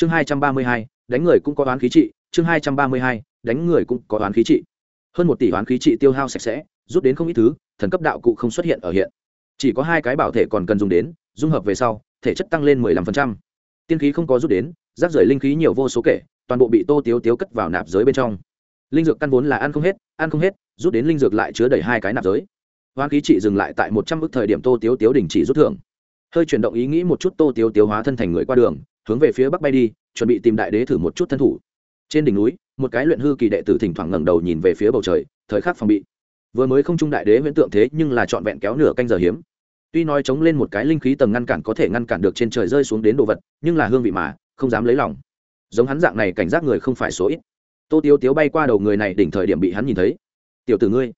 chương hai trăm ba mươi hai, đánh người cũng có toán khí trị. Chương hai trăm ba mươi hai, đánh người cũng có toán khí trị. Hơn một tỷ toán khí trị tiêu hao sạch sẽ, rút đến không ít thứ, thần cấp đạo cụ không xuất hiện ở hiện. Chỉ có hai cái bảo thể còn cần dùng đến, dung hợp về sau, thể chất tăng lên mười lăm phần trăm. Tiên khí không có rút đến, rác rưởi linh khí nhiều vô số kể, toàn bộ bị tô tiếu tiếu cất vào nạp giới bên trong. Linh dược căn vốn là ăn không hết, ăn không hết, rút đến linh dược lại chứa đầy hai cái nạp giới. Hoán khí trị dừng lại tại một trăm ước thời điểm tô tiếu tiếu đình chỉ rút thưởng. Hơi chuyển động ý nghĩ một chút, tô tiếu tiếu hóa thân thành người qua đường hướng về phía bắc bay đi, chuẩn bị tìm đại đế thử một chút thân thủ. Trên đỉnh núi, một cái luyện hư kỳ đệ tử thỉnh thoảng ngẩng đầu nhìn về phía bầu trời, thời khắc phòng bị. Vừa mới không trung đại đế huyễn tượng thế nhưng là trọn vẹn kéo nửa canh giờ hiếm. Tuy nói chống lên một cái linh khí tầng ngăn cản có thể ngăn cản được trên trời rơi xuống đến đồ vật, nhưng là hương vị mà, không dám lấy lòng. Giống hắn dạng này cảnh giác người không phải số ít. Tô tiếu tiếu bay qua đầu người này đỉnh thời điểm bị hắn nhìn thấy. Tiểu tử ngươi,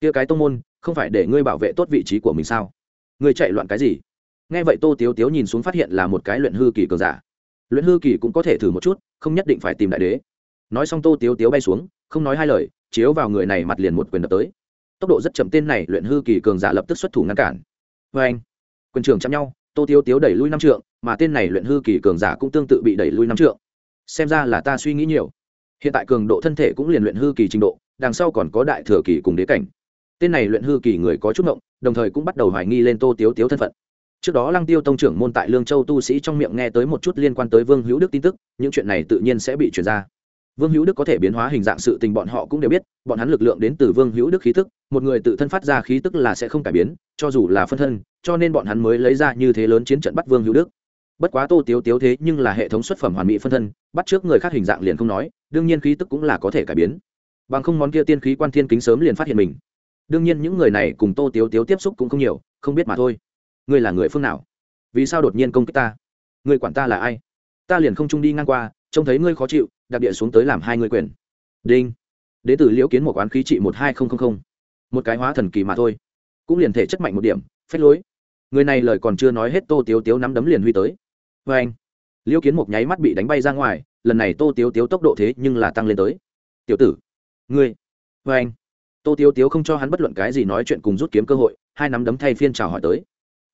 kia cái tông môn, không phải để ngươi bảo vệ tốt vị trí của mình sao? Ngươi chạy loạn cái gì? Nghe vậy tô tiếu tiếu nhìn xuống phát hiện là một cái luyện hư kỳ cường giả luyện hư kỳ cũng có thể thử một chút, không nhất định phải tìm đại đế. Nói xong tô tiếu tiếu bay xuống, không nói hai lời, chiếu vào người này mặt liền một quyền đập tới. Tốc độ rất chậm tên này luyện hư kỳ cường giả lập tức xuất thủ ngăn cản. Vê anh, quyền trưởng chạm nhau, tô tiếu tiếu đẩy lui năm trượng, mà tên này luyện hư kỳ cường giả cũng tương tự bị đẩy lui năm trượng. Xem ra là ta suy nghĩ nhiều. Hiện tại cường độ thân thể cũng liền luyện hư kỳ trình độ, đằng sau còn có đại thừa kỳ cùng đế cảnh. Tên này luyện hư kỳ người có chút ngộng, đồng thời cũng bắt đầu hoài nghi lên tô tiếu tiếu thân phận trước đó lăng tiêu tông trưởng môn tại lương châu tu sĩ trong miệng nghe tới một chút liên quan tới vương hữu đức tin tức, những chuyện này tự nhiên sẽ bị truyền ra. Vương hữu đức có thể biến hóa hình dạng sự tình bọn họ cũng đều biết, bọn hắn lực lượng đến từ vương hữu đức khí tức, một người tự thân phát ra khí tức là sẽ không cải biến, cho dù là phân thân, cho nên bọn hắn mới lấy ra như thế lớn chiến trận bắt vương hữu đức. Bất quá tô tiếu tiếu thế nhưng là hệ thống xuất phẩm hoàn mỹ phân thân, bắt trước người khác hình dạng liền không nói, đương nhiên khí tức cũng là có thể cải biến. Bằng không món kia tiên khí quan thiên kính sớm liền phát hiện mình. Đương nhiên những người này cùng tô tiếu tiếu tiếp xúc cũng không nhiều, không biết mà thôi ngươi là người phương nào? Vì sao đột nhiên công kích ta? Ngươi quản ta là ai? Ta liền không trung đi ngang qua, trông thấy ngươi khó chịu đặc địa xuống tới làm hai ngươi quyền. Đinh. Đế tử liễu kiến một quán khí trị một hai nghìn một cái hóa thần kỳ mà thôi. Cũng liền thể chất mạnh một điểm, phách lối. Người này lời còn chưa nói hết tô tiếu tiếu nắm đấm liền huy tới. Vê anh, liễu kiến một nháy mắt bị đánh bay ra ngoài, lần này tô tiếu tiếu tốc độ thế nhưng là tăng lên tới. Tiểu tử, ngươi vê anh. Tô tiếu tiếu không cho hắn bất luận cái gì nói chuyện cùng rút kiếm cơ hội, hai nắm đấm thay phiên chào hỏi tới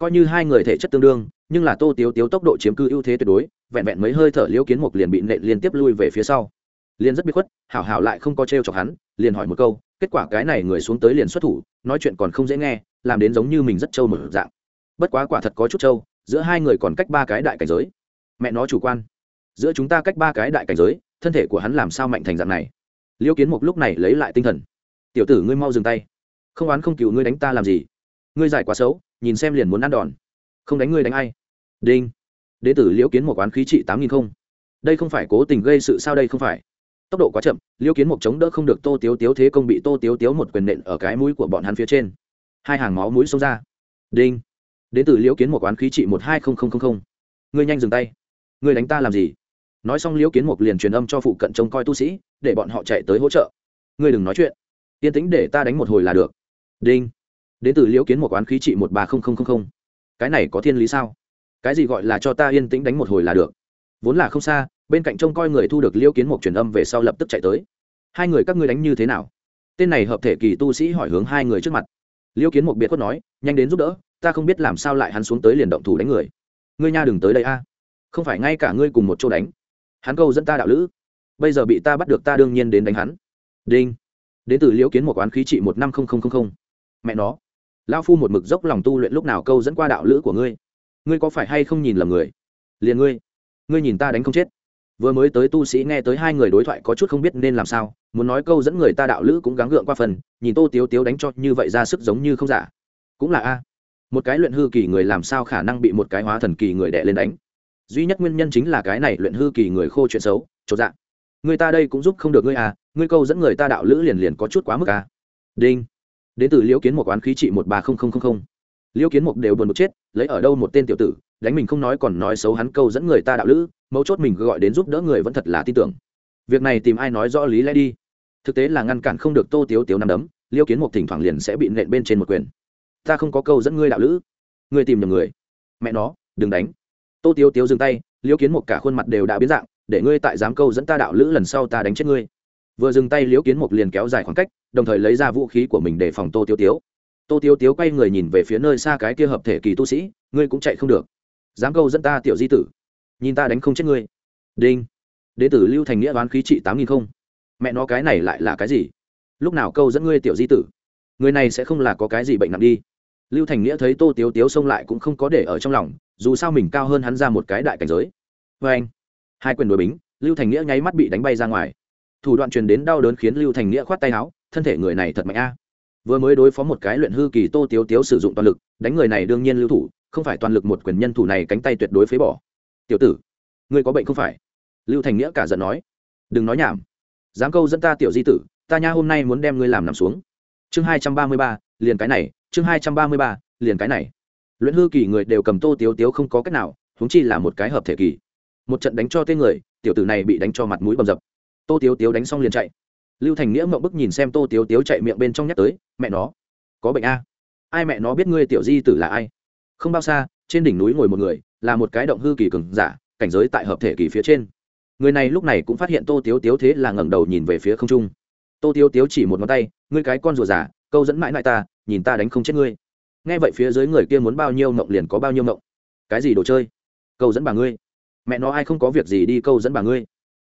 coi như hai người thể chất tương đương, nhưng là tô tiếu tiếu tốc độ chiếm cư ưu thế tuyệt đối, vẹn vẹn mấy hơi thở liễu kiến mục liền bị nện liên tiếp lui về phía sau. Liền rất bị khuất, hảo hảo lại không có t r e o chọc hắn, liền hỏi một câu, kết quả cái này người xuống tới liền xuất thủ, nói chuyện còn không dễ nghe, làm đến giống như mình rất trâu một dạng. Bất quá quả thật có chút trâu, giữa hai người còn cách ba cái đại cảnh giới. Mẹ nó chủ quan. Giữa chúng ta cách ba cái đại cảnh giới, thân thể của hắn làm sao mạnh thành dạng này? Liễu kiến mục lúc này lấy lại tinh thần. Tiểu tử ngươi mau dừng tay. Không oán không cựu ngươi đánh ta làm gì? Ngươi giải quá xấu nhìn xem liền muốn ăn đòn. Không đánh ngươi đánh ai? Đinh. Đế tử liễu kiến một quán khí trị tám nghìn không. Đây không phải cố tình gây sự sao đây không phải? Tốc độ quá chậm, liễu kiến một chống đỡ không được tô tiếu tiếu thế công bị tô tiếu tiếu một quyền nện ở cái mũi của bọn hắn phía trên. Hai hàng máu mũi xông ra. Đinh. Đế tử liễu kiến một quán khí trị một hai không không không ngươi nhanh dừng tay. Ngươi đánh ta làm gì? Nói xong liễu kiến một liền truyền âm cho phụ cận trông coi tu sĩ, để bọn họ chạy tới hỗ trợ. Ngươi đừng nói chuyện. Yên tĩnh để ta đánh một hồi là được. Đinh đến từ liễu kiến một quán khí trị một ba không không không không. Cái này có thiên lý sao? Cái gì gọi là cho ta yên tĩnh đánh một hồi là được. Vốn là không xa, bên cạnh trông coi người thu được liễu kiến một truyền âm về sau lập tức chạy tới. Hai người các ngươi đánh như thế nào? Tên này hợp thể kỳ tu sĩ hỏi hướng hai người trước mặt. Liễu kiến một biệt quất nói, nhanh đến giúp đỡ, ta không biết làm sao lại hắn xuống tới liền động thủ đánh người. Ngươi nha đừng tới đây a. Không phải ngay cả ngươi cùng một chỗ đánh. Hắn câu dẫn ta đạo lữ. Bây giờ bị ta bắt được ta đương nhiên đến đánh hắn. Đinh. Đến từ liễu kiến một quán khí trị một năm không không không không. Mẹ nó lao phu một mực dốc lòng tu luyện lúc nào câu dẫn qua đạo lữ của ngươi? Ngươi có phải hay không nhìn lầm người? Liền ngươi ngươi nhìn ta đánh không chết. Vừa mới tới tu sĩ nghe tới hai người đối thoại có chút không biết nên làm sao, muốn nói câu dẫn người ta đạo lữ cũng gắng gượng qua phần, nhìn tô tiếu tiếu đánh cho như vậy ra sức giống như không giả. Cũng là a. Một cái luyện hư kỳ người làm sao khả năng bị một cái hóa thần kỳ người đẻ lên đánh? Duy nhất nguyên nhân chính là cái này luyện hư kỳ người khô chuyện xấu chỗ dạng người ta đây cũng giúp không được ngươi à ngươi câu dẫn người ta đạo lữ liền liền có chút quá mức à. Đinh đến từ liễu kiến một quán khí trị một ba không không không không. Liễu kiến một đều buồn một chết, lấy ở đâu một tên tiểu tử, đánh mình không nói còn nói xấu hắn câu dẫn người ta đạo lữ, mấu chốt mình gọi đến giúp đỡ người vẫn thật là tin tưởng. Việc này tìm ai nói rõ lý lẽ đi. Thực tế là ngăn cản không được tô tiếu tiếu nằm đấm, liễu kiến một thỉnh thoảng liền sẽ bị nện bên trên một quyền. Ta không có câu dẫn ngươi đạo lữ. Ngươi tìm nhầm người. Mẹ nó, đừng đánh. Tô tiếu tiếu dừng tay, liễu kiến một cả khuôn mặt đều đã biến dạng, để ngươi tại dám câu dẫn ta đạo lữ lần sau ta đánh chết ngươi. Vừa dừng tay, liễu kiến mục liền kéo dài khoảng cách đồng thời lấy ra vũ khí của mình để phòng tô tiêu tiếu. Tô tiêu tiếu quay người nhìn về phía nơi xa cái kia hợp thể kỳ tu sĩ, ngươi cũng chạy không được. Dám câu dẫn ta tiểu di tử. Nhìn ta đánh không chết ngươi. Đinh. Đế tử lưu thành nghĩa đoán khí trị tám nghìn không. Mẹ nó cái này lại là cái gì? Lúc nào câu dẫn ngươi tiểu di tử? Người này sẽ không là có cái gì bệnh nặng đi. Lưu thành nghĩa thấy tô tiếu tiếu xông lại cũng không có để ở trong lòng, dù sao mình cao hơn hắn ra một cái đại cảnh giới. Vê anh. Hai quyền đối bính, lưu thành nghĩa nháy mắt bị đánh bay ra ngoài. Thủ đoạn truyền đến đau đớn khiến lưu thành nghĩa khoát tay áo thân thể người này thật mạnh a. Vừa mới đối phó một cái luyện hư kỳ tô tiếu tiếu sử dụng toàn lực, đánh người này đương nhiên lưu thủ, không phải toàn lực một quyền nhân thủ này cánh tay tuyệt đối phế bỏ. Tiểu tử, ngươi có bệnh không phải? Lưu thành nghĩa cả giận nói. Đừng nói nhảm. Dám câu dẫn ta tiểu di tử, ta nha hôm nay muốn đem ngươi làm nằm xuống. Chương hai trăm ba mươi ba, liền cái này, chương hai trăm ba mươi ba, liền cái này. Luyện hư kỳ người đều cầm tô tiếu tiếu không có cách nào húng chi là một cái hợp thể kỳ. Một trận đánh cho tên người, tiểu tử này bị đánh cho mặt mũi bầm dập. Tô tiếu tiếu đánh xong liền chạy lưu thành nghĩa mộng bức nhìn xem tô tiếu tiếu chạy miệng bên trong nhắc tới, mẹ nó, có bệnh a. Ai mẹ nó biết ngươi tiểu di tử là ai? Không bao xa, trên đỉnh núi ngồi một người, là một cái động hư kỳ cường giả, cảnh giới tại hợp thể kỳ phía trên. Người này lúc này cũng phát hiện tô tiếu tiếu thế là ngẩng đầu nhìn về phía không trung. Tô tiếu tiếu chỉ một ngón tay, ngươi cái con rùa giả câu dẫn mãi mãi ta, nhìn ta đánh không chết ngươi. Nghe vậy phía dưới người kia muốn bao nhiêu mộng liền có bao nhiêu mộng. Cái gì đồ chơi? Câu dẫn bà ngươi. Mẹ nó, ai không có việc gì đi câu dẫn bà ngươi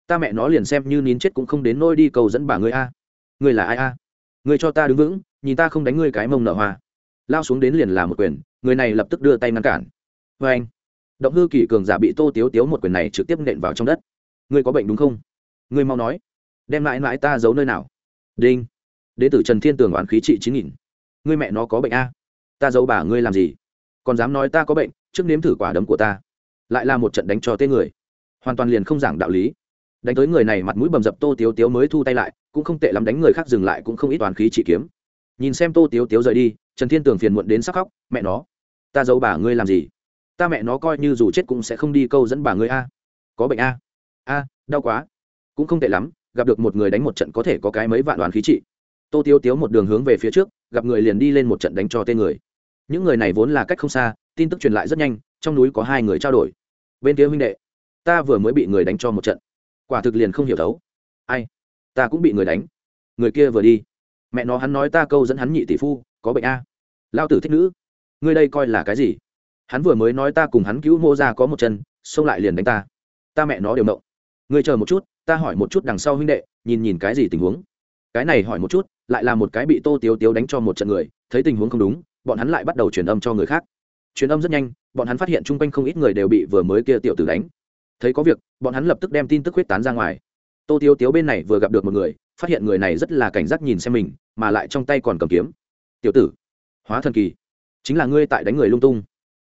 ta mẹ nó liền xem như nín chết cũng không đến nôi đi cầu dẫn bà ngươi a. Ngươi là ai a? Ngươi cho ta đứng vững, nhìn ta không đánh ngươi cái mông nợ hoa. Lao xuống đến liền là một quyền, người này lập tức đưa tay ngăn cản. Vê anh, động hư kỷ cường giả bị tô tiếu tiếu một quyền này trực tiếp nện vào trong đất. Ngươi có bệnh đúng không? Ngươi mau nói, đem lại mãi ta giấu nơi nào? Đinh. Đế tử trần thiên tường oán khí trị chín nghìn. Ngươi mẹ nó có bệnh a? Ta giấu bà ngươi làm gì? Còn dám nói ta có bệnh, trước nếm thử quả đấm của ta. Lại là một trận đánh cho tên người. Hoàn toàn liền không giảng đạo lý đánh tới người này mặt mũi bầm dập tô tiếu tiếu mới thu tay lại, cũng không tệ lắm đánh người khác dừng lại cũng không ít toàn khí chỉ kiếm. Nhìn xem tô tiếu tiếu rời đi, trần thiên tường phiền muộn đến sắc khóc, mẹ nó, ta giấu bà ngươi làm gì? Ta mẹ nó coi như dù chết cũng sẽ không đi câu dẫn bà ngươi a. Có bệnh a. A, đau quá. Cũng không tệ lắm, gặp được một người đánh một trận có thể có cái mấy vạn đoàn khí trị. Tô tiếu tiếu một đường hướng về phía trước, gặp người liền đi lên một trận đánh cho tên người. Những người này vốn là cách không xa, tin tức truyền lại rất nhanh, trong núi có hai người trao đổi. Bên kia huynh đệ, ta vừa mới bị người đánh cho một trận quả thực liền không hiểu thấu. Ai? Ta cũng bị người đánh. Người kia vừa đi. Mẹ nó hắn nói ta câu dẫn hắn nhị tỷ phu, có bệnh a. Lao tử thích nữ. Ngươi đây coi là cái gì? Hắn vừa mới nói ta cùng hắn cứu mô ra có một chân, xông lại liền đánh ta. Ta mẹ nó đều mộng. Ngươi chờ một chút, ta hỏi một chút đằng sau huynh đệ, nhìn nhìn cái gì tình huống. Cái này hỏi một chút, lại là một cái bị tô tiếu tiếu đánh cho một trận người, thấy tình huống không đúng, bọn hắn lại bắt đầu truyền âm cho người khác. Truyền âm rất nhanh, bọn hắn phát hiện chung quanh không ít người đều bị vừa mới kia tiểu tử đánh thấy có việc, bọn hắn lập tức đem tin tức huyết tán ra ngoài. Tô tiếu tiếu bên này vừa gặp được một người, phát hiện người này rất là cảnh giác nhìn xem mình, mà lại trong tay còn cầm kiếm. Tiểu tử, hóa thần kỳ, chính là ngươi tại đánh người lung tung.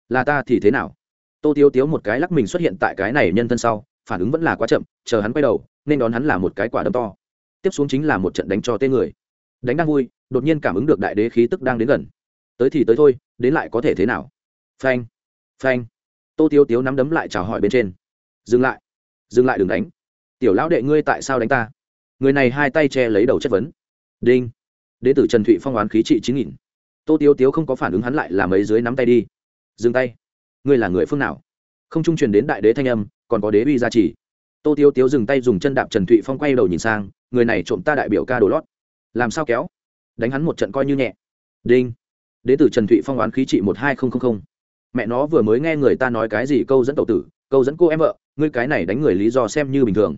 Là ta thì thế nào? Tô tiếu tiếu một cái lắc mình xuất hiện tại cái này nhân thân sau, phản ứng vẫn là quá chậm, chờ hắn quay đầu, nên đón hắn là một cái quả đấm to. Tiếp xuống chính là một trận đánh cho tên người. Đánh đang vui, đột nhiên cảm ứng được đại đế khí tức đang đến gần. Tới thì tới thôi, đến lại có thể thế nào? Phanh phanh. Tô tiếu tiếu nắm đấm lại chào hỏi bên trên dừng lại dừng lại đừng đánh. Tiểu lão đệ ngươi tại sao đánh ta? Người này hai tay che lấy đầu chất vấn. Đinh. Đế tử trần thụy phong oán khí trị chín nghìn. Tô tiếu tiếu không có phản ứng hắn lại làm ấy dưới nắm tay đi. Dừng tay. Ngươi là người phương nào? Không trung truyền đến đại đế thanh âm, còn có đế uy gia trì. Tô tiếu tiếu dừng tay dùng chân đạp trần thụy phong quay đầu nhìn sang, người này trộm ta đại biểu ca đồ lót. Làm sao kéo? Đánh hắn một trận coi như nhẹ. Đinh. Đế tử trần thụy phong oán khí trị một hai nghìn mẹ nó vừa mới nghe người ta nói cái gì câu dẫn tậu tử, câu dẫn cô em vợ ngươi cái này đánh người lý do xem như bình thường.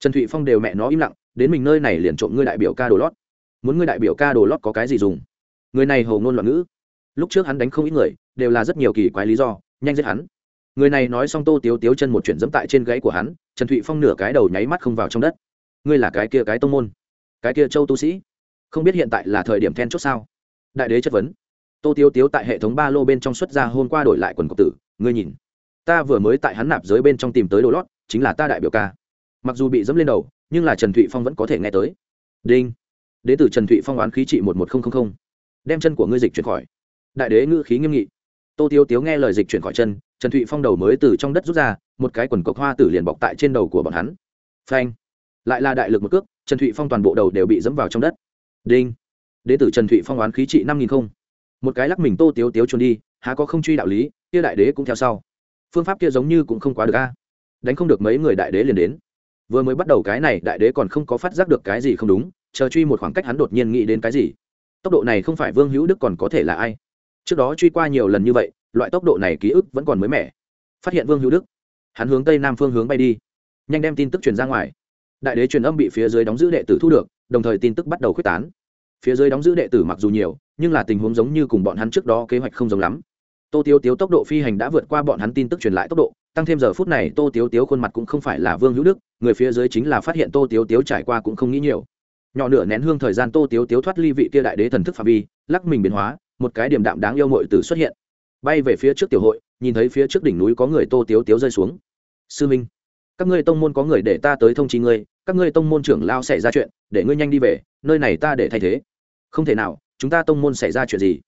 Trần thụy phong đều mẹ nó im lặng, đến mình nơi này liền trộm ngươi đại biểu ca đồ lót. Muốn ngươi đại biểu ca đồ lót có cái gì dùng? Người này hầu ngôn loạn ngữ. Lúc trước hắn đánh không ít người, đều là rất nhiều kỳ quái lý do, nhanh giết hắn. Người này nói xong tô tiếu tiếu chân một chuyển dẫm tại trên gáy của hắn, trần thụy phong nửa cái đầu nháy mắt không vào trong đất. Ngươi là cái kia cái tông môn? Cái kia châu tu sĩ? Không biết hiện tại là thời điểm then chốt sao? Đại đế chất vấn. Tô tiếu tiếu tại hệ thống ba lô bên trong xuất ra hôm qua đổi lại quần cọc tử, ngươi nhìn ta vừa mới tại hắn nạp giới bên trong tìm tới đồ lót, chính là ta đại biểu ca. Mặc dù bị dẫm lên đầu, nhưng là trần thụy phong vẫn có thể nghe tới. Đinh. Đế tử trần thụy phong oán khí trị một một nghìn đem chân của ngươi dịch chuyển khỏi. Đại đế ngữ khí nghiêm nghị. Tô tiếu tiếu nghe lời dịch chuyển khỏi chân, trần thụy phong đầu mới từ trong đất rút ra, một cái quần cọc hoa tử liền bọc tại trên đầu của bọn hắn. Phanh. Lại là đại lực một cước, trần thụy phong toàn bộ đầu đều bị dẫm vào trong đất. Đinh. Đế tử trần thụy phong oán khí trị năm nghìn không. Một cái lắc mình tô tiếu tiếu trốn đi, há có không truy đạo lý, kia đại đế cũng theo sau phương pháp kia giống như cũng không quá được a. Đánh không được mấy người đại đế liền đến. Vừa mới bắt đầu cái này đại đế còn không có phát giác được cái gì không đúng, chờ truy một khoảng cách hắn đột nhiên nghĩ đến cái gì. Tốc độ này không phải vương hữu đức còn có thể là ai? Trước đó truy qua nhiều lần như vậy, loại tốc độ này ký ức vẫn còn mới mẻ. Phát hiện vương hữu đức. Hắn hướng tây nam phương hướng bay đi. Nhanh đem tin tức truyền ra ngoài. Đại đế truyền âm bị phía dưới đóng giữ đệ tử thu được, đồng thời tin tức bắt đầu khuếch tán. Phía dưới đóng giữ đệ tử mặc dù nhiều, nhưng là tình huống giống như cùng bọn hắn trước đó kế hoạch không giống lắm tô tiếu tiếu tốc độ phi hành đã vượt qua bọn hắn tin tức truyền lại tốc độ, tăng thêm giờ phút này tô tiếu tiếu khuôn mặt cũng không phải là vương hữu đức, người phía dưới chính là phát hiện tô tiếu tiếu trải qua cũng không nghĩ nhiều. Nhỏ nửa nén hương thời gian tô tiếu tiếu thoát ly vị kia đại đế thần thức phạm vi, lắc mình biến hóa, một cái điểm đạm đáng yêu mội từ xuất hiện. Bay về phía trước tiểu hội, nhìn thấy phía trước đỉnh núi có người tô tiếu tiếu rơi xuống. Sư minh, các ngươi tông môn có người để ta tới thông trí ngươi, các ngươi tông môn trưởng lao xảy ra chuyện, để ngươi nhanh đi về, nơi này ta để thay thế. Không thể nào, chúng ta tông môn xảy ra chuyện gì?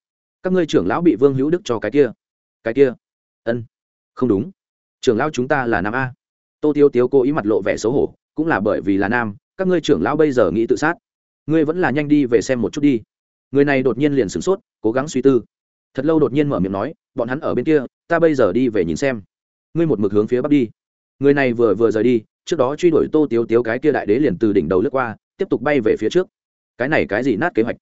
Các ngươi trưởng lão bị vương hữu đức cho cái kia. Cái kia? Ân. Không đúng. Trưởng lão chúng ta là nam a. Tô tiêu tiếu cố ý mặt lộ vẻ xấu hổ, cũng là bởi vì là nam, các ngươi trưởng lão bây giờ nghĩ tự sát. Ngươi vẫn là nhanh đi về xem một chút đi. Người này đột nhiên liền sửng sốt, cố gắng suy tư. Thật lâu đột nhiên mở miệng nói, bọn hắn ở bên kia, ta bây giờ đi về nhìn xem. Ngươi một mực hướng phía bắc đi. Người này vừa vừa rời đi, trước đó truy đuổi tô tiếu tiếu cái kia đại đế liền từ đỉnh đầu lướt qua, tiếp tục bay về phía trước. Cái này cái gì nát kế hoạch?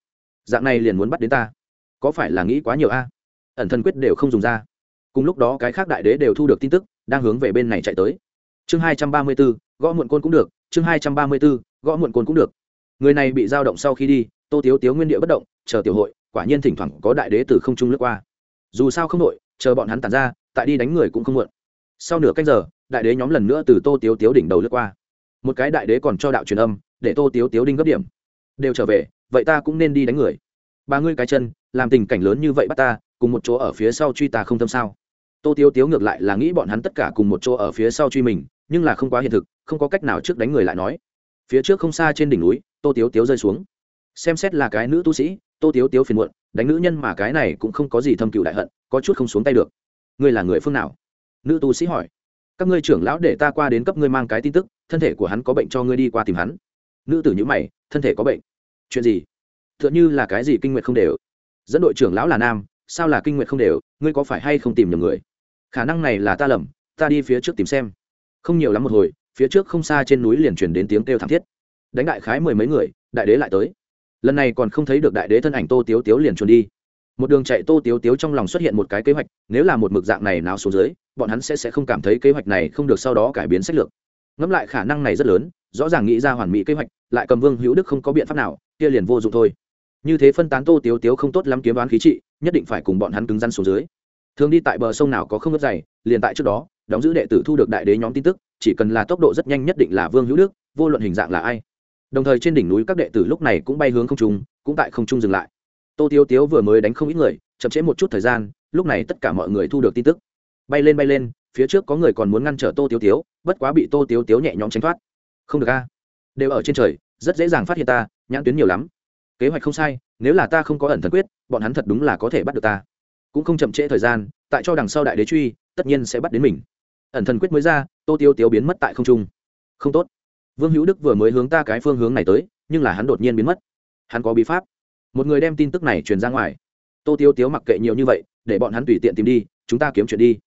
Dạng này liền muốn bắt đến ta có phải là nghĩ quá nhiều a? Ẩn thân quyết đều không dùng ra. Cùng lúc đó cái khác đại đế đều thu được tin tức, đang hướng về bên này chạy tới. Chương hai trăm ba mươi b ố gõ muộn côn cũng được, chương hai trăm ba mươi b ố gõ muộn côn cũng được. Người này bị giao động sau khi đi, tô tiếu tiếu nguyên địa bất động, chờ tiểu hội, quả nhiên thỉnh thoảng có đại đế từ không trung lướt qua. Dù sao không đội chờ bọn hắn tàn ra, tại đi đánh người cũng không muộn. Sau nửa canh giờ, đại đế nhóm lần nữa từ tô tiếu tiếu đỉnh đầu lướt qua. Một cái đại đế còn cho đạo truyền âm, để tô tiếu tiếu đinh gấp điểm. Đều trở về, vậy ta cũng nên đi đánh người ba ngươi cái chân, làm tình cảnh lớn như vậy bắt ta, cùng một chỗ ở phía sau truy ta không tâm sao? Tô tiếu tiếu ngược lại là nghĩ bọn hắn tất cả cùng một chỗ ở phía sau truy mình, nhưng là không quá hiện thực, không có cách nào trước đánh người lại nói. Phía trước không xa trên đỉnh núi, tô tiếu tiếu rơi xuống. Xem xét là cái nữ tu sĩ, tô tiếu tiếu phiền muộn, đánh nữ nhân mà cái này cũng không có gì thâm cựu đại hận, có chút không xuống tay được. Ngươi là người phương nào? Nữ tu sĩ hỏi. Các ngươi trưởng lão để ta qua đến cấp ngươi mang cái tin tức, thân thể của hắn có bệnh cho ngươi đi qua tìm hắn. Nữ tử nhữ mày, thân thể có bệnh. Chuyện gì? Tựa như là cái gì kinh nguyện không đều. Dẫn đội trưởng lão là nam, sao là kinh nguyện không đều, ngươi có phải hay không tìm nhầm người? Khả năng này là ta lầm, ta đi phía trước tìm xem. Không nhiều lắm một hồi, phía trước không xa trên núi liền chuyển đến tiếng kêu thảm thiết. Đánh đại khái mười mấy người, đại đế lại tới. Lần này còn không thấy được đại đế thân ảnh tô tiếu tiếu liền chuồn đi. Một đường chạy tô tiếu tiếu trong lòng xuất hiện một cái kế hoạch, nếu là một mực dạng này nào xuống dưới, bọn hắn sẽ sẽ không cảm thấy kế hoạch này không được sau đó cải biến sách lược. Ngẫm lại khả năng này rất lớn, rõ ràng nghĩ ra hoàn mỹ kế hoạch, lại cầm vương hữu đức không có biện pháp nào, kia liền vô dụng thôi như thế phân tán tô tiếu tiếu không tốt lắm kiếm đoán khí trị, nhất định phải cùng bọn hắn cứng rắn xuống dưới. Thường đi tại bờ sông nào có không ngất dày, liền tại trước đó, đóng giữ đệ tử thu được đại đế nhóm tin tức, chỉ cần là tốc độ rất nhanh nhất định là vương hữu đức, vô luận hình dạng là ai. Đồng thời trên đỉnh núi các đệ tử lúc này cũng bay hướng không trung, cũng tại không trung dừng lại. Tô tiếu tiếu vừa mới đánh không ít người, chậm trễ một chút thời gian, lúc này tất cả mọi người thu được tin tức. Bay lên bay lên, phía trước có người còn muốn ngăn trở tô tiếu tiếu, bất quá bị tô tiếu tiếu nhẹ nhõm tránh thoát. Không được a. Đều ở trên trời, rất dễ dàng phát hiện ta, nhãn tuyến nhiều lắm kế hoạch không sai, nếu là ta không có ẩn thần quyết, bọn hắn thật đúng là có thể bắt được ta. Cũng không chậm trễ thời gian, tại cho đằng sau đại đế truy, tất nhiên sẽ bắt đến mình. Ẩn thần quyết mới ra, tô tiêu tiêu biến mất tại không trung. Không tốt. Vương hữu đức vừa mới hướng ta cái phương hướng này tới, nhưng là hắn đột nhiên biến mất. Hắn có bí pháp. Một người đem tin tức này truyền ra ngoài. Tô tiêu tiêu mặc kệ nhiều như vậy, để bọn hắn tùy tiện tìm đi, chúng ta kiếm chuyện đi.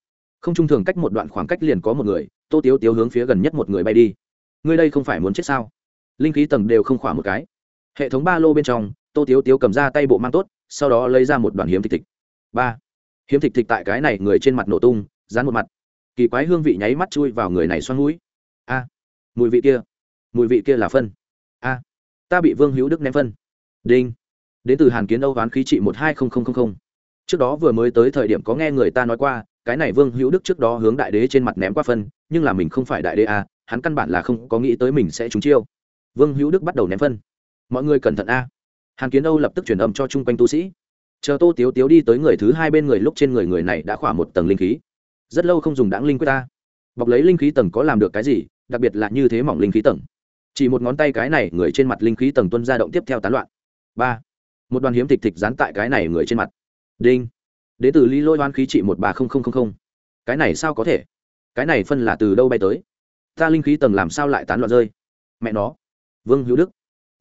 Không trung thường cách một đoạn khoảng cách liền có một người, tô tiêu tiêu hướng phía gần nhất một người bay đi. Ngươi đây không phải muốn chết sao? Linh khí tầng đều không khỏa một cái hệ thống ba lô bên trong, tô tiếu tiếu cầm ra tay bộ mang tốt, sau đó lấy ra một đoàn hiếm thịt thịt. Ba. Hiếm thịt thịt tại cái này người trên mặt nổ tung, dán một mặt. Kỳ quái hương vị nháy mắt chui vào người này xoăn mũi. A. Mùi vị kia. Mùi vị kia là phân. A. Ta bị vương hữu đức ném phân. Đinh. Đến từ hàn kiến âu ván khí trị một hai không không không không. Trước đó vừa mới tới thời điểm có nghe người ta nói qua, cái này vương hữu đức trước đó hướng đại đế trên mặt ném qua phân, nhưng là mình không phải đại đế a hắn căn bản là không có nghĩ tới mình sẽ trúng chiêu. Vương hữu đức bắt đầu ném phân mọi người cẩn thận a. Hàn kiến âu lập tức truyền âm cho chung quanh tu sĩ. Chờ tô tiếu tiếu đi tới người thứ hai bên người lúc trên người người này đã khỏa một tầng linh khí. Rất lâu không dùng đáng linh quyết ta. Bọc lấy linh khí tầng có làm được cái gì, đặc biệt là như thế mỏng linh khí tầng. Chỉ một ngón tay cái này, người trên mặt linh khí tầng tuân ra động tiếp theo tán loạn. Ba. Một đoàn hiếm thịt thịt dán tại cái này người trên mặt. Đinh. Đến từ ly lôi oan khí trị một ba không không không không. Cái này sao có thể? Cái này phân là từ đâu bay tới? Ta linh khí tầng làm sao lại tán loạn rơi? Mẹ nó. Vương hữu đức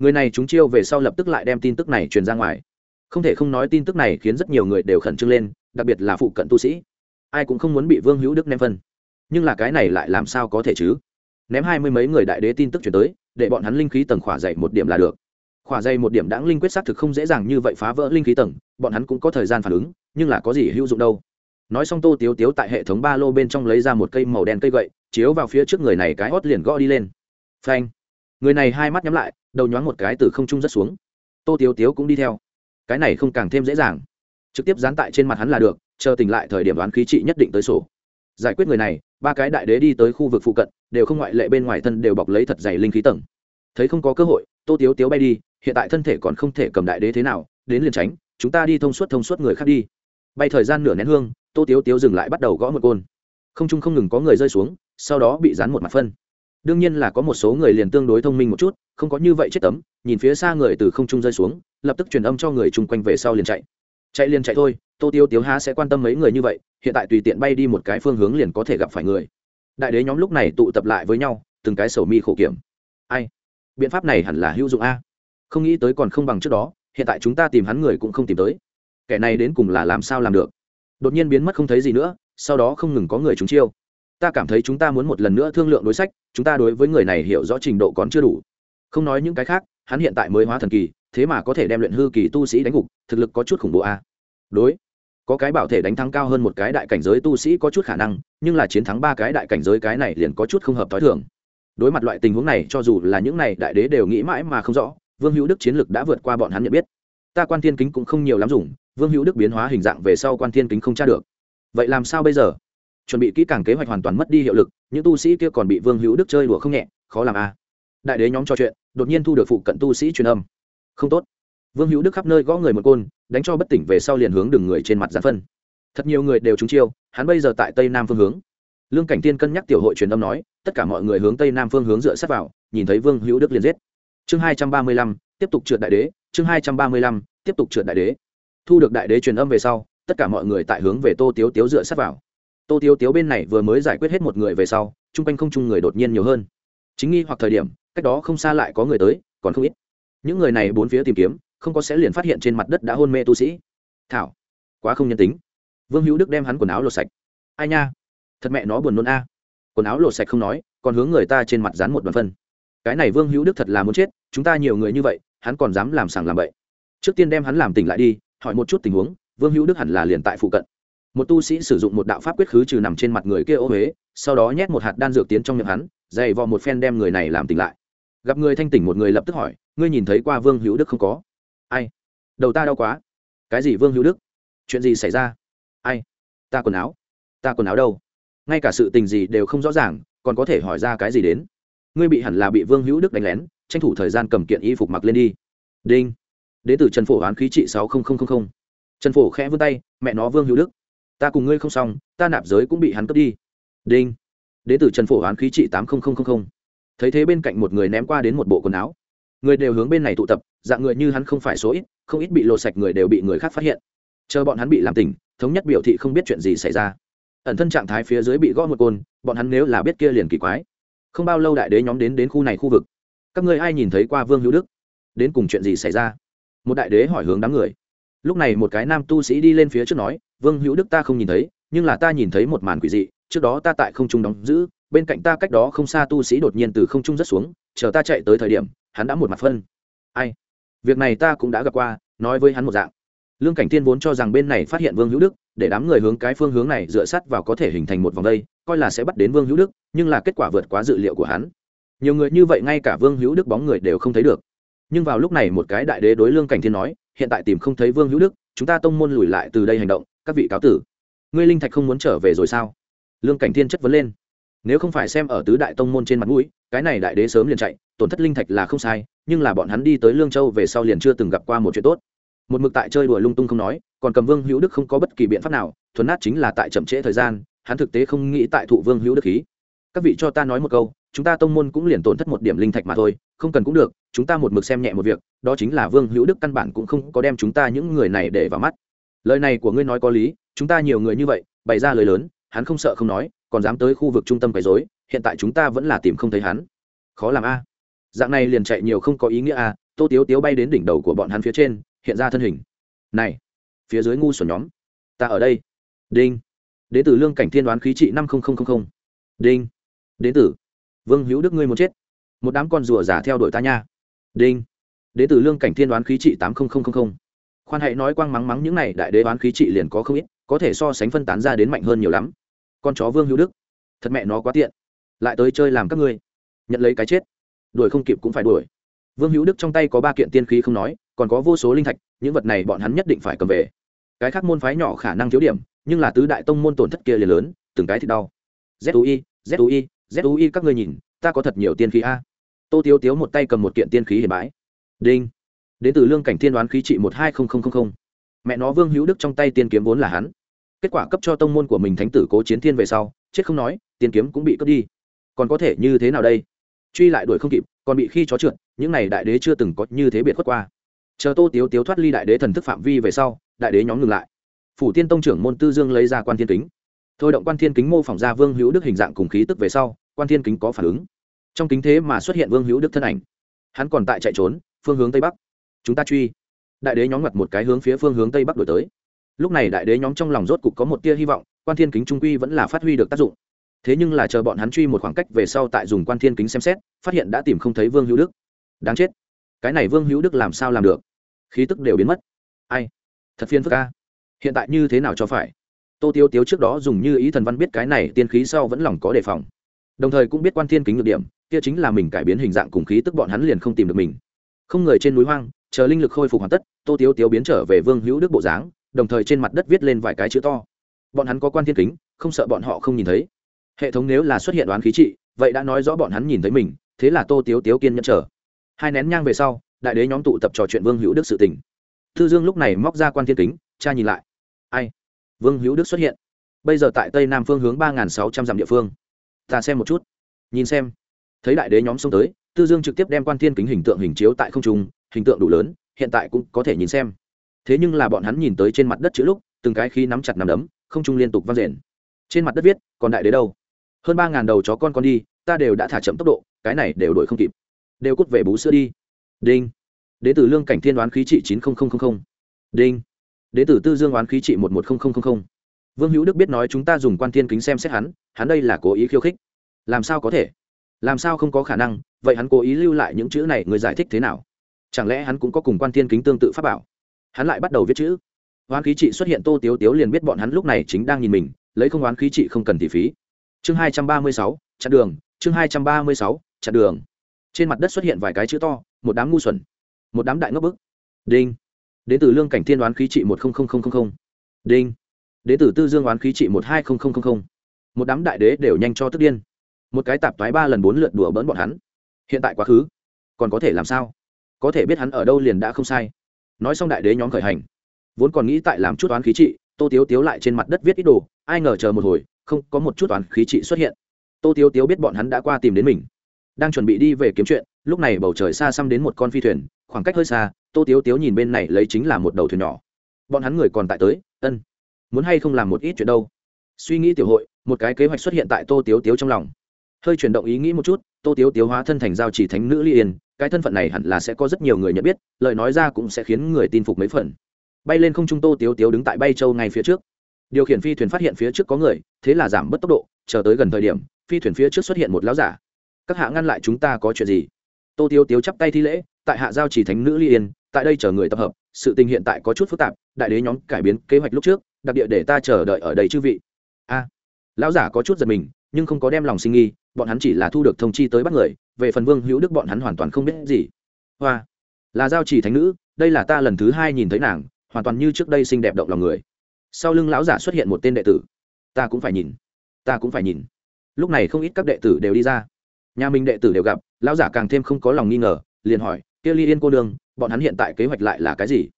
người này chúng chiêu về sau lập tức lại đem tin tức này truyền ra ngoài. Không thể không nói tin tức này khiến rất nhiều người đều khẩn trương lên, đặc biệt là phụ cận tu sĩ. Ai cũng không muốn bị vương hữu đức ném phân. Nhưng là cái này lại làm sao có thể chứ? Ném hai mươi mấy người đại đế tin tức chuyển tới, để bọn hắn linh khí tầng khỏa dày một điểm là được. Khỏa dày một điểm đáng linh quyết xác thực không dễ dàng như vậy phá vỡ linh khí tầng, bọn hắn cũng có thời gian phản ứng, nhưng là có gì hữu dụng đâu. Nói xong tô tiếu tiếu tại hệ thống ba lô bên trong lấy ra một cây màu đen cây gậy, chiếu vào phía trước người này cái hót liền gõ đi lên. Phanh. Người này hai mắt nhắm lại đầu nhoáng một cái từ không trung rất xuống. Tô tiếu tiếu cũng đi theo. Cái này không càng thêm dễ dàng. Trực tiếp dán tại trên mặt hắn là được, chờ tỉnh lại thời điểm đoán khí trị nhất định tới sổ. Giải quyết người này, ba cái đại đế đi tới khu vực phụ cận, đều không ngoại lệ bên ngoài thân đều bọc lấy thật dày linh khí tầng. Thấy không có cơ hội, tô tiếu tiếu bay đi, hiện tại thân thể còn không thể cầm đại đế thế nào, đến liền tránh, chúng ta đi thông suốt thông suốt người khác đi. Bay thời gian nửa nén hương, tô tiếu tiếu dừng lại bắt đầu gõ một côn. Không trung không ngừng có người rơi xuống, sau đó bị dán một mặt phân đương nhiên là có một số người liền tương đối thông minh một chút, không có như vậy chết tấm, nhìn phía xa người từ không trung rơi xuống, lập tức truyền âm cho người chung quanh về sau liền chạy. Chạy liền chạy thôi, tô tiêu tiếu há sẽ quan tâm mấy người như vậy, hiện tại tùy tiện bay đi một cái phương hướng liền có thể gặp phải người. Đại đế nhóm lúc này tụ tập lại với nhau, từng cái sầu mi khổ kiểm. Ai? Biện pháp này hẳn là hữu dụng a. Không nghĩ tới còn không bằng trước đó, hiện tại chúng ta tìm hắn người cũng không tìm tới. Kẻ này đến cùng là làm sao làm được? Đột nhiên biến mất không thấy gì nữa, sau đó không ngừng có người chúng chiêu ta cảm thấy chúng ta muốn một lần nữa thương lượng đối sách, chúng ta đối với người này hiểu rõ trình độ còn chưa đủ. Không nói những cái khác, hắn hiện tại mới hóa thần kỳ, thế mà có thể đem luyện hư kỳ tu sĩ đánh gục, thực lực có chút khủng bố a. Đối, có cái bảo thể đánh thắng cao hơn một cái đại cảnh giới tu sĩ có chút khả năng, nhưng là chiến thắng ba cái đại cảnh giới cái này liền có chút không hợp t h o i thường. Đối mặt loại tình huống này, cho dù là những này đại đế đều nghĩ mãi mà không rõ, vương hữu đức chiến lực đã vượt qua bọn hắn nhận biết. Ta quan thiên kính cũng không nhiều lắm dùng, vương hữu đức biến hóa hình dạng về sau quan thiên kính không tra được. Vậy làm sao bây giờ? Chuẩn bị kỹ càng kế hoạch hoàn toàn mất đi hiệu lực, những tu sĩ kia còn bị vương hữu đức chơi đùa không nhẹ, khó làm a. À. đại đế nhóm trò chuyện, đột nhiên thu được phụ cận tu sĩ truyền âm. Không tốt. Vương hữu đức khắp nơi gõ người một côn, đánh cho bất tỉnh về sau liền hướng đường người trên mặt gián phân. Thật nhiều người đều trúng chiêu, hắn bây giờ tại tây nam phương hướng. Lương cảnh tiên cân nhắc tiểu hội truyền âm nói, tất cả mọi người hướng tây nam phương hướng dựa sát vào, nhìn thấy vương hữu đức liền giết. Chương hai trăm ba mươi lăm, tiếp tục trượt đại đế, chương hai trăm ba mươi lăm, tiếp tục trượt đại đế. Thu được đại đế truyền âm về sau, tất cả mọi người tại hướng về tô tiếu tiếu dựa sát vào tô tiếu tiếu bên này vừa mới giải quyết hết một người về sau, chung quanh không chung người đột nhiên nhiều hơn. Chính nghi hoặc thời điểm, cách đó không xa lại có người tới, còn không ít. Những người này bốn phía tìm kiếm, không có sẽ liền phát hiện trên mặt đất đã hôn mê tu sĩ. Thảo, quá không nhân tính. Vương hữu đức đem hắn quần áo lột sạch. Ai nha? Thật mẹ nó buồn nôn a. Quần áo lột sạch không nói, còn hướng người ta trên mặt dán một đoàn phân. Cái này vương hữu đức thật là muốn chết, chúng ta nhiều người như vậy, hắn còn dám làm sàng làm bậy. Trước tiên đem hắn làm tỉnh lại đi, hỏi một chút tình huống, vương hữu đức hẳn là liền tại phụ cận một tu sĩ sử dụng một đạo pháp quyết khứ trừ nằm trên mặt người kia ô huế, sau đó nhét một hạt đan dược tiến trong miệng hắn, dày vò một phen đem người này làm tỉnh lại. Gặp người thanh tỉnh một người lập tức hỏi, ngươi nhìn thấy qua vương hữu đức không có? Ai? Đầu ta đau quá. Cái gì vương hữu đức? Chuyện gì xảy ra? Ai? Ta quần áo. Ta quần áo đâu? Ngay cả sự tình gì đều không rõ ràng, còn có thể hỏi ra cái gì đến? Ngươi bị hẳn là bị vương hữu đức đánh lén, tranh thủ thời gian cầm kiện y phục mặc lên đi. Đinh. Đ ế từ trần phổ án khí trị sáu trần phổ khẽ vươn tay, mẹ nó vương hữu đức ta cùng ngươi không xong, ta nạp giới cũng bị hắn cướp đi. Đinh. Đ ế từ trần phổ án khí trị tám nghìn thấy thế bên cạnh một người ném qua đến một bộ quần áo. Người đều hướng bên này tụ tập, dạng người như hắn không phải số ít, không ít bị lột sạch người đều bị người khác phát hiện. Chờ bọn hắn bị làm tỉnh, thống nhất biểu thị không biết chuyện gì xảy ra. Ẩn thân trạng thái phía dưới bị gõ một côn, bọn hắn nếu là biết kia liền kỳ quái. Không bao lâu đại đế nhóm đến đến khu này khu vực. Các ngươi ai nhìn thấy qua vương hữu đức? Đến cùng chuyện gì xảy ra? Một đại đế hỏi hướng đám người lúc này một cái nam tu sĩ đi lên phía trước nói, vương hữu đức ta không nhìn thấy, nhưng là ta nhìn thấy một màn quỷ dị, trước đó ta tại không trung đóng giữ, bên cạnh ta cách đó không xa tu sĩ đột nhiên từ không trung rất xuống, chờ ta chạy tới thời điểm, hắn đã một mặt phân. Ai? Việc này ta cũng đã gặp qua, nói với hắn một dạng. Lương cảnh tiên vốn cho rằng bên này phát hiện vương hữu đức, để đám người hướng cái phương hướng này dựa sắt vào có thể hình thành một vòng đây, coi là sẽ bắt đến vương hữu đức, nhưng là kết quả vượt quá dự liệu của hắn. Nhiều người như vậy ngay cả vương hữu đức bóng người đều không thấy được nhưng vào lúc này một cái đại đế đối lương cảnh thiên nói, hiện tại tìm không thấy vương hữu đức, chúng ta tông môn lùi lại từ đây hành động, các vị cáo tử. Ngươi linh thạch không muốn trở về rồi sao? Lương cảnh thiên chất vấn lên. Nếu không phải xem ở tứ đại tông môn trên mặt mũi, cái này đại đế sớm liền chạy, tổn thất linh thạch là không sai, nhưng là bọn hắn đi tới lương châu về sau liền chưa từng gặp qua một chuyện tốt. Một mực tại chơi đùa lung tung không nói, còn cầm vương hữu đức không có bất kỳ biện pháp nào, thuần nát chính là tại chậm trễ thời gian, hắn thực tế không nghĩ tại thụ vương hữu đức khí. Các vị cho ta nói một câu, chúng ta tông môn cũng liền tổn thất một điểm linh thạch mà thôi không cần cũng được, chúng ta một mực xem nhẹ một việc, đó chính là vương hữu đức căn bản cũng không có đem chúng ta những người này để vào mắt. Lời này của ngươi nói có lý, chúng ta nhiều người như vậy, bày ra lời lớn, hắn không sợ không nói, còn dám tới khu vực trung tâm quấy dối hiện tại chúng ta vẫn là tìm không thấy hắn. Khó làm a. Dạng này liền chạy nhiều không có ý nghĩa a, tô tiếu tiếu bay đến đỉnh đầu của bọn hắn phía trên, hiện ra thân hình. Này, phía dưới ngu xuẩn nhóm, ta ở đây. Đinh. Đến từ lương cảnh thiên đoán khí trị năm đinh. Đến từ vương hữu đức ngươi muốn chết một đám con rùa giả theo đuổi ta nha. Đinh. Đế tử lương cảnh thiên đoán khí trị tám nghìn khoan hãy nói quang mắng mắng những này, đại đế đoán khí trị liền có không ít, có thể so sánh phân tán ra đến mạnh hơn nhiều lắm. Con chó vương hữu đức. Thật mẹ nó quá tiện. Lại tới chơi làm các ngươi. Nhận lấy cái chết. Đuổi không kịp cũng phải đuổi. Vương hữu đức trong tay có ba kiện tiên khí không nói, còn có vô số linh thạch, những vật này bọn hắn nhất định phải cầm về. Cái khác môn phái nhỏ khả năng thiếu điểm, nhưng là tứ đại tông môn tổn thất kia liền lớn, từng cái thì đau. Zui zui zui các ngươi nhìn, ta có thật nhiều tiên khí a tô tiếu tiếu một tay cầm một kiện tiên khí hiền bái. Đinh. Đến từ lương cảnh thiên đoán khí trị một hai không không không không. Mẹ nó vương hữu đức trong tay tiên kiếm vốn là hắn. Kết quả cấp cho tông môn của mình thánh tử cố chiến thiên về sau, chết không nói, tiên kiếm cũng bị cướp đi. Còn có thể như thế nào đây? Truy lại đuổi không kịp, còn bị khi chó trượt, những này đại đế chưa từng có như thế biệt khuất qua. Chờ tô tiếu tiếu thoát ly đại đế thần thức phạm vi về sau, đại đế nhóm ngừng lại. Phủ tiên tông trưởng môn tư dương lấy ra quan thiên kính. Thôi động quan thiên kính mô phỏng ra vương hữu đức hình dạng cùng khí tức về sau, quan thiên kính có phản ứng trong kính thế mà xuất hiện vương hữu đức thân ảnh. Hắn còn tại chạy trốn, phương hướng tây bắc. Chúng ta truy. Đại đế nhóm ngặt một cái hướng phía phương hướng tây bắc đổi tới. Lúc này đại đế nhóm trong lòng rốt cục có một tia hy vọng, quan thiên kính trung quy vẫn là phát huy được tác dụng. Thế nhưng là chờ bọn hắn truy một khoảng cách về sau tại dùng quan thiên kính xem xét, phát hiện đã tìm không thấy vương hữu đức. Đáng chết. Cái này vương hữu đức làm sao làm được? Khí tức đều biến mất. Ai? Thật phiên phức ca hiện tại như thế nào cho phải? Tô tiêu tiếu trước đó dùng như ý thần văn biết cái này, tiên khí sau vẫn lòng có đề phòng. Đồng thời cũng biết quan thiên kính được điểm kia chính là mình cải biến hình dạng cùng khí tức bọn hắn liền không tìm được mình. Không người trên núi hoang chờ linh lực khôi phục hoàn tất tô tiếu tiếu biến trở về vương hữu đức bộ dáng đồng thời trên mặt đất viết lên vài cái chữ to. Bọn hắn có quan thiên kính không sợ bọn họ không nhìn thấy. Hệ thống nếu là xuất hiện đoán khí trị vậy đã nói rõ bọn hắn nhìn thấy mình thế là tô tiếu tiếu kiên nhẫn chờ, hai nén nhang về sau đại đế nhóm tụ tập trò chuyện vương hữu đức sự tình. Thư dương lúc này móc ra quan thiên kính cha nhìn lại. Ai? Vương hữu đức xuất hiện. Bây giờ tại tây nam phương hướng ba nghìn sáu trăm dặm địa phương. Ta xem một chút. Nhìn xem thấy đại đế nhóm xông tới, tư dương trực tiếp đem quan thiên kính hình tượng hình chiếu tại không trung, hình tượng đủ lớn, hiện tại cũng có thể nhìn xem. Thế nhưng là bọn hắn nhìn tới trên mặt đất chữ lúc, từng cái khi nắm chặt nằm đấm, không trung liên tục vang rền trên mặt đất viết, còn đại đế đâu? Hơn ba ngàn đầu chó con con đi, ta đều đã thả chậm tốc độ, cái này đều đổi không kịp. Đều cút về bú sữa đi. Đinh. Đế từ lương cảnh thiên đoán khí trị chín nghìn đinh. Đế từ tư dương đoán khí trị một một vương hữu đức biết nói chúng ta dùng quan thiên kính xem xét hắn hắn đây là cố ý khiêu khích. Làm sao có thể? Làm sao không có khả năng? Vậy hắn cố ý lưu lại những chữ này, người giải thích thế nào? Chẳng lẽ hắn cũng có cùng quan thiên kính tương tự pháp bảo? Hắn lại bắt đầu viết chữ. Oán khí trị xuất hiện tô tiếu tiếu liền biết bọn hắn lúc này chính đang nhìn mình, lấy không oán khí trị không cần tỷ phí. Chương hai trăm ba mươi sáu, chặn đường. Chương hai trăm ba mươi sáu, chặn đường. Trên mặt đất xuất hiện vài cái chữ to, một đám ngu xuẩn. Một đám đại ngốc bức. Đinh. Đến từ lương cảnh thiên đoán khí trị một đinh. Đến từ tư dương đoán khí trị một hai một đám đại đế đều nhanh cho tức điên một cái tạp thoái ba lần bốn lượt đùa bỡn bọn hắn. Hiện tại quá khứ, còn có thể làm sao? Có thể biết hắn ở đâu liền đã không sai. Nói xong đại đế nhóm khởi hành. Vốn còn nghĩ tại làm chút toán khí trị, tô tiếu tiếu lại trên mặt đất viết ít đồ, ai ngờ chờ một hồi, không, có một chút toán khí trị xuất hiện. Tô tiếu tiếu biết bọn hắn đã qua tìm đến mình, đang chuẩn bị đi về kiếm chuyện, lúc này bầu trời xa xăm đến một con phi thuyền, khoảng cách hơi xa, tô tiếu tiếu nhìn bên này lấy chính là một đầu thuyền nhỏ. Bọn hắn người còn tại tới, ân, muốn hay không làm một ít chuyện đâu? Suy nghĩ tiểu hội, một cái kế hoạch xuất hiện tại tô tiếu tiếu trong lòng hơi chuyển động ý nghĩ một chút, tô tiếu tiếu hóa thân thành giao chỉ thánh nữ ly yên, cái thân phận này hẳn là sẽ có rất nhiều người nhận biết, lời nói ra cũng sẽ khiến người tin phục mấy phần. Bay lên không trung tô tiếu tiếu đứng tại bay châu ngay phía trước. Điều khiển phi thuyền phát hiện phía trước có người, thế là giảm bớt tốc độ, chờ tới gần thời điểm, phi thuyền phía trước xuất hiện một láo giả. Các hạ ngăn lại chúng ta có chuyện gì? Tô tiếu tiếu chắp tay thi lễ, tại hạ giao chỉ thánh nữ ly yên, tại đây chờ người tập hợp, sự tình hiện tại có chút phức tạp, đại đế nhóm cải biến kế hoạch lúc trước, đặc địa để ta chờ đợi ở đây chư vị. A, lão giả có chút giật mình, nhưng không có đem lòng sinh nghi bọn hắn chỉ là thu được thông chi tới bắt người, về phần vương hữu đức bọn hắn hoàn toàn không biết gì. Hoa, là giao chỉ thánh nữ, đây là ta lần thứ hai nhìn thấy nàng, hoàn toàn như trước đây xinh đẹp động lòng người. Sau lưng lão giả xuất hiện một tên đệ tử. Ta cũng phải nhìn, ta cũng phải nhìn. Lúc này không ít các đệ tử đều đi ra. Nhà mình đệ tử đều gặp, lão giả càng thêm không có lòng nghi ngờ, liền hỏi, kia ly yên cô đương bọn hắn hiện tại kế hoạch lại là cái gì?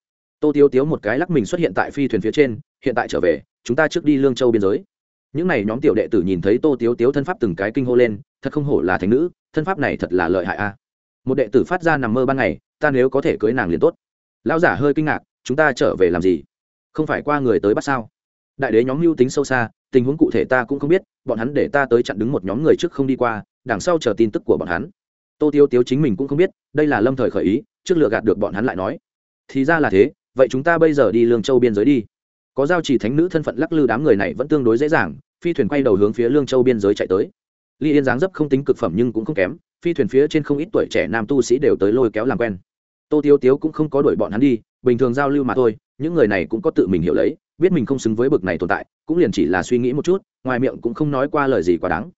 Tô tiếu tiếu một cái lắc mình xuất hiện tại phi thuyền phía trên, hiện tại trở về, chúng ta trước đi lương châu biên giới những n à y nhóm tiểu đệ tử nhìn thấy tô tiếu tiếu thân pháp từng cái kinh hô lên, thật không hổ là thành nữ, thân pháp này thật là lợi hại a. Một đệ tử phát ra nằm mơ ban ngày, ta nếu có thể cưới nàng liền tốt. Lão giả hơi kinh ngạc, chúng ta trở về làm gì? Không phải qua người tới bắt sao? Đại đế nhóm mưu tính sâu xa, tình huống cụ thể ta cũng không biết, bọn hắn để ta tới chặn đứng một nhóm người trước không đi qua, đằng sau chờ tin tức của bọn hắn. Tô tiêu tiếu chính mình cũng không biết, đây là lâm thời khởi ý, trước lựa gạt được bọn hắn lại nói. Thì ra là thế, vậy chúng ta bây giờ đi lương châu biên giới đi có giao chỉ thánh nữ thân phận lắc lư đám người này vẫn tương đối dễ dàng, phi thuyền quay đầu hướng phía lương châu biên giới chạy tới. Ly yên dáng dấp không tính cực phẩm nhưng cũng không kém, phi thuyền phía trên không ít tuổi trẻ nam tu sĩ đều tới lôi kéo làm quen. Tô tiêu tiếu cũng không có đuổi bọn hắn đi, bình thường giao lưu mà thôi, những người này cũng có tự mình hiểu lấy, biết mình không xứng với bực này tồn tại, cũng liền chỉ là suy nghĩ một chút, ngoài miệng cũng không nói qua lời gì quá đáng.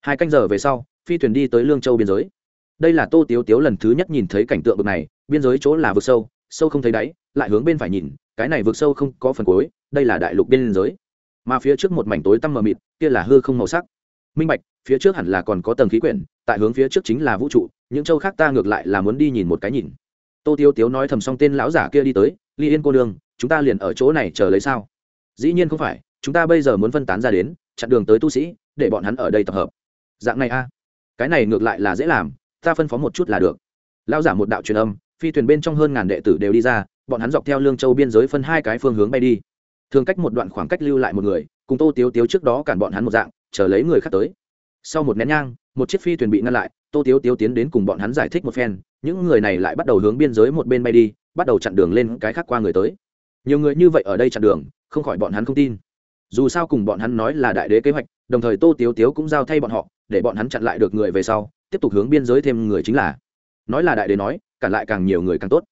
Hai canh giờ về sau, phi thuyền đi tới lương châu biên giới. Đây là tô tiếu tiếu lần thứ nhất nhìn thấy cảnh tượng bực này, biên giới chỗ là vực sâu sâu không thấy đáy, lại hướng bên phải nhìn cái này vượt sâu không có phần cuối, đây là đại lục biên giới. Mà phía trước một mảnh tối tăm mờ mịt, kia là hư không màu sắc. Minh bạch, phía trước hẳn là còn có tầng khí quyển, tại hướng phía trước chính là vũ trụ, những châu khác ta ngược lại là muốn đi nhìn một cái nhìn. Tô tiếu tiếu nói thầm xong tên lão giả kia đi tới, ly yên cô đường chúng ta liền ở chỗ này chờ lấy sao? Dĩ nhiên không phải, chúng ta bây giờ muốn phân tán ra đến, chặn đường tới tu sĩ, để bọn hắn ở đây tập hợp. Dạng này a, cái này ngược lại là dễ làm, ta phân phó một chút là được. Lão giả một đạo truyền âm phi thuyền bên trong hơn ngàn đệ tử đều đi ra, bọn hắn dọc theo lương châu biên giới phân hai cái phương hướng bay đi. Thường cách một đoạn khoảng cách lưu lại một người, cùng tô tiếu tiếu trước đó cản bọn hắn một dạng, chờ lấy người khác tới. Sau một nén nhang, một chiếc phi thuyền bị ngăn lại, tô tiếu tiếu tiến đến cùng bọn hắn giải thích một phen, những người này lại bắt đầu hướng biên giới một bên bay đi, bắt đầu chặn đường lên cái khác qua người tới. Nhiều người như vậy ở đây chặn đường, không khỏi bọn hắn không tin. Dù sao cùng bọn hắn nói là đại đế kế hoạch, đồng thời tô tiếu tiếu cũng giao thay bọn họ, để bọn hắn chặn lại được người về sau, tiếp tục hướng biên giới thêm người chính là. Nói là đại đế nói cản lại càng nhiều người càng tốt.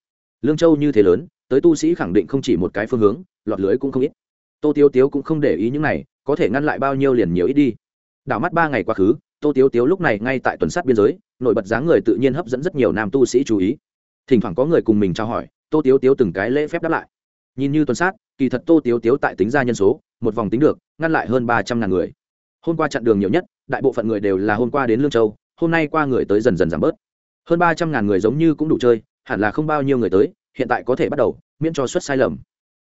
Lương châu như thế lớn, tới tu sĩ khẳng định không chỉ một cái phương hướng, lọt lưới cũng không ít. Tô tiếu tiếu cũng không để ý những này, có thể ngăn lại bao nhiêu liền nhiều ít đi. Đảo mắt ba ngày quá khứ, tô tiếu tiếu lúc này ngay tại tuần sát biên giới, nổi bật dáng người tự nhiên hấp dẫn rất nhiều nam tu sĩ chú ý. Thỉnh thoảng có người cùng mình trao hỏi, tô tiếu tiếu từng cái lễ phép đáp lại. Nhìn như tuần sát, kỳ thật tô tiếu tiếu tại tính ra nhân số, một vòng tính được, ngăn lại hơn ba trăm ngàn người. Hôm qua chặn đường nhiều nhất, đại bộ phận người đều là hôm qua đến lương châu, hôm nay qua người tới dần dần giảm bớt hơn ba trăm ngàn người giống như cũng đủ chơi, hẳn là không bao nhiêu người tới, hiện tại có thể bắt đầu, miễn cho xuất sai lầm.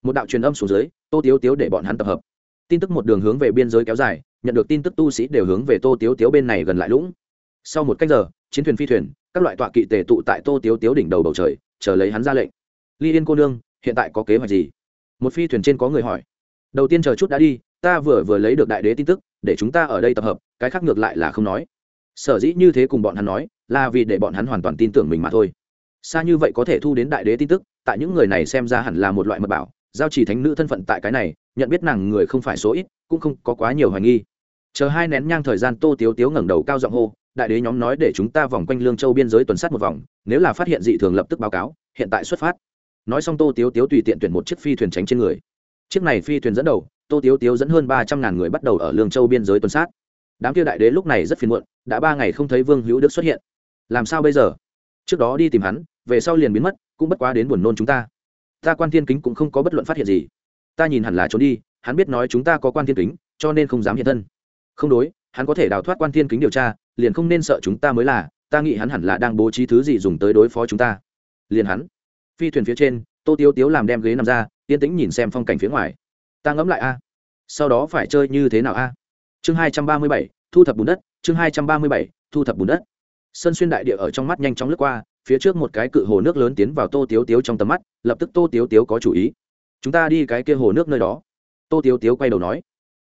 Một đạo truyền âm xuống dưới, tô tiếu tiếu để bọn hắn tập hợp. Tin tức một đường hướng về biên giới kéo dài, nhận được tin tức tu sĩ đều hướng về tô tiếu tiếu bên này gần lại lũng. Sau một cách giờ, chiến thuyền phi thuyền, các loại tọa kỵ tề tụ tại tô tiếu tiếu đỉnh đầu bầu trời, chờ lấy hắn ra lệnh. Ly yên cô nương, hiện tại có kế hoạch gì? Một phi thuyền trên có người hỏi. Đầu tiên chờ chút đã đi, ta vừa vừa lấy được đại đế tin tức, để chúng ta ở đây tập hợp, cái khác ngược lại là không nói. Sở dĩ như thế cùng bọn hắn nói là vì để bọn hắn hoàn toàn tin tưởng mình mà thôi. Xa như vậy có thể thu đến đại đế tin tức, tại những người này xem ra hẳn là một loại mật bảo. Giao chỉ thánh nữ thân phận tại cái này, nhận biết nàng người không phải số ít, cũng không có quá nhiều hoài nghi. Chờ hai nén nhang thời gian tô tiếu tiếu ngẩng đầu cao giọng hô, đại đế nhóm nói để chúng ta vòng quanh lương châu biên giới tuần sát một vòng, nếu là phát hiện dị thường lập tức báo cáo, hiện tại xuất phát. Nói xong tô tiếu tiếu tùy tiện tuyển một chiếc phi thuyền tránh trên người. Chiếc này phi thuyền dẫn đầu, tô tiếu tiếu dẫn hơn ba trăm ngàn người bắt đầu ở lương châu biên giới tuần sát. Đám kia đại đế lúc này rất phiền muộn, đã ba ngày không thấy vương hữu đức xuất hiện làm sao bây giờ? Trước đó đi tìm hắn, về sau liền biến mất, cũng bất quá đến buồn nôn chúng ta. Ta quan thiên kính cũng không có bất luận phát hiện gì. Ta nhìn hẳn là trốn đi, hắn biết nói chúng ta có quan thiên kính, cho nên không dám hiện thân. Không đối, hắn có thể đào thoát quan thiên kính điều tra, liền không nên sợ chúng ta mới là, ta nghĩ hắn hẳn là đang bố trí thứ gì dùng tới đối phó chúng ta. Liền hắn. Phi thuyền phía trên, tô tiếu tiếu làm đem ghế nằm ra, yên tĩnh nhìn xem phong cảnh phía ngoài. Ta ngẫm lại a. Sau đó phải chơi như thế nào a? Chương hai trăm ba mươi bảy, thu thập bùn đất, chương hai trăm ba mươi bảy, thu thập bùn đất sân xuyên đại địa ở trong mắt nhanh chóng lướt qua, phía trước một cái cự hồ nước lớn tiến vào tô tiếu tiếu trong tầm mắt, lập tức tô tiếu tiếu có chủ ý. Chúng ta đi cái kia hồ nước nơi đó. Tô tiếu tiếu quay đầu nói.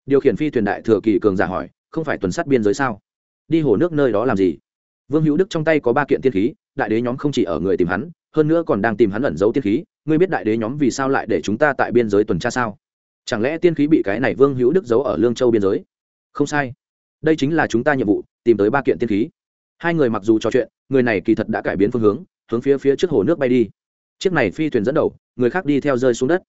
Điều khiển phi thuyền đại thừa kỳ cường giả hỏi, không phải tuần sát biên giới sao? Đi hồ nước nơi đó làm gì? Vương hữu đức trong tay có ba kiện tiên khí, đại đế nhóm không chỉ ở người tìm hắn, hơn nữa còn đang tìm hắn ẩn giấu tiên khí. Ngươi biết đại đế nhóm vì sao lại để chúng ta tại biên giới tuần tra sao? Chẳng lẽ tiên khí bị cái này vương hữu đức giấu ở lương châu biên giới? Không sai. Đây chính là chúng ta nhiệm vụ, tìm tới ba kiện tiên khí hai người mặc dù trò chuyện, người này kỳ thật đã cải biến phương hướng hướng phía phía trước hồ nước bay đi. Chiếc này phi thuyền dẫn đầu, người khác đi theo rơi xuống đất.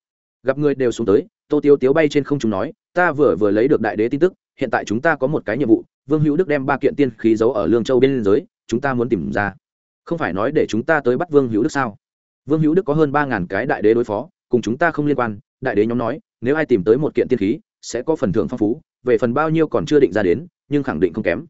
Gặp người đều xuống tới, tô tiếu tiếu bay trên không chúng nói, ta vừa vừa lấy được đại đế tin tức, hiện tại chúng ta có một cái nhiệm vụ, vương hữu đức đem ba kiện tiên khí giấu ở lương châu bên liên giới chúng ta muốn tìm ra. Không phải nói để chúng ta tới bắt vương hữu đức sao? Vương hữu đức có hơn ba ngàn cái đại đế đối phó, cùng chúng ta không liên quan, đại đế nhóm nói, nếu ai tìm tới một kiện tiên khí, sẽ có phần thưởng phong phú, về phần bao nhiêu còn chưa định ra đến, nhưng khẳng định không kém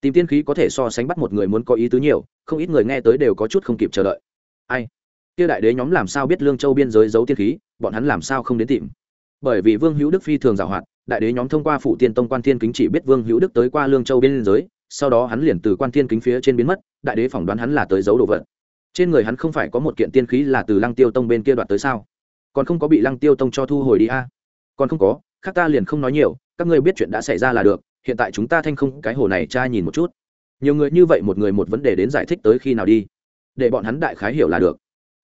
tìm tiên khí có thể so sánh bắt một người muốn có ý tứ nhiều, không ít người nghe tới đều có chút không kịp chờ đợi. Ai? Kia đại đế nhóm làm sao biết lương châu biên giới giấu tiên khí, bọn hắn làm sao không đến tìm? Bởi vì vương hữu đức phi thường giảo hoạt đại đế nhóm thông qua phụ tiên tông quan thiên kính chỉ biết vương hữu đức tới qua lương châu biên giới, sau đó hắn liền từ quan thiên kính phía trên biến mất, đại đế phỏng đoán hắn là tới giấu đồ vật. Trên người hắn không phải có một kiện tiên khí là từ lăng tiêu tông bên kia đoạt tới sao? Còn không có bị lăng tiêu tông cho thu hồi đi a? À? còn không có, khác ta liền không nói nhiều, các ngươi biết chuyện đã xảy ra là được hiện tại chúng ta thanh không, cái hồ này cha nhìn một chút. Nhiều người như vậy, một người một vấn đề đến giải thích tới khi nào đi. Để bọn hắn đại khái hiểu là được.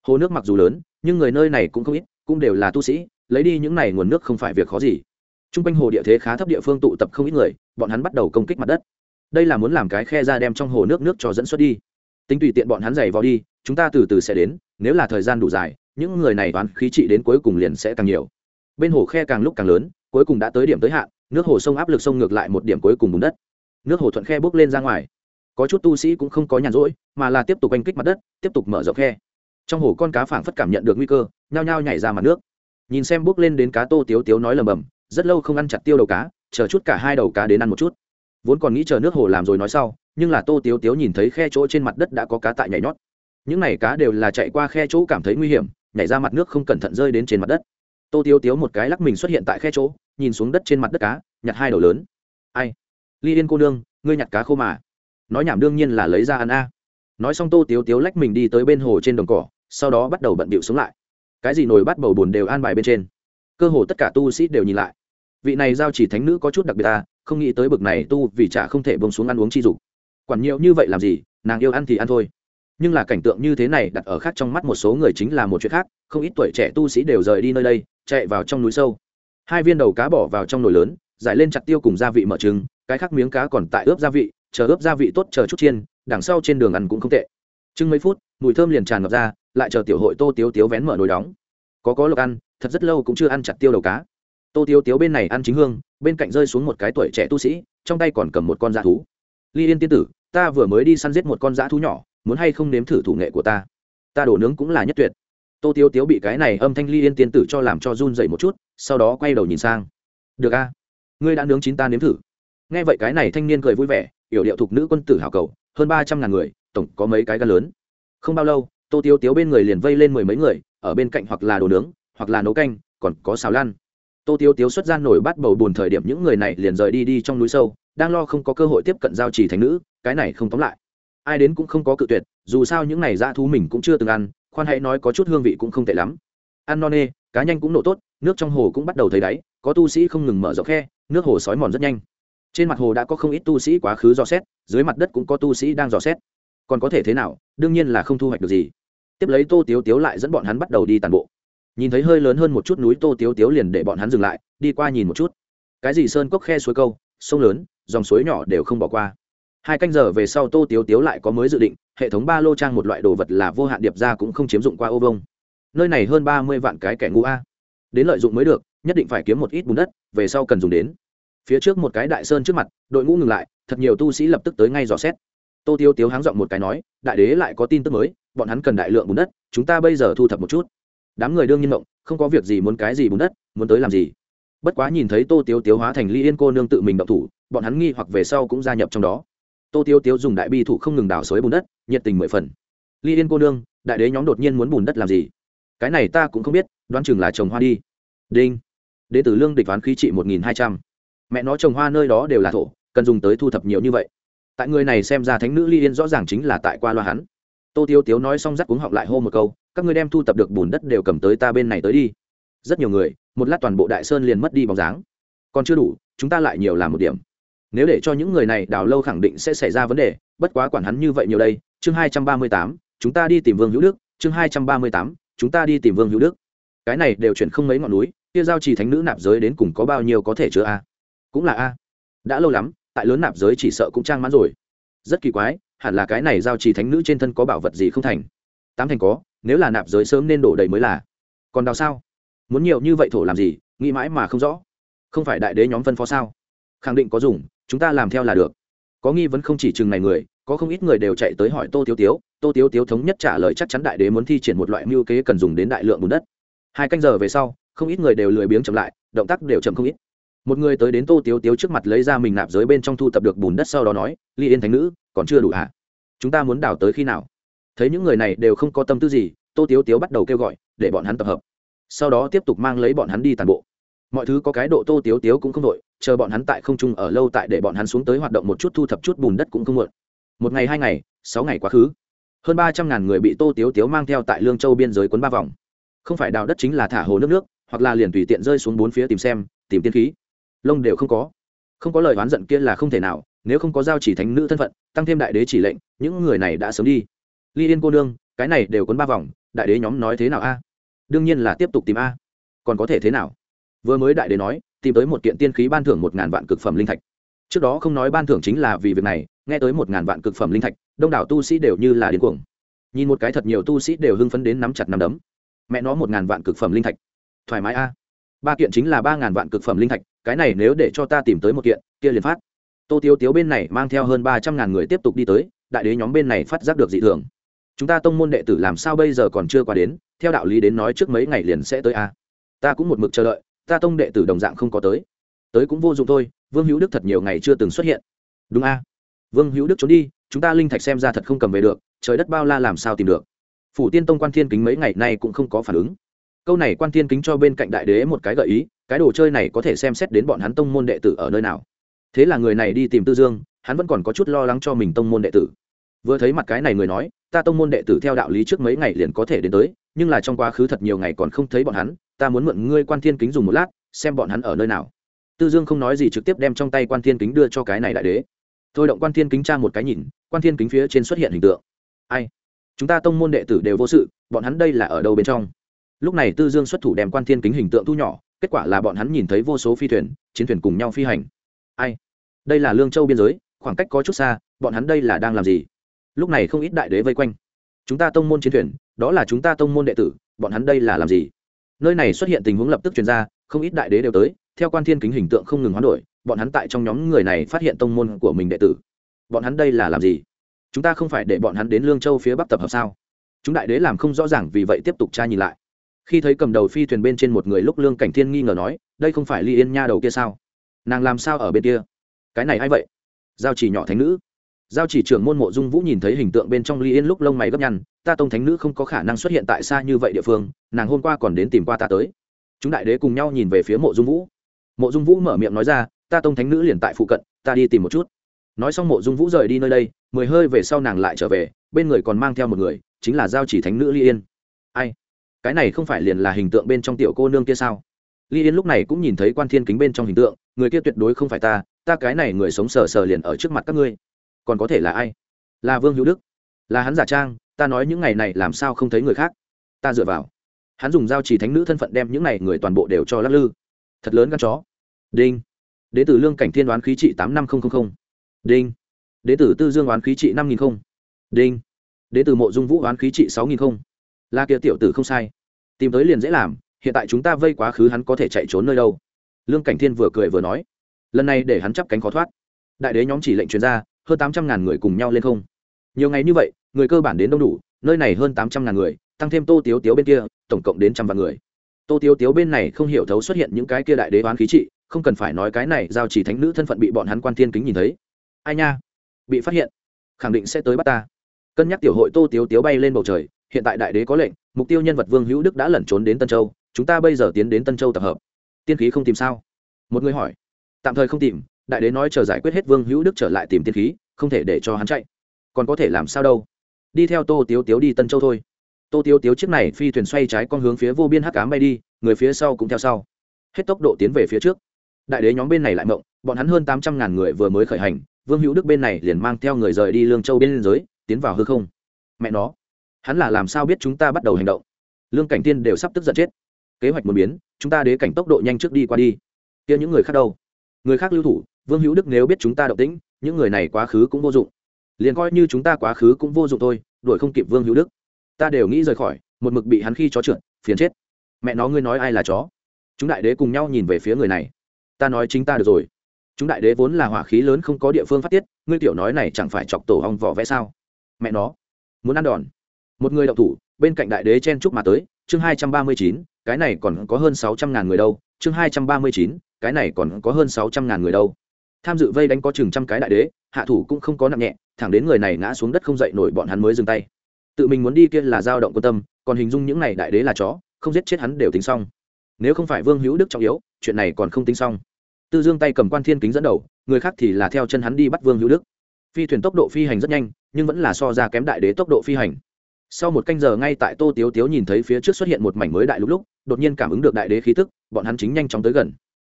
Hồ nước mặc dù lớn, nhưng người nơi này cũng không ít, cũng đều là tu sĩ, lấy đi những này nguồn nước không phải việc khó gì. T r u n g quanh hồ địa thế khá thấp địa phương tụ tập không ít người, bọn hắn bắt đầu công kích mặt đất. Đây là muốn làm cái khe ra đem trong hồ nước nước cho dẫn xuất đi. Tính tùy tiện bọn hắn giày vào đi, chúng ta từ từ sẽ đến, nếu là thời gian đủ dài, những người này toán khí trị đến cuối cùng liền sẽ càng nhiều. Bên hồ khe càng lúc càng lớn, cuối cùng đã tới điểm tới hạn nước hồ sông áp lực sông ngược lại một điểm cuối cùng bùn đất. Nước hồ thuận khe bước lên ra ngoài. Có chút tu sĩ cũng không có nhàn rỗi, mà là tiếp tục oanh kích mặt đất, tiếp tục mở rộng khe. Trong hồ con cá phảng phất cảm nhận được nguy cơ, nhao nhao nhảy ra mặt nước. Nhìn xem bước lên đến cá tô tiếu tiếu nói lầm bầm, rất lâu không ăn chặt tiêu đầu cá, chờ chút cả hai đầu cá đến ăn một chút. Vốn còn nghĩ chờ nước hồ làm rồi nói sau, nhưng là tô tiếu tiếu nhìn thấy khe chỗ trên mặt đất đã có cá tại nhảy nhót. Những này cá đều là chạy qua khe chỗ cảm thấy nguy hiểm, nhảy ra mặt nước không cẩn thận rơi đến trên mặt đất. Tô tiếu tiếu một cái lắc mình xuất hiện tại khe chỗ nhìn xuống đất trên mặt đất cá, nhặt hai đầu lớn. Ai? Ly yên cô nương, ngươi nhặt cá khô mà. Nói nhảm đương nhiên là lấy ra ăn a. Nói xong tô tiếu tiếu lách mình đi tới bên hồ trên đồng cỏ, sau đó bắt đầu bận bịu xuống lại. Cái gì nồi bắt bầu bùn đều an bài bên trên. Cơ hồ tất cả tu sĩ đều nhìn lại. Vị này giao chỉ thánh nữ có chút đặc biệt ta, không nghĩ tới bực này tu vì chả không thể bông xuống ăn uống chi dục. Quản nhiều như vậy làm gì, nàng yêu ăn thì ăn thôi. Nhưng là cảnh tượng như thế này đặt ở khác trong mắt một số người chính là một chuyện khác, không ít tuổi trẻ tu sĩ đều rời đi nơi đây, chạy vào trong núi sâu hai viên đầu cá bỏ vào trong nồi lớn, giải lên chặt tiêu cùng gia vị mở trứng, cái khác miếng cá còn tại ướp gia vị, chờ ướp gia vị tốt chờ chút chiên, đằng sau trên đường ăn cũng không tệ. Chừng mấy phút, mùi thơm liền tràn ngập ra, lại chờ tiểu hội tô tiếu tiếu vén mở nồi đóng. Có có lộc ăn, thật rất lâu cũng chưa ăn chặt tiêu đầu cá. Tô tiếu tiếu bên này ăn chính hương, bên cạnh rơi xuống một cái tuổi trẻ tu sĩ, trong tay còn cầm một con dã thú. Ly yên tiên tử, ta vừa mới đi săn giết một con dã thú nhỏ, muốn hay không nếm thử thủ nghệ của ta? Ta đổ nướng cũng là nhất tuyệt tô tiếu tiếu bị cái này âm thanh ly yên tiên tử cho làm cho run dậy một chút, sau đó quay đầu nhìn sang. Được a, ngươi đã nướng chín ta nếm thử. Nghe vậy cái này thanh niên cười vui vẻ, yểu điệu thục nữ quân tử hào cầu, hơn ba trăm ngàn người, tổng có mấy cái gan lớn. Không bao lâu, tô tiếu tiếu bên người liền vây lên mười mấy người, ở bên cạnh hoặc là đồ nướng, hoặc là nấu canh, còn có xào lan. Tô tiếu tiếu xuất ra nổi bắt bầu bùn thời điểm những người này liền rời đi đi trong núi sâu, đang lo không có cơ hội tiếp cận giao trì thành nữ, cái này không tóm lại. Ai đến cũng không có cự tuyệt, dù sao những này dã thú mình cũng chưa từng ăn khoan hãy nói có chút hương vị cũng không tệ lắm. Ăn no nê, cá nhanh cũng nổ tốt, nước trong hồ cũng bắt đầu thấy đáy, có tu sĩ không ngừng mở rộng khe, nước hồ sói mòn rất nhanh. Trên mặt hồ đã có không ít tu sĩ quá khứ dò xét, dưới mặt đất cũng có tu sĩ đang dò xét. Còn có thể thế nào, đương nhiên là không thu hoạch được gì. Tiếp lấy tô tiếu tiếu lại dẫn bọn hắn bắt đầu đi tàn bộ. Nhìn thấy hơi lớn hơn một chút núi, tô tiếu tiếu liền để bọn hắn dừng lại, đi qua nhìn một chút. Cái gì sơn cốc khe suối câu, sông lớn, dòng suối nhỏ đều không bỏ qua hai canh giờ về sau tô tiếu tiếu lại có mới dự định, hệ thống ba lô trang một loại đồ vật là vô hạn điệp ra cũng không chiếm dụng qua ô vông nơi này hơn ba mươi vạn cái kẻ ngu a. Đến lợi dụng mới được, nhất định phải kiếm một ít bùn đất, về sau cần dùng đến. Phía trước một cái đại sơn trước mặt, đội ngũ ngừng lại, thật nhiều tu sĩ lập tức tới ngay dò xét. Tô tiêu tiếu háng giọng một cái nói, đại đế lại có tin tức mới, bọn hắn cần đại lượng bùn đất, chúng ta bây giờ thu thập một chút. Đám người đương nhiên mộng không có việc gì muốn cái gì bùn đất, muốn tới làm gì. Bất quá nhìn thấy tô tiếu tiếu hóa thành ly yên cô nương tự mình động thủ, bọn hắn nghi hoặc về sau cũng gia nhập trong đó tô tiêu Tiêu dùng đại bi thủ không ngừng đào xới bùn đất, nhiệt tình mười phần. Ly yên cô nương, đại đế nhóm đột nhiên muốn bùn đất làm gì? Cái này ta cũng không biết, đoán chừng là trồng hoa đi. Đinh. Đế tử lương địch toán khí trị một nghìn hai trăm. Mẹ nó trồng hoa nơi đó đều là thổ, cần dùng tới thu thập nhiều như vậy. Tại người này xem ra thánh nữ ly yên rõ ràng chính là tại qua loa hắn. Tô tiêu tiếu nói xong rắc cuống họng lại hô một câu, các ngươi đem thu thập được bùn đất đều cầm tới ta bên này tới đi. Rất nhiều người, một lát toàn bộ đại sơn liền mất đi bóng dáng. Còn chưa đủ, chúng ta lại nhiều làm một điểm nếu để cho những người này đào lâu khẳng định sẽ xảy ra vấn đề, bất quá quản hắn như vậy nhiều đây, chương hai trăm ba mươi tám, chúng ta đi tìm vương hữu đức, chương hai trăm ba mươi tám, chúng ta đi tìm vương hữu đức. Cái này đều chuyển không mấy ngọn núi, kia giao trì thánh nữ nạp giới đến cùng có bao nhiêu có thể chứa a? Cũng là a. Đã lâu lắm, tại lớn nạp giới chỉ sợ cũng trang mãn rồi. Rất kỳ quái, hẳn là cái này giao trì thánh nữ trên thân có bảo vật gì không thành? Tám thành có, nếu là nạp giới sớm nên đổ đầy mới là. Còn đào sao? Muốn nhiều như vậy thổ làm gì, nghĩ mãi mà không rõ. Không phải đại đế nhóm phân phó sao? Khẳng định có dùng chúng ta làm theo là được. Có nghi vấn không chỉ chừng này người, có không ít người đều chạy tới hỏi tô tiếu tiếu, tô tiếu tiếu thống nhất trả lời chắc chắn đại đế muốn thi triển một loại mưu kế cần dùng đến đại lượng bùn đất. Hai canh giờ về sau, không ít người đều lười biếng chậm lại, động tác đều chậm không ít. Một người tới đến tô tiếu tiếu trước mặt lấy ra mình nạp giới bên trong thu tập được bùn đất sau đó nói, ly yên thánh nữ, còn chưa đủ à? chúng ta muốn đào tới khi nào? Thấy những người này đều không có tâm tư gì, tô tiếu tiếu bắt đầu kêu gọi, để bọn hắn tập hợp. Sau đó tiếp tục mang lấy bọn hắn đi tàn bộ. Mọi thứ có cái độ tô tiếu tiếu cũng không đội chờ bọn hắn tại không trung ở lâu tại để bọn hắn xuống tới hoạt động một chút thu thập chút bùn đất cũng không muộn. Một ngày, hai ngày, sáu ngày quá khứ, hơn ba trăm ngàn người bị tô tiếu tiếu mang theo tại lương châu biên giới quấn ba vòng. Không phải đào đất chính là thả hồ nước nước, hoặc là liền tùy tiện rơi xuống bốn phía tìm xem, tìm tiên khí. Lông đều không có. Không có lời oán giận kia là không thể nào, nếu không có giao chỉ thánh nữ thân phận, tăng thêm đại đế chỉ lệnh, những người này đã sớm đi. Ly yên cô nương, cái này đều quấn ba vòng, đại đế nhóm nói thế nào a? Đương nhiên là tiếp tục tìm a. Còn có thể thế nào? Vừa mới đại đế nói tìm tới một kiện tiên khí ban thưởng một ngàn vạn cực phẩm linh thạch. Trước đó không nói ban thưởng chính là vì việc này, nghe tới một ngàn vạn cực phẩm linh thạch, đông đảo tu sĩ đều như là điên cuồng. Nhìn một cái thật nhiều tu sĩ đều hưng phấn đến nắm chặt nắm đấm. Mẹ nó một ngàn vạn cực phẩm linh thạch. Thoải mái a. Ba kiện chính là ba ngàn vạn cực phẩm linh thạch, cái này nếu để cho ta tìm tới một kiện, kia liền phát. Tô tiêu tiếu bên này mang theo hơn ba trăm ngàn người tiếp tục đi tới, đại đế nhóm bên này phát giác được dị thường. Chúng ta tông môn đệ tử làm sao bây giờ còn chưa qua đến, theo đạo lý đến nói trước mấy ngày liền sẽ tới a. Ta cũng một mực chờ đợi ta tông đệ tử đồng dạng không có tới. Tới cũng vô dụng thôi, vương hữu đức thật nhiều ngày chưa từng xuất hiện. Đúng a. Vương hữu đức trốn đi, chúng ta linh thạch xem ra thật không cầm về được, trời đất bao la làm sao tìm được. Phủ tiên tông quan thiên kính mấy ngày nay cũng không có phản ứng. Câu này quan thiên kính cho bên cạnh đại đế một cái gợi ý, cái đồ chơi này có thể xem xét đến bọn hắn tông môn đệ tử ở nơi nào. Thế là người này đi tìm tư dương, hắn vẫn còn có chút lo lắng cho mình tông môn đệ tử. Vừa thấy mặt cái này người nói, ta tông môn đệ tử theo đạo lý trước mấy ngày liền có thể đến tới, nhưng là trong quá khứ thật nhiều ngày còn không thấy bọn hắn ta muốn mượn ngươi quan thiên kính dùng một lát, xem bọn hắn ở nơi nào. Tư dương không nói gì trực tiếp đem trong tay quan thiên kính đưa cho cái này đại đế. Thôi động quan thiên kính tra một cái nhìn, quan thiên kính phía trên xuất hiện hình tượng. Ai? Chúng ta tông môn đệ tử đều vô sự, bọn hắn đây là ở đâu bên trong? Lúc này tư dương xuất thủ đem quan thiên kính hình tượng thu nhỏ, kết quả là bọn hắn nhìn thấy vô số phi thuyền, chiến thuyền cùng nhau phi hành. Ai? Đây là lương châu biên giới, khoảng cách có chút xa, bọn hắn đây là đang làm gì? Lúc này không ít đại đế vây quanh. Chúng ta tông môn chiến thuyền, đó là chúng ta tông môn đệ tử, bọn hắn đây là làm gì? Nơi này xuất hiện tình huống lập tức chuyển ra, không ít đại đế đều tới, theo quan thiên kính hình tượng không ngừng hoán đổi, bọn hắn tại trong nhóm người này phát hiện tông môn của mình đệ tử. Bọn hắn đây là làm gì? Chúng ta không phải để bọn hắn đến lương châu phía bắc tập hợp sao? Chúng đại đế làm không rõ ràng, vì vậy tiếp tục tra nhìn lại. Khi thấy cầm đầu phi thuyền bên trên một người lúc lương cảnh thiên nghi ngờ nói, đây không phải ly yên nha đầu kia sao? Nàng làm sao ở bên kia? Cái này a i vậy? Giao chỉ nhỏ thánh nữ. Giao chỉ trưởng môn mộ dung vũ nhìn thấy hình tượng bên trong ly yên lúc lông mày gấp nhăn ta tông thánh nữ không có khả năng xuất hiện tại xa như vậy địa phương, nàng hôm qua còn đến tìm qua ta tới. Chúng đại đế cùng nhau nhìn về phía mộ dung vũ. Mộ dung vũ mở miệng nói ra, ta tông thánh nữ liền tại phụ cận, ta đi tìm một chút. Nói xong mộ dung vũ rời đi nơi đây, mười hơi về sau nàng lại trở về, bên người còn mang theo một người, chính là giao chỉ thánh nữ ly yên. Ai? Cái này không phải liền là hình tượng bên trong tiểu cô nương kia sao? Ly yên lúc này cũng nhìn thấy quan thiên kính bên trong hình tượng, người kia tuyệt đối không phải ta ta cái này người sống sờ sờ liền ở trước mặt các ngươi. Còn có thể là ai? Là vương hữu đức, là hắn giả trang ta nói những ngày này làm sao không thấy người khác? Ta dựa vào. Hắn dùng dao chỉ thánh nữ thân phận đem những n à y người toàn bộ đều cho lắc lư. Thật lớn gan chó. Đinh. Đế tử lương cảnh thiên đoán khí trị tám năm nghìn đinh. Đế tử tư dương đoán khí trị năm nghìn đinh. Đế tử mộ dung vũ đoán khí trị sáu nghìn là kia tiểu tử không sai. Tìm tới liền dễ làm, hiện tại chúng ta vây quá khứ hắn có thể chạy trốn nơi đâu. Lương cảnh thiên vừa cười vừa nói. Lần này để hắn chắp cánh khó thoát. Đại đế nhóm chỉ lệnh chuyên gia hơn tám trăm ngàn người cùng nhau lên không. Nhiều ngày như vậy người cơ bản đến đông đủ, nơi này hơn tám trăm ngàn người, tăng thêm tô tiếu tiếu bên kia, tổng cộng đến trăm vạn người. Tô tiếu tiếu bên này không hiểu thấu xuất hiện những cái kia đại đế oán khí trị, không cần phải nói cái này, giao chỉ thánh nữ thân phận bị bọn hắn quan thiên kính nhìn thấy. Ai nha? Bị phát hiện. Khẳng định sẽ tới bắt ta. Cân nhắc tiểu hội tô tiếu tiếu bay lên bầu trời, hiện tại đại đế có lệnh, mục tiêu nhân vật vương hữu đức đã lẩn trốn đến tân châu, chúng ta bây giờ tiến đến tân châu tập hợp. Tiên khí không tìm sao? Một người hỏi. Tạm thời không tìm, đại đế nói chờ giải quyết hết vương hữu đức trở lại tìm tiên khí, không thể để cho hắn chạy. Còn có thể làm sao đâu? Đi theo tô tiếu tiếu đi tân châu thôi. Tô tiếu tiếu chiếc này phi thuyền xoay trái con hướng phía vô biên hắc cám bay đi, người phía sau cũng theo sau. Hết tốc độ tiến về phía trước. Đại đế nhóm bên này lại mộng, bọn hắn hơn tám trăm ngàn người vừa mới khởi hành, vương hữu đức bên này liền mang theo người rời đi lương châu bên liên giới, tiến vào hư không. Mẹ nó, hắn là làm sao biết chúng ta bắt đầu hành động? Lương cảnh tiên đều sắp tức giận chết. Kế hoạch muốn biến, chúng ta đế cảnh tốc độ nhanh trước đi qua đi. Kia những người khác đâu? Người khác lưu thủ, vương hữu đức nếu biết chúng ta động tĩnh, những người này quá khứ cũng vô dụng. Liền coi như chúng ta quá khứ cũng vô dụng thôi đuổi không kịp vương hữu đức. Ta đều nghĩ rời khỏi, một mực bị hắn khi chó trượt, phiền chết. Mẹ nó ngươi nói ai là chó? Chúng đại đế cùng nhau nhìn về phía người này. Ta nói chính ta được rồi. Chúng đại đế vốn là hỏa khí lớn không có địa phương phát tiết, ngươi tiểu nói này chẳng phải chọc tổ hong vỏ vẽ sao? Mẹ nó, muốn ăn đòn. Một người đậu thủ, bên cạnh đại đế chen chúc mà tới, chương hai trăm ba mươi chín, cái này còn có hơn sáu trăm ngàn người đâu, chương hai trăm ba mươi chín, cái này còn có hơn sáu trăm ngàn người đâu. Tham dự vây đánh có chừng trăm cái đại đế hạ thủ cũng không có nặng nhẹ, thẳng đến người này ngã xuống đất không dậy nổi bọn hắn mới dừng tay. Tự mình muốn đi kia là dao động quan tâm, còn hình dung những này đại đế là chó, không giết chết hắn đều tính xong. Nếu không phải vương hữu đức trọng yếu, chuyện này còn không tính xong. Tư dương tay cầm quan thiên kính dẫn đầu, người khác thì là theo chân hắn đi bắt vương hữu đức. Phi thuyền tốc độ phi hành rất nhanh, nhưng vẫn là so ra kém đại đế tốc độ phi hành. Sau một canh giờ ngay tại tô tiếu tiếu nhìn thấy phía trước xuất hiện một mảnh mới đại lúc lúc, đột nhiên cảm ứng được đại đế khí tức, bọn hắn chính nhanh chóng tới gần.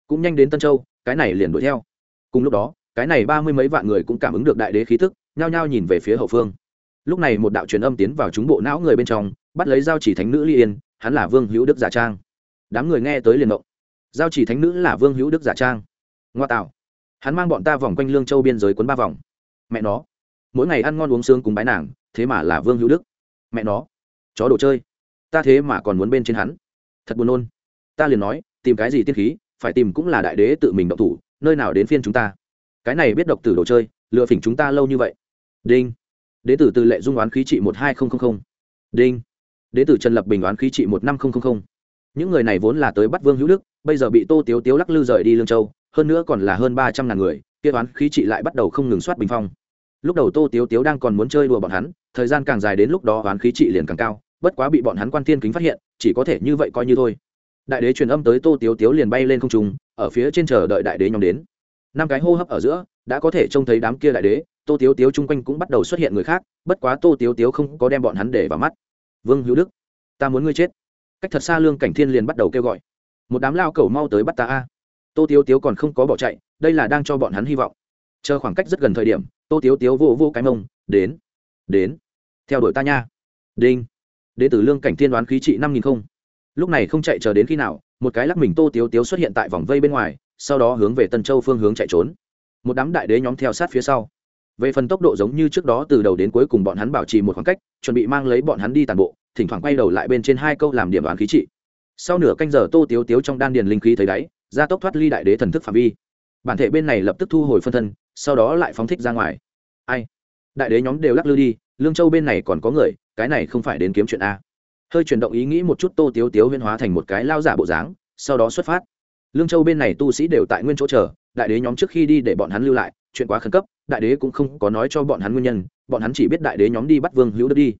Cũng nhanh đến tân châu, cái này liền đuổi theo. Cùng lúc đó cái này ba mươi mấy vạn người cũng cảm ứng được đại đế khí tức nhao nhao nhìn về phía hậu phương. Lúc này một đạo truyền âm tiến vào chúng bộ não người bên trong, bắt lấy giao chỉ thánh nữ ly yên, hắn là vương hữu đức giả trang. Đám người nghe tới liền động giao chỉ thánh nữ là vương hữu đức giả trang. Ngoa tạo. Hắn mang bọn ta vòng quanh lương châu biên giới quấn ba vòng. Mẹ nó. Mỗi ngày ăn ngon uống sương cùng bái nàng, thế mà là vương hữu đức. Mẹ nó. Chó đồ chơi. Ta thế mà còn muốn bên trên hắn. Thật buồn nôn. Ta liền nói, tìm cái gì tiên khí, phải tìm cũng là đại đế tự mình động thủ, nơi nào đến phiên chúng ta cái này biết độc tử đồ chơi lựa phỉnh chúng ta lâu như vậy. Đinh. Đế tử từ lệ dung oán khí trị một hai nghìn đinh. Đế tử trần lập bình oán khí trị một năm nghìn những người này vốn là tới bắt vương hữu đức, bây giờ bị tô tiếu tiếu lắc lư rời đi lương châu, hơn nữa còn là hơn ba trăm ngàn người, kia oán khí trị lại bắt đầu không ngừng soát bình phong. Lúc đầu tô tiếu tiếu đang còn muốn chơi đùa bọn hắn, thời gian càng dài đến lúc đó oán khí trị liền càng cao, bất quá bị bọn hắn quan thiên kính phát hiện, chỉ có thể như vậy coi như thôi. Đại đế truyền âm tới tô tiếu tiếu liền bay lên không trùng ở phía trên chờ đợi đại đế nhóm đến năm cái hô hấp ở giữa, đã có thể trông thấy đám kia đại đế, tô tiếu tiếu chung quanh cũng bắt đầu xuất hiện người khác, bất quá tô tiếu tiếu không có đem bọn hắn để vào mắt. Vương hữu đức, ta muốn ngươi chết. Cách thật xa lương cảnh thiên liền bắt đầu kêu gọi. Một đám lao cầu mau tới bắt ta a. Tô tiếu tiếu còn không có bỏ chạy, đây là đang cho bọn hắn hy vọng. Chờ khoảng cách rất gần thời điểm, tô tiếu tiếu vô vô cái mông, đến đến, theo đuổi ta nha. Đinh. Đ tử lương cảnh thiên đoán khí trị năm nghìn không. Lúc này không chạy chờ đến khi nào, một cái lắc mình tô tiếu tiếu xuất hiện tại vòng vây bên ngoài sau đó hướng về tân châu phương hướng chạy trốn. Một đám đại đế nhóm theo sát phía sau. Về phần tốc độ giống như trước đó từ đầu đến cuối cùng bọn hắn bảo trì một khoảng cách, chuẩn bị mang lấy bọn hắn đi tàn bộ, thỉnh thoảng quay đầu lại bên trên hai câu làm điểm đoán khí trị. Sau nửa canh giờ tô tiếu tiếu trong đan điền linh khí thấy đáy ra tốc thoát ly đại đế thần thức phạm vi. Bản thể bên này lập tức thu hồi phân thân, sau đó lại phóng thích ra ngoài. Ai? Đại đế nhóm đều lắc lư đi, lương châu bên này còn có người, cái này không phải đến kiếm chuyện a. Hơi chuyển động ý nghĩ một chút tô tiếu tiếu huyên hóa thành một cái lao giả bộ dáng, sau đó xuất phát lương châu bên này tu sĩ đều tại nguyên chỗ chờ, đại đế nhóm trước khi đi để bọn hắn lưu lại, chuyện quá khẩn cấp, đại đế cũng không có nói cho bọn hắn nguyên nhân, bọn hắn chỉ biết đại đế nhóm đi bắt vương hữu đức đi.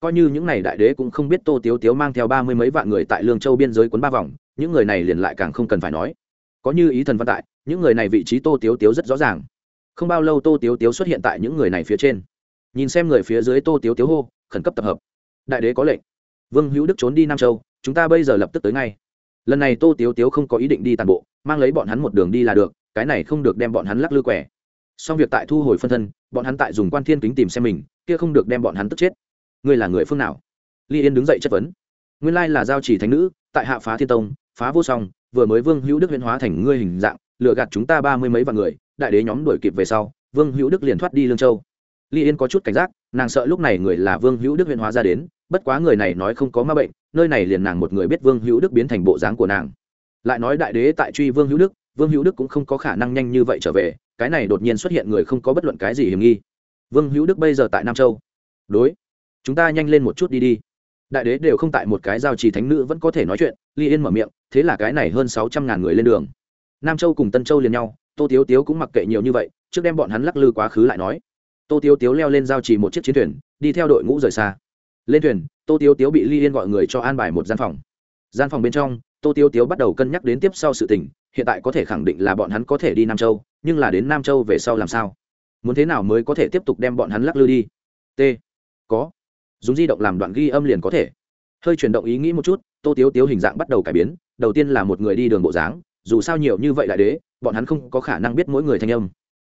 Coi như những n à y đại đế cũng không biết tô tiếu tiếu mang theo ba mươi mấy vạn người tại lương châu biên giới quấn ba vòng, những người này liền lại càng không cần phải nói. Có như ý thần văn tại, những người này vị trí tô tiếu tiếu rất rõ ràng. Không bao lâu tô tiếu tiếu xuất hiện tại những người này phía trên. Nhìn xem người phía dưới tô tiếu tiếu hô, khẩn cấp tập hợp. Đại đế có lệnh. Vương hữu đức trốn đi nam châu, chúng ta bây giờ lập tức tới ngay lần này tô tiếu tiếu không có ý định đi tàn bộ, mang lấy bọn hắn một đường đi là được, cái này không được đem bọn hắn lắc lư quẻ. Xong việc tại thu hồi phân thân, bọn hắn tại dùng quan thiên kính tìm xem mình, kia không được đem bọn hắn tức chết. Ngươi là người phương nào? Ly yên đứng dậy chất vấn. Nguyên lai là giao chỉ thánh nữ, tại hạ phá thiên tông, phá vô song, vừa mới vương hữu đức huyên hóa thành ngươi hình dạng lựa gạt chúng ta ba mươi mấy vạn người, đại đế nhóm đuổi kịp về sau, vương hữu đức liền thoát đi lương châu. Ly yên có chút cảnh giác, nàng sợ lúc này người là vương hữu đức huyên hóa ra đến, bất quá người này nói không có ma bệnh nơi này liền nàng một người biết vương hữu đức biến thành bộ dáng của nàng. Lại nói đại đế tại truy vương hữu đức, vương hữu đức cũng không có khả năng nhanh như vậy trở về, cái này đột nhiên xuất hiện người không có bất luận cái gì hiểm nghi. Vương hữu đức bây giờ tại nam châu. Đối, chúng ta nhanh lên một chút đi đi. Đại đế đều không tại một cái giao trì thánh nữ vẫn có thể nói chuyện, ly yên mở miệng, thế là cái này hơn sáu trăm ngàn người lên đường. Nam châu cùng tân châu liền nhau, tô tiếu tiếu cũng mặc kệ nhiều như vậy, trước đem bọn hắn lắc lư quá khứ lại nói. Tô tiếu tiếu leo lên giao trì một chiếc chiến thuyền, đi theo đội ngũ rời xa lên thuyền, tô tiếu tiếu bị ly yên gọi người cho an bài một gian phòng. Gian phòng bên trong, tô tiếu tiếu bắt đầu cân nhắc đến tiếp sau sự tình, hiện tại có thể khẳng định là bọn hắn có thể đi nam châu, nhưng là đến nam châu về sau làm sao? Muốn thế nào mới có thể tiếp tục đem bọn hắn lắc lư đi? T. Có. Dùng di động làm đoạn ghi âm liền có thể. Hơi chuyển động ý nghĩ một chút, tô tiếu tiếu hình dạng bắt đầu cải biến, đầu tiên là một người đi đường bộ dáng, dù sao nhiều như vậy đại đế, bọn hắn không có khả năng biết mỗi người thanh âm.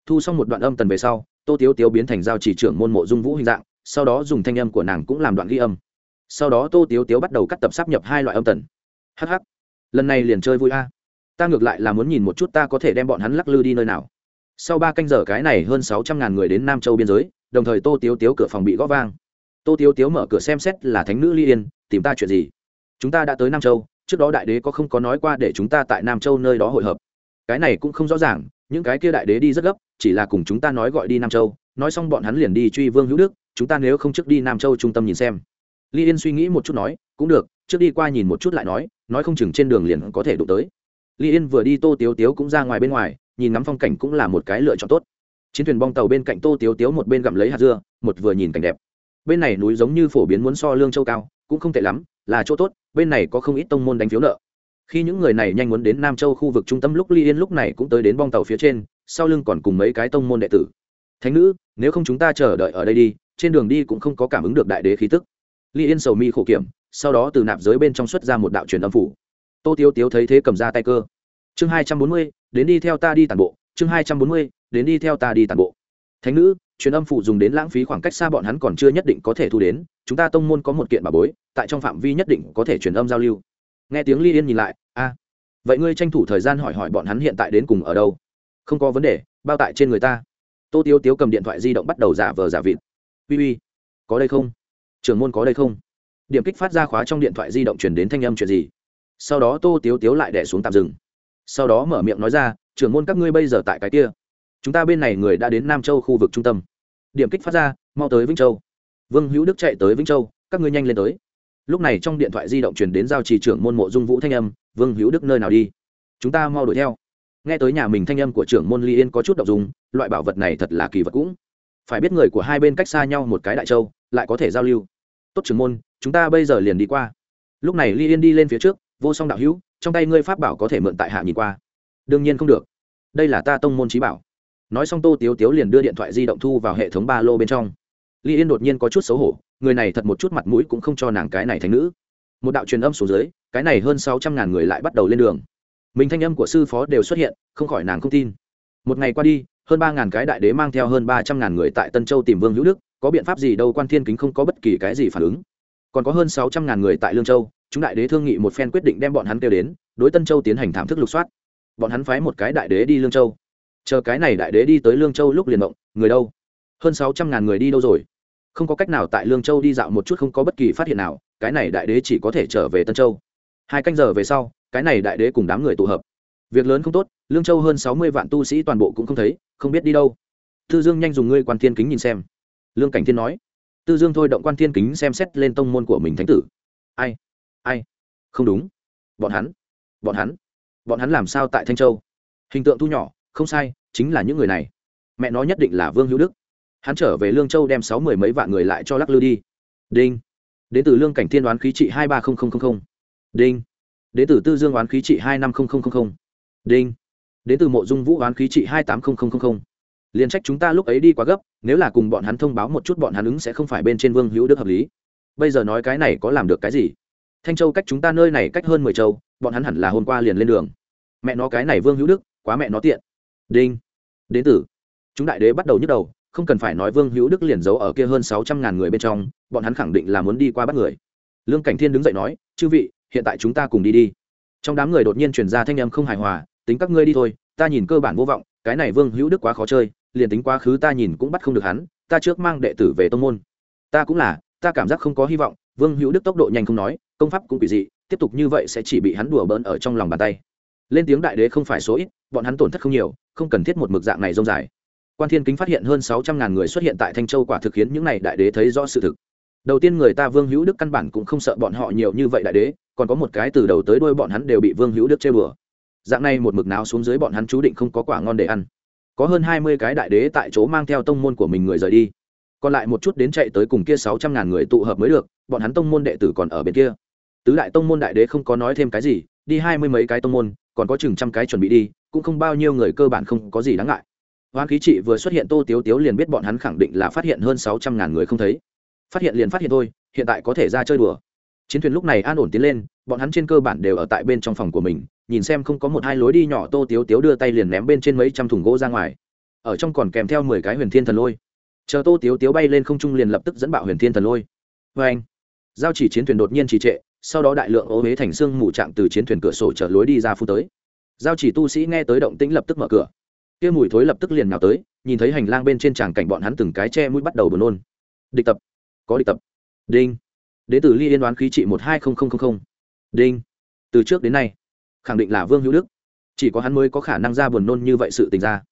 Thu xong một đoạn âm tần về sau, tô tiếu tiếu biến thành giao chỉ trưởng môn mộ dung vũ hình dạng sau đó dùng thanh âm của nàng cũng làm đoạn ghi âm. Sau đó tô tiếu tiếu bắt đầu cắt tập sắp nhập hai loại âm tần. Hh lần này liền chơi vui a. Ta ngược lại là muốn nhìn một chút ta có thể đem bọn hắn lắc lư đi nơi nào. Sau ba canh giờ cái này hơn sáu trăm ngàn người đến nam châu biên giới, đồng thời tô tiếu tiếu cửa phòng bị g ó vang. Tô tiếu tiếu mở cửa xem xét là thánh nữ ly yên, tìm ta chuyện gì? Chúng ta đã tới nam châu, trước đó đại đế có không có nói qua để chúng ta tại nam châu nơi đó hội hợp. Cái này cũng không rõ ràng, những cái kia đại đế đi rất gấp, chỉ là cùng chúng ta nói gọi đi nam châu, nói xong bọn hắn liền đi truy vương hữu đức chúng ta nếu không trước đi nam châu trung tâm nhìn xem. Ly yên suy nghĩ một chút nói, cũng được, trước đi qua nhìn một chút lại nói nói không chừng trên đường liền có thể đụng tới. Ly yên vừa đi tô tiếu tiếu cũng ra ngoài bên ngoài, nhìn ngắm phong cảnh cũng là một cái lựa chọn tốt. Chiến thuyền bong tàu bên cạnh tô tiếu tiếu một bên gặm lấy hạt dưa, một vừa nhìn cảnh đẹp. Bên này núi giống như phổ biến muốn so lương châu cao, cũng không tệ lắm, là chỗ tốt, bên này có không ít tông môn đánh phiếu nợ. Khi những người này nhanh muốn đến nam châu khu vực trung tâm lúc ly yên lúc này cũng tới đến bong tàu phía trên, sau lưng còn cùng mấy cái tông môn đệ tử. Thánh nữ, nếu không chúng ta chờ đợi ở đây đi trên đường đi cũng không có cảm ứng được đại đế khí tức. Ly yên sầu mi khổ kiểm, sau đó từ nạp giới bên trong xuất ra một đạo truyền âm phủ. Tô tiêu tiếu thấy thế cầm ra tay cơ. Chương hai trăm bốn mươi, đến đi theo ta đi tàn bộ. Chương hai trăm bốn mươi, đến đi theo ta đi tàn bộ. Thánh nữ, truyền âm phủ dùng đến lãng phí khoảng cách xa bọn hắn còn chưa nhất định có thể thu đến. Chúng ta tông môn có một kiện bà bối, tại trong phạm vi nhất định có thể truyền âm giao lưu. Nghe tiếng ly yên nhìn lại, a, vậy ngươi tranh thủ thời gian hỏi hỏi bọn hắn hiện tại đến cùng ở đâu? Không có vấn đề, bao tại trên người ta. Tô tiếu tiếu cầm điện thoại di động bắt đầu giả vờ giả vịt uy uy, có đây không? Trưởng môn có đây không? Điểm kích phát ra khóa trong điện thoại di động chuyển đến thanh âm chuyện gì? Sau đó tô tiếu tiếu lại đẻ xuống tạm dừng. Sau đó mở miệng nói ra, trưởng môn các ngươi bây giờ tại cái kia. Chúng ta bên này người đã đến nam châu khu vực trung tâm. Điểm kích phát ra, mau tới vĩnh châu. Vương hữu đức chạy tới vĩnh châu, các ngươi nhanh lên tới. Lúc này trong điện thoại di động truyền đến giao trì trưởng môn mộ dung vũ thanh âm, vương hữu đức nơi nào đi? Chúng ta mau đuổi theo. Nghe tới nhà mình thanh âm của trưởng môn ly yên có chút đ ộ n g dùng, loại bảo vật này thật là kỳ vật cũng phải biết người của hai bên cách xa nhau một cái đại châu, lại có thể giao lưu. Tốt trưởng môn, chúng ta bây giờ liền đi qua. Lúc này ly yên đi lên phía trước, vô song đạo hữu, trong tay ngươi pháp bảo có thể mượn tại hạ nhìn qua. Đương nhiên không được. Đây là ta tông môn trí bảo. Nói xong tô tiếu tiếu liền đưa điện thoại di động thu vào hệ thống ba lô bên trong. Ly yên đột nhiên có chút xấu hổ, người này thật một chút mặt mũi cũng không cho nàng cái này thành nữ. Một đạo truyền âm xuống dưới, cái này hơn sáu trăm ngàn người lại bắt đầu lên đường. Mình thanh âm của sư phó đều xuất hiện, không khỏi nàng không tin. Một ngày qua đi hơn ba ngàn cái đại đế mang theo hơn ba trăm ngàn người tại tân châu tìm vương hữu đức, có biện pháp gì đâu quan thiên kính không có bất kỳ cái gì phản ứng. Còn có hơn sáu trăm ngàn người tại lương châu, chúng đại đế thương nghị một phen quyết định đem bọn hắn kêu đến, đối tân châu tiến hành thảm thức lục soát. Bọn hắn phái một cái đại đế đi lương châu. Chờ cái này đại đế đi tới lương châu lúc liền động, người đâu? Hơn sáu trăm ngàn người đi đâu rồi? Không có cách nào tại lương châu đi dạo một chút không có bất kỳ phát hiện nào, cái này đại đế chỉ có thể trở về tân châu. Hai canh giờ về sau, cái này đại đế cùng đám người tụ hợp việc lớn không tốt, lương châu hơn sáu mươi vạn tu sĩ toàn bộ cũng không thấy, không biết đi đâu. Tư dương nhanh dùng ngươi quan thiên kính nhìn xem. Lương cảnh thiên nói. Tư dương thôi động quan thiên kính xem xét lên tông môn của mình thánh tử. Ai? Ai? Không đúng. Bọn hắn. Bọn hắn. Bọn hắn làm sao tại thanh châu? Hình tượng thu nhỏ, không sai, chính là những người này. Mẹ nói nhất định là vương hữu đức. Hắn trở về lương châu đem sáu mười mấy vạn người lại cho lắc lư đi. Đinh. Đến từ lương cảnh thiên đoán khí trị hai ba đinh. Đến từ tư dương đoán khí trị hai năm đinh. Đến từ mộ dung vũ oán khí trị hai tám liên trách chúng ta lúc ấy đi quá gấp, nếu là cùng bọn hắn thông báo một chút bọn hắn ứng sẽ không phải bên trên vương hữu đức hợp lý. Bây giờ nói cái này có làm được cái gì? Thanh châu cách chúng ta nơi này cách hơn mười châu, bọn hắn hẳn là hôm qua liền lên đường. Mẹ nó cái này vương hữu đức, quá mẹ nó tiện. Đinh. Đến từ. Chúng đại đế bắt đầu nhức đầu, không cần phải nói vương hữu đức liền giấu ở kia hơn sáu trăm ngàn người bên trong, bọn hắn khẳng định là muốn đi qua bắt người. Lương cảnh thiên đứng dậy nói, chư vị, hiện tại chúng ta cùng đi đi. Trong đám người đột nhiên truyền ra thanh em không hài hòa tính các ngươi đi thôi, ta nhìn cơ bản vô vọng, cái này vương hữu đức quá khó chơi, liền tính quá khứ ta nhìn cũng bắt không được hắn, ta trước mang đệ tử về tông môn. Ta cũng là, ta cảm giác không có hy vọng, vương hữu đức tốc độ nhanh không nói, công pháp cũng kỳ dị, tiếp tục như vậy sẽ chỉ bị hắn đùa bỡn ở trong lòng bàn tay. Lên tiếng đại đế không phải số ít, bọn hắn tổn thất không nhiều, không cần thiết một mực dạng này rông dài. Quan thiên kính phát hiện hơn sáu trăm ngàn người xuất hiện tại thanh châu quả thực khiến những n à y đại đế thấy rõ sự thực. Đầu tiên người ta vương hữu đức căn bản cũng không sợ bọn họ nhiều như vậy đại đế, còn có một cái từ đầu tới đuôi bọn hắn đều bị vương hữu đức chơi bừa dạng này một mực nào xuống dưới bọn hắn chú định không có quả ngon để ăn. Có hơn hai mươi cái đại đế tại chỗ mang theo tông môn của mình người rời đi. Còn lại một chút đến chạy tới cùng kia sáu trăm ngàn người tụ hợp mới được, bọn hắn tông môn đệ tử còn ở bên kia. Tứ đại tông môn đại đế không có nói thêm cái gì, đi hai mươi mấy cái tông môn, còn có chừng trăm cái chuẩn bị đi, cũng không bao nhiêu người cơ bản không có gì đáng ngại. Hoán khí trị vừa xuất hiện tô tiếu tiếu liền biết bọn hắn khẳng định là phát hiện hơn sáu trăm ngàn người không thấy. Phát hiện liền phát hiện thôi, hiện tại có thể ra chơi đùa. Chiến thuyền lúc này an ổn tiến lên, bọn hắn trên cơ bản đều ở tại bên trong phòng của mình nhìn xem không có một hai lối đi nhỏ tô tiếu tiếu đưa tay liền ném bên trên mấy trăm thùng gỗ ra ngoài. Ở trong còn kèm theo mười cái huyền thiên thần lôi. Chờ tô tiếu tiếu bay lên không trung liền lập tức dẫn bạo huyền thiên thần lôi. Vê anh, giao chỉ chiến thuyền đột nhiên trì trệ, sau đó đại lượng ô huế thành xương mù trạng từ chiến thuyền cửa sổ chở lối đi ra phu tới. Giao chỉ tu sĩ nghe tới động tĩnh lập tức mở cửa. Kia mùi thối lập tức liền nào tới, nhìn thấy hành lang bên trên tràng cảnh bọn hắn từng cái che mũi bắt đầu buồn nôn. Địch tập, có địch tập. Đinh. Đến tử ly yên đoán khí trị một hai không không không. Đinh. Từ trước đến nay khẳng định là vương hữu đức chỉ có hắn mới có khả năng ra buồn nôn như vậy sự tình ra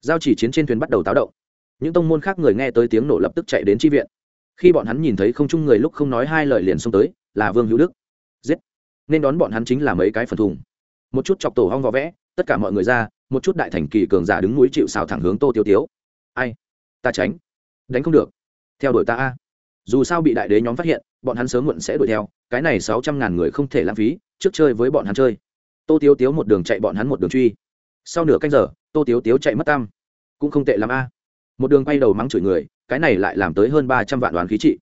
giao chỉ chiến trên thuyền bắt đầu táo động những tông môn khác người nghe tới tiếng nổ lập tức chạy đến tri viện khi bọn hắn nhìn thấy không chung người lúc không nói hai lời liền xông tới là vương hữu đức giết nên đón bọn hắn chính là mấy cái phần thùng một chút chọc tổ hong võ vẽ tất cả mọi người ra một chút đại thành kỳ cường giả đứng núi chịu xào thẳng hướng tô tiêu tiếu ai ta tránh đánh không được theo đuổi ta a dù sao bị đại đế nhóm phát hiện bọn hắn sớm muộn sẽ đuổi theo cái này sáu trăm ngàn người không thể lãng phí trước chơi với bọn hắn chơi tô tiếu tiếu một đường chạy bọn hắn một đường truy. Sau nửa canh giờ, tô tiếu tiếu chạy mất tam cũng không tệ l a. Một đường quay đầu mắng chửi người, cái này lại làm tới hơn ba trăm vạn đoàn khí trị.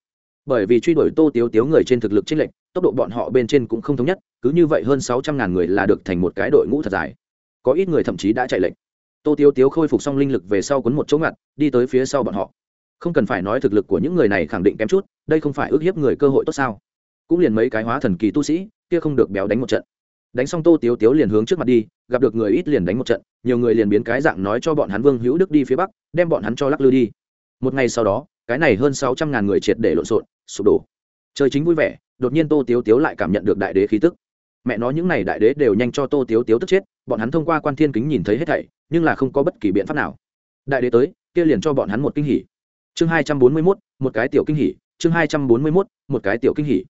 Bởi vì truy đuổi tô tiếu tiếu người trên thực lực chênh lệch, tốc độ bọn họ bên trên cũng không thống nhất, cứ như vậy hơn sáu trăm ngàn người là được thành một cái đội ngũ thật dài. Có ít người thậm chí đã chạy lệnh tô tiếu tiếu khôi phục xong linh lực về sau quấn một chỗ ngặt, đi tới phía sau bọn họ. Không cần phải nói thực lực của những người này khẳng định kém chút, đây không phải ước hiếp người cơ hội tốt sao? Cũng liền mấy cái hóa thần kỳ tu sĩ, kia không được béo đánh một trận đánh xong tô tiếu tiếu liền hướng trước mặt đi, gặp được người ít liền đánh một trận, nhiều người liền biến cái dạng nói cho bọn hắn vương hữu đức đi phía bắc, đem bọn hắn cho lắc lư đi. Một ngày sau đó, cái này hơn sáu trăm ngàn người triệt để lộn xộn, sụp đổ. Trời chính vui vẻ, đột nhiên tô tiếu tiếu lại cảm nhận được đại đế khí tức. Mẹ nói những n à y đại đế đều nhanh cho tô tiếu tiếu tức chết, bọn hắn thông qua quan thiên kính nhìn thấy hết thảy, nhưng là không có bất kỳ biện pháp nào. Đại đế tới, kia liền cho bọn hắn một kinh hỉ. Chương hai trăm bốn mươi mốt, một cái tiểu kinh hỉ, chương hai trăm bốn mươi mốt, một cái tiểu kinh hỉ.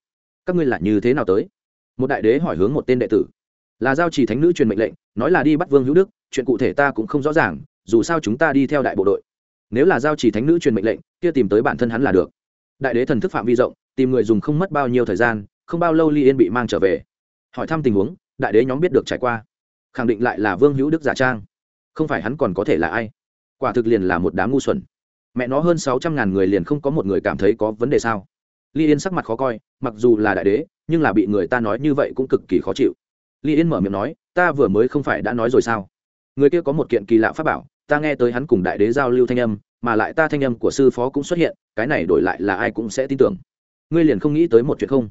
Các ngươi là như thế nào tới? Một đại đế hỏi hướng một tên đệ tử. Là giao chỉ thánh nữ truyền mệnh lệnh, nói là đi bắt vương hữu đức, chuyện cụ thể ta cũng không rõ ràng, dù sao chúng ta đi theo đại bộ đội. Nếu là giao chỉ thánh nữ truyền mệnh lệnh, kia tìm tới bản thân hắn là được. Đại đế thần thức phạm vi rộng, tìm người dùng không mất bao nhiêu thời gian, không bao lâu ly yên bị mang trở về. Hỏi thăm tình huống, đại đế nhóm biết được trải qua. Khẳng định lại là vương hữu đức giả trang. Không phải hắn còn có thể là ai? Quả thực liền là một đám ngu xuẩn. Mẹ nó hơn sáu trăm ngàn người liền không có một người cảm thấy có vấn đề sao? Ly yên sắc mặt khó coi, mặc dù là đại đế nhưng là bị người ta nói như vậy cũng cực kỳ khó chịu. Ly yên mở miệng nói, ta vừa mới không phải đã nói rồi sao? Người kia có một kiện kỳ lạ pháp bảo, ta nghe tới hắn cùng đại đế giao lưu thanh âm, mà lại ta thanh âm của sư phó cũng xuất hiện, cái này đổi lại là ai cũng sẽ tin tưởng. Ngươi liền không nghĩ tới một chuyện không?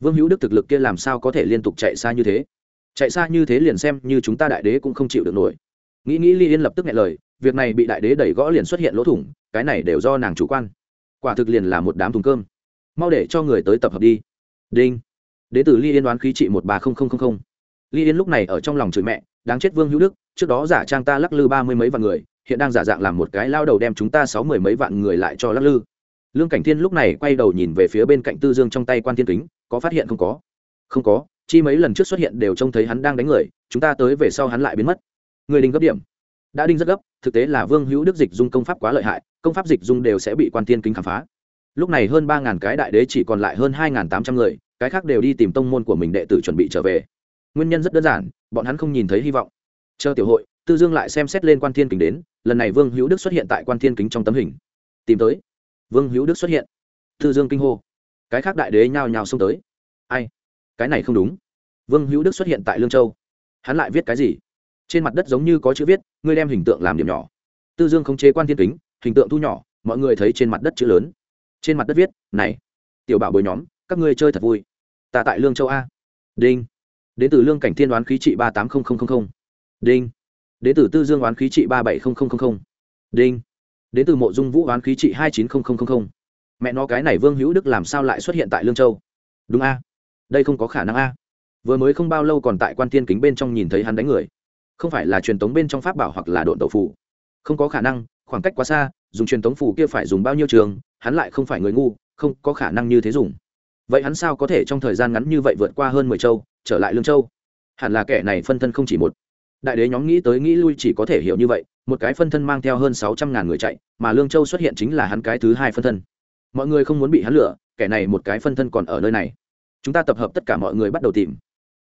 Vương hữu đức thực lực kia làm sao có thể liên tục chạy xa như thế? Chạy xa như thế liền xem như chúng ta đại đế cũng không chịu được nổi. Nghĩ nghĩ ly yên lập tức nghe lời, việc này bị đại đế đẩy gõ liền xuất hiện lỗ thủng, cái này đều do nàng chủ quan. Quả thực liền là một đám thùng cơm. Mau để cho người tới tập hợp đi. Đinh đế từ ly yên đoán khí trị một ba không không không không. Ly yên lúc này ở trong lòng chửi mẹ, đáng chết vương hữu đức, trước đó giả trang ta lắc lư ba mươi mấy vạn người, hiện đang giả dạng làm một cái lao đầu đem chúng ta sáu mươi mấy vạn người lại cho lắc lư. Lương cảnh thiên lúc này quay đầu nhìn về phía bên cạnh tư dương trong tay quan thiên kính, có phát hiện không có? Không có, chi mấy lần trước xuất hiện đều trông thấy hắn đang đánh người, chúng ta tới về sau hắn lại biến mất. Người đinh gấp điểm. Đã đinh rất gấp, thực tế là vương hữu đức dịch dung công pháp quá lợi hại, công pháp dịch dung đều sẽ bị quan thiên kính khám phá. Lúc này hơn ba ngàn cái đại đế chỉ còn lại hơn hai ngàn tám trăm người cái khác đều đi tìm tông môn của mình đệ tử chuẩn bị trở về. Nguyên nhân rất đơn giản, bọn hắn không nhìn thấy hy vọng. Chờ tiểu hội, tư dương lại xem xét lên quan thiên kính đến, lần này vương hữu đức xuất hiện tại quan thiên kính trong tấm hình. Tìm tới. Vương hữu đức xuất hiện. Tư dương kinh hô. Cái khác đại đế nhao nhao xông tới. Ai? Cái này không đúng. Vương hữu đức xuất hiện tại lương châu. Hắn lại viết cái gì? Trên mặt đất giống như có chữ viết, ngươi đem hình tượng làm điểm nhỏ. Tư dương không chế quan thiên kính, hình tượng thu nhỏ, mọi người thấy trên mặt đất chữ lớn. Trên mặt đất viết, này, tiểu bảo bồi nhóm, các ngươi chơi thật vui ta tại lương châu a đinh đến từ lương cảnh thiên đoán khí trị ba tám nghìn đinh đến từ tư dương đoán khí trị ba bảy nghìn đinh đến từ mộ dung vũ đoán khí trị hai chín nghìn mẹ nó cái này vương hữu đức làm sao lại xuất hiện tại lương châu đúng a đây không có khả năng a vừa mới không bao lâu còn tại quan thiên kính bên trong nhìn thấy hắn đánh người không phải là truyền tống bên trong pháp bảo hoặc là độn tẩu phủ không có khả năng khoảng cách quá xa dùng truyền tống phủ kia phải dùng bao nhiêu trường hắn lại không phải người ngu không có khả năng như thế dùng vậy hắn sao có thể trong thời gian ngắn như vậy vượt qua hơn mười châu, trở lại lương châu? Hẳn là kẻ này phân thân không chỉ một. Đại đế nhóm nghĩ tới nghĩ lui chỉ có thể hiểu như vậy, một cái phân thân mang theo hơn sáu trăm ngàn người chạy, mà lương châu xuất hiện chính là hắn cái thứ hai phân thân. Mọi người không muốn bị hắn lừa, kẻ này một cái phân thân còn ở nơi này. Chúng ta tập hợp tất cả mọi người bắt đầu tìm.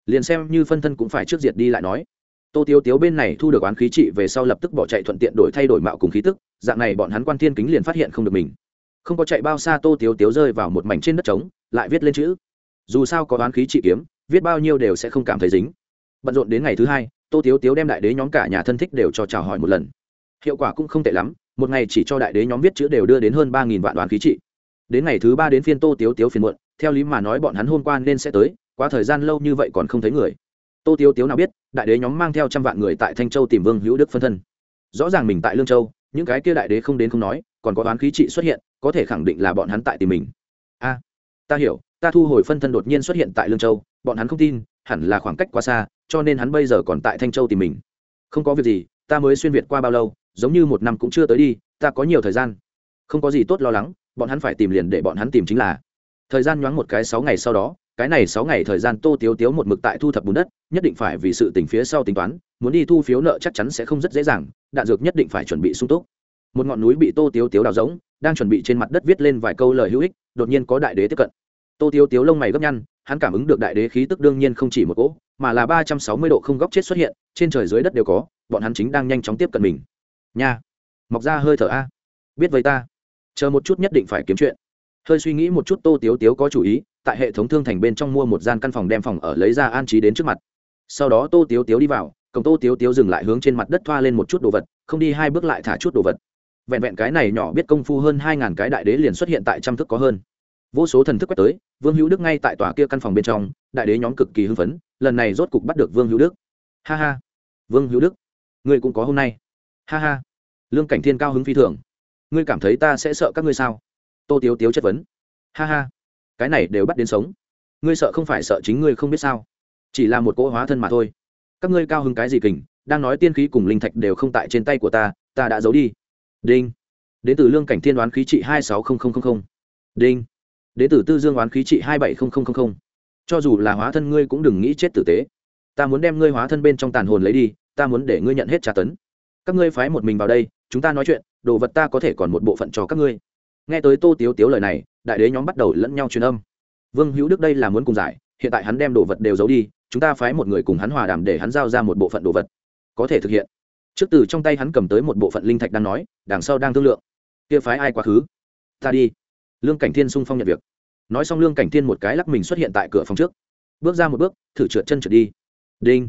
Liền xem như phân thân cũng phải trước diệt đi lại nói. Tô tiếu tiếu bên này thu được oán khí trị về sau lập tức bỏ chạy thuận tiện đổi thay đổi mạo cùng khí tức, dạng này bọn hắn quan thiên kính liền phát hiện không được mình. Không có chạy bao xa tô tiếu tiếu rơi vào một mảnh trên đất trống lại viết lên chữ. Dù sao có đoán khí trị kiếm, viết bao nhiêu đều sẽ không cảm thấy dính. Bận rộn đến ngày thứ hai, tô tiếu tiếu đem đại đế nhóm cả nhà thân thích đều cho chào hỏi một lần. Hiệu quả cũng không tệ lắm, một ngày chỉ cho đại đế nhóm viết chữ đều đưa đến hơn ba nghìn vạn đoán khí trị. Đến ngày thứ ba đến phiên tô tiếu tiếu phiền muộn, theo lý mà nói bọn hắn hôm qua nên sẽ tới qua thời gian lâu như vậy còn không thấy người. Tô tiếu tiếu nào biết, đại đế nhóm mang theo trăm vạn người tại thanh châu tìm vương hữu đức phân thân. Rõ ràng mình tại lương châu, những cái kia đại đế không đến không nói, còn có đoán khí trị xuất hiện, có thể khẳng định là bọn hắn tại tìm mình ta hiểu, ta thu hồi phân thân đột nhiên xuất hiện tại lương châu, bọn hắn không tin, hẳn là khoảng cách quá xa, cho nên hắn bây giờ còn tại thanh châu tìm mình. Không có việc gì, ta mới xuyên việt qua bao lâu, giống như một năm cũng chưa tới đi, ta có nhiều thời gian. Không có gì tốt lo lắng, bọn hắn phải tìm liền để bọn hắn tìm chính là. Thời gian nhoáng một cái sáu ngày sau đó, cái này sáu ngày thời gian tô tiếu tiếu một mực tại thu thập bùn đất, nhất định phải vì sự tình phía sau tính toán, muốn đi thu phiếu nợ chắc chắn sẽ không rất dễ dàng, đạn dược nhất định phải chuẩn bị sung túc. Một ngọn núi bị tô tiếu tiếu đào rỗng, đang chuẩn bị trên mặt đất viết lên vài câu lời hữu ích, đột nhiên có đại đế tiếp cận tô tiếu tiếu lông mày gấp nhăn, hắn cảm ứng được đại đế khí tức đương nhiên không chỉ một cỗ, mà là ba trăm sáu mươi độ không góc chết xuất hiện, trên trời dưới đất đều có, bọn hắn chính đang nhanh chóng tiếp cận mình. Nha, mọc ra hơi thở a. Biết với ta, chờ một chút nhất định phải kiếm chuyện. Hơi suy nghĩ một chút, tô tiếu tiếu có chủ ý, tại hệ thống thương thành bên trong mua một gian căn phòng đem phòng ở lấy ra an trí đến trước mặt. Sau đó tô tiếu tiếu đi vào cổng tô tiếu tiếu dừng lại hướng trên mặt đất thoa lên một chút đồ vật, không đi hai bước lại thả chút đồ vật. Vẹn vẹn cái này nhỏ biết công phu hơn hai ngàn cái đại đế liền xuất hiện tại trăm thức có hơn vô số thần thức quét tới, vương hữu đức ngay tại tòa kia căn phòng bên trong, đại đế nhóm cực kỳ hưng phấn, lần này rốt cục bắt được vương hữu đức. Ha ha. Vương hữu đức, ngươi cũng có hôm nay. Ha ha. Lương cảnh thiên cao hứng phi thường. Ngươi cảm thấy ta sẽ sợ các ngươi sao? Tô tiếu tiếu chất vấn. Ha ha. Cái này đều bắt đến sống. Ngươi sợ không phải sợ chính ngươi không biết sao? Chỉ là một cỗ hóa thân mà thôi. Các ngươi cao hứng cái gì kình, đang nói tiên khí cùng linh thạch đều không tại trên tay của ta ta đã giấu đi. Đinh. Đến từ lương cảnh thiên đoán khí trị hai sáu nghìn đinh đến từ tư dương oán khí trị hai bảy nghìn cho dù là hóa thân ngươi cũng đừng nghĩ chết tử tế. Ta muốn đem ngươi hóa thân bên trong tàn hồn lấy đi, ta muốn để ngươi nhận hết trả tấn. Các ngươi phái một mình vào đây, chúng ta nói chuyện, đồ vật ta có thể còn một bộ phận cho các ngươi. Nghe tới tô tiếu tiếu lời này, đại đế nhóm bắt đầu lẫn nhau truyền âm. Vương hữu đức đây là muốn cùng giải, hiện tại hắn đem đồ vật đều giấu đi, chúng ta phái một người cùng hắn hòa đàm để hắn giao ra một bộ phận đồ vật. Có thể thực hiện. Trước từ trong tay hắn cầm tới một bộ phận linh thạch đang nói, đằng sau đang thương lượng. Kia phái ai quá khứ? Ta đi. Lương cảnh thiên sung phong nhận việc nói xong lương cảnh thiên một cái lắc mình xuất hiện tại cửa phòng trước bước ra một bước thử trượt chân trượt đi đinh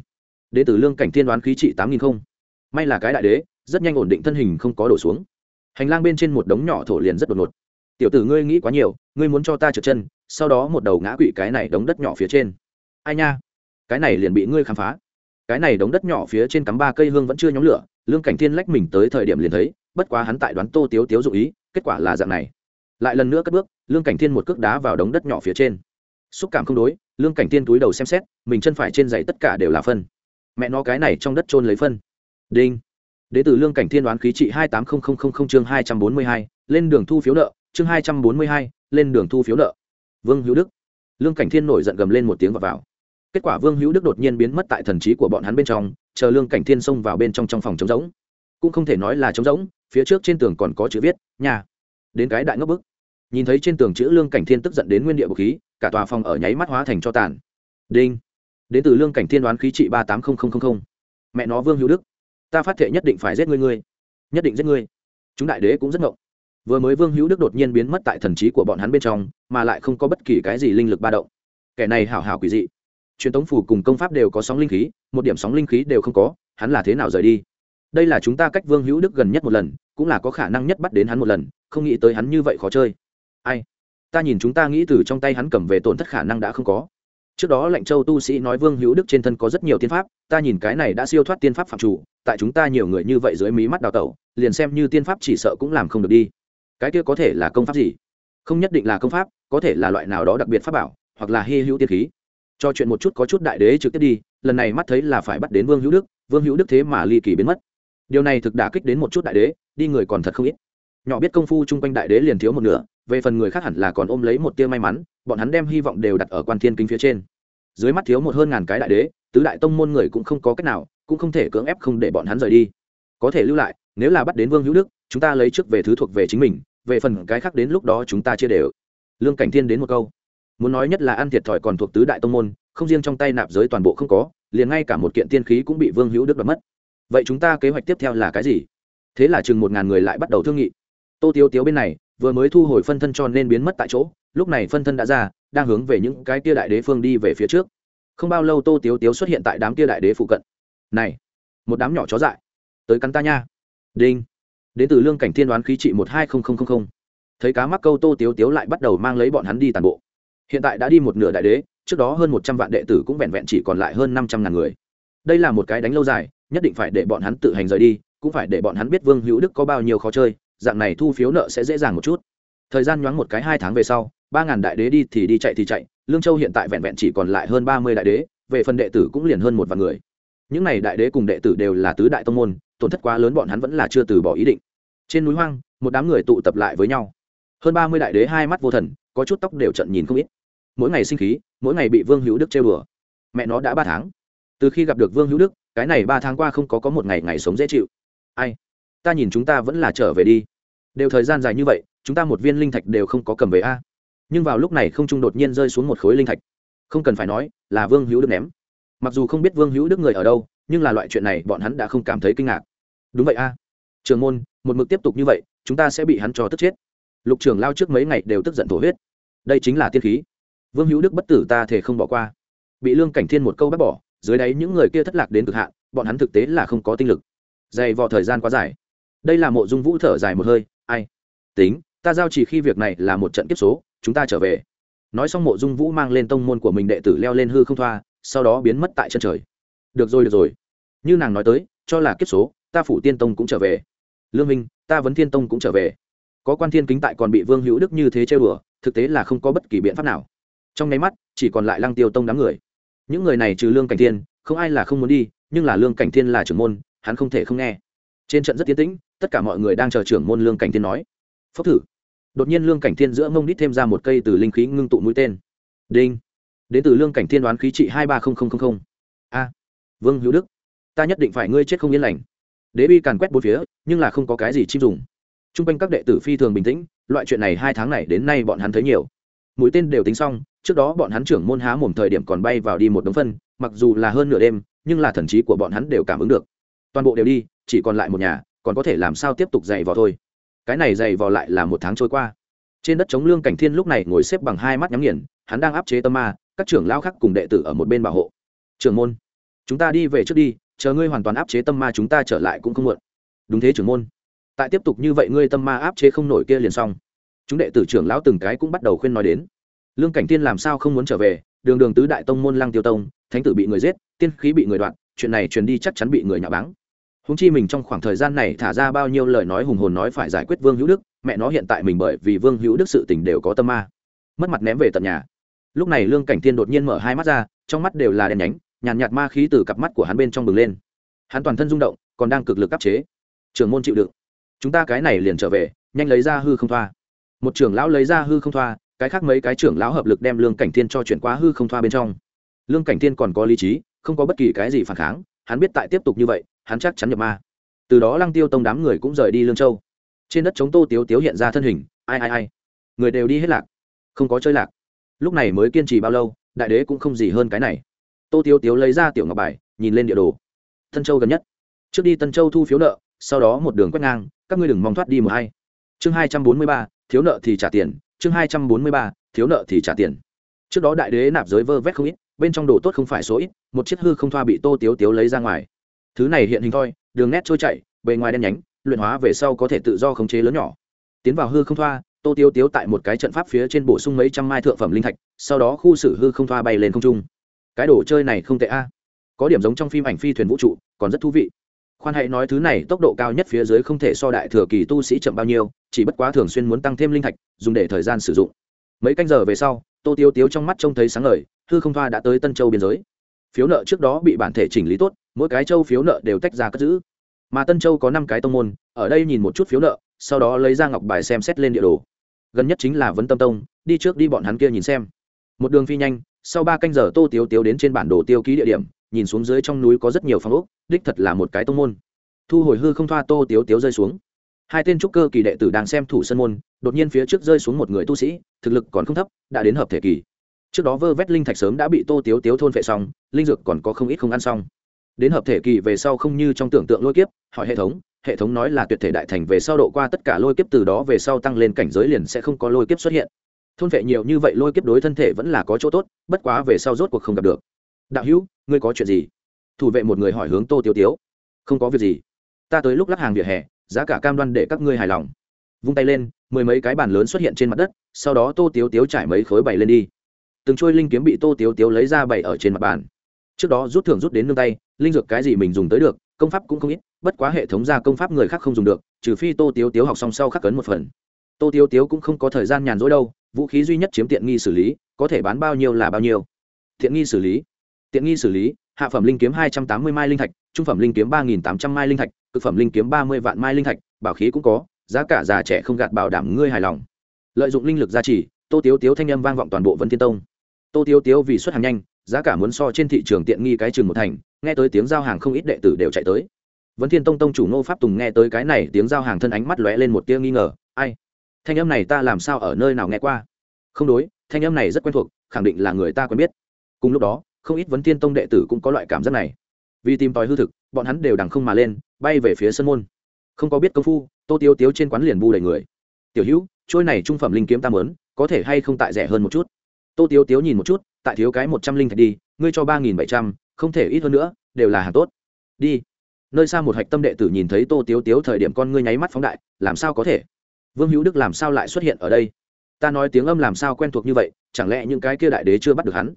đế tử lương cảnh thiên đoán khí trị tám nghìn không may là cái đại đế rất nhanh ổn định thân hình không có đổ xuống hành lang bên trên một đống nhỏ thổ liền rất đột ngột tiểu tử ngươi nghĩ quá nhiều ngươi muốn cho ta trượt chân sau đó một đầu ngã quỵ cái này đống đất nhỏ phía trên ai nha cái này liền bị ngươi khám phá cái này đống đất nhỏ phía trên cắm ba cây hương vẫn chưa nhóm lửa lương cảnh thiên lách mình tới thời điểm liền thấy bất quá hắn tại đoán tô tiếu tiếu dụ ý kết quả là dạng này lại lần nữa cất bước lương cảnh thiên một cước đá vào đống đất nhỏ phía trên. Xúc cảm không đối, lương cảnh thiên túi đầu xem xét, mình chân phải trên giày tất cả đều là phân. Mẹ nó cái này trong đất trôn lấy phân. Đinh. Đ tử lương cảnh thiên đoán khí trị hai tám nghìn chương hai trăm bốn mươi hai, lên đường thu phiếu nợ, chương hai trăm bốn mươi hai, lên đường thu phiếu nợ. Vương hữu đức. Lương cảnh thiên nổi giận gầm lên một tiếng và vào. Kết quả vương hữu đức đột nhiên biến mất tại thần trí của bọn hắn bên trong, chờ lương cảnh thiên xông vào bên trong trong phòng trống rỗng. Cũng không thể nói là trống rỗng, phía trước trên tường còn có chữ viết, nhà. Đến cái đại ngốc bức nhìn thấy trên tường chữ lương cảnh thiên tức giận đến nguyên địa bậc khí, cả tòa phòng ở nháy mắt hóa thành cho tàn. Đinh. Đến từ lương cảnh thiên đoán khí trị ba tám nghìn mẹ nó vương hữu đức, ta phát thệ nhất định phải giết ngươi ngươi. Nhất định giết ngươi. Chúng đại đế cũng rất ngộng. Vừa mới vương hữu đức đột nhiên biến mất tại thần trí của bọn hắn bên trong, mà lại không có bất kỳ cái gì linh lực ba động. Kẻ này hảo hảo quỷ dị. Truyền tống phủ cùng công pháp đều có sóng linh khí, một điểm sóng linh khí đều không có, hắn là thế nào rời đi? Đây là chúng ta cách vương hữu đức gần nhất một lần, cũng là có khả năng nhất bắt đến hắn một lần, không nghĩ tới hắn như vậy khó chơi ai? Ta nhìn chúng ta nghĩ từ trong tay hắn cầm về tổn thất khả năng đã không có. Trước đó lệnh châu tu sĩ nói vương hữu đức trên thân có rất nhiều tiên pháp, ta nhìn cái này đã siêu thoát tiên pháp phạm chủ, tại chúng ta nhiều người như vậy dưới mí mắt đào tẩu, liền xem như tiên pháp chỉ sợ cũng làm không được đi. Cái kia có thể là công pháp gì? Không nhất định là công pháp, có thể là loại nào đó đặc biệt pháp bảo, hoặc là hy hữu tiên khí. Cho chuyện một chút có chút đại đế trực tiếp đi, lần này mắt thấy là phải bắt đến vương hữu đức, vương hữu đức thế mà ly kỳ biến mất. Điều này thực đà kích đến một chút đại đế, đi người còn thật không ít. Nhỏ biết công phu chung quanh đại đế liền thiếu một nửa về phần người khác hẳn là còn ôm lấy một tia may mắn, bọn hắn đem hy vọng đều đặt ở quan thiên kính phía trên. Dưới mắt thiếu một hơn ngàn cái đại đế, tứ đại tông môn người cũng không có cách nào, cũng không thể cưỡng ép không để bọn hắn rời đi. Có thể lưu lại, nếu là bắt đến vương hữu đức, chúng ta lấy trước về thứ thuộc về chính mình, về phần cái khác đến lúc đó chúng ta chia đều. Lương cảnh thiên đến một câu. Muốn nói nhất là ăn thiệt thòi còn thuộc tứ đại tông môn, không riêng trong tay nạp giới toàn bộ không có, liền ngay cả một kiện tiên khí cũng bị vương hữu đức đoạt mất. Vậy chúng ta kế hoạch tiếp theo là cái gì? Thế là chừng một ngàn người lại bắt đầu thương nghị. Tô tiêu tiếu bên này vừa mới thu hồi phân thân cho nên biến mất tại chỗ, lúc này phân thân đã ra, đang hướng về những cái tia đại đế phương đi về phía trước. Không bao lâu tô tiếu tiếu xuất hiện tại đám tia đại đế phụ cận. Này, một đám nhỏ chó dại, tới cắn ta nha. Đinh. Đến từ lương cảnh thiên đoán khí trị một hai không không không không. Thấy cá mắc câu tô tiếu tiếu lại bắt đầu mang lấy bọn hắn đi tàn bộ. Hiện tại đã đi một nửa đại đế, trước đó hơn một trăm vạn đệ tử cũng vẹn vẹn chỉ còn lại hơn năm trăm ngàn người. Đây là một cái đánh lâu dài, nhất định phải để bọn hắn tự hành rời đi, cũng phải để bọn hắn biết vương hữu đức có bao nhiêu khó chơi dạng này thu phiếu nợ sẽ dễ dàng một chút. Thời gian nhoáng một cái hai tháng về sau, ba ngàn đại đế đi thì đi chạy thì chạy, lương châu hiện tại vẹn vẹn chỉ còn lại hơn ba mươi đại đế, về phần đệ tử cũng liền hơn một vạn người. Những n à y đại đế cùng đệ tử đều là tứ đại tông môn, tổn thất quá lớn bọn hắn vẫn là chưa từ bỏ ý định. Trên núi hoang, một đám người tụ tập lại với nhau. Hơn ba mươi đại đế hai mắt vô thần, có chút tóc đều trận nhìn không ít. Mỗi ngày sinh khí, mỗi ngày bị vương hữu đức trêu đùa. Mẹ nó đã ba tháng. Từ khi gặp được vương hữu đức, cái này ba tháng qua không có có một ngày ngày sống dễ chịu. Ai? Ta nhìn chúng ta vẫn là trở về đi. Đều thời gian dài như vậy, chúng ta một viên linh thạch đều không có cầm về a. Nhưng vào lúc này không trung đột nhiên rơi xuống một khối linh thạch. Không cần phải nói, là vương hữu đức ném. Mặc dù không biết vương hữu đức người ở đâu, nhưng là loại chuyện này bọn hắn đã không cảm thấy kinh ngạc. Đúng vậy a. Trường môn, một mực tiếp tục như vậy, chúng ta sẽ bị hắn cho tức chết. Lục trường lao trước mấy ngày đều tức giận thổ huyết. Đây chính là tiên khí. Vương hữu đức bất tử ta thể không bỏ qua. Bị lương cảnh thiên một câu bắt bỏ, dưới đáy những người kia thất lạc đến cực hạn, bọn hắn thực tế là không có tinh lực. Dày vò thời gian quá dài đây là mộ dung vũ thở dài một hơi, ai? Tính, ta giao chỉ khi việc này là một trận kiếp số, chúng ta trở về. Nói xong mộ dung vũ mang lên tông môn của mình đệ tử leo lên hư không thoa, sau đó biến mất tại chân trời. Được rồi được rồi. Như nàng nói tới, cho là kiếp số, ta phủ tiên tông cũng trở về. Lương minh, ta vấn thiên tông cũng trở về. Có quan thiên kính tại còn bị vương hữu đức như thế chơi bừa thực tế là không có bất kỳ biện pháp nào. Trong nháy mắt, chỉ còn lại lăng tiêu tông đám người. Những người này trừ lương cảnh thiên, không ai là không muốn đi, nhưng là lương cảnh thiên là trưởng môn, hắn không thể không nghe. Trên trận rất tiến tĩnh tất cả mọi người đang chờ trưởng môn lương cảnh thiên nói phốc thử đột nhiên lương cảnh thiên giữa mông đít thêm ra một cây từ linh khí ngưng tụ mũi tên đinh đến từ lương cảnh thiên đoán khí trị hai ba a vương hữu đức ta nhất định phải ngươi chết không yên lành đế bi càn quét bốn phía nhưng là không có cái gì chim dùng t r u n g quanh các đệ tử phi thường bình tĩnh loại chuyện này hai tháng này đến nay bọn hắn thấy nhiều mũi tên đều tính xong trước đó bọn hắn trưởng môn há mồm thời điểm còn bay vào đi một đống phân mặc dù là hơn nửa đêm nhưng là thần trí của bọn hắn đều cảm ứng được toàn bộ đều đi chỉ còn lại một nhà còn có thể làm sao tiếp tục dày vò thôi. Cái này dày vò lại là một tháng trôi qua. Trên đất chống lương cảnh thiên lúc này ngồi xếp bằng hai mắt nhắm nghiền, hắn đang áp chế tâm ma, các trưởng lao khác cùng đệ tử ở một bên bảo hộ. Trưởng môn, chúng ta đi về trước đi, chờ ngươi hoàn toàn áp chế tâm ma chúng ta trở lại cũng không muộn. Đúng thế trưởng môn. Tại tiếp tục như vậy ngươi tâm ma áp chế không nổi kia liền xong. Chúng đệ tử trưởng lão từng cái cũng bắt đầu khuyên nói đến. Lương cảnh tiên làm sao không muốn trở về, đường đường tứ đại tông môn lăng tiêu tông, thánh tử bị người giết, tiên khí bị người đoạn, chuyện này truyền đi chắc chắn bị người nhà báng húng chi mình trong khoảng thời gian này thả ra bao nhiêu lời nói hùng hồn nói phải giải quyết vương hữu đức, mẹ nó hiện tại mình bởi vì vương hữu đức sự tình đều có tâm ma. Mất mặt ném về tận nhà. Lúc này lương cảnh Thiên đột nhiên mở hai mắt ra, trong mắt đều là đèn nhánh, nhàn nhạt ma khí từ cặp mắt của hắn bên trong bừng lên. Hắn toàn thân rung động, còn đang cực lực áp chế. Trường môn chịu đựng. Chúng ta cái này liền trở về, nhanh lấy ra hư không thoa. Một trưởng lão lấy ra hư không thoa, cái khác mấy cái trưởng lão hợp lực đem lương cảnh thiên cho chuyển qua hư không thoa bên trong. Lương cảnh thiên còn có lý trí, không có bất kỳ cái gì phản kháng, hắn biết tại tiếp tục như vậy hắn chắc chắn nhập ma. Từ đó lăng tiêu tông đám người cũng rời đi lương châu. Trên đất chống tô tiếu tiếu hiện ra thân hình, ai ai ai. Người đều đi hết lạc, không có chơi lạc. Lúc này mới kiên trì bao lâu, đại đế cũng không gì hơn cái này. Tô tiếu tiếu lấy ra tiểu ngọc bài, nhìn lên địa đồ. Tân châu gần nhất. Trước đi tân châu thu phiếu nợ, sau đó một đường quét ngang, các ngươi đừng mong thoát đi một hay chương hai trăm bốn mươi ba, thiếu nợ thì trả tiền. Chương hai trăm bốn mươi ba, thiếu nợ thì trả tiền. Trước đó đại đế nạp giới vơ vét không ít, bên trong đồ tốt không phải số ít, một chiếc hư không thoa bị tô tiếu tiếu lấy ra ngoài thứ này hiện hình thoi, đường nét trôi chảy, bề ngoài đen nhánh, luyện hóa về sau có thể tự do khống chế lớn nhỏ. Tiến vào hư không thoa, tô tiêu tiếu tại một cái trận pháp phía trên bổ sung mấy trăm mai thượng phẩm linh thạch, sau đó khu xử hư không thoa bay lên không trung. Cái đồ chơi này không tệ a. Có điểm giống trong phim ảnh phi thuyền vũ trụ, còn rất thú vị. Khoan hãy nói thứ này tốc độ cao nhất phía dưới không thể so đại thừa kỳ tu sĩ chậm bao nhiêu, chỉ bất quá thường xuyên muốn tăng thêm linh thạch, dùng để thời gian sử dụng. Mấy canh giờ về sau, tô tiêu tiếu trong mắt trông thấy sáng lời hư không thoa đã tới tân châu biên giới phiếu nợ trước đó bị bản thể chỉnh lý tốt, mỗi cái châu phiếu nợ đều tách ra cất giữ. Mà tân châu có năm cái tông môn, ở đây nhìn một chút phiếu nợ, sau đó lấy ra ngọc bài xem xét lên địa đồ. Gần nhất chính là vấn tâm tông, đi trước đi bọn hắn kia nhìn xem. Một đường phi nhanh, sau ba canh giờ tô tiếu tiếu đến trên bản đồ tiêu ký địa điểm, nhìn xuống dưới trong núi có rất nhiều phong ốc, đích thật là một cái tông môn. Thu hồi hư không thoa tô tiếu tiếu rơi xuống. Hai tên trúc cơ kỳ đệ tử đang xem thủ sân môn, đột nhiên phía trước rơi xuống một người tu sĩ, thực lực còn không thấp, đã đến hợp thể kỳ trước đó vơ vét linh thạch sớm đã bị tô tiếu tiếu thôn vệ xong, linh dược còn có không ít không ăn xong. Đến hợp thể kỳ về sau không như trong tưởng tượng lôi kiếp, hỏi hệ thống hệ thống nói là tuyệt thể đại thành về sau độ qua tất cả lôi kiếp từ đó về sau tăng lên cảnh giới liền sẽ không có lôi kiếp xuất hiện. Thôn vệ nhiều như vậy lôi kiếp đối thân thể vẫn là có chỗ tốt, bất quá về sau rốt cuộc không gặp được. Đạo hữu, ngươi có chuyện gì? Thủ vệ một người hỏi hướng tô tiêu tiếu. Không có việc gì. Ta tới lúc lắc hàng vỉa hè, giá cả cam đoan để các ngươi hài lòng. Vung tay lên, mười mấy cái bàn lớn xuất hiện trên mặt đất, sau đó tô tiếu tiếu trải mấy khối bày lên đi từng trôi linh kiếm bị tô tiếu tiếu lấy ra bày ở trên mặt bàn. Trước đó rút thưởng rút đến nương tay, linh dược cái gì mình dùng tới được, công pháp cũng không ít, bất quá hệ thống ra công pháp người khác không dùng được, trừ phi tô tiếu tiếu học xong sau khắc cấn một phần. Tô tiếu tiếu cũng không có thời gian nhàn rỗi đâu, vũ khí duy nhất chiếm tiện nghi xử lý, có thể bán bao nhiêu là bao nhiêu. Tiện nghi xử lý. Tiện nghi xử lý, hạ phẩm linh kiếm hai trăm tám mươi mai linh thạch, trung phẩm linh kiếm ba nghìn tám trăm mai linh thạch, cực phẩm linh kiếm ba mươi vạn mai linh thạch, bảo khí cũng có, giá cả già trẻ không gạt bảo đảm ngươi hài lòng. Lợi dụng linh lực gia trì, tô tiếu tiếu thanh âm vang vọng toàn bộ vấn thiên tông tô tiếu tiếu vì xuất hàng nhanh, giá cả muốn so trên thị trường tiện nghi cái trường một thành, nghe tới tiếng giao hàng không ít đệ tử đều chạy tới. Vấn thiên tông tông chủ ngô pháp tùng nghe tới cái này, tiếng giao hàng thân ánh mắt lóe lên một tia nghi ngờ, ai? Thanh âm này ta làm sao ở nơi nào nghe qua? Không đối, thanh âm này rất quen thuộc, khẳng định là người ta quen biết. Cùng lúc đó, không ít vấn thiên tông đệ tử cũng có loại cảm giác này. Vì tìm tòi hư thực, bọn hắn đều đằng không mà lên, bay về phía sân môn. Không có biết công phu, tô tiêu tiếu trên quán liền bu đầy người. Tiểu hữu, trôi này trung phẩm linh kiếm ta mớn có thể hay không tại rẻ hơn một chút? Tô Tiếu tiếu nhìn một chút, tại thiếu cái một trăm linh thạch đi, ngươi cho ba nghìn bảy trăm, không thể ít hơn nữa, đều là hàng tốt. Đi. Nơi xa một hạch tâm đệ tử nhìn thấy tô tiếu tiếu thời điểm con ngươi nháy mắt phóng đại, làm sao có thể? Vương hữu đức làm sao lại xuất hiện ở đây? Ta nói tiếng âm làm sao quen thuộc như vậy, chẳng lẽ những cái kia đại đế chưa bắt được hắn?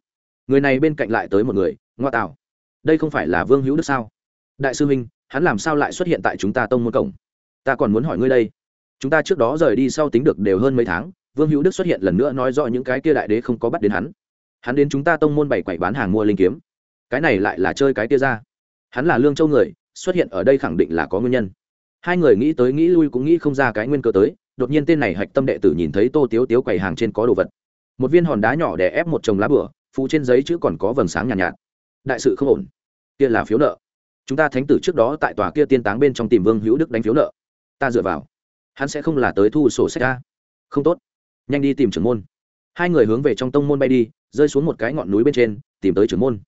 Người này bên cạnh lại tới một người, ngoa tạo đây không phải là vương hữu đức sao? Đại sư huynh, hắn làm sao lại xuất hiện tại chúng ta tông môn cổng? Ta còn muốn hỏi ngươi đây. Chúng ta trước đó rời đi sau tính được đều hơn mấy tháng vương hữu đức xuất hiện lần nữa nói rõ những cái kia đại đế không có bắt đến hắn. Hắn đến chúng ta tông môn bảy quẩy bán hàng mua linh kiếm. Cái này lại là chơi cái kia ra. Hắn là lương châu người xuất hiện ở đây khẳng định là có nguyên nhân. Hai người nghĩ tới nghĩ lui cũng nghĩ không ra cái nguyên cơ tới đột nhiên tên này hạch tâm đệ tử nhìn thấy tô tiếu tiếu quầy hàng trên có đồ vật. Một viên hòn đá nhỏ đè ép một chồng lá bửa phụ trên giấy chữ còn có vầng sáng nhàn nhạt, nhạt. Đại sự không ổn. Kia là phiếu nợ. Chúng ta thánh tử trước đó tại tòa kia tiên táng bên trong tìm vương hữu đức đánh phiếu nợ. Ta dựa vào. Hắn sẽ không là tới thu sổ sách ra không tốt nhanh đi tìm trưởng môn. Hai người hướng về trong tông môn bay đi, rơi xuống một cái ngọn núi bên trên, tìm tới trưởng môn.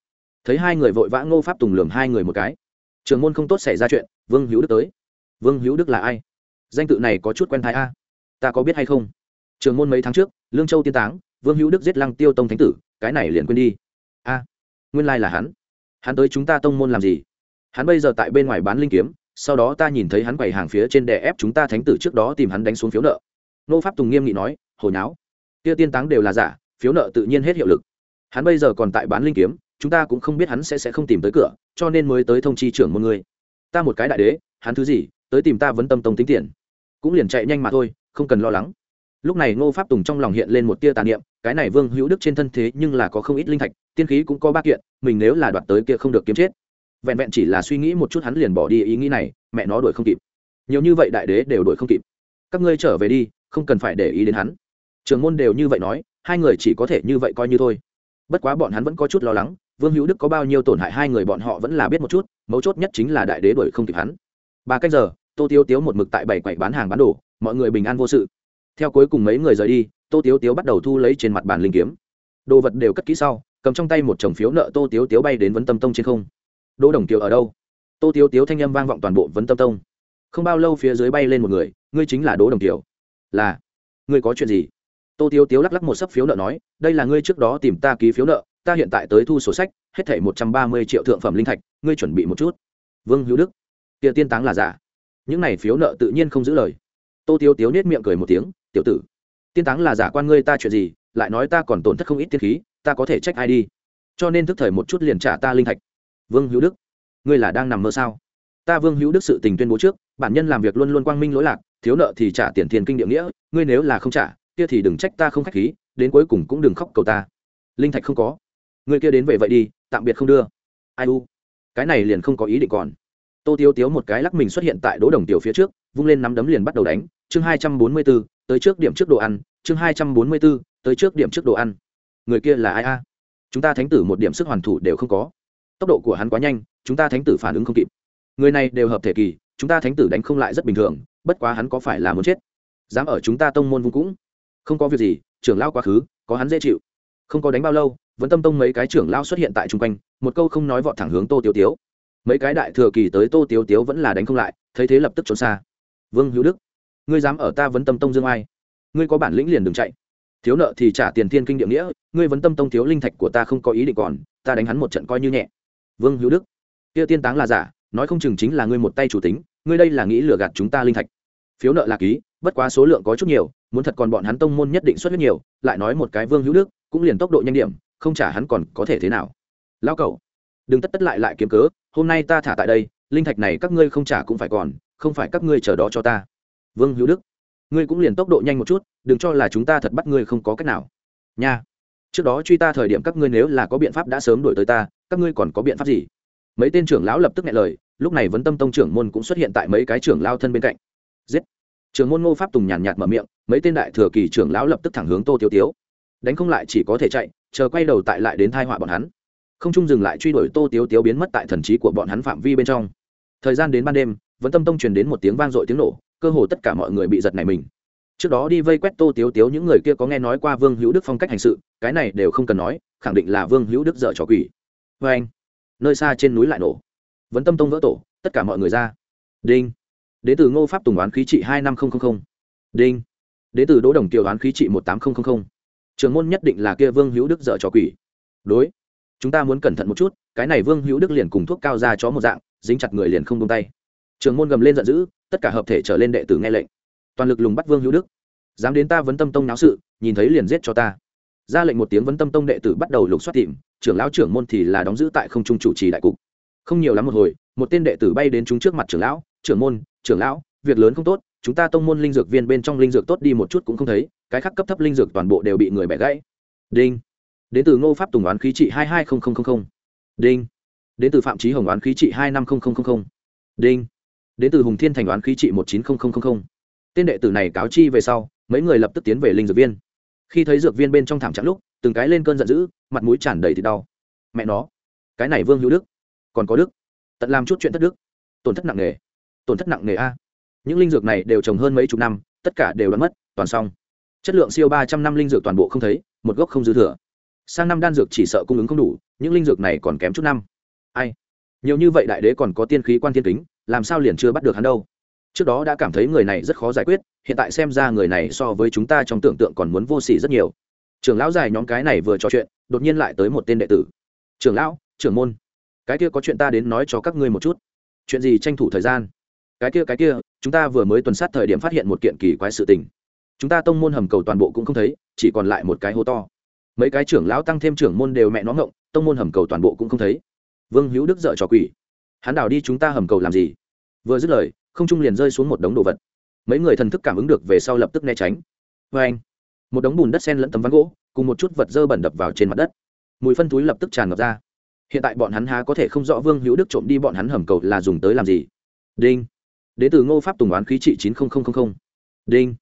Thấy hai người vội vã ngô pháp tùng lường hai người một cái. Trưởng môn không tốt xảy ra chuyện, vương hữu đức tới. Vương hữu đức là ai? Danh tự này có chút quen thái a. Ta có biết hay không? Trưởng môn mấy tháng trước, lương châu tiên táng, vương hữu đức giết lăng tiêu tông thánh tử, cái này liền quên đi. A, nguyên lai là hắn. Hắn tới chúng ta tông môn làm gì? Hắn bây giờ tại bên ngoài bán linh kiếm, sau đó ta nhìn thấy hắn quầy hàng phía trên đè ép chúng ta thánh tử trước đó tìm hắn đánh xuống phiếu nợ nô pháp tùng nghiêm nghị nói hồi nháo, kia tiên táng đều là giả, phiếu nợ tự nhiên hết hiệu lực. Hắn bây giờ còn tại bán linh kiếm, chúng ta cũng không biết hắn sẽ sẽ không tìm tới cửa, cho nên mới tới thông chi trưởng một người ta một cái đại đế, hắn thứ gì, tới tìm ta vấn tâm tông tính tiền. Cũng liền chạy nhanh mà thôi, không cần lo lắng. Lúc này ngô pháp tùng trong lòng hiện lên một tia tà niệm, cái này vương hữu đức trên thân thế nhưng là có không ít linh thạch, tiên khí cũng có ba kiện, mình nếu là đoạt tới kia không được kiếm chết. Vẹn vẹn chỉ là suy nghĩ một chút hắn liền bỏ đi ý nghĩ này, mẹ nó đuổi không kịp. Nhiều như vậy đại đế đều đuổi không kịp. Các ngươi trở về đi không cần phải để ý đến hắn. Trường môn đều như vậy nói, hai người chỉ có thể như vậy coi như thôi. Bất quá bọn hắn vẫn có chút lo lắng, vương hữu đức có bao nhiêu tổn hại hai người bọn họ vẫn là biết một chút, mấu chốt nhất chính là đại đế đuổi không kịp hắn. Ba cách giờ, tô tiêu tiếu một mực tại bảy quầy bán hàng bán đồ, mọi người bình an vô sự. Theo cuối cùng mấy người rời đi, tô tiếu tiếu bắt đầu thu lấy trên mặt bàn linh kiếm. Đồ vật đều cất kỹ sau, cầm trong tay một chồng phiếu nợ tô tiếu tiếu bay đến vấn tâm tông trên không. Đỗ đồng kiều ở đâu? Tô tiếu tiếu thanh â m vang vọng toàn bộ vấn tâm tông. Không bao lâu phía dưới bay lên một người, ngươi chính là đỗ đồng kiều là, ngươi có chuyện gì? Tô tiếu tiếu lắc lắc một sấp phiếu nợ nói, đây là ngươi trước đó tìm ta ký phiếu nợ, ta hiện tại tới thu sổ sách, hết thảy một trăm ba mươi triệu thượng phẩm linh thạch, ngươi chuẩn bị một chút. Vương hữu đức, kia tiên táng là giả. Những này phiếu nợ tự nhiên không giữ lời. Tô tiếu tiếu nết miệng cười một tiếng, tiểu tử, tiên táng là giả quan ngươi ta chuyện gì, lại nói ta còn tổn thất không ít tiên khí, ta có thể trách ai đi. Cho nên thức thời một chút liền trả ta linh thạch. Vương hữu đức, ngươi là đang nằm mơ sao? Ta vương hữu đức sự tình tuyên bố trước, bản nhân làm việc luôn luôn quang minh lỗi lạc thiếu nợ thì trả tiền tiền kinh địa nghĩa, ngươi nếu là không trả, kia thì đừng trách ta không k h á c h khí, đến cuối cùng cũng đừng khóc cầu ta. Linh thạch không có. Ngươi kia đến về vậy đi, tạm biệt không đưa. Ai u? Cái này liền không có ý định còn. Tô tiêu tiếu một cái lắc mình xuất hiện tại đỗ đồng tiểu phía trước, vung lên nắm đấm liền bắt đầu đánh. Chương hai trăm bốn mươi b ố tới trước điểm trước đồ ăn. Chương hai trăm bốn mươi b ố tới trước điểm trước đồ ăn. Người kia là ai a? Chúng ta thánh tử một điểm sức hoàn thủ đều không có. Tốc độ của hắn quá nhanh, chúng ta thánh tử phản ứng không kịp. Người này đều hợp thể kỳ, chúng ta thánh tử đánh không lại rất bình thường bất quá hắn có phải là muốn chết? Dám ở chúng ta tông môn vùng cũng. Không có việc gì, trưởng lao quá khứ, có hắn dễ chịu. Không có đánh bao lâu, vẫn tâm tông mấy cái trưởng lao xuất hiện tại chung quanh, một câu không nói vọt thẳng hướng tô tiêu tiếu. Mấy cái đại thừa kỳ tới tô tiêu tiếu vẫn là đánh không lại, thấy thế lập tức trốn xa. Vương hữu đức, ngươi dám ở ta vấn tâm tông dương ai? Ngươi có bản lĩnh liền đừng chạy. Thiếu nợ thì trả tiền thiên kinh địa nghĩa, ngươi vấn tâm tông thiếu linh thạch của ta không có ý định còn, ta đánh hắn một trận coi như nhẹ. Vương hữu đức, kia tiên táng là giả, nói không chừng chính là ngươi một tay chủ tính, ngươi đây là nghĩ lừa gạt chúng ta linh thạch phiếu nợ là ký, bất quá số lượng có chút nhiều, muốn thật còn bọn hắn tông môn nhất định xuất huyết nhiều, lại nói một cái vương hữu đức, cũng liền tốc độ nhanh điểm, không trả hắn còn có thể thế nào. Lao cậu đừng tất tất lại lại kiếm cớ, hôm nay ta thả tại đây, linh thạch này các ngươi không trả cũng phải còn, không phải các ngươi chờ đó cho ta. Vương hữu đức, ngươi cũng liền tốc độ nhanh một chút, đừng cho là chúng ta thật bắt ngươi không có cách nào. Nha, trước đó truy ta thời điểm các ngươi nếu là có biện pháp đã sớm đổi tới ta, các ngươi còn có biện pháp gì? Mấy tên trưởng lão lập tức nghe lời, lúc này vấn tâm tông trưởng môn cũng xuất hiện tại mấy cái trưởng lao thân bên cạnh. Giết! Trưởng môn ngô pháp tùng nhàn nhạt mở miệng, mấy tên đại thừa kỳ trưởng lão lập tức thẳng hướng tô tiêu tiếu. Đánh không lại chỉ có thể chạy, chờ quay đầu tại lại đến thai họa bọn hắn. Không trung dừng lại truy đuổi tô tiếu tiếu biến mất tại thần trí của bọn hắn phạm vi bên trong. Thời gian đến ban đêm, vẫn tâm tông truyền đến một tiếng vang dội tiếng nổ, cơ hồ tất cả mọi người bị giật này mình. Trước đó đi vây quét tô tiếu tiếu những người kia có nghe nói qua vương hữu đức phong cách hành sự, cái này đều không cần nói, khẳng định là vương hữu đức dợ trò quỷ. Vê anh nơi xa trên núi lại nổ. Vẫn tâm tông vỡ tổ, tất cả mọi người ra. Đinh đ ế từ ngô pháp tùng oán khí trị hai năm nghìn đinh. Đ ế từ đỗ đồng kiều oán khí trị một tám nghìn trường môn nhất định là kia vương hữu đức dợ trò quỷ. Đối. Chúng ta muốn cẩn thận một chút, cái này vương hữu đức liền cùng thuốc cao ra chó một dạng, dính chặt người liền không tung tay. Trường môn gầm lên giận dữ, tất cả hợp thể trở lên đệ tử nghe lệnh. Toàn lực lùng bắt vương hữu đức. Dám đến ta vấn tâm tông náo sự, nhìn thấy liền giết cho ta. Ra lệnh một tiếng vấn tâm tông đệ tử bắt đầu lục soát tìm, trưởng lão trưởng môn thì là đóng giữ tại không trung chủ trì đại cục. Không nhiều lắm một hồi, một tên đệ tử bay đến chúng trước mặt trưởng lão, trưởng môn trưởng lão, việc lớn không tốt, chúng ta tông môn linh dược viên bên trong linh dược tốt đi một chút cũng không thấy, cái khác cấp thấp linh dược toàn bộ đều bị người bẻ gãy. Đinh. Đến từ ngô pháp tùng oán khí trị hai hai nghìn đinh. Đến từ phạm trí hồng oán khí trị hai năm nghìn đinh. Đến từ hùng thiên thành đoán khí trị một chín không không không không. Tên đệ tử này cáo chi về sau, mấy người lập tức tiến về linh dược viên. Khi thấy dược viên bên trong thảm trạng lúc, từng cái lên cơn giận dữ, mặt mũi tràn đầy thì đau. Mẹ nó, cái này vương hữu đức, còn có đức, tận làm chút chuyện thất đức, tổn thất nặng nề tổn thất nặng nề a. Những linh dược này đều trồng hơn mấy chục năm, tất cả đều đã mất, toàn xong. Chất lượng siêu ba trăm năm linh dược toàn bộ không thấy, một gốc không dư thừa. Sang năm đan dược chỉ sợ cung ứng không đủ, những linh dược này còn kém chút năm. Ai? Nhiều như vậy đại đế còn có tiên khí quan thiên kính, làm sao liền chưa bắt được hắn đâu? Trước đó đã cảm thấy người này rất khó giải quyết, hiện tại xem ra người này so với chúng ta trong tưởng tượng còn muốn vô s ỉ rất nhiều. Trưởng lão dài nhóm cái này vừa trò chuyện, đột nhiên lại tới một tên đệ tử. Trưởng lão, trưởng môn, cái kia có chuyện ta đến nói cho các ngươi một chút. Chuyện gì tranh thủ thời gian? Cái kia cái kia, chúng ta vừa mới tuần sát thời điểm phát hiện một kiện kỳ quái sự tình. Chúng ta tông môn hầm cầu toàn bộ cũng không thấy, chỉ còn lại một cái hố to. Mấy cái trưởng lão tăng thêm trưởng môn đều mẹ nó ngộng, tông môn hầm cầu toàn bộ cũng không thấy. Vương hữu đức dợ trò quỷ. Hắn đào đi chúng ta hầm cầu làm gì? Vừa dứt lời, không trung liền rơi xuống một đống đồ vật. Mấy người thần thức cảm ứng được về sau lập tức né tránh. Vê anh, một đống bùn đất sen lẫn tấm ván gỗ, cùng một chút vật dơ bẩn đập vào trên mặt đất. Mùi phân túi lập tức tràn ngập ra. Hiện tại bọn hắn há có thể không rõ vương hữu đức trộm đi bọn hắn hầm cầu là dùng tới làm gì? Đinh đến từ ngô pháp tùng oán khí trị chín nghìn đinh.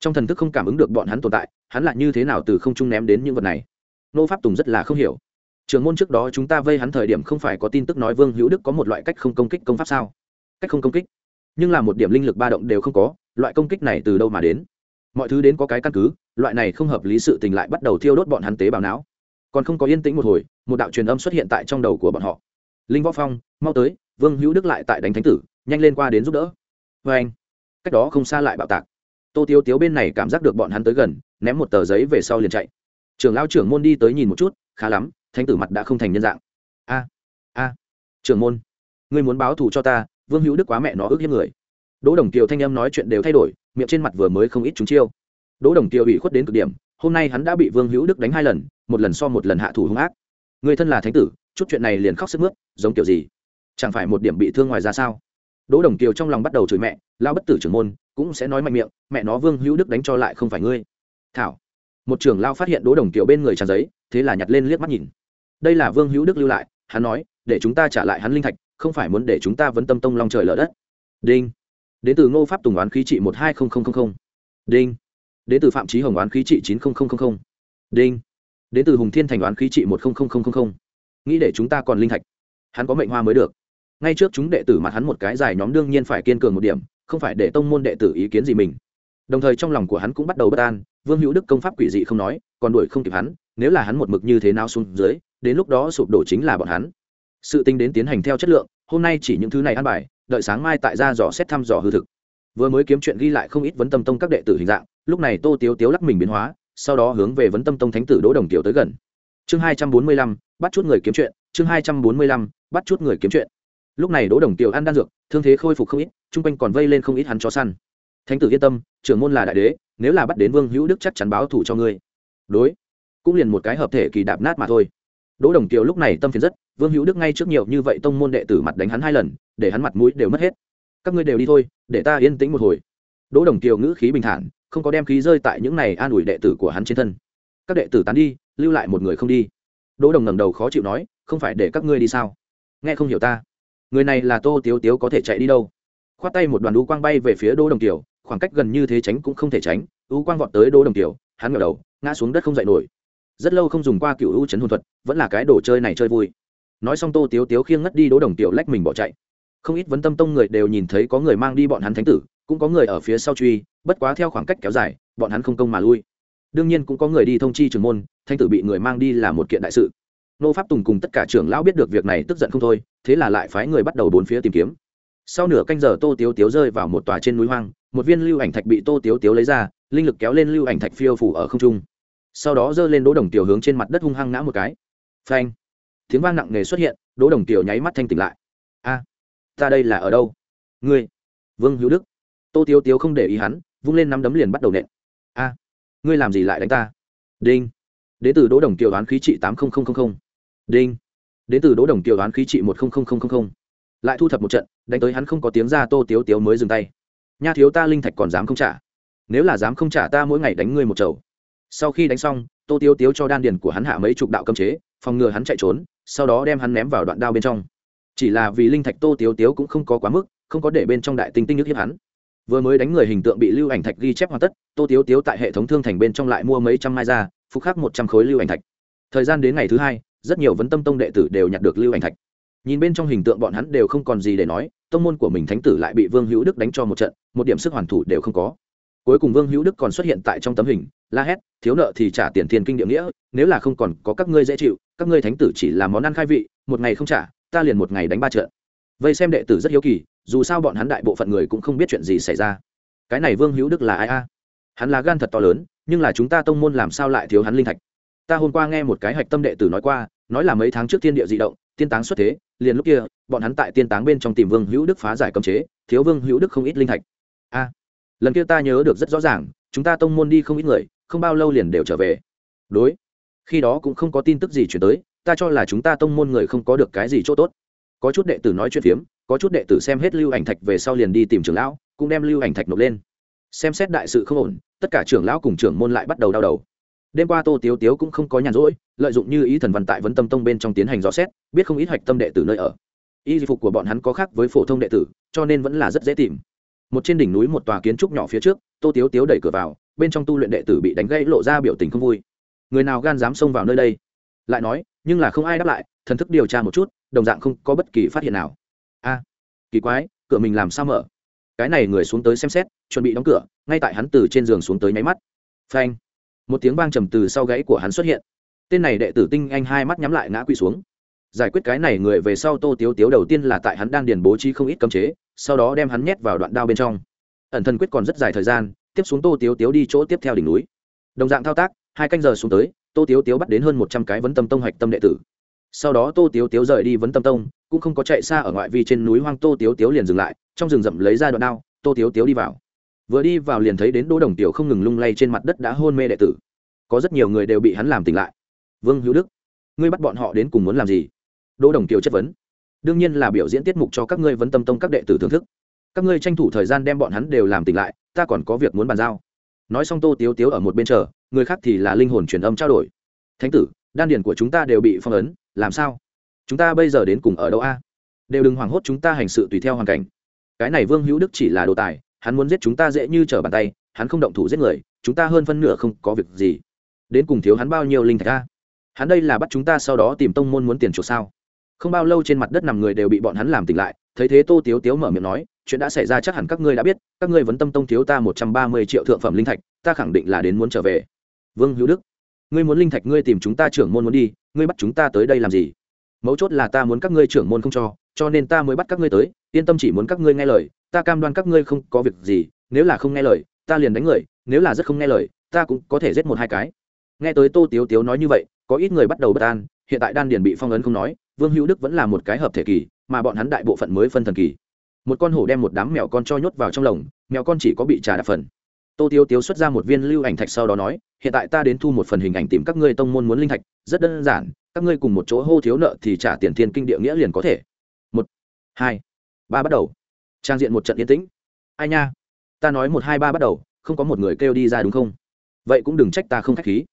Trong thần thức không cảm ứng được bọn hắn tồn tại, hắn lại như thế nào từ không trung ném đến những vật này? Ngô pháp tùng rất là không hiểu. Trường môn trước đó chúng ta vây hắn thời điểm không phải có tin tức nói vương hữu đức có một loại cách không công kích công pháp sao? Cách không công kích? Nhưng là một điểm linh lực ba động đều không có, loại công kích này từ đâu mà đến? Mọi thứ đến có cái căn cứ, loại này không hợp lý sự tình lại bắt đầu thiêu đốt bọn hắn tế bào não. Còn không có yên tĩnh một hồi, một đạo truyền âm xuất hiện tại trong đầu của bọn họ. Linh võ phong, mau tới, vương hữu đức lại tại đánh thánh tử, nhanh lên qua đến giúp đỡ vê anh, cách đó không xa lại bạo tạc. Tô tiêu tiếu bên này cảm giác được bọn hắn tới gần, ném một tờ giấy về sau liền chạy. Trưởng lao trưởng môn đi tới nhìn một chút, khá lắm, thánh tử mặt đã không thành nhân dạng. A a, trưởng môn, ngươi muốn báo thù cho ta, vương hữu đức quá mẹ nó ước hiếp người. Đỗ đồng kiều thanh em nói chuyện đều thay đổi, miệng trên mặt vừa mới không ít chúng chiêu. Đỗ đồng kiều ủy khuất đến cực điểm, hôm nay hắn đã bị vương hữu đức đánh hai lần, một lần so một lần hạ thủ hung ác. Người thân là thánh tử, chút chuyện này liền khóc sức mướt, giống kiểu gì? Chẳng phải một điểm bị thương ngoài ra sao? Đỗ đồng kiều trong lòng bắt đầu chửi mẹ lao bất tử trưởng môn, cũng sẽ nói mạnh miệng, mẹ nó vương hữu đức đánh cho lại không phải ngươi. Thảo. Một trưởng lao phát hiện đỗ đồng kiều bên người tràn giấy, thế là nhặt lên liếc mắt nhìn. Đây là vương hữu đức lưu lại, hắn nói, để chúng ta trả lại hắn linh thạch, không phải muốn để chúng ta vấn tâm tông long trời lở đất. Đinh. Đến từ ngô pháp tùng oán khí trị một hai không không không đinh. Đến từ phạm trí hồng oán khí trị chín không không không đinh. Đến từ hùng thiên thành oán khí trị một không không không không. Nghĩ để chúng ta còn linh thạch. Hắn có mệnh hoa mới được ngay trước chúng đệ tử mặt hắn một cái dài nhóm đương nhiên phải kiên cường một điểm, không phải để tông môn đệ tử ý kiến gì mình. Đồng thời trong lòng của hắn cũng bắt đầu bất an, vương hữu đức công pháp quỷ dị không nói, còn đuổi không kịp hắn, nếu là hắn một mực như thế nào xuống dưới, đến lúc đó sụp đổ chính là bọn hắn. Sự tính đến tiến hành theo chất lượng, hôm nay chỉ những thứ này ăn bài, đợi sáng mai tại ra dò xét thăm dò hư thực. Vừa mới kiếm chuyện ghi lại không ít vấn tâm tông các đệ tử hình dạng, lúc này tô tiếu tiếu lắc mình biến hóa, sau đó hướng về vấn tâm tông thánh tử đỗ đồng tiểu tới gần. Chương hai trăm bốn mươi lăm, bắt chút người kiếm chuyện, chương hai trăm bốn mươi lăm, bắt chút người kiếm chuyện lúc này đỗ đồng tiểu ăn đan dược, thương thế khôi phục không ít, chung quanh còn vây lên không ít hắn cho săn. Thánh tử yên tâm, trưởng môn là đại đế, nếu là bắt đến vương hữu đức chắc chắn báo thủ cho ngươi. Đối. Cũng liền một cái hợp thể kỳ đạp nát mà thôi. Đỗ đồng kiều lúc này tâm phiền rất, vương hữu đức ngay trước nhiều như vậy tông môn đệ tử mặt đánh hắn hai lần, để hắn mặt mũi đều mất hết. Các ngươi đều đi thôi, để ta yên tĩnh một hồi. Đỗ đồng kiều ngữ khí bình thản, không có đem khí rơi tại những này an ủi đệ tử của hắn trên thân. Các đệ tử tán đi, lưu lại một người không đi. Đỗ đồng ngầm đầu khó chịu nói, không phải để các ngươi đi sao? Nghe không hiểu ta người này là tô tiếu tiếu có thể chạy đi đâu? Khoát tay một đoàn đũ quang bay về phía đỗ đồng kiều, khoảng cách gần như thế tránh cũng không thể tránh đũ quang vọt tới đỗ đồng kiều, hắn ngẩng đầu, ngã xuống đất không dậy nổi. Rất lâu không dùng qua cựu u chấn hồn thuật, vẫn là cái đồ chơi này chơi vui. Nói xong tô tiếu tiếu khiêng ngất đi đỗ đồng tiểu lách mình bỏ chạy. Không ít vấn tâm tông người đều nhìn thấy có người mang đi bọn hắn thánh tử, cũng có người ở phía sau truy, bất quá theo khoảng cách kéo dài, bọn hắn không công mà lui. Đương nhiên cũng có người đi thông chi trường môn, thánh tử bị người mang đi là một kiện đại sự nô pháp tùng cùng tất cả trưởng lão biết được việc này tức giận không thôi, thế là lại phái người bắt đầu bốn phía tìm kiếm. Sau nửa canh giờ tô tiếu tiếu rơi vào một tòa trên núi hoang, một viên lưu ảnh thạch bị tô tiếu tiếu lấy ra, linh lực kéo lên lưu ảnh thạch phiêu phủ ở không trung. Sau đó giơ lên đỗ đồng tiểu hướng trên mặt đất hung hăng ngã một cái. Phanh! Tiếng vang nặng nề xuất hiện, đỗ đồng tiểu nháy mắt thanh tỉnh lại. A! Ta đây là ở đâu? Ngươi! Vương hữu đức! Tô tiếu tiếu không để ý hắn, vung lên nắm đấm liền bắt đầu nện. A! Ngươi làm gì lại đánh ta? Đinh! Đến từ đỗ đồng tiểu đoán khí trị tám nghìn đinh. Đến từ đỗ đồng tiểu đoán khí trị một lại thu thập một trận, đánh tới hắn không có tiếng ra tô tiếu tiếu mới dừng tay. Nha thiếu ta linh thạch còn dám không trả? Nếu là dám không trả ta mỗi ngày đánh ngươi một chầu. Sau khi đánh xong, tô tiếu tiếu cho đan điền của hắn hạ mấy chục đạo cấm chế, phòng ngừa hắn chạy trốn, sau đó đem hắn ném vào đoạn đao bên trong. Chỉ là vì linh thạch tô tiếu tiếu cũng không có quá mức, không có để bên trong đại tinh tinh nước hiếp hắn. Vừa mới đánh người hình tượng bị lưu ảnh thạch ghi chép hoàn tất, tô tiếu tiếu tại hệ thống thương thành bên trong lại mua mấy trăm mai ra, phục khắc một trăm khối lưu ảnh thạch. Thời gian đến ngày thứ hai rất nhiều vấn tâm tông đệ tử đều nhặt được lưu ảnh thạch. Nhìn bên trong hình tượng bọn hắn đều không còn gì để nói, tông môn của mình thánh tử lại bị vương hữu đức đánh cho một trận, một điểm sức hoàn thủ đều không có. Cuối cùng vương hữu đức còn xuất hiện tại trong tấm hình, la hét, thiếu nợ thì trả tiền thiên kinh địa nghĩa, nếu là không còn có các ngươi dễ chịu, các ngươi thánh tử chỉ là món ăn khai vị, một ngày không trả, ta liền một ngày đánh ba trận. Vậy xem đệ tử rất hiếu kỳ, dù sao bọn hắn đại bộ phận người cũng không biết chuyện gì xảy ra. Cái này vương hữu đức là ai a? Hắn là gan thật to lớn, nhưng là chúng ta tông môn làm sao lại thiếu hắn linh thạch? Ta hôm qua nghe một cái hạch tâm đệ tử nói qua, nói là mấy tháng trước thiên địa di động, tiên táng xuất thế, liền lúc kia, bọn hắn tại tiên táng bên trong tìm vương hữu đức phá giải cấm chế, thiếu vương hữu đức không ít linh thạch. A, lần kia ta nhớ được rất rõ ràng, chúng ta tông môn đi không ít người, không bao lâu liền đều trở về. Đối, khi đó cũng không có tin tức gì chuyển tới, ta cho là chúng ta tông môn người không có được cái gì chỗ tốt. Có chút đệ tử nói chuyện phiếm, có chút đệ tử xem hết lưu ảnh thạch về sau liền đi tìm trưởng lão, cũng đem lưu ảnh thạch nộp lên. Xem xét đại sự không ổn, tất cả trưởng lão cùng trưởng môn lại bắt đầu đau đầu đêm qua tô tiếu tiếu cũng không có nhàn rỗi, lợi dụng như ý thần văn tại vấn tâm tông bên trong tiến hành rõ xét, biết không ít hạch tâm đệ tử nơi ở. Y phục của bọn hắn có khác với phổ thông đệ tử, cho nên vẫn là rất dễ tìm. Một trên đỉnh núi một tòa kiến trúc nhỏ phía trước, tô tiếu tiếu đẩy cửa vào, bên trong tu luyện đệ tử bị đánh gãy lộ ra biểu tình không vui. Người nào gan dám xông vào nơi đây? Lại nói, nhưng là không ai đáp lại, thần thức điều tra một chút, đồng dạng không có bất kỳ phát hiện nào. A, kỳ quái, cửa mình làm sao mở? Cái này người xuống tới xem xét, chuẩn bị đóng cửa, ngay tại hắn từ trên giường xuống tới nháy mắt. Phanh một tiếng vang trầm từ sau gáy của hắn xuất hiện. Tên này đệ tử tinh anh hai mắt nhắm lại ngã quỵ xuống. Giải quyết cái này người về sau tô tiếu tiếu đầu tiên là tại hắn đang điền bố trí không ít cấm chế, sau đó đem hắn nhét vào đoạn đao bên trong. Ẩn thần quyết còn rất dài thời gian, tiếp xuống tô tiếu tiếu đi chỗ tiếp theo đỉnh núi. Đồng dạng thao tác, hai canh giờ xuống tới, tô tiếu tiếu bắt đến hơn một trăm cái vấn tâm tông hạch tâm đệ tử. Sau đó tô tiếu tiếu rời đi vấn tâm tông, cũng không có chạy xa ở ngoại vi trên núi hoang, tô tiếu tiếu liền dừng lại, trong rừng rậm lấy ra đoạn đao, tô tiếu tiếu đi vào vừa đi vào liền thấy đến đỗ đồng tiểu không ngừng lung lay trên mặt đất đã hôn mê đệ tử. Có rất nhiều người đều bị hắn làm tỉnh lại. Vương hữu đức, ngươi bắt bọn họ đến cùng muốn làm gì? Đỗ đồng tiểu chất vấn. Đương nhiên là biểu diễn tiết mục cho các ngươi vấn tâm tông các đệ tử thưởng thức. Các ngươi tranh thủ thời gian đem bọn hắn đều làm tỉnh lại, ta còn có việc muốn bàn giao. Nói xong tô tiếu tiếu ở một bên chờ, người khác thì là linh hồn truyền âm trao đổi. Thánh tử, đan điển của chúng ta đều bị phong ấn, làm sao? Chúng ta bây giờ đến cùng ở đâu a? Đều đừng hoảng hốt, chúng ta hành sự tùy theo hoàn cảnh. Cái này vương hữu đức chỉ là đồ tài hắn muốn giết chúng ta dễ như trở bàn tay, hắn không động thủ giết người, chúng ta hơn phân nửa không có việc gì. Đến cùng thiếu hắn bao nhiêu linh thạch a? Hắn đây là bắt chúng ta sau đó tìm tông môn muốn tiền chuộc sao? Không bao lâu trên mặt đất nằm người đều bị bọn hắn làm tỉnh lại, thấy thế tô tiếu tiếu mở miệng nói, chuyện đã xảy ra chắc hẳn các ngươi đã biết, các ngươi vẫn tâm tông thiếu ta một trăm ba mươi triệu thượng phẩm linh thạch, ta khẳng định là đến muốn trở về. Vương hữu đức, ngươi muốn linh thạch ngươi tìm chúng ta trưởng môn muốn đi, ngươi bắt chúng ta tới đây làm gì? Mấu chốt là ta muốn các ngươi trưởng môn không cho cho nên ta mới bắt các ngươi tới, yên tâm chỉ muốn các ngươi nghe lời ta cam đoan các ngươi không có việc gì, nếu là không nghe lời, ta liền đánh người, nếu là rất không nghe lời, ta cũng có thể giết một hai cái. Nghe tới tô tiếu tiếu nói như vậy, có ít người bắt đầu bất an, hiện tại đan điền bị phong ấn không nói, vương hữu đức vẫn là một cái hợp thể kỳ, mà bọn hắn đại bộ phận mới phân thần kỳ. Một con hổ đem một đám mèo con cho nhốt vào trong lồng, mèo con chỉ có bị trà đạp phần. Tô tiếu tiếu xuất ra một viên lưu ảnh thạch sau đó nói, hiện tại ta đến thu một phần hình ảnh tìm các ngươi tông môn muốn linh thạch, rất đơn giản, các ngươi cùng một chỗ hô thiếu nợ thì trả tiền thiên kinh địa nghĩa liền có thể. Một, hai, ba bắt đầu trang diện một trận yên tĩnh. Ai nha? Ta nói một hai ba bắt đầu, không có một người kêu đi ra đúng không? Vậy cũng đừng trách ta không k h á c h khí.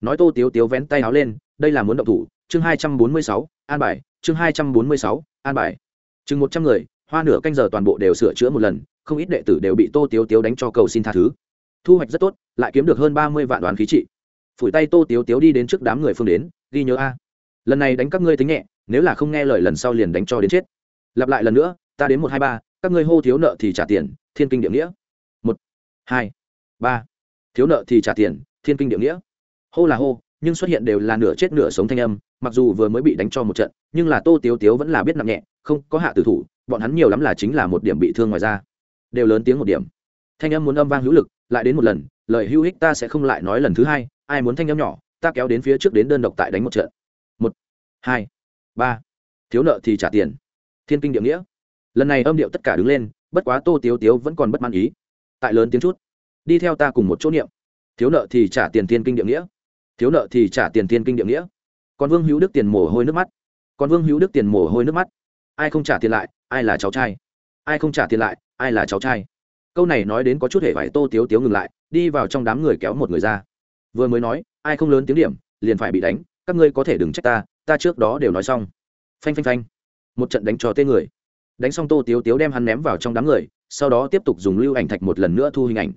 Nói tô tiếu tiếu vén tay áo lên, đây là muốn động thủ. Chương hai trăm bốn mươi sáu, an bài. Chương hai trăm bốn mươi sáu, an bài. Chừng một trăm người, hoa nửa canh giờ toàn bộ đều sửa chữa một lần, không ít đệ tử đều bị tô tiếu tiếu đánh cho cầu xin tha thứ. Thu hoạch rất tốt, lại kiếm được hơn ba mươi vạn đoán khí trị. Phủi tay tô tiếu tiếu đi đến trước đám người phương đến, ghi nhớ a. Lần này đánh các ngươi tính nhẹ, nếu là không nghe lời lần sau liền đánh cho đến chết. Lặp lại lần nữa, ta đến một hai ba các ngươi hô thiếu nợ thì trả tiền, thiên kinh địa nghĩa. Một, hai, ba. Thiếu nợ thì trả tiền, thiên kinh địa nghĩa. Hô là hô, nhưng xuất hiện đều là nửa chết nửa sống thanh âm, mặc dù vừa mới bị đánh cho một trận, nhưng là tô tiếu tiếu vẫn là biết nặng nhẹ, không có hạ tử thủ, bọn hắn nhiều lắm là chính là một điểm bị thương ngoài ra đều lớn tiếng một điểm. Thanh âm muốn âm vang hữu lực, lại đến một lần, lời hữu hích ta sẽ không lại nói lần thứ hai, ai muốn thanh âm nhỏ, ta kéo đến phía trước đến đơn độc tại đánh một trận. Một, hai, ba. Thiếu nợ thì trả tiền, thiên kinh địa nghĩa lần này âm điệu tất cả đứng lên, bất quá tô tiếu tiếu vẫn còn bất mãn ý. Tại lớn tiếng chút, đi theo ta cùng một chỗ niệm. Thiếu nợ thì trả tiền thiên kinh địa nghĩa. Thiếu nợ thì trả tiền thiên kinh địa nghĩa. Còn vương hữu đức tiền mồ hôi nước mắt. Còn vương hữu đức tiền mồ hôi nước mắt. Ai không trả tiền lại, ai là cháu trai. Ai không trả tiền lại, ai là cháu trai. Câu này nói đến có chút hề vải tô tiếu tiếu ngừng lại, đi vào trong đám người kéo một người ra. Vừa mới nói, ai không lớn tiếng điểm, liền phải bị đánh, các ngươi có thể đừng trách ta ta trước đó đều nói xong. Phanh phanh phanh. Một trận đánh cho tên người đánh xong tô tiếu tiếu đem hắn ném vào trong đám người, sau đó tiếp tục dùng lưu ảnh thạch một lần nữa thu hình ảnh.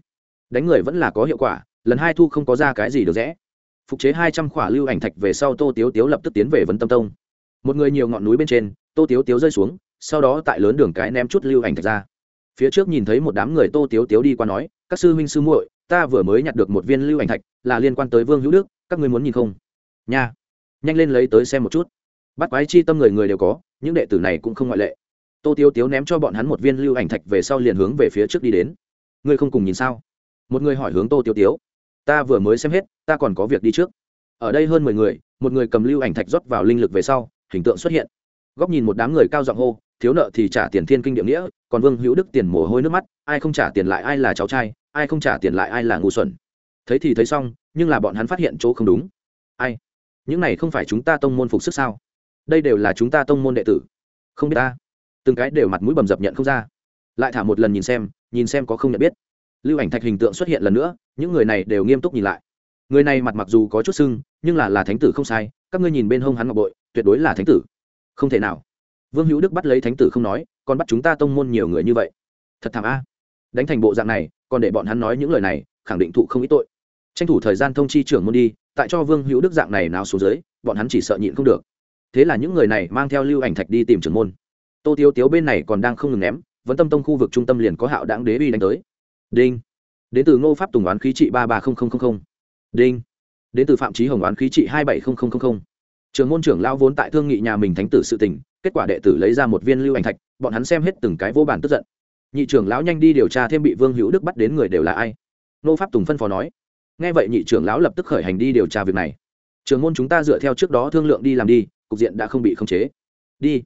Đánh người vẫn là có hiệu quả, lần hai thu không có ra cái gì được rẽ. Phục chế hai trăm khỏa lưu ảnh thạch về sau tô tiếu tiếu lập tức tiến về vấn tâm tông. Một người nhiều ngọn núi bên trên, tô tiếu tiếu rơi xuống, sau đó tại lớn đường cái ném chút lưu ảnh thạch ra. Phía trước nhìn thấy một đám người tô tiếu tiếu đi qua nói, các sư huynh sư muội, ta vừa mới nhặt được một viên lưu ảnh thạch, là liên quan tới vương hữu đức, các ngươi muốn nhìn không? Nha. Nhanh lên lấy tới xem một chút. Bắt quái chi tâm người người đều có, những đệ tử này cũng không ngoại lệ tô tiếu tiếu ném cho bọn hắn một viên lưu ảnh thạch về sau liền hướng về phía trước đi đến. Ngươi không cùng nhìn sao? Một người hỏi hướng tô tiếu tiếu. Ta vừa mới xem hết, ta còn có việc đi trước. Ở đây hơn mười người, một người cầm lưu ảnh thạch rót vào linh lực về sau, hình tượng xuất hiện. Góc nhìn một đám người cao giọng hô, thiếu nợ thì trả tiền thiên kinh địa nghĩa, còn vương hữu đức tiền mồ hôi nước mắt, ai không trả tiền lại ai là cháu trai, ai không trả tiền lại ai là ngu xuẩn. Thấy thì thấy xong, nhưng là bọn hắn phát hiện chỗ không đúng. Ai? Những này không phải chúng ta tông môn phục sức sao? Đây đều là chúng ta tông môn đệ tử. Không biết ta từng cái đều mặt mũi bầm dập nhận không ra. Lại thả một lần nhìn xem nhìn xem có không nhận biết. Lưu ảnh thạch hình tượng xuất hiện lần nữa, những người này đều nghiêm túc nhìn lại. Người này mặt mặc dù có chút sưng, nhưng là là thánh tử không sai, các ngươi nhìn bên hông hắn ngọc bội, tuyệt đối là thánh tử. Không thể nào. Vương hữu đức bắt lấy thánh tử không nói, còn bắt chúng ta tông môn nhiều người như vậy. Thật thảm a. Đánh thành bộ dạng này, còn để bọn hắn nói những lời này, khẳng định thụ không ít tội. Tranh thủ thời gian thông chi trưởng môn đi, tại cho vương hữu đức dạng này nào xuống dưới, bọn hắn chỉ sợ nhịn không được. Thế là những người này mang theo lưu ảnh thạch đi tìm trưởng môn tô tiếu tiếu bên này còn đang không ngừng ném, vẫn tâm tông khu vực trung tâm liền có hạo đáng đế uy đánh tới. Đinh. Đến từ ngô pháp tùng oán khí trị ba ba đinh. Đến từ phạm trí hồng oán khí trị hai bảy trường môn trưởng lao vốn tại thương nghị nhà mình thánh tử sự tình, kết quả đệ tử lấy ra một viên lưu ảnh thạch, bọn hắn xem hết từng cái vô bản tức giận. Nhị trưởng lão nhanh đi điều tra thêm bị vương hữu đức bắt đến người đều là ai. Nô pháp tùng phân phó nói. Nghe vậy nhị trưởng lão lập tức khởi hành đi điều tra việc này. Trường môn chúng ta dựa theo trước đó thương lượng đi làm đi, cục diện đã không bị khống chế. Đi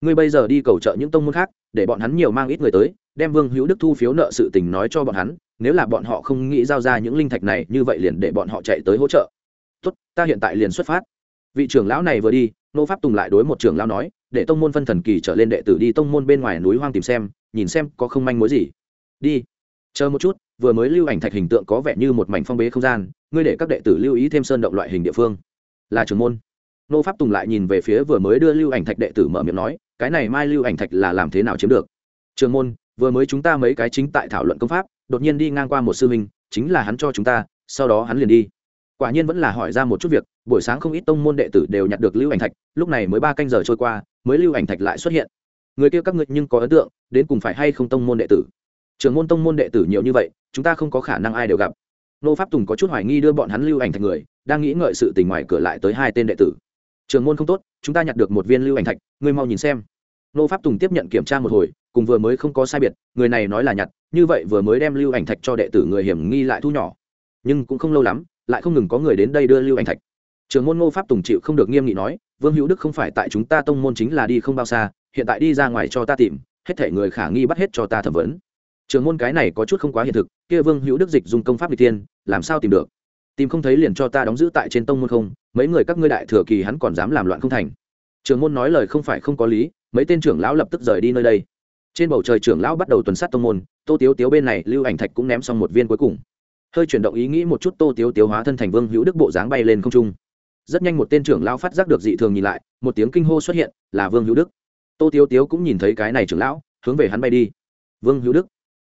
ngươi bây giờ đi cầu trợ những tông môn khác, để bọn hắn nhiều mang ít người tới, đem vương hữu đức thu phiếu nợ sự tình nói cho bọn hắn, nếu là bọn họ không nghĩ giao ra những linh thạch này, như vậy liền để bọn họ chạy tới hỗ trợ. Tốt, ta hiện tại liền xuất phát. Vị trưởng lão này vừa đi, nô pháp tùng lại đối một trưởng lão nói, để tông môn phân thần kỳ trở lên đệ tử đi tông môn bên ngoài núi hoang tìm xem, nhìn xem có không manh mối gì. Đi. Chờ một chút, vừa mới lưu ảnh thạch hình tượng có vẻ như một mảnh phong bế không gian, ngươi để các đệ tử lưu ý thêm sơn động loại hình địa phương. Là trưởng môn. Nô pháp tùng lại nhìn về phía vừa mới đưa lưu ảnh thạch đệ tử mở miệng nói cái này mai lưu ảnh thạch là làm thế nào chiếm được? Trường môn, vừa mới chúng ta mấy cái chính tại thảo luận công pháp, đột nhiên đi ngang qua một sư huynh, chính là hắn cho chúng ta, sau đó hắn liền đi. Quả nhiên vẫn là hỏi ra một chút việc, buổi sáng không ít tông môn đệ tử đều nhặt được lưu ảnh thạch, lúc này mới ba canh giờ trôi qua, mới lưu ảnh thạch lại xuất hiện. Người kia các ngươi nhưng có ấn tượng, đến cùng phải hay không tông môn đệ tử? Trường môn tông môn đệ tử nhiều như vậy, chúng ta không có khả năng ai đều gặp. Nô pháp tùng có chút hoài nghi đưa bọn hắn lưu ảnh thạch người, đang nghĩ ngợi sự tình ngoài cửa lại tới hai tên đệ tử trường môn không tốt, chúng ta nhặt được một viên lưu ảnh thạch, ngươi mau nhìn xem. Nô pháp tùng tiếp nhận kiểm tra một hồi, cùng vừa mới không có sai biệt, người này nói là nhặt, như vậy vừa mới đem lưu ảnh thạch cho đệ tử người hiểm nghi lại thu nhỏ. Nhưng cũng không lâu lắm, lại không ngừng có người đến đây đưa lưu ảnh thạch. Trường môn ngô pháp tùng chịu không được nghiêm nghị nói, vương hữu đức không phải tại chúng ta tông môn chính là đi không bao xa, hiện tại đi ra ngoài cho ta tìm, hết thể người khả nghi bắt hết cho ta thẩm vấn. Trường môn cái này có chút không quá hiện thực, kia vương hữu đức dịch dùng công pháp n tiên làm sao tìm được? Tìm không thấy liền cho ta đóng giữ tại trên tông môn không, mấy người các ngươi đại thừa kỳ hắn còn dám làm loạn không thành. Trưởng môn nói lời không phải không có lý, mấy tên trưởng lão lập tức rời đi nơi đây. Trên bầu trời trưởng lão bắt đầu tuần sát tông môn, tô tiếu tiếu bên này, lưu ảnh thạch cũng ném xong một viên cuối cùng. Hơi chuyển động ý nghĩ một chút, tô tiếu tiếu hóa thân thành vương hữu đức bộ dáng bay lên không trung. Rất nhanh một tên trưởng lão phát giác được dị thường nhìn lại, một tiếng kinh hô xuất hiện, là vương hữu đức. Tô tiếu tiếu cũng nhìn thấy cái này trưởng lão, hướng về hắn bay đi. Vương hữu đức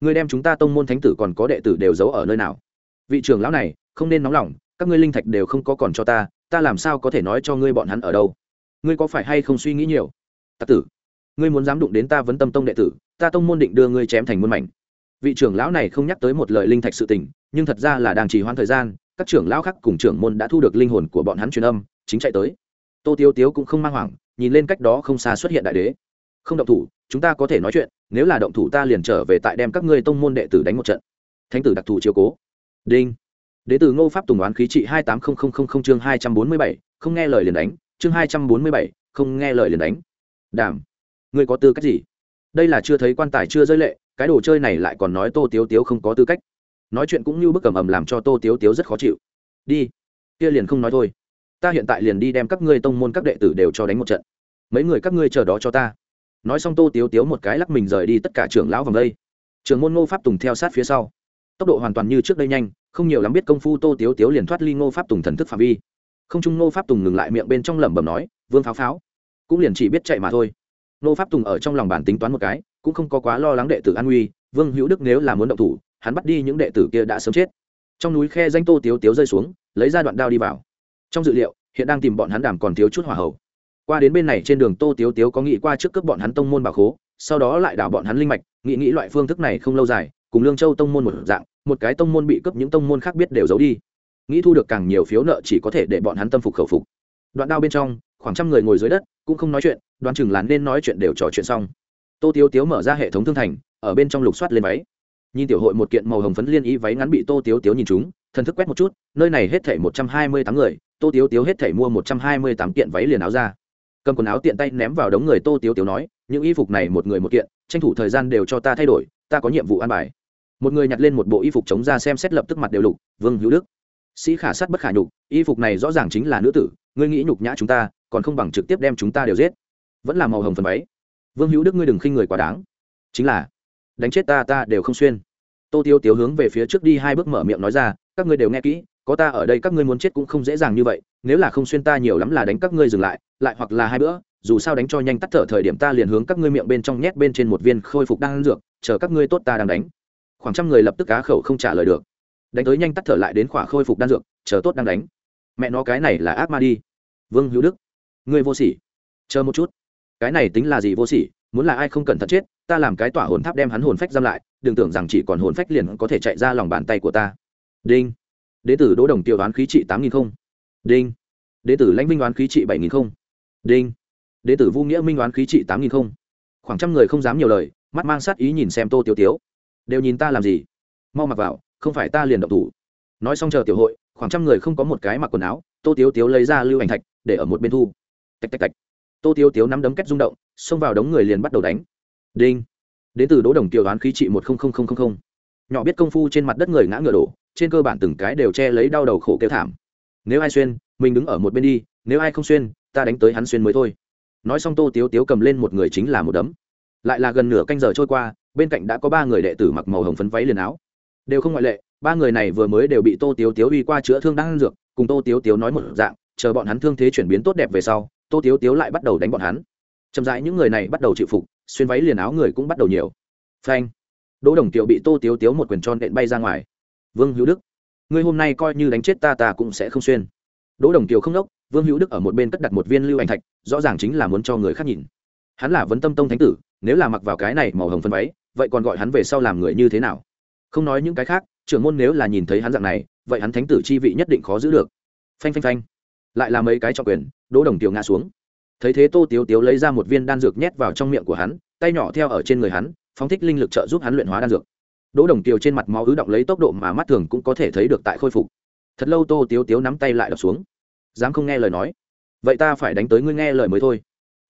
người đem chúng ta tông môn thánh tử còn có đệ tử đều giấu ở nơi nào? Vị trưởng lão này không nên nóng lòng, các ngươi linh thạch đều không có còn cho ta ta làm sao có thể nói cho ngươi bọn hắn ở đâu? Ngươi có phải hay không suy nghĩ nhiều? Tặc tử, ngươi muốn dám đụng đến ta vấn tâm tông đệ tử, ta tông môn định đưa ngươi chém thành muôn mảnh. Vị trưởng lão này không nhắc tới một lời linh thạch sự tình, nhưng thật ra là đang trì hoãn thời gian, các trưởng lão khác cùng trưởng môn đã thu được linh hồn của bọn hắn truyền âm, chính chạy tới. Tô tiêu tiếu cũng không mang hoảng, nhìn lên cách đó không xa xuất hiện đại đế. Không động thủ, chúng ta có thể nói chuyện, nếu là động thủ ta liền trở về tại đem các ngươi tông môn đệ tử đánh một trận. Thánh tử đặc thù chiếu cố. Đinh đế tử ngô pháp tùng đoán khí trị hai tám chương hai trăm bốn mươi bảy, không nghe lời liền đánh, chương hai trăm bốn mươi bảy, không nghe lời liền đánh. Đảm ngươi có tư cách gì? Đây là chưa thấy quan tài chưa rơi lệ, cái đồ chơi này lại còn nói tô tiếu tiếu không có tư cách. Nói chuyện cũng như bức cầm ầm làm cho tô tiếu tiếu rất khó chịu. Đi, kia liền không nói thôi. Ta hiện tại liền đi đem các ngươi tông môn các đệ tử đều cho đánh một trận. Mấy người các ngươi chờ đó cho ta. Nói xong tô tiếu tiếu một cái lắc mình rời đi tất cả trưởng lão vòng đây. Trường môn ngô pháp tùng theo sát phía sau. Tốc độ hoàn toàn như trước đây nhanh không nhiều lắm biết công phu tô tiếu tiếu liền thoát ly ngô pháp tùng thần thức phạm vi. Không trung ngô pháp tùng ngừng lại miệng bên trong lẩm bẩm nói, vương pháo pháo. Cũng liền chỉ biết chạy mà thôi. Nô pháp tùng ở trong lòng bản tính toán một cái, cũng không có quá lo lắng đệ tử an nguy vương hữu đức nếu là muốn động thủ, hắn bắt đi những đệ tử kia đã sớm chết. Trong núi khe danh tô tiếu tiếu rơi xuống, lấy ra đoạn đao đi vào. Trong dự liệu, hiện đang tìm bọn hắn đảm còn thiếu chút hỏa hậu qua đến bên này trên đường tô tiếu tiếu có nghĩ qua trước cướp bọn hắn tông môn bà khố, sau đó lại đảo bọn hắn linh mạch, nghĩ nghĩ loại phương thức này không lâu dài, cùng lương châu tông môn một dạng một cái tông môn bị cướp những tông môn khác biết đều giấu đi. Nghĩ thu được càng nhiều phiếu nợ chỉ có thể để bọn hắn tâm phục khẩu phục. Đoạn đao bên trong, khoảng trăm người ngồi dưới đất, cũng không nói chuyện, đoán chừng là nên nói chuyện đều trò chuyện xong. Tô tiếu tiếu mở ra hệ thống thương thành, ở bên trong lục soát lên váy. Nhìn tiểu hội một kiện màu hồng phấn liên y váy ngắn bị tô tiếu tiếu nhìn chúng thần thức quét một chút, nơi này hết thảy một trăm hai mươi tám người, tô tiếu tiếu hết thảy mua một trăm hai mươi tám kiện váy liền áo ra. Cầm quần áo tiện tay ném vào đống người, tô tiếu tiếu nói, những y phục này một người một kiện, tranh thủ thời gian đều cho ta thay đổi, ta có nhiệm vụ an bài một người nhặt lên một bộ y phục chống ra xem xét lập tức mặt đều lục, vương hữu đức. Sĩ khả sát bất khả nhục, y phục này rõ ràng chính là nữ tử, ngươi nghĩ nhục nhã chúng ta, còn không bằng trực tiếp đem chúng ta đều giết. Vẫn là màu hồng phần váy. Vương hữu đức ngươi đừng khinh người quá đáng. Chính là, đánh chết ta ta đều không xuyên. Tô tiêu tiếu hướng về phía trước đi hai bước mở miệng nói ra, các ngươi đều nghe kỹ, có ta ở đây các ngươi muốn chết cũng không dễ dàng như vậy, nếu là không xuyên ta nhiều lắm là đánh các ngươi dừng lại lại hoặc là hai bữa, dù sao đánh cho nhanh tắt thở thời điểm ta liền hướng các ngươi miệng bên trong nhét bên trên một viên khôi phục đang dược, chờ các ngươi tốt ta đang đánh khoảng trăm người lập tức cá khẩu không trả lời được. Đánh tới nhanh tắt thở lại đến khỏa khôi phục đan dược, chờ tốt đang đánh. Mẹ nó cái này là ác ma đi. Vương hữu đức, ngươi vô sỉ. Chờ một chút. Cái này tính là gì vô sỉ? Muốn là ai không cẩn thận chết, ta làm cái tỏa hồn tháp đem hắn hồn phách giam lại, đừng tưởng rằng chỉ còn hồn phách liền có thể chạy ra lòng bàn tay của ta. Đinh. Đế tử đỗ đồng tiêu đoán khí trị tám nghìn không. Đinh. Đế tử lãnh minh đoán khí trị bảy nghìn không. Đinh. Đế tử vũ nghĩa minh đoán khí trị tám nghìn không. Khoảng trăm người không dám nhiều lời, mắt mang sát ý nhìn xem tô tiêu tiếu đều nhìn ta làm gì? Mau mặc vào, không phải ta liền động thủ. Nói xong chờ tiểu hội, khoảng trăm người không có một cái mặc quần áo, tô tiếu tiếu lấy ra lưu ảnh thạch, để ở một bên thu. Tạch tạch tạch. Tô tiếu tiếu nắm đấm kết rung động, xông vào đống người liền bắt đầu đánh. Đinh. Đến từ đỗ đồng tiểu đoán khí trị một nhỏ biết công phu trên mặt đất người ngã ngựa đổ, trên cơ bản từng cái đều che lấy đau đầu khổ kêu thảm. Nếu ai xuyên, mình đứng ở một bên đi, nếu ai không xuyên, ta đánh tới hắn xuyên mới thôi. Nói xong tô tiếu tiếu cầm lên một người chính là một đấm. Lại là gần nửa canh giờ trôi qua bên cạnh đã có ba người đệ tử mặc màu hồng phấn váy liền áo. Đều không ngoại lệ, ba người này vừa mới đều bị tô tiếu tiếu uy qua chữa thương đang ăn dược, cùng tô tiếu tiếu nói một dạng, chờ bọn hắn thương thế chuyển biến tốt đẹp về sau, tô tiếu tiếu lại bắt đầu đánh bọn hắn. Chậm rãi những người này bắt đầu chịu phục, xuyên váy liền áo người cũng bắt đầu nhiều. Phanh. Đỗ đồng tiệu bị tô tiếu tiếu một quyền tròn đện bay ra ngoài. Vương hữu đức. Ngươi hôm nay coi như đánh chết ta ta cũng sẽ không xuyên. Đỗ đồng tiệu không đốc, vương hữu đức ở một bên cất đặt một viên lưu ảnh thạch, rõ ràng chính là muốn cho người khác nhìn. Hắn là vấn tâm tông thánh tử, nếu là mặc vào cái này màu hồng phân váy vậy còn gọi hắn về sau làm người như thế nào? Không nói những cái khác, trưởng môn nếu là nhìn thấy hắn dạng này, vậy hắn thánh tử chi vị nhất định khó giữ được. Phanh phanh phanh. Lại là mấy cái trọng quyền, đỗ đồng tiều ngã xuống. Thấy thế tô tiếu tiếu lấy ra một viên đan dược nhét vào trong miệng của hắn, tay nhỏ theo ở trên người hắn, phóng thích linh lực trợ giúp hắn luyện hóa đan dược. Đỗ đồng tiều trên mặt máu ứ động lấy tốc độ mà mắt thường cũng có thể thấy được tại khôi phục. Thật lâu tô tiếu tiếu nắm tay lại đập xuống. Dám không nghe lời nói. Vậy ta phải đánh tới ngươi nghe lời mới thôi.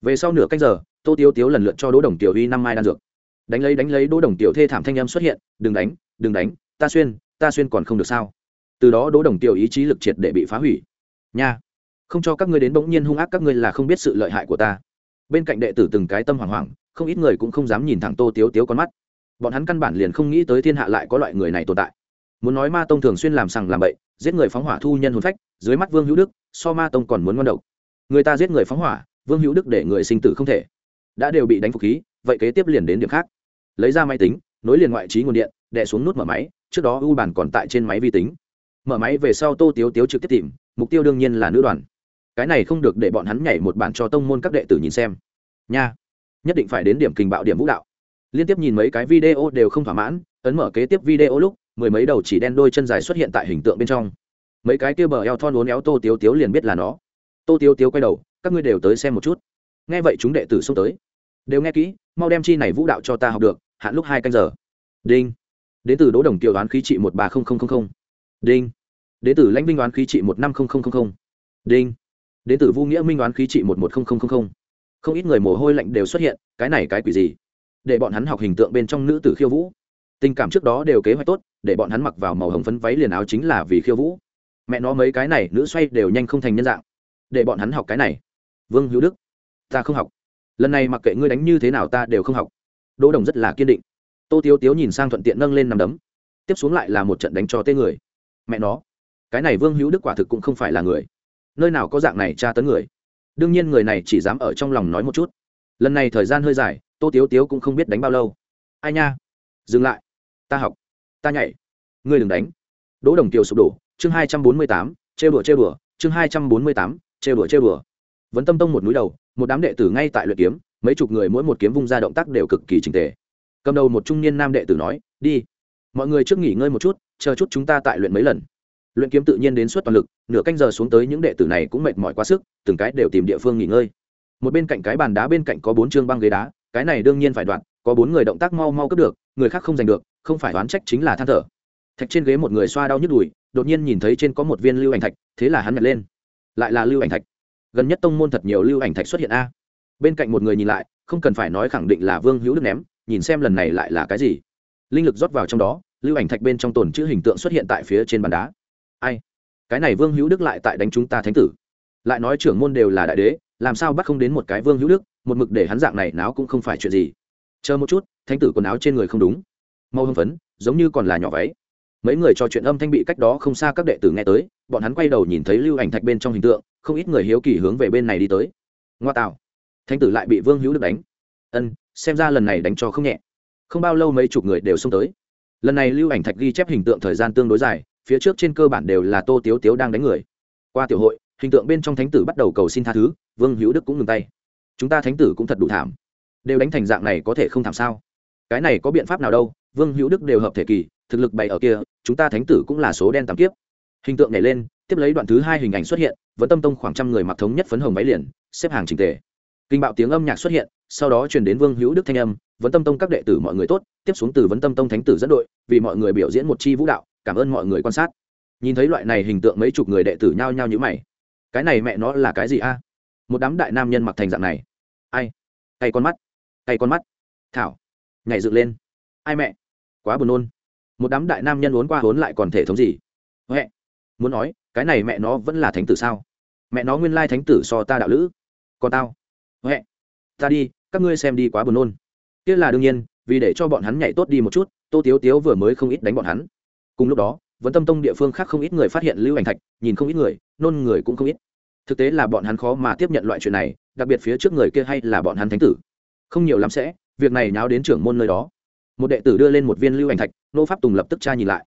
Về sau nửa cách giờ, tô tiếu tiếu lần lượt cho đỗ đồng tiểu uy năm mai đan dược đánh lấy đánh lấy đỗ đồng tiểu thê thảm thanh em xuất hiện, đừng đánh đừng đánh, ta xuyên ta xuyên còn không được sao? Từ đó đỗ đồng tiểu ý chí lực triệt để bị phá hủy. Nha, không cho các ngươi đến bỗng nhiên hung ác, các ngươi là không biết sự lợi hại của ta. Bên cạnh đệ tử từng cái tâm hoảng hoảng, không ít người cũng không dám nhìn thẳng tô tiếu tiếu con mắt. Bọn hắn căn bản liền không nghĩ tới thiên hạ lại có loại người này tồn tại. Muốn nói ma tông thường xuyên làm sằng làm bậy, giết người phóng hỏa thu nhân hồn phách, dưới mắt vương hữu đức, so ma tông còn muốn ngon độc. Người ta giết người phóng hỏa, vương hữu đức để người sinh tử không thể. Đã đều bị đánh phục khí, vậy kế tiếp liền đến điểm khác lấy ra máy tính, nối liền ngoại trí nguồn điện, đè xuống nút mở máy, trước đó u bàn còn tại trên máy vi tính. Mở máy về sau tô tiếu tiếu trực tiếp tìm, mục tiêu đương nhiên là nữ đoàn. Cái này không được để bọn hắn nhảy một bản cho tông môn các đệ tử nhìn xem. Nha, nhất định phải đến điểm kình bạo điểm vũ đạo. Liên tiếp nhìn mấy cái video đều không thỏa mãn, ấn mở kế tiếp video lúc, mười mấy đầu chỉ đen đôi chân dài xuất hiện tại hình tượng bên trong. Mấy cái kia bờ eo thon uốn éo tô tiếu tiếu liền biết là nó. Tô tiếu tiếu quay đầu, các ngươi đều tới xem một chút. Nghe vậy chúng đệ tử xông tới đều nghe kỹ, mau đem chi này vũ đạo cho ta học được, hạn lúc hai canh giờ. Đinh. Đến từ đỗ đồng kiều đoán khí trị một ba nghìn đinh. Đến từ lãnh vinh đoán khí trị một năm nghìn đinh. Đến từ vũ nghĩa minh đoán khí trị một một nghìn không ít người mồ hôi lạnh đều xuất hiện, cái này cái quỷ gì? Để bọn hắn học hình tượng bên trong nữ tử khiêu vũ. Tình cảm trước đó đều kế hoạch tốt, để bọn hắn mặc vào màu hồng phấn váy liền áo chính là vì khiêu vũ. Mẹ nó mấy cái này, nữ xoay đều nhanh không thành nhân dạng. Để bọn hắn học cái này. Vương hữu đức, ta không học lần này mặc kệ ngươi đánh như thế nào ta đều không học. Đỗ đồng rất là kiên định. Tô tiếu tiếu nhìn sang thuận tiện nâng lên nằm đấm. Tiếp xuống lại là một trận đánh cho tên người. Mẹ nó, cái này vương hữu đức quả thực cũng không phải là người. Nơi nào có dạng này tra tấn người. Đương nhiên người này chỉ dám ở trong lòng nói một chút. Lần này thời gian hơi dài, tô tiếu tiếu cũng không biết đánh bao lâu. Ai nha? Dừng lại. Ta học. Ta nhảy. Ngươi đừng đánh. Đỗ đồng kiều sụp đổ. Chương hai trăm bốn mươi tám chê bửa chê bửa chương hai trăm bốn mươi tám chê bửa chê bửa vẫn tâm tông một núi đầu một đám đệ tử ngay tại luyện kiếm, mấy chục người mỗi một kiếm vung ra động tác đều cực kỳ trình tề. Cầm đầu một trung niên nam đệ tử nói, đi, mọi người trước nghỉ ngơi một chút, chờ chút chúng ta tại luyện mấy lần. Luyện kiếm tự nhiên đến suốt toàn lực, nửa canh giờ xuống tới những đệ tử này cũng mệt mỏi quá sức, từng cái đều tìm địa phương nghỉ ngơi. Một bên cạnh cái bàn đá bên cạnh có bốn chương băng ghế đá, cái này đương nhiên phải đoạn, có bốn người động tác mau mau cướp được, người khác không giành được, không phải oán trách chính là than thở. Thạch trên ghế một người xoa đau nhức đùi, đột nhiên nhìn thấy trên có một viên lưu ảnh thạch, thế là hắn nhặt lên. Lại là lưu ảnh thạch gần nhất tông môn thật nhiều lưu ảnh thạch xuất hiện a. Bên cạnh một người nhìn lại, không cần phải nói khẳng định là vương hữu đức ném, nhìn xem lần này lại là cái gì. Linh lực rót vào trong đó, lưu ảnh thạch bên trong tồn chữ hình tượng xuất hiện tại phía trên bàn đá. Ai? Cái này vương hữu đức lại tại đánh chúng ta thánh tử. Lại nói trưởng môn đều là đại đế, làm sao bắt không đến một cái vương hữu đức, một mực để hắn dạng này náo cũng không phải chuyện gì. Chờ một chút, thánh tử quần áo trên người không đúng. Mau hưng phấn, giống như còn là nhỏ váy. Mấy người trò chuyện âm thanh bị cách đó không xa các đệ tử nghe tới bọn hắn quay đầu nhìn thấy lưu ảnh thạch bên trong hình tượng, không ít người hiếu kỳ hướng về bên này đi tới. Ngoa tạo. Thánh tử lại bị vương hữu đức đánh. Ân, xem ra lần này đánh cho không nhẹ. Không bao lâu mấy chục người đều xông tới. Lần này lưu ảnh thạch ghi chép hình tượng thời gian tương đối dài, phía trước trên cơ bản đều là tô tiếu tiếu đang đánh người. Qua tiểu hội, hình tượng bên trong thánh tử bắt đầu cầu xin tha thứ, vương hữu đức cũng ngừng tay. Chúng ta thánh tử cũng thật đủ thảm. Đều đánh thành dạng này có thể không thảm sao? Cái này có biện pháp nào đâu, vương hữu đức đều hợp thể kỳ, thực lực bày ở kia, chúng ta thánh tử cũng là số đen tạm kiếp hình tượng nhảy lên, tiếp lấy đoạn thứ hai hình ảnh xuất hiện, vẫn tâm tông khoảng trăm người mặc thống nhất phấn hồng váy liền, xếp hàng trình tề. Kinh bạo tiếng âm nhạc xuất hiện, sau đó truyền đến vương hữu đức thanh âm, vẫn tâm tông các đệ tử mọi người tốt, tiếp xuống từ vấn tâm tông thánh tử dẫn đội, vì mọi người biểu diễn một chi vũ đạo, cảm ơn mọi người quan sát. Nhìn thấy loại này hình tượng mấy chục người đệ tử nhao nhao như mày. Cái này mẹ nó là cái gì a? Một đám đại nam nhân mặc thành dạng này. Ai? Tay con mắt. Tay con mắt. Thảo. Nhảy dựng lên. Ai mẹ? Quá buồn nôn. Một đám đại nam nhân uốn qua uốn lại còn thể thống gì? Huệ muốn nói, cái này mẹ nó vẫn là thánh tử sao? Mẹ nó nguyên lai thánh tử so ta đạo lữ. Còn tao. Huệ ta đi, các ngươi xem đi quá buồn nôn. Kia là đương nhiên, vì để cho bọn hắn nhảy tốt đi một chút, tô tiếu tiếu vừa mới không ít đánh bọn hắn. Cùng lúc đó vẫn tâm tông địa phương khác không ít người phát hiện lưu ảnh thạch, nhìn không ít người, nôn người cũng không ít. Thực tế là bọn hắn khó mà tiếp nhận loại chuyện này, đặc biệt phía trước người kia hay là bọn hắn thánh tử. Không nhiều lắm sẽ, việc này nháo đến trưởng môn nơi đó. Một đệ tử đưa lên một viên lưu ảnh thạch, nô pháp tùng lập tức tra nhìn lại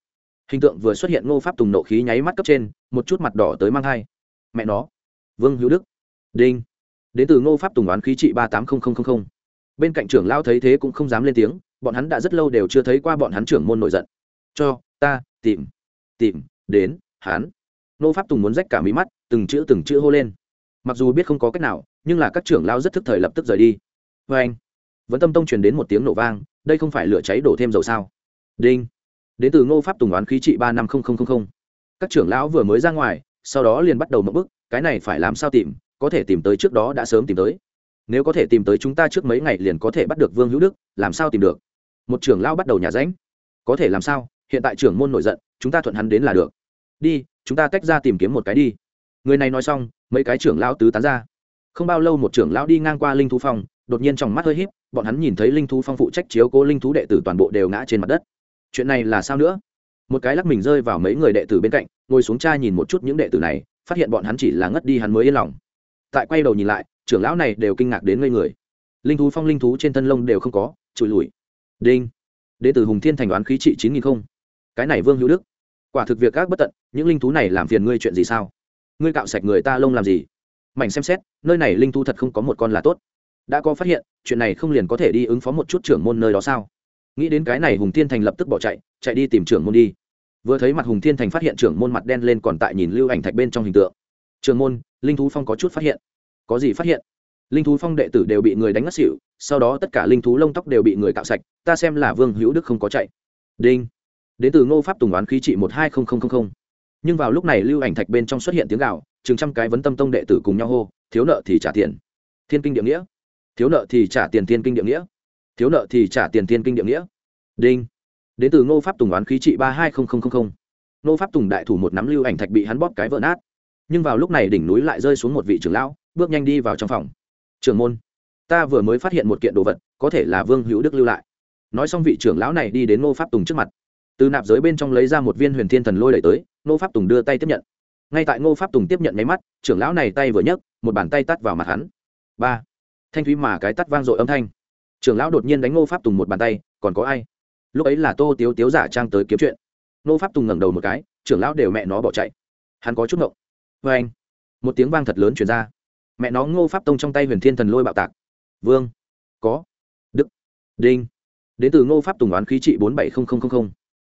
hình tượng vừa xuất hiện ngô pháp tùng nộ khí nháy mắt cấp trên, một chút mặt đỏ tới mang thai. Mẹ nó. Vương hữu đức. Đinh. Đến từ ngô pháp tùng oán khí trị ba tám nghìn bên cạnh trưởng lao thấy thế cũng không dám lên tiếng, bọn hắn đã rất lâu đều chưa thấy qua bọn hắn trưởng môn nổi giận. Cho, ta, tìm. Tìm, đến, hắn. Ngô pháp tùng muốn rách cả mí mắt, từng chữ từng chữ hô lên. Mặc dù biết không có cách nào, nhưng là các trưởng lao rất thức thời lập tức rời đi. Vê anh vẫn tâm tông truyền đến một tiếng nổ vang, đây không phải lửa cháy đổ thêm dầu sao. Đinh đến từ ngô pháp tùng oán khí trị ba năm các trưởng lão vừa mới ra ngoài, sau đó liền bắt đầu mậu bức, cái này phải làm sao tìm, có thể tìm tới trước đó đã sớm tìm tới. Nếu có thể tìm tới chúng ta trước mấy ngày liền có thể bắt được vương hữu đức, làm sao tìm được? Một trưởng lão bắt đầu nhà ránh. Có thể làm sao? Hiện tại trưởng môn nổi giận, chúng ta thuận hắn đến là được. Đi, chúng ta tách ra tìm kiếm một cái đi. Người này nói xong, mấy cái trưởng lão tứ tán ra. Không bao lâu một trưởng lão đi ngang qua linh thú phong, đột nhiên trong mắt hơi híp, bọn hắn nhìn thấy linh thú phong phụ trách chiếu cố linh thú đệ tử toàn bộ đều ngã trên mặt đất chuyện này là sao nữa? Một cái lắc mình rơi vào mấy người đệ tử bên cạnh, ngồi xuống cha nhìn một chút những đệ tử này, phát hiện bọn hắn chỉ là ngất đi hắn mới yên lòng. Tại quay đầu nhìn lại, trưởng lão này đều kinh ngạc đến ngây người. Linh thú phong linh thú trên thân lông đều không có trùi lùi. Đinh. Đệ tử hùng thiên thành đoán khí trị chín nghìn không. Cái này vương hữu đức. Quả thực việc các bất tận, những linh thú này làm phiền ngươi chuyện gì sao? Ngươi cạo sạch người ta lông làm gì? Mảnh xem xét, nơi này linh thú thật không có một con là tốt. Đã có phát hiện, chuyện này không liền có thể đi ứng phó một chút trưởng môn nơi đó sao? Nghĩ đến cái này hùng thiên thành lập tức bỏ chạy chạy đi tìm trưởng môn đi. Vừa thấy mặt hùng thiên thành phát hiện trưởng môn mặt đen lên còn tại nhìn lưu ảnh thạch bên trong hình tượng. Trưởng môn, linh thú phong có chút phát hiện. Có gì phát hiện? Linh thú phong đệ tử đều bị người đánh ngất xỉu, sau đó tất cả linh thú lông tóc đều bị người cạo sạch, ta xem là vương hữu đức không có chạy. Đinh. Đến từ ngô pháp tùng đoán khí trị một hai nhưng vào lúc này lưu ảnh thạch bên trong xuất hiện tiếng gạo chừng trăm cái vấn tâm tông đệ tử cùng nhau hô, thiếu nợ thì trả tiền. Thiên kinh địa nghĩa. Thiếu nợ thì trả tiền thiên kinh địa nghĩa thiếu nợ thì trả tiền thiên kinh địa nghĩa. Đinh. Đến từ ngô pháp tùng đoán khí trị ba hai ngô pháp tùng đại thủ một nắm lưu ảnh thạch bị hắn bóp cái vỡ nát. Nhưng vào lúc này đỉnh núi lại rơi xuống một vị trưởng lão, bước nhanh đi vào trong phòng. Trưởng môn, ta vừa mới phát hiện một kiện đồ vật, có thể là vương hữu đức lưu lại. Nói xong vị trưởng lão này đi đến ngô pháp tùng trước mặt. Từ nạp giới bên trong lấy ra một viên huyền thiên thần lôi đẩy tới, ngô pháp tùng đưa tay tiếp nhận. Ngay tại ngô pháp tùng tiếp nhận nháy mắt, trưởng lão này tay vừa nhấc, một bàn tay tắt vào mặt hắn. Ba. Thanh thúy mà cái tắt vang dội âm thanh trưởng lão đột nhiên đánh ngô pháp tùng một bàn tay, còn có ai? Lúc ấy là tô tiếu tiếu giả trang tới kiếm chuyện. Ngô pháp tùng ngẩng đầu một cái, trưởng lão đều mẹ nó bỏ chạy. Hắn có chút ngộng. Vê anh. Một tiếng vang thật lớn chuyển ra. Mẹ nó, ngô pháp tông trong tay huyền thiên thần lôi bạo tạc. Vương. Có. Đức. Đinh. Đến từ ngô pháp tùng đoán khí trị bốn bảy không không không không.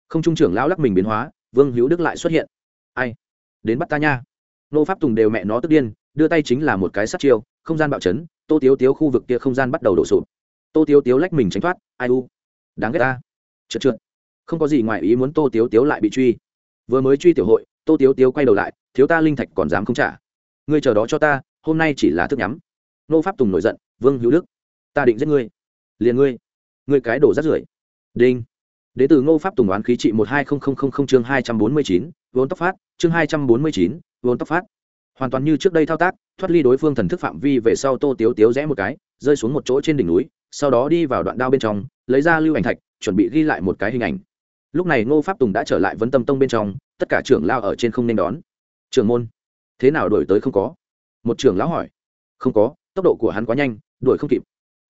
Không trung trưởng lão lắc mình biến hóa, vương hữu đức lại xuất hiện. Ai? Đến bắt ta nha. Ngô pháp tùng đều mẹ nó tức điên, đưa tay chính là một cái sắt chiêu, không gian bạo chấn, tô tiếu tiếu khu vực kia không gian bắt đầu đổ sụp tô tiếu tiếu lách mình tránh thoát, ai u? Đáng ghét ta. Trượt trượt. Không có gì ngoài ý muốn tô tiếu tiếu lại bị truy. Vừa mới truy tiểu hội, tô tiếu tiếu quay đầu lại, thiếu ta linh thạch còn dám không trả. Ngươi chờ đó cho ta, hôm nay chỉ là thức nhắm. Nô pháp tùng nổi giận, vương hữu đức, ta định giết ngươi. Liền ngươi. Ngươi cái đổ rắt rưởi. Đinh. Đến từ ngô pháp tùng đoán khí trị một hai không không không không chương hai trăm bốn mươi chín, vốn tóc phát, chương hai trăm bốn mươi chín, vốn tóc phát. Hoàn toàn như trước đây thao tác, thoát ly đối phương thần thức phạm vi về sau tô tiếu tiếu rẽ một cái, rơi xuống một chỗ trên đỉnh núi sau đó đi vào đoạn đao bên trong, lấy ra lưu ảnh thạch, chuẩn bị ghi lại một cái hình ảnh. Lúc này ngô pháp tùng đã trở lại vấn tâm tông bên trong, tất cả trưởng lao ở trên không nên đón. Trưởng môn, thế nào đổi tới không có? Một trưởng lão hỏi. Không có, tốc độ của hắn quá nhanh, đuổi không kịp.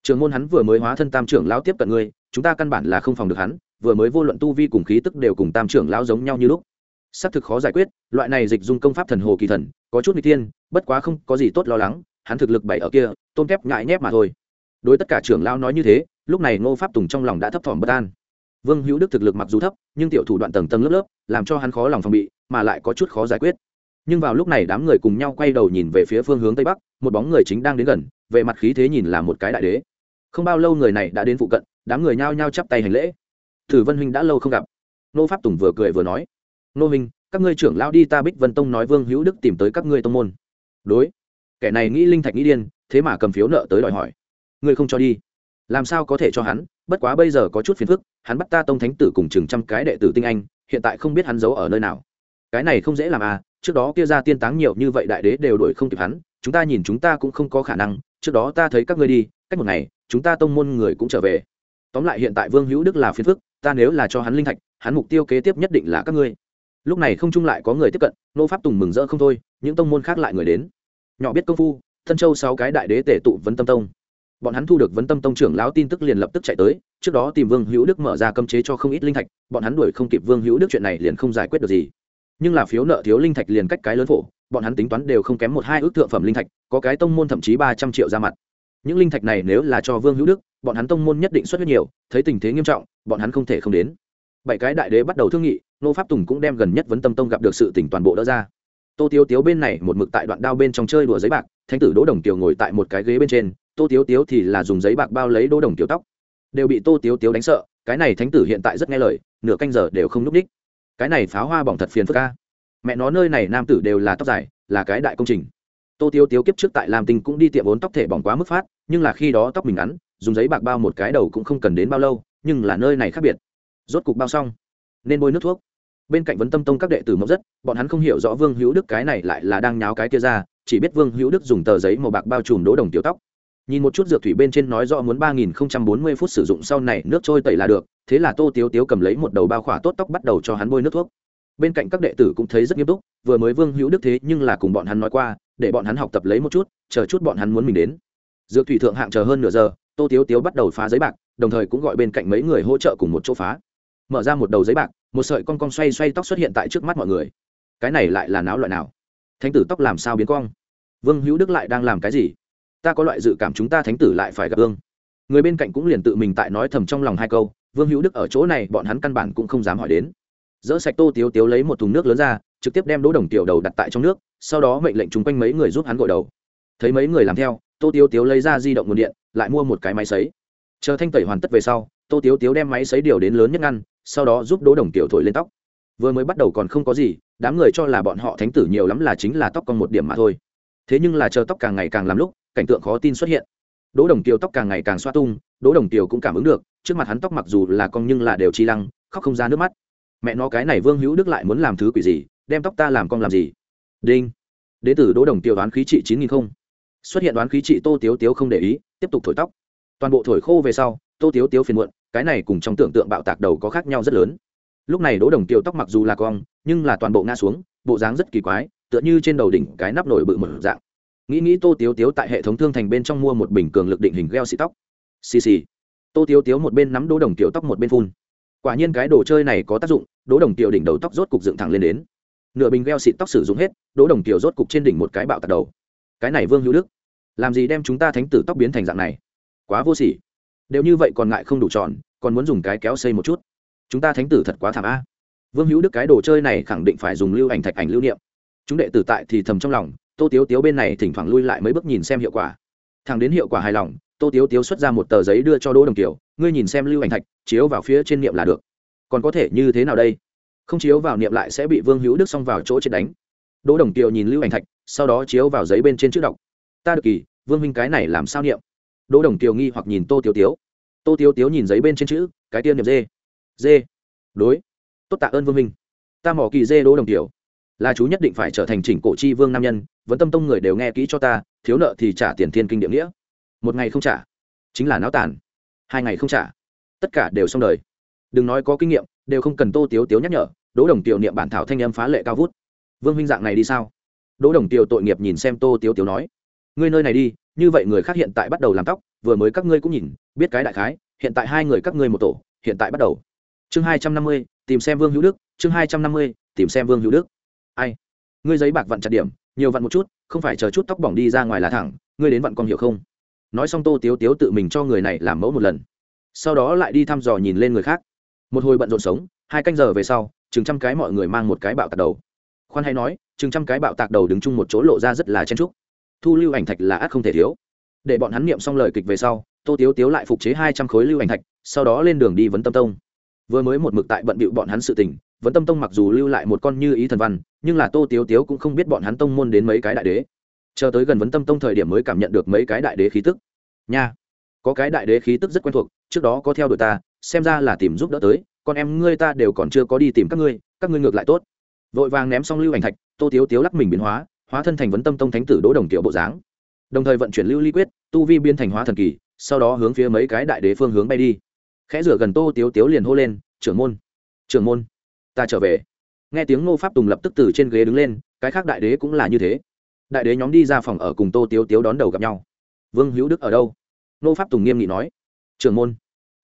Trưởng môn hắn vừa mới hóa thân tam trưởng lão tiếp cận ngươi, chúng ta căn bản là không phòng được hắn, vừa mới vô luận tu vi cùng khí tức đều cùng tam trưởng lão giống nhau như lúc. Xác thực khó giải quyết, loại này dịch dung công pháp thần hồ kỳ thần, có chút n g tiên bất quá không có gì tốt lo lắng, hắn thực lực bảy ở kia tôn kép ngại nhép mà thôi đối tất cả trưởng lão nói như thế, lúc này ngô pháp tùng trong lòng đã thấp thỏm bất an. Vương hữu đức thực lực mặc dù thấp, nhưng tiểu thủ đoạn tầng tầng lớp lớp, làm cho hắn khó lòng phòng bị, mà lại có chút khó giải quyết. Nhưng vào lúc này đám người cùng nhau quay đầu nhìn về phía phương hướng tây bắc, một bóng người chính đang đến gần về mặt khí thế nhìn là một cái đại đế. Không bao lâu người này đã đến phụ cận, đám người nhao nhao chắp tay hành lễ. Thử vân huynh đã lâu không gặp. Nô pháp tùng vừa cười vừa nói nô huynh, các ngươi trưởng lao đi ta bích vân tông nói vương hữu đức tìm tới các ngươi tông môn. Đối. Kẻ này nghĩ linh thạch nghĩ điên, thế mà cầm phiếu nợ tới đòi hỏi ngươi không cho đi. Làm sao có thể cho hắn? Bất quá bây giờ có chút phiền phức, hắn bắt ta tông thánh tử cùng chừng trăm cái đệ tử tinh anh, hiện tại không biết hắn giấu ở nơi nào. Cái này không dễ làm à trước đó kia ra tiên táng nhiều như vậy đại đế đều đuổi không kịp hắn, chúng ta nhìn chúng ta cũng không có khả năng, trước đó ta thấy các ngươi đi, cách một ngày, chúng ta tông môn người cũng trở về. Tóm lại hiện tại vương hữu đức là phiền phức, ta nếu là cho hắn linh thạch, hắn mục tiêu kế tiếp nhất định là các ngươi. Lúc này không chung lại có người tiếp cận, nô pháp tùng mừng rỡ không thôi, những tông môn khác lại người đến. Nhỏ biết công phu, thân châu sáu cái đại đế tể tụ vấn tâm tông bọn hắn thu được vấn tâm tông trưởng lão tin tức liền lập tức chạy tới, trước đó tìm vương hữu đức mở ra cấm chế cho không ít linh thạch, bọn hắn đuổi không kịp vương hữu đức chuyện này liền không giải quyết được gì. Nhưng là phiếu nợ thiếu linh thạch liền cách cái lớn phổ, bọn hắn tính toán đều không kém một hai ước thượng phẩm linh thạch, có cái tông môn thậm chí ba trăm triệu ra mặt. Những linh thạch này nếu là cho vương hữu đức, bọn hắn tông môn nhất định xuất huyết nhiều, thấy tình thế nghiêm trọng, bọn hắn không thể không đến. Bảy cái đại đế bắt đầu thương nghị, nô pháp tùng cũng đem gần nhất vấn tâm tông gặp được sự tỉnh toàn bộ đỡ ra. Tô tiêu tiếu bên này một mực tại đoạn đao bên trong chơi đùa giấy bạc, thánh tử đỗ đồng kiều ngồi tại một cái ghế bên trên tô tiếu tiếu thì là dùng giấy bạc bao lấy đỗ đồng tiểu tóc. Đều bị tô tiếu tiếu đánh sợ, cái này thánh tử hiện tại rất nghe lời, nửa canh giờ đều không núp đích cái này pháo hoa bỏng thật phiền phức ca mẹ nó nơi này nam tử đều là tóc dài, là cái đại công trình. Tô tiếu tiếu kiếp trước tại lam tinh cũng đi tiệm vốn tóc thể bỏng quá mức phát, nhưng là khi đó tóc mình ngắn, dùng giấy bạc bao một cái đầu cũng không cần đến bao lâu, nhưng là nơi này khác biệt. Rốt cục bao xong, nên bôi nước thuốc. Bên cạnh vấn tâm tông các đệ tử mốc rất, bọn hắn không hiểu rõ vương hữu đức cái này lại là đang nháo cái kia ra, chỉ biết vương hữu đức dùng tờ giấy màu bạc bao trùm đỗ đồng tiểu tóc nhìn một chút dược thủy bên trên nói rõ muốn ba nghìn không trăm bốn mươi phút sử dụng sau này nước trôi tẩy là được, thế là tô tiếu tiếu cầm lấy một đầu bao khỏa tốt tóc bắt đầu cho hắn bôi nước thuốc. Bên cạnh các đệ tử cũng thấy rất nghiêm túc, vừa mới vương hữu đức thế nhưng là cùng bọn hắn nói qua, để bọn hắn học tập lấy một chút, chờ chút bọn hắn muốn mình đến. Dược thủy thượng hạng chờ hơn nửa giờ, tô tiếu tiếu bắt đầu phá giấy bạc, đồng thời cũng gọi bên cạnh mấy người hỗ trợ cùng một chỗ phá. Mở ra một đầu giấy bạc, một sợi con cong xoay xoay tóc xuất hiện tại trước mắt mọi người. Cái này lại là náo loại nào? Thánh tử tóc làm sao biến cong? Vương hữu đức lại đang làm cái gì? Ta có loại dự cảm chúng ta thánh tử lại phải gặp ương người bên cạnh cũng liền tự mình tại nói thầm trong lòng hai câu, vương hữu đức ở chỗ này bọn hắn căn bản cũng không dám hỏi đến. Dỡ sạch tô tiếu tiếu lấy một thùng nước lớn ra, trực tiếp đem đỗ đồng tiểu đầu đặt tại trong nước, sau đó mệnh lệnh chung quanh mấy người giúp hắn gội đầu. Thấy mấy người làm theo, tô tiếu tiếu lấy ra di động nguồn điện, lại mua một cái máy xấy chờ thanh tẩy hoàn tất về sau, tô tiếu tiếu đem máy xấy điều đến lớn nhất ngăn, sau đó giúp đỗ đồng tiểu thổi lên tóc. Vừa mới bắt đầu còn không có gì, đám người cho là bọn họ thánh tử nhiều lắm là chính là tóc còn một điểm mà thôi thế nhưng là chờ tóc càng ngày càng làm lúc, cảnh tượng khó tin xuất hiện. Đỗ đồng tiều tóc càng ngày càng xoa tung, đỗ đồng tiều cũng cảm ứng được, trước mặt hắn tóc mặc dù là cong nhưng là đều chi lăng, khóc không ra nước mắt. Mẹ nó cái này vương hữu đức lại muốn làm thứ quỷ gì, đem tóc ta làm con làm gì? Đinh. Đế tử đỗ đồng tiều đoán khí trị chín nghìn không. Xuất hiện đoán khí trị tô tiếu tiếu không để ý, tiếp tục thổi tóc. Toàn bộ thổi khô về sau, tô tiếu tiếu phiền muộn, cái này cùng trong tưởng tượng bạo tạc đầu có khác nhau rất lớn. Lúc này đỗ đồng tiều tóc mặc dù là cong, nhưng là toàn bộ ngã xuống, bộ dáng rất kỳ quái tựa như trên đầu đỉnh cái nắp nổi bự một dạng. Nghĩ nghĩ tô tiếu tiếu tại hệ thống thương thành bên trong mua một bình cường lực định hình gel xị tóc. Xì xì. Tô tiếu tiếu một bên nắm đỗ đồng tiểu tóc một bên phun. Quả nhiên cái đồ chơi này có tác dụng, đỗ đồng tiểu đỉnh đầu tóc rốt cục dựng thẳng lên đến. Nửa bình gel xịt tóc sử dụng hết, đỗ đồng tiểu rốt cục trên đỉnh một cái bạo tạt đầu. Cái này vương hữu đức, làm gì đem chúng ta thánh tử tóc biến thành dạng này? Quá vô sỉ. Đều như vậy còn ngại không đủ tròn, còn muốn dùng cái kéo xây một chút. Chúng ta thánh tử thật quá thảm a. Vương hữu đức cái đồ chơi này khẳng định phải dùng lưu ảnh thạch ảnh lưu niệm chúng đệ tử tại thì thầm trong lòng, tô tiếu tiếu bên này thỉnh thoảng lui lại mấy bước nhìn xem hiệu quả. Thẳng đến hiệu quả hài lòng, tô tiếu tiếu xuất ra một tờ giấy đưa cho đỗ đồng kiều, ngươi nhìn xem lưu ảnh thạch, chiếu vào phía trên niệm là được. Còn có thể như thế nào đây? Không chiếu vào niệm lại sẽ bị vương hữu đức xong vào chỗ chết đánh. Đỗ đồng kiều nhìn lưu ảnh thạch, sau đó chiếu vào giấy bên trên chữ đọc. Ta được kỳ, vương minh cái này làm sao niệm? Đỗ đồng kiều nghi hoặc nhìn tô tiếu tiếu. Tô tiếu tiếu nhìn giấy bên trên chữ, cái tiên niệm dê. Dê. Đối. Tốt tạ ơn vương minh ta mỏ kỳ dê đỗ đồng kiều là chú nhất định phải trở thành chỉnh cổ chi vương nam nhân, vẫn tâm tông người đều nghe kỹ cho ta, thiếu nợ thì trả tiền thiên kinh địa nghĩa. Một ngày không trả, chính là náo tàn. Hai ngày không trả, tất cả đều xong đời. Đừng nói có kinh nghiệm, đều không cần tô tiếu tiếu nhắc nhở, đỗ đồng tiểu niệm bản thảo thanh âm phá lệ cao vút. Vương huynh dạng này đi sao? Đỗ đồng tiểu tội nghiệp nhìn xem tô tiếu tiếu nói. Ngươi nơi này đi, như vậy người khác hiện tại bắt đầu làm tóc, vừa mới các ngươi cũng nhìn, biết cái đại khái, hiện tại hai người các ngươi một tổ, hiện tại bắt đầu. Chương hai trăm năm mươi, tìm xem vương hữu đức, chương hai trăm năm mươi, tìm xem vương hữu đức ai? Ngươi giấy bạc vặn chặt điểm, nhiều vặn một chút, không phải chờ chút tóc bỏng đi ra ngoài là thẳng, ngươi đến vặn con hiểu không? Nói xong tô tiếu tiếu tự mình cho người này làm mẫu một lần. Sau đó lại đi thăm dò nhìn lên người khác. Một hồi bận rộn sống, hai canh giờ về sau, chừng trăm cái mọi người mang một cái bạo tạc đầu. Khoan hay nói, chừng trăm cái bạo tạc đầu đứng chung một chỗ lộ ra rất là chen trúc thu lưu ảnh thạch là ắt không thể thiếu. Để bọn hắn niệm xong lời kịch về sau, tô tiếu tiếu lại phục chế hai trăm khối lưu ảnh thạch, sau đó lên đường đi vấn tâm tông. Vừa mới một mực tại bận bịu bọn hắn sự tình vấn tâm tông mặc dù lưu lại một con như ý thần văn, nhưng là tô tiếu tiếu cũng không biết bọn hắn tông môn đến mấy cái đại đế. Chờ tới gần vấn tâm tông thời điểm mới cảm nhận được mấy cái đại đế khí tức. Nha, có cái đại đế khí tức rất quen thuộc, trước đó có theo đuổi ta, xem ra là tìm giúp đỡ tới, con em ngươi ta đều còn chưa có đi tìm các ngươi các ngươi ngược lại tốt. Vội vàng ném xong lưu ảnh thạch, tô tiếu tiếu lắc mình biến hóa hóa thân thành vấn tâm tông thánh tử đỗ đồng tiểu bộ dáng. Đồng thời vận chuyển lưu ly quyết, tu vi biên thành hóa thần kỳ, sau đó hướng phía mấy cái đại đế phương hướng bay đi. Khẽ rửa gần tô tiếu tiếu liền hô lên, trưởng môn trưởng môn ta trở về. Nghe tiếng ngô pháp tùng lập tức từ trên ghế đứng lên, cái khác đại đế cũng là như thế. Đại đế nhóm đi ra phòng ở cùng tô tiếu tiếu đón đầu gặp nhau. Vương hữu đức ở đâu? Ngô pháp tùng nghiêm nghị nói. Trưởng môn.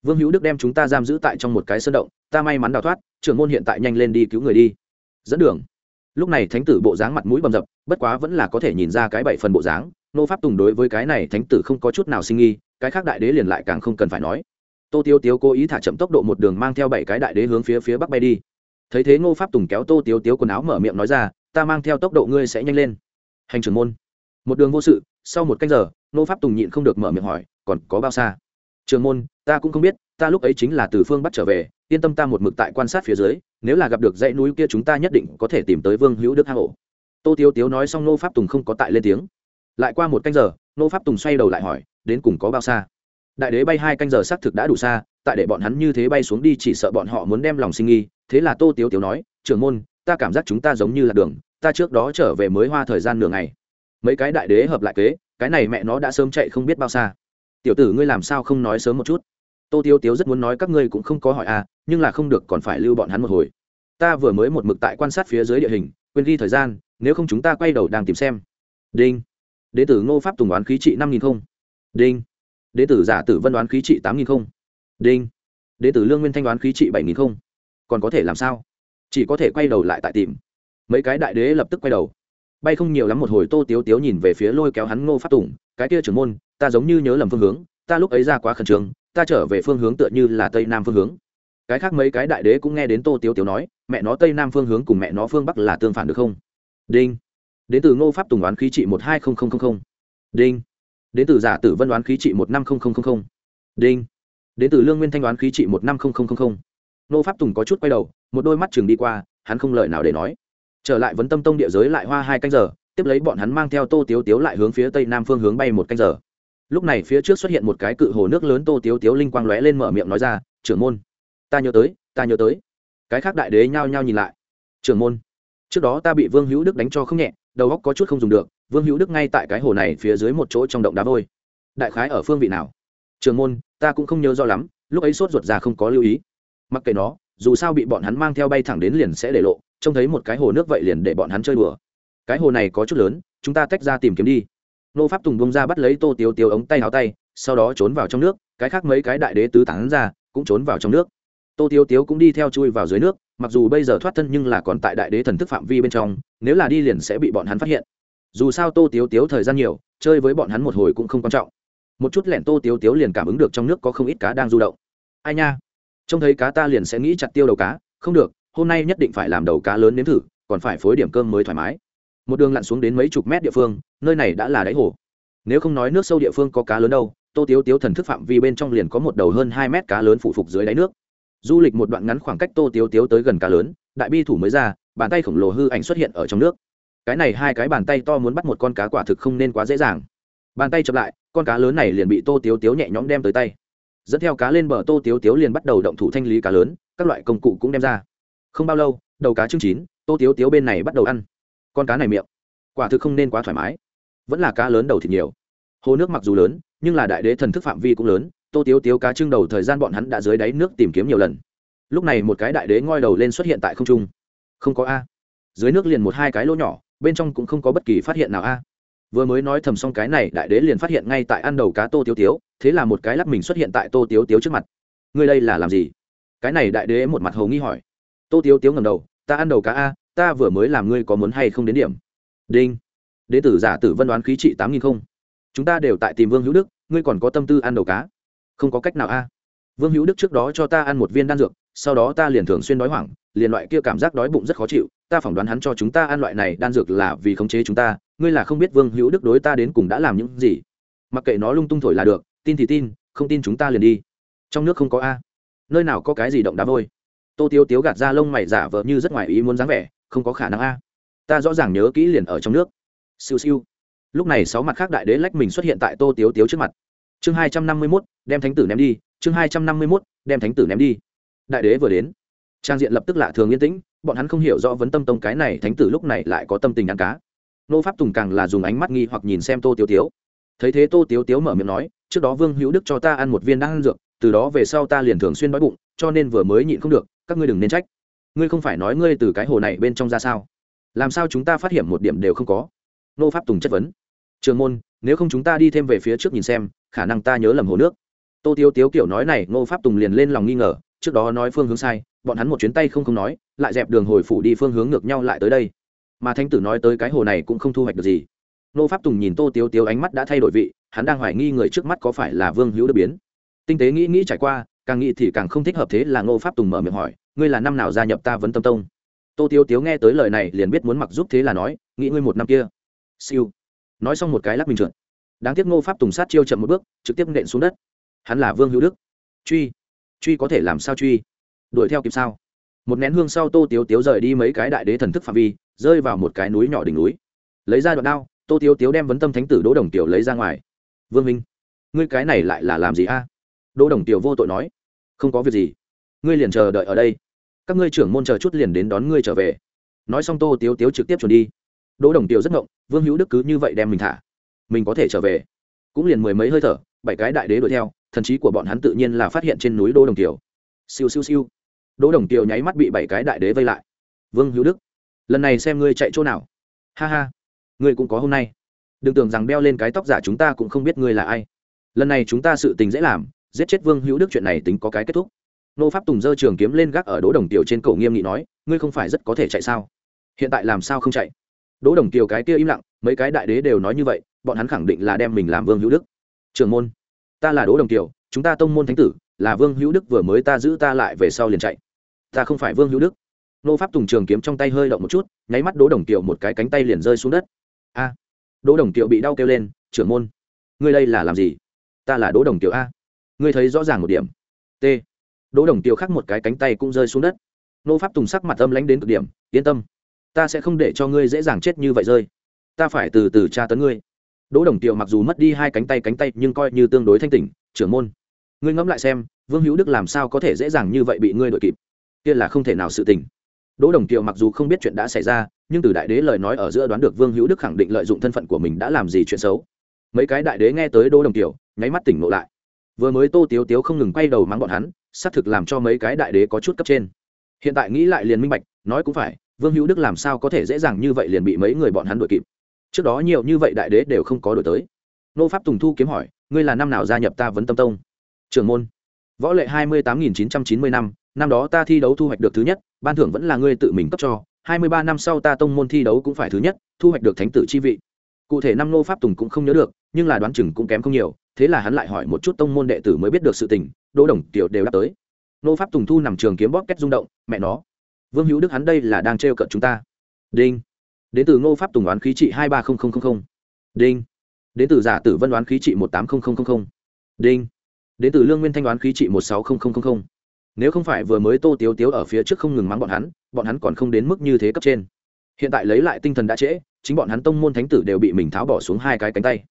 Vương hữu đức đem chúng ta giam giữ tại trong một cái sân động, ta may mắn đào thoát, trưởng môn hiện tại nhanh lên đi cứu người đi. Dẫn đường. Lúc này thánh tử bộ dáng mặt mũi bầm dập, bất quá vẫn là có thể nhìn ra cái bảy phần bộ dáng. Nô pháp tùng đối với cái này thánh tử không có chút nào sinh nghi, cái khác đại đế liền lại càng không cần phải nói. Tô tiêu tiếu cố ý thả chậm tốc độ một đường mang theo bảy cái đại đế hướng phía phía bắc bay đi thấy thế ngô pháp tùng kéo tô tiếu tiếu quần áo mở miệng nói ra, ta mang theo tốc độ ngươi sẽ nhanh lên. Hành trưởng môn. Một đường vô sự, sau một canh giờ, ngô pháp tùng nhịn không được mở miệng hỏi, còn có bao xa? Trường môn, ta cũng không biết, ta lúc ấy chính là từ phương bắt trở về, yên tâm ta một mực tại quan sát phía dưới, nếu là gặp được dãy núi kia chúng ta nhất định có thể tìm tới vương hữu đức hang ổ. Tô tiếu tiếu nói xong nô pháp tùng không có tại lên tiếng. Lại qua một canh giờ nô pháp tùng xoay đầu lại hỏi, đến cùng có bao xa? Đại đế bay hai canh giờ xác thực đã đủ xa, tại để bọn hắn như thế bay xuống đi chỉ sợ bọn họ muốn đem lòng sinh nghi thế là tô tiếu tiếu nói, trưởng môn, ta cảm giác chúng ta giống như là đường, ta trước đó trở về mới hoa thời gian nửa ngày. Mấy cái đại đế hợp lại kế, cái này mẹ nó đã sớm chạy không biết bao xa. Tiểu tử ngươi làm sao không nói sớm một chút? Tô tiếu tiếu rất muốn nói các ngươi cũng không có hỏi à nhưng là không được, còn phải lưu bọn hắn một hồi. Ta vừa mới một mực tại quan sát phía dưới địa hình, quên ghi thời gian, nếu không chúng ta quay đầu đang tìm xem. Đinh. Đế tử ngô pháp tùng đoán khí trị năm nghìn không. Đinh. Đế tử giả tử vân đoán khí trị tám nghìn không. Đinh. Đế tử lương nguyên thanh đoán khí trị bảy nghìn không còn có thể làm sao? Chỉ có thể quay đầu lại tại tìm. Mấy cái đại đế lập tức quay đầu. Bay không nhiều lắm một hồi tô tiếu tiếu nhìn về phía lôi kéo hắn ngô pháp tùng, cái kia trưởng môn, ta giống như nhớ lầm phương hướng, ta lúc ấy ra quá khẩn trương, ta trở về phương hướng tựa như là tây nam phương hướng. Cái khác mấy cái đại đế cũng nghe đến tô tiếu tiếu nói, mẹ nó tây nam phương hướng cùng mẹ nó phương bắc là tương phản được không? Đinh. Đến từ ngô pháp tùng đoán khí trị một hai không không không đinh. Đến từ giả tử vân đoán khí trị một năm không không không đinh. Đến từ lương nguyên thanh đoán khí trị một năm không không không. Nô pháp tùng có chút quay đầu, một đôi mắt chừng đi qua, hắn không lời nào để nói. Trở lại vấn tâm tông địa giới lại hoa hai canh giờ, tiếp lấy bọn hắn mang theo tô tiếu tiếu lại hướng phía tây nam phương hướng bay một canh giờ. Lúc này phía trước xuất hiện một cái cự hồ nước lớn tô tiếu tiếu linh quang lóe lên mở miệng nói ra, trưởng môn, ta nhớ tới, ta nhớ tới. Cái khác đại đế nhao nhao nhìn lại. Trưởng môn, trước đó ta bị vương hữu đức đánh cho không nhẹ, đầu óc có chút không dùng được, vương hữu đức ngay tại cái hồ này phía dưới một chỗ trong động đá vôi. Đại khái ở phương vị nào? Trưởng môn, ta cũng không nhớ rõ lắm, lúc ấy sốt ruột ra không có lưu ý mặc kệ nó, dù sao bị bọn hắn mang theo bay thẳng đến liền sẽ để lộ, trông thấy một cái hồ nước vậy liền để bọn hắn chơi đùa. Cái hồ này có chút lớn, chúng ta tách ra tìm kiếm đi. Nô pháp tùng bông ra bắt lấy tô tiêu tiêu ống tay áo tay, sau đó trốn vào trong nước, cái khác mấy cái đại đế tứ tán ra, cũng trốn vào trong nước. Tô tiêu tiêu cũng đi theo chui vào dưới nước, mặc dù bây giờ thoát thân nhưng là còn tại đại đế thần thức phạm vi bên trong, nếu là đi liền sẽ bị bọn hắn phát hiện. Dù sao tô tiêu tiêu thời gian nhiều, chơi với bọn hắn một hồi cũng không quan trọng. Một chút lẻn tô tiêu tiêu liền cảm ứng được trong nước có không ít cá đang du động. Ai nha? Trông thấy cá ta liền sẽ nghĩ chặt tiêu đầu cá. Không được, hôm nay nhất định phải làm đầu cá lớn nếm thử, còn phải phối điểm cơm mới thoải mái. Một đường lặn xuống đến mấy chục mét địa phương, nơi này đã là đáy hồ. Nếu không nói nước sâu địa phương có cá lớn đâu, tô tiếu tiếu thần thức phạm vi bên trong liền có một đầu hơn hai mét cá lớn phủ phục dưới đáy nước. Du lịch một đoạn ngắn khoảng cách tô tiếu tiếu tới gần cá lớn, đại bi thủ mới ra, bàn tay khổng lồ hư ảnh xuất hiện ở trong nước. Cái này hai cái bàn tay to muốn bắt một con cá quả thực không nên quá dễ dàng. Bàn tay chậm lại, con cá lớn này liền bị tô tiếu tiếu nhẹ nhõm đem tới tay dẫn theo cá lên bờ tô tiếu tiếu liền bắt đầu động thủ thanh lý cá lớn, các loại công cụ cũng đem ra. Không bao lâu, đầu cá chương chín, tô tiếu tiếu bên này bắt đầu ăn. Con cá này miệng, quả thực không nên quá thoải mái. Vẫn là cá lớn đầu thịt nhiều. Hồ nước mặc dù lớn, nhưng là đại đế thần thức phạm vi cũng lớn, tô tiếu tiếu cá trưng đầu thời gian bọn hắn đã dưới đáy nước tìm kiếm nhiều lần. Lúc này một cái đại đế ngoi đầu lên xuất hiện tại không trung. Không có a. Dưới nước liền một hai cái lỗ nhỏ, bên trong cũng không có bất kỳ phát hiện nào a vừa mới nói thầm xong cái này, đại đế liền phát hiện ngay tại ăn đầu cá tô tiếu tiếu, thế là một cái lắc mình xuất hiện tại tô tiếu tiếu trước mặt. Ngươi đây là làm gì? Cái này đại đế một mặt hầu nghi hỏi. Tô tiếu tiếu ngầm đầu, ta ăn đầu cá a, ta vừa mới làm ngươi có muốn hay không đến điểm? Đinh. Đế tử giả tử vân đoán khí trị tám nghìn không. Chúng ta đều tại tìm vương hữu đức, ngươi còn có tâm tư ăn đầu cá? Không có cách nào a. Vương hữu đức trước đó cho ta ăn một viên đan dược, sau đó ta liền thường xuyên đói hoảng, liền loại kia cảm giác đói bụng rất khó chịu, ta phỏng đoán hắn cho chúng ta ăn loại này đan dược là vì khống chế chúng ta ngươi là không biết vương hữu đức đối ta đến cùng đã làm những gì. Mặc kệ nó lung tung thổi là được, tin thì tin, không tin chúng ta liền đi. Trong nước không có a. Nơi nào có cái gì động đá vôi. Tô tiêu tiếu gạt ra lông mày giả vờ như rất ngoài ý muốn dáng vẻ, không có khả năng a. Ta rõ ràng nhớ kỹ liền ở trong nước. Siêu siêu. Lúc này sáu mặt khác đại đế lách mình xuất hiện tại tô tiếu tiếu trước mặt. Chương hai trăm năm mươi mốt, đem thánh tử ném đi. Chương hai trăm năm mươi mốt, đem thánh tử ném đi. Đại đế vừa đến. Trang diện lập tức lạ thường yên tĩnh, bọn hắn không hiểu rõ vấn tâm tông cái này thánh tử lúc này lại có tâm tình ăn cá nô pháp tùng càng là dùng ánh mắt nghi hoặc nhìn xem tô tiếu tiếu. Thấy thế tô tiếu tiếu mở miệng nói, trước đó vương hữu đức cho ta ăn một viên đan dược, từ đó về sau ta liền thường xuyên đói bụng, cho nên vừa mới nhịn không được, các ngươi đừng nên trách. Ngươi không phải nói ngươi từ cái hồ này bên trong ra sao? Làm sao chúng ta phát hiện một điểm đều không có? Nô pháp tùng chất vấn. Trường môn, nếu không chúng ta đi thêm về phía trước nhìn xem, khả năng ta nhớ lầm hồ nước. Tô tiếu tiếu kiểu nói này, nô pháp tùng liền lên lòng nghi ngờ, trước đó nói phương hướng sai, bọn hắn một chuyến tay không không nói, lại dẹp đường hồi phủ đi phương hướng ngược nhau lại tới đây mà thánh tử nói tới cái hồ này cũng không thu hoạch được gì. Nô pháp tùng nhìn tô tiếu tiếu ánh mắt đã thay đổi vị, hắn đang hoài nghi người trước mắt có phải là vương hữu được biến. Tinh tế nghĩ nghĩ trải qua, càng nghĩ thì càng không thích hợp thế là ngô pháp tùng mở miệng hỏi, ngươi là năm nào gia nhập ta vấn tâm tông? Tô tiếu tiếu nghe tới lời này liền biết muốn mặc giúp thế là nói, nghĩ ngươi một năm kia. Siêu. Nói xong một cái lắc mình trượt. Đáng tiếc ngô pháp tùng sát chiêu chậm một bước, trực tiếp nện xuống đất. Hắn là vương hữu đức. Truy truy có thể làm sao truy? Đuổi theo kịp sao? Một nén hương sau tô tiếu tiếu rời đi mấy cái đại đế thần thức phạm vi rơi vào một cái núi nhỏ đỉnh núi. Lấy ra đoạn đao, tô tiếu tiếu đem vấn tâm thánh tử đỗ đồng tiểu lấy ra ngoài. Vương minh, ngươi cái này lại là làm gì a? Đỗ đồng tiểu vô tội nói. Không có việc gì, ngươi liền chờ đợi ở đây. Các ngươi trưởng môn chờ chút liền đến đón ngươi trở về. Nói xong tô tiếu tiếu trực tiếp chuẩn đi. Đỗ đồng tiểu rất ngộng, vương hữu đức cứ như vậy đem mình thả, mình có thể trở về? Cũng liền mười mấy hơi thở, bảy cái đại đế đuổi theo, thần trí của bọn hắn tự nhiên là phát hiện trên núi đỗ đồng tiểu siêu siêu siêu. Đỗ đồng tiểu nháy mắt bị bảy cái đại đế vây lại. Vương hữu đức lần này xem ngươi chạy chỗ nào. Ha ha, ngươi cũng có hôm nay. Đừng tưởng rằng đeo lên cái tóc giả chúng ta cũng không biết ngươi là ai. Lần này chúng ta sự tình dễ làm, giết chết vương hữu đức chuyện này tính có cái kết thúc. Nô pháp tùng dơ trường kiếm lên gác ở đỗ đồng tiểu trên cổ nghiêm nghị nói, ngươi không phải rất có thể chạy sao? Hiện tại làm sao không chạy? Đỗ đồng tiểu cái kia im lặng, mấy cái đại đế đều nói như vậy, bọn hắn khẳng định là đem mình làm vương hữu đức. Trường môn, ta là đỗ đồng tiểu chúng ta tông môn thánh tử, là vương hữu đức vừa mới ta giữ ta lại về sau liền chạy. Ta không phải vương hữu đức nô pháp tùng trường kiếm trong tay hơi động một chút, nháy mắt đỗ đồng tiểu một cái cánh tay liền rơi xuống đất. A! Đỗ đồng tiểu bị đau kêu lên, trưởng môn, ngươi đây là làm gì? Ta là đỗ đồng tiểu a. Ngươi thấy rõ ràng một điểm. T. Đỗ đồng tiểu khắc một cái cánh tay cũng rơi xuống đất. Nô pháp tùng sắc mặt âm lánh đến cực điểm, yên tâm, ta sẽ không để cho ngươi dễ dàng chết như vậy rơi. Ta phải từ từ tra tấn ngươi. Đỗ đồng tiểu mặc dù mất đi hai cánh tay cánh tay nhưng coi như tương đối thanh tỉnh, trưởng môn, ngươi ngẫm lại xem, vương hữu đức làm sao có thể dễ dàng như vậy bị ngươi đội kịp? Kia là không thể nào sự tình đỗ đồng kiều mặc dù không biết chuyện đã xảy ra, nhưng từ đại đế lời nói ở giữa đoán được vương hữu đức khẳng định lợi dụng thân phận của mình đã làm gì chuyện xấu. Mấy cái đại đế nghe tới đỗ đồng kiều, nháy mắt tỉnh ngộ lại. Vừa mới tô tiếu tiếu không ngừng quay đầu mắng bọn hắn, xác thực làm cho mấy cái đại đế có chút cấp trên. Hiện tại nghĩ lại liền minh bạch, nói cũng phải, vương hữu đức làm sao có thể dễ dàng như vậy liền bị mấy người bọn hắn đuổi kịp. Trước đó nhiều như vậy đại đế đều không có đuổi tới. Nô pháp tùng thu kiếm hỏi, ngươi là năm nào gia nhập ta vấn tâm tông? Trưởng môn. Võ lệ hai mươi tám nghìn chín trăm chín mươi năm năm đó ta thi đấu thu hoạch được thứ nhất, ban thưởng vẫn là ngươi tự mình cấp cho, hai mươi ba năm sau ta tông môn thi đấu cũng phải thứ nhất, thu hoạch được thánh tử chi vị. Cụ thể năm nô pháp tùng cũng không nhớ được, nhưng là đoán chừng cũng kém không nhiều, thế là hắn lại hỏi một chút tông môn đệ tử mới biết được sự tình, đỗ đồng, tiểu đều đáp tới. Nô pháp tùng thu nằm trường kiếm bóp két rung động, mẹ nó, vương hữu đức hắn đây là đang trêu cợt chúng ta. Đinh. Đến từ ngô pháp tùng đoán khí trị hai ba đinh. Đến từ giả tử vân đoán khí trị một tám đinh. Đến từ lương nguyên thanh đoán khí trị một sáu nếu không phải vừa mới tô tiếu tiếu ở phía trước không ngừng mắng bọn hắn bọn hắn còn không đến mức như thế cấp trên. Hiện tại lấy lại tinh thần đã trễ, chính bọn hắn tông môn thánh tử đều bị mình tháo bỏ xuống hai cái cánh tay.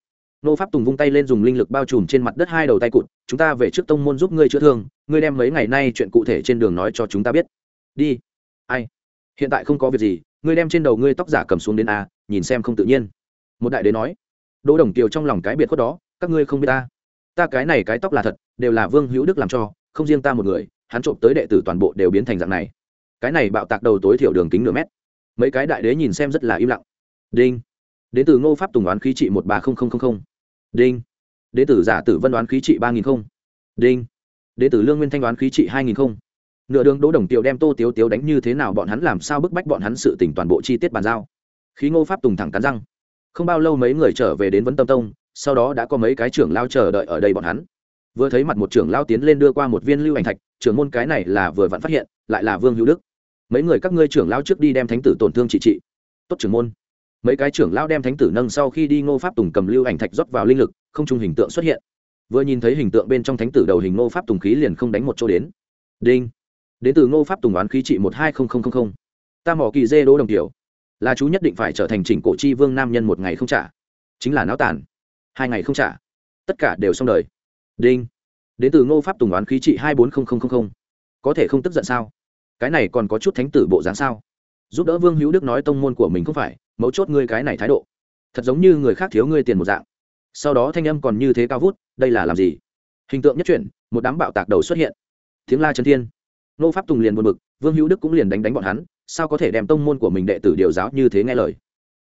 Nô pháp tùng vung tay lên dùng linh lực bao trùm trên mặt đất hai đầu tay cụt, chúng ta về trước tông môn giúp ngươi chữa thương, ngươi đem mấy ngày nay chuyện cụ thể trên đường nói cho chúng ta biết. Đi. Ai? Hiện tại không có việc gì, ngươi đem trên đầu ngươi tóc giả cầm xuống đến a, nhìn xem không tự nhiên. Một đại đế nói. Đỗ đồng tiều trong lòng cái biệt khuất đó, các ngươi không biết ta. Ta cái này cái tóc là thật, đều là vương hữu đức làm cho, không riêng ta một người hắn trộm tới đệ tử toàn bộ đều biến thành dạng này. Cái này bạo tạc đầu tối thiểu đường kính nửa mét. Mấy cái đại đế nhìn xem rất là im lặng. Đinh. Đến từ ngô pháp tùng đoán khí trị một ba đinh. Đến từ giả tử vân đoán khí trị ba nghìn không. Đinh. Đến từ lương nguyên thanh đoán khí trị hai nghìn không. Nửa đường đỗ đồng tiệu đem tô tiếu tiếu đánh như thế nào bọn hắn làm sao bức bách bọn hắn sự tỉnh toàn bộ chi tiết bàn giao. Khí ngô pháp tùng thẳng cắn răng. Không bao lâu mấy người trở về đến vấn tâm tông, sau đó đã có mấy cái trưởng lao chờ đợi ở đây bọn hắn vừa thấy mặt một trưởng lao tiến lên đưa qua một viên lưu ảnh thạch, trưởng môn cái này là vừa vặn phát hiện, lại là vương hữu đức. Mấy người các ngươi trưởng lao trước đi đem thánh tử tổn thương trị trị. Tốt trưởng môn. Mấy cái trưởng lao đem thánh tử nâng sau khi đi ngô pháp tùng cầm lưu ảnh thạch rót vào linh lực, không chung hình tượng xuất hiện. Vừa nhìn thấy hình tượng bên trong thánh tử đầu hình ngô pháp tùng khí liền không đánh một chỗ đến. Đinh. Đến từ ngô pháp tùng oán khí trị một hai ta mỏ kỳ dê đỗ đồng tiểu. Là chú nhất định phải trở thành chỉnh cổ chi vương nam nhân một ngày không trả. Chính là náo tàn. Hai ngày không trả. Tất cả đều xong đời đinh. Đến từ ngô pháp tùng oán khí trị hai bốn có thể không tức giận sao? Cái này còn có chút thánh tử bộ dáng sao? Giúp đỡ vương hữu đức nói tông môn của mình không phải, mấu chốt ngươi cái này thái độ. Thật giống như người khác thiếu ngươi tiền một dạng. Sau đó thanh âm còn như thế cao vút, đây là làm gì? Hình tượng nhất chuyển, một đám bạo tạc đầu xuất hiện. Tiếng la chân thiên. Nô pháp tùng liền buồn bực, vương hữu đức cũng liền đánh đánh bọn hắn, sao có thể đem tông môn của mình đệ tử điều giáo như thế nghe lời?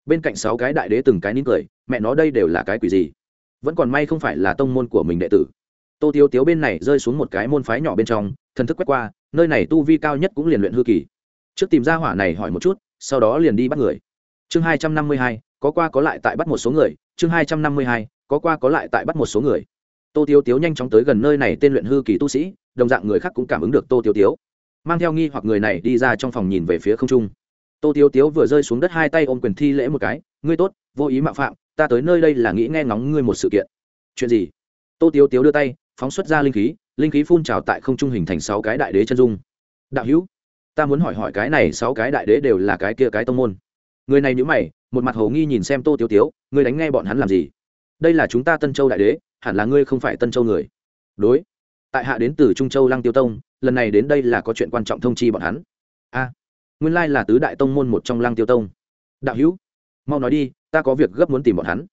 Bên cạnh sáu cái đại đế từng cái nín cười, mẹ nó đây đều là cái quỷ gì? Vẫn còn may không phải là tông môn của mình đệ tử tô thiếu tiếu bên này rơi xuống một cái môn phái nhỏ bên trong, thần thức quét qua, nơi này tu vi cao nhất cũng liền luyện hư kỳ. Trước tìm ra hỏa này hỏi một chút, sau đó liền đi bắt người. Chương hai trăm năm mươi hai, có qua có lại tại bắt một số người. Chương hai trăm năm mươi hai, có qua có lại tại bắt một số người. Tô tiêu tiếu nhanh chóng tới gần nơi này tên luyện hư kỳ tu sĩ, đồng dạng người khác cũng cảm ứng được tô tiêu tiếu. Mang theo nghi hoặc người này đi ra trong phòng nhìn về phía không trung. Tô tiêu tiếu vừa rơi xuống đất hai tay ôm quyền thi lễ một cái, ngươi tốt, vô ý mạo phạm, ta tới nơi đây là nghĩ nghe ngóng ngươi một sự kiện. Chuyện gì? Tô tiêu tiếu đưa tay phóng xuất ra linh khí linh khí phun trào tại không trung hình thành sáu cái đại đế chân dung. Đạo hữu, ta muốn hỏi hỏi cái này sáu cái đại đế đều là cái kia cái tông môn. Người này nhữ mày, một mặt hồ nghi nhìn xem tô tiếu tiếu, ngươi đánh nghe bọn hắn làm gì? Đây là chúng ta tân châu đại đế, hẳn là ngươi không phải tân châu người. Đối, tại hạ đến từ trung châu lăng tiêu tông, lần này đến đây là có chuyện quan trọng thông chi bọn hắn. A, nguyên lai là tứ đại tông môn một trong lăng tiêu tông. Đạo hữu, mau nói đi, ta có việc gấp muốn tìm bọn hắn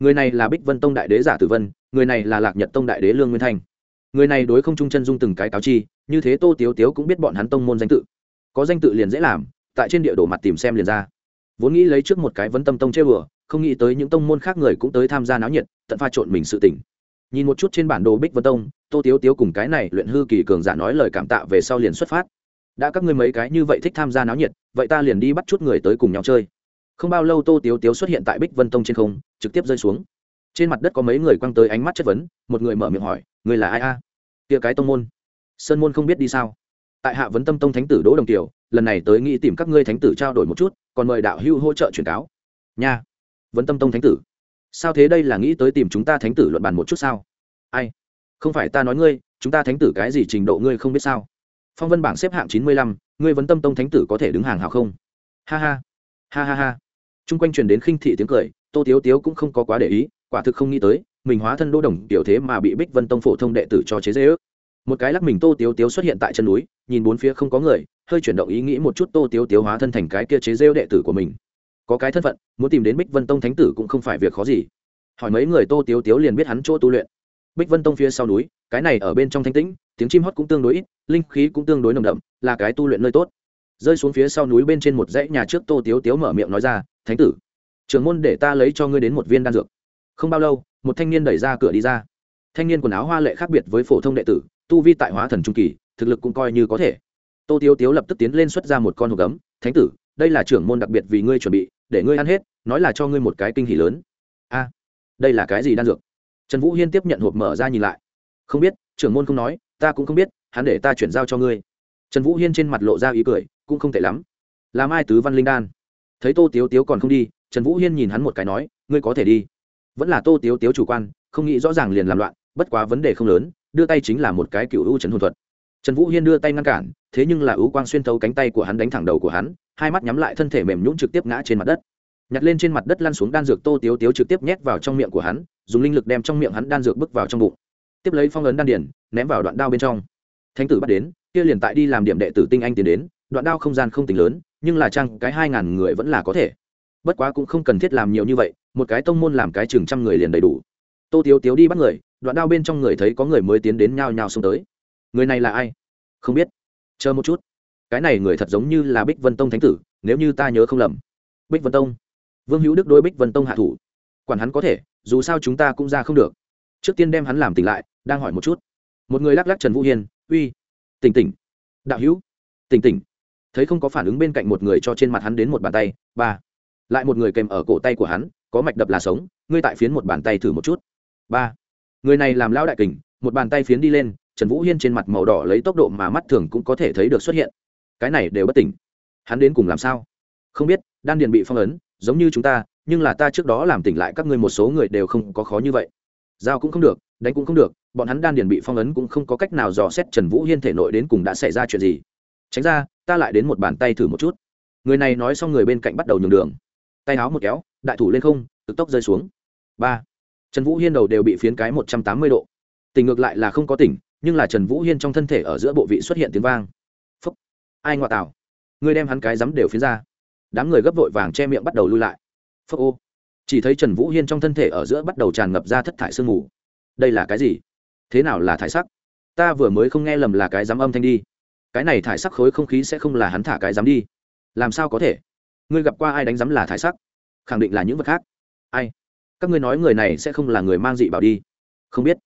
người này là bích vân tông đại đế giả tử vân, người này là lạc nhật tông đại đế lương nguyên thanh. Người này đối không trung chân dung từng cái cáo chi, như thế tô tiếu tiếu cũng biết bọn hắn tông môn danh tự. Có danh tự liền dễ làm, tại trên địa đồ mặt tìm xem liền ra. Vốn nghĩ lấy trước một cái vấn tâm tông chơi bừa, không nghĩ tới những tông môn khác người cũng tới tham gia náo nhiệt, tận pha trộn mình sự tỉnh nhìn một chút trên bản đồ bích vân tông, tô tiếu tiếu cùng cái này luyện hư kỳ cường giả nói lời cảm tạ về sau liền xuất phát. Đã các ngươi mấy cái như vậy thích tham gia náo nhiệt, vậy ta liền đi bắt chút người tới cùng nhau chơi không bao lâu tô tiếu tiếu xuất hiện tại bích vân tông trên không, trực tiếp rơi xuống. Trên mặt đất có mấy người quăng tới ánh mắt chất vấn, một người mở miệng hỏi người là ai a? À? cái tông môn. Sơn môn không biết đi sao. Tại hạ vấn tâm tông thánh tử đỗ đồng tiểu lần này tới nghĩ tìm các ngươi thánh tử trao đổi một chút, còn mời đạo hưu hỗ trợ truyền cáo. Nha, vấn tâm tông thánh tử? Sao thế đây là nghĩ tới tìm chúng ta thánh tử luận bàn một chút sao? Ai? Không phải ta nói ngươi, chúng ta thánh tử cái gì trình độ ngươi không biết sao? Phong vân bảng xếp hạng chín mươi lăm, ngươi vấn tâm tông thánh tử có thể đứng hàng hào không? Ha ha ha ha ha chung quanh truyền đến khinh thị tiếng cười, tô tiếu tiếu cũng không có quá để ý, quả thực không nghĩ tới, mình hóa thân đô đồng tiểu thế mà bị bích vân tông phổ thông đệ tử cho chế dễ ước một cái lắc mình tô tiếu tiếu xuất hiện tại chân núi, nhìn bốn phía không có người, hơi chuyển động ý nghĩ một chút tô tiếu tiếu hóa thân thành cái kia chế rêu đệ tử của mình. Có cái thân phận, muốn tìm đến bích vân tông thánh tử cũng không phải việc khó gì. Hỏi mấy người tô tiếu tiếu liền biết hắn chỗ tu luyện. Bích vân tông phía sau núi, cái này ở bên trong thanh tĩnh, tiếng chim hót cũng tương đối ít, linh khí cũng tương đối nồng đậm, là cái tu luyện nơi tốt. Rơi xuống phía sau núi bên trên một dãy nhà trước tô tiếu tiếu mở miệng nói ra thánh tử, trưởng môn để ta lấy cho ngươi đến một viên đan dược. Không bao lâu, một thanh niên đẩy ra cửa đi ra. Thanh niên quần áo hoa lệ khác biệt với phổ thông đệ tử, tu vi tại hóa thần trung kỳ, thực lực cũng coi như có thể. Tô tiếu tiếu lập tức tiến lên xuất ra một con hộp gấm, thánh tử, đây là trưởng môn đặc biệt vì ngươi chuẩn bị, để ngươi ăn hết, nói là cho ngươi một cái kinh hỉ lớn. A, đây là cái gì đan dược? Trần vũ hiên tiếp nhận hộp mở ra nhìn lại. Không biết, trưởng môn không nói, ta cũng không biết, hắn để ta chuyển giao cho ngươi. Trần vũ hiên trên mặt lộ ra ý cười, cũng không tệ lắm. Làm ai tứ văn linh đan thấy tô tiếu tiếu còn không đi, trần vũ hiên nhìn hắn một cái nói, ngươi có thể đi. Vẫn là tô tiếu tiếu chủ quan, không nghĩ rõ ràng liền làm loạn, bất quá vấn đề không lớn, đưa tay chính là một cái cựu u trần hồn thuật. Trần vũ hiên đưa tay ngăn cản, thế nhưng là ưu quang xuyên tấu cánh tay của hắn đánh thẳng đầu của hắn, hai mắt nhắm lại thân thể mềm nhũng trực tiếp ngã trên mặt đất. Nhặt lên trên mặt đất lăn xuống đan dược tô tiếu tiếu trực tiếp nhét vào trong miệng của hắn, dùng linh lực đem trong miệng hắn đan dược bước vào trong bụng. Tiếp lấy phong ấn đan điển, ném vào đoạn đao bên trong. Thánh tử bắt đến, kia liền tại đi làm điểm đệ tử tinh anh tiến đến, đoạn đao không gian không tính lớn nhưng là trang cái hai ngàn người vẫn là có thể. Bất quá cũng không cần thiết làm nhiều như vậy, một cái tông môn làm cái chừng trăm người liền đầy đủ. Tô tiếu tiếu đi bắt người, đoạn đao bên trong người thấy có người mới tiến đến nhao nhao xuống tới. Người này là ai? Không biết. Chờ một chút. Cái này người thật giống như là bích vân tông thánh tử, nếu như ta nhớ không lầm. Bích vân tông. Vương hữu đức đối bích vân tông hạ thủ. Quản hắn có thể, dù sao chúng ta cũng ra không được. Trước tiên đem hắn làm tỉnh lại, đang hỏi một chút. Một người lắc lắc trần vũ hiên, uy, tỉnh tỉnh. Đạo hữu. Tỉnh tỉnh thấy không có phản ứng bên cạnh một người cho trên mặt hắn đến một bàn tay, ba, lại một người kèm ở cổ tay của hắn, có mạch đập là sống, ngươi tại phiến một bàn tay thử một chút. Ba, người này làm lão đại kình, một bàn tay phiến đi lên, trần vũ hiên trên mặt màu đỏ lấy tốc độ mà mắt thường cũng có thể thấy được xuất hiện. Cái này đều bất tỉnh. Hắn đến cùng làm sao? Không biết, đan điền bị phong ấn, giống như chúng ta, nhưng là ta trước đó làm tỉnh lại các ngươi một số người đều không có khó như vậy. Giao cũng không được, đánh cũng không được, bọn hắn đan điền bị phong ấn cũng không có cách nào dò xét trần vũ hiên thể nội đến cùng đã xảy ra chuyện gì tránh ra, ta lại đến một bàn tay thử một chút. Người này nói xong người bên cạnh bắt đầu nhường đường. Tay áo một kéo, đại thủ lên không, cực tốc rơi xuống. Ba. Trần vũ hiên đầu đều bị phiến cái một trăm tám mươi độ. Tình ngược lại là không có tỉnh, nhưng là trần vũ hiên trong thân thể ở giữa bộ vị xuất hiện tiếng vang. Phúc. Ai ngoại tảo? Người đem hắn cái rắm đều phiến ra. Đám người gấp vội vàng che miệng bắt đầu lui lại. Phúc ô. Chỉ thấy trần vũ hiên trong thân thể ở giữa bắt đầu tràn ngập ra thất thải sương mù. Đây là cái gì? Thế nào là thải sắc? Ta vừa mới không nghe lầm là cái dám âm thanh đi cái này thải sắc khối không khí sẽ không là hắn thả cái dám đi. Làm sao có thể? Ngươi gặp qua ai đánh dám là thải sắc? Khẳng định là những vật khác. Ai? Các ngươi nói người này sẽ không là người mang dị bảo đi. Không biết.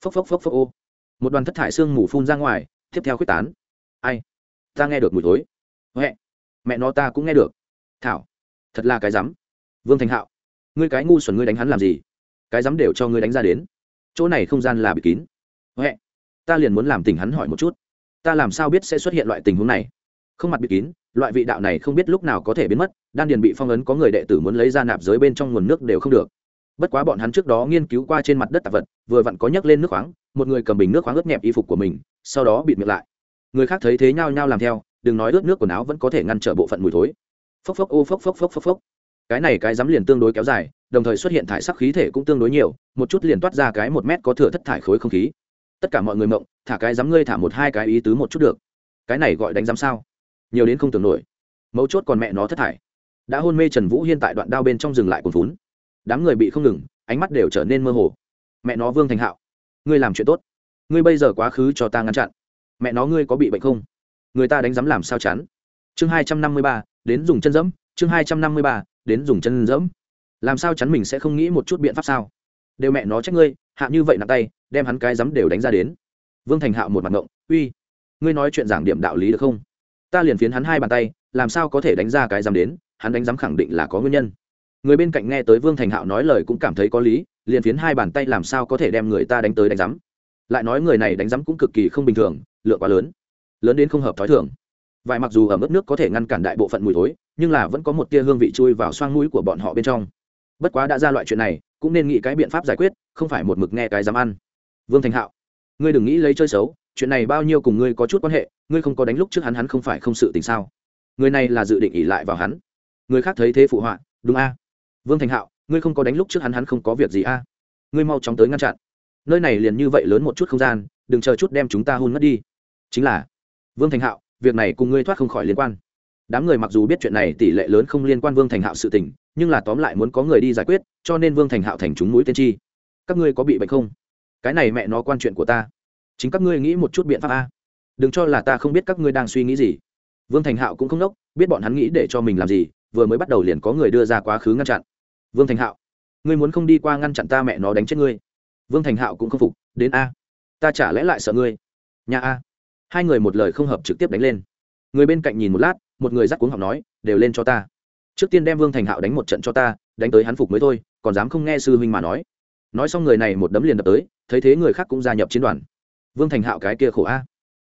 Phốc phốc phốc phốc ô. Một đoàn thất thải sương mù phun ra ngoài, tiếp theo quyết tán. Ai? Ta nghe được mùi thối. Huệ. Mẹ nó ta cũng nghe được. Thảo. Thật là cái dám. vương thành hạo. Ngươi cái ngu xuẩn ngươi đánh hắn làm gì? Cái dám đều cho ngươi đánh ra đến. Chỗ này không gian là bị kín. Huệ. Ta liền muốn làm tình hắn hỏi một chút ta làm sao biết sẽ xuất hiện loại tình huống này? Không mặt bị kín, loại vị đạo này không biết lúc nào có thể biến mất, đan điền bị phong ấn có người đệ tử muốn lấy ra nạp giới bên trong nguồn nước đều không được. Bất quá bọn hắn trước đó nghiên cứu qua trên mặt đất tạp vật, vừa vặn có nhấc lên nước khoáng, một người cầm bình nước khoáng ướt nhẹp y phục của mình, sau đó bịt miệng lại. Người khác thấy thế nhau nhau làm theo, đừng nói ướt nước quần áo vẫn có thể ngăn trở bộ phận mùi thối. Phốc phốc, ô phốc phốc phốc phốc phốc. Cái này cái dám liền tương đối kéo dài, đồng thời xuất hiện thải sắc khí thể cũng tương đối nhiều, một chút liền toát ra cái một mét có thừa thất thải khối không khí tất cả mọi người mộng, thả cái dám ngươi thả một hai cái ý tứ một chút được. Cái này gọi đánh dám sao? Nhiều đến không tưởng nổi. Mấu chốt còn mẹ nó thất thải. Đã hôn mê trần vũ hiên tại đoạn đao bên trong dừng lại cuồn vún đám người bị không ngừng, ánh mắt đều trở nên mơ hồ. Mẹ nó vương thành hạo, ngươi làm chuyện tốt. Ngươi bây giờ quá khứ cho ta ngăn chặn. Mẹ nó ngươi có bị bệnh không? Người ta đánh giám làm sao chán? Chương hai trăm năm mươi ba, đến dùng chân dẫm. Chương hai trăm năm mươi ba, đến dùng chân dẫm. Làm sao chắn mình sẽ không nghĩ một chút biện pháp sao? Đều mẹ nó trách ngươi, hạ như vậy nặng tay đem hắn cái dám đều đánh ra đến. Vương thành hạo một mặt ngộng, uy, ngươi nói chuyện giảng điểm đạo lý được không? Ta liền phiến hắn hai bàn tay, làm sao có thể đánh ra cái dám đến? Hắn đánh dám khẳng định là có nguyên nhân. Người bên cạnh nghe tới vương thành hạo nói lời cũng cảm thấy có lý, liền phiến hai bàn tay làm sao có thể đem người ta đánh tới đánh dám? lại nói người này đánh dám cũng cực kỳ không bình thường, lượng quá lớn lớn đến không hợp thói thường. Vài mặc dù ở mức nước có thể ngăn cản đại bộ phận mùi thối, nhưng là vẫn có một tia hương vị chui vào xoang mũi của bọn họ bên trong. Bất quá đã ra loại chuyện này, cũng nên nghĩ cái biện pháp giải quyết, không phải một mực nghe cái dám ăn vương thành hạo, ngươi đừng nghĩ lấy chơi xấu, chuyện này bao nhiêu cùng ngươi có chút quan hệ, ngươi không có đánh lúc trước hắn hắn không phải không sự tình sao? Người này là dự định ỉ lại vào hắn. Người khác thấy thế phụ họa, đúng a? Vương thành hạo, ngươi không có đánh lúc trước hắn hắn không có việc gì a? Ngươi mau chóng tới ngăn chặn. Nơi này liền như vậy lớn một chút không gian, đừng chờ chút đem chúng ta hôn mất đi. Chính là, vương thành hạo, việc này cùng ngươi thoát không khỏi liên quan. Đám người mặc dù biết chuyện này tỷ lệ lớn không liên quan vương thành hạo sự tình, nhưng là tóm lại muốn có người đi giải quyết, cho nên vương thành hạo thành chúng mũi tiên tri các ngươi có bị bệnh không? Cái này mẹ nó quan chuyện của ta. Chính các ngươi nghĩ một chút biện pháp a. Đừng cho là ta không biết các ngươi đang suy nghĩ gì. Vương thành hạo cũng không đốc, biết bọn hắn nghĩ để cho mình làm gì, vừa mới bắt đầu liền có người đưa ra quá khứ ngăn chặn. Vương thành hạo, ngươi muốn không đi qua ngăn chặn ta mẹ nó đánh chết ngươi. Vương thành hạo cũng không phục, đến a. Ta chả lẽ lại sợ ngươi. Nhà a. Hai người một lời không hợp trực tiếp đánh lên. Người bên cạnh nhìn một lát, một người dắt cuống học nói, đều lên cho ta. Trước tiên đem vương thành hạo đánh một trận cho ta, đánh tới hắn phục mới thôi, còn dám không nghe sư huynh mà nói nói xong người này một đấm liền đập tới, thấy thế người khác cũng gia nhập chiến đoàn. Vương thành hạo cái kia khổ a.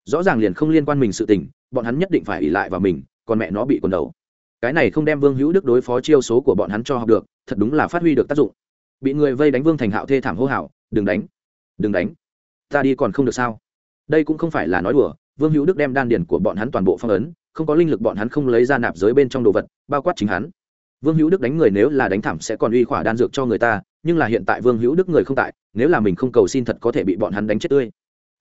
Rõ ràng liền không liên quan mình sự tình, bọn hắn nhất định phải ỉ lại vào mình, còn mẹ nó bị quần đầu. Cái này không đem vương hữu đức đối phó chiêu số của bọn hắn cho học được, thật đúng là phát huy được tác dụng. Bị người vây đánh vương thành hạo thê thảm hô hào, đừng đánh đừng đánh, ta đi còn không được sao? Đây cũng không phải là nói đùa, vương hữu đức đem đan điền của bọn hắn toàn bộ phong ấn, không có linh lực bọn hắn không lấy ra nạp giới bên trong đồ vật, bao quát chính hắn. Vương hữu đức đánh người nếu là đánh thảm sẽ còn uy khỏa đan dược cho người ta nhưng là hiện tại vương hữu đức người không tại, nếu là mình không cầu xin thật có thể bị bọn hắn đánh chết tươi.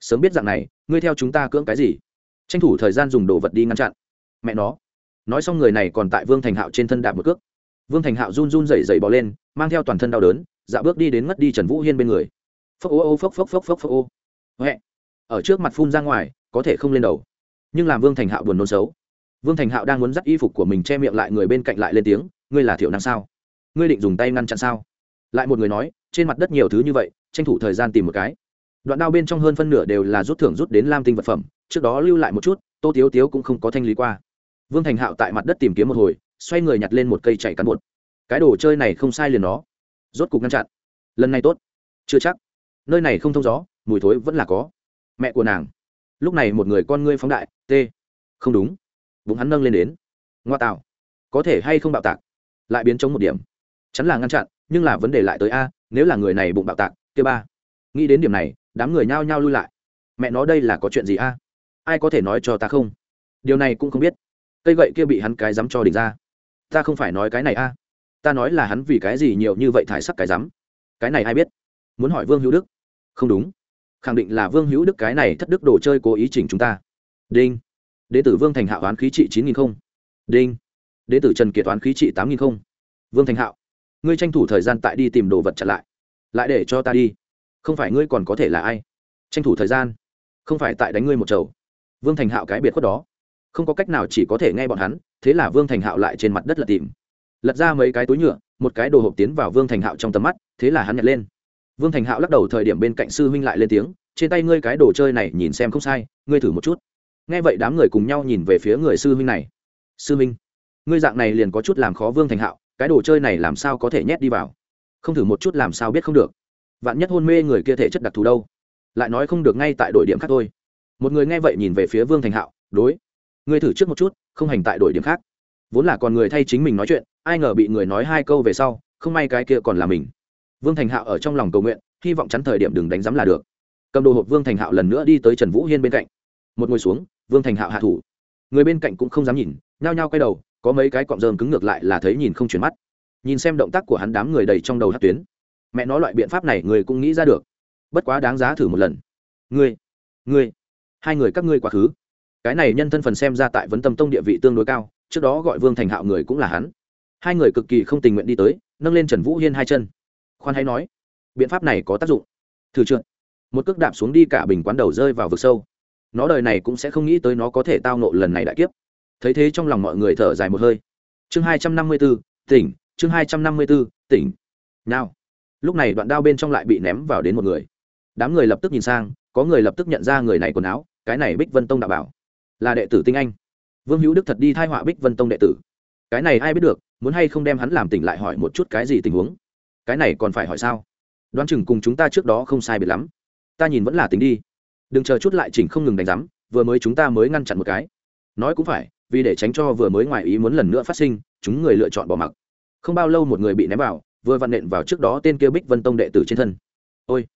Sớm biết dạng này, ngươi theo chúng ta cưỡng cái gì? Tranh thủ thời gian dùng đồ vật đi ngăn chặn. Mẹ nó. Nói xong người này còn tại vương thành hạo trên thân đạp một cước. Vương thành hạo run run rẩy rẩy bò lên, mang theo toàn thân đau đớn dạ bước đi đến ngất đi trần vũ hiên bên người. Phốc ô ô, phốc phốc phốc phốc phốc ô. Huệ ở trước mặt phun ra ngoài, có thể không lên đầu. Nhưng làm vương thành hạo buồn nôn xấu. Vương thành hạo đang muốn dắt y phục của mình che miệng lại người bên cạnh lại lên tiếng, ngươi là thiểu năng sao? Ngươi định dùng tay ngăn chặn sao? Lại một người nói, trên mặt đất nhiều thứ như vậy, tranh thủ thời gian tìm một cái. Đoạn đao bên trong hơn phân nửa đều là rút thưởng rút đến lam tinh vật phẩm, trước đó lưu lại một chút, tô tiếu tiếu cũng không có thanh lý qua. Vương thành hạo tại mặt đất tìm kiếm một hồi, xoay người nhặt lên một cây chạy cán bột. Cái đồ chơi này không sai liền nó. Rốt cục ngăn chặn. Lần này tốt. Chưa chắc. Nơi này không thông gió, mùi thối vẫn là có. Mẹ của nàng. Lúc này một người con ngươi phóng đại t không đúng. Bụng hắn nâng lên đến. Ngoa tạo. Có thể hay không bạo tạc? Lại biến chống một điểm chắn là ngăn chặn, nhưng là vấn đề lại tới a, nếu là người này bụng bạo tạc, kia ba. Nghĩ đến điểm này, đám người nhao nhao lui lại. Mẹ nói đây là có chuyện gì a? Ai có thể nói cho ta không? Điều này cũng không biết. Cây gậy kia bị hắn cái dám cho đỉnh ra. Ta không phải nói cái này a. Ta nói là hắn vì cái gì nhiều như vậy thải sắc cái dám cái này ai biết? Muốn hỏi vương hữu đức. Không đúng. Khẳng định là vương hữu đức cái này thất đức đồ chơi cố ý chỉnh chúng ta. Đinh. Đế tử vương thành hạo oán khí trị chín nghìn không. Đinh. Đế tử trần kiệt oán khí trị tám nghìn không. Vương thành hạo ngươi tranh thủ thời gian tại đi tìm đồ vật chặn lại lại để cho ta đi. Không phải ngươi còn có thể là ai? Tranh thủ thời gian, không phải tại đánh ngươi một chầu. Vương thành hạo cái biệt khuất đó, không có cách nào chỉ có thể nghe bọn hắn, thế là vương thành hạo lại trên mặt đất lật tìm. Lật ra mấy cái túi nhựa, một cái đồ hộp tiến vào vương thành hạo trong tầm mắt, thế là hắn nhặt lên. Vương thành hạo lắc đầu thời điểm bên cạnh sư huynh lại lên tiếng, trên tay ngươi cái đồ chơi này nhìn xem không sai, ngươi thử một chút. Nghe vậy đám người cùng nhau nhìn về phía người sư huynh này. Sư huynh, ngươi dạng này liền có chút làm khó vương thành hạo cái đồ chơi này làm sao có thể nhét đi vào? Không thử một chút làm sao biết không được. Vạn nhất hôn mê người kia thể chất đặc thù đâu? Lại nói không được ngay tại đội điểm khác thôi. Một người nghe vậy nhìn về phía vương thành hạo, đối người thử trước một chút, không hành tại đội điểm khác. Vốn là còn người thay chính mình nói chuyện, ai ngờ bị người nói hai câu về sau, không may cái kia còn là mình. Vương thành hạo ở trong lòng cầu nguyện, hy vọng chắn thời điểm đừng đánh giám là được. Cầm đồ hộp vương thành hạo lần nữa đi tới trần vũ hiên bên cạnh. Một ngồi xuống, vương thành hạo hạ thủ. Người bên cạnh cũng không dám nhìn, nhao nhao quay đầu có mấy cái cọng rơm cứng ngược lại là thấy nhìn không chuyển mắt. Nhìn xem động tác của hắn đám người đầy trong đầu hát tuyến. Mẹ nói loại biện pháp này người cũng nghĩ ra được. Bất quá đáng giá thử một lần. Ngươi ngươi, hai người các ngươi quá khứ. Cái này nhân thân phần xem ra tại vấn tâm tông địa vị tương đối cao, trước đó gọi vương thành hạo người cũng là hắn. Hai người cực kỳ không tình nguyện đi tới, nâng lên trần vũ hiên hai chân. Khoan hay nói, biện pháp này có tác dụng. Thử trượt. Một cước đạp xuống đi cả bình quán đầu rơi vào vực sâu. Nó đời này cũng sẽ không nghĩ tới nó có thể tao nộ lần này đại kiếp thấy thế trong lòng mọi người thở dài một hơi. Chương hai trăm năm mươi b ố tỉnh, chương hai trăm năm mươi b ố tỉnh. Nào. Lúc này đoạn đao bên trong lại bị ném vào đến một người. Đám người lập tức nhìn sang, có người lập tức nhận ra người này quần áo, cái này bích vân tông đạo bảo. Là đệ tử tinh anh. Vương hữu đức thật đi thai họa bích vân tông đệ tử. Cái này ai biết được, muốn hay không đem hắn làm tỉnh lại hỏi một chút cái gì tình huống. Cái này còn phải hỏi sao? Đoán chừng cùng chúng ta trước đó không sai biệt lắm. Ta nhìn vẫn là tính đi. Đừng chờ chút lại chỉnh không ngừng đánh giám, vừa mới chúng ta mới ngăn chặn một cái. Nói cũng phải vì để tránh cho vừa mới ngoài ý muốn lần nữa phát sinh, chúng người lựa chọn bỏ mặc. Không bao lâu một người bị ném vào, vừa vặn nện vào trước đó tên kia bích vân tông đệ tử trên thân. Ôi,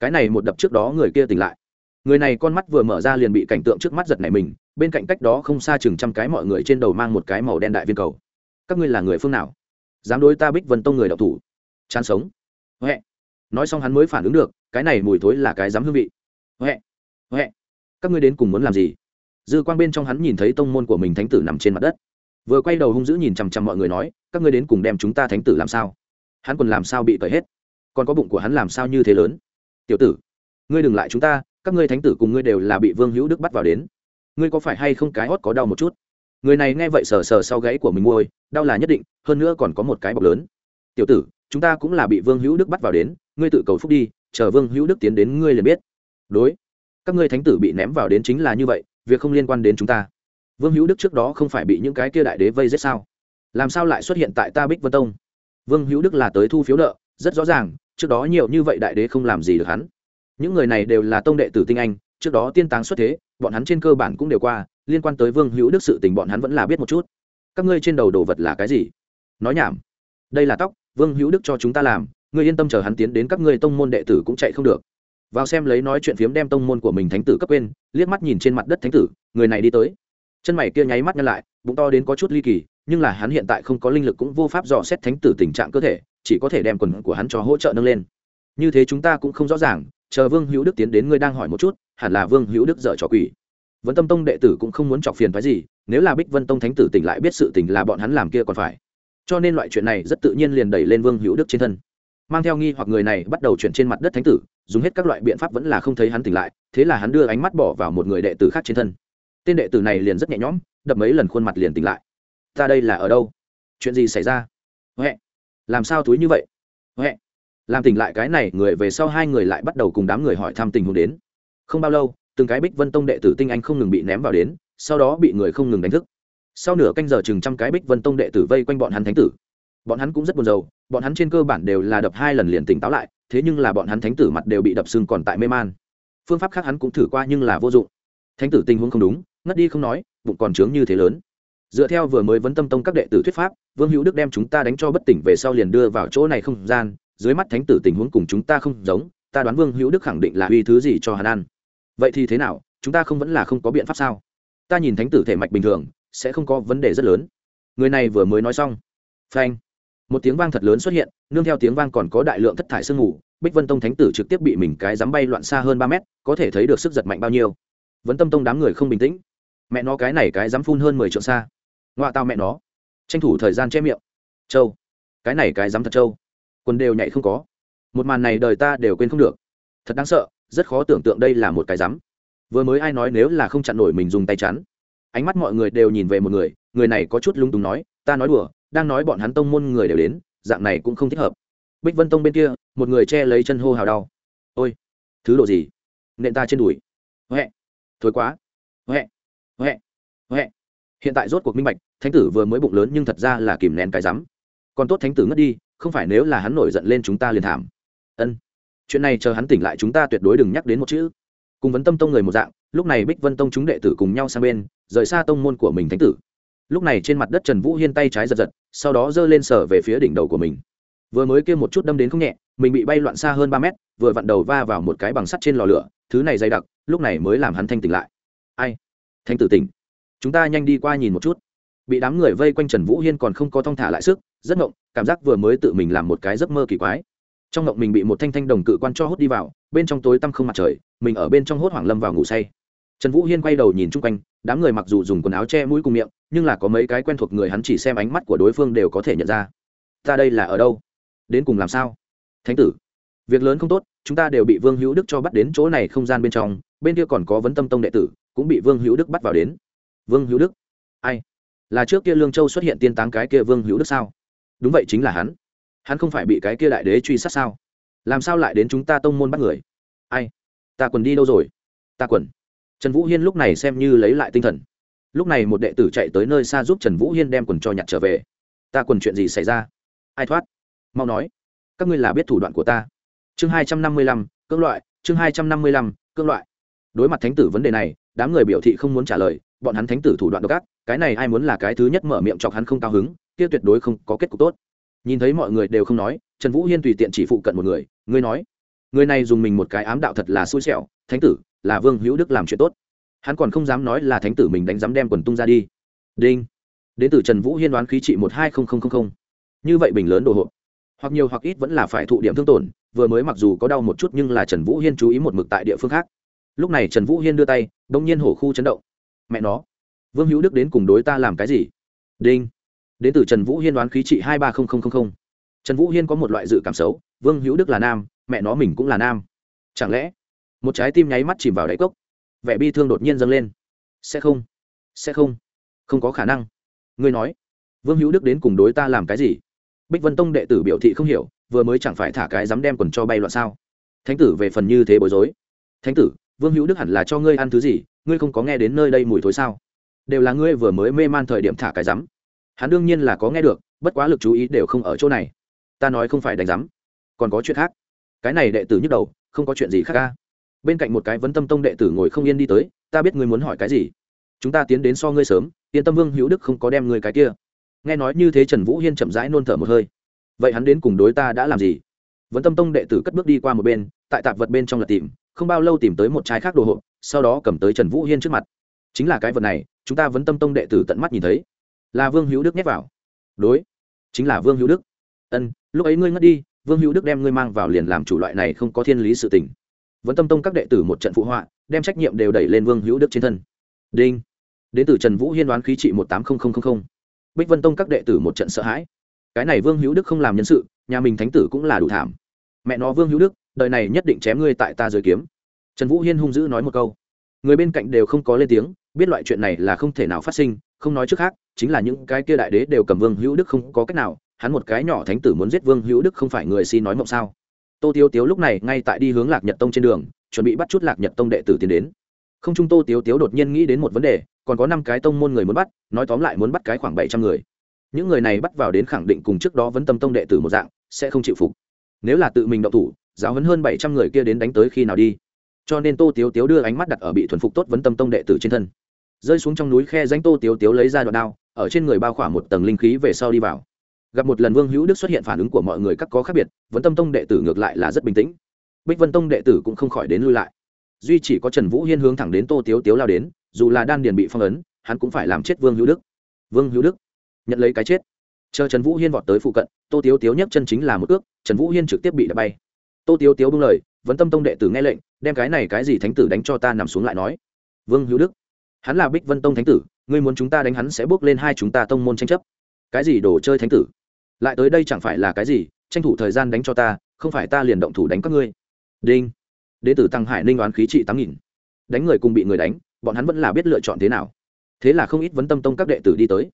cái này một đập trước đó người kia tỉnh lại. Người này con mắt vừa mở ra liền bị cảnh tượng trước mắt giật nảy mình, bên cạnh cách đó không xa chừng trăm cái mọi người trên đầu mang một cái màu đen đại viên cầu. Các ngươi là người phương nào? Dám đối ta bích vân tông người đọc thủ? Chán sống. Huệ. Nói xong hắn mới phản ứng được, cái này mùi thối là cái dám hương vị. Huệ. Huệ. Các ngươi đến cùng muốn làm gì? Dư quang bên trong hắn nhìn thấy tông môn của mình thánh tử nằm trên mặt đất. Vừa quay đầu hung dữ nhìn chằm chằm mọi người nói, các ngươi đến cùng đem chúng ta thánh tử làm sao? Hắn còn làm sao bị cởi hết? Còn có bụng của hắn làm sao như thế lớn? Tiểu tử, ngươi đừng lại chúng ta, các ngươi thánh tử cùng ngươi đều là bị vương hữu đức bắt vào đến. Ngươi có phải hay không cái hót có đau một chút? Người này nghe vậy sờ sờ sau gáy của mình môi đau là nhất định, hơn nữa còn có một cái bọc lớn. Tiểu tử, chúng ta cũng là bị vương hữu đức bắt vào đến, ngươi tự cầu phúc đi, chờ vương hữu đức tiến đến ngươi liền biết. Đối, các ngươi thánh tử bị ném vào đến chính là như vậy việc không liên quan đến chúng ta. Vương hữu đức trước đó không phải bị những cái kia đại đế vây giết sao? Làm sao lại xuất hiện tại ta bích vân tông? Vương hữu đức là tới thu phiếu nợ, rất rõ ràng, trước đó nhiều như vậy đại đế không làm gì được hắn. Những người này đều là tông đệ tử tinh anh, trước đó tiên táng xuất thế, bọn hắn trên cơ bản cũng đều qua, liên quan tới vương hữu đức sự tình bọn hắn vẫn là biết một chút. Các ngươi trên đầu đồ vật là cái gì? Nói nhảm. Đây là tóc, vương hữu đức cho chúng ta làm, ngươi yên tâm chờ hắn tiến đến các ngươi tông môn đệ tử cũng chạy không được vào xem lấy nói chuyện phiếm đem tông môn của mình thánh tử cấp quên, liếc mắt nhìn trên mặt đất thánh tử, người này đi tới. Chân mày kia nháy mắt nhăn lại, bụng to đến có chút ly kỳ, nhưng là hắn hiện tại không có linh lực cũng vô pháp dò xét thánh tử tình trạng cơ thể, chỉ có thể đem quần của hắn cho hỗ trợ nâng lên. Như thế chúng ta cũng không rõ ràng, chờ vương hữu đức tiến đến ngươi đang hỏi một chút, hẳn là vương hữu đức dở trò quỷ. Vẫn tâm tông đệ tử cũng không muốn chọc phiền phái gì, nếu là bích vân tông thánh tử tỉnh lại biết sự tình là bọn hắn làm kia còn phải. Cho nên loại chuyện này rất tự nhiên liền đẩy lên vương hữu đức trên thân. Mang theo nghi hoặc người này bắt đầu chuyển trên mặt đất thánh tử dùng hết các loại biện pháp vẫn là không thấy hắn tỉnh lại, thế là hắn đưa ánh mắt bỏ vào một người đệ tử khác trên thân. Tên đệ tử này liền rất nhẹ nhõm, đập mấy lần khuôn mặt liền tỉnh lại. Ta đây là ở đâu? Chuyện gì xảy ra? Huệ, làm sao túi như vậy? Huệ, làm tỉnh lại cái này người về sau hai người lại bắt đầu cùng đám người hỏi thăm tình huống đến. Không bao lâu, từng cái bích vân tông đệ tử tinh anh không ngừng bị ném vào đến, sau đó bị người không ngừng đánh thức. Sau nửa canh giờ chừng trăm cái bích vân tông đệ tử vây quanh bọn hắn thánh tử. Bọn hắn cũng rất buồn rầu, bọn hắn trên cơ bản đều là đập hai lần liền tỉnh táo lại thế nhưng là bọn hắn thánh tử mặt đều bị đập sưng còn tại mê man. Phương pháp khác hắn cũng thử qua nhưng là vô dụng. Thánh tử tình huống không đúng, ngất đi không nói, bụng còn trướng như thế lớn. Dựa theo vừa mới vấn tâm tông các đệ tử thuyết pháp, vương hữu đức đem chúng ta đánh cho bất tỉnh về sau liền đưa vào chỗ này không gian, dưới mắt thánh tử tình huống cùng chúng ta không giống, ta đoán vương hữu đức khẳng định là uy thứ gì cho hắn ăn. Vậy thì thế nào, chúng ta không vẫn là không có biện pháp sao? Ta nhìn thánh tử thể mạch bình thường, sẽ không có vấn đề rất lớn. Người này vừa mới nói xong. Phanh một tiếng vang thật lớn xuất hiện, nương theo tiếng vang còn có đại lượng thất thải sương mù, bích vân tông thánh tử trực tiếp bị mình cái dám bay loạn xa hơn ba mét, có thể thấy được sức giật mạnh bao nhiêu. Vấn tâm tông đám người không bình tĩnh. Mẹ nó cái này cái dám phun hơn mười triệu xa. Ngoạ tao mẹ nó. Tranh thủ thời gian che miệng. Châu. Cái này cái dám thật châu. Quần đều nhảy không có. Một màn này đời ta đều quên không được. Thật đáng sợ, rất khó tưởng tượng đây là một cái dám. Vừa mới ai nói nếu là không chặn nổi mình dùng tay chắn. Ánh mắt mọi người đều nhìn về một người người này có chút lung túng nói, ta nói đùa đang nói bọn hắn tông môn người đều đến, dạng này cũng không thích hợp. Bích vân tông bên kia, một người che lấy chân hô hào đau. Ôi, thứ độ gì? Nện ta trên đùi. Huệ thối quá. Huệ huệ huệ. Hiện tại rốt cuộc minh bạch, thánh tử vừa mới bụng lớn nhưng thật ra là kìm nén cái rắm. Còn tốt thánh tử ngất đi, không phải nếu là hắn nổi giận lên chúng ta liền thảm. Ân, chuyện này chờ hắn tỉnh lại chúng ta tuyệt đối đừng nhắc đến một chữ. Cùng vấn tâm tông người một dạng, lúc này bích vân tông chúng đệ tử cùng nhau sang bên, rời xa tông môn của mình thánh tử lúc này trên mặt đất trần vũ hiên tay trái giật giật, sau đó giơ lên sở về phía đỉnh đầu của mình. Vừa mới kêu một chút đâm đến không nhẹ, mình bị bay loạn xa hơn ba mét, vừa vặn đầu va vào một cái bằng sắt trên lò lửa, thứ này dày đặc, lúc này mới làm hắn thanh tỉnh lại. Ai? Thanh tử tỉnh. Chúng ta nhanh đi qua nhìn một chút. Bị đám người vây quanh trần vũ hiên còn không có thong thả lại sức, rất ngộng, cảm giác vừa mới tự mình làm một cái giấc mơ kỳ quái. Trong ngộng mình bị một thanh thanh đồng cự quan cho hút đi vào, bên trong tối tăm không mặt trời, mình ở bên trong hốt hoảng lâm vào ngủ say. Trần vũ hiên quay đầu nhìn chung quanh, đám người mặc dù dùng quần áo che mũi cùng miệng nhưng là có mấy cái quen thuộc người hắn chỉ xem ánh mắt của đối phương đều có thể nhận ra. Ta đây là ở đâu? Đến cùng làm sao? Thánh tử, việc lớn không tốt, chúng ta đều bị vương hữu đức cho bắt đến chỗ này không gian bên trong, bên kia còn có vấn tâm tông đệ tử, cũng bị vương hữu đức bắt vào đến. Vương hữu đức? Ai? Là trước kia lương châu xuất hiện tiên táng cái kia vương hữu đức sao? Đúng vậy chính là hắn. Hắn không phải bị cái kia đại đế truy sát sao? Làm sao lại đến chúng ta tông môn bắt người? Ai? Ta quần đi đâu rồi? Ta quần. Trần vũ hiên lúc này xem như lấy lại tinh thần lúc này một đệ tử chạy tới nơi xa giúp trần vũ hiên đem quần cho nhặt trở về. Ta quần chuyện gì xảy ra? Ai thoát? Mau nói. Các ngươi là biết thủ đoạn của ta. Chương hai trăm năm mươi lăm cương loại. Chương hai trăm năm mươi lăm cương loại. Đối mặt thánh tử vấn đề này, đám người biểu thị không muốn trả lời. Bọn hắn thánh tử thủ đoạn độc ác. Cái này ai muốn là cái thứ nhất mở miệng chọc hắn không cao hứng, kia tuyệt đối không có kết cục tốt. Nhìn thấy mọi người đều không nói, trần vũ hiên tùy tiện chỉ phụ cận một người. Ngươi nói. Người này dùng mình một cái ám đạo thật là xui xẻo. Thánh tử, là vương hữu đức làm chuyện tốt hắn còn không dám nói là thánh tử mình đánh dám đem quần tung ra đi. Đinh. Đến từ trần vũ hiên đoán khí trị một hai không không không như vậy bình lớn đồ hộp. Hoặc nhiều hoặc ít vẫn là phải thụ điểm thương tổn, vừa mới mặc dù có đau một chút nhưng là trần vũ hiên chú ý một mực tại địa phương khác. Lúc này trần vũ hiên đưa tay đ ỗ n g nhiên hổ khu chấn động. Mẹ nó. Vương hữu đức đến cùng đối ta làm cái gì? Đinh. Đến từ trần vũ hiên đoán khí trị hai ba không không không. Trần vũ hiên có một loại dự cảm xấu, vương hữu đức là nam, mẹ nó mình cũng là nam. Chẳng lẽ, một trái tim nháy mắt chìm vào đáy cốc? Vẻ bi thương đột nhiên dâng lên. Sẽ không sẽ không không có khả năng. Ngươi nói, vương hữu đức đến cùng đối ta làm cái gì? Bích vân tông đệ tử biểu thị không hiểu, vừa mới chẳng phải thả cái dám đem quần cho bay loạn sao? Thánh tử về phần như thế bối rối. Thánh tử, vương hữu đức hẳn là cho ngươi ăn thứ gì? Ngươi không có nghe đến nơi đây mùi thối sao? Đều là ngươi vừa mới mê man thời điểm thả cái rắm hắn đương nhiên là có nghe được, bất quá lực chú ý đều không ở chỗ này. Ta nói không phải đánh rắm còn có chuyện khác. Cái này đệ tử nhức đầu, không có chuyện gì khác ca bên cạnh một cái vấn tâm tông đệ tử ngồi không yên đi tới, ta biết ngươi muốn hỏi cái gì. Chúng ta tiến đến so ngươi sớm, yên tâm vương hữu đức không có đem ngươi cái kia. Nghe nói như thế trần vũ hiên chậm rãi nôn thở một hơi. Vậy hắn đến cùng đối ta đã làm gì? Vấn tâm tông đệ tử cất bước đi qua một bên, tại tạp vật bên trong là tìm, không bao lâu tìm tới một trái khác đồ hộp, sau đó cầm tới trần vũ hiên trước mặt. Chính là cái vật này, chúng ta vấn tâm tông đệ tử tận mắt nhìn thấy. Là vương hữu đức nhét vào. Đối, chính là vương hữu đức. Ân, lúc ấy ngươi ngất đi, vương hữu đức đem ngươi mang vào liền làm chủ loại này không có thiên lý sự tình vẫn tâm tông các đệ tử một trận phụ họa, đem trách nhiệm đều đẩy lên vương hữu đức trên thân. Đinh. Đến từ trần vũ hiên đoán khí trị một tám nghìn bích vân tông các đệ tử một trận sợ hãi. Cái này vương hữu đức không làm nhân sự, nhà mình thánh tử cũng là đủ thảm. Mẹ nó vương hữu đức, đời này nhất định chém ngươi tại ta dưới kiếm. Trần vũ hiên hung dữ nói một câu. Người bên cạnh đều không có lên tiếng, biết loại chuyện này là không thể nào phát sinh, không nói trước khác, chính là những cái kia đại đế đều cầm vương hữu đức không có cách nào, hắn một cái nhỏ thánh tử muốn giết vương hữu đức không phải người xin nói mộng sao? Tô tiếu tiếu lúc này ngay tại đi hướng lạc nhật tông trên đường, chuẩn bị bắt chút lạc nhật tông đệ tử tiến đến. Không trung tô tiếu tiếu đột nhiên nghĩ đến một vấn đề, còn có năm cái tông môn người muốn bắt, nói tóm lại muốn bắt cái khoảng bảy trăm người. Những người này bắt vào đến khẳng định cùng trước đó vẫn tâm tông đệ tử một dạng, sẽ không chịu phục. Nếu là tự mình động thủ, giáo hấn hơn bảy trăm người kia đến đánh tới khi nào đi? Cho nên tô tiếu tiếu đưa ánh mắt đặt ở bị thuần phục tốt vấn tâm tông đệ tử trên thân. Rơi xuống trong núi khe danh tô tiếu tiếu lấy ra đoạn đao, ở trên người bao khỏa một tầng linh khí về sau đi vào gặp một lần vương hữu đức xuất hiện phản ứng của mọi người các có khác biệt vẫn tâm tông đệ tử ngược lại là rất bình tĩnh. Bích vân tông đệ tử cũng không khỏi đến lui lại. Duy chỉ có trần vũ hiên hướng thẳng đến tô tiếu tiếu lao đến, dù là đan điền bị phong ấn, hắn cũng phải làm chết vương hữu đức. Vương hữu đức, nhận lấy cái chết. Chờ trần vũ hiên vọt tới phụ cận, tô tiếu tiếu nhấc chân chính là một ước, trần vũ hiên trực tiếp bị đập bay. Tô tiếu tiếu bưng lời vẫn tâm tông đệ tử nghe lệnh, đem cái này cái gì thánh tử đánh cho ta nằm xuống lại nói. Vương hữu đức, hắn là bích vân tông thánh tử, ngươi muốn chúng ta đánh hắn sẽ bước lên hai chúng ta tông môn tranh chấp. Cái gì đồ chơi thánh tử? Lại tới đây chẳng phải là cái gì, tranh thủ thời gian đánh cho ta, không phải ta liền động thủ đánh các ngươi. Đinh. Đế tử tăng hải ninh đoán khí trị tám nghìn. Đánh người cùng bị người đánh, bọn hắn vẫn là biết lựa chọn thế nào. Thế là không ít vấn tâm tông các đệ tử đi tới.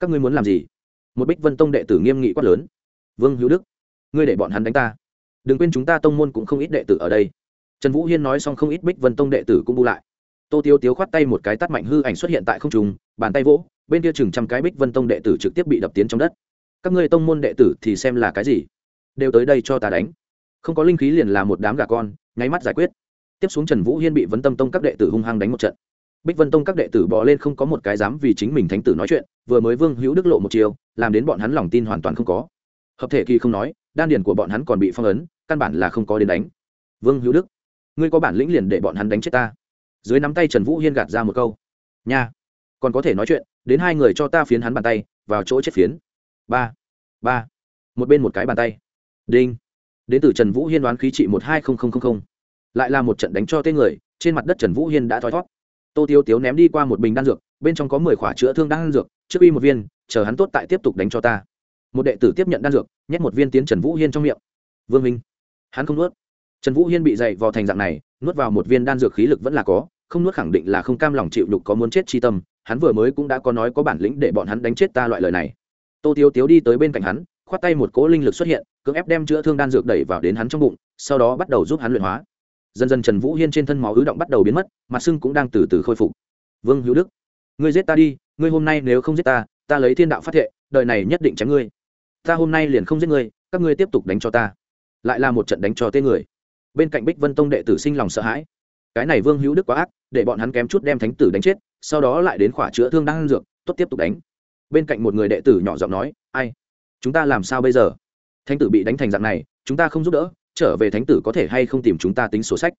Các ngươi muốn làm gì? Một bích vân tông đệ tử nghiêm nghị quát lớn. Vương hữu đức, ngươi để bọn hắn đánh ta. Đừng quên chúng ta tông môn cũng không ít đệ tử ở đây. Trần vũ hiên nói xong không ít bích vân tông đệ tử cũng bu lại. Tô tiêu tiếu khoát tay một cái tắt mạnh hư ảnh xuất hiện tại không trùng bàn tay vỗ, bên kia chừng trăm cái bích vân tông đệ tử trực tiếp bị đập tiến trong đất các ngươi tông môn đệ tử thì xem là cái gì? Đều tới đây cho ta đánh. Không có linh khí liền là một đám gà con, nháy mắt giải quyết. Tiếp xuống trần vũ hiên bị vấn tâm tông các đệ tử hung hăng đánh một trận. Bích vân tông các đệ tử bỏ lên không có một cái dám vì chính mình thánh tử nói chuyện, vừa mới vương hữu đức lộ một chiều làm đến bọn hắn lòng tin hoàn toàn không có. Hợp thể kỳ không nói, đan điền của bọn hắn còn bị phong ấn, căn bản là không có đến đánh. Vương hữu đức, ngươi có bản lĩnh liền để bọn hắn đánh chết ta. Dưới nắm tay trần vũ hiên gạt ra một câu. Nha, còn có thể nói chuyện, đến hai người cho ta phiến hắn bàn tay, vào chỗ chết phiến ba ba. Một bên một cái bàn tay. Đinh. Đến từ trần vũ hiên đoán khí trị một hai không không không không. Lại là một trận đánh cho tên người, trên mặt đất trần vũ hiên đã thoi thót tô tiêu tiếu ném đi qua một bình đan dược, bên trong có mười khỏa chữa thương đan dược, trước uy một viên, chờ hắn tốt tại tiếp tục đánh cho ta. Một đệ tử tiếp nhận đan dược, nhét một viên tiến trần vũ hiên trong miệng. Vương minh. Hắn không nuốt. Trần vũ hiên bị dày vào thành dạng này, nuốt vào một viên đan dược khí lực vẫn là có, không nuốt khẳng định là không cam lòng chịu đục có muốn chết chi tâm, hắn vừa mới cũng đã có nói có bản lĩnh để bọn hắn đánh chết ta loại lời này tô tiếu tiếu đi tới bên cạnh hắn, khoát tay một cỗ linh lực xuất hiện, cưỡng ép đem chữa thương đan dược đẩy vào đến hắn trong bụng, sau đó bắt đầu giúp hắn luyện hóa. Dần dần trần vũ hiên trên thân máu ứ động bắt đầu biến mất, mặt sưng cũng đang từ từ khôi phục. Vương hữu đức, ngươi giết ta đi, ngươi hôm nay nếu không giết ta ta lấy thiên đạo phát thệ, đời này nhất định chém ngươi. Ta hôm nay liền không giết ngươi, các ngươi tiếp tục đánh cho ta. Lại là một trận đánh cho tên người. Bên cạnh bích vân tông đệ tử sinh lòng sợ hãi. Cái này vương hữu đức quá ác, để bọn hắn kém chút đem thánh tử đánh chết, sau đó lại đến khỏa chữa thương đang dược, tốt tiếp tục đánh bên cạnh một người đệ tử nhỏ giọng nói, ai? Chúng ta làm sao bây giờ? Thánh tử bị đánh thành dạng này, chúng ta không giúp đỡ, trở về thánh tử có thể hay không tìm chúng ta tính sổ sách?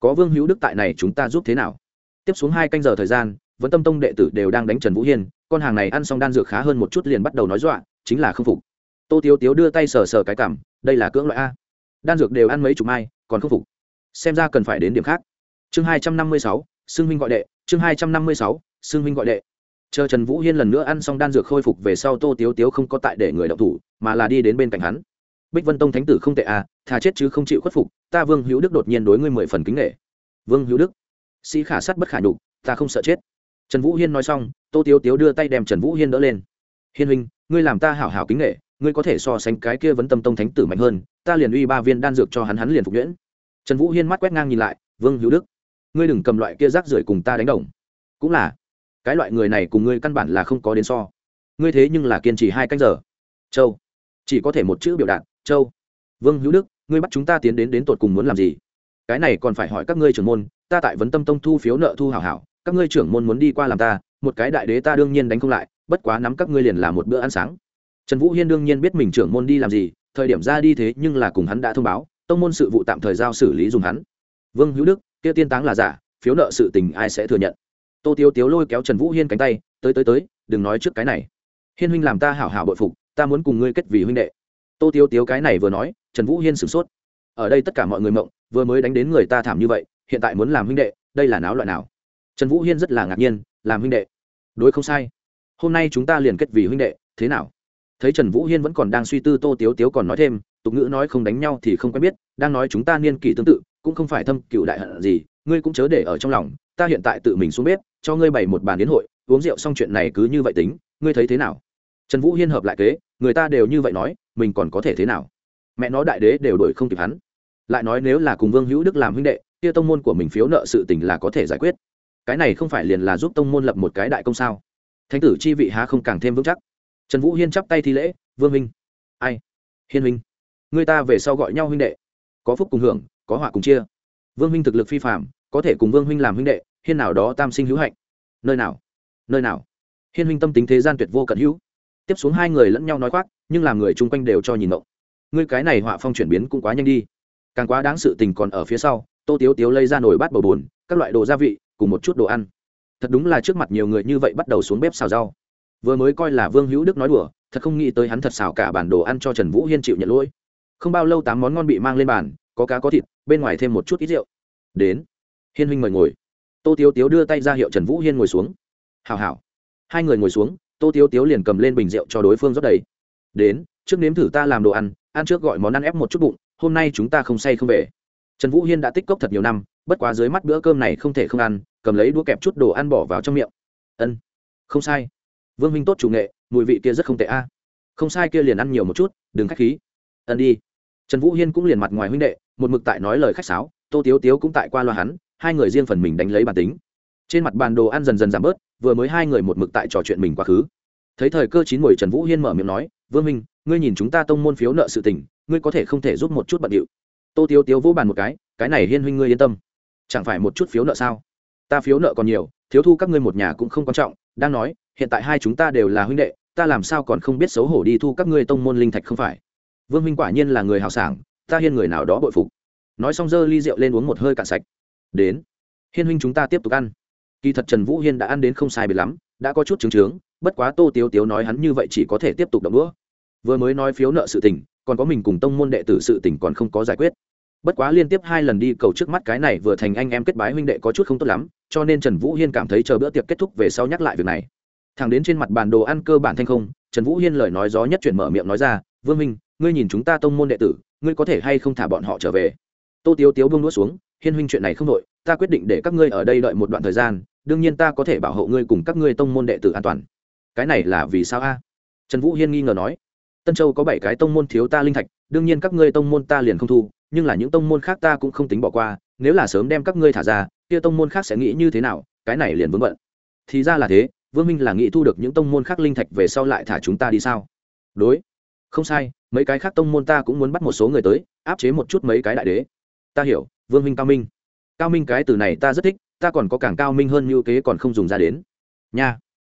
Có vương hữu đức tại này chúng ta giúp thế nào? Tiếp xuống hai canh giờ thời gian vẫn tâm tông đệ tử đều đang đánh trần vũ hiên, con hàng này ăn xong đan dược khá hơn một chút liền bắt đầu nói dọa, chính là không phục. Tô tiếu tiếu đưa tay sờ sờ cái cảm đây là cưỡng loại a. Đan dược đều ăn mấy chục mai, còn không phục. Xem ra cần phải đến điểm khác. Chương hai trăm năm mươi sáu, xưng huynh gọi đệ, chương hai trăm năm mươi sáu, xưng huynh gọi đệ chờ trần vũ hiên lần nữa ăn xong đan dược khôi phục về sau tô tiếu tiếu không có tại để người đậu thủ, mà là đi đến bên cạnh hắn. Bích vân tông thánh tử không tệ à thà chết chứ không chịu khuất phục, ta vương hữu đức đột nhiên đối ngươi mười phần kính nghệ vương hữu đức, sĩ khả sắt bất khả nhục, ta không sợ chết. Trần vũ hiên nói xong, tô tiếu tiếu đưa tay đem trần vũ hiên đỡ lên. Hiên huynh, ngươi làm ta hảo hảo kính nghệ ngươi có thể so sánh cái kia vấn tâm tông thánh tử mạnh hơn, ta liền uy ba viên đan dược cho hắn hắn liền phục nhuyễn. Trần vũ hiên mắt quét ngang nhìn lại, vương hữu đức, ngươi đừng cầm loại kia rác rưởi cùng ta đánh đồng. Cũng là cái loại người này cùng ngươi căn bản là không có đến so. Ngươi thế nhưng là kiên trì hai canh giờ. Châu, chỉ có thể một chữ biểu đạt, châu. Vương hữu đức, ngươi bắt chúng ta tiến đến đến tột cùng muốn làm gì? Cái này còn phải hỏi các ngươi trưởng môn, ta tại vấn tâm tông thu phiếu nợ thu hảo hảo, các ngươi trưởng môn muốn đi qua làm ta, một cái đại đế ta đương nhiên đánh không lại, bất quá nắm các ngươi liền là một bữa ăn sáng. Trần vũ hiên đương nhiên biết mình trưởng môn đi làm gì, thời điểm ra đi thế nhưng là cùng hắn đã thông báo, tông môn sự vụ tạm thời giao xử lý dùng hắn. Vương hữu đức, kia tiên táng là giả, phiếu nợ sự tình ai sẽ thừa nhận? Tô tiêu tiếu lôi kéo trần vũ hiên cánh tay, tới tới tới, đừng nói trước cái này. Hiên huynh làm ta hảo hảo bội phục, ta muốn cùng ngươi kết vì huynh đệ. Tô tiêu tiếu cái này vừa nói, trần vũ hiên sửng sốt. Ở đây tất cả mọi người mộng, vừa mới đánh đến người ta thảm như vậy, hiện tại muốn làm huynh đệ, đây là náo loại nào? Trần vũ hiên rất là ngạc nhiên, làm huynh đệ? Đối không sai. Hôm nay chúng ta liền kết vì huynh đệ, thế nào? Thấy trần vũ hiên vẫn còn đang suy tư, tô tiếu tiếu còn nói thêm, tục ngữ nói không đánh nhau thì không quen biết, đang nói chúng ta niên kỷ tương tự, cũng không phải thâm cựu đại hận gì, ngươi cũng chớ để ở trong lòng ta hiện tại tự mình xuống bếp, cho ngươi bày một bàn đến hội, uống rượu xong chuyện này cứ như vậy tính, ngươi thấy thế nào? Trần vũ hiên hợp lại kế, người ta đều như vậy nói, mình còn có thể thế nào? Mẹ nó đại đế đều đổi không kịp hắn. Lại nói nếu là cùng vương hữu đức làm huynh đệ, kia tông môn của mình phiếu nợ sự tình là có thể giải quyết. Cái này không phải liền là giúp tông môn lập một cái đại công sao? Thánh tử chi vị há không càng thêm vững chắc? Trần vũ hiên chắp tay thi lễ, vương minh ai? Hiên minh người ta về sau gọi nhau huynh đệ. Có phúc cùng hưởng, có họa cùng chia. Vương minh thực lực phi phạm có thể cùng vương huynh làm huynh đệ, hiên nào đó tam sinh hữu hạnh. Nơi nào? Nơi nào? Hiên huynh tâm tính thế gian tuyệt vô cận hữu. Tiếp xuống hai người lẫn nhau nói khoác, nhưng làm người chung quanh đều cho nhìn mộng ngươi cái này họa phong chuyển biến cũng quá nhanh đi. Càng quá đáng sự tình còn ở phía sau, tô tiếu tiếu lây ra nồi bát bầu bùn các loại đồ gia vị, cùng một chút đồ ăn. Thật đúng là trước mặt nhiều người như vậy bắt đầu xuống bếp xào rau. Vừa mới coi là vương hữu đức nói đùa, thật không nghĩ tới hắn thật xào cả bản đồ ăn cho trần vũ hiên chịu nhận lỗi. Không bao lâu tám món ngon bị mang lên bàn, có cá có thịt, bên ngoài thêm một chút ít rượu. Đến hiên huynh mời ngồi. Tô tiếu tiếu đưa tay ra hiệu trần vũ hiên ngồi xuống. Hào hào hai người ngồi xuống, tô tiếu tiếu liền cầm lên bình rượu cho đối phương rót đầy. Đến, trước nếm thử ta làm đồ ăn ăn trước gọi món ăn ép một chút bụng, hôm nay chúng ta không say không về. Trần vũ hiên đã tích cốc thật nhiều năm, bất quá dưới mắt bữa cơm này không thể không ăn, cầm lấy đũa kẹp chút đồ ăn bỏ vào trong miệng. Ân, không sai. Vương minh tốt chủ nghệ, mùi vị kia rất không tệ a. Không sai kia liền ăn nhiều một chút, đừng k h á c h khí. Ân đi. Trần vũ hiên cũng liền mặt ngoài huynh đệ, một mực tại nói lời khách sáo, tô tiếu tiếu cũng tại qua loa hắn hai người riêng phần mình đánh lấy bản tính. Trên mặt bàn đồ ăn dần dần giảm bớt, vừa mới hai người một mực tại trò chuyện mình quá khứ. Thấy thời cơ chín mùi trần vũ hiên mở miệng nói, vương minh, ngươi nhìn chúng ta tông môn phiếu nợ sự tình, ngươi có thể không thể giúp một chút bận điệu. Tô tiếu tiếu vỗ bàn một cái cái này hiên huynh ngươi yên tâm. Chẳng phải một chút phiếu nợ sao? Ta phiếu nợ còn nhiều, thiếu thu các ngươi một nhà cũng không quan trọng. Đang nói, hiện tại hai chúng ta đều là huynh đệ, ta làm sao còn không biết xấu hổ đi thu các ngươi tông môn linh thạch không phải? Vương minh quả nhiên là người hào sảng, ta hiên người nào đó bội phục. Nói xong dơ ly rượu lên uống một hơi cạn sạch đến. Hiên huynh chúng ta tiếp tục ăn. Kỳ thật trần vũ hiên đã ăn đến không sai biệt lắm, đã có chút chứng trướng bất quá tô tiếu tiếu nói hắn như vậy chỉ có thể tiếp tục đậm đũa. Vừa mới nói phiếu nợ sự tình, còn có mình cùng tông môn đệ tử sự tình còn không có giải quyết. Bất quá liên tiếp hai lần đi cầu trước mắt cái này vừa thành anh em kết bái huynh đệ có chút không tốt lắm, cho nên trần vũ hiên cảm thấy chờ bữa tiệc kết thúc về sau nhắc lại việc này. Thẳng đến trên mặt bàn đồ ăn cơ bản thanh không, trần vũ hiên lời nói gió nhất chuyển mở miệng nói ra, vương minh ngươi nhìn chúng ta tông môn đệ tử, ngươi có thể hay không thả bọn họ trở về? Tô tiếu tiếu bông đũa xuống hiên huynh chuyện này không đội ta quyết định để các ngươi ở đây đợi một đoạn thời gian, đương nhiên ta có thể bảo hộ ngươi cùng các ngươi tông môn đệ tử an toàn. Cái này là vì sao a? Trần vũ hiên nghi ngờ nói. Tân châu có bảy cái tông môn thiếu ta linh thạch, đương nhiên các ngươi tông môn ta liền không thu, nhưng là những tông môn khác ta cũng không tính bỏ qua, nếu là sớm đem các ngươi thả ra, kia tông môn khác sẽ nghĩ như thế nào, cái này liền vướng bận. Thì ra là thế, vương minh là nghĩ thu được những tông môn khác linh thạch về sau lại thả chúng ta đi sao? Đối. Không sai, mấy cái khác tông môn ta cũng muốn bắt một số người tới, áp chế một chút mấy cái đại đế ta hiểu, vương minh cao minh. Cao minh cái từ này ta rất thích, ta còn có càng cao minh hơn như kế còn không dùng ra đến. Nha.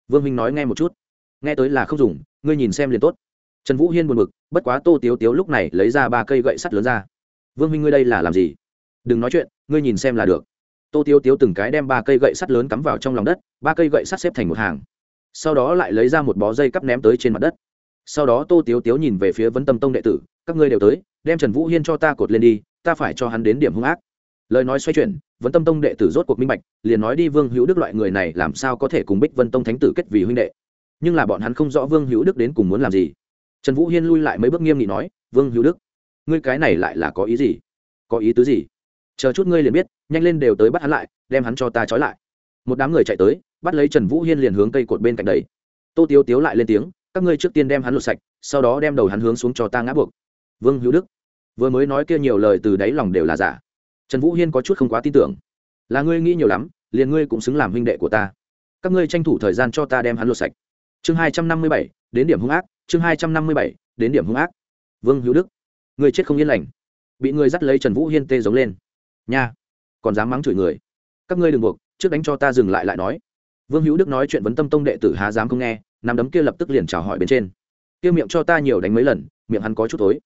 Vương minh nói nghe một chút. Nghe tới là không dùng, ngươi nhìn xem liền tốt. Trần vũ hiên buồn bực, bất quá tô tiếu tiếu lúc này lấy ra ba cây gậy sắt lớn ra. Vương minh ngươi đây là làm gì? Đừng nói chuyện, ngươi nhìn xem là được. Tô tiếu tiếu từng cái đem ba cây gậy sắt lớn cắm vào trong lòng đất, ba cây gậy sắt xếp thành một hàng. Sau đó lại lấy ra một bó dây cắp ném tới trên mặt đất. Sau đó tô tiếu tiếu nhìn về phía vấn tâm tông đệ tử, các ngươi đều tới, đem trần vũ hiên cho ta cột lên đi ta phải cho hắn đến điểm hung ác. Lời nói xoay chuyển vấn tâm tông đệ tử rốt cuộc minh bạch, liền nói đi vương hữu đức loại người này làm sao có thể cùng bích vân tông thánh tử kết vì huynh đệ. Nhưng là bọn hắn không rõ vương hữu đức đến cùng muốn làm gì. Trần vũ hiên lui lại mấy bước nghiêm nghị nói, vương hữu đức, ngươi cái này lại là có ý gì? Có ý tứ gì? Chờ chút ngươi liền biết, nhanh lên đều tới bắt hắn lại, đem hắn cho ta trói lại. Một đám người chạy tới, bắt lấy trần vũ hiên liền hướng cây cột bên cạnh đấy tô tiếu tiếu lại lên tiếng, các ngươi trước tiên đem hắn lột sạch, sau đó đem đầu hắn hướng xuống cho ta ngã buộc. Vương hữu đức vừa mới nói kia nhiều lời từ đáy lòng đều là giả. Trần vũ hiên có chút không quá tin tưởng. Là ngươi nghĩ nhiều lắm, liền ngươi cũng xứng làm huynh đệ của ta. Các ngươi tranh thủ thời gian cho ta đem hắn lột sạch. Chương hai trăm năm mươi bảy, đến điểm hung ác. Chương hai trăm năm mươi bảy, đến điểm hung ác. Vương hữu đức. Người chết không yên lành. Bị người dắt lấy trần vũ hiên tê giống lên. Nha, còn dám mắng chửi người. Các ngươi đừng buộc, trước đánh cho ta dừng lại lại nói. Vương hữu đức nói chuyện vấn tâm tông đệ tử há dám không nghe nằm đấm kia lập tức liền chào hỏi bên trên. Kia miệng cho ta nhiều đánh mấy lần, miệng hắn có chút tối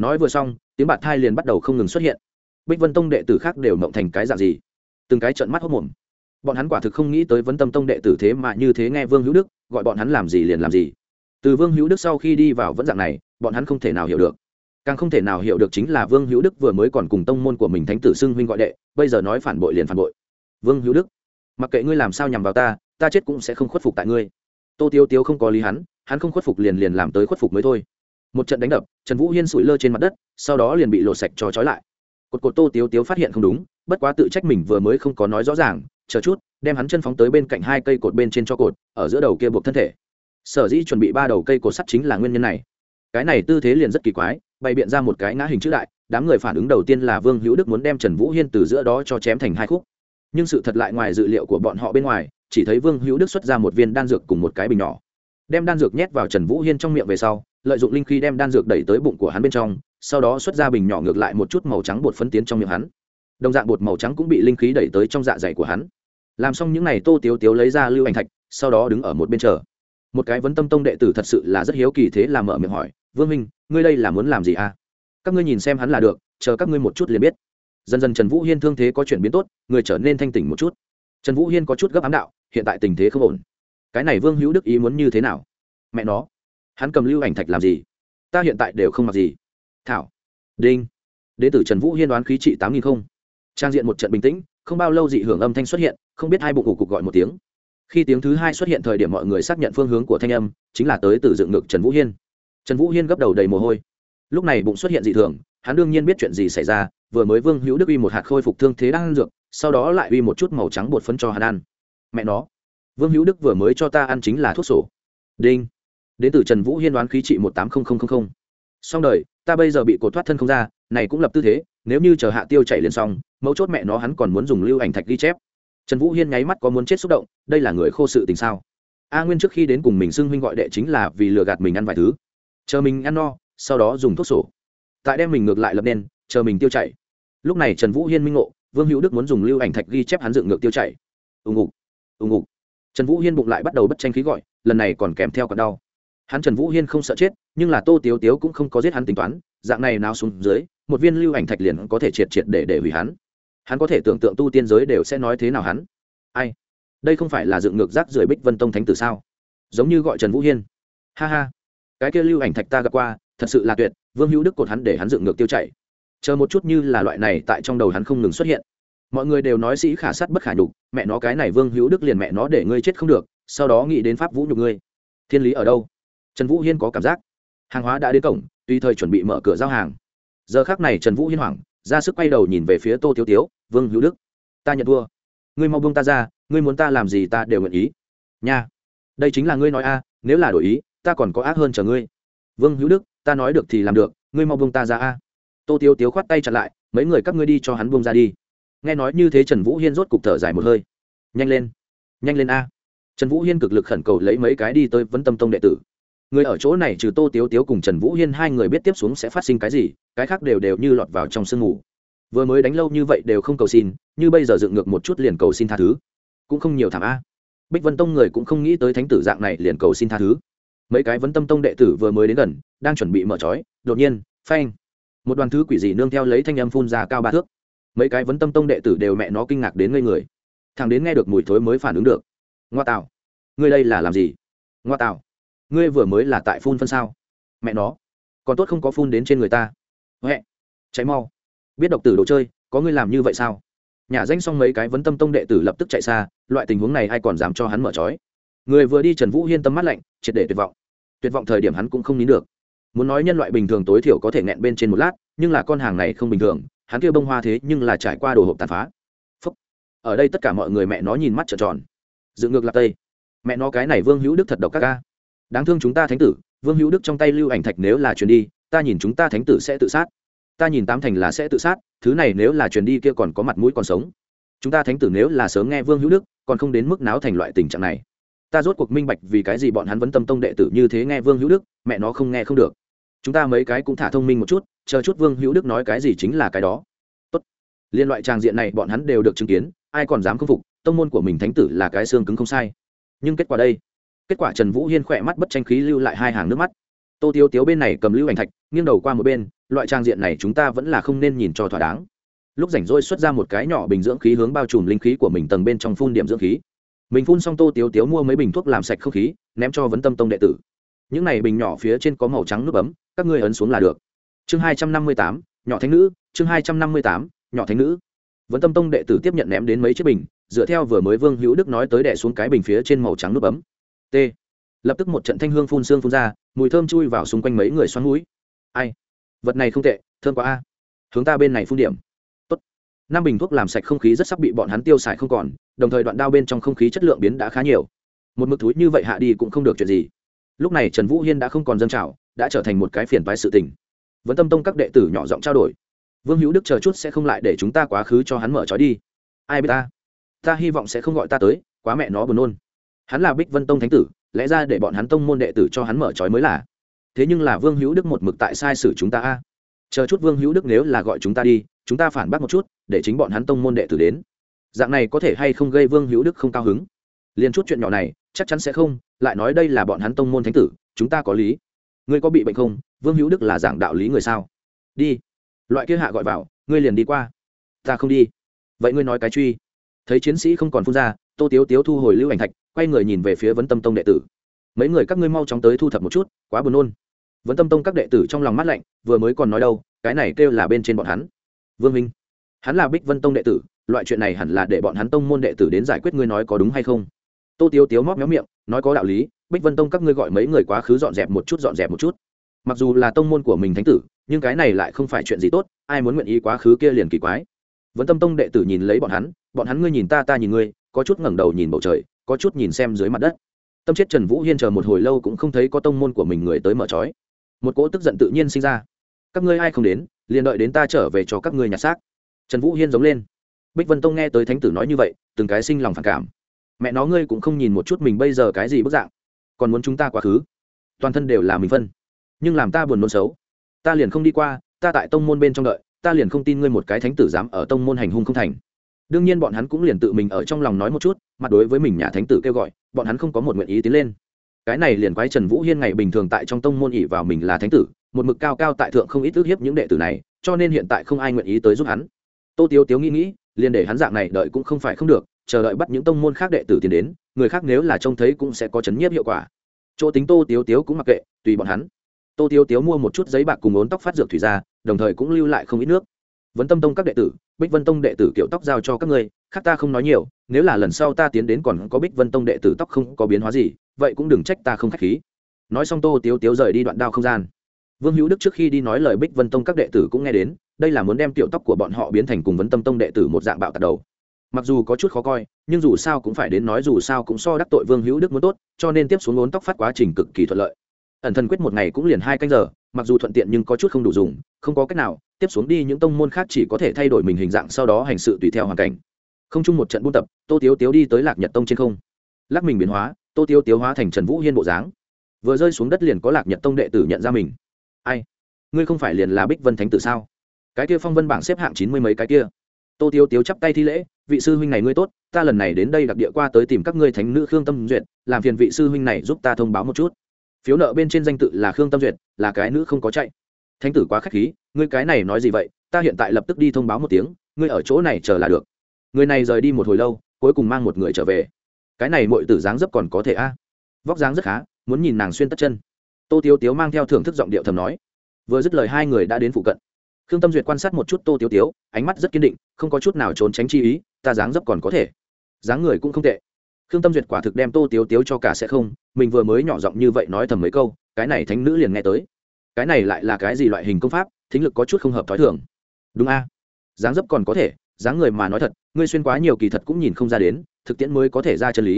nói vừa xong, tiếng bạt thai liền bắt đầu không ngừng xuất hiện. Bích vân tông đệ tử khác đều mộng thành cái dạng gì? Từng cái trận mắt hốc mồm bọn hắn quả thực không nghĩ tới vấn tâm tông đệ tử thế mà như thế nghe vương hữu đức, gọi bọn hắn làm gì liền làm gì. Từ vương hữu đức sau khi đi vào vẫn dạng này, bọn hắn không thể nào hiểu được. Càng không thể nào hiểu được chính là vương hữu đức vừa mới còn cùng tông môn của mình thánh tử xưng huynh gọi đệ, bây giờ nói phản bội liền phản bội. Vương hữu đức, mặc kệ ngươi làm sao nhằm vào ta ta chết cũng sẽ không khuất phục tại ngươi. Tô tiêu tiêu không có lý hắn hắn không khuất phục liền liền làm tới khuất phục mới thôi một trận đánh đập, trần vũ hiên sủi lơ trên mặt đất, sau đó liền bị lột sạch cho trói lại. Cột cột tô tiếu tiếu phát hiện không đúng, bất quá tự trách mình vừa mới không có nói rõ ràng, chờ chút, đem hắn chân phóng tới bên cạnh hai cây cột bên trên cho cột, ở giữa đầu kia buộc thân thể. Sở dĩ chuẩn bị ba đầu cây cột sắt chính là nguyên nhân này. Cái này tư thế liền rất kỳ quái, bày biện ra một cái ngã hình chữ đại, đám người phản ứng đầu tiên là vương hữu đức muốn đem trần vũ hiên từ giữa đó cho chém thành hai khúc. Nhưng sự thật lại ngoài dự liệu của bọn họ bên ngoài, chỉ thấy vương hữu đức xuất ra một viên đan dược cùng một cái bình nhỏ. Đem đan dược nhét vào trần vũ hiên trong miệng về sau lợi dụng linh khí đem đan dược đẩy tới bụng của hắn bên trong, sau đó xuất ra bình nhỏ ngược lại một chút màu trắng bột phấn tiến trong miệng hắn. Đồng dạng bột màu trắng cũng bị linh khí đẩy tới trong dạ dày của hắn. Làm xong những n à y tô tiếu tiếu lấy ra lưu ảnh thạch, sau đó đứng ở một bên chờ. Một cái vấn tâm tông đệ tử thật sự là rất hiếu kỳ thế là mở miệng hỏi, vương minh ngươi đây là muốn làm gì à? Các ngươi nhìn xem hắn là được, chờ các ngươi một chút liền biết. Dần dần trần vũ hiên thương thế có chuyển biến tốt, người trở nên thanh tỉnh một chút. Trần vũ hiên có chút gấp ám đạo, hiện tại tình thế không ổn. Cái này vương hữu đức ý muốn như thế nào? Mẹ nó hắn cầm lưu ảnh thạch làm gì? Ta hiện tại đều không mặc gì. Thảo, đinh đ tử trần vũ hiên đoán khí trị tám nghìn không. Trang diện một trận bình tĩnh, không bao lâu dị hưởng âm thanh xuất hiện, không biết hai bụng ủ cục gọi một tiếng. Khi tiếng thứ hai xuất hiện thời điểm mọi người xác nhận phương hướng của thanh âm, chính là tới từ dựng ngực trần vũ hiên. Trần vũ hiên gấp đầu đầy mồ hôi. Lúc này bụng xuất hiện dị thường, hắn đương nhiên biết chuyện gì xảy ra, vừa mới vương hữu đức uy một hạt khôi phục thương thế đang ăn dược, sau đó lại uy một chút màu trắng bột phấn cho hắn ăn. Mẹ nó, vương hữu đức vừa mới cho ta ăn chính là thuốc sổ. Đinh đến từ trần vũ hiên đoán khí trị một tám nghìn xong đời, ta bây giờ bị cột thoát thân không ra, này cũng lập tư thế, nếu như chờ hạ tiêu chạy liền xong, mấu chốt mẹ nó hắn còn muốn dùng lưu ảnh thạch ghi chép. Trần vũ hiên nháy mắt có muốn chết xúc động, đây là người khô sự tình sao? A nguyên trước khi đến cùng mình xưng huynh gọi đệ chính là vì lừa gạt mình ăn vài thứ. Chờ mình ăn no, sau đó dùng thuốc sổ. Tại đem mình ngược lại lập đen chờ mình tiêu chảy lúc này trần vũ hiên minh ngộ, vương hữu đức muốn dùng lưu ảnh thạch ghi chép hắn dựng ngược tiêu chảy ùng ục ùng ục trần vũ hiên bụng lại bắt đầu bất tranh khí gọi, lần này còn kèm theo còn đau hắn trần vũ hiên không sợ chết, nhưng là tô tiếu tiếu cũng không có giết hắn tính toán, dạng này nào xuống dưới, một viên lưu ảnh thạch liền có thể triệt triệt để để hủy hắn. Hắn có thể tưởng tượng tu tiên giới đều sẽ nói thế nào hắn. Ai? Đây không phải là dựng ngược rác rưởi bích vân tông thánh tử sao? Giống như gọi trần vũ hiên. Ha ha. Cái kia lưu ảnh thạch ta gặp qua, thật sự là tuyệt, vương hữu đức cột hắn để hắn dựng ngược tiêu chảy. Chờ một chút như là loại này tại trong đầu hắn không ngừng xuất hiện. Mọi người đều nói sĩ khả sát bất khả nhục, mẹ nó cái này vương hữu đức liền mẹ nó để ngươi chết không được, sau đó nghĩ đến pháp vũ nhục ngươi. Thiên lý ở đâu? Trần vũ hiên có cảm giác. Hàng hóa đã đến cổng, tùy thời chuẩn bị mở cửa giao hàng. Giờ khác này trần vũ hiên hoảng, ra sức quay đầu nhìn về phía tô thiếu tiếu, vương hữu đức, ta nhận thua. Ngươi mau buông ta ra, ngươi muốn ta làm gì ta đều nguyện ý. Nha, đây chính là ngươi nói a, nếu là đổi ý, ta còn có ác hơn chờ ngươi. Vương hữu đức, ta nói được thì làm được, ngươi mau buông ta ra a. Tô tiếu tiếu khoát tay chặt lại, mấy người các ngươi đi cho hắn buông ra đi. Nghe nói như thế trần vũ hiên rốt cục thở dài một hơi. Nhanh lên nhanh lên a. Trần vũ hiên cực lực khẩn cầu lấy mấy cái đi tới vấn tâm tông đệ tử người ở chỗ này trừ tô tiếu tiếu cùng trần vũ hiên hai người biết tiếp xuống sẽ phát sinh cái gì, cái khác đều đều như lọt vào trong sương mù. Vừa mới đánh lâu như vậy đều không cầu xin, như bây giờ dựng ngược một chút liền cầu xin tha thứ. Cũng không nhiều thảm a. Bích vân tông người cũng không nghĩ tới thánh tử dạng này liền cầu xin tha thứ. Mấy cái vấn tâm tông đệ tử vừa mới đến gần, đang chuẩn bị mở trói, đột nhiên, phanh. Một đoàn thứ quỷ gì nương theo lấy thanh âm phun ra cao ba thước. Mấy cái vấn tâm tông đệ tử đều mẹ nó kinh ngạc đến ngây người. Thằng đến nghe được mùi thối mới phản ứng được. Ngoa tạo. Ngươi đây là làm gì? Ngoa tạo ngươi vừa mới là tại phun phân sao? Mẹ nó, còn tốt không có phun đến trên người ta. Huệ cháy mau. Biết độc tử đồ chơi, có ngươi làm như vậy sao? Nhà danh xong mấy cái vấn tâm tông đệ tử lập tức chạy xa, loại tình huống này ai còn dám cho hắn mở trói? Người vừa đi trần vũ hiên tâm mắt lạnh, triệt để tuyệt vọng. Tuyệt vọng thời điểm hắn cũng không nín được. Muốn nói nhân loại bình thường tối thiểu có thể nghẹn bên trên một lát, nhưng là con hàng này không bình thường, hắn kia bông hoa thế nhưng là trải qua đồ hộp tàn phá. Phúc. ở đây tất cả mọi người mẹ nó nhìn mắt trợn tròn. Dựng ngược là tây. Mẹ nó cái này vương hữu đức thật độc các ca đáng thương chúng ta thánh tử, vương hữu đức trong tay lưu ảnh thạch nếu là truyền đi, ta nhìn chúng ta thánh tử sẽ tự sát. Ta nhìn tám thành là sẽ tự sát, thứ này nếu là truyền đi kia còn có mặt mũi còn sống. Chúng ta thánh tử nếu là sớm nghe vương hữu đức, còn không đến mức náo thành loại tình trạng này. Ta rốt cuộc minh bạch vì cái gì bọn hắn vẫn tâm tông đệ tử như thế nghe vương hữu đức, mẹ nó không nghe không được. Chúng ta mấy cái cũng thả thông minh một chút, chờ chút vương hữu đức nói cái gì chính là cái đó. Tốt. liên loại tràng diện này bọn hắn đều được chứng kiến, ai còn dám khâm phục, tông môn của mình thánh tử là cái xương cứng không sai. Nhưng kết quả đây? Kết quả trần vũ hiên khỏe mắt bất tranh khí lưu lại hai hàng nước mắt. Tô tiêu tiếu bên này cầm lưu ảnh thạch, nghiêng đầu qua một bên, loại trang diện này chúng ta vẫn là không nên nhìn cho thỏa đáng. Lúc rảnh rỗi xuất ra một cái nhỏ bình dưỡng khí hướng bao trùm linh khí của mình tầng bên trong phun điểm dưỡng khí. Mình phun xong tô tiếu tiếu mua mấy bình thuốc làm sạch không khí, ném cho vấn tâm tông đệ tử. Những này bình nhỏ phía trên có màu trắng nước ấm các ngươi ấn xuống là được. Chương hai trăm năm mươi tám, nhỏ thánh nữ, chương hai trăm năm mươi tám, nhỏ thánh nữ. Vấn tâm tông đệ tử tiếp nhận ném đến mấy chiếc bình, dựa theo vừa mới vương hữu đức nói tới đẻ xuống cái bình phía trên màu trắng nước ấm t. Lập tức một trận thanh hương phun sương phun ra, mùi thơm chui vào xung quanh mấy người xoắn mũi. Ai? Vật này không tệ, thơm quá a. Hướng ta bên này phun điểm. Tốt. năm bình thuốc làm sạch không khí rất sắp bị bọn hắn tiêu xài không còn, đồng thời đoạn đao bên trong không khí chất lượng biến đã khá nhiều. Một mực túi như vậy hạ đi cũng không được chuyện gì. Lúc này trần vũ hiên đã không còn dân trào, đã trở thành một cái phiền toái sự tình. Vẫn tâm tông các đệ tử nhỏ giọng trao đổi. Vương hữu đức chờ chút sẽ không lại để chúng ta quá khứ cho hắn mở trói đi. Ai biết ta? Ta hy vọng sẽ không gọi ta tới, quá mẹ nó buồn nôn hắn là bích vân tông thánh tử, lẽ ra để bọn hắn tông môn đệ tử cho hắn mở trói mới là. Thế nhưng là vương hữu đức một mực tại sai sử chúng ta a. Chờ chút vương hữu đức nếu là gọi chúng ta đi, chúng ta phản bác một chút, để chính bọn hắn tông môn đệ tử đến. Dạng này có thể hay không gây vương hữu đức không cao hứng? Liền chút chuyện nhỏ này, chắc chắn sẽ không, lại nói đây là bọn hắn tông môn thánh tử, chúng ta có lý. Ngươi có bị bệnh không? Vương hữu đức là giảng đạo lý người sao? Đi. Loại kia hạ gọi vào, ngươi liền đi qua. Ta không đi. Vậy ngươi nói cái truy. Thấy chiến sĩ không còn phun ra, tô tiếu tiếu thu hồi lưu ảnh thạch quay người nhìn về phía vấn tâm tông đệ tử. Mấy người các ngươi mau chóng tới thu thập một chút, quá buồn nôn. Vấn tâm tông các đệ tử trong lòng mát lạnh, vừa mới còn nói đâu, cái này kêu là bên trên bọn hắn. Vương minh, hắn là bích vân tông đệ tử, loại chuyện này hẳn là để bọn hắn tông môn đệ tử đến giải quyết ngươi nói có đúng hay không? Tô tiếu tiếu móc méo miệng, nói có đạo lý, bích vân tông các ngươi gọi mấy người quá khứ dọn dẹp một chút, dọn dẹp một chút. Mặc dù là tông môn của mình thánh tử, nhưng cái này lại không phải chuyện gì tốt, ai muốn nguyện ý quá khứ kia liền kỳ quái. Vẫn tâm tông đệ tử nhìn lấy bọn hắn bọn hắn ngươi nhìn ta ta nhìn ngươi, có chút ngẩng đầu nhìn bầu trời có chút nhìn xem dưới mặt đất. Tâm chết trần vũ hiên chờ một hồi lâu cũng không thấy có tông môn của mình người tới mở trói. Một cỗ tức giận tự nhiên sinh ra. Các ngươi ai không đến, liền đợi đến ta trở về cho các ngươi nhặt xác. Trần vũ hiên giống lên. Bích vân tông nghe tới thánh tử nói như vậy, từng cái sinh lòng phản cảm. Mẹ nó ngươi cũng không nhìn một chút mình bây giờ cái gì bức dạng. Còn muốn chúng ta quá khứ. Toàn thân đều là mình phân. Nhưng làm ta buồn nôn xấu. Ta liền không đi qua, ta tại tông môn bên trong đợi, ta liền không tin ngươi một cái thánh tử dám ở tông môn hành hung không thành đương nhiên bọn hắn cũng liền tự mình ở trong lòng nói một chút, mặt đối với mình nhà thánh tử kêu gọi, bọn hắn không có một nguyện ý tiến lên. Cái này liền quái trần vũ hiên ngày bình thường tại trong tông môn ỉ vào mình là thánh tử, một mực cao cao tại thượng không ít ước hiếp những đệ tử này, cho nên hiện tại không ai nguyện ý tới giúp hắn. Tô tiếu tiếu nghĩ nghĩ, liền để hắn dạng này đợi cũng không phải không được, chờ đợi bắt những tông môn khác đệ tử tiến đến, người khác nếu là trông thấy cũng sẽ có chấn nhiếp hiệu quả. Chỗ tính tô tiếu tiếu cũng mặc kệ, tùy bọn hắn. Tô tiếu tiếu mua một chút giấy bạc cùng ốn tóc phát dược thủy ra, đồng thời cũng lưu lại không ít nước. Vấn tâm tông các đệ tử bích vân tông đệ tử kiểu tóc giao cho các ngươi, khác ta không nói nhiều, nếu là lần sau ta tiến đến còn có bích vân tông đệ tử tóc không có biến hóa gì, vậy cũng đừng trách ta không k h á c h khí. Nói xong tô tiếu tiếu rời đi đoạn đao không gian. Vương hữu đức trước khi đi nói lời bích vân tông các đệ tử cũng nghe đến, đây là muốn đem tiểu tóc của bọn họ biến thành cùng vấn tâm tông đệ tử một dạng bạo tạt đầu. Mặc dù có chút khó coi, nhưng dù sao cũng phải đến nói dù sao cũng so đắc tội vương hữu đức muốn tốt, cho nên tiếp xuống ngốn tóc phát quá trình cực kỳ thuận lợi. Ẩn thần quyết một ngày cũng liền hai canh giờ mặc dù thuận tiện nhưng có chút không đủ dùng, không có cách nào, tiếp xuống đi những tông môn khác chỉ có thể thay đổi mình hình dạng sau đó hành sự tùy theo hoàn cảnh. Không chung một trận buôn tập, tô tiếu tiếu đi tới lạc nhật tông trên không. Lắc mình biến hóa, tô tiếu tiếu hóa thành trần vũ hiên bộ dáng. Vừa rơi xuống đất liền có lạc nhật tông đệ tử nhận ra mình. Ai? Ngươi không phải liền là bích vân thánh tử sao? Cái kia phong vân bảng xếp hạng chín mươi mấy cái kia. Tô tiếu tiếu chắp tay thi lễ, vị sư huynh này ngươi tốt, ta lần này đến đây đặc địa qua tới tìm các ngươi thánh nữ khương tâm duyệt, làm phiền vị sư huynh này giúp ta thông báo một chút phiếu nợ bên trên danh tự là khương tâm duyệt, là cái nữ không có chạy. Thánh tử quá k h á c h khí, ngươi cái này nói gì vậy? Ta hiện tại lập tức đi thông báo một tiếng, ngươi ở chỗ này chờ là được. Người này rời đi một hồi lâu, cuối cùng mang một người trở về. Cái này mọi tử dáng dấp còn có thể a? Vóc dáng rất khá, muốn nhìn nàng xuyên tất chân. Tô tiếu tiếu mang theo thưởng thức giọng điệu thầm nói. Vừa dứt lời hai người đã đến phụ cận. Khương tâm duyệt quan sát một chút tô tiếu tiếu, ánh mắt rất kiên định, không có chút nào trốn tránh chi ý, ta dáng dấp còn có thể. Dáng người cũng không tệ. Khương tâm duyệt quả thực đem tô tiếu tiếu cho cả sẽ không mình vừa mới nhỏ giọng như vậy nói thầm mấy câu, cái này thánh nữ liền nghe tới. Cái này lại là cái gì loại hình công pháp, thính lực có chút không hợp t h ó i thường. Đúng a. Dáng dấp còn có thể, dáng người mà nói thật, ngươi xuyên quá nhiều kỳ thật cũng nhìn không ra đến, thực tiễn mới có thể ra chân lý.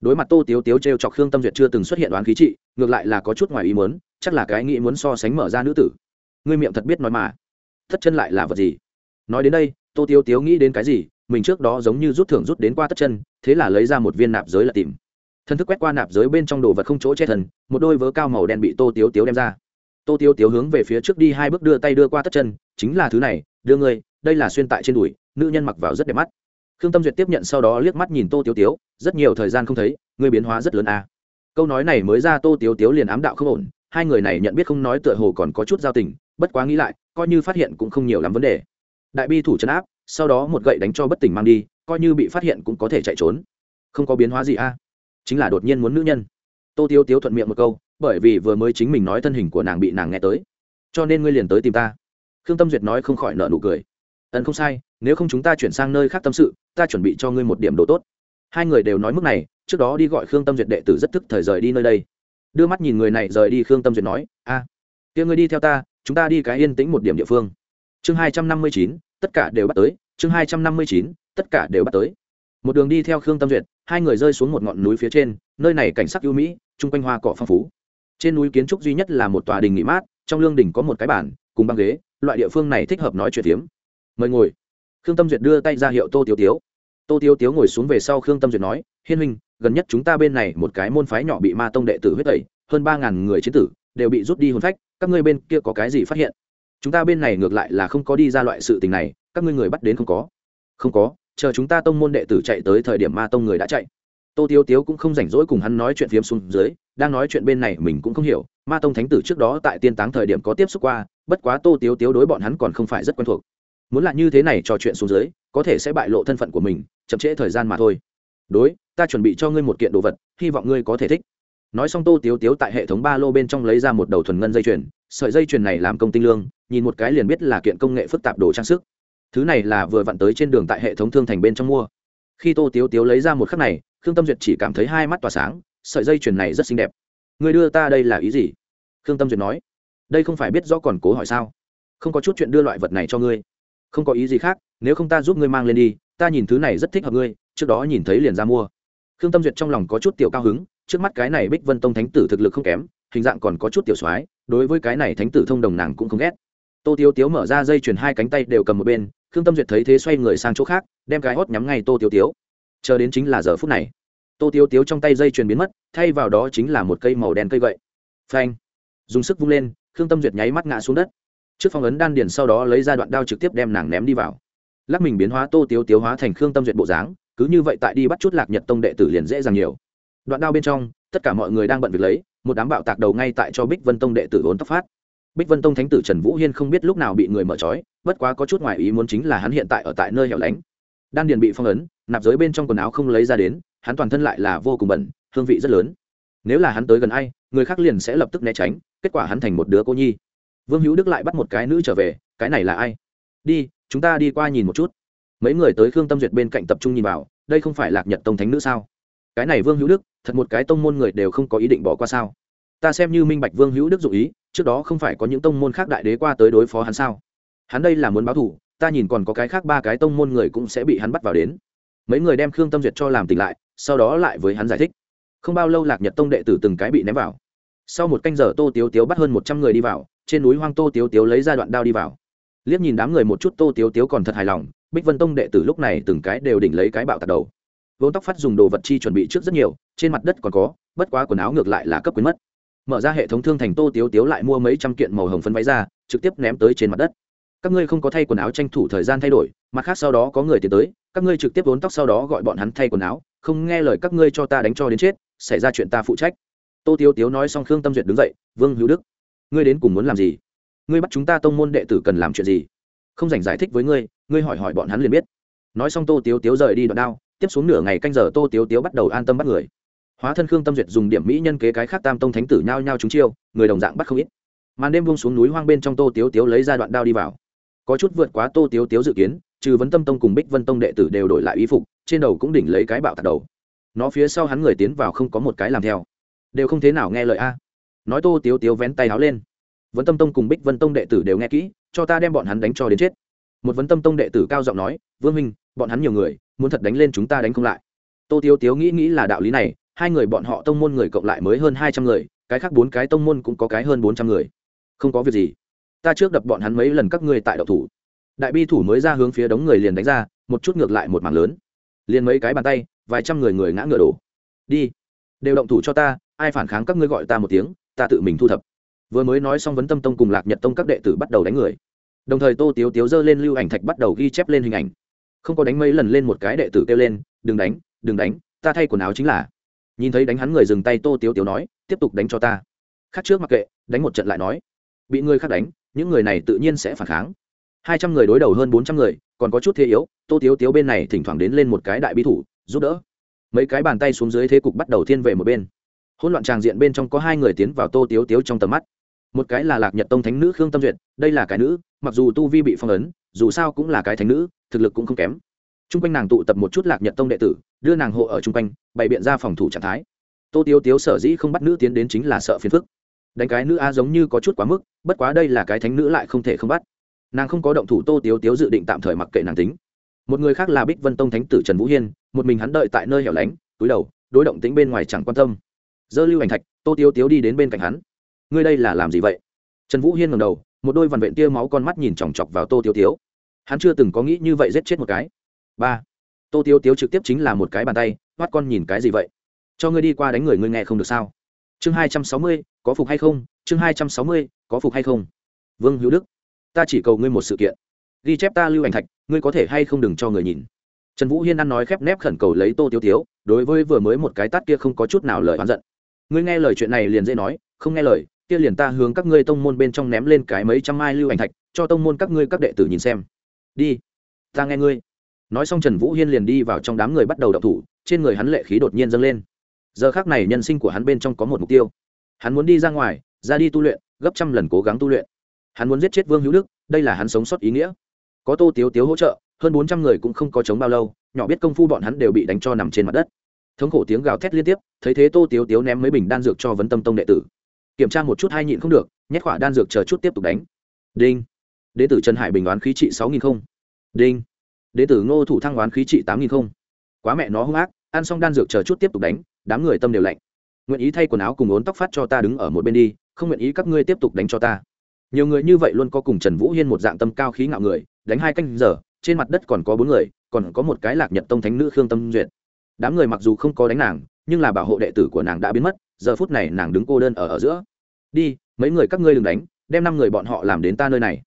Đối mặt tô tiếu tiếu t r e o chọc khương tâm duyệt chưa từng xuất hiện đoán khí trị, ngược lại là có chút ngoài ý muốn, chắc là cái nghĩ muốn so sánh mở ra nữ tử. Ngươi miệng thật biết nói mà. Thất chân lại là vật gì? Nói đến đây, tô tiếu tiếu nghĩ đến cái gì, mình trước đó giống như rút thưởng rút đến qua tất chân, thế là lấy ra một viên nạp giới là tìm thần thức quét qua nạp giới bên trong đồ vật không chỗ che thần, một đôi vớ cao màu đen bị tô tiếu tiếu đem ra tô tiếu tiếu hướng về phía trước đi hai bước đưa tay đưa qua tất chân, chính là thứ này, đưa ngươi, đây là xuyên tại trên đùi, nữ nhân mặc vào rất đẹp mắt khương tâm duyệt tiếp nhận sau đó liếc mắt nhìn tô tiếu tiếu, rất nhiều thời gian không thấy, ngươi biến hóa rất lớn à. câu nói này mới ra tô tiếu tiếu liền ám đạo không ổn, hai người này nhận biết không nói tựa hồ còn có chút giao tình, bất quá nghĩ lại, coi như phát hiện cũng không nhiều lắm vấn đề đại bi thủ chấn áp, sau đó một gậy đánh cho bất tỉnh mang đi, coi như bị phát hiện cũng có thể chạy trốn không có biến hóa gì a à? Chính là đột nhiên muốn nữ nhân. Tô tiêu tiếu thuận miệng một câu bởi vì vừa mới chính mình nói thân hình của nàng bị nàng nghe tới. Cho nên ngươi liền tới tìm ta. Khương tâm duyệt nói không khỏi nợ nụ cười. Ẩn không sai nếu không chúng ta chuyển sang nơi khác tâm sự ta chuẩn bị cho ngươi một điểm đồ tốt. Hai người đều nói mức này trước đó đi gọi khương tâm duyệt đệ tử rất thức thời rời đi nơi đây. Đưa mắt nhìn người này rời đi khương tâm duyệt nói a à, kia ngươi đi theo ta chúng ta đi cái yên tĩnh một điểm địa phương. Chương hai trăm năm mươi chín tất cả đều bắt tới. Chương hai trăm năm mươi chín tất cả đều bắt tới một đường đi theo khương tâm duyệt, hai người rơi xuống một ngọn núi phía trên, nơi này cảnh sắc ưu mỹ, chung quanh hoa cỏ phong phú. Trên núi kiến trúc duy nhất là một tòa đình nghỉ mát, trong lương đình có một cái bản cùng băng ghế, loại địa phương này thích hợp nói chuyện tiếm mời ngồi. Khương tâm duyệt đưa tay ra hiệu tô tiếu tiếu. Tô tiếu tiếu ngồi xuống về sau khương tâm duyệt nói, hiên huynh, gần nhất chúng ta bên này một cái môn phái nhỏ bị ma tông đệ tử huyết tẩy, hơn ba ngàn người chiến tử, đều bị rút đi hồn phách, các ngươi bên kia có cái gì phát hiện? Chúng ta bên này ngược lại là không có đi ra loại sự tình này, các ngươi người bắt đến không có. Không có chờ chúng ta tông môn đệ tử chạy tới thời điểm ma tông người đã chạy. Tô tiếu tiếu cũng không rảnh rỗi cùng hắn nói chuyện phiếm xuống dưới, đang nói chuyện bên này mình cũng không hiểu, ma tông thánh tử trước đó tại tiên táng thời điểm có tiếp xúc qua, bất quá tô tiếu tiếu đối bọn hắn còn không phải rất quen thuộc. Muốn là như thế này trò chuyện xuống dưới, có thể sẽ bại lộ thân phận của mình, chậm trễ thời gian mà thôi. Đối, ta chuẩn bị cho ngươi một kiện đồ vật, hy vọng ngươi có thể thích. Nói xong tô tiếu tiếu tại hệ thống ba lô bên trong lấy ra một đầu thuần ngân dây chuyền, sợi dây chuyền này làm công tinh lương, nhìn một cái liền biết là kiện công nghệ phức tạp đồ trang sức thứ này là vừa vặn tới trên đường tại hệ thống thương thành bên trong mua. Khi tô tiếu tiếu lấy ra một khắc này, khương tâm duyệt chỉ cảm thấy hai mắt tỏa sáng, sợi dây chuyền này rất xinh đẹp. Người đưa ta đây là ý gì? Khương tâm duyệt nói. Đây không phải biết rõ còn cố hỏi sao? Không có chút chuyện đưa loại vật này cho ngươi. Không có ý gì khác, nếu không ta giúp ngươi mang lên đi, ta nhìn thứ này rất thích hợp ngươi, trước đó nhìn thấy liền ra mua. Khương tâm duyệt trong lòng có chút tiểu cao hứng, trước mắt cái này bích vân tông thánh tử thực lực không kém, hình dạng còn có chút tiểu soái, đối với cái này thánh tử thông đồng nàng cũng không ghét. Tô tiếu tiếu mở ra dây chuyền hai cánh tay đều cầm một bên khương tâm duyệt thấy thế xoay người sang chỗ khác, đem cái hót nhắm ngay tô tiếu tiếu. Chờ đến chính là giờ phút này. Tô tiếu tiếu trong tay dây chuyền biến mất, thay vào đó chính là một cây màu đen cây gậy. Phanh! Dùng sức vung lên, khương tâm duyệt nháy mắt ngã xuống đất. Trước phong ấn đan điền sau đó lấy ra đoạn đao trực tiếp đem nàng ném đi vào. Lắc mình biến hóa tô tiếu tiếu hóa thành khương tâm duyệt bộ dáng, cứ như vậy tại đi bắt chút lạc nhật tông đệ tử liền dễ dàng nhiều. Đoạn đao bên trong, tất cả mọi người đang bận việc lấy, một đám bạo tạc đầu ngay tại cho bích vân tông đệ tử vốn tóc phát bích vân tông thánh tử trần vũ hiên không biết lúc nào bị người mở trói, bất quá có chút ngoài ý muốn chính là hắn hiện tại ở tại nơi hẻo lánh. Đan điền bị phong ấn, nạp giới bên trong quần áo không lấy ra đến, hắn toàn thân lại là vô cùng bẩn, hương vị rất lớn. Nếu là hắn tới gần ai, người khác liền sẽ lập tức né tránh, kết quả hắn thành một đứa cô nhi. Vương hữu đức lại bắt một cái nữ trở về, cái này là ai? Đi, chúng ta đi qua nhìn một chút. Mấy người tới khương tâm duyệt bên cạnh tập trung nhìn vào, đây không phải lạc nhật tông thánh nữ sao? Cái này vương hữu đức, thật một cái tông môn người đều không có ý định bỏ qua sao? Ta xem như minh bạch vương hữu đức dụ ý, trước đó không phải có những tông môn khác đại đế qua tới đối phó hắn sao? Hắn đây là muốn báo thù, ta nhìn còn có cái khác ba cái tông môn người cũng sẽ bị hắn bắt vào đến. Mấy người đem khương tâm duyệt cho làm tỉnh lại, sau đó lại với hắn giải thích. Không bao lâu lạc nhật tông đệ tử từng cái bị ném vào. Sau một canh giờ tô tiếu tiếu bắt hơn một trăm người đi vào, trên núi hoang tô tiếu tiếu lấy ra đoạn đao đi vào. Liếc nhìn đám người một chút tô tiếu tiếu còn thật hài lòng, bích vân tông đệ tử lúc này từng cái đều đỉnh lấy cái bạo tạt đầu. Vốn tóc phát dùng đồ vật chi chuẩn bị trước rất nhiều, trên mặt đất còn có, bất quá quần áo ngược lại là cấp quyến mất mở ra hệ thống thương thành tô tiếu tiếu lại mua mấy trăm kiện màu hồng phân váy ra, trực tiếp ném tới trên mặt đất. Các ngươi không có thay quần áo tranh thủ thời gian thay đổi, mặt khác sau đó có người tiến tới, các ngươi trực tiếp vốn tóc sau đó gọi bọn hắn thay quần áo, không nghe lời các ngươi cho ta đánh cho đến chết, xảy ra chuyện ta phụ trách. Tô tiếu tiếu nói xong khương tâm duyệt đứng dậy, vương hữu đức, ngươi đến cùng muốn làm gì? Ngươi bắt chúng ta tông môn đệ tử cần làm chuyện gì? Không dành giải thích với ngươi ngươi hỏi hỏi bọn hắn liền biết. Nói xong tô tiếu tiếu rời đi đoạn đao, tiếp xuống nửa ngày canh giờ tô tiếu tiếu bắt đầu an tâm bắt người hóa thân khương tâm duyệt dùng điểm mỹ nhân kế cái khác tam tông thánh tử nhao nhao chúng chiêu, người đồng dạng bắt không ít. Màn đêm buông xuống núi hoang bên trong tô tiếu tiếu lấy ra đoạn đao đi vào. Có chút vượt quá tô tiếu tiếu dự kiến, trừ vấn tâm tông cùng bích vân tông đệ tử đều đổi lại y phục, trên đầu cũng đỉnh lấy cái bạo tạt đầu. Nó phía sau hắn người tiến vào không có một cái làm theo. Đều không thế nào nghe lời a. Nói tô tiếu tiếu vén tay áo lên. Vấn tâm tông cùng bích vân tông đệ tử đều nghe kỹ, cho ta đem bọn hắn đánh cho đến chết. Một vấn tâm tông đệ tử cao giọng nói, vương minh bọn hắn nhiều người, muốn thật đánh lên chúng ta đánh không lại. Tô tiếu tiếu nghĩ nghĩ là đạo lý này hai người bọn họ tông môn người cộng lại mới hơn hai trăm người, cái khác bốn cái tông môn cũng có cái hơn bốn trăm người. Không có việc gì. Ta trước đập bọn hắn mấy lần các ngươi tại đậu thủ. Đại bi thủ mới ra hướng phía đống người liền đánh ra, một chút ngược lại một mảng lớn. Liền mấy cái bàn tay, vài trăm người người ngã ngựa đổ. Đi. Đều động thủ cho ta, ai phản kháng các ngươi gọi ta một tiếng, ta tự mình thu thập. Vừa mới nói xong vấn tâm tông cùng lạc nhật tông các đệ tử bắt đầu đánh người. Đồng thời tô tiếu tiếu giơ lên lưu ảnh thạch bắt đầu ghi chép lên hình ảnh. Không có đánh mấy lần lên một cái đệ tử kêu lên, đừng đánh đừng đánh, ta thay quần áo chính là nhìn thấy đánh hắn người dừng tay tô tiếu tiếu nói, tiếp tục đánh cho ta. Khác trước mặc kệ, đánh một trận lại nói, bị người khác đánh, những người này tự nhiên sẽ phản kháng. Hai trăm người đối đầu hơn bốn trăm người, còn có chút thế yếu, tô tiếu tiếu bên này thỉnh thoảng đến lên một cái đại bi thủ, giúp đỡ. Mấy cái bàn tay xuống dưới thế cục bắt đầu thiên về một bên. Hỗn loạn tràng diện bên trong có hai người tiến vào tô tiếu tiếu trong tầm mắt. Một cái là lạc nhật tông thánh nữ khương tâm duyệt, đây là cái nữ, mặc dù tu vi bị phong ấn, dù sao cũng là cái thánh nữ, thực lực cũng không kém t r u n g quanh nàng tụ tập một chút lạc nhật tông đệ tử, đưa nàng hộ ở t r u n g quanh, bày biện ra phòng thủ trạng thái. Tô Tiêu tiếu sở dĩ không bắt nữ tiến đến chính là sợ phiền phức. Đánh cái nữ a giống như có chút quá mức, bất quá đây là cái thánh nữ lại không thể không bắt. Nàng không có động thủ, tô tiếu tiếu dự định tạm thời mặc kệ nàng tính. Một người khác là bích vân tông thánh tử trần vũ hiên, một mình hắn đợi tại nơi hẻo lánh, túi đầu, đối động tính bên ngoài chẳng quan tâm. Dơ lưu hành thạch, tô tiếu tiếu đi đến bên cạnh hắn. Ngươi đây là làm gì vậy? Trần vũ hiên ngầm đầu, một đôi vằn vện tia máu con mắt nhìn chòng chọc vào tô tiêu tiếu. Hắn chưa từng có nghĩ như vậy giết chết một cái ba. Tô tiêu tiếu trực tiếp chính là một cái bàn tay mắt con nhìn cái gì vậy? Cho ngươi đi qua đánh người ngươi nghe không được sao? Chương hai trăm sáu mươi, có phục hay không? Chương hai trăm sáu mươi, có phục hay không? Vương hữu đức, ta chỉ cầu ngươi một sự kiện. Ghi chép ta lưu ảnh thạch, ngươi có thể hay không đừng cho người nhìn. Trần vũ hiên ăn nói khép nép khẩn cầu lấy tô tiêu tiếu, đối với vừa mới một cái tát kia không có chút nào lời oán giận. Ngươi nghe lời chuyện này liền dễ nói, không nghe lời, kia liền ta hướng các ngươi tông môn bên trong ném lên cái mấy trăm mai lưu ảnh thạch, cho tông môn các ngươi các đệ tử nhìn xem. Đi, ta nghe ngươi nói xong trần vũ hiên liền đi vào trong đám người bắt đầu đậu thủ, trên người hắn lệ khí đột nhiên dâng lên. Giờ khác này nhân sinh của hắn bên trong có một mục tiêu. Hắn muốn đi ra ngoài, ra đi tu luyện, gấp trăm lần cố gắng tu luyện. Hắn muốn giết chết vương hữu đức, đây là hắn sống sót ý nghĩa. Có tô tiếu tiếu hỗ trợ, hơn bốn trăm người cũng không có chống bao lâu, nhỏ biết công phu bọn hắn đều bị đánh cho nằm trên mặt đất. Thống khổ tiếng gào thét liên tiếp, thấy thế tô tiếu tiếu ném mấy bình đan dược cho vấn tâm tông đệ tử. Kiểm tra một chút hai nhịn không được, nhét khỏa đan dược chờ chút tiếp tục đánh. Đinh. Đệ tử trần hải bình đoán khí trị sáu nghìn không. Đinh đế tử ngô thủ thăng đoán khí trị tám nghìn không. Quá mẹ nó hung ác, ăn xong đan dược chờ chút tiếp tục đánh, đám người tâm đều lạnh. Nguyện ý thay quần áo cùng ốn tóc phát cho ta đứng ở một bên đi, không nguyện ý các ngươi tiếp tục đánh cho ta. Nhiều người như vậy luôn có cùng trần vũ hiên một dạng tâm cao khí ngạo người, đánh hai canh giờ, trên mặt đất còn có bốn người, còn có một cái lạc nhật tông thánh nữ khương tâm duyệt. Đám người mặc dù không có đánh nàng, nhưng là bảo hộ đệ tử của nàng đã biến mất, giờ phút này nàng đứng cô đơn ở ở giữa. Đi, mấy người các ngươi đừng đánh, đem năm người bọn họ làm đến ta nơi này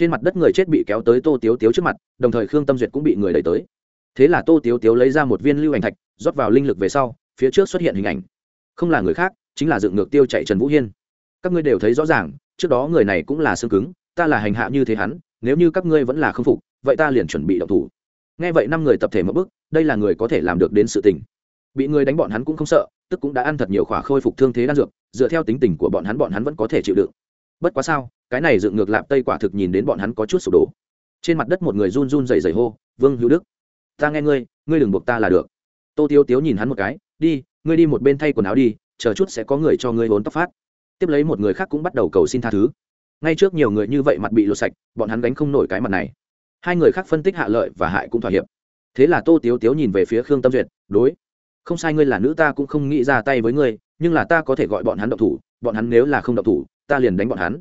trên mặt đất người chết bị kéo tới tô tiếu tiếu trước mặt, đồng thời khương tâm duyệt cũng bị người đẩy tới. Thế là tô tiếu tiếu lấy ra một viên lưu ảnh thạch, rót vào linh lực về sau, phía trước xuất hiện hình ảnh. Không là người khác, chính là dựng ngược tiêu chạy trần vũ hiên. Các ngươi đều thấy rõ ràng, trước đó người này cũng là xương cứng, ta là hành hạ như thế hắn, nếu như các ngươi vẫn là không phục, vậy ta liền chuẩn bị động thủ. Nghe vậy năm người tập thể một bước, đây là người có thể làm được đến sự tình. Bị người đánh bọn hắn cũng không sợ, tức cũng đã ăn thật nhiều khỏa khôi phục thương thế đan dược, dựa theo tính tình của bọn hắn bọn hắn vẫn có thể chịu đựng bất quá sao, cái này dựng ngược lạp tây quả thực nhìn đến bọn hắn có chút sụp đổ. Trên mặt đất một người run run dày dày hô, vương hữu đức, ta nghe ngươi ngươi đừng buộc ta là được. Tô tiếu tiếu nhìn hắn một cái, đi, ngươi đi một bên thay quần áo đi, chờ chút sẽ có người cho ngươi vốn tóc phát. Tiếp lấy một người khác cũng bắt đầu cầu xin tha thứ. Ngay trước nhiều người như vậy mặt bị lột sạch, bọn hắn gánh không nổi cái mặt này. Hai người khác phân tích hạ lợi và hại cũng thỏa hiệp. Thế là tô tiếu tiếu nhìn về phía khương tâm duyệt, đối, không sai ngươi là nữ ta cũng không nghĩ ra tay với ngươi, nhưng là ta có thể gọi bọn hắn động thủ, bọn hắn nếu là không động thủ ta liền đánh bọn hắn.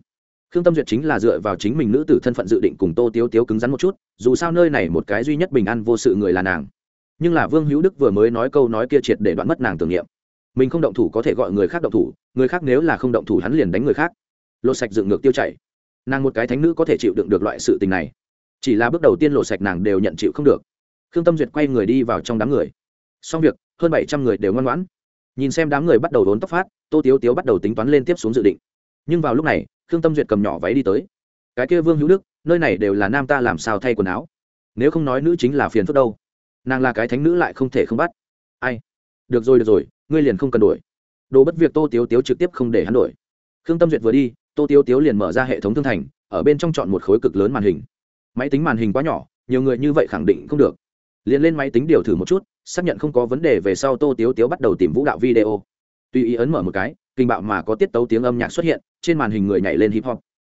Khương tâm duyệt chính là dựa vào chính mình nữ tử thân phận dự định cùng tô tiếu tiếu cứng rắn một chút, dù sao nơi này một cái duy nhất bình an vô sự người là nàng. Nhưng là vương hữu đức vừa mới nói câu nói kia triệt để đoạn mất nàng tưởng niệm. Mình không động thủ có thể gọi người khác động thủ, người khác nếu là không động thủ hắn liền đánh người khác. Lột sạch dựng ngược tiêu chảy. Nàng một cái thánh nữ có thể chịu đựng được loại sự tình này. Chỉ là bước đầu tiên lột sạch nàng đều nhận chịu không được. Khương tâm duyệt quay người đi vào trong đám người. Xong việc, hơn bảy trăm người đều ngoan ngoãn. Nhìn xem đám người bắt đầu đốn tóc phát, tô tiếu tiếu bắt đầu tính toán lên tiếp xuống dự định nhưng vào lúc này, khương tâm duyệt cầm nhỏ váy đi tới. Cái kia vương hữu đức, nơi này đều là nam ta làm sao thay quần áo? Nếu không nói nữ chính là phiền phức đâu. Nàng là cái thánh nữ lại không thể không bắt. Ai? Được rồi được rồi, ngươi liền không cần đổi đồ bất việc tô tiếu tiếu trực tiếp không để hắn đổi khương tâm duyệt vừa đi, tô tiếu tiếu liền mở ra hệ thống thương thành, ở bên trong chọn một khối cực lớn màn hình. Máy tính màn hình quá nhỏ, nhiều người như vậy khẳng định không được. Liền lên máy tính điều thử một chút, xác nhận không có vấn đề về sau tô tiếu tiếu bắt đầu tìm vũ đạo video. Tùy ý ấn mở một cái, kinh bạo mà có tiết tấu tiếng âm nhạc xuất hiện trên màn hình người nhảy lên hip hop.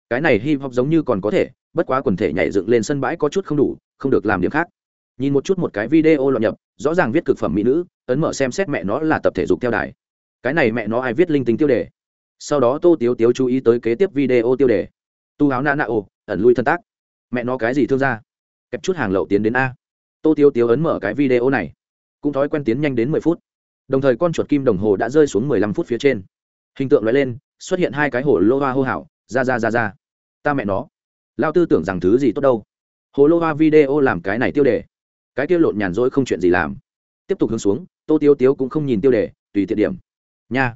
Cái này hip hop giống như còn có thể, bất quá quần thể nhảy dựng lên sân bãi có chút không đủ, không được làm điểm khác. Nhìn một chút một cái video lọt nhập, rõ ràng viết cực phẩm mỹ nữ, ấn mở xem xét mẹ nó là tập thể dục theo đài. Cái này mẹ nó ai viết linh tính tiêu đề? Sau đó tô tiếu tiếu chú ý tới kế tiếp video tiêu đề. Tu áo na na ô, ẩn lui thân tác. Mẹ nó cái gì thương ra kẹp chút hàng lậu tiến đến a. Tô tiếu tiếu ấn mở cái video này. Cũng thói quen tiến nhanh đến mười phút. Đồng thời con chuột kim đồng hồ đã rơi xuống mười lăm phút phía trên. Hình tượng lóe lên xuất hiện hai cái hồ lô hoa hô hào, ra ra ra ra. Ta mẹ nó. Lao tư tưởng rằng thứ gì tốt đâu. Hồ lô hoa video làm cái này tiêu đề. Cái tiêu lộn nhàn rỗi không chuyện gì làm. Tiếp tục hướng xuống, tô tiêu tiếu cũng không nhìn tiêu đề, tùy tiện điểm. Nha.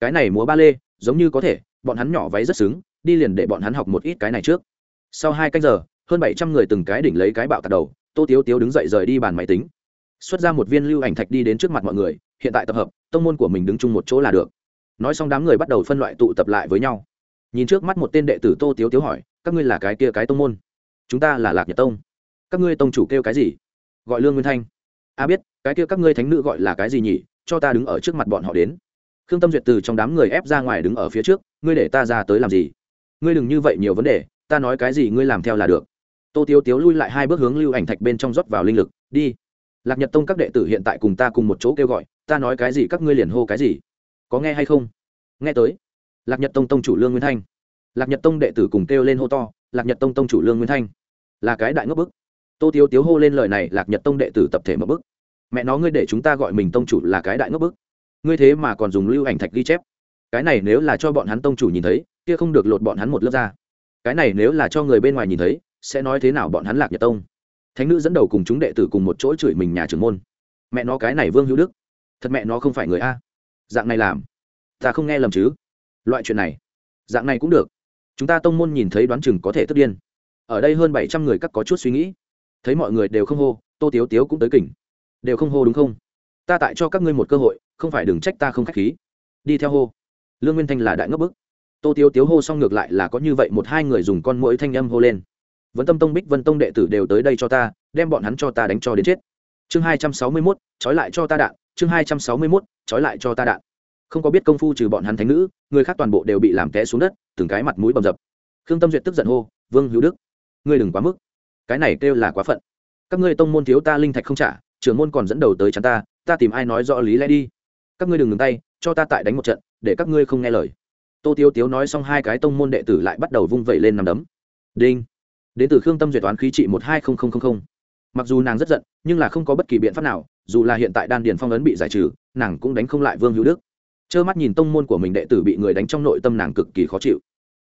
Cái này múa ba lê, giống như có thể, bọn hắn nhỏ váy rất xứng, đi liền để bọn hắn học một ít cái này trước. Sau hai canh giờ, hơn bảy trăm người từng cái đỉnh lấy cái bạo tạt đầu, tô tiếu tiếu đứng dậy rời đi bàn máy tính. Xuất ra một viên lưu ảnh thạch đi đến trước mặt mọi người, hiện tại tập hợp, tông môn của mình đứng chung một chỗ là được nói xong đám người bắt đầu phân loại tụ tập lại với nhau. Nhìn trước mắt một tên đệ tử tô tiếu tiếu hỏi, các ngươi là cái kia cái tông môn? Chúng ta là lạc nhật tông. Các ngươi tông chủ kêu cái gì? Gọi lương nguyên thanh. A biết, cái kia các ngươi thánh nữ gọi là cái gì nhỉ? Cho ta đứng ở trước mặt bọn họ đến. Khương tâm duyệt từ trong đám người ép ra ngoài đứng ở phía trước, ngươi để ta ra tới làm gì? Ngươi đừng như vậy nhiều vấn đề, ta nói cái gì ngươi làm theo là được. Tô tiếu tiếu lui lại hai bước hướng lưu ảnh thạch bên trong rót vào linh lực, đi. Lạc nhật tông các đệ tử hiện tại cùng ta cùng một chỗ kêu gọi, ta nói cái gì các ngươi liền hô cái gì? Có nghe hay không? Nghe tới. Lạc nhật tông tông chủ lương nguyên thanh. Lạc nhật tông đệ tử cùng kêu lên hô to, lạc nhật tông tông chủ lương nguyên thanh. Là cái đại ngốc bức. Tô tiếu tiếu hô lên lời này, lạc nhật tông đệ tử tập thể mở bức. Mẹ nó ngươi để chúng ta gọi mình tông chủ là cái đại ngốc bức. Ngươi thế mà còn dùng lưu ảnh thạch ghi chép. Cái này nếu là cho bọn hắn tông chủ nhìn thấy, kia không được lột bọn hắn một lớp ra. Cái này nếu là cho người bên ngoài nhìn thấy, sẽ nói thế nào bọn hắn lạc nhật tông? Thánh nữ dẫn đầu cùng chúng đệ tử cùng một chỗ chửi mình nhà trưởng môn. Mẹ nó cái này vương hữu đức. Thật mẹ nó không phải người a dạng này làm. Ta không nghe lầm chứ? Loại chuyện này. Dạng này cũng được. Chúng ta tông môn nhìn thấy đoán chừng có thể tức điên. Ở đây hơn bảy trăm người các có chút suy nghĩ. Thấy mọi người đều không hô, tô tiếu tiếu cũng tới kỉnh. Đều không hô đúng không? Ta tại cho các ngươi một cơ hội, không phải đừng trách ta không k h á c h khí. Đi theo hô. Lương nguyên thanh là đại ngốc bức. Tô tiếu tiếu hô xong ngược lại là có như vậy một hai người dùng con mũi thanh âm hô lên. Vẫn tâm tông, bích vân tông đệ tử đều tới đây cho ta, đem bọn hắn cho ta đánh cho đến chết. Chương hai trăm sáu mươi mốt, trói lại cho ta đạn chương hai trăm sáu mươi mốt, trói lại cho ta đạn. Không có biết công phu trừ bọn hắn thánh nữ, người khác toàn bộ đều bị làm té xuống đất, từng cái mặt mũi bầm dập. Khương tâm duyệt tức giận hô, vương hữu đức, ngươi đừng quá mức. Cái này kêu là quá phận. Các ngươi tông môn thiếu ta linh thạch không trả, trưởng môn còn dẫn đầu tới chắn ta ta tìm ai nói rõ lý lẽ đi. Các ngươi đừng ngừng tay, cho ta tại đánh một trận, để các ngươi không nghe lời. Tô tiêu tiếu nói xong hai cái tông môn đệ tử lại bắt đầu vung vẩy lên nằm đấm. Đinh. Đến từ khương tâm duyệt toán khí trị một hai không không không không mặc dù nàng rất giận, nhưng là không có bất kỳ biện pháp nào, dù là hiện tại đan điền phong ấn bị giải trừ, nàng cũng đánh không lại vương hữu đức. Trơ mắt nhìn tông môn của mình đệ tử bị người đánh trong nội tâm nàng cực kỳ khó chịu.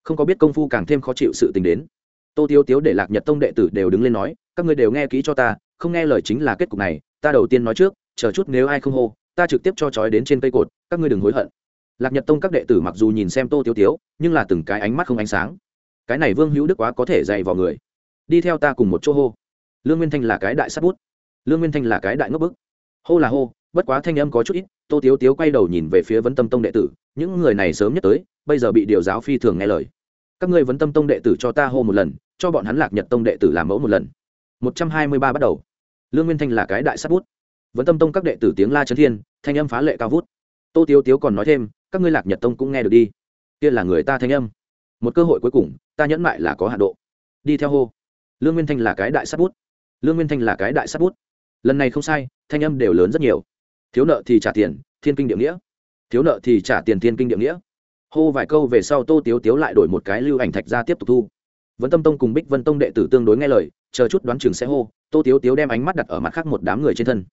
Không có biết công phu càng thêm khó chịu sự tình đến. Tô tiêu tiếu để lạc nhật tông đệ tử đều đứng lên nói, các ngươi đều nghe kỹ cho ta, không nghe lời chính là kết cục này, ta đầu tiên nói trước, chờ chút nếu ai không hô, ta trực tiếp cho trói đến trên cây cột, các ngươi đừng hối hận. Lạc nhật tông các đệ tử mặc dù nhìn xem tô tiêu tiếu, nhưng là từng cái ánh mắt không ánh sáng. Cái này vương hữu đức quá có thể dạy vào người. Đi theo ta cùng một chỗ hô lương nguyên thanh là cái đại sắt bút. Lương nguyên thanh là cái đại ngốc bức. Hô là hô, bất quá thanh âm có chút ít, tô tiếu tiếu quay đầu nhìn về phía vấn tâm tông đệ tử, những người này sớm nhất tới, bây giờ bị điều giáo phi thường nghe lời. Các ngươi vấn tâm tông đệ tử cho ta hô một lần, cho bọn hắn lạc nhật tông đệ tử làm mẫu một lần. Một trăm hai mươi ba bắt đầu. Lương nguyên thanh là cái đại sắt bút. Vấn tâm tông các đệ tử tiếng la trấn thiên, thanh âm phá lệ cao vút. Tô tiếu tiếu còn nói thêm, các ngươi lạc nhật tông cũng nghe được đi. Kia là người ta thanh âm. Một cơ hội cuối cùng, ta nhẫn mại là có hạ độ. Đi theo hô. Lương nguyên thanh là cái đại sắt bút lương nguyên thanh là cái đại sắt bút. Lần này không sai, thanh âm đều lớn rất nhiều. Thiếu nợ thì trả tiền, thiên kinh địa nghĩa. Thiếu nợ thì trả tiền thiên kinh địa nghĩa. Hô vài câu về sau tô tiếu tiếu lại đổi một cái lưu ảnh thạch ra tiếp tục thu. Vẫn tâm tông cùng bích vân tông đệ tử tương đối nghe lời, chờ chút đoán chừng sẽ hô, tô tiếu tiếu đem ánh mắt đặt ở mặt khác một đám người trên thân.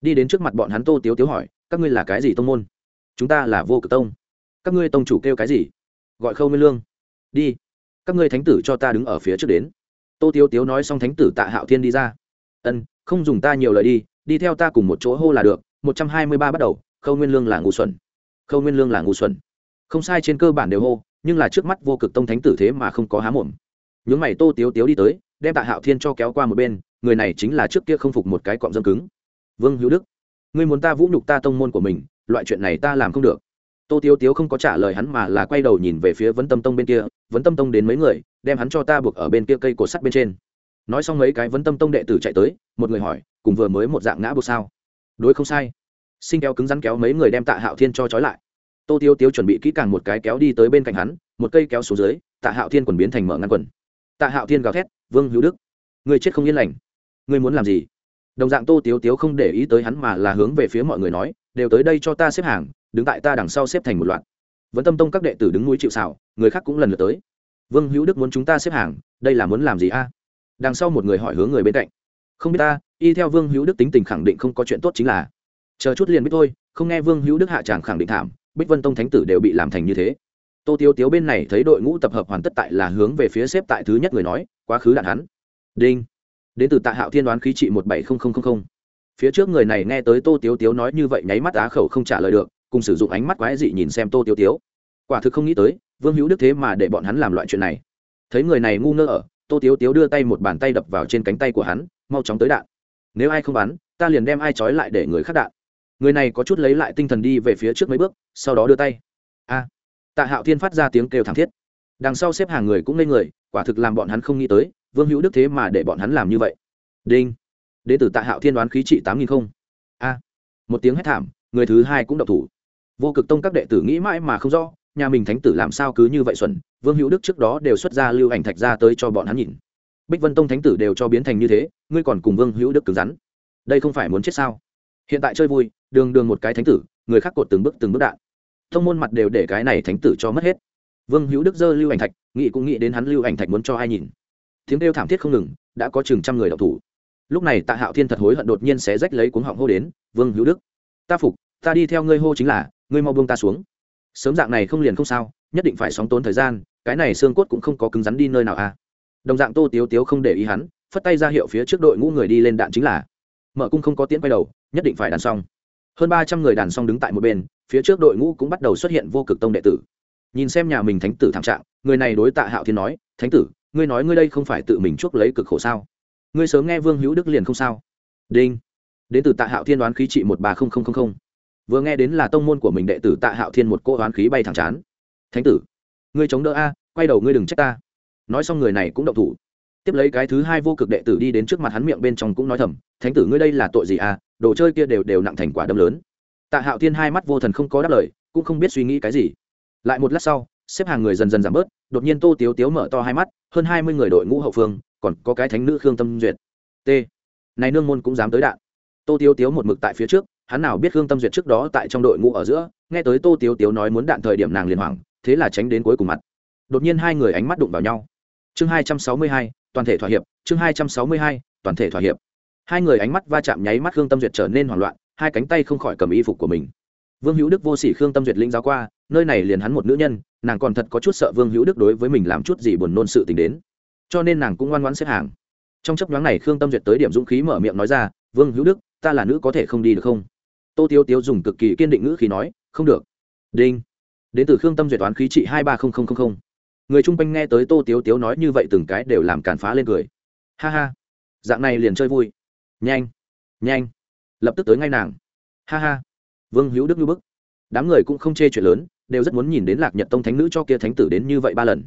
Đi đến trước mặt bọn hắn tô tiếu tiếu hỏi, các ngươi là cái gì tông môn? Chúng ta là vô cực tông. Các ngươi tông chủ kêu cái gì? Gọi khâu nguyên lương. Đi, các ngươi thánh tử cho ta đứng ở phía trước đến tô tiếu tiếu nói xong thánh tử tạ hạo thiên đi ra. Ân, không dùng ta nhiều lời đi đi theo ta cùng một chỗ hô là được, một trăm hai mươi ba bắt đầu, khâu nguyên lương là ngu xuẩn. Khâu nguyên lương là ngu xuẩn. Không sai trên cơ bản đều hô, nhưng là trước mắt vô cực tông thánh tử thế mà không có há mồm. Nhướng mày tô tiếu tiếu đi tới, đem tạ hạo thiên cho kéo qua một bên, người này chính là trước kia không phục một cái cọm dâm cứng. Vương hữu đức, ngươi muốn ta vũ nhục ta tông môn của mình, loại chuyện này ta làm không được. Tô tiếu tiếu không có trả lời hắn mà là quay đầu nhìn về phía vấn tâm tông bên kia, vấn tâm tông đến mấy người đem hắn cho ta buộc ở bên kia cây cột sắt bên trên. Nói xong mấy cái vấn tâm tông đệ tử chạy tới, một người hỏi, cùng vừa mới một dạng ngã buộc sao? Đối không sai. Sinh kéo cứng rắn kéo mấy người đem tạ hạo thiên cho trói lại. Tô tiêu tiêu chuẩn bị kỹ càng một cái kéo đi tới bên cạnh hắn, một cây kéo xuống dưới, tạ hạo thiên quần biến thành mở ngăn quần. Tạ hạo thiên gào thét, vương hữu đức, người chết không yên lành. Ngươi muốn làm gì? Đồng dạng tô tiếu tiếu không để ý tới hắn mà là hướng về phía mọi người nói, đều tới đây cho ta xếp hàng, đứng tại ta đằng sau xếp thành một loạt. Vẫn tâm tông các đệ tử đứng núi chịu xảo người khác cũng lần lượt tới vương hữu đức muốn chúng ta xếp hàng, đây là muốn làm gì a? Đằng sau một người hỏi hướng người bên cạnh. Không biết ta, y theo vương hữu đức tính tình khẳng định không có chuyện tốt chính là. Chờ chút liền biết thôi, không nghe vương hữu đức hạ tràng khẳng định thảm, bích vân tông thánh tử đều bị làm thành như thế. Tô tiêu tiếu bên này thấy đội ngũ tập hợp hoàn tất tại là hướng về phía xếp tại thứ nhất người nói, quá khứ đạn hắn. Đinh. Đến từ tạ hạo thiên đoán khí trị một bảy không không không không. Phía trước người này nghe tới tô tiếu tiếu nói như vậy nháy mắt á khẩu không trả lời được, cùng sử dụng ánh mắt quái dị nhìn xem tô tiếu tiếu. Quả thực không nghĩ tới vương hữu đức thế mà để bọn hắn làm loại chuyện này thấy người này ngu ngơ ở tô tiếu tiếu đưa tay một bàn tay đập vào trên cánh tay của hắn mau chóng tới đạn nếu ai không bắn ta liền đem ai trói lại để người khác đạn người này có chút lấy lại tinh thần đi về phía trước mấy bước sau đó đưa tay a tạ hạo thiên phát ra tiếng kêu thảm thiết đằng sau xếp hàng người cũng lên người quả thực làm bọn hắn không nghĩ tới vương hữu đức thế mà để bọn hắn làm như vậy đinh đến từ tạ hạo thiên đoán khí trị tám nghìn không a một tiếng hét thảm người thứ hai cũng độc thủ vô cực tông các đệ tử nghĩ mãi mà không rõ nhà mình thánh tử làm sao cứ như vậy xuẩn, vương hữu đức trước đó đều xuất ra lưu ảnh thạch ra tới cho bọn hắn nhìn. Bích vân tông thánh tử đều cho biến thành như thế, ngươi còn cùng vương hữu đức cứng rắn. Đây không phải muốn chết sao? Hiện tại chơi vui, đường đường một cái thánh tử, người khác cột từng bước từng bước đạn. Thông môn mặt đều để cái này thánh tử cho mất hết. Vương hữu đức dơ lưu ảnh thạch nghị cũng nghĩ đến hắn lưu ảnh thạch muốn cho ai nhìn. Tiếng kêu thảm thiết không ngừng, đã có chừng trăm người đọc thủ. Lúc này tạ hạo thiên thật hối hận đột nhiên sẽ rách lấy cuống họng hô đến, vương hữu đức, ta phục, ta đi theo ngươi hô chính là, ngươi mau buông ta xuống sớm dạng này không liền không sao, nhất định phải sóng tốn thời gian, cái này xương cốt cũng không có cứng rắn đi nơi nào à. Đồng dạng tô tiếu tiếu không để ý hắn, phất tay ra hiệu phía trước đội ngũ người đi lên đạn chính là. Mở cung không có tiến quay đầu, nhất định phải đàn xong. Hơn ba trăm người đàn xong đứng tại một bên, phía trước đội ngũ cũng bắt đầu xuất hiện vô cực tông đệ tử. Nhìn xem nhà mình thánh tử thảm trạng, người này đối tạ hạo thiên nói, thánh tử, ngươi nói ngươi đây không phải tự mình chuốc lấy cực khổ sao? Ngươi sớm nghe vương hữu đức liền không sao. Đinh. Đến từ tạ hạo thiên đoán khí trị một ba không vừa nghe đến là tông môn của mình đệ tử tạ hạo thiên một cô đoán khí bay thẳng chán. Thánh tử, ngươi chống đỡ a, quay đầu ngươi đừng trách ta. Nói xong người này cũng động thủ. Tiếp lấy cái thứ hai vô cực đệ tử đi đến trước mặt hắn miệng bên trong cũng nói thầm, thánh tử, ngươi đây là tội gì à? Đồ chơi kia đều đều nặng thành quả đâm lớn. Tạ hạo thiên hai mắt vô thần không có đáp lời, cũng không biết suy nghĩ cái gì. Lại một lát sau, xếp hàng người dần dần giảm bớt, đột nhiên tô tiếu tiếu mở to hai mắt, hơn hai mươi người đội ngũ hậu phương, còn có cái thánh nữ khương tâm duyệt. T, này nương môn cũng dám tới đạn. Tô tiếu tiếu một mực tại phía trước hắn nào biết Hương tâm duyệt trước đó tại trong đội ngũ ở giữa, nghe tới tô tiếu tiếu nói muốn đạn thời điểm nàng liền hoảng, thế là tránh đến cuối cùng mặt. Đột nhiên hai người ánh mắt đụng vào nhau. Chương hai trăm sáu mươi hai, toàn thể thỏa hiệp, chương hai trăm sáu mươi hai, toàn thể thỏa hiệp. Hai người ánh mắt va chạm nháy mắt Hương tâm duyệt trở nên hoảng loạn, hai cánh tay không khỏi cầm y phục của mình. Vương hữu đức vô sỉ khương tâm duyệt linh giáo qua, nơi này liền hắn một nữ nhân, nàng còn thật có chút sợ vương hữu đức đối với mình làm chút gì buồn nôn sự tình đến. Cho nên nàng cũng ngoan ngoãn xếp hàng. Trong chấp nhoáng này khương tâm duyệt tới điểm dũng khí mở miệng nói ra, vương hữu đức, ta là nữ có thể không đi được không? Tô tiêu tiêu dùng cực kỳ kiên định ngữ khí nói, không được. Đinh. Đến từ khương tâm duyệt toán khí trị hai ba người chung quanh nghe tới tô tiếu tiếu nói như vậy từng cái đều làm cản phá lên cười. Ha ha, dạng này liền chơi vui. Nhanh nhanh, lập tức tới ngay nàng. Ha ha. Vương hữu đức như bức. Đám người cũng không chê chuyện lớn, đều rất muốn nhìn đến lạc nhật tông thánh nữ cho kia thánh tử đến như vậy ba lần.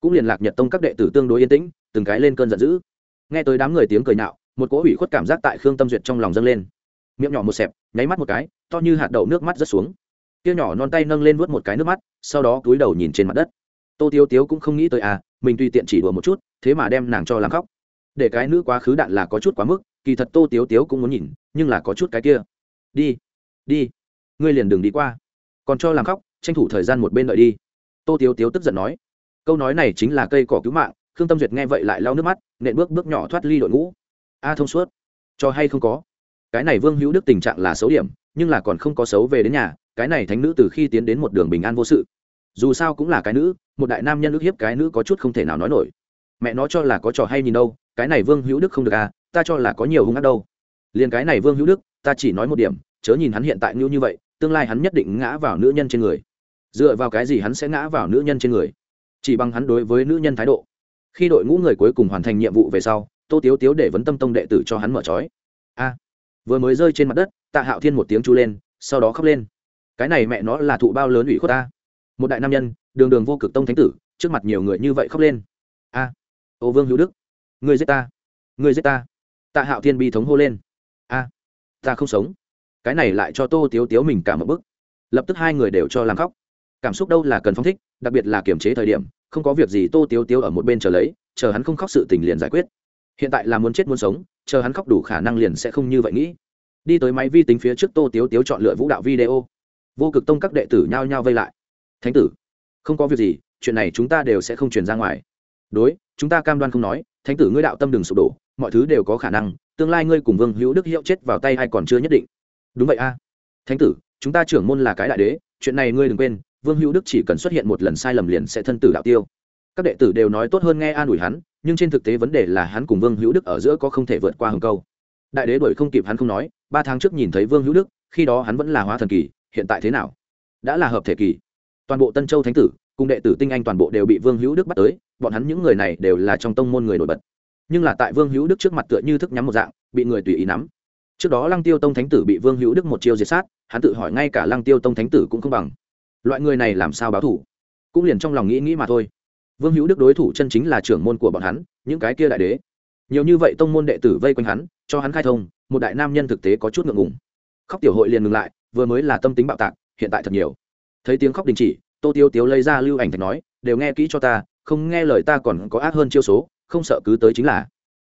Cũng liền lạc nhật tông các đệ tử tương đối yên tĩnh, từng cái lên cơn giận dữ. Nghe tới đám người tiếng cười nạo một cỗ hủy khuất cảm giác tại khương tâm duyệt trong lòng dâng lên miệng nhỏ một xẹp, nháy mắt một cái, to như hạt đậu nước mắt rớt xuống. Tia nhỏ non tay nâng lên vớt một cái nước mắt, sau đó cúi đầu nhìn trên mặt đất. Tô tiếu tiếu cũng không nghĩ tới à mình tùy tiện chỉ đùa một chút, thế mà đem nàng cho làm khóc. Để cái nữ quá khứ đạn là có chút quá mức, kỳ thật tô tiếu tiếu cũng muốn nhìn, nhưng là có chút cái kia. Đi đi, ngươi liền đừng đi qua. Còn cho làm khóc, tranh thủ thời gian một bên đợi đi. Tô tiếu tiếu tức giận nói. Câu nói này chính là cây cỏ cứu mạng, khương tâm duyệt nghe vậy lại lau nước mắt, nện bước bước nhỏ thoát ly đội ngũ. A thông suốt. Cho hay không có cái này vương hữu đức tình trạng là xấu điểm, nhưng là còn không có xấu về đến nhà, cái này thánh nữ từ khi tiến đến một đường bình an vô sự. Dù sao cũng là cái nữ, một đại nam nhân ức hiếp cái nữ có chút không thể nào nói nổi. Mẹ nó cho là có trò hay nhìn đâu, cái này vương hữu đức không được à ta cho là có nhiều hung ác đâu. Liền cái này vương hữu đức, ta chỉ nói một điểm, chớ nhìn hắn hiện tại như như vậy, tương lai hắn nhất định ngã vào nữ nhân trên người. Dựa vào cái gì hắn sẽ ngã vào nữ nhân trên người? Chỉ bằng hắn đối với nữ nhân thái độ. Khi đội ngũ người cuối cùng hoàn thành nhiệm vụ về sau, tô tiếu tiếu để vấn tâm tông đệ tử cho hắn mở trói. A vừa mới rơi trên mặt đất, tạ hạo thiên một tiếng chu lên, sau đó khóc lên. Cái này mẹ nó là thụ bao lớn ủy khuất ta. Một đại nam nhân, đường đường vô cực tông thánh tử, trước mặt nhiều người như vậy khóc lên. A, ô vương hữu đức người giết ta người giết ta. Tạ hạo thiên bi thống hô lên. A, ta không sống. Cái này lại cho tô tiếu tiếu mình cả một bức. Lập tức hai người đều cho làm khóc. Cảm xúc đâu là cần phong thích, đặc biệt là kiềm chế thời điểm, không có việc gì tô tiếu tiếu ở một bên chờ lấy, chờ hắn không khóc sự tình liền giải quyết hiện tại là muốn chết muốn sống, chờ hắn khóc đủ khả năng liền sẽ không như vậy nghĩ. Đi tới máy vi tính phía trước tô tiếu tiếu chọn lựa vũ đạo video. Vô cực tông các đệ tử nhao nhao vây lại. Thánh tử, không có việc gì, chuyện này chúng ta đều sẽ không truyền ra ngoài. Đối, chúng ta cam đoan không nói, thánh tử ngươi đạo tâm đừng sụp đổ, mọi thứ đều có khả năng, tương lai ngươi cùng vương hữu đức hiệu chết vào tay hay còn chưa nhất định. Đúng vậy a. Thánh tử, chúng ta trưởng môn là cái đại đế, chuyện này ngươi đừng quên, vương hữu đức chỉ cần xuất hiện một lần sai lầm liền sẽ thân tử đạo tiêu. Các đệ tử đều nói tốt hơn nghe an ủi hắn nhưng trên thực tế vấn đề là hắn cùng vương hữu đức ở giữa có không thể vượt qua hầm câu. Đại đế đuổi không kịp hắn không nói, ba tháng trước nhìn thấy vương hữu đức, khi đó hắn vẫn là hóa thần kỳ, hiện tại thế nào? Đã là hợp thể kỳ. Toàn bộ tân châu thánh tử, cùng đệ tử tinh anh toàn bộ đều bị vương hữu đức bắt tới, bọn hắn những người này đều là trong tông môn người nổi bật. Nhưng là tại vương hữu đức trước mặt tựa như thức nhắm một dạng, bị người tùy ý nắm. Trước đó lăng tiêu tông thánh tử bị vương hữu đức một chiêu diệt sát, hắn tự hỏi ngay cả lăng tiêu tông thánh tử cũng không bằng. Loại người này làm sao báo thủ cũng liền trong lòng nghĩ nghĩ mà thôi vương hữu đức đối thủ chân chính là trưởng môn của bọn hắn, những cái kia đại đế. Nhiều như vậy tông môn đệ tử vây quanh hắn, cho hắn khai thông, một đại nam nhân thực tế có chút ngượng ngùng. Khóc tiểu hội liền ngừng lại, vừa mới là tâm tính bạo tạc, hiện tại thật nhiều. Thấy tiếng khóc đình chỉ, tô tiêu tiếu lấy ra lưu ảnh thạch nói, đều nghe kỹ cho ta, không nghe lời ta còn có ác hơn chiêu số, không sợ cứ tới chính là.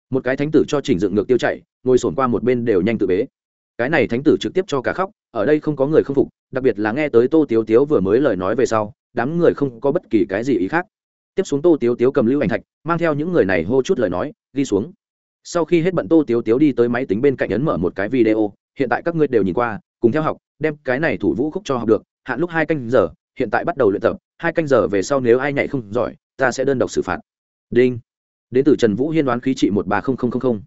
Một cái thánh tử cho chỉnh dựng ngược tiêu chạy, ngồi sổn qua một bên đều nhanh tự bế. Cái này thánh tử trực tiếp cho cả khóc, ở đây không có người không phục, đặc biệt là nghe tới tô tiếu tiếu vừa mới lời nói về sau, đám người không có bất kỳ cái gì ý khác tiếp xuống tô tiếu tiếu cầm lưu ảnh thạch, mang theo những người này hô chút lời nói ghi xuống. Sau khi hết bận tô tiếu tiếu đi tới máy tính bên cạnh ấn mở một cái video, hiện tại các ngươi đều nhìn qua, cùng theo học, đem cái này thủ vũ khúc cho học được, hạn lúc hai canh giờ, hiện tại bắt đầu luyện tập, hai canh giờ về sau nếu ai nhảy không giỏi, ta sẽ đơn độc xử phạt. Đinh. Đến từ trần vũ hiên đoán khí trị một ba nghìn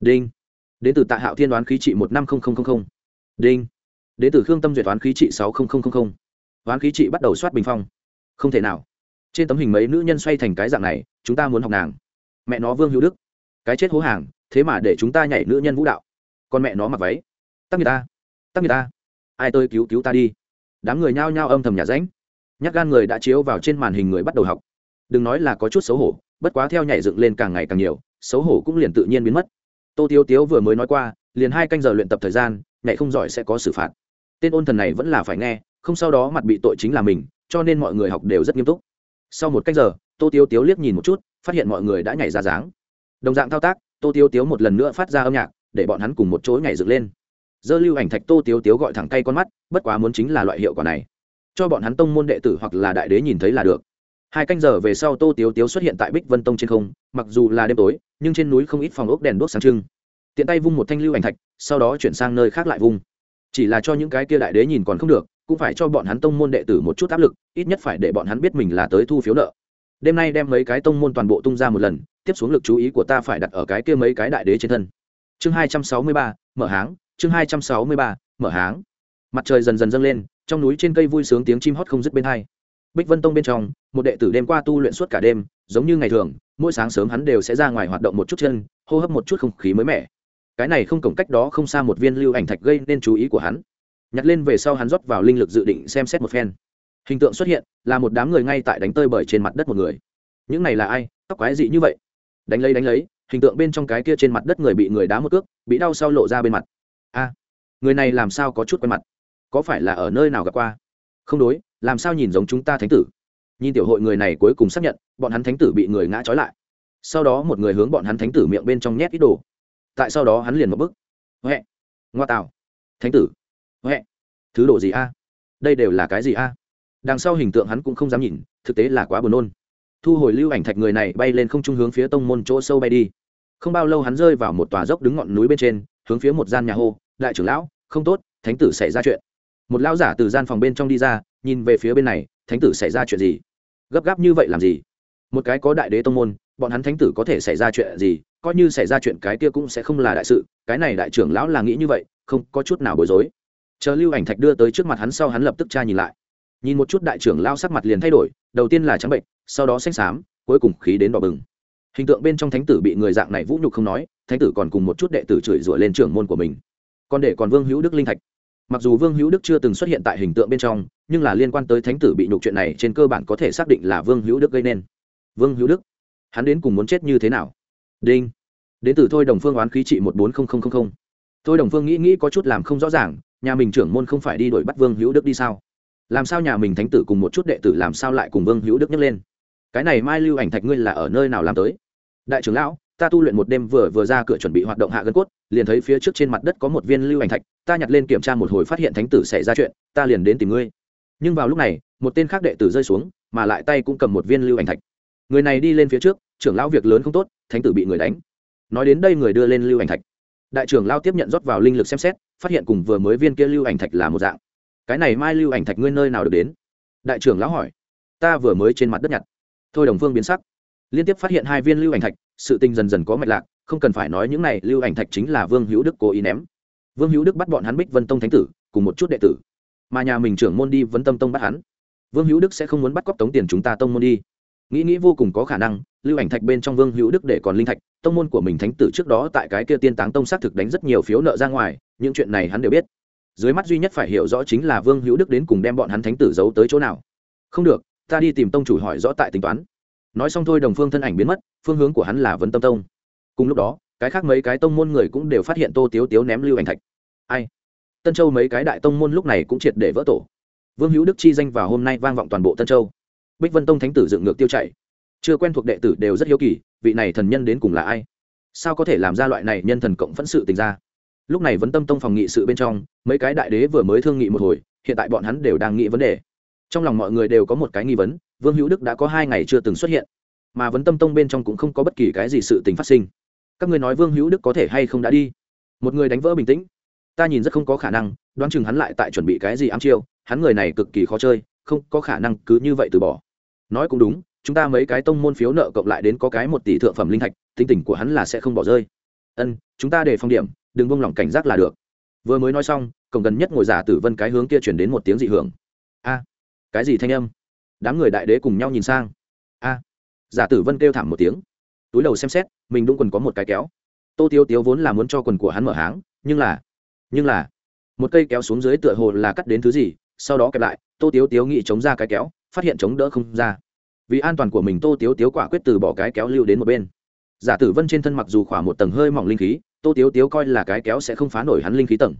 đinh. Đến từ tạ hạo thiên đoán khí trị một năm nghìn đinh. Đến từ khương tâm duyệt đoán khí trị sáu nghìn đoán khí trị bắt đầu soát bình phong. Không thể nào trên tấm hình mấy nữ nhân xoay thành cái dạng này, chúng ta muốn học nàng. Mẹ nó vương hữu đức. Cái chết hố hàng, thế mà để chúng ta nhảy nữ nhân vũ đạo. Con mẹ nó mặc váy. Tắc người ta. Tắc người ta. Ai tôi cứu cứu ta đi. Đám người nhao nhao âm thầm nhà ránh. Nhắc gan người đã chiếu vào trên màn hình người bắt đầu học. Đừng nói là có chút xấu hổ, bất quá theo nhảy dựng lên càng ngày càng nhiều, xấu hổ cũng liền tự nhiên biến mất. Tô tiêu tiếu vừa mới nói qua, liền hai canh giờ luyện tập thời gian, nhảy không giỏi sẽ có xử phạt. Tên ôn thần này vẫn là phải nghe, không sau đó mặt bị tội chính là mình, cho nên mọi người học đều rất nghiêm túc sau một cách giờ, tô tiêu tiếu liếc nhìn một chút, phát hiện mọi người đã nhảy ra dáng. Đồng dạng thao tác, tô tiêu tiếu một lần nữa phát ra âm nhạc, để bọn hắn cùng một chỗ nhảy dựng lên. Dơ lưu ảnh thạch tô tiếu tiếu gọi thẳng tay con mắt, bất quá muốn chính là loại hiệu quả này. Cho bọn hắn tông môn đệ tử hoặc là đại đế nhìn thấy là được. Hai canh giờ về sau tô tiếu tiếu xuất hiện tại bích vân tông trên không, mặc dù là đêm tối, nhưng trên núi không ít phòng ốc đèn đuốc sáng trưng. Tiện tay vung một thanh lưu ảnh thạch, sau đó chuyển sang nơi khác lại vung. Chỉ là cho những cái kia đại đế nhìn còn không được cũng phải cho bọn hắn tông môn đệ tử một chút áp lực, ít nhất phải để bọn hắn biết mình là tới thu phiếu nợ. Đêm nay đem mấy cái tông môn toàn bộ tung ra một lần, tiếp xuống lực chú ý của ta phải đặt ở cái kia mấy cái đại đế trên thân. Chương hai trăm sáu mươi ba, mở háng, chương hai trăm sáu mươi ba, mở háng. Mặt trời dần dần dâng lên, trong núi trên cây vui sướng tiếng chim hót không dứt bên hai. Bích vân tông bên trong, một đệ tử đêm qua tu luyện suốt cả đêm, giống như ngày thường, mỗi sáng sớm hắn đều sẽ ra ngoài hoạt động một chút chân, hô hấp một chút không khí mới mẻ. Cái này không cổng cách đó không xa một viên lưu ảnh thạch gây nên chú ý của hắn nhặt lên về sau hắn rót vào linh lực dự định xem xét một phen. Hình tượng xuất hiện là một đám người ngay tại đánh tơi bởi trên mặt đất một người. Những này là ai? Tóc quái dị như vậy. Đánh lấy đánh lấy hình tượng bên trong cái kia trên mặt đất người bị người đá một cước bị đau sau lộ ra bên mặt. A người này làm sao có chút quen mặt? Có phải là ở nơi nào gặp qua? Không đối làm sao nhìn giống chúng ta thánh tử? Nhìn tiểu hội người này cuối cùng xác nhận bọn hắn thánh tử bị người ngã trói lại. Sau đó một người hướng bọn hắn thánh tử miệng bên trong nhét ít đồ. Tại sau đó hắn liền một bức huệ ngoa tào, thánh tử huệ, thứ đồ gì a? Đây đều là cái gì a? Đằng sau hình tượng hắn cũng không dám nhìn, thực tế là quá buồn nôn. Thu hồi lưu ảnh thạch người này bay lên không trung hướng phía tông môn chỗ sâu bay đi. Không bao lâu hắn rơi vào một tòa dốc đứng ngọn núi bên trên, hướng phía một gian nhà hô, đại trưởng lão, không tốt, thánh tử xảy ra chuyện. Một lão giả từ gian phòng bên trong đi ra, nhìn về phía bên này, thánh tử xảy ra chuyện gì? Gấp gáp như vậy làm gì? Một cái có đại đế tông môn, bọn hắn thánh tử có thể xảy ra chuyện gì, coi như xảy ra chuyện cái kia cũng sẽ không là đại sự, cái này đại trưởng lão là nghĩ như vậy, không có chút nào bối rối chờ lưu ảnh thạch đưa tới trước mặt hắn sau hắn lập tức tra nhìn lại. Nhìn một chút đại trưởng lao sắc mặt liền thay đổi đầu tiên là trắng bệnh sau đó xanh xám cuối cùng khí đến đỏ bừng. Hình tượng bên trong thánh tử bị người dạng này vũ nhục không nói thánh tử còn cùng một chút đệ tử chửi rủa lên trưởng môn của mình. Còn để còn vương hữu đức linh thạch. Mặc dù vương hữu đức chưa từng xuất hiện tại hình tượng bên trong nhưng là liên quan tới thánh tử bị nhục chuyện này trên cơ bản có thể xác định là vương hữu đức gây nên. Vương hữu đức hắn đến cùng muốn chết như thế nào? Đinh. Đến từ thôi đồng phương oán khí trị một bốn không không không không, thôi đồng phương nghĩ nghĩ có chút làm không rõ ràng nhà mình trưởng môn không phải đi đổi bắt vương hữu đức đi sao? Làm sao nhà mình thánh tử cùng một chút đệ tử làm sao lại cùng vương hữu đức nhấc lên? Cái này mai lưu ảnh thạch ngươi là ở nơi nào làm tới? Đại trưởng lão, ta tu luyện một đêm vừa vừa ra cửa chuẩn bị hoạt động hạ gân cốt, liền thấy phía trước trên mặt đất có một viên lưu ảnh thạch, ta nhặt lên kiểm tra một hồi phát hiện thánh tử xảy ra chuyện, ta liền đến tìm ngươi. Nhưng vào lúc này, một tên khác đệ tử rơi xuống, mà lại tay cũng cầm một viên lưu ảnh thạch. Người này đi lên phía trước, trưởng lão việc lớn không tốt, thánh tử bị người đánh. Nói đến đây người đưa lên lưu ảnh thạch. Đại trưởng lao tiếp nhận rót vào linh lực xem xét phát hiện cùng vừa mới viên kia lưu ảnh thạch là một dạng. Cái này mai lưu ảnh thạch ngươi nơi nào được đến? Đại trưởng lão hỏi. Ta vừa mới trên mặt đất nhặt. Thôi đồng phương biến sắc. Liên tiếp phát hiện hai viên lưu ảnh thạch, sự tình dần dần có mạch lạc, không cần phải nói những này, lưu ảnh thạch chính là vương hữu đức cố ý ném. Vương hữu đức bắt bọn hắn bích vân tông thánh tử, cùng một chút đệ tử. Mà nhà mình trưởng môn đi vấn tâm tông bắt hắn. Vương hữu đức sẽ không muốn bắt cóc tống tiền chúng ta tông môn đi. Nghĩ nghĩ vô cùng có khả năng, lưu ảnh thạch bên trong vương hữu đức để còn linh thạch, tông môn của mình thánh tử trước đó tại cái kia tiên táng tông xác thực đánh rất nhiều phiếu nợ ra ngoài những chuyện này hắn đều biết. Dưới mắt duy nhất phải hiểu rõ chính là vương hữu đức đến cùng đem bọn hắn thánh tử giấu tới chỗ nào. Không được, ta đi tìm tông chủ hỏi rõ tại tính toán. Nói xong thôi đồng phương thân ảnh biến mất, phương hướng của hắn là vấn tâm tông. Cùng lúc đó, cái khác mấy cái tông môn người cũng đều phát hiện tô tiếu tiếu ném lưu ảnh thạch. Ai? Tân châu mấy cái đại tông môn lúc này cũng triệt để vỡ tổ. Vương hữu đức chi danh vào hôm nay vang vọng toàn bộ tân châu. Bích vân tông thánh tử dựng ngược tiêu chạy chưa quen thuộc đệ tử đều rất hiếu kỳ, vị này thần nhân đến cùng là ai? Sao có thể làm ra loại này nhân thần cộng phẫn sự tình ra? Lúc này vấn tâm tông phòng nghị sự bên trong, mấy cái đại đế vừa mới thương nghị một hồi, hiện tại bọn hắn đều đang nghĩ vấn đề. Trong lòng mọi người đều có một cái nghi vấn, vương hữu đức đã có hai ngày chưa từng xuất hiện, mà vấn tâm tông bên trong cũng không có bất kỳ cái gì sự tình phát sinh. Các người nói vương hữu đức có thể hay không đã đi? Một người đánh vỡ bình tĩnh. Ta nhìn rất không có khả năng, đoán chừng hắn lại tại chuẩn bị cái gì ám chiêu, hắn người này cực kỳ khó chơi, không có khả năng cứ như vậy từ bỏ. Nói cũng đúng, chúng ta mấy cái tông môn phiếu nợ cộng lại đến có cái một tỷ thượng phẩm linh thạch, tính tình của hắn là sẽ không bỏ rơi. Ân, chúng ta để phong điểm đừng buông lỏng cảnh giác là được. Vừa mới nói xong, cổng gần nhất ngồi giả tử vân cái hướng kia chuyển đến một tiếng dị hưởng. A, cái gì thanh âm? Đám người đại đế cùng nhau nhìn sang. A, giả tử vân kêu thảm một tiếng. Túi đầu xem xét, mình đúng quần có một cái kéo. Tô tiêu tiếu vốn là muốn cho quần của hắn mở háng, nhưng là nhưng là, một cây kéo xuống dưới tựa hồ là cắt đến thứ gì, sau đó kẹp lại, tô tiếu tiếu nghĩ chống ra cái kéo, phát hiện chống đỡ không ra. Vì an toàn của mình, tô tiếu tiếu quả quyết từ bỏ cái kéo lưu đến một bên. Giả tử vân trên thân mặc dù khỏa một tầng hơi mỏng linh khí tô tiếu tiếu coi là cái kéo sẽ không phá nổi hắn linh khí tầng.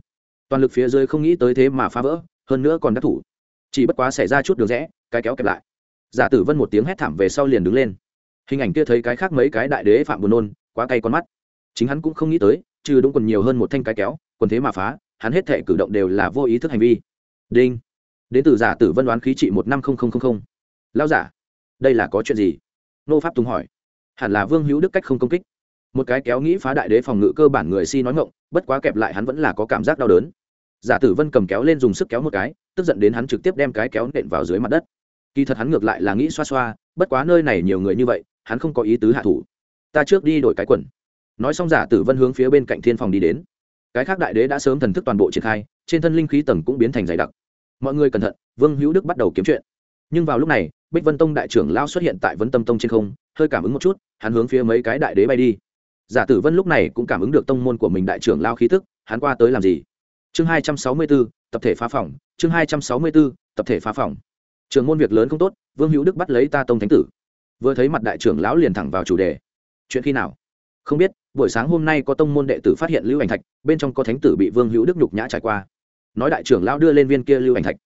Toàn lực phía dưới không nghĩ tới thế mà phá vỡ, hơn nữa còn đắc thủ. Chỉ bất quá xảy ra chút đường rẽ, cái kéo kẹp lại. Giả tử vân một tiếng hét thảm về sau liền đứng lên. Hình ảnh kia thấy cái khác mấy cái đại đế phạm buồn nôn, quá cay con mắt. Chính hắn cũng không nghĩ tới, trừ đúng còn nhiều hơn một thanh cái kéo còn thế mà phá, hắn hết thể cử động đều là vô ý thức hành vi. Đinh. Đến từ giả tử vân đoán khí trị một năm nghìn lao giả, đây là có chuyện gì? Nô pháp tùng hỏi. Hẳn là vương hữu đức cách không công kích một cái kéo nghĩ phá đại đế phòng ngự cơ bản người si nói ngộng bất quá kẹp lại hắn vẫn là có cảm giác đau đớn. Giả tử vân cầm kéo lên dùng sức kéo một cái, tức giận đến hắn trực tiếp đem cái kéo nện vào dưới mặt đất. Kỳ thật hắn ngược lại là nghĩ xoa xoa, bất quá nơi này nhiều người như vậy, hắn không có ý tứ hạ thủ. Ta trước đi đổi cái quần. Nói xong giả tử vân hướng phía bên cạnh thiên phòng đi đến. Cái khác đại đế đã sớm thần thức toàn bộ triển khai, trên thân linh khí tầng cũng biến thành dày đặc. Mọi người cẩn thận, vương hữu đức bắt đầu kiếm chuyện. Nhưng vào lúc này, bích vân tông đại trưởng lao xuất hiện tại vấn tâm tông trên không, hơi cảm ứng một chút, hắn hướng phía mấy cái đại đế bay đi giả tử vân lúc này cũng cảm ứng được tông môn của mình đại trưởng lao khí thức hắn qua tới làm gì? Chương hai trăm sáu mươi b ố tập thể phá phòng, chương hai trăm sáu mươi b ố tập thể phá phòng. Trường môn việc lớn không tốt, vương hữu đức bắt lấy ta tông thánh tử. Vừa thấy mặt đại trưởng lão liền thẳng vào chủ đề. Chuyện khi nào? Không biết, buổi sáng hôm nay có tông môn đệ tử phát hiện lưu ảnh thạch, bên trong có thánh tử bị vương hữu đức nhục nhã trải qua. Nói đại trưởng lão đưa lên viên kia lưu ảnh thạch.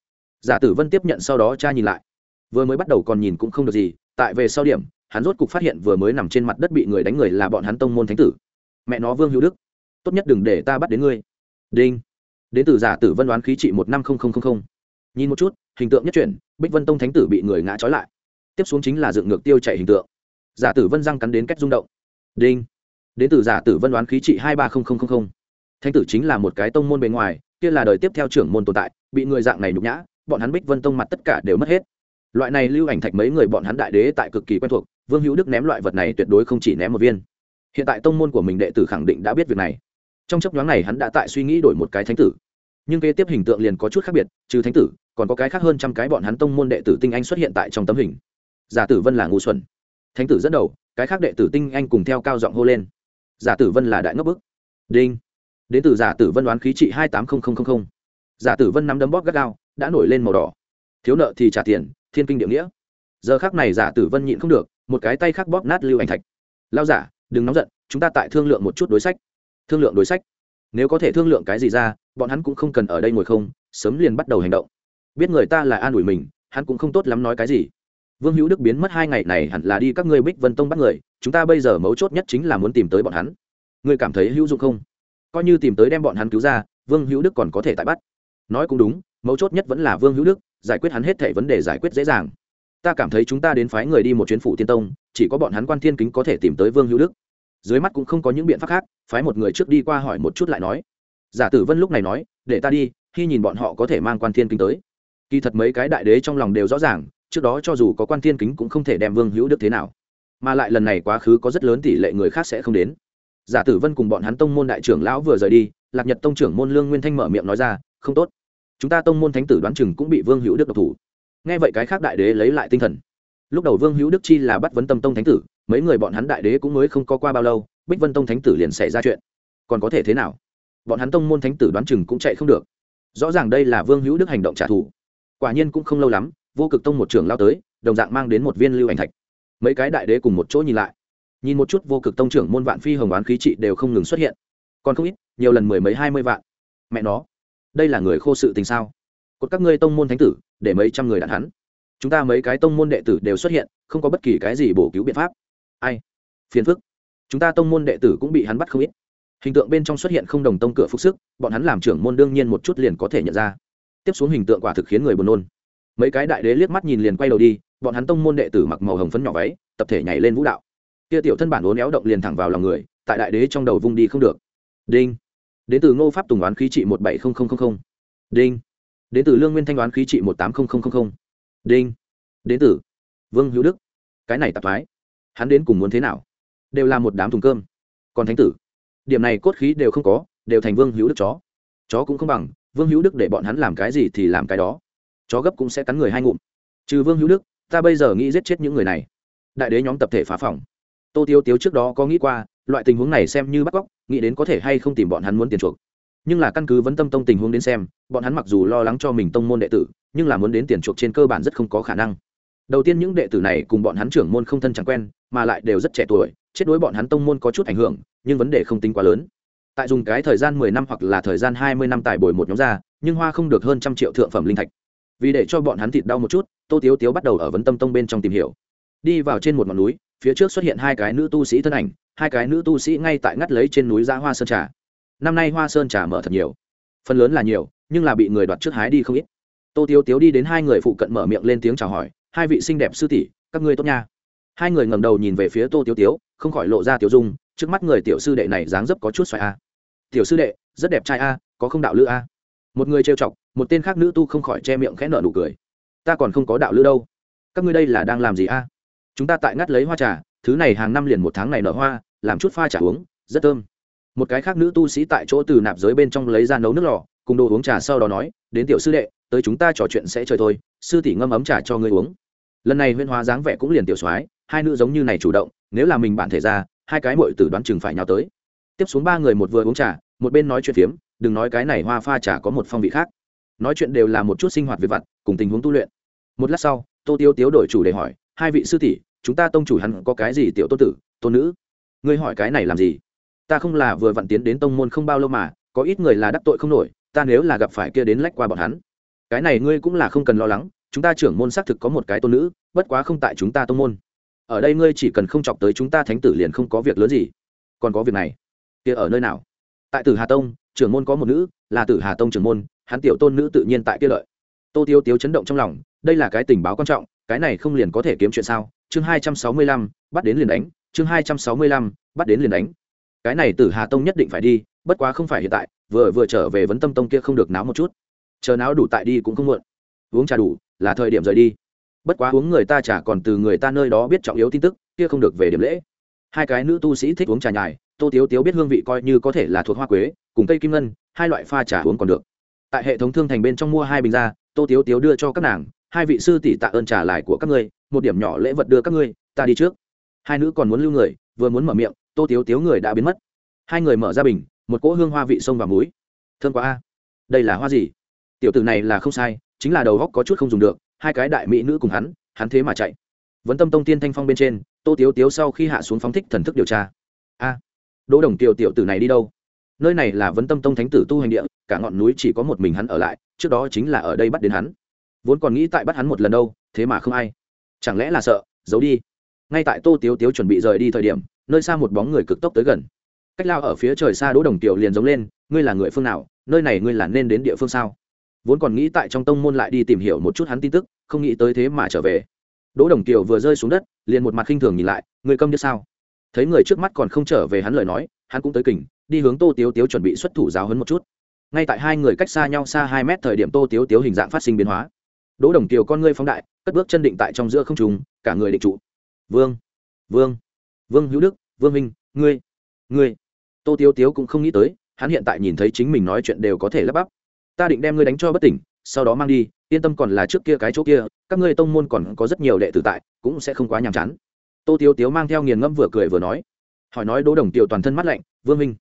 Giả tử vân tiếp nhận sau đó cha nhìn lại. Vừa mới bắt đầu còn nhìn cũng không được gì, tại về sau điểm hắn rốt cục phát hiện vừa mới nằm trên mặt đất bị người đánh người là bọn hắn tông môn thánh tử. Mẹ nó vương hữu đức, tốt nhất đừng để ta bắt đến ngươi. Đinh. Đến từ giả tử vân đoán khí trị một năm nghìn nhìn một chút, hình tượng nhất chuyển, bích vân tông thánh tử bị người ngã trói lại. Tiếp xuống chính là dựng ngược tiêu chạy hình tượng. Giả tử vân răng cắn đến cách rung động. Đinh. Đến từ giả tử vân đoán khí trị hai ba nghìn thánh tử chính là một cái tông môn bề ngoài, kia là đời tiếp theo trưởng môn tồn tại, bị người dạng này nhục nhã, bọn hắn bích vân tông mặt tất cả đều mất hết. Loại này lưu ảnh thạch mấy người bọn hắn đại đế tại cực kỳ quen thuộc vương hữu đức ném loại vật này tuyệt đối không chỉ ném một viên. Hiện tại tông môn của mình đệ tử khẳng định đã biết việc này. Trong chấp nhoáng này hắn đã tại suy nghĩ đổi một cái thánh tử. Nhưng kế tiếp hình tượng liền có chút khác biệt, trừ thánh tử, còn có cái khác hơn trăm cái bọn hắn tông môn đệ tử tinh anh xuất hiện tại trong tấm hình. Giả tử vân là ngu xuẩn. Thánh tử dẫn đầu, cái khác đệ tử tinh anh cùng theo cao giọng hô lên. Giả tử vân là đại ngốc bức. Đinh. Đến từ giả tử vân đoán khí trị hai tám giả tử vân nắm đấm bóp gắt gao, đã nổi lên màu đỏ. Thiếu nợ thì trả tiền, thiên kinh địa nghĩa giờ khác này giả tử vân nhịn không được, một cái tay khác bóp nát lưu ảnh thạch. Lao giả, đừng nóng giận, chúng ta tại thương lượng một chút đối sách. Thương lượng đối sách? Nếu có thể thương lượng cái gì ra, bọn hắn cũng không cần ở đây ngồi không, sớm liền bắt đầu hành động. Biết người ta là an ủi mình, hắn cũng không tốt lắm nói cái gì. Vương hữu đức biến mất hai ngày này hẳn là đi các ngươi bích vân tông bắt người, chúng ta bây giờ mấu chốt nhất chính là muốn tìm tới bọn hắn. Ngươi cảm thấy hữu dụng không? Coi như tìm tới đem bọn hắn cứu ra, vương hữu đức còn có thể tại bắt. Nói cũng đúng, mấu chốt nhất vẫn là vương hữu đức, giải quyết hắn hết thể vấn đề giải quyết dễ dàng ta cảm thấy chúng ta đến phái người đi một chuyến phủ tiên tông, chỉ có bọn hắn quan thiên kính có thể tìm tới vương hữu đức. Dưới mắt cũng không có những biện pháp khác, phái một người trước đi qua hỏi một chút lại nói. Giả tử vân lúc này nói, để ta đi, khi nhìn bọn họ có thể mang quan thiên kính tới. Kỳ thật mấy cái đại đế trong lòng đều rõ ràng, trước đó cho dù có quan thiên kính cũng không thể đem vương hữu đức thế nào. Mà lại lần này quá khứ có rất lớn tỷ lệ người khác sẽ không đến. Giả tử vân cùng bọn hắn tông môn đại trưởng lão vừa rời đi, lạc nhật tông trưởng môn lương nguyên thanh mở miệng nói ra, không tốt. Chúng ta tông môn thánh tử đoán chừng cũng bị vương hữu đức độc thủ nghe vậy cái khác đại đế lấy lại tinh thần. Lúc đầu vương hữu đức chi là bắt vấn tâm tông thánh tử, mấy người bọn hắn đại đế cũng mới không có qua bao lâu, bích vân tông thánh tử liền xảy ra chuyện. Còn có thể thế nào? Bọn hắn tông môn thánh tử đoán chừng cũng chạy không được. Rõ ràng đây là vương hữu đức hành động trả thù. Quả nhiên cũng không lâu lắm, vô cực tông một trưởng lao tới, đồng dạng mang đến một viên lưu ảnh thạch. Mấy cái đại đế cùng một chỗ nhìn lại. Nhìn một chút vô cực tông trưởng môn vạn phi hồng oán khí trị đều không ngừng xuất hiện. Còn không ít, nhiều lần mười mấy hai mươi vạn. Mẹ nó, đây là người khô sự tình sao? Cột các ngươi tông môn thánh tử, để mấy trăm người đạn hắn. Chúng ta mấy cái tông môn đệ tử đều xuất hiện, không có bất kỳ cái gì bổ cứu biện pháp. Ai? Phiền phức. Chúng ta tông môn đệ tử cũng bị hắn bắt không ít. Hình tượng bên trong xuất hiện không đồng tông cửa phục sức, bọn hắn làm trưởng môn đương nhiên một chút liền có thể nhận ra. Tiếp xuống hình tượng quả thực khiến người buồn nôn. Mấy cái đại đế liếc mắt nhìn liền quay đầu đi, bọn hắn tông môn đệ tử mặc màu hồng phấn nhỏ váy, tập thể nhảy lên vũ đạo. Kia tiểu thân bản uốn éo động liền thẳng vào lòng người, tại đại đế trong đầu vung đi không được. Đinh. Đến từ ngô pháp tùng đoán khí trị một bảy không không không. Đinh đến từ lương nguyên thanh đoán khí trị một tám không không không đinh. Đến từ vương hữu đức. Cái này tạp thoái. Hắn đến cùng muốn thế nào? Đều là một đám thùng cơm. Còn thánh tử? Điểm này cốt khí đều không có, đều thành vương hữu đức chó. Chó cũng không bằng, vương hữu đức để bọn hắn làm cái gì thì làm cái đó. Chó gấp cũng sẽ cắn người hai ngụm. Trừ vương hữu đức, ta bây giờ nghĩ giết chết những người này. Đại đế nhóm tập thể phá phòng. Tô tiêu tiếu trước đó có nghĩ qua, loại tình huống này xem như bắt cóc, nghĩ đến có thể hay không tìm bọn hắn muốn tiền chuộc nhưng là căn cứ vấn tâm tông tình huống đến xem, bọn hắn mặc dù lo lắng cho mình tông môn đệ tử, nhưng là muốn đến tiền chuộc trên cơ bản rất không có khả năng. Đầu tiên những đệ tử này cùng bọn hắn trưởng môn không thân chẳng quen, mà lại đều rất trẻ tuổi, chết đối bọn hắn tông môn có chút ảnh hưởng, nhưng vấn đề không tính quá lớn. Tại dùng cái thời gian mười năm hoặc là thời gian hai mươi năm tài bồi một nhóm ra, nhưng hoa không được hơn trăm triệu thượng phẩm linh thạch. Vì để cho bọn hắn thịt đau một chút, tô tiếu tiếu bắt đầu ở vấn tâm tông bên trong tìm hiểu. Đi vào trên một ngọn núi, phía trước xuất hiện hai cái nữ tu sĩ thân ảnh, hai cái nữ tu sĩ ngay tại ngắt lấy trên núi ra hoa sơn trà năm nay hoa sơn trà mở thật nhiều. Phần lớn là nhiều, nhưng là bị người đoạt trước hái đi không ít. Tô tiếu tiếu đi đến hai người phụ cận mở miệng lên tiếng chào hỏi, hai vị xinh đẹp sư tỷ, các ngươi tốt nha. Hai người ngẩng đầu nhìn về phía tô tiếu tiếu, không khỏi lộ ra tiểu dung, trước mắt người tiểu sư đệ này dáng dấp có chút xoài a. Tiểu sư đệ, rất đẹp trai a, có không đạo lữ a? Một người trêu chọc, một tên khác nữ tu không khỏi che miệng khẽ nở nụ cười. Ta còn không có đạo lữ đâu. Các ngươi đây là đang làm gì a? Chúng ta tại ngắt lấy hoa trà, thứ này hàng năm liền một tháng này nở hoa, làm chút pha trà uống, rất thơm một cái khác nữ tu sĩ tại chỗ từ nạp giới bên trong lấy ra nấu nước lò, cùng đồ uống trà sau đó nói, đến tiểu sư đệ, tới chúng ta trò chuyện sẽ chơi thôi, sư tỷ ngâm ấm trà cho ngươi uống. Lần này huyên hóa dáng vẻ cũng liền tiểu soái, hai nữ giống như này chủ động, nếu là mình bản thể ra, hai cái mội tử đoán chừng phải nhau tới. Tiếp xuống ba người một vừa uống trà, một bên nói chuyện phiếm, đừng nói cái này hoa pha trà có một phong vị khác. Nói chuyện đều là một chút sinh hoạt về vặt, cùng tình huống tu luyện. Một lát sau, tô tiêu tiếu đổi chủ để hỏi, hai vị sư tỷ, chúng ta tông chủ hắn có cái gì tiểu tô tử, tôn nữ? Ngươi hỏi cái này làm gì? Ta không là vừa vặn tiến đến tông môn không bao lâu mà, có ít người là đắc tội không nổi, ta nếu là gặp phải kia đến lách qua bọn hắn. Cái này ngươi cũng là không cần lo lắng, chúng ta trưởng môn xác thực có một cái tôn nữ, bất quá không tại chúng ta tông môn. Ở đây ngươi chỉ cần không chọc tới chúng ta thánh tử liền không có việc lớn gì. Còn có việc này, kia ở nơi nào? Tại tử hà tông, trưởng môn có một nữ, là tử hà tông trưởng môn, hắn tiểu tôn nữ tự nhiên tại kia lợi tô tiêu tiếu chấn động trong lòng, đây là cái tình báo quan trọng, cái này không liền có thể kiếm chuyện sao? Chương hai trăm sáu mươi lăm, bắt đến liền đánh, chương hai trăm sáu mươi lăm, bắt đến liền đánh cái này tử hà tông nhất định phải đi, bất quá không phải hiện tại, vừa vừa trở về vấn tâm tông kia không được náo một chút. Chờ náo đủ tại đi cũng không muộn. Uống trà đủ, là thời điểm rời đi. Bất quá uống người ta trả còn từ người ta nơi đó biết trọng yếu tin tức, kia không được về điểm lễ. Hai cái nữ tu sĩ thích uống trà nhài, tô tiếu tiếu biết hương vị coi như có thể là thuộc hoa quế, cùng cây kim ngân, hai loại pha trà uống còn được. Tại hệ thống thương thành bên trong mua hai bình ra, tô tiếu tiếu đưa cho các nàng, hai vị sư tỷ tạ ơn trà lại của các ngươi, một điểm nhỏ lễ vật đưa các ngươi, ta đi trước. Hai nữ còn muốn lưu người, vừa muốn mở miệng tô tiếu tiếu người đã biến mất. Hai người mở ra bình, một cỗ hương hoa vị sông và muối thương quá a. Đây là hoa gì? Tiểu tử này là không sai, chính là đầu góc có chút không dùng được, hai cái đại mỹ nữ cùng hắn hắn thế mà chạy. Vẫn tâm tông tiên thanh phong bên trên, tô tiếu tiếu sau khi hạ xuống phóng thích thần thức điều tra. A. Đỗ đồng tiểu tiểu tử này đi đâu? Nơi này là vấn tâm tông thánh tử tu hành địa, cả ngọn núi chỉ có một mình hắn ở lại, trước đó chính là ở đây bắt đến hắn. Vốn còn nghĩ tại bắt hắn một lần đâu, thế mà không ai. Chẳng lẽ là sợ? Giấu đi. Ngay tại tô tiếu tiếu chuẩn bị rời đi thời điểm nơi xa một bóng người cực tốc tới gần. Cách lao ở phía trời xa đỗ đồng tiểu liền giống lên ngươi là người phương nào? Nơi này ngươi là nên đến địa phương sao? Vốn còn nghĩ tại trong tông môn lại đi tìm hiểu một chút hắn tin tức không nghĩ tới thế mà trở về. Đỗ đồng tiểu vừa rơi xuống đất liền một mặt khinh thường nhìn lại người câm như sao? Thấy người trước mắt còn không trở về hắn lời nói hắn cũng tới kình, đi hướng tô tiếu tiếu chuẩn bị xuất thủ giáo hấn một chút. Ngay tại hai người cách xa nhau xa hai mét thời điểm tô tiếu tiếu hình dạng phát sinh biến hóa. Đỗ đồng tiều con ngươi phóng đại cất bước chân định tại trong giữa không trùng cả người định trụ. Vương vương vương hữu đức, vương minh, ngươi ngươi. Tô tiếu tiếu cũng không nghĩ tới, hắn hiện tại nhìn thấy chính mình nói chuyện đều có thể lắp bắp. Ta định đem ngươi đánh cho bất tỉnh, sau đó mang đi, yên tâm còn là trước kia cái chỗ kia, các ngươi tông môn còn có rất nhiều đệ tử tại, cũng sẽ không quá nhàm chán. Tô tiếu tiếu mang theo nghiền ngẫm vừa cười vừa nói. Hỏi nói đỗ đồng tiểu toàn thân mắt lạnh, vương minh,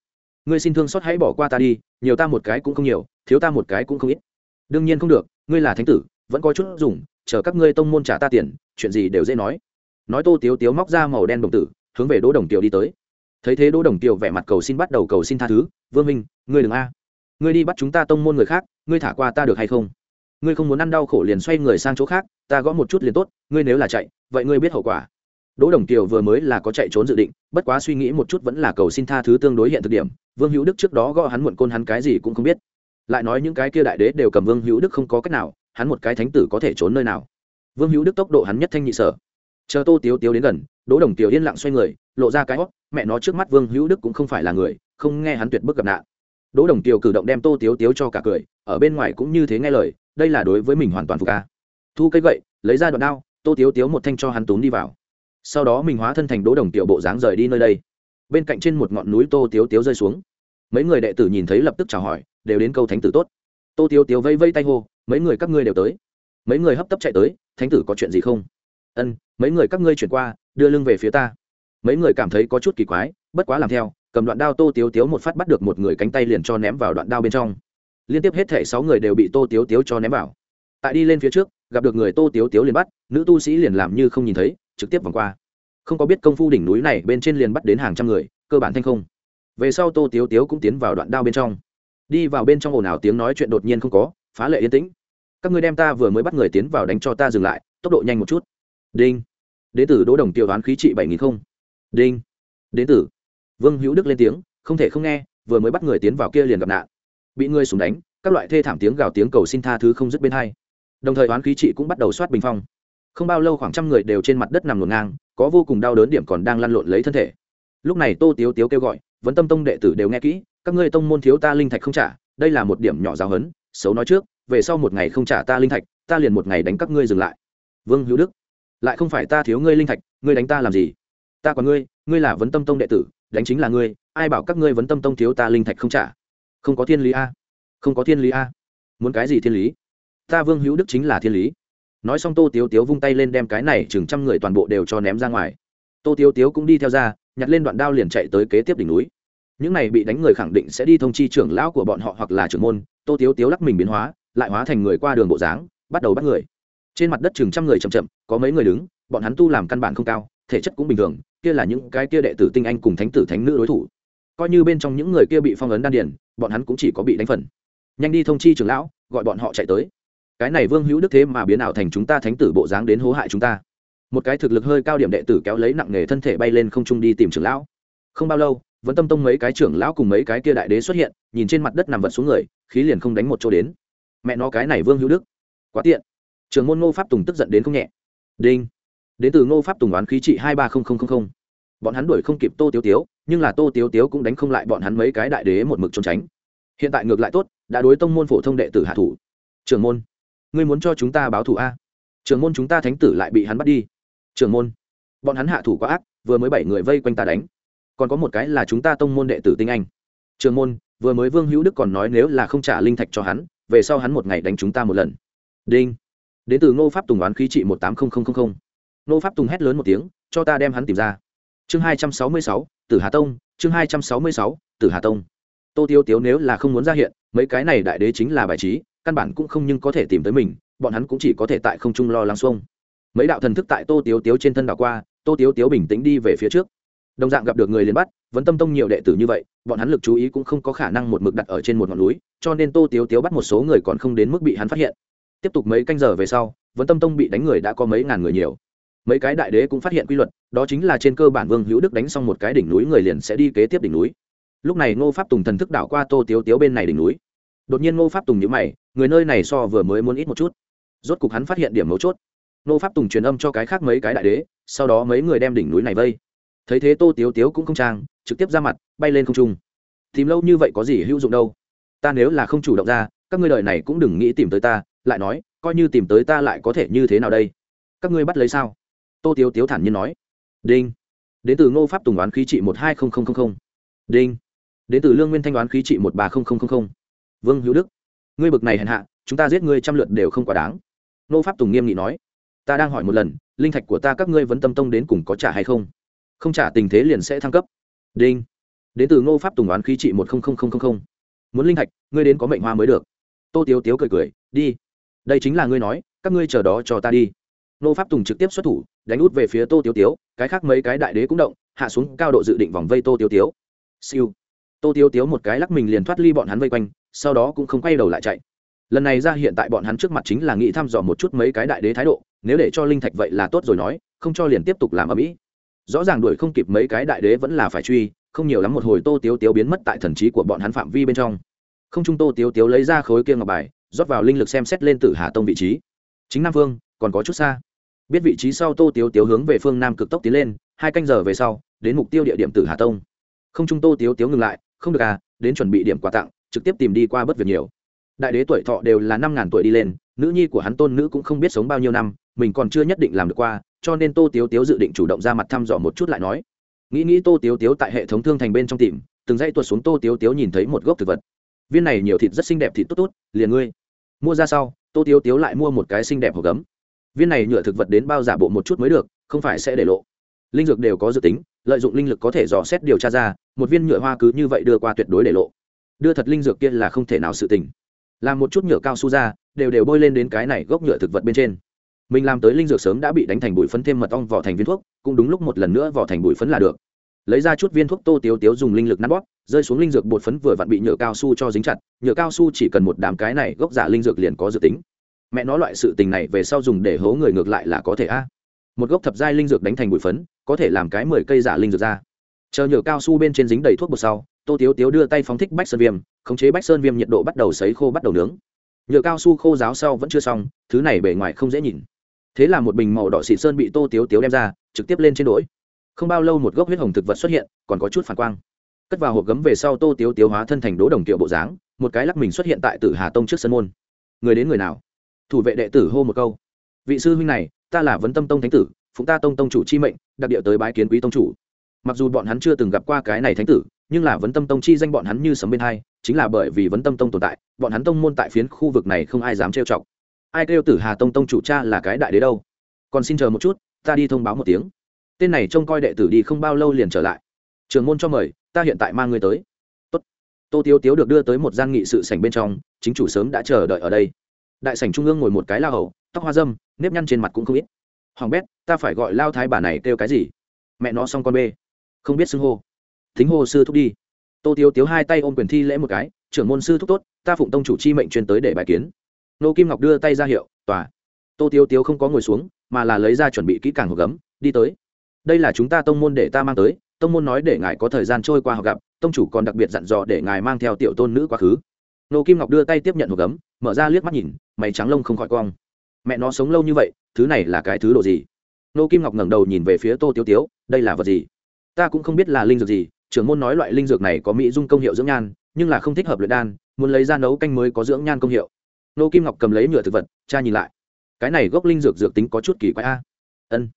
ngươi xin thương xót hãy bỏ qua ta đi, nhiều ta một cái cũng không nhiều, thiếu ta một cái cũng không ít. Đương nhiên không được, ngươi là thánh tử, vẫn có chút dùng, chờ các ngươi tông môn trả ta tiền, chuyện gì đều dễ nói. Nói tô tiếu tiếu móc ra màu đen đồng tử hướng về đỗ đồng tiều đi tới. Thấy thế đỗ đồng tiều vẻ mặt cầu xin bắt đầu cầu xin tha thứ, vương minh, ngươi đừng a. Ngươi đi bắt chúng ta tông môn người khác, ngươi thả qua ta được hay không? Ngươi không muốn ăn đau khổ liền xoay người sang chỗ khác, ta gõ một chút liền tốt, ngươi nếu là chạy, vậy ngươi biết hậu quả. Đỗ đồng tiều vừa mới là có chạy trốn dự định, bất quá suy nghĩ một chút vẫn là cầu xin tha thứ tương đối hiện thực điểm, vương hữu đức trước đó gõ hắn muộn côn hắn cái gì cũng không biết. Lại nói những cái kia đại đế đều cầm vương hữu đức không có cách nào, hắn một cái thánh tử có thể trốn nơi nào? Vương hữu đức tốc độ hắn nhất thanh nhị sở chờ tô tiếu tiếu đến gần, đỗ đồng tiểu yên lặng xoay người, lộ ra cái hót mẹ nó trước mắt vương hữu đức cũng không phải là người, không nghe hắn tuyệt bức gặp nạn. Đỗ đồng tiểu cử động đem tô tiếu tiếu cho cả cười, ở bên ngoài cũng như thế nghe lời, đây là đối với mình hoàn toàn phục ca thu cây gậy, lấy ra đoạn đao, tô tiếu tiếu một thanh cho hắn túm đi vào. Sau đó mình hóa thân thành đỗ đồng tiểu bộ dáng rời đi nơi đây. Bên cạnh trên một ngọn núi tô tiếu tiếu rơi xuống. Mấy người đệ tử nhìn thấy lập tức chào hỏi, đều đến câu thánh tử tốt. Tô tiếu tiếu vây vây tay hô, mấy người các ngươi đều tới. Mấy người hấp tấp chạy tới, thánh tử có chuyện gì không? Ân, mấy người các ngươi chuyển qua, đưa lưng về phía ta. Mấy người cảm thấy có chút kỳ quái, bất quá làm theo, cầm đoạn đao tô tiếu tiếu một phát bắt được một người cánh tay liền cho ném vào đoạn đao bên trong. Liên tiếp hết thể sáu người đều bị tô tiếu tiếu cho ném vào. Tại đi lên phía trước, gặp được người tô tiếu tiếu liền bắt, nữ tu sĩ liền làm như không nhìn thấy, trực tiếp vòng qua. Không có biết công phu đỉnh núi này bên trên liền bắt đến hàng trăm người, cơ bản thanh không. Về sau tô tiếu tiếu cũng tiến vào đoạn đao bên trong. Đi vào bên trong ồn ào tiếng nói chuyện đột nhiên không có, phá lệ yên tĩnh. Các người đem ta vừa mới bắt người tiến vào đánh cho ta dừng lại, tốc độ nhanh một chút đinh. Đế tử đỗ đồng tiêu đoán khí trị bảy nghìn không. Đinh. Đế tử. Vương hữu đức lên tiếng, không thể không nghe, vừa mới bắt người tiến vào kia liền gặp nạn. Bị người súng đánh, các loại thê thảm tiếng gào tiếng cầu xin tha thứ không dứt bên hai. Đồng thời đoán khí trị cũng bắt đầu soát bình phong. Không bao lâu khoảng trăm người đều trên mặt đất nằm ngổn ngang, có vô cùng đau đớn điểm còn đang lăn lộn lấy thân thể. Lúc này tô tiếu tiếu kêu gọi, vấn tâm tông đệ tử đều nghe kỹ, các ngươi tông môn thiếu ta linh thạch không trả, đây là một điểm nhỏ giáo hấn xấu nói trước, về sau một ngày không trả ta linh thạch, ta liền một ngày đánh các ngươi dừng lại. Vương hữu đức lại không phải ta thiếu ngươi linh thạch, ngươi đánh ta làm gì? Ta còn ngươi ngươi là vấn tâm tông đệ tử, đánh chính là ngươi, ai bảo các ngươi vấn tâm tông thiếu ta linh thạch không trả? Không có thiên lý a. Không có thiên lý a. Muốn cái gì thiên lý? Ta vương hữu đức chính là thiên lý. Nói xong tô tiếu tiếu vung tay lên đem cái này chừng trăm người toàn bộ đều cho ném ra ngoài. Tô tiếu tiếu cũng đi theo ra, nhặt lên đoạn đao liền chạy tới kế tiếp đỉnh núi. Những này bị đánh người khẳng định sẽ đi thông chi trưởng lão của bọn họ hoặc là trưởng môn. Tô tiếu tiếu lắc mình biến hóa, lại hóa thành người qua đường bộ dáng, bắt đầu bắt người trên mặt đất chừng trăm người chậm chậm, có mấy người đứng, bọn hắn tu làm căn bản không cao, thể chất cũng bình thường, kia là những cái kia đệ tử tinh anh cùng thánh tử thánh nữ đối thủ. Coi như bên trong những người kia bị phong ấn đan điền, bọn hắn cũng chỉ có bị đánh phần. Nhanh đi thông chi trưởng lão, gọi bọn họ chạy tới. Cái này vương hữu đức thế mà biến ảo thành chúng ta thánh tử bộ dáng đến hố hại chúng ta. Một cái thực lực hơi cao điểm đệ tử kéo lấy nặng nghề thân thể bay lên không trung đi tìm trưởng lão. Không bao lâu vẫn tâm tông mấy cái trưởng lão cùng mấy cái kia đại đế xuất hiện, nhìn trên mặt đất nằm vật xuống người, khí liền không đánh một chỗ đến. Mẹ nó cái này vương hữu đức, quá tiện trường môn ngô pháp tùng tức giận đến không nhẹ. Đinh. Đến từ ngô pháp tùng oán khí trị hai ba nghìn bọn hắn đuổi không kịp tô tiếu tiếu, nhưng là tô tiếu tiếu cũng đánh không lại bọn hắn mấy cái đại đế một mực trốn tránh. Hiện tại ngược lại tốt, đã đối tông môn phổ thông đệ tử hạ thủ. Trường môn, ngươi muốn cho chúng ta báo thù a? Trường môn chúng ta thánh tử lại bị hắn bắt đi. Trường môn, bọn hắn hạ thủ quá ác, vừa mới bảy người vây quanh ta đánh. Còn có một cái là chúng ta tông môn đệ tử tinh anh. Trường môn, vừa mới vương hữu đức còn nói nếu là không trả linh thạch cho hắn, về sau hắn một ngày đánh chúng ta một lần. Đinh đến từ ngô pháp tùng đoán khí trị một tám nghìn ngô pháp tùng hét lớn một tiếng, cho ta đem hắn tìm ra. Chương hai trăm sáu mươi sáu, tử hà tông, chương hai trăm sáu mươi sáu, tử hà tông. Tô tiêu tiếu nếu là không muốn ra hiện, mấy cái này đại đế chính là bài trí, căn bản cũng không nhưng có thể tìm tới mình, bọn hắn cũng chỉ có thể tại không trung lo lắng xuông. Mấy đạo thần thức tại tô tiếu tiếu trên thân đảo qua, tô tiếu tiếu bình tĩnh đi về phía trước. Đồng dạng gặp được người liền bắt, vẫn tâm tông nhiều đệ tử như vậy, bọn hắn lực chú ý cũng không có khả năng một mực đặt ở trên một ngọn núi, cho nên tô tiếu tiếu bắt một số người còn không đến mức bị hắn phát hiện tiếp tục mấy canh giờ về sau vẫn tâm tông bị đánh người đã có mấy ngàn người nhiều. Mấy cái đại đế cũng phát hiện quy luật, đó chính là trên cơ bản vương hữu đức đánh xong một cái đỉnh núi người liền sẽ đi kế tiếp đỉnh núi. Lúc này ngô pháp tùng thần thức đảo qua tô tiếu tiếu bên này đỉnh núi. Đột nhiên ngô pháp tùng nhữ mày, người nơi này so vừa mới muốn ít một chút. Rốt cục hắn phát hiện điểm mấu chốt. Ngô pháp tùng truyền âm cho cái khác mấy cái đại đế, sau đó mấy người đem đỉnh núi này vây. Thấy thế tô tiếu tiếu cũng không trang, trực tiếp ra mặt, bay lên không trung. Tìm lâu như vậy có gì hữu dụng đâu? Ta nếu là không chủ động ra, các ngươi đời này cũng đừng nghĩ tìm tới ta lại nói, coi như tìm tới ta lại có thể như thế nào đây? Các ngươi bắt lấy sao? Tô tiếu tiếu thản nhiên nói. Đinh. Đến từ ngô pháp tùng đoán khí trị một hai không không không đinh. Đến từ lương nguyên thanh đoán khí trị một ba không không không vương hữu đức. Ngươi bực này hèn hạ, chúng ta giết ngươi trăm lượt đều không quá đáng. Ngô pháp tùng nghiêm nghị nói. Ta đang hỏi một lần, linh thạch của ta các ngươi vẫn tâm tông đến cùng có trả hay không? Không trả tình thế liền sẽ thăng cấp. Đinh. Đến từ ngô pháp tùng đoán khí trị một muốn linh thạch, ngươi đến có mệnh hoa mới được. Tô tiếu tiếu cười cười, đi đây chính là ngươi nói, các ngươi chờ đó cho ta đi. Nô pháp tùng trực tiếp xuất thủ, đánh út về phía tô tiêu tiếu, cái khác mấy cái đại đế cũng động, hạ xuống cao độ dự định vòng vây tô tiêu tiếu. Siêu. Tô tiêu tiếu một cái lắc mình liền thoát ly bọn hắn vây quanh, sau đó cũng không quay đầu lại chạy. Lần này ra hiện tại bọn hắn trước mặt chính là nghĩ thăm dò một chút mấy cái đại đế thái độ, nếu để cho linh thạch vậy là tốt rồi nói, không cho liền tiếp tục làm ở mỹ. Rõ ràng đuổi không kịp mấy cái đại đế vẫn là phải truy, không nhiều lắm một hồi tô tiếu tiếu biến mất tại thần trí của bọn hắn phạm vi bên trong. Không trung tô tiếu tiếu lấy ra khối kia ngọc bài rót vào linh lực xem xét lên tử hà tông vị trí. Chính nam phương, còn có chút xa. Biết vị trí sau tô tiếu tiếu hướng về phương nam cực tốc tiến lên, hai canh giờ về sau, đến mục tiêu địa điểm tử hà tông. Không trung tô tiếu tiếu ngừng lại, không được à đến chuẩn bị điểm quà tặng, trực tiếp tìm đi qua bất việc nhiều. Đại đế tuổi thọ đều là năm ngàn tuổi đi lên, nữ nhi của hắn tôn nữ cũng không biết sống bao nhiêu năm, mình còn chưa nhất định làm được qua, cho nên tô tiếu tiếu dự định chủ động ra mặt thăm dò một chút lại nói. Nghĩ nghĩ tô tiếu tiếu tại hệ thống thương thành bên trong tìm, từng dãy tuột xuống tô tiếu tiếu nhìn thấy một gốc thực vật. Viên này nhiều thịt rất xinh đẹp thịt tốt tốt, liền ngươi mua ra sau, tô tiếu tiếu lại mua một cái xinh đẹp hộp gấm. Viên này nhựa thực vật đến bao giả bộ một chút mới được, không phải sẽ để lộ. Linh dược đều có dự tính, lợi dụng linh lực có thể dò xét điều tra ra, một viên nhựa hoa cứ như vậy đưa qua tuyệt đối để lộ. Đưa thật linh dược kia là không thể nào sự tình. Làm một chút nhựa cao su ra, đều đều bôi lên đến cái này gốc nhựa thực vật bên trên. Mình làm tới linh dược sớm đã bị đánh thành bụi phấn thêm mật ong vỏ thành viên thuốc, cũng đúng lúc một lần nữa vỏ thành bụi phấn là được lấy ra chút viên thuốc tô tiếu tiếu dùng linh lực nắn bóp, rơi xuống linh dược bột phấn vừa vặn bị nhựa cao su cho dính chặt, nhựa cao su chỉ cần một đám cái này gốc giả linh dược liền có dự tính. Mẹ nói loại sự tình này về sau dùng để hố người ngược lại là có thể a. Một gốc thập giai linh dược đánh thành bụi phấn, có thể làm cái mười cây giả linh dược ra. Chờ nhựa cao su bên trên dính đầy thuốc bột sau, tô tiếu tiếu đưa tay phóng thích bách sơn viêm, khống chế bách sơn viêm nhiệt độ bắt đầu sấy khô bắt đầu nướng. Nhựa cao su khô ráo sau vẫn chưa xong, thứ này bề ngoài không dễ nhìn. Thế là một bình màu đỏ xịt sơn bị tô tiếu tiếu đem ra, trực tiếp lên trên đỗi không bao lâu một gốc huyết hồng thực vật xuất hiện, còn có chút phản quang. Cất vào hộp gấm về sau tô tiếu tiếu hóa thân thành đố đồng kiệu bộ dáng, một cái lắc mình xuất hiện tại tử hà tông trước sân môn. Người đến người nào? Thủ vệ đệ tử hô một câu. Vị sư huynh này, ta là vấn tâm tông thánh tử, phụng ta tông tông chủ chi mệnh, đặc địa tới bái kiến quý tông chủ. Mặc dù bọn hắn chưa từng gặp qua cái này thánh tử, nhưng là vấn tâm tông chi danh bọn hắn như sấm bên hai, chính là bởi vì vấn tâm tông tồn tại, bọn hắn tông môn tại phiến khu vực này không ai dám trêu chọc. Ai kêu tử hà tông tông chủ cha là cái đại đế đâu? Còn xin chờ một chút, ta đi thông báo một tiếng tên này trông coi đệ tử đi không bao lâu liền trở lại. Trường môn cho mời, ta hiện tại mang người tới. Tốt. tô tiếu tiếu được đưa tới một gian nghị sự sảnh bên trong, chính chủ sớm đã chờ đợi ở đây. Đại sảnh trung ương ngồi một cái lao hầu, tóc hoa dâm, nếp nhăn trên mặt cũng không ít. Hoàng bét, ta phải gọi lao thái bà này kêu cái gì? Mẹ nó xong con bê. Không biết xưng hô. Thính hô sư thúc đi. Tô tiếu tiếu hai tay ôm quyền thi lễ một cái, trưởng môn sư thúc tốt, ta phụng tông chủ chi mệnh truyền tới để bài kiến. Nô kim ngọc đưa tay ra hiệu, tòa. Tô tiếu tiếu không có ngồi xuống, mà là lấy ra chuẩn bị kỹ càng hộp gấm, đi tới đây là chúng ta tông môn để ta mang tới, tông môn nói để ngài có thời gian trôi qua học gặp, tông chủ còn đặc biệt dặn dò để ngài mang theo tiểu tôn nữ quá khứ. Nô kim ngọc đưa tay tiếp nhận hộp gấm, mở ra liếc mắt nhìn, mày trắng lông không khỏi cong. Mẹ nó sống lâu như vậy, thứ này là cái thứ đồ gì? Nô kim ngọc ngẩng đầu nhìn về phía tô tiêu tiếu, đây là vật gì? Ta cũng không biết là linh dược gì, trưởng môn nói loại linh dược này có mỹ dung công hiệu dưỡng nhan, nhưng là không thích hợp luyện đan, muốn lấy ra nấu canh mới có dưỡng nhan công hiệu. Nô kim ngọc cầm lấy nhựa thực vật, cha nhìn lại. Cái này gốc linh dược dược tính có chút kỳ quái a. Ân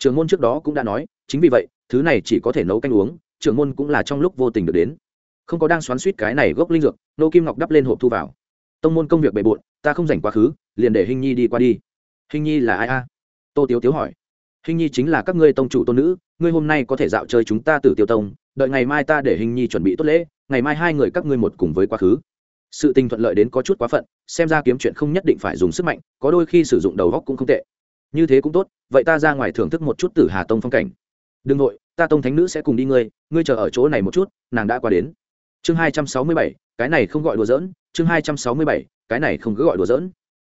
trưởng môn trước đó cũng đã nói, chính vì vậy, thứ này chỉ có thể nấu canh uống, trưởng môn cũng là trong lúc vô tình được đến. Không có đang xoắn suýt cái này gốc linh dược, nô kim ngọc đắp lên hộp thu vào. Tông môn công việc bề bộn, ta không dành quá khứ, liền để hình nhi đi qua đi. Hình nhi là ai a? Tô tiếu tiếu hỏi. Hình nhi chính là các ngươi tông chủ tôn nữ, ngươi hôm nay có thể dạo chơi chúng ta từ tiêu tông, đợi ngày mai ta để hình nhi chuẩn bị tốt lễ, ngày mai hai người các ngươi một cùng với quá khứ. Sự tình thuận lợi đến có chút quá phận, xem ra kiếm chuyện không nhất định phải dùng sức mạnh, có đôi khi sử dụng đầu góc cũng không tệ như thế cũng tốt, vậy ta ra ngoài thưởng thức một chút tử hà tông phong cảnh. Đừng nội ta tông thánh nữ sẽ cùng đi ngươi ngươi chờ ở chỗ này một chút, nàng đã qua đến. Chương hai trăm sáu mươi bảy, cái này không gọi đùa giỡn, chương hai trăm sáu mươi bảy, cái này không cứ gọi đùa giỡn.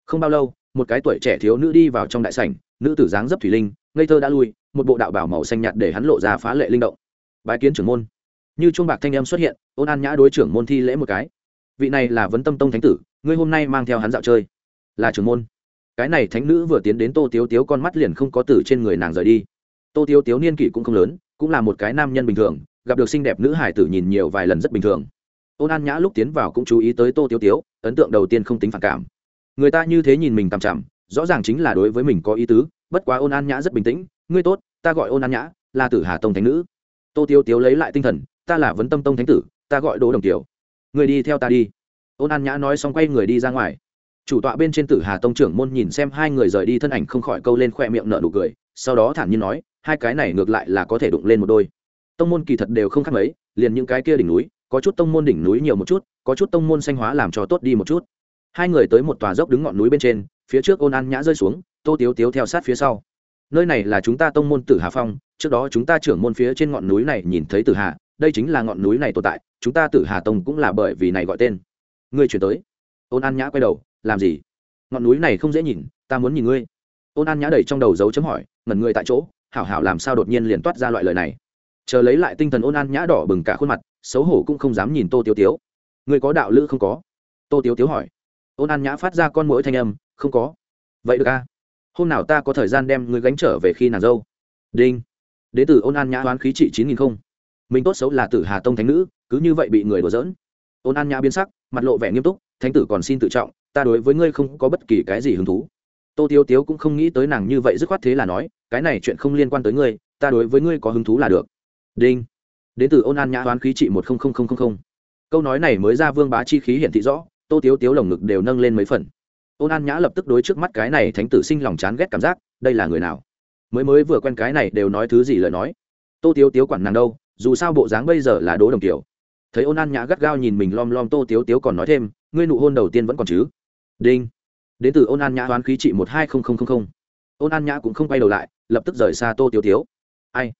Không bao lâu, một cái tuổi trẻ thiếu nữ đi vào trong đại sảnh, nữ tử dáng dấp thủy linh, ngây thơ đã lui, một bộ đạo bảo màu xanh nhạt để hắn lộ ra phá lệ linh động. Bái kiến trưởng môn. Như chuông bạc thanh em xuất hiện, ôn an nhã đối trưởng môn thi lễ một cái. Vị này là vấn tâm tông thánh tử, ngươi hôm nay mang theo hắn dạo chơi. Là trưởng môn cái này thánh nữ vừa tiến đến tô tiếu tiếu con mắt liền không có từ trên người nàng rời đi. Tô tiếu tiếu niên kỷ cũng không lớn, cũng là một cái nam nhân bình thường, gặp được xinh đẹp nữ hải tử nhìn nhiều vài lần rất bình thường. Ôn an nhã lúc tiến vào cũng chú ý tới tô tiếu tiếu, ấn tượng đầu tiên không tính phản cảm. Người ta như thế nhìn mình tằm chằm, rõ ràng chính là đối với mình có ý tứ, bất quá ôn an nhã rất bình tĩnh, ngươi tốt, ta gọi ôn an nhã, là tử hà tông thánh nữ. Tô tiếu tiếu lấy lại tinh thần, ta là vấn tâm tông thánh tử, ta gọi đỗ đồng tiểu người đi theo ta đi. Ôn an nhã nói xong quay người đi ra ngoài chủ tọa bên trên tử hà tông trưởng môn nhìn xem hai người rời đi thân ảnh không khỏi câu lên khoe miệng nở nụ cười, sau đó thản nhiên nói, hai cái này ngược lại là có thể đụng lên một đôi. Tông môn kỳ thật đều không khác mấy, liền những cái kia đỉnh núi, có chút tông môn đỉnh núi nhiều một chút, có chút tông môn xanh hóa làm cho tốt đi một chút. Hai người tới một tòa dốc đứng ngọn núi bên trên, phía trước ôn an nhã rơi xuống, tô tiếu tiếu theo sát phía sau. Nơi này là chúng ta tông môn tử hà phong, trước đó chúng ta trưởng môn phía trên ngọn núi này nhìn thấy tử hà, đây chính là ngọn núi này tồn tại, chúng ta tử hà tông cũng là bởi vì này gọi tên. Người chuyển tới. Ôn an nhã quay đầu làm gì? Ngọn núi này không dễ nhìn, ta muốn nhìn ngươi. Ôn an nhã đẩy trong đầu dấu chấm hỏi, ngẩn người tại chỗ, hảo hảo làm sao đột nhiên liền toát ra loại lời này? Chờ lấy lại tinh thần ôn an nhã đỏ bừng cả khuôn mặt, xấu hổ cũng không dám nhìn tô tiêu tiếu. Người có đạo lữ không có? Tô tiếu tiếu hỏi. Ôn an nhã phát ra con mũi thanh âm, không có. Vậy được a à? hôm nào ta có thời gian đem người gánh trở về khi nàng dâu? Đinh. Đế tử ôn an nhã đoán khí trị chín nghìn không. Mình tốt xấu là tử hà tông thánh nữ, cứ như vậy bị người đùa dỡn. ôn an nhã biến sắc, mặt lộ vẻ nghiêm túc, thánh tử còn xin tự trọng ta đối với ngươi không có bất kỳ cái gì hứng thú. Tô tiêu tiếu cũng không nghĩ tới nàng như vậy dứt khoát thế là nói, cái này chuyện không liên quan tới ngươi, ta đối với ngươi có hứng thú là được. Đinh. Đến từ ôn an nhã toán khí trị một câu nói này mới ra vương bá chi khí hiển thị rõ, tô tiếu tiếu lồng ngực đều nâng lên mấy phần. Ôn an nhã lập tức đối trước mắt cái này thánh tử sinh lòng chán ghét cảm giác, đây là người nào? Mới mới vừa quen cái này đều nói thứ gì lời nói. Tô tiếu tiếu quản nàng đâu, dù sao bộ dáng bây giờ là đố đồng tiểu thấy ôn an nhã gắt gao nhìn mình lom lom, tô tiếu tiếu còn nói thêm, ngươi nụ hôn đầu tiên vẫn còn chứ? Đinh. Đến từ ôn an nhã toán khí trị một hai ôn an nhã cũng không quay đầu lại, lập tức rời xa tô tiếu tiếu. Ai?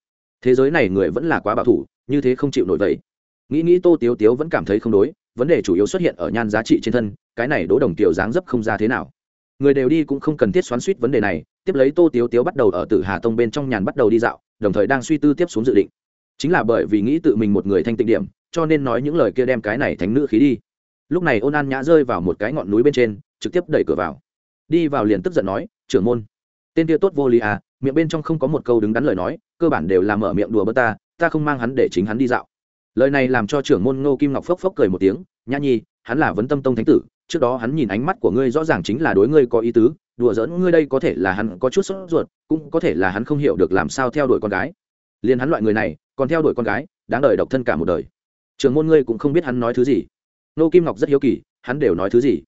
Thế giới này người vẫn là quá bảo thủ, như thế không chịu nổi vậy. Nghĩ nghĩ tô tiếu tiếu vẫn cảm thấy không đối, vấn đề chủ yếu xuất hiện ở nhan giá trị trên thân, cái này đỗ đồng tiểu dáng dấp không ra thế nào. Người đều đi cũng không cần thiết xoắn suýt vấn đề này, tiếp lấy tô tiếu tiếu bắt đầu ở tử hà tông bên trong nhàn bắt đầu đi dạo, đồng thời đang suy tư tiếp xuống dự định. Chính là bởi vì nghĩ tự mình một người thanh tịnh điểm, cho nên nói những lời kia đem cái này thành nữ khí đi. Lúc này ôn an nhã rơi vào một cái ngọn núi bên trên trực tiếp đẩy cửa vào. Đi vào liền tức giận nói, trưởng môn, tên kia tốt vô lý à miệng bên trong không có một câu đứng đắn lời nói, cơ bản đều là mở miệng đùa bơ ta ta không mang hắn để chính hắn đi dạo. Lời này làm cho trưởng môn ngô kim ngọc phốc phốc cười một tiếng, nhã nhi, hắn là vấn tâm tông thánh tử, trước đó hắn nhìn ánh mắt của ngươi rõ ràng chính là đối ngươi có ý tứ, đùa giỡn ngươi đây có thể là hắn có chút sốt ruột, cũng có thể là hắn không hiểu được làm sao theo đuổi con gái. Liền hắn loại người này, còn theo đuổi con gái, đáng đời độc thân cả một đời. Trưởng môn ngươi cũng không biết hắn nói thứ gì. Nô kim ngọc rất hiếu kỳ, hắn đều nói thứ gì?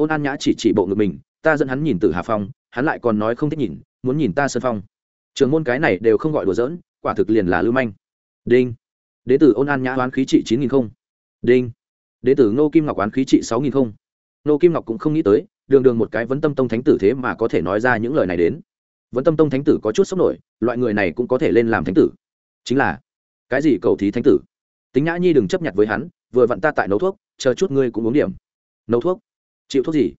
Ôn an nhã chỉ chỉ bộ ngực mình, ta dẫn hắn nhìn từ hà phong, hắn lại còn nói không thích nhìn, muốn nhìn ta sơn phong. Trường môn cái này đều không gọi đùa giỡn, quả thực liền là lưu manh. Đinh. Đế tử ôn an nhã oán khí trị chín nghìn không. Đinh. Đế tử ngô kim ngọc oán khí trị sáu nghìn không. Ngô kim ngọc cũng không nghĩ tới, đường đường một cái vấn tâm tông thánh tử thế mà có thể nói ra những lời này đến. Vấn tâm tông thánh tử có chút sốc nổi, loại người này cũng có thể lên làm thánh tử. Chính là, cái gì cầu thí thánh tử? Tính nhã nhi đừng chấp nhận với hắn, vừa vặn ta tại nấu thuốc, chờ chút ngươi cũng uống điểm. Nấu thuốc? Chịu thuốc gì?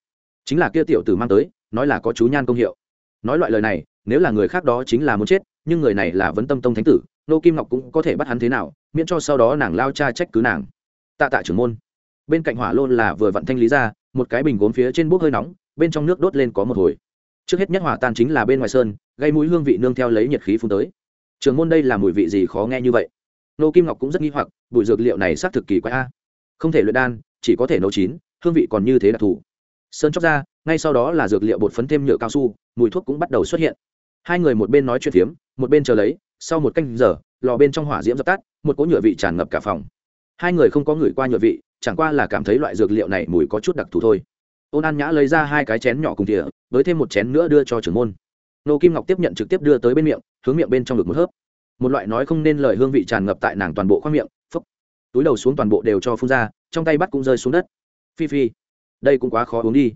Chính là kia tiểu tử mang tới, nói là có chú nhan công hiệu. Nói loại lời này, nếu là người khác đó chính là muốn chết, nhưng người này là vấn tâm tông thánh tử, nô kim ngọc cũng có thể bắt hắn thế nào, miễn cho sau đó nàng lao cha trách cứ nàng. Tạ tạ trưởng môn. Bên cạnh hỏa lôn là vừa vặn thanh lý ra, một cái bình gốm phía trên bốc hơi nóng, bên trong nước đốt lên có một hồi. Trước hết nhất hỏa tan chính là bên ngoài sơn, gây mũi hương vị nương theo lấy nhiệt khí phun tới. Trường môn đây là mùi vị gì khó nghe như vậy? Nô kim ngọc cũng rất nghi hoặc bụi dược liệu này xác thực kỳ quái a. Không thể luyện đan, chỉ có thể nấu chín hương vị còn như thế đặc thù. Sơn chóc ra, ngay sau đó là dược liệu bột phấn thêm nhựa cao su, mùi thuốc cũng bắt đầu xuất hiện. Hai người một bên nói chuyện phiếm, một bên chờ lấy, sau một canh giờ, lò bên trong hỏa diễm dập tắt, một cỗ nhựa vị tràn ngập cả phòng. Hai người không có ngửi qua nhựa vị, chẳng qua là cảm thấy loại dược liệu này mùi có chút đặc thù thôi. Ôn an nhã lấy ra hai cái chén nhỏ cùng thìa, với thêm một chén nữa đưa cho trưởng môn. Nô kim ngọc tiếp nhận trực tiếp đưa tới bên miệng, hướng miệng bên trong được một hớp. Một loại nói không nên lời hương vị tràn ngập tại nàng toàn bộ khoang miệng phấp túi đầu xuống toàn bộ đều cho phun ra, trong tay bắt cũng rơi xuống đất phi phi. Đây cũng quá khó uống đi.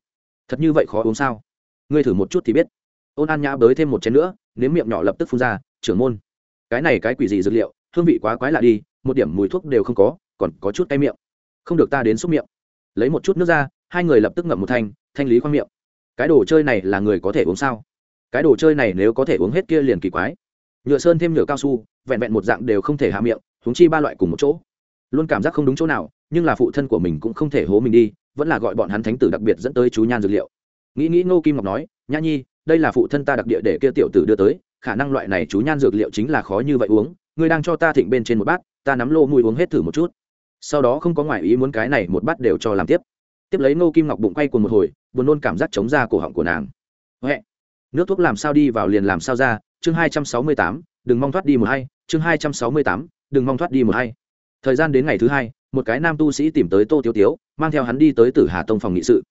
Thật như vậy khó uống sao? Ngươi thử một chút thì biết. Ôn an nhã bới thêm một chén nữa, nếm miệng nhỏ lập tức phun ra, trưởng môn, cái này cái quỷ gì dược liệu, hương vị quá quái lạ đi, một điểm mùi thuốc đều không có, còn có chút tay miệng. Không được ta đến xúc miệng. Lấy một chút nước ra, hai người lập tức ngậm một thanh thanh lý khoang miệng. Cái đồ chơi này là người có thể uống sao? Cái đồ chơi này nếu có thể uống hết kia liền kỳ quái. Nhựa sơn thêm nhựa cao su, vẹn vẹn một dạng đều không thể hạ miệng húng chi ba loại cùng một chỗ. Luôn cảm giác không đúng chỗ nào nhưng là phụ thân của mình cũng không thể hố mình đi, vẫn là gọi bọn hắn thánh tử đặc biệt dẫn tới chú nhan dược liệu. Nghĩ nghĩ, ngô kim ngọc nói, nhã nhi, đây là phụ thân ta đặc địa để kia tiểu tử đưa tới, khả năng loại này chú nhan dược liệu chính là khó như vậy uống, ngươi đang cho ta thịnh bên trên một bát, ta nắm lô mùi uống hết thử một chút. Sau đó không có ngoại ý muốn cái này một bát đều cho làm tiếp. Tiếp lấy ngô kim ngọc bụng quay cùng một hồi, buồn nôn cảm giác chống ra cổ họng của nàng. Huệ, nước thuốc làm sao đi vào liền làm sao ra, chương hai trăm sáu mươi tám, đừng mong thoát đi một hay chương hai trăm sáu mươi tám, đừng mong thoát đi một hay thời gian đến ngày thứ hai một cái nam tu sĩ tìm tới tô tiếu tiếu, mang theo hắn đi tới tử hà tông phòng nghị sự.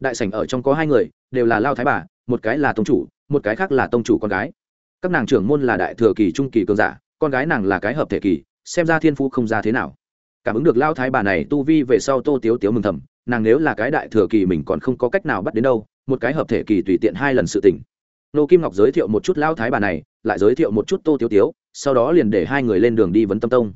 Đại sảnh ở trong có hai người, đều là lao thái bà, một cái là tông chủ, một cái khác là tông chủ con gái. Các nàng trưởng môn là đại thừa kỳ, trung kỳ cường giả, con gái nàng là cái hợp thể kỳ, xem ra thiên phú không ra thế nào. Cảm ứng được lao thái bà này tu vi về sau tô tiếu tiếu mừng thầm, nàng nếu là cái đại thừa kỳ mình còn không có cách nào bắt đến đâu, một cái hợp thể kỳ tùy tiện hai lần sự tỉnh nô kim ngọc giới thiệu một chút lao thái bà này, lại giới thiệu một chút tô tiếu tiếu, sau đó liền để hai người lên đường đi vấn tâm tông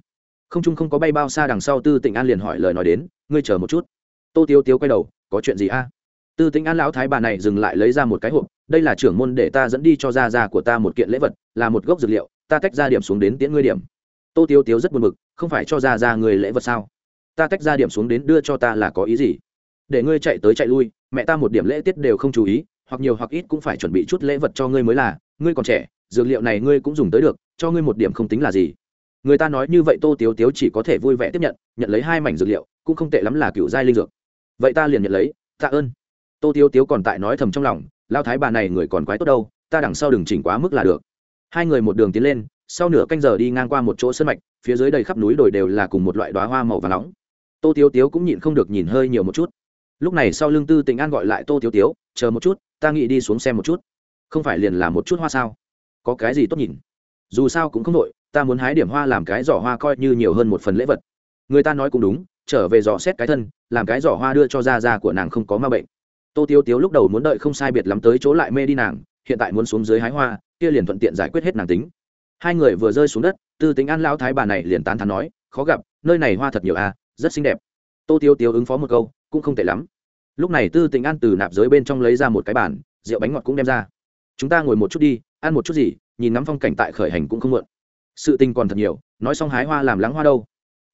không trung không có bay bao xa đằng sau tư tịnh an liền hỏi lời nói đến, ngươi chờ một chút. Tô Tiêu Tiêu quay đầu, có chuyện gì a? Tư tịnh an lão thái bà này dừng lại lấy ra một cái hộp, đây là trưởng môn để ta dẫn đi cho gia gia của ta một kiện lễ vật, là một gốc dược liệu, ta tách ra điểm xuống đến tiễn ngươi điểm. Tô Tiêu Tiêu rất buồn bực, không phải cho gia gia người lễ vật sao? Ta tách ra điểm xuống đến đưa cho ta là có ý gì? Để ngươi chạy tới chạy lui, mẹ ta một điểm lễ tiết đều không chú ý, hoặc nhiều hoặc ít cũng phải chuẩn bị chút lễ vật cho ngươi mới là. Ngươi còn trẻ, dược liệu này ngươi cũng dùng tới được, cho ngươi một điểm không tính là gì người ta nói như vậy tô tiếu tiếu chỉ có thể vui vẻ tiếp nhận nhận lấy hai mảnh dược liệu, cũng không tệ lắm là cựu giai linh dược. Vậy ta liền nhận lấy, tạ ơn. Tô tiếu tiếu còn tại nói thầm trong lòng lao thái bà này người còn quái tốt đâu, ta đằng sau đừng chỉnh quá mức là được. Hai người một đường tiến lên, sau nửa canh giờ đi ngang qua một chỗ sân mạch, phía dưới đầy khắp núi đồi đều là cùng một loại đoá hoa màu và nóng. Tô tiếu tiếu cũng nhịn không được nhìn hơi nhiều một chút. Lúc này sau lưng tư tình an gọi lại tô tiếu tiếu, chờ một chút, ta nghĩ đi xuống xem một chút. Không phải liền là một chút hoa sao? Có cái gì tốt nhìn? Dù sao cũng không đội ta muốn hái điểm hoa làm cái giỏ hoa coi như nhiều hơn một phần lễ vật. Người ta nói cũng đúng, trở về dò xét cái thân, làm cái giỏ hoa đưa cho da da của nàng không có ma bệnh. Tô tiêu tiếu lúc đầu muốn đợi không sai biệt lắm tới chỗ lại mê đi nàng, hiện tại muốn xuống dưới hái hoa, kia liền thuận tiện giải quyết hết nàng tính. Hai người vừa rơi xuống đất, tư tính an lao thái bà này liền tán thắn nói, khó gặp, nơi này hoa thật nhiều à rất xinh đẹp. Tô tiêu tiếu ứng phó một câu, cũng không tệ lắm. Lúc này tư tính an từ nạp giới bên trong lấy ra một cái bàn, rượu bánh ngọt cũng đem ra. Chúng ta ngồi một chút đi, ăn một chút gì, nhìn ngắm phong cảnh tại khởi hành cũng không muộn sự tình còn thật nhiều, nói xong hái hoa làm lắng hoa đâu?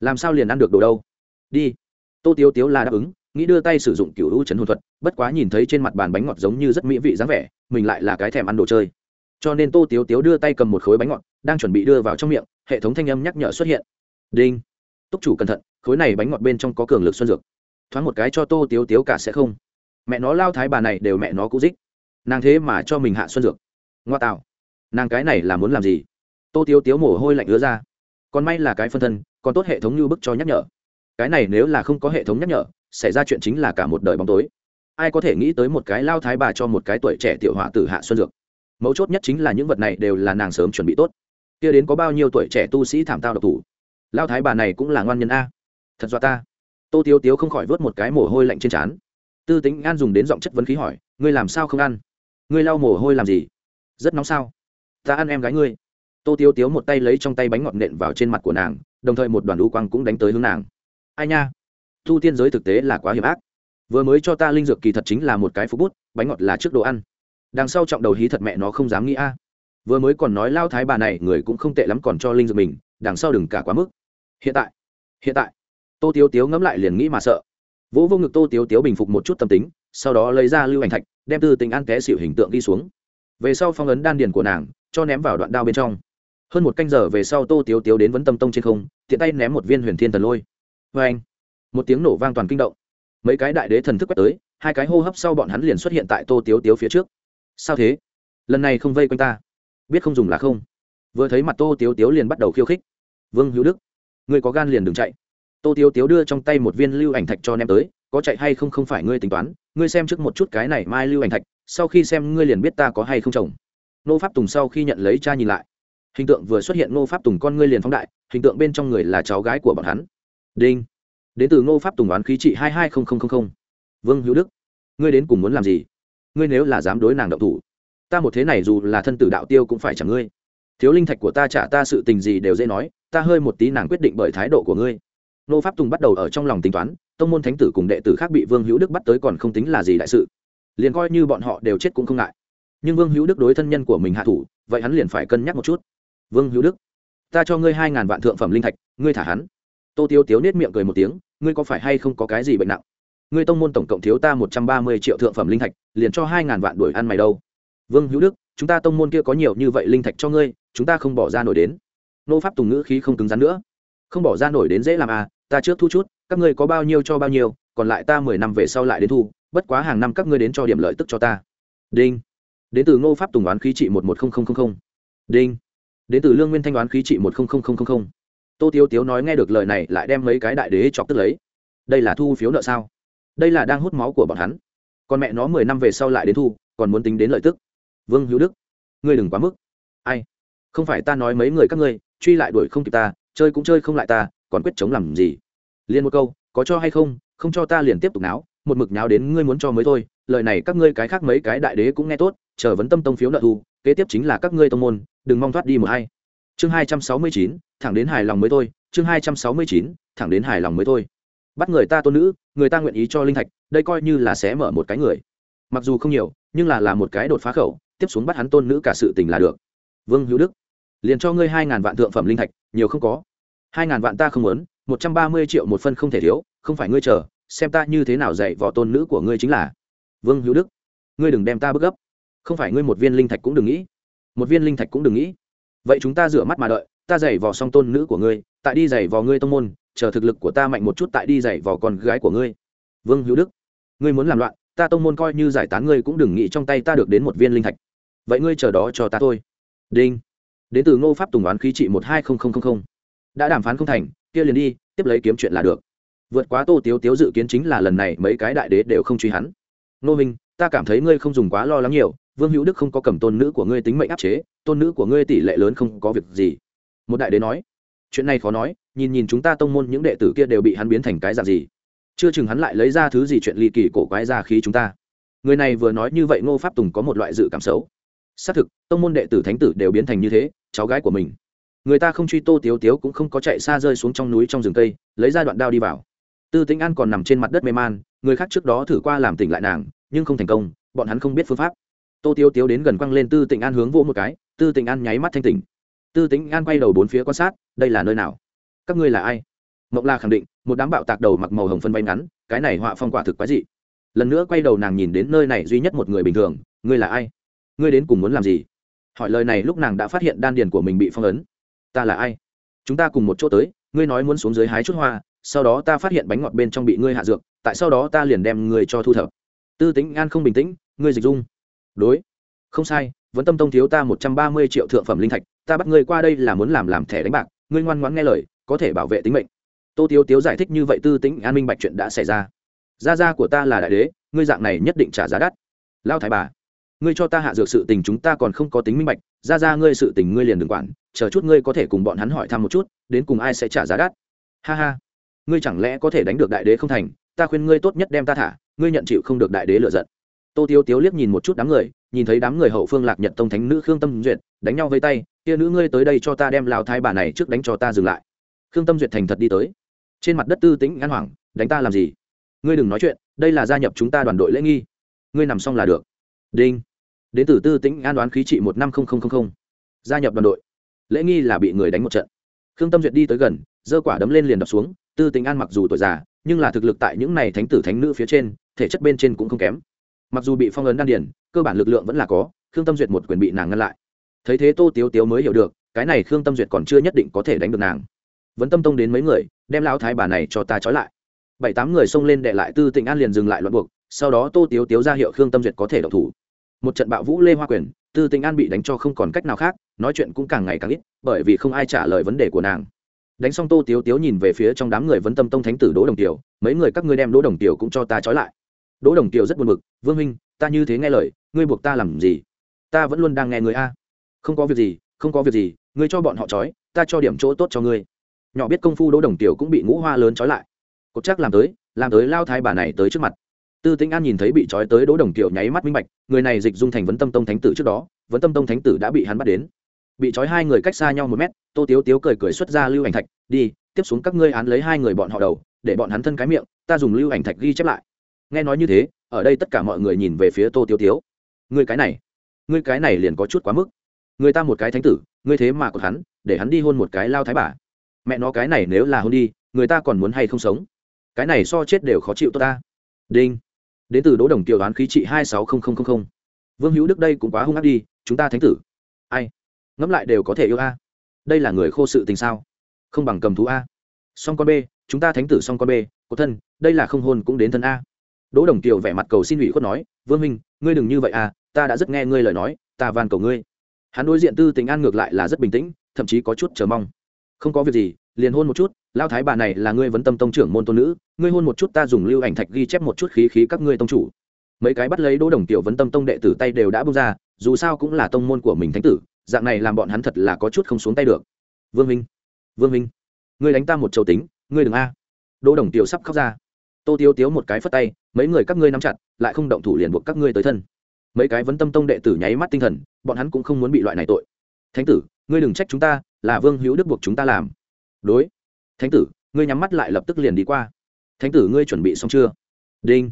Làm sao liền ăn được đồ đâu? Đi. Tô tiếu tiếu là đáp ứng, nghĩ đưa tay sử dụng cựu hữu trấn hồn thuật, bất quá nhìn thấy trên mặt bàn bánh ngọt giống như rất mỹ vị dáng vẻ, mình lại là cái thèm ăn đồ chơi. Cho nên tô tiếu tiếu đưa tay cầm một khối bánh ngọt, đang chuẩn bị đưa vào trong miệng, hệ thống thanh âm nhắc nhở xuất hiện. Đinh. Túc chủ cẩn thận, khối này bánh ngọt bên trong có cường lực xuân dược. Thoáng một cái cho tô tiếu tiếu cả sẽ không. Mẹ nó lao thái bà này đều mẹ nó cũ dích. Nàng thế mà cho mình hạ xuân dược. Ngoa tạo. Nàng cái này là muốn làm gì? Tô tiếu tiếu mồ hôi lạnh ứa ra. Còn may là cái phân thân, còn tốt hệ thống như bức cho nhắc nhở. Cái này nếu là không có hệ thống nhắc nhở, xảy ra chuyện chính là cả một đời bóng tối. Ai có thể nghĩ tới một cái lao thái bà cho một cái tuổi trẻ tiểu họa tử hạ xuân dược. Mấu chốt nhất chính là những vật này đều là nàng sớm chuẩn bị tốt. Kia đến có bao nhiêu tuổi trẻ tu sĩ thảm tao độc thủ. Lao thái bà này cũng là ngoan nhân a. Thật do ta. Tô tiếu tiếu không khỏi vớt một cái mồ hôi lạnh trên trán. Tư tính an dùng đến giọng chất vấn khí hỏi, ngươi làm sao không ăn? Ngươi lau mồ hôi làm gì? Rất nóng sao? Ta ăn em gái ngươi tô tiếu tiếu một tay lấy trong tay bánh ngọt nện vào trên mặt của nàng, đồng thời một đoàn đu quang cũng đánh tới hướng nàng. Ai nha? Thu tiên giới thực tế là quá hiểm ác. Vừa mới cho ta linh dược kỳ thật chính là một cái phú bút, bánh ngọt là trước đồ ăn. Đằng sau trọng đầu hí thật mẹ nó không dám nghĩ a. Vừa mới còn nói lao thái bà này người cũng không tệ lắm còn cho linh dược mình, đằng sau đừng cả quá mức. Hiện tại hiện tại. Tô tiếu tiếu ngẫm lại liền nghĩ mà sợ. Vỗ vô ngực tô tiếu tiếu bình phục một chút tâm tính, sau đó lấy ra lưu ảnh thạch, đem từ tình an té xịu hình tượng đi xuống. Về sau phong ấn đan điền của nàng, cho ném vào đoạn đao bên trong hơn một canh giờ về sau tô tiếu tiếu đến vấn tâm tông trên không, tiện tay ném một viên huyền thiên thần lôi. Vê anh, một tiếng nổ vang toàn kinh động. Mấy cái đại đế thần thức quét tới, hai cái hô hấp sau bọn hắn liền xuất hiện tại tô tiếu tiếu phía trước. Sao thế? Lần này không vây quanh ta. Biết không dùng là không. Vừa thấy mặt tô tiếu tiếu liền bắt đầu khiêu khích. Vương hữu đức, ngươi có gan liền đừng chạy. Tô tiếu tiếu đưa trong tay một viên lưu ảnh thạch cho nem tới, có chạy hay không không phải ngươi tính toán, ngươi xem trước một chút cái này mai lưu ảnh thạch, sau khi xem ngươi liền biết ta có hay không chồng. Nô pháp tùng sau khi nhận lấy cha nhìn lại hình tượng vừa xuất hiện ngô pháp tùng con ngươi liền phóng đại, hình tượng bên trong người là cháu gái của bọn hắn. Đinh. Đến từ ngô pháp tùng đoán khí trị hai hai nghìn vương hữu đức, ngươi đến cùng muốn làm gì? Ngươi nếu là dám đối nàng đậu thủ, ta một thế này dù là thân tử đạo tiêu cũng phải chẳng ngươi. Thiếu linh thạch của ta trả ta sự tình gì đều dễ nói, ta hơi một tí nàng quyết định bởi thái độ của ngươi. Nô pháp tùng bắt đầu ở trong lòng tính toán, tông môn thánh tử cùng đệ tử khác bị vương hữu đức bắt tới còn không tính là gì đại sự. Liền coi như bọn họ đều chết cũng không ngại. Nhưng vương hữu đức đối thân nhân của mình hạ thủ, vậy hắn liền phải cân nhắc một chút vương hữu đức, ta cho ngươi hai ngàn vạn thượng phẩm linh thạch, ngươi thả hắn. Tô tiêu tiếu nết miệng cười một tiếng, ngươi có phải hay không có cái gì bệnh nặng? Ngươi tông môn tổng cộng thiếu ta một trăm ba mươi triệu thượng phẩm linh thạch, liền cho hai ngàn vạn đuổi ăn mày đâu. Vương hữu đức, chúng ta tông môn kia có nhiều như vậy linh thạch cho ngươi, chúng ta không bỏ ra nổi đến. Nô pháp tùng ngữ khí không cứng rắn nữa. Không bỏ ra nổi đến dễ làm à ta trước thu chút, các ngươi có bao nhiêu cho bao nhiêu, còn lại ta mười năm về sau lại đến thu, bất quá hàng năm các ngươi đến cho điểm lợi tức cho ta. Đinh. Đến từ ngô pháp tùng đoán khí trị một một nghìn đinh đến từ lương nguyên thanh đoán khí trị một tô tiếu tiếu nói nghe được lời này lại đem mấy cái đại đế chọc tức lấy. Đây là thu phiếu nợ sao? Đây là đang hút máu của bọn hắn. Còn mẹ nó mười năm về sau lại đến thu, còn muốn tính đến lợi tức. Vương hữu đức, ngươi đừng quá mức. Ai? Không phải ta nói mấy người các ngươi, truy lại đuổi không kịp ta, chơi cũng chơi không lại ta, còn quyết chống làm gì? Liền một câu, có cho hay không? Không cho ta liền tiếp tục náo, một mực náo đến ngươi muốn cho mới thôi. Lời này các ngươi cái khác mấy cái đại đế cũng nghe tốt, chờ vấn tâm tông phiếu nợ thu, kế tiếp chính là các ngươi tông môn đừng mong thoát đi một hay chương hai trăm sáu mươi chín, thẳng đến hài lòng mới thôi. Chương hai trăm sáu mươi chín, thẳng đến hài lòng mới thôi. Bắt người ta tôn nữ, người ta nguyện ý cho linh thạch, đây coi như là sẽ mở một cái người. Mặc dù không nhiều, nhưng là là một cái đột phá khẩu, tiếp xuống bắt hắn tôn nữ cả sự tình là được. Vương hữu đức, liền cho ngươi hai ngàn vạn thượng phẩm linh thạch, nhiều không có. Hai ngàn vạn ta không muốn, một trăm ba mươi triệu một phân không thể thiếu, không phải ngươi chờ, xem ta như thế nào dạy võ tôn nữ của ngươi chính là. Vương hữu đức, ngươi đừng đem ta bức gấp. Không phải ngươi một viên linh thạch cũng đừng nghĩ một viên linh thạch cũng đừng nghĩ. Vậy chúng ta rửa mắt mà đợi, ta giày vò song tôn nữ của ngươi, tại đi giày vò ngươi tông môn, chờ thực lực của ta mạnh một chút tại đi giày vò con gái của ngươi. Vương hữu đức, ngươi muốn làm loạn, ta tông môn coi như giải tán ngươi cũng đừng nghĩ trong tay ta được đến một viên linh thạch. Vậy ngươi chờ đó cho ta thôi. Đinh. Đến từ ngô pháp tùng đoán khí trị một hai đã đàm phán không thành, kia liền đi, tiếp lấy kiếm chuyện là được. Vượt quá tô tiếu tiếu dự kiến chính là lần này mấy cái đại đế đều không truy hắn. Nô minh, ta cảm thấy ngươi không dùng quá lo lắng nhiều vương hữu đức không có cầm tôn nữ của ngươi tính mệnh áp chế, tôn nữ của ngươi tỷ lệ lớn không có việc gì. Một đại đế nói, chuyện này khó nói, nhìn nhìn chúng ta tông môn những đệ tử kia đều bị hắn biến thành cái dạng gì. Chưa chừng hắn lại lấy ra thứ gì chuyện ly kỳ cổ quái ra khí chúng ta. Người này vừa nói như vậy ngô pháp tùng có một loại dự cảm xấu. Xác thực, tông môn đệ tử thánh tử đều biến thành như thế, cháu gái của mình. Người ta không truy tô tiếu tiếu cũng không có chạy xa rơi xuống trong núi trong rừng cây, lấy ra đoạn đao đi vào. Tư tĩnh an còn nằm trên mặt đất mê man, người khác trước đó thử qua làm tỉnh lại nàng, nhưng không thành công, bọn hắn không biết phương pháp tô tiếu tiếu đến gần quăng lên tư tịnh an hướng vô một cái, tư tịnh an nháy mắt thanh tỉnh. Tư tịnh an quay đầu bốn phía quan sát, đây là nơi nào? Các ngươi là ai? Mộng la khẳng định, một đám bạo tạc đầu mặc màu hồng phân bay ngắn, cái này họa phong quả thực quái dị. Lần nữa quay đầu nàng nhìn đến nơi này duy nhất một người bình thường, ngươi là ai? Ngươi đến cùng muốn làm gì? Hỏi lời này lúc nàng đã phát hiện đan điền của mình bị phong ấn. Ta là ai? Chúng ta cùng một chỗ tới, ngươi nói muốn xuống dưới hái chút hoa, sau đó ta phát hiện bánh ngọt bên trong bị ngươi hạ dược, tại sau đó ta liền đem ngươi cho thu thập. Tư tính an không bình tĩnh, ngươi dịch dung đối. Không sai vẫn tâm tông thiếu ta một trăm ba mươi triệu thượng phẩm linh thạch, ta bắt ngươi qua đây là muốn làm làm thẻ đánh bạc, ngươi ngoan ngoãn nghe lời, có thể bảo vệ tính mệnh. Tô tiếu tiếu giải thích như vậy tư tính an minh bạch chuyện đã xảy ra. Gia gia của ta là đại đế, ngươi dạng này nhất định trả giá đắt. Lao thái bà, ngươi cho ta hạ dược sự tình chúng ta còn không có tính minh bạch ra ra ngươi sự tình ngươi liền đừng quản, chờ chút ngươi có thể cùng bọn hắn hỏi thăm một chút, đến cùng ai sẽ trả giá đắt. Ha ha, ngươi chẳng lẽ có thể đánh được đại đế không thành, ta khuyên ngươi tốt nhất đem ta thả, ngươi nhận chịu không được đại đế lựa giận tô tiêu tiếu liếc nhìn một chút đám người, nhìn thấy đám người hậu phương lạc nhật tông thánh nữ khương tâm duyệt, đánh nhau với tay, kia nữ ngươi tới đây cho ta đem lao thái bà này trước đánh cho ta dừng lại. Khương tâm duyệt thành thật đi tới. Trên mặt đất tư tĩnh ngăn hoảng, đánh ta làm gì? Ngươi đừng nói chuyện, đây là gia nhập chúng ta đoàn đội lễ nghi. Ngươi nằm xong là được. Đinh. Đến từ tư tĩnh an đoán khí trị một năm nghìn gia nhập đoàn đội. Lễ nghi là bị người đánh một trận. Khương tâm duyệt đi tới gần, giơ quả đấm lên liền đập xuống, tư tĩnh an mặc dù tuổi già, nhưng là thực lực tại những này thánh tử thánh nữ phía trên, thể chất bên trên cũng không kém mặc dù bị phong ấn đan điền, cơ bản lực lượng vẫn là có, khương tâm duyệt một quyền bị nàng ngăn lại. Thấy thế tô tiếu tiếu mới hiểu được, cái này khương tâm duyệt còn chưa nhất định có thể đánh được nàng. Vẫn tâm tông đến mấy người, đem lao thái bà này cho ta trói lại. Bảy tám người xông lên đệ lại tư tịnh an liền dừng lại loạn buộc, sau đó tô tiếu tiếu ra hiệu khương tâm duyệt có thể độc thủ. Một trận bạo vũ lê hoa quyền, tư tịnh an bị đánh cho không còn cách nào khác, nói chuyện cũng càng ngày càng ít, bởi vì không ai trả lời vấn đề của nàng. Đánh xong tô tiếu tiếu nhìn về phía trong đám người vấn tâm tông thánh tử đỗ đồng tiểu, mấy người các ngươi đem đỗ đồng tiểu cũng cho ta trói lại đỗ đồng kiều rất buồn bực, vương minh ta như thế nghe lời, ngươi buộc ta làm gì? Ta vẫn luôn đang nghe người a. Không có việc gì, không có việc gì, ngươi cho bọn họ trói, ta cho điểm chỗ tốt cho ngươi. Nhỏ biết công phu đỗ đồng tiểu cũng bị ngũ hoa lớn trói lại. Cột chắc làm tới làm tới lao thái bà này tới trước mặt. Tư tĩnh an nhìn thấy bị trói tới đỗ đồng tiểu nháy mắt minh bạch, người này dịch dung thành vấn tâm tông thánh tử trước đó, vấn tâm tông thánh tử đã bị hắn bắt đến. Bị trói hai người cách xa nhau một mét, tô tiếu tiếu cười cười xuất ra lưu ảnh thạch, đi, tiếp xuống các ngươi án lấy hai người bọn họ đầu, để bọn hắn thân cái miệng, ta dùng lưu ảnh thạch ghi chép lại nghe nói như thế, ở đây tất cả mọi người nhìn về phía tô tiêu tiếu. Người cái này, ngươi cái này liền có chút quá mức. Người ta một cái thánh tử, ngươi thế mà còn hắn, để hắn đi hôn một cái lao thái bà. Mẹ nó cái này nếu là hôn đi, người ta còn muốn hay không sống? Cái này so chết đều khó chịu tốt ta. Đinh. Đến từ đỗ đồng tiểu đoán khí trị hai sáu nghìn vương hữu đức đây cũng quá hung ác đi, chúng ta thánh tử. Ai? Ngẫm lại đều có thể yêu a. Đây là người khô sự tình sao? Không bằng cầm thú a. Song con b chúng ta thánh tử song con b có thân, đây là không hôn cũng đến thân a đỗ đồng kiều vẻ mặt cầu xin ủy khuất nói vương minh ngươi đừng như vậy à, ta đã rất nghe ngươi lời nói ta van cầu ngươi. Hắn đối diện tư tình an ngược lại là rất bình tĩnh thậm chí có chút chờ mong. Không có việc gì liền hôn một chút lao thái bà này là ngươi vấn tâm tông trưởng môn tôn nữ ngươi hôn một chút ta dùng lưu ảnh thạch ghi chép một chút khí khí các ngươi tông chủ. Mấy cái bắt lấy đỗ đồng tiểu vấn tâm tông đệ tử tay đều đã bung ra dù sao cũng là tông môn của mình thánh tử dạng này làm bọn hắn thật là có chút không xuống tay được. Vương minh vương minh ngươi đánh ta một châu tính ngươi đừng a. Đỗ đồng tiểu sắp khóc ra. Tô tiếu tiếu một cái phất tay mấy người các ngươi nắm chặt, lại không động thủ liền buộc các ngươi tới thân. Mấy cái vấn tâm tông đệ tử nháy mắt tinh thần, bọn hắn cũng không muốn bị loại này tội. Thánh tử, ngươi đừng trách chúng ta, là vương hữu đức buộc chúng ta làm. Đối. Thánh tử, ngươi nhắm mắt lại lập tức liền đi qua. Thánh tử, ngươi chuẩn bị xong chưa? Đinh.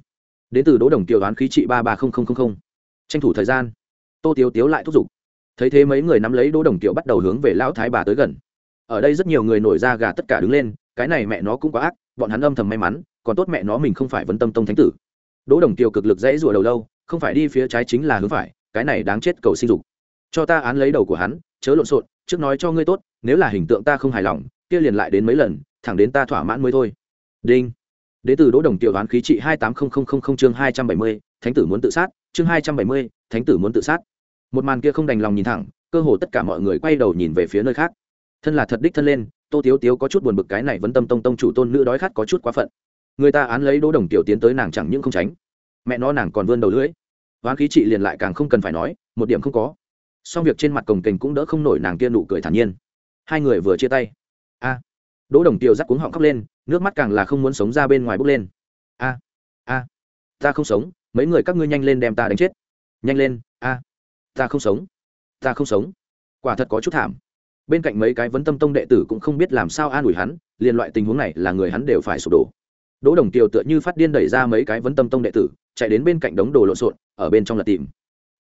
Đến từ đỗ đồng tiểu đoán khí trị ba ba nghìn tranh thủ thời gian. Tô tiếu tiếu lại thúc giục. Thấy thế mấy người nắm lấy đỗ đồng tiểu bắt đầu hướng về lão thái bà tới gần. Ở đây rất nhiều người nổi ra gà tất cả đứng lên, cái này mẹ nó cũng quá ác, bọn hắn âm thầm may mắn còn tốt mẹ nó mình không phải vấn tâm tông thánh tử. Đỗ đồng tiêu cực lực dãy rủa đầu lâu, không phải đi phía trái chính là hướng phải, cái này đáng chết cầu sinh dục. Cho ta án lấy đầu của hắn, chớ lộn xộn, trước nói cho ngươi tốt, nếu là hình tượng ta không hài lòng, kia liền lại đến mấy lần, thẳng đến ta thỏa mãn mới thôi. Đinh. Đến từ đỗ đồng tiểu đoán khí trị hai tám nghìn chương hai trăm bảy mươi, thánh tử muốn tự sát, chương hai trăm bảy mươi, thánh tử muốn tự sát. Một màn kia không đành lòng nhìn thẳng, cơ hồ tất cả mọi người quay đầu nhìn về phía nơi khác. Thân là thật đích thân lên, tô tiếu tiếu có chút buồn bực cái này vẫn tâm tông tông chủ tôn nữ đói khát có chút quá phận người ta án lấy đỗ đồng tiểu tiến tới nàng chẳng những không tránh, mẹ nó nàng còn vươn đầu lưỡi. Hoán khí chị liền lại càng không cần phải nói, một điểm không có. Song việc trên mặt cồng kềnh cũng đỡ không nổi nàng kia nụ cười thản nhiên. Hai người vừa chia tay. A. Đỗ đồng tiều rắc cuống họng khóc lên, nước mắt càng là không muốn sống ra bên ngoài bốc lên. A. A. Ta không sống, mấy người các ngươi nhanh lên đem ta đánh chết. Nhanh lên, a. Ta không sống. Ta không sống. Quả thật có chút thảm. Bên cạnh mấy cái vấn tâm tông đệ tử cũng không biết làm sao an ủi hắn, liền loại tình huống này là người hắn đều phải sụp đổ đỗ đồng tiều tựa như phát điên đẩy ra mấy cái vấn tâm tông đệ tử, chạy đến bên cạnh đống đồ lộn xộn, ở bên trong lật tìm.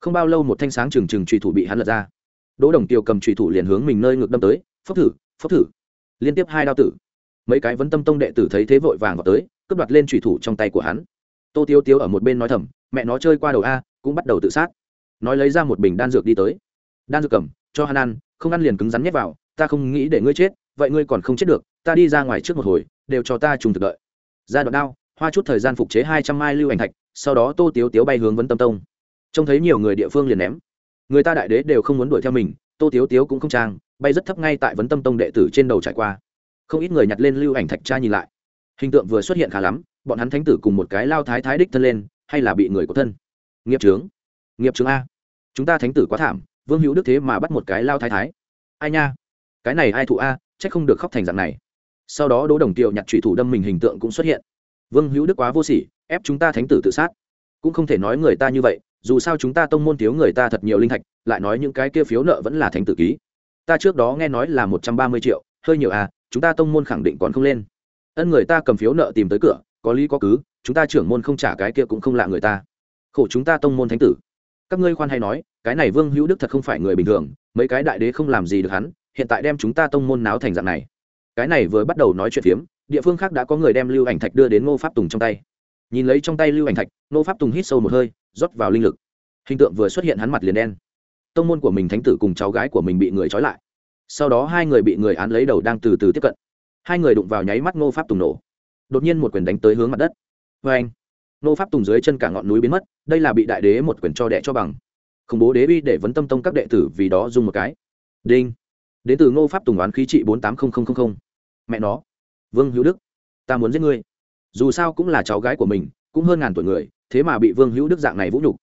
Không bao lâu một thanh sáng trừng trừng trùy thủ bị hắn lật ra. Đỗ đồng tiều cầm trùy thủ liền hướng mình nơi ngược đâm tới, phốc thử phốc thử. Liên tiếp hai đao tử. Mấy cái vấn tâm tông đệ tử thấy thế vội vàng vào tới, cướp đoạt lên trùy thủ trong tay của hắn. Tô tiêu tiêu ở một bên nói thầm, mẹ nó chơi qua đầu a, cũng bắt đầu tự sát. Nói lấy ra một bình đan dược đi tới. Đan dược cầm, cho hắn ăn, không ăn liền cứng rắn nhét vào, ta không nghĩ để ngươi chết, vậy ngươi còn không chết được, ta đi ra ngoài trước một hồi, đều cho ta trùng thực đợi ra đoạn đao, hoa chút thời gian phục chế hai trăm mai lưu ảnh thạch, sau đó tô tiếu tiếu bay hướng vấn tâm tông. Trông thấy nhiều người địa phương liền ném. Người ta đại đế đều không muốn đuổi theo mình, tô tiếu tiếu cũng không trang, bay rất thấp ngay tại vấn tâm tông đệ tử trên đầu trải qua. Không ít người nhặt lên lưu ảnh thạch tra nhìn lại. Hình tượng vừa xuất hiện khá lắm, bọn hắn thánh tử cùng một cái lao thái thái đích thân lên, hay là bị người có thân. Nghiệp trướng nghiệp trướng a. Chúng ta thánh tử quá thảm, vương hữu đức thế mà bắt một cái lao thái thái. Ai nha? Cái này ai thụ a c h ắ c không được khóc thành dạng này sau đó đỗ đồng tiệu nhặt trùy thủ đâm mình hình tượng cũng xuất hiện. Vương hữu đức quá vô sỉ, ép chúng ta thánh tử tự sát. Cũng không thể nói người ta như vậy, dù sao chúng ta tông môn thiếu người ta thật nhiều linh thạch, lại nói những cái kia phiếu nợ vẫn là thánh tử ký. Ta trước đó nghe nói là một trăm ba mươi triệu, hơi nhiều à chúng ta tông môn khẳng định còn không lên. Ân người ta cầm phiếu nợ tìm tới cửa, có lý có cứ, chúng ta trưởng môn không trả cái kia cũng không lạ người ta. Khổ chúng ta tông môn thánh tử. Các ngươi khoan hay nói, cái này vương hữu đức thật không phải người bình thường, mấy cái đại đế không làm gì được hắn, hiện tại đem chúng ta tông môn náo thành dạng này cái này vừa bắt đầu nói chuyện phiếm, địa phương khác đã có người đem lưu ảnh thạch đưa đến ngô pháp tùng trong tay. Nhìn lấy trong tay lưu ảnh thạch, ngô pháp tùng hít sâu một hơi, rót vào linh lực. Hình tượng vừa xuất hiện hắn mặt liền đen. Tông môn của mình thánh tử cùng cháu gái của mình bị người trói lại. Sau đó hai người bị người án lấy đầu đang từ từ tiếp cận. Hai người đụng vào nháy mắt ngô pháp tùng nổ. Đột nhiên một quyền đánh tới hướng mặt đất. Vê anh, ngô pháp tùng dưới chân cả ngọn núi biến mất, đây là bị đại đế một quyền cho đẻ cho bằng. Khủng bố đế uy để vấn tâm tông các đệ tử vì đó dùng một cái. Đinh. Đến từ ngô pháp tùng oán khí trị bốn tám nghìn mẹ nó. Vương hữu đức, ta muốn giết ngươi. Dù sao cũng là cháu gái của mình, cũng hơn ngàn tuổi người, thế mà bị vương hữu đức dạng này vũ nhục.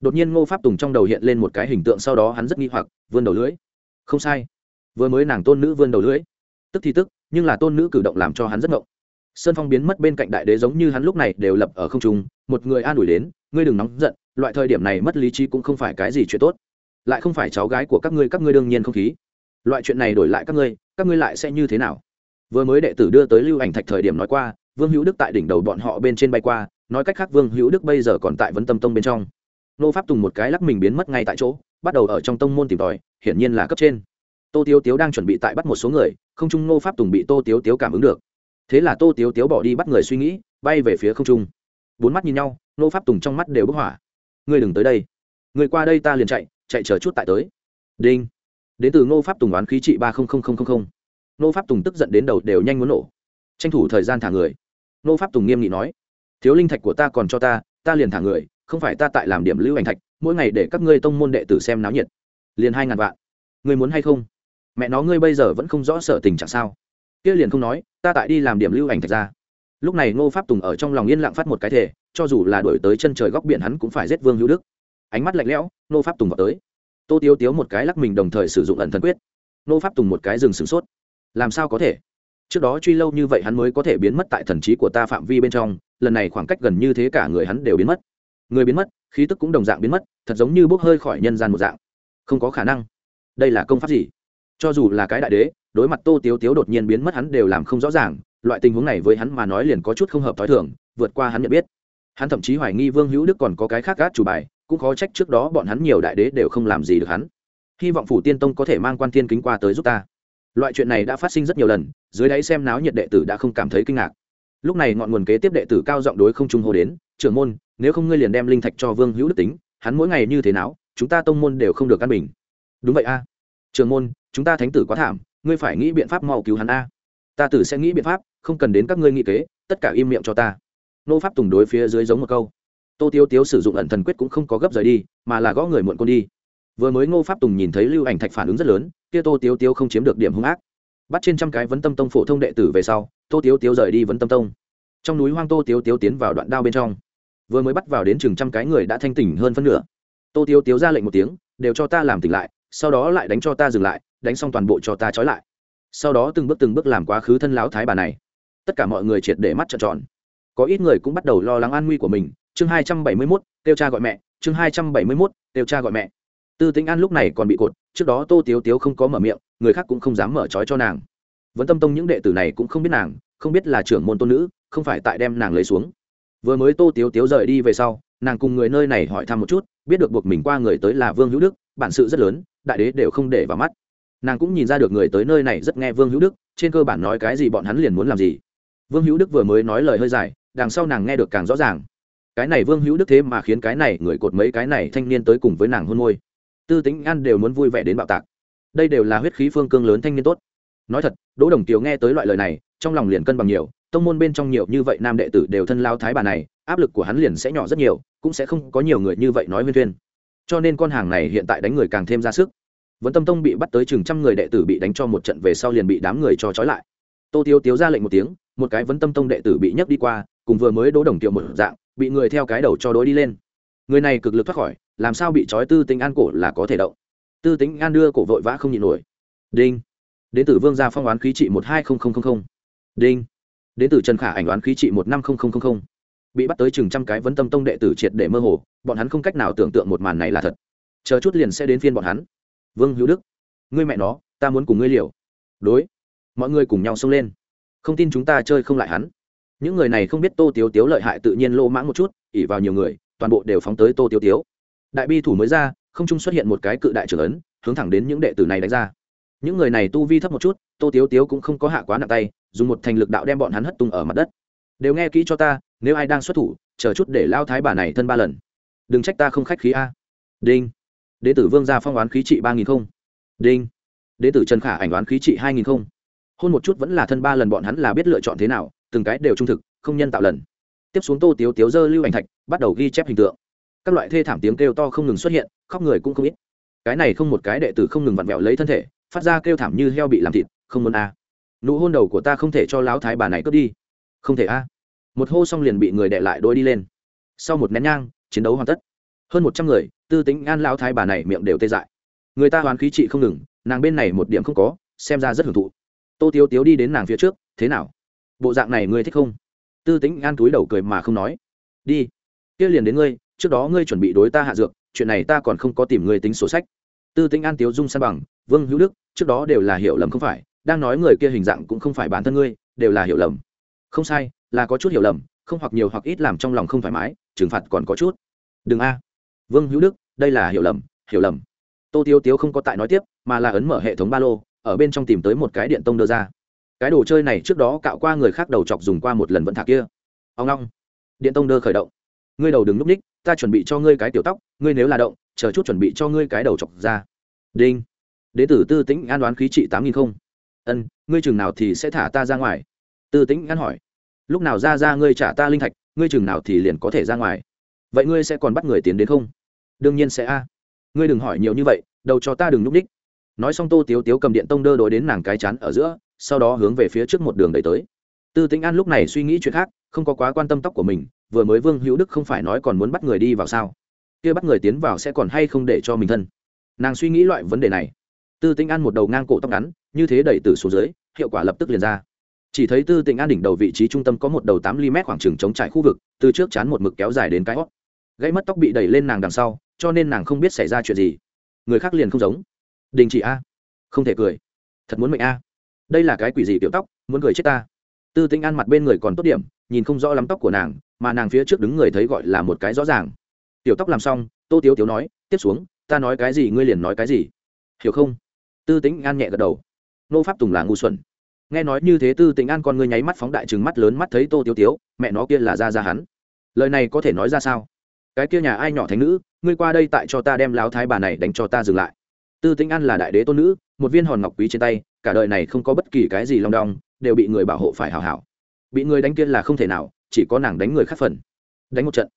Đột nhiên ngô pháp tùng trong đầu hiện lên một cái hình tượng sau đó hắn rất nghi hoặc, vươn đầu lưỡi. Không sai. Vừa mới nàng tôn nữ vươn đầu lưỡi. Tức thì tức, nhưng là tôn nữ cử động làm cho hắn rất ngộng. Sơn phong biến mất bên cạnh đại đế giống như hắn lúc này đều lập ở không trung, một người an ủi đến, ngươi đừng nóng giận, loại thời điểm này mất lý trí cũng không phải cái gì chuyện tốt. Lại không phải cháu gái của các ngươi các ngươi đương nhiên không khí. Loại chuyện này đổi lại các ngươi các ngươi lại sẽ như thế nào? Vừa mới đệ tử đưa tới lưu ảnh thạch thời điểm nói qua, vương hữu đức tại đỉnh đầu bọn họ bên trên bay qua, nói cách khác vương hữu đức bây giờ còn tại vấn tâm tông bên trong. Nô pháp tùng một cái lắc mình biến mất ngay tại chỗ, bắt đầu ở trong tông môn tìm tòi, hiển nhiên là cấp trên. Tô tiếu tiếu đang chuẩn bị tại bắt một số người, không trung nô pháp tùng bị tô tiếu tiếu cảm ứng được. Thế là tô tiếu tiếu bỏ đi bắt người suy nghĩ, bay về phía không trung. Bốn mắt nhìn nhau, nô pháp tùng trong mắt đều bức hỏa. Ngươi đừng tới đây. Người qua đây ta liền chạy chạy chờ chút tại tới. Đinh. Đến từ nô pháp tùng đoán khí trị ba Nô pháp tùng tức giận đến đầu đều nhanh muốn nổ. Tranh thủ thời gian thả người. Nô pháp tùng nghiêm nghị nói, thiếu linh thạch của ta còn cho ta ta liền thả người, không phải ta tại làm điểm lưu ảnh thạch, mỗi ngày để các ngươi tông môn đệ tử xem náo nhiệt. Liền hai ngàn vạn. Ngươi muốn hay không? Mẹ nó, ngươi bây giờ vẫn không rõ sợ tình trạng sao? Kia liền không nói, ta tại đi làm điểm lưu ảnh thạch ra. Lúc này ngô pháp tùng ở trong lòng yên lặng phát một cái thể cho dù là đổi tới chân trời góc biển hắn cũng phải giết vương hữu đức. Ánh mắt lạnh lẽo ngô pháp tùng vào tới. Tô tiếu tiếu một cái lắc mình đồng thời sử dụng ẩn thần quyết. Ngô pháp tùng một cái rừng sửng sốt làm sao có thể? Trước đó truy lâu như vậy hắn mới có thể biến mất tại thần trí của ta phạm vi bên trong, lần này khoảng cách gần như thế cả người hắn đều biến mất. Người biến mất, khí tức cũng đồng dạng biến mất, thật giống như bốc hơi khỏi nhân gian một dạng. Không có khả năng. Đây là công pháp gì? Cho dù là cái đại đế, đối mặt tô tiếu tiếu đột nhiên biến mất hắn đều làm không rõ ràng, loại tình huống này với hắn mà nói liền có chút không hợp t h ó i thường, vượt qua hắn nhận biết. Hắn thậm chí hoài nghi vương hữu đức còn có cái khác gác chủ bài, cũng khó trách trước đó bọn hắn nhiều đại đế đều không làm gì được hắn. Hy vọng phủ tiên tông có thể mang quan thiên kính qua tới giúp ta loại chuyện này đã phát sinh rất nhiều lần, dưới đáy xem náo nhiệt đệ tử đã không cảm thấy kinh ngạc. Lúc này ngọn nguồn kế tiếp đệ tử cao giọng đối không trung hô đến, trưởng môn, nếu không ngươi liền đem linh thạch cho vương hữu đức tính, hắn mỗi ngày như thế nào, chúng ta tông môn đều không được căn bình. Đúng vậy a. À. trưởng môn, chúng ta thánh tử quá thảm, ngươi phải nghĩ biện pháp mau cứu hắn a. Ta tử sẽ nghĩ biện pháp, không cần đến các ngươi nghĩ kế, tất cả im miệng cho ta. Nô pháp tùng đối phía dưới giống một câu. Tô tiêu tiếu sử dụng ẩn thần quyết cũng không có gấp rời đi, mà là gõ người muộn con đi. Vừa mới ngô pháp tùng nhìn thấy lưu ảnh thạch phản ứng rất lớn kia tô tiếu tiếu không chiếm được điểm hung ác. Bắt trên trăm cái vấn tâm tông phổ thông đệ tử về sau, tô tiếu tiếu rời đi vấn tâm tông. Trong núi hoang tô tiếu tiếu tiến vào đoạn đao bên trong. Vừa mới bắt vào đến chừng trăm cái người đã thanh tỉnh hơn phân nửa. Tô tiếu tiếu ra lệnh một tiếng, đều cho ta làm tỉnh lại, sau đó lại đánh cho ta dừng lại, đánh xong toàn bộ cho ta trói lại. Sau đó từng bước từng bước làm quá khứ thân láo thái bà này. Tất cả mọi người triệt để mắt trợn tròn. Có ít người cũng bắt đầu lo lắng an nguy của mình. Chương hai trăm bảy mươi mốt, kêu cha gọi mẹ. Chương hai trăm bảy mươi mốt, kêu cha gọi mẹ tư tính an lúc này còn bị cột, trước đó tô tiếu tiếu không có mở miệng, người khác cũng không dám mở trói cho nàng. Vẫn tâm tông những đệ tử này cũng không biết nàng, không biết là trưởng môn tôn nữ, không phải tại đem nàng lấy xuống. Vừa mới tô tiếu tiếu rời đi về sau, nàng cùng người nơi này hỏi thăm một chút, biết được buộc mình qua người tới là vương hữu đức, bản sự rất lớn, đại đế đều không để vào mắt. Nàng cũng nhìn ra được người tới nơi này rất nghe vương hữu đức, trên cơ bản nói cái gì bọn hắn liền muốn làm gì. Vương hữu đức vừa mới nói lời hơi dài, đằng sau nàng nghe được càng rõ ràng. Cái này vương hữu đức thế mà khiến cái này người cột mấy cái này thanh niên tới cùng với nàng hôn môi tư tính ăn đều muốn vui vẻ đến bạo tạc. Đây đều là huyết khí phương cương lớn thanh niên tốt. Nói thật, đỗ đồng kiều nghe tới loại lời này, trong lòng liền cân bằng nhiều, tông môn bên trong nhiều như vậy nam đệ tử đều thân lao thái bà này, áp lực của hắn liền sẽ nhỏ rất nhiều, cũng sẽ không có nhiều người như vậy nói huyên thuyên. Cho nên con hàng này hiện tại đánh người càng thêm ra sức. Vẫn tâm tông bị bắt tới chừng trăm người đệ tử bị đánh cho một trận về sau liền bị đám người cho trói lại. Tô tiêu tiếu ra lệnh một tiếng, một cái vấn tâm tông đệ tử bị nhấc đi qua, cùng vừa mới đỗ đồng kiều một dạng, bị người theo cái đầu cho đối đi lên. Người này cực lực thoát khỏi làm sao bị trói tư tính an cổ là có thể động. Tư tính an đưa cổ vội vã không nhịn nổi. Đinh. Đến từ vương gia phong oán khí trị một hai đinh. Đến từ trần khả ảnh oán khí trị một năm bị bắt tới chừng trăm cái vấn tâm tông đệ tử triệt để mơ hồ, bọn hắn không cách nào tưởng tượng một màn này là thật. Chờ chút liền sẽ đến phiên bọn hắn. Vương hữu đức. Ngươi mẹ nó, ta muốn cùng ngươi liều. Đối. Mọi người cùng nhau xông lên. Không tin chúng ta chơi không lại hắn. Những người này không biết tô tiếu tiếu lợi hại tự nhiên lô mãng một chút ỉ vào nhiều người, toàn bộ đều phóng tới tô tiếu tiếu đại bi thủ mới ra, không trung xuất hiện một cái cự đại trưởng ấn, hướng thẳng đến những đệ tử này đánh ra. Những người này tu vi thấp một chút, tô tiếu tiếu cũng không có hạ quá nặng tay, dùng một thành lực đạo đem bọn hắn hất tung ở mặt đất. Đều nghe kỹ cho ta, nếu ai đang xuất thủ, chờ chút để lao thái bà này thân ba lần. Đừng trách ta không khách khí a. Đinh. Đệ tử vương gia phong oán khí trị ba nghìn không. Đinh. Đệ tử trần khả ảnh oán khí trị hai nghìn không. Hôn một chút vẫn là thân ba lần bọn hắn là biết lựa chọn thế nào, từng cái đều trung thực, không nhân tạo lần. Tiếp xuống tô tiếu tiếu dơ lưu ảnh thạch, bắt đầu ghi chép hình tượng các loại thê thảm tiếng kêu to không ngừng xuất hiện, khóc người cũng không ít. Cái này không một cái đệ tử không ngừng vặn vẹo lấy thân thể, phát ra kêu thảm như heo bị làm thịt, không muốn a. Nụ hôn đầu của ta không thể cho lão thái bà này cướp đi. Không thể a. Một hô xong liền bị người đệ lại đôi đi lên. Sau một nén nhang, chiến đấu hoàn tất. Hơn một trăm người, tư tính an lão thái bà này miệng đều tê dại. Người ta hoàn khí trị không ngừng, nàng bên này một điểm không có, xem ra rất hưởng thụ. Tô tiếu tiếu đi đến nàng phía trước, thế nào? Bộ dạng này ngươi thích không? Tư tính an túi đầu cười mà không nói. Đi, kia liền đến ngươi trước đó ngươi chuẩn bị đối ta hạ dược, chuyện này ta còn không có tìm ngươi tính sổ sách. Tư tính an tiếu dung san bằng, vương hữu đức, trước đó đều là hiểu lầm không phải, đang nói người kia hình dạng cũng không phải bản thân ngươi, đều là hiểu lầm. Không sai, là có chút hiểu lầm, không hoặc nhiều hoặc ít làm trong lòng không thoải mái, trừng phạt còn có chút. Đừng a. Vương hữu đức, đây là hiểu lầm hiểu lầm. Tô tiêu tiếu không có tại nói tiếp, mà là ấn mở hệ thống ba lô, ở bên trong tìm tới một cái điện tông đưa ra. Cái đồ chơi này trước đó cạo qua người khác đầu chọc dùng qua một lần vẫn thả kia. Ông long. Điện tông đơ khởi động. Ngươi đầu đừng núp ních ta chuẩn bị cho ngươi cái tiểu tóc, ngươi nếu là động, chờ chút chuẩn bị cho ngươi cái đầu chọc ra. Đinh. Đế tử tư tĩnh an đoán khí trị tám nghìn không. Ân, ngươi chừng nào thì sẽ thả ta ra ngoài? Tư tĩnh an hỏi. Lúc nào ra ra ngươi trả ta linh thạch, ngươi chừng nào thì liền có thể ra ngoài? Vậy ngươi sẽ còn bắt người tiến đến không? Đương nhiên sẽ a. Ngươi đừng hỏi nhiều như vậy, đầu cho ta đừng núp ních nói xong tô tiếu tiếu cầm điện tông đơ đối đến nàng cái chán ở giữa, sau đó hướng về phía trước một đường đẩy tới. Tư tĩnh an lúc này suy nghĩ chuyện khác, không có quá quan tâm tóc của mình vừa mới vương hữu đức không phải nói còn muốn bắt người đi vào sao? Kia bắt người tiến vào sẽ còn hay không để cho mình thân? Nàng suy nghĩ loại vấn đề này. Tư tĩnh an một đầu ngang cổ tóc ngắn, như thế đẩy từ xuống dưới, hiệu quả lập tức liền ra. Chỉ thấy tư tĩnh an đỉnh đầu vị trí trung tâm có một đầu tám mm khoảng trừng chống trải khu vực, từ trước chán một mực kéo dài đến cái hót. Gãy mất tóc bị đẩy lên nàng đằng sau, cho nên nàng không biết xảy ra chuyện gì. Người khác liền không giống. Đình chỉ a. Không thể cười. Thật muốn mệnh a. Đây là cái quỷ gì tiểu tóc, muốn cười chết ta. Tư tĩnh an mặt bên người còn tốt điểm, nhìn không rõ lắm tóc của nàng mà nàng phía trước đứng người thấy gọi là một cái rõ ràng. Tiểu tóc làm xong, tô tiếu tiếu nói, tiếp xuống, ta nói cái gì, ngươi liền nói cái gì. Hiểu không? Tư tĩnh an nhẹ gật đầu. Nô pháp tùng là ngu xuẩn. Nghe nói như thế, tư tĩnh an con ngươi nháy mắt phóng đại, trừng mắt lớn mắt thấy tô tiếu tiếu, mẹ nó kia là ra ra hắn. Lời này có thể nói ra sao? Cái kia nhà ai nhỏ thánh nữ, ngươi qua đây tại cho ta đem láo thái bà này đánh cho ta dừng lại. Tư tĩnh an là đại đế tôn nữ, một viên hòn ngọc quý trên tay, cả đời này không có bất kỳ cái gì long đong, đều bị người bảo hộ phải hào hảo. Bị người đánh kia là không thể nào chỉ có nàng đánh người khác phần. Đánh một trận.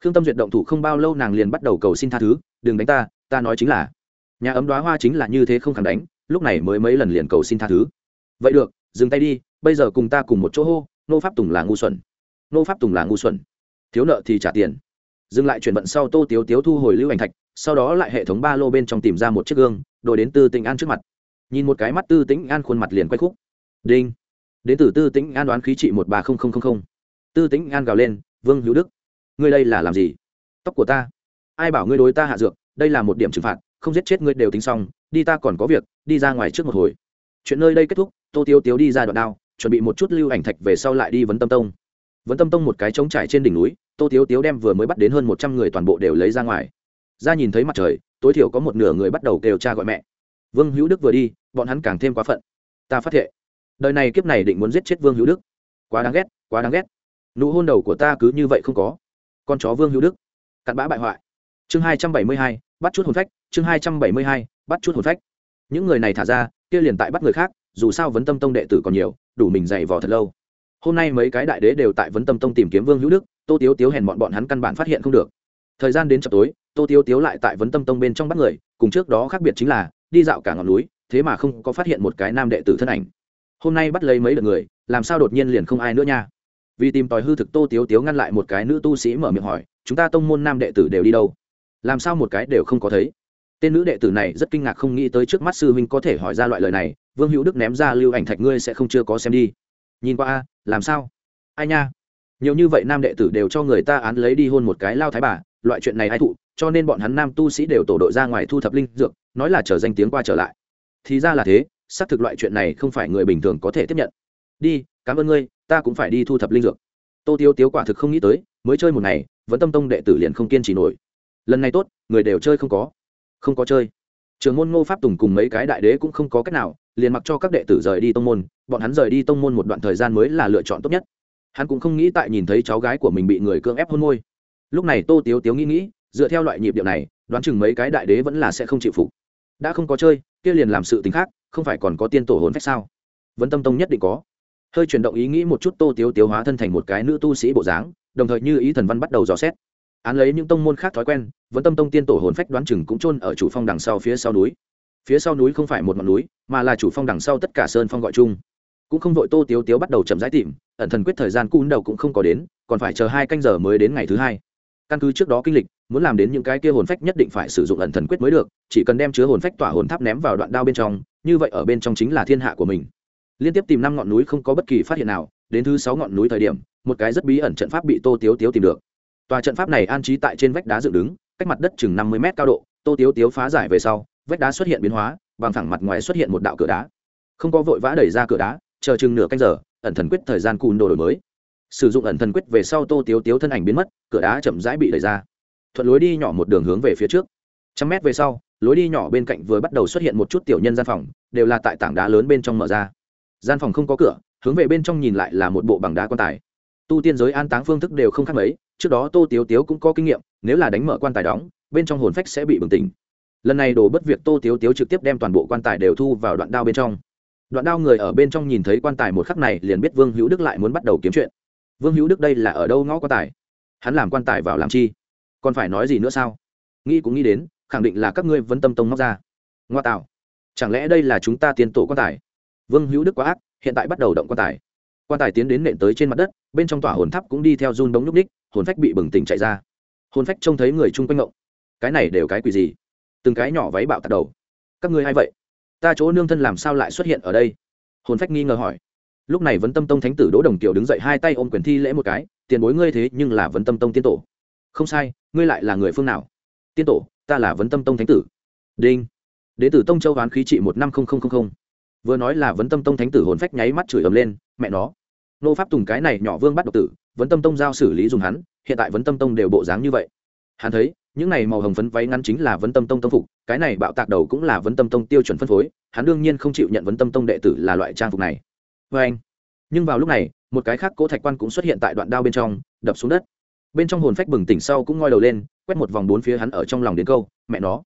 Khương tâm duyệt động thủ không bao lâu nàng liền bắt đầu cầu xin tha thứ, đừng đánh ta ta nói chính là. Nhà ấm đoá hoa chính là như thế không khẳng đánh, lúc này mới mấy lần liền cầu xin tha thứ. Vậy được, dừng tay đi, bây giờ cùng ta cùng một chỗ hô, nô pháp tùng là ngu xuẩn. Nô pháp tùng là ngu xuẩn. Thiếu nợ thì trả tiền. Dừng lại chuyển vận sau tô tiếu tiếu thu hồi lưu ảnh thạch, sau đó lại hệ thống ba lô bên trong tìm ra một chiếc gương, đổi đến tư tĩnh an trước mặt. Nhìn một cái mắt tư tĩnh an khuôn mặt liền quay khúc. Đinh. Đến từ tư tĩnh an đoán khí trị một ba không không không tư tĩnh an gào lên, vương hữu đức, ngươi đây là làm gì? Tóc của ta. Ai bảo ngươi đối ta hạ dược, đây là một điểm trừng phạt, không giết chết ngươi đều tính xong, đi ta còn có việc, đi ra ngoài trước một hồi. Chuyện nơi đây kết thúc, tô tiêu tiếu đi ra đoạn đao, chuẩn bị một chút lưu ảnh thạch về sau lại đi vấn tâm tông. Vấn tâm tông một cái trống trải trên đỉnh núi, tô tiếu tiếu đem vừa mới bắt đến hơn một trăm người toàn bộ đều lấy ra ngoài. Ra nhìn thấy mặt trời, tối thiểu có một nửa người bắt đầu kêu cha gọi mẹ. Vương hữu đức vừa đi, bọn hắn càng thêm quá phận. Ta phát thệ. Đời này kiếp này định muốn giết chết vương hữu đức. Quá đáng ghét, quá đáng ghét nụ hôn đầu của ta cứ như vậy không có. Con chó vương hữu đức. Cặn bã bại hoại. Chương hai trăm bảy mươi hai, bắt chút hồn phách. Chương hai trăm bảy mươi hai, bắt chút hồn phách. Những người này thả ra, kia liền tại bắt người khác, dù sao vấn tâm tông đệ tử còn nhiều, đủ mình dày vò thật lâu. Hôm nay mấy cái đại đế đều tại vấn tâm tông tìm kiếm vương hữu đức, tô tiếu tiếu hèn bọn bọn hắn căn bản phát hiện không được. Thời gian đến chập tối, tô tiếu tiếu lại tại vấn tâm tông bên trong bắt người, cùng trước đó khác biệt chính là, đi dạo cả ngọn núi, thế mà không có phát hiện một cái nam đệ tử thân ảnh. Hôm nay bắt lấy mấy lượt người, làm sao đột nhiên liền không ai nữa nha? Vì tìm tòi hư thực tô tiếu tiếu ngăn lại một cái nữ tu sĩ mở miệng hỏi, chúng ta tông môn nam đệ tử đều đi đâu? Làm sao một cái đều không có thấy? Tên nữ đệ tử này rất kinh ngạc không nghĩ tới trước mắt sư huynh có thể hỏi ra loại lời này, vương hữu đức ném ra lưu ảnh thạch ngươi sẽ không chưa có xem đi. Nhìn qua a làm sao? Ai nha? Nhiều như vậy nam đệ tử đều cho người ta án lấy đi hôn một cái lao thái bà, loại chuyện này ai thụ, cho nên bọn hắn nam tu sĩ đều tổ đội ra ngoài thu thập linh dược, nói là trở danh tiếng qua trở lại. Thì ra là thế, xác thực loại chuyện này không phải người bình thường có thể tiếp nhận. Đi, cảm ơn ngươi ta cũng phải đi thu thập linh dược. Tô tiêu tiếu quả thực không nghĩ tới, mới chơi một ngày, vẫn tâm tông đệ tử liền không kiên trì nổi. Lần này tốt, người đều chơi không có. Không có chơi. Trường môn ngô pháp tùng cùng mấy cái đại đế cũng không có cách nào, liền mặc cho các đệ tử rời đi tông môn, bọn hắn rời đi tông môn một đoạn thời gian mới là lựa chọn tốt nhất. Hắn cũng không nghĩ tại nhìn thấy cháu gái của mình bị người cưỡng ép hôn môi. Lúc này tô tiếu tiếu nghĩ nghĩ, dựa theo loại nhịp điệu này, đoán chừng mấy cái đại đế vẫn là sẽ không chịu phục. Đã không có chơi, kia liền làm sự t khác, không phải còn có tiên tổ hồn phách sao? Vẫn tâm tông nhất định có hơi chuyển động ý nghĩ một chút tô tiếu tiếu hóa thân thành một cái nữ tu sĩ bộ dáng, đồng thời như ý thần văn bắt đầu dò xét. Án lấy những tông môn khác thói quen, vẫn tâm tông tiên tổ hồn phách đoán chừng cũng chôn ở chủ phong đằng sau phía sau núi. Phía sau núi không phải một ngọn núi, mà là chủ phong đằng sau tất cả sơn phong gọi chung. Cũng không vội tô tiếu tiếu bắt đầu chậm rãi tìm, ẩn thần quyết thời gian cun đầu cũng không có đến, còn phải chờ hai canh giờ mới đến ngày thứ hai. Căn cứ trước đó kinh lịch, muốn làm đến những cái kia hồn phách nhất định phải sử dụng ẩn thần quyết mới được, chỉ cần đem chứa hồn phách tỏa hồn tháp ném vào đoạn đao bên trong, như vậy ở bên trong chính là thiên hạ của mình liên tiếp tìm năm ngọn núi không có bất kỳ phát hiện nào, đến thứ sáu ngọn núi thời điểm, một cái rất bí ẩn trận pháp bị tô tiếu tiếu tìm được. Tòa trận pháp này an trí tại trên vách đá dựng đứng, cách mặt đất chừng năm mươi mét cao độ, tô tiếu tiếu phá giải về sau, vách đá xuất hiện biến hóa, bằng thẳng mặt ngoài xuất hiện một đạo cửa đá. Không có vội vã đẩy ra cửa đá, chờ chừng nửa canh giờ, ẩn thần quyết thời gian cùn đồ đổi mới. Sử dụng ẩn thần quyết về sau tô tiếu tiếu thân ảnh biến mất, cửa đá chậm rãi bị đẩy ra. Thuận lối đi nhỏ một đường hướng về phía trước. Trăm mét về sau, lối đi nhỏ bên cạnh vừa bắt đầu xuất hiện một chút tiểu nhân gian phòng, đều là tại tảng đá lớn bên trong mở ra gian phòng không có cửa, hướng về bên trong nhìn lại là một bộ bằng đá quan tài. Tu tiên giới an táng phương thức đều không khác mấy, trước đó tô tiếu tiếu cũng có kinh nghiệm, nếu là đánh mở quan tài đóng, bên trong hồn phách sẽ bị bừng tỉnh. Lần này đổ bất việc tô tiếu tiếu trực tiếp đem toàn bộ quan tài đều thu vào đoạn đao bên trong. Đoạn đao người ở bên trong nhìn thấy quan tài một khắc này liền biết vương hữu đức lại muốn bắt đầu kiếm chuyện. Vương hữu đức đây là ở đâu ngõ quan tài? Hắn làm quan tài vào làm chi? Còn phải nói gì nữa sao? Nghĩ cũng nghĩ đến, khẳng định là các ngươi vẫn tâm tông móc ra. Ngoa tạo. Chẳng lẽ đây là chúng ta tiến tổ quan tài? Vương hữu đức quá ác, hiện tại bắt đầu động quan tài. Quan tài tiến đến nện tới trên mặt đất, bên trong tỏa hồn tháp cũng đi theo run bóng nhúc ních, hồn phách bị bừng tỉnh chạy ra. Hồn phách trông thấy người chung quanh ngộng. Cái này đều cái quỷ gì? Từng cái nhỏ váy bạo tạt đầu. Các ngươi hay vậy? Ta chỗ nương thân làm sao lại xuất hiện ở đây? Hồn phách nghi ngờ hỏi. Lúc này vấn tâm tông thánh tử đỗ đồng kiều đứng dậy hai tay ôm quyền thi lễ một cái, tiền bối ngươi thế nhưng là vấn tâm tông tiên tổ. Không sai, ngươi lại là người phương nào? Tiên tổ, ta là vấn tâm tông thánh tử. Đinh. Đế tử tông châu hoán khí trị một năm nghìn vừa nói là vấn tâm tông thánh tử hồn phách nháy mắt chửi ầm lên, mẹ nó. Nô pháp tùng cái này nhỏ vương bắt độc tử, vấn tâm tông giao xử lý dùng hắn, hiện tại vấn tâm tông đều bộ dáng như vậy. Hắn thấy, những này màu hồng phấn váy ngắn chính là vấn tâm tông tông phục, cái này bạo tạc đầu cũng là vấn tâm tông tiêu chuẩn phân phối, hắn đương nhiên không chịu nhận vấn tâm tông đệ tử là loại trang phục này. Vê anh, nhưng vào lúc này, một cái khác cố thạch quan cũng xuất hiện tại đoạn đao bên trong, đập xuống đất. Bên trong hồn phách bừng tỉnh sau cũng ngoi đầu lên, quét một vòng bốn phía hắn ở trong lòng đến câu, mẹ nó,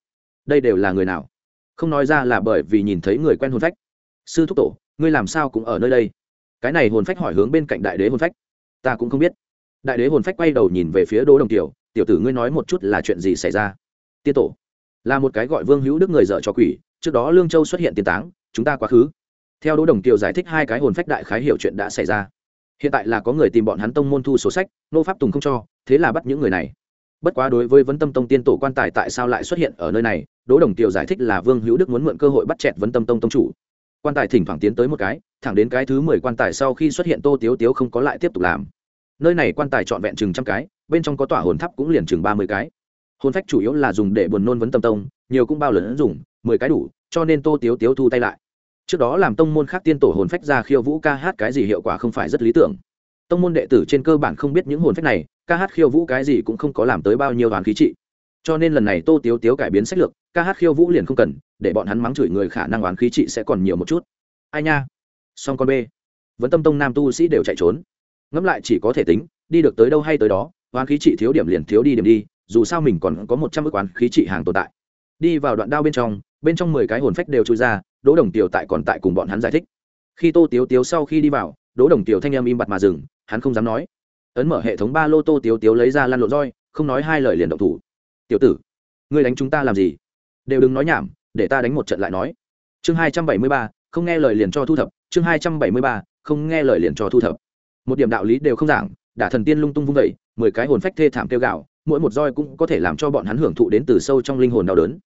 đây đều là người nào? Không nói ra là bởi vì nhìn thấy người quen hồn phách sư thúc tổ, ngươi làm sao cũng ở nơi đây? Cái này hồn phách hỏi hướng bên cạnh đại đế hồn phách. Ta cũng không biết. Đại đế hồn phách quay đầu nhìn về phía đỗ đồng tiểu tiểu tử ngươi nói một chút là chuyện gì xảy ra? Tiên tổ, là một cái gọi vương hữu đức người dợ cho quỷ, trước đó lương châu xuất hiện tiền táng, chúng ta quá khứ. Theo đỗ đồng tiểu giải thích hai cái hồn phách đại khái hiểu chuyện đã xảy ra. Hiện tại là có người tìm bọn hắn tông môn thu sổ sách, nô pháp tùng không cho, thế là bắt những người này. Bất quá đối với vấn tâm tông tiên tổ quan tài tại sao lại xuất hiện ở nơi này, đỗ đồng tiểu giải thích là vương hữu đức muốn mượn cơ hội bắt chẹt vấn tâm tông tông chủ quan tài thỉnh thoảng tiến tới một cái, thẳng đến cái thứ mười quan tài sau khi xuất hiện tô tiếu tiếu không có lại tiếp tục làm. Nơi này quan tài trọn vẹn chừng trăm cái, bên trong có tỏa hồn tháp cũng liền chừng ba mươi cái. Hồn phách chủ yếu là dùng để buồn nôn vấn tâm tông, nhiều cũng bao lần dùng, mười cái đủ, cho nên tô tiếu tiếu thu tay lại. Trước đó làm tông môn khác tiên tổ hồn phách ra khiêu vũ ca hát cái gì hiệu quả không phải rất lý tưởng. Tông môn đệ tử trên cơ bản không biết những hồn phách này, ca hát khiêu vũ cái gì cũng không có làm tới bao nhiêu đoàn khí trị cho nên lần này tô tiếu tiếu cải biến sách lược, ca hát khiêu vũ liền không cần, để bọn hắn mắng chửi người khả năng oán khí trị sẽ còn nhiều một chút. Ai nha? Song con b vẫn tâm tông nam tu sĩ đều chạy trốn. Ngẫm lại chỉ có thể tính, đi được tới đâu hay tới đó, oán khí trị thiếu điểm liền thiếu đi điểm đi, dù sao mình còn có một trăm ước oán khí trị hàng tồn tại. Đi vào đoạn đao bên trong bên trong mười cái hồn phách đều trôi ra, đỗ đồng tiểu tại còn tại cùng bọn hắn giải thích. Khi tô tiếu tiếu sau khi đi vào, đỗ đồng tiểu thanh em im bặt mà dừng, hắn không dám nói. Ấn mở hệ thống ba lô tô tiếu tiếu lấy ra lăn lộn roi, không nói hai lời liền động thủ tiểu tử, ngươi đánh chúng ta làm gì? Đều đừng nói nhảm, để ta đánh một trận lại nói. Chương hai trăm bảy mươi ba, không nghe lời liền cho thu thập. Chương hai trăm bảy mươi ba, không nghe lời liền cho thu thập. Một điểm đạo lý đều không giảng, đả thần tiên lung tung vung vẩy mười cái hồn phách thê thảm kêu gạo mỗi một roi cũng có thể làm cho bọn hắn hưởng thụ đến từ sâu trong linh hồn đau đớn.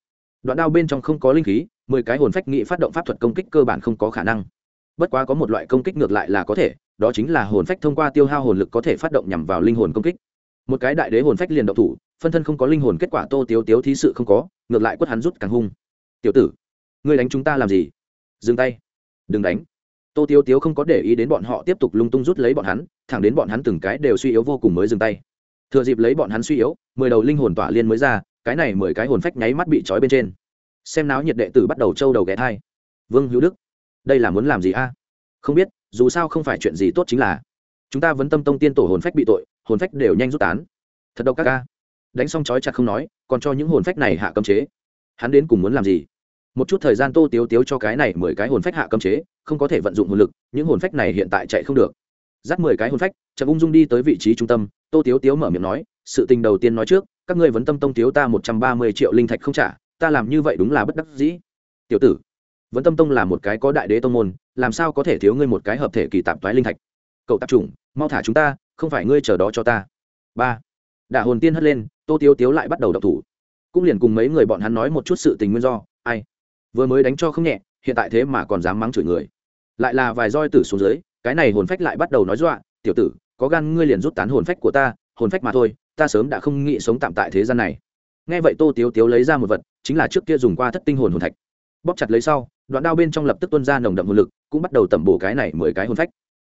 Đoạn đao bên trong không có linh khí, mười cái hồn phách nghị phát động pháp thuật công kích cơ bản không có khả năng. Bất quá có một loại công kích ngược lại là có thể, đó chính là hồn phách thông qua tiêu hao hồn lực có thể phát động nhằm vào linh hồn công kích. Một cái đại đế hồn phách liền động thủ phân thân không có linh hồn kết quả tô tiếu tiếu thí sự không có, ngược lại quất hắn rút càng hung. Tiểu tử, ngươi đánh chúng ta làm gì? Dừng tay. Đừng đánh. Tô tiếu tiếu không có để ý đến bọn họ tiếp tục lung tung rút lấy bọn hắn, thẳng đến bọn hắn từng cái đều suy yếu vô cùng mới dừng tay. Thừa dịp lấy bọn hắn suy yếu, mười đầu linh hồn tỏa liên mới ra, cái này mười cái hồn phách nháy mắt bị trói bên trên. Xem náo nhiệt đệ tử bắt đầu trâu đầu ghé thai. Vương hữu đức, đây là muốn làm gì a? Không biết, dù sao không phải chuyện gì tốt chính là. Chúng ta vẫn tâm tông tiên tổ hồn phách bị tội, hồn phách đều nhanh rút tán. Thật đâu các ca đánh xong trói chặt không nói, còn cho những hồn phách này hạ cấm chế. Hắn đến cùng muốn làm gì? Một chút thời gian tô tiếu tiếu cho cái này mười cái hồn phách hạ cấm chế, không có thể vận dụng hồn lực, những hồn phách này hiện tại chạy không được. Dắt mười cái hồn phách, chậm ung dung đi tới vị trí trung tâm, tô tiếu tiếu mở miệng nói, sự tình đầu tiên nói trước, các ngươi vẫn tâm tông tiếu ta một trăm ba mươi triệu linh thạch không trả, ta làm như vậy đúng là bất đắc dĩ. Tiểu tử vẫn tâm tông là một cái có đại đế tông môn, làm sao có thể thiếu ngươi một cái hợp thể kỳ tạp toái linh thạch? Cậu tạp chủng, mau thả chúng ta, không phải ngươi chờ đó cho ta. Ba, đả hồn tiên hất lên tô tiếu tiếu lại bắt đầu đọc thủ. Cũng liền cùng mấy người bọn hắn nói một chút sự tình nguyên do, ai? Vừa mới đánh cho không nhẹ, hiện tại thế mà còn dám mắng chửi người. Lại là vài roi tử xuống dưới, cái này hồn phách lại bắt đầu nói dọa, tiểu tử, có gan ngươi liền rút tán hồn phách của ta, hồn phách mà thôi, ta sớm đã không nghĩ sống tạm tại thế gian này. Nghe vậy tô tiếu tiếu lấy ra một vật, chính là trước kia dùng qua thất tinh hồn hồn thạch. Bóp chặt lấy sau, đoạn đao bên trong lập tức tuân ra nồng đậm hồn lực, cũng bắt đầu tẩm bổ cái này mười cái hồn phách.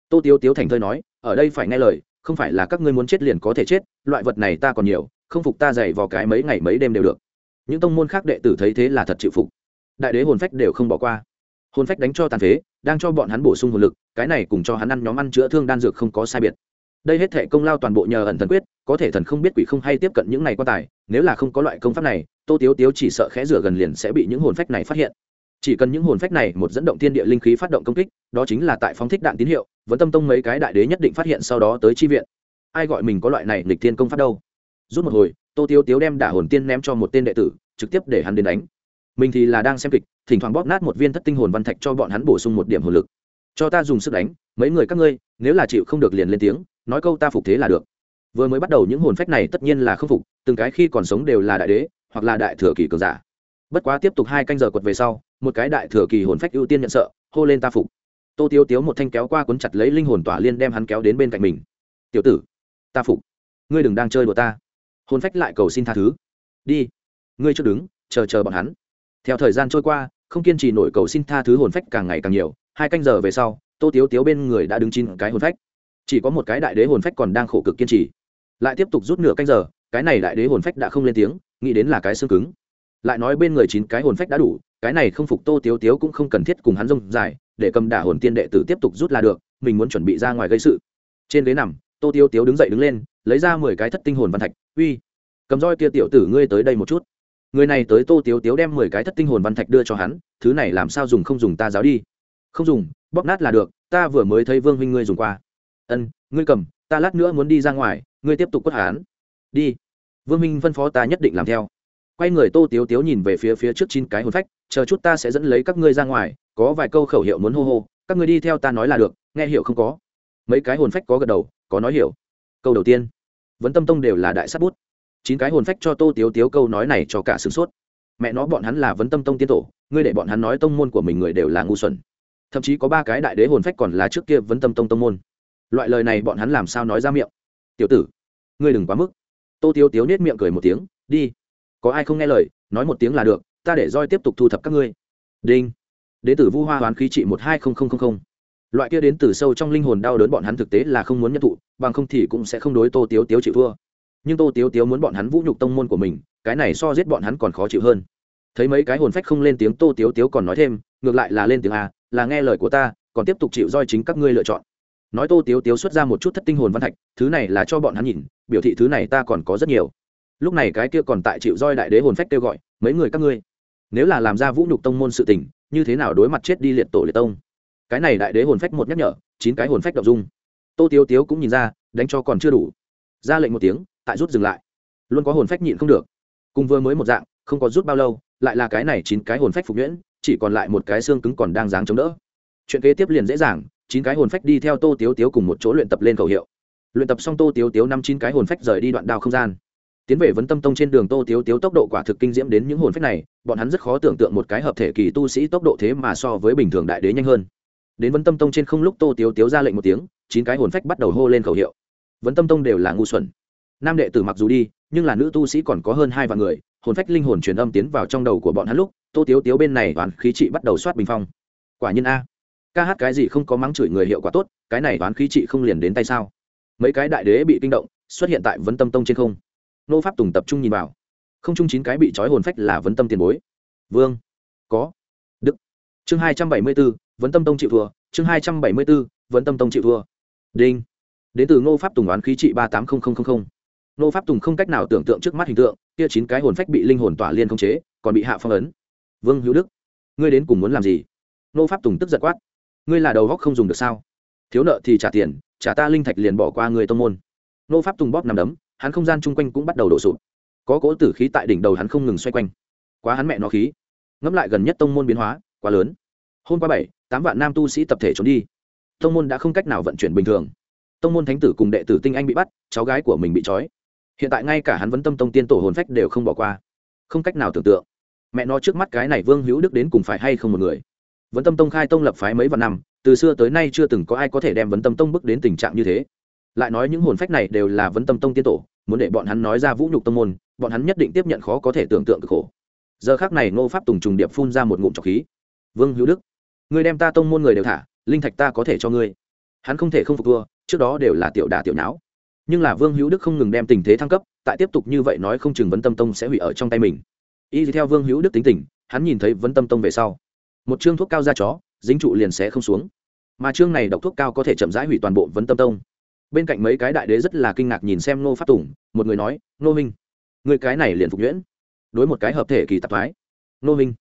Tô tiếu tiếu thành thơi nói, ở đây phải nghe lời, không phải là các ngươi muốn chết liền có thể chết, loại vật này ta còn nhiều không phục ta dày vào cái mấy ngày mấy đêm đều được. Những tông môn khác đệ tử thấy thế là thật chịu phục. Đại đế hồn phách đều không bỏ qua. Hồn phách đánh cho tàn phế, đang cho bọn hắn bổ sung hồn lực, cái này cùng cho hắn ăn nhóm ăn chữa thương đan dược không có sai biệt. Đây hết thể công lao toàn bộ nhờ ẩn thần quyết, có thể thần không biết quỷ không hay tiếp cận những này quan tài, nếu là không có loại công pháp này, tô tiếu tiếu chỉ sợ khẽ rửa gần liền sẽ bị những hồn phách này phát hiện. Chỉ cần những hồn phách này một dẫn động thiên địa linh khí phát động công kích, đó chính là tại phóng thích đạn tín hiệu, vẫn tâm tông mấy cái đại đế nhất định phát hiện sau đó tới chi viện. Ai gọi mình có loại này lịch thiên công pháp đâu? Rút một hồi, tô tiếu tiếu đem đả hồn tiên ném cho một tên đệ tử, trực tiếp để hắn đến đánh. Mình thì là đang xem kịch, thỉnh thoảng bóp nát một viên thất tinh hồn văn thạch cho bọn hắn bổ sung một điểm hồn lực. Cho ta dùng sức đánh, mấy người các ngươi, nếu là chịu không được liền lên tiếng, nói câu ta phục thế là được. Vừa mới bắt đầu những hồn phách này tất nhiên là không phục, từng cái khi còn sống đều là đại đế, hoặc là đại thừa kỳ cường giả. Bất quá tiếp tục hai canh giờ quật về sau, một cái đại thừa kỳ hồn phách ưu tiên nhận sợ, hô lên ta phục. Tô tiêu tiếu một thanh kéo qua cuốn chặt lấy linh hồn tỏa liên đem hắn kéo đến bên cạnh mình. Tiểu tử, ta phục. Ngươi đừng đang chơi đùa ta hồn phách lại cầu xin tha thứ. Đi, ngươi cho đứng, chờ chờ bọn hắn. Theo thời gian trôi qua, không kiên trì nổi cầu xin tha thứ hồn phách càng ngày càng nhiều, hai canh giờ về sau, tô tiếu tiếu bên người đã đứng chín cái hồn phách. Chỉ có một cái đại đế hồn phách còn đang khổ cực kiên trì. Lại tiếp tục rút nửa canh giờ, cái này đại đế hồn phách đã không lên tiếng, nghĩ đến là cái xương cứng. Lại nói bên người chín cái hồn phách đã đủ, cái này không phục tô tiếu tiếu cũng không cần thiết cùng hắn rông dài, để cầm đả hồn tiên đệ tử tiếp tục rút là được, mình muốn chuẩn bị ra ngoài gây sự. Trên ghế nằm, tô tiếu tiếu đứng dậy đứng lên lấy ra mười cái thất tinh hồn văn thạch, uy, cầm roi kia tiểu tử ngươi tới đây một chút. Người này tới tô tiếu tiếu đem mười cái thất tinh hồn văn thạch đưa cho hắn, thứ này làm sao dùng không dùng ta giáo đi. Không dùng, bóp nát là được, ta vừa mới thấy vương huynh ngươi dùng qua. Ân, ngươi cầm, ta lát nữa muốn đi ra ngoài, ngươi tiếp tục quất hán đi. Vương minh phân phó ta nhất định làm theo. Quay người tô tiếu tiếu nhìn về phía phía trước chín cái hồn phách, chờ chút ta sẽ dẫn lấy các ngươi ra ngoài, có vài câu khẩu hiệu muốn hô hô, các ngươi đi theo ta nói là được, nghe hiểu không có? Mấy cái hồn phách có gật đầu, có nói hiểu. Câu đầu tiên vấn tâm tông đều là đại sát bút. Chín cái hồn phách cho tô tiếu tiếu câu nói này cho cả sửng sốt. Mẹ nó, bọn hắn là vấn tâm tông tiên tổ, ngươi để bọn hắn nói tông môn của mình người đều là ngu xuẩn. Thậm chí có ba cái đại đế hồn phách còn là trước kia vấn tâm tông tông môn. Loại lời này bọn hắn làm sao nói ra miệng? Tiểu tử, ngươi đừng quá mức. Tô tiếu tiếu nết miệng cười một tiếng, đi. Có ai không nghe lời, nói một tiếng là được, ta để roi tiếp tục thu thập các ngươi. Đinh. Đế tử vu hoa hoán khí trị một hai không không không không loại kia đến từ sâu trong linh hồn đau đớn bọn hắn thực tế là không muốn nhận thụ, bằng không thì cũng sẽ không đối tô tiếu tiếu chịu thua. Nhưng tô tiếu tiếu muốn bọn hắn vũ nhục tông môn của mình, cái này so giết bọn hắn còn khó chịu hơn. Thấy mấy cái hồn phách không lên tiếng, tô tiếu tiếu còn nói thêm, ngược lại là lên tiếng a là nghe lời của ta, còn tiếp tục chịu roi chính các ngươi lựa chọn. Nói tô tiếu tiếu xuất ra một chút thất tinh hồn văn thạch, thứ này là cho bọn hắn nhìn, biểu thị thứ này ta còn có rất nhiều. Lúc này cái kia còn tại chịu roi đại đế hồn phách kêu gọi, mấy người các ngươi, nếu là làm ra vũ nhục tông môn sự tình, như thế nào đối mặt chết đi liệt tổ liệt tông? Cái này đại đế hồn phách một nhắc nhở, chín cái hồn phách đọc dung. Tô tiếu tiếu cũng nhìn ra, đánh cho còn chưa đủ. Ra lệnh một tiếng, tại rút dừng lại. Luôn có hồn phách nhịn không được. Cùng vừa mới một dạng, không có rút bao lâu, lại là cái này chín cái hồn phách phục nhuyễn, chỉ còn lại một cái xương cứng còn đang dáng chống đỡ. Chuyện kế tiếp liền dễ dàng, chín cái hồn phách đi theo tô tiếu tiếu cùng một chỗ luyện tập lên khẩu hiệu. Luyện tập xong tô tiếu tiếu năm chín cái hồn phách rời đi đoạn đao không gian. Tiến về vấn tâm tông trên đường tô tiếu tiếu tốc độ quả thực kinh diễm đến những hồn phách này, bọn hắn rất khó tưởng tượng một cái hợp thể kỳ tu sĩ tốc độ thế mà so với bình thường đại đế nhanh hơn đến vấn tâm tông trên không lúc tô tiếu tiếu ra lệnh một tiếng, chín cái hồn phách bắt đầu hô lên khẩu hiệu. Vấn tâm tông đều là ngu xuẩn. Nam đệ tử mặc dù đi, nhưng là nữ tu sĩ còn có hơn hai vạn người, hồn phách linh hồn truyền âm tiến vào trong đầu của bọn hắn lúc, tô tiếu tiếu bên này toán khí trị bắt đầu soát bình phong. Quả nhiên a, ca hát cái gì không có mắng chửi người hiệu quả tốt, cái này toán khí trị không liền đến tay sao? Mấy cái đại đế bị kinh động, xuất hiện tại vấn tâm tông trên không. Nô pháp tùng tập trung nhìn vào. Không chung chín cái bị trói hồn phách là vấn tâm tiền bối. Vương. Có. Đức. Chương hai trăm bảy mươi bốn vấn tâm tông chịu thua, chương hai trăm bảy mươi bốn vấn tâm tông chịu thua. Đinh. Đến từ ngô pháp tùng oán khí trị ba tám nghìn ngô pháp tùng không cách nào tưởng tượng trước mắt hình tượng, kia chín cái hồn phách bị linh hồn tỏa liên không chế, còn bị hạ phong ấn. Vương hữu đức, ngươi đến cùng muốn làm gì? Ngô pháp tùng tức giật quát. Ngươi là đầu góc không dùng được sao? Thiếu nợ thì trả tiền, trả ta linh thạch liền bỏ qua người tông môn. Ngô pháp tùng bóp nằm đấm, hắn không gian chung quanh cũng bắt đầu đổ sụp. Có cỗ tử khí tại đỉnh đầu hắn không ngừng xoay quanh. Quá hắn mẹ nó khí. Ngẫm lại gần nhất tông môn biến hóa, quá lớn. Hôm qua bảy tám vạn nam tu sĩ tập thể trốn đi. Tông môn đã không cách nào vận chuyển bình thường. Tông môn thánh tử cùng đệ tử tinh anh bị bắt, cháu gái của mình bị trói. Hiện tại ngay cả hắn vấn tâm tông tiên tổ hồn phách đều không bỏ qua. Không cách nào tưởng tượng. Mẹ nó trước mắt cái này vương hữu đức đến cùng phải hay không một người. Vấn tâm tông khai tông lập phái mấy vạn năm, từ xưa tới nay chưa từng có ai có thể đem vấn tâm tông bước đến tình trạng như thế. Lại nói những hồn phách này đều là vấn tâm tông tiên tổ, muốn để bọn hắn nói ra vũ nhục tông môn, bọn hắn nhất định tiếp nhận khó có thể tưởng tượng cực khổ. Giờ khác này ngô pháp tùng trùng điệp phun ra một ngụm trọc khí. Vương hữu đức Ngươi đem ta tông môn người đều thả, linh thạch ta có thể cho ngươi. Hắn không thể không phục thua, trước đó đều là tiểu đà tiểu não nhưng là vương hữu đức không ngừng đem tình thế thăng cấp, tại tiếp tục như vậy nói không chừng vấn tâm tông sẽ hủy ở trong tay mình. Y theo vương hữu đức tính tình, hắn nhìn thấy vấn tâm tông về sau. Một chương thuốc cao ra chó, dính trụ liền sẽ không xuống. Mà chương này độc thuốc cao có thể chậm rãi hủy toàn bộ vấn tâm tông. Bên cạnh mấy cái đại đế rất là kinh ngạc nhìn xem nô phát tùng, một người nói nô minh, người cái này liền phục nhuyễn. Đối một cái hợp thể kỳ tạp thoái. Nô minh,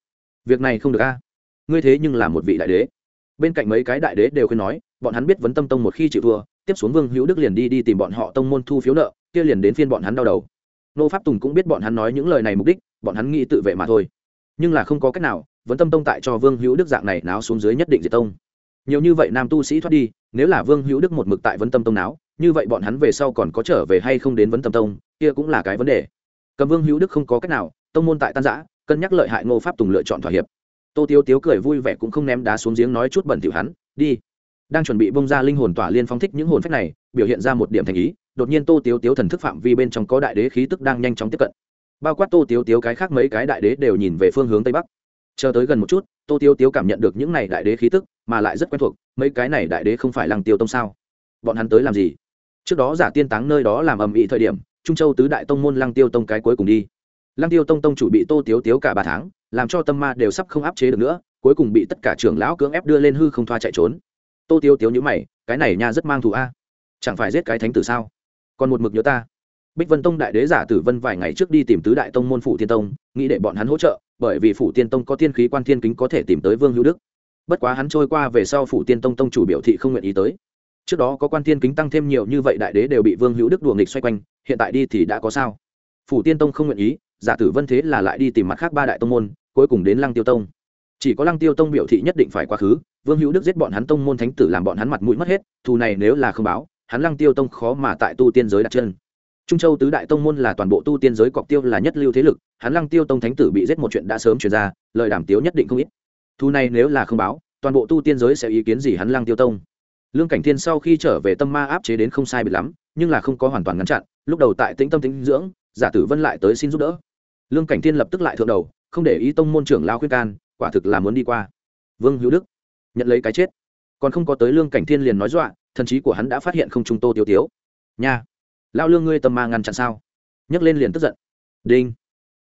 việc này không được a ngươi thế nhưng là một vị đại đế. Bên cạnh mấy cái đại đế đều khuyên nói, bọn hắn biết vấn tâm tông một khi chịu thua, tiếp xuống vương hữu đức liền đi đi tìm bọn họ tông môn thu phiếu nợ, kia liền đến phiên bọn hắn đau đầu. Nô pháp tùng cũng biết bọn hắn nói những lời này mục đích, bọn hắn nghĩ tự vệ mà thôi. Nhưng là không có cách nào, vấn tâm tông tại cho vương hữu đức dạng này náo xuống dưới nhất định diệt tông. Nhiều như vậy nam tu sĩ thoát đi, nếu là vương hữu đức một mực tại vấn tâm tông náo, như vậy bọn hắn về sau còn có trở về hay không đến vấn tâm tông, kia cũng là cái vấn đề. Cầm vương hữu đức không có cách nào, tông môn tại tan giã, cân nhắc lợi hại ngô pháp tùng lựa chọn thỏa hiệp tô tiêu tiếu cười vui vẻ cũng không ném đá xuống giếng nói chút bẩn thỉu hắn, đi. Đang chuẩn bị bông ra linh hồn tỏa liên phong thích những hồn phách này, biểu hiện ra một điểm thành ý, đột nhiên tô tiếu tiếu thần thức phạm vi bên trong có đại đế khí tức đang nhanh chóng tiếp cận. Bao quát tô tiếu tiếu cái khác mấy cái đại đế đều nhìn về phương hướng tây bắc. Chờ tới gần một chút, tô tiếu tiếu cảm nhận được những này đại đế khí tức, mà lại rất quen thuộc, mấy cái này đại đế không phải lăng tiêu tông sao? Bọn hắn tới làm gì? Trước đó giả tiên táng nơi đó làm ầm ĩ thời điểm, trung châu tứ đại tông môn lăng tiêu tông cái cuối cùng đi. Lăng tiêu tông tông chủ bị tô tiếu tiếu cả ba tháng làm cho tâm ma đều sắp không áp chế được nữa, cuối cùng bị tất cả trưởng lão cưỡng ép đưa lên hư không thoa chạy trốn. Tô tiêu tiếu nhữ mày, cái này nha rất mang thù a. Chẳng phải giết cái thánh tử sao? Còn một mực nhớ ta. Bích vân tông đại đế giả tử vân vài ngày trước đi tìm tứ đại tông môn phủ tiên tông, nghĩ để bọn hắn hỗ trợ, bởi vì phủ tiên tông có tiên khí quan thiên kính có thể tìm tới vương hữu đức. Bất quá hắn trôi qua về sau phủ tiên tông tông chủ biểu thị không nguyện ý tới. Trước đó có quan thiên kính tăng thêm nhiều như vậy đại đế đều bị vương hữu đức đùa nghịch xoay quanh, hiện tại đi thì đã có sao? Phủ tiên tông không nguyện ý, giả tử vân thế là lại đi tìm mặt khác ba đại tông môn cuối cùng đến lăng tiêu tông. Chỉ có lăng tiêu tông biểu thị nhất định phải quá khứ, vương hữu đức giết bọn hắn tông môn thánh tử làm bọn hắn mặt mũi mất hết, thù này nếu là không báo, hắn lăng tiêu tông khó mà tại tu tiên giới đặt chân. Trung châu tứ đại tông môn là toàn bộ tu tiên giới cọc tiêu là nhất lưu thế lực, hắn lăng tiêu tông thánh tử bị giết một chuyện đã sớm truyền ra, lời đảm tiếu nhất định không ít. Thu này nếu là không báo, toàn bộ tu tiên giới sẽ ý kiến gì hắn lăng tiêu tông? Lương cảnh thiên sau khi trở về tâm ma áp chế đến không sai bị lắm, nhưng là không có hoàn toàn ngăn chặn, lúc đầu tại tĩnh tâm tĩnh dưỡng, giả tử vân lại tới xin giúp đỡ. Lương cảnh thiên lập tức lại thượng đầu không để ý tông môn trưởng lao khuyên can, quả thực là muốn đi qua. Vương hữu đức, nhận lấy cái chết. Còn không có tới lương cảnh thiên liền nói dọa, thần trí của hắn đã phát hiện không trung tô tiêu tiếu. Nha, lao lương ngươi tâm ma ngăn chặn sao? Nhấc lên liền tức giận. Đinh.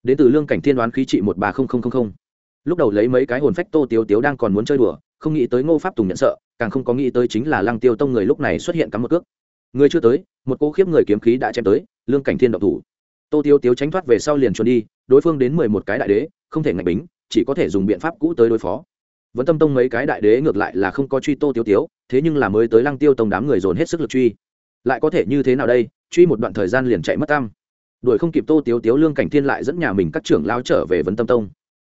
Đến từ lương cảnh thiên đoán khí trị một ba lúc đầu lấy mấy cái hồn phách tô tiêu tiếu đang còn muốn chơi đùa, không nghĩ tới ngô pháp tùng nhận sợ, càng không có nghĩ tới chính là lăng tiêu tông người lúc này xuất hiện cắm một cước. Người chưa tới, một cô khiếp người kiếm khí đã chém tới, lương cảnh thiên động thủ tô Tiêu tiếu tránh thoát về sau liền trốn đi, đối phương đến mười một cái đại đế, không thể ngạch bính, chỉ có thể dùng biện pháp cũ tới đối phó. Vẫn tâm tông mấy cái đại đế ngược lại là không có truy tô Tiêu tiếu, thế nhưng là mới tới lăng tiêu tông đám người dồn hết sức lực truy. Lại có thể như thế nào đây, truy một đoạn thời gian liền chạy mất tam đuổi không kịp tô tiếu tiếu lương cảnh thiên lại dẫn nhà mình các trưởng lao trở về vấn tâm tông.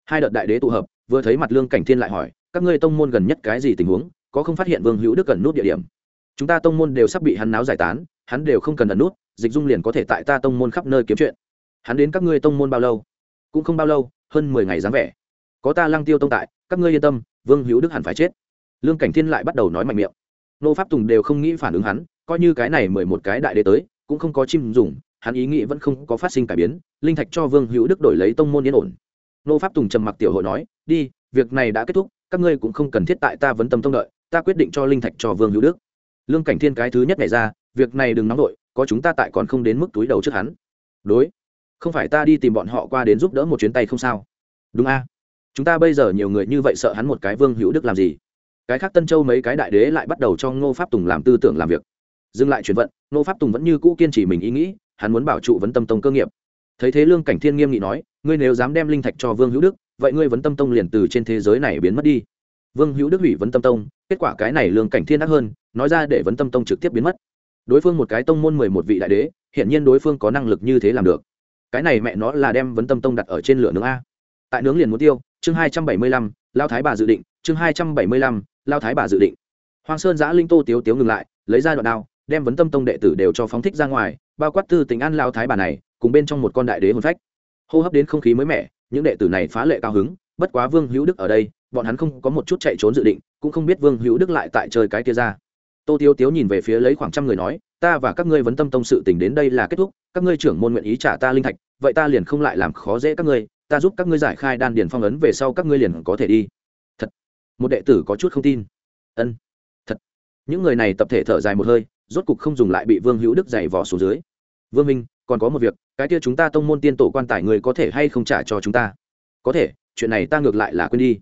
Hai đợt đại đế tụ hợp, vừa thấy mặt lương cảnh thiên lại hỏi, các ngươi tông môn gần nhất cái gì tình huống? Có không phát hiện vương hữu đức gần nút địa điểm? Chúng ta tông môn đều sắp bị hắn náo giải tán hắn đều không cần ẩn nút, dịch dung liền có thể tại ta tông môn khắp nơi kiếm chuyện. Hắn đến các ngươi tông môn bao lâu? Cũng không bao lâu, hơn mười ngày dáng vẻ. Có ta lăng tiêu tông tại, các ngươi yên tâm, vương hữu đức hẳn phải chết. Lương cảnh thiên lại bắt đầu nói mạnh miệng. Nô pháp tùng đều không nghĩ phản ứng hắn, coi như cái này mười một cái đại đế tới, cũng không có chim dùng, hắn ý nghĩ vẫn không có phát sinh cải biến, linh thạch cho vương hữu đức đổi lấy tông môn yên ổn. Nô pháp tùng trầm mặc tiểu hội nói, đi, việc này đã kết thúc, các ngươi cũng không cần thiết tại ta vấn tâm tông đợi, ta quyết định cho linh thạch cho vương hữu đức. Lương cảnh thiên cái thứ nhất này ra việc này đừng nóng vội, có chúng ta tại còn không đến mức túi đầu trước hắn. Đối. Không phải ta đi tìm bọn họ qua đến giúp đỡ một chuyến tay không sao? Đúng a. Chúng ta bây giờ nhiều người như vậy sợ hắn một cái vương hữu đức làm gì? Cái khác tân châu mấy cái đại đế lại bắt đầu cho ngô pháp tùng làm tư tưởng làm việc. Dừng lại chuyển vận, ngô pháp tùng vẫn như cũ kiên trì mình ý nghĩ, hắn muốn bảo trụ vấn tâm tông cơ nghiệp. Thấy thế lương cảnh thiên nghiêm nghị nói, ngươi nếu dám đem linh thạch cho vương hữu đức, vậy ngươi vấn tâm tông liền từ trên thế giới này biến mất đi. Vương hữu đức hủy vấn tâm tông, kết quả cái này lương cảnh thiên đắc hơn, nói ra để vấn tâm tông trực tiếp biến mất đối phương một cái tông môn mười một vị đại đế hiện nhiên đối phương có năng lực như thế làm được. Cái này mẹ nó là đem vấn tâm tông đặt ở trên lửa nướng a. Tại nướng liền muốn tiêu, chương hai trăm bảy mươi lăm, lao thái bà dự định, chương hai trăm bảy mươi lăm, lao thái bà dự định. Hoàng sơn giã linh tô tiếu tiếu ngừng lại, lấy ra đoạn đao, đem vấn tâm tông đệ tử đều cho phóng thích ra ngoài, bao quát tư tình an lao thái bà này, cùng bên trong một con đại đế hồn phách. Hô hấp đến không khí mới mẻ, những đệ tử này phá lệ cao hứng, bất quá vương hữu đức ở đây, bọn hắn không có một chút chạy trốn dự định, cũng không biết vương hữu đức lại tại chơi cái kia ra tô tiếu tiếu nhìn về phía lấy khoảng trăm người nói, ta và các ngươi vấn tâm tông sự tình đến đây là kết thúc, các ngươi trưởng môn nguyện ý trả ta linh thạch, vậy ta liền không lại làm khó dễ các ngươi, ta giúp các ngươi giải khai đan điền phong ấn về sau các ngươi liền có thể đi. Thật, một đệ tử có chút không tin. Ân, thật. Những người này tập thể thở dài một hơi, rốt cục không dùng lại bị vương hữu đức dày vò xuống dưới. Vương minh, còn có một việc, cái kia chúng ta tông môn tiên tổ quan tài người có thể hay không trả cho chúng ta? Có thể, chuyện này ta ngược lại là quên đi.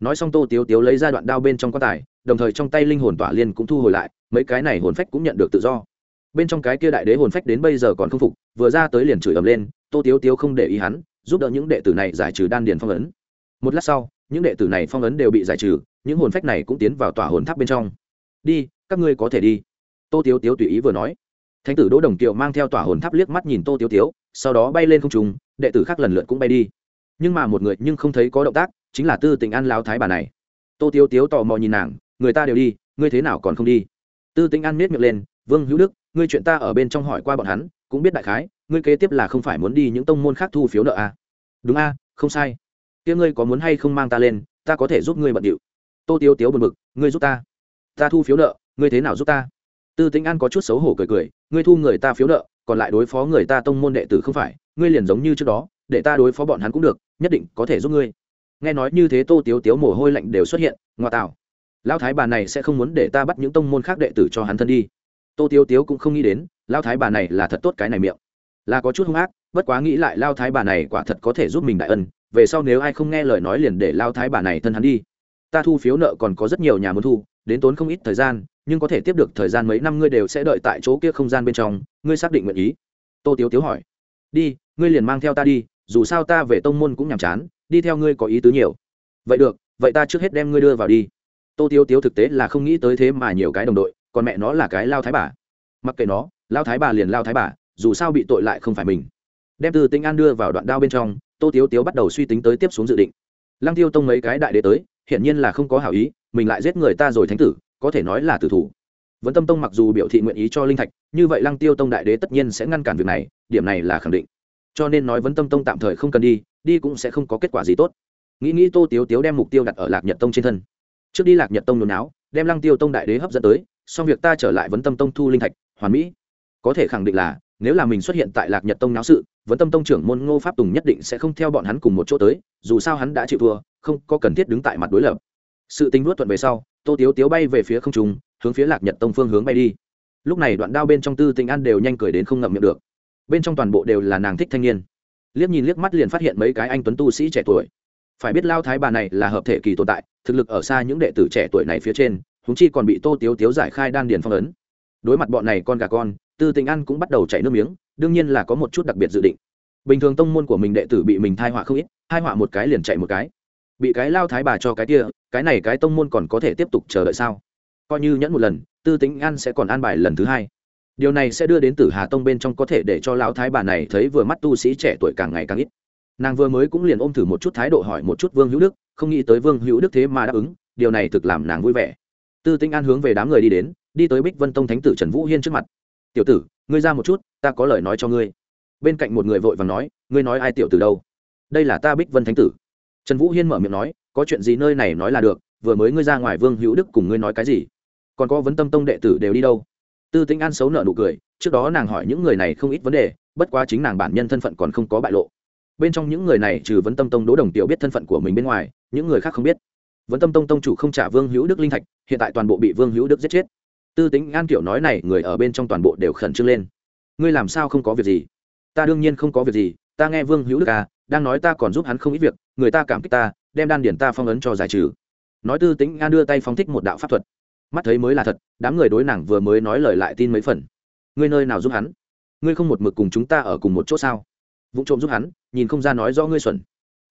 Nói xong tô tiếu tiếu lấy ra đoạn đao bên trong quan tài đồng thời trong tay linh hồn tỏa liên cũng thu hồi lại, mấy cái này hồn phách cũng nhận được tự do. Bên trong cái kia đại đế hồn phách đến bây giờ còn không phục, vừa ra tới liền chửi ầm lên, tô tiếu tiếu không để ý hắn, giúp đỡ những đệ tử này giải trừ đan điền phong ấn. Một lát sau, những đệ tử này phong ấn đều bị giải trừ, những hồn phách này cũng tiến vào tỏa hồn tháp bên trong. Đi, các ngươi có thể đi. Tô tiếu tiếu tùy ý vừa nói. Thánh tử đỗ đồng kiều mang theo tỏa hồn tháp liếc mắt nhìn tô tiếu tiếu, sau đó bay lên không trùng đệ tử khác lần lượt cũng bay đi. Nhưng mà một người nhưng không thấy có động tác, chính là tư tình an lao thái bà này. Tô tiếu tiếu tò mò nhìn nàng người ta đều đi, ngươi thế nào còn không đi? Tư tình an miết miệng lên, vương hữu đức, ngươi chuyện ta ở bên trong hỏi qua bọn hắn, cũng biết đại khái, ngươi kế tiếp là không phải muốn đi những tông môn khác thu phiếu nợ à? đúng a, không sai. Kia ngươi có muốn hay không mang ta lên, ta có thể giúp ngươi bận điệu. Tô Tiêu tiếu buồn bực, ngươi giúp ta. Ta thu phiếu nợ, ngươi thế nào giúp ta? Tư tính an có chút xấu hổ cười cười, ngươi thu người ta phiếu nợ, còn lại đối phó người ta tông môn đệ tử không phải, ngươi liền giống như trước đó, để ta đối phó bọn hắn cũng được, nhất định có thể giúp ngươi. Nghe nói như thế tô tiếu tiếu mồ hôi lạnh đều xuất hiện, ngoa tạo lão thái bà này sẽ không muốn để ta bắt những tông môn khác đệ tử cho hắn thân đi. Tô tiêu tiếu cũng không nghĩ đến, lão thái bà này là thật tốt cái này miệng. Là có chút hung ác, bất quá nghĩ lại lao thái bà này quả thật có thể giúp mình đại ân, về sau nếu ai không nghe lời nói liền để lao thái bà này thân hắn đi. Ta thu phiếu nợ còn có rất nhiều nhà muốn thu, đến tốn không ít thời gian, nhưng có thể tiếp được thời gian mấy năm ngươi đều sẽ đợi tại chỗ kia không gian bên trong, ngươi xác định nguyện ý. Tô tiếu tiếu hỏi. Đi, ngươi liền mang theo ta đi, dù sao ta về tông môn cũng nhàm chán, đi theo ngươi có ý tứ nhiều. Vậy được, vậy ta trước hết đem ngươi đưa vào đi tô tiếu tiếu thực tế là không nghĩ tới thế mà nhiều cái đồng đội, còn mẹ nó là cái lao thái bà. Mặc kệ nó, lao thái bà liền lao thái bà, dù sao bị tội lại không phải mình. Đem từ tinh an đưa vào đoạn đao bên trong, tô tiếu tiếu bắt đầu suy tính tới tiếp xuống dự định. Lăng tiêu tông mấy cái đại đế tới, hiển nhiên là không có hảo ý, mình lại giết người ta rồi thánh tử, có thể nói là tử thủ. Vẫn tâm tông mặc dù biểu thị nguyện ý cho linh thạch, như vậy lăng tiêu tông đại đế tất nhiên sẽ ngăn cản việc này, điểm này là khẳng định. Cho nên nói vấn tâm tông tạm thời không cần đi đi cũng sẽ không có kết quả gì tốt. Nghĩ nghĩ tô tiếu tiếu đem mục tiêu đặt ở lạc nhật tông trên thân trước đi lạc nhật tông nôn áo đem lăng tiêu tông đại đế hấp dẫn tới, xong việc ta trở lại vấn tâm tông thu linh thạch, hoàn mỹ. Có thể khẳng định là, nếu là mình xuất hiện tại lạc nhật tông náo sự, vấn tâm tông trưởng môn ngô pháp tùng nhất định sẽ không theo bọn hắn cùng một chỗ tới, dù sao hắn đã chịu thua, không có cần thiết đứng tại mặt đối lập. Sự tính luốt thuận về sau, tô tiếu tiếu bay về phía không trung, hướng phía lạc nhật tông phương hướng bay đi. Lúc này đoạn đao bên trong tư tình an đều nhanh cười đến không ngậm miệng được. Bên trong toàn bộ đều là nàng thích thanh niên. Liếc nhìn liếc mắt liền phát hiện mấy cái anh tuấn tu sĩ trẻ tuổi phải biết lao thái bà này là hợp thể kỳ tồn tại, thực lực ở xa những đệ tử trẻ tuổi này phía trên húng chi còn bị tô tiếu tiếu giải khai đan điền phong ấn. Đối mặt bọn này con gà con, tư tình ăn cũng bắt đầu chảy nước miếng, đương nhiên là có một chút đặc biệt dự định. Bình thường tông môn của mình đệ tử bị mình thai họa không ít, thai họa một cái liền chạy một cái. Bị cái lao thái bà cho cái kia, cái này cái tông môn còn có thể tiếp tục chờ đợi sao? Coi như nhẫn một lần, tư tính ăn sẽ còn an bài lần thứ hai. Điều này sẽ đưa đến tử hà tông bên trong có thể để cho lão thái bà này thấy vừa mắt tu sĩ trẻ tuổi càng ngày càng ít nàng vừa mới cũng liền ôm thử một chút thái độ hỏi một chút vương hữu đức, không nghĩ tới vương hữu đức thế mà đáp ứng, điều này thực làm nàng vui vẻ. Tư tinh an hướng về đám người đi đến, đi tới bích vân tông thánh tử trần vũ hiên trước mặt. Tiểu tử, ngươi ra một chút, ta có lời nói cho ngươi. Bên cạnh một người vội và nói, ngươi nói ai tiểu tử đâu? Đây là ta bích vân thánh tử. Trần vũ hiên mở miệng nói, có chuyện gì nơi này nói là được, vừa mới ngươi ra ngoài vương hữu đức cùng ngươi nói cái gì? Còn có vấn tâm tông đệ tử đều đi đâu? Tư tính an xấu nợ nụ cười, trước đó nàng hỏi những người này không ít vấn đề, bất quá chính nàng bản nhân thân phận còn không có bại lộ bên trong những người này trừ vấn tâm tông đỗ đồng tiểu biết thân phận của mình bên ngoài, những người khác không biết. Vấn tâm tông tông chủ không trả vương hữu đức linh thạch, hiện tại toàn bộ bị vương hữu đức giết chết. Tư tính an kiểu nói này, người ở bên trong toàn bộ đều khẩn trương lên. Ngươi làm sao không có việc gì? Ta đương nhiên không có việc gì, ta nghe vương hữu đức à đang nói ta còn giúp hắn không ít việc, người ta cảm kích ta, đem đan điển ta phong ấn cho giải trừ. Nói tư tính an đưa tay phóng thích một đạo pháp thuật. Mắt thấy mới là thật, đám người đối nàng vừa mới nói lời lại tin mấy phần. Ngươi nơi nào giúp hắn? Ngươi không một mực cùng chúng ta ở cùng một chỗ sao? Vụ trộm giúp hắn, nhìn không ra nói do ngươi xuẩn.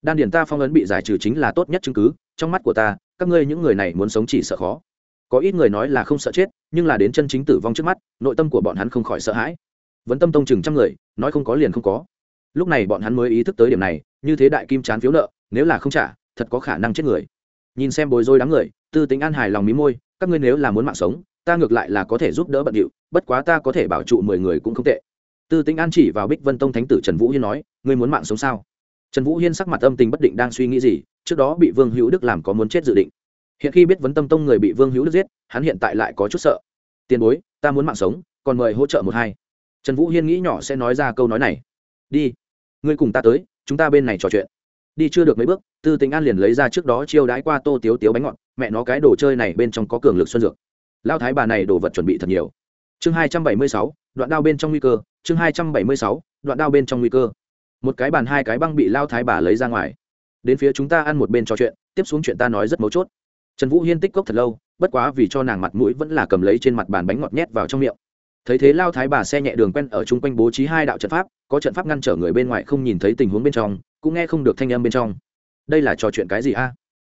Đan điển ta phong ấn bị giải trừ chính là tốt nhất chứng cứ, trong mắt của ta, các ngươi những người này muốn sống chỉ sợ khó. Có ít người nói là không sợ chết, nhưng là đến chân chính tử vong trước mắt, nội tâm của bọn hắn không khỏi sợ hãi. Vẫn tâm tông chừng trăm người, nói không có liền không có. Lúc này bọn hắn mới ý thức tới điểm này, như thế đại kim chán phiếu nợ, nếu là không trả, thật có khả năng chết người. Nhìn xem bồi dối đám người, tư tính an hài lòng mí môi, các ngươi nếu là muốn mạng sống, ta ngược lại là có thể giúp đỡ bận điệu, bất quá ta có thể bảo trụ mười người cũng không tệ tư tính an chỉ vào bích vân tông thánh tử trần vũ hiên nói, ngươi muốn mạng sống sao? Trần vũ hiên sắc mặt âm tình bất định đang suy nghĩ gì, trước đó bị vương hữu đức làm có muốn chết dự định. Hiện khi biết vấn tâm tông người bị vương hữu đức giết, hắn hiện tại lại có chút sợ. Tiền bối, ta muốn mạng sống, còn mời hỗ trợ một hai. Trần vũ hiên nghĩ nhỏ sẽ nói ra câu nói này. Đi, ngươi cùng ta tới, chúng ta bên này trò chuyện. Đi chưa được mấy bước, tư tính an liền lấy ra trước đó chiêu đãi qua tô tiếu tiếu bánh ngọt, mẹ nó cái đồ chơi này bên trong có cường lực xuân dược. Lao thái bà này đồ vật chuẩn bị thật nhiều chương hai trăm bảy mươi sáu, đoạn đao bên trong nguy cơ. Chương hai trăm bảy mươi sáu, đoạn đao bên trong nguy cơ. Một cái bàn, hai cái băng bị lao thái bà lấy ra ngoài. Đến phía chúng ta ăn một bên trò chuyện, tiếp xuống chuyện ta nói rất mấu chốt. Trần vũ hiên tích cốc thật lâu, bất quá vì cho nàng mặt mũi vẫn là cầm lấy trên mặt bàn bánh ngọt nhét vào trong miệng. Thấy thế lao thái bà xe nhẹ đường quen ở chung quanh bố trí hai đạo trận pháp, có trận pháp ngăn trở người bên ngoài không nhìn thấy tình huống bên trong, cũng nghe không được thanh âm bên trong. Đây là trò chuyện cái gì a?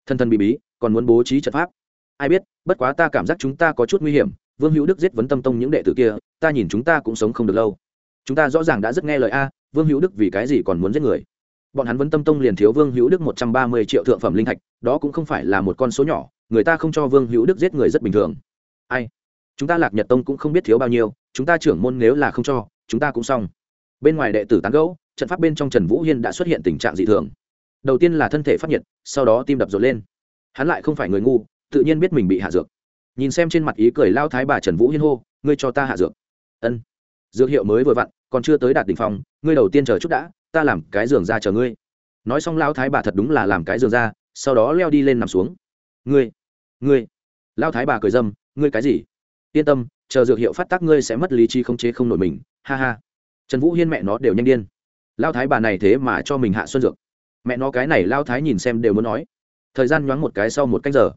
Thân thân bị bí, còn muốn bố trí trận pháp? Ai biết, bất quá ta cảm giác chúng ta có chút nguy hiểm vương hữu đức giết vấn tâm tông những đệ tử kia, ta nhìn chúng ta cũng sống không được lâu. Chúng ta rõ ràng đã rất nghe lời a, vương hữu đức vì cái gì còn muốn giết người? Bọn hắn vấn tâm tông liền thiếu vương hữu đức một trăm ba mươi triệu thượng phẩm linh thạch, đó cũng không phải là một con số nhỏ, người ta không cho vương hữu đức giết người rất bình thường. Ai? Chúng ta lạc nhật tông cũng không biết thiếu bao nhiêu, chúng ta trưởng môn nếu là không cho, chúng ta cũng xong. Bên ngoài đệ tử tán gẫu, trận pháp bên trong trần vũ hiên đã xuất hiện tình trạng dị thường. Đầu tiên là thân thể phát nhiệt, sau đó tim đập rộn lên. Hắn lại không phải người ngu, tự nhiên biết mình bị hạ dược nhìn xem trên mặt ý cười lao thái bà trần vũ hiên hô, ngươi cho ta hạ dược. Ân, dược hiệu mới vừa vặn, còn chưa tới đạt đ ỉ n h phòng ngươi đầu tiên chờ chút đã, ta làm cái giường ra chờ ngươi. Nói xong lao thái bà thật đúng là làm cái giường ra, sau đó leo đi lên nằm xuống. Ngươi ngươi. Lao thái bà cười dâm, ngươi cái gì? Yên tâm, chờ dược hiệu phát tác ngươi sẽ mất lý trí không chế không nổi mình, ha ha. Trần vũ hiên mẹ nó đều nhanh điên. Lao thái bà này thế mà cho mình hạ xuân dược. Mẹ nó cái này, lao thái nhìn xem đều muốn nói. Thời gian nhoáng một cái sau một canh giờ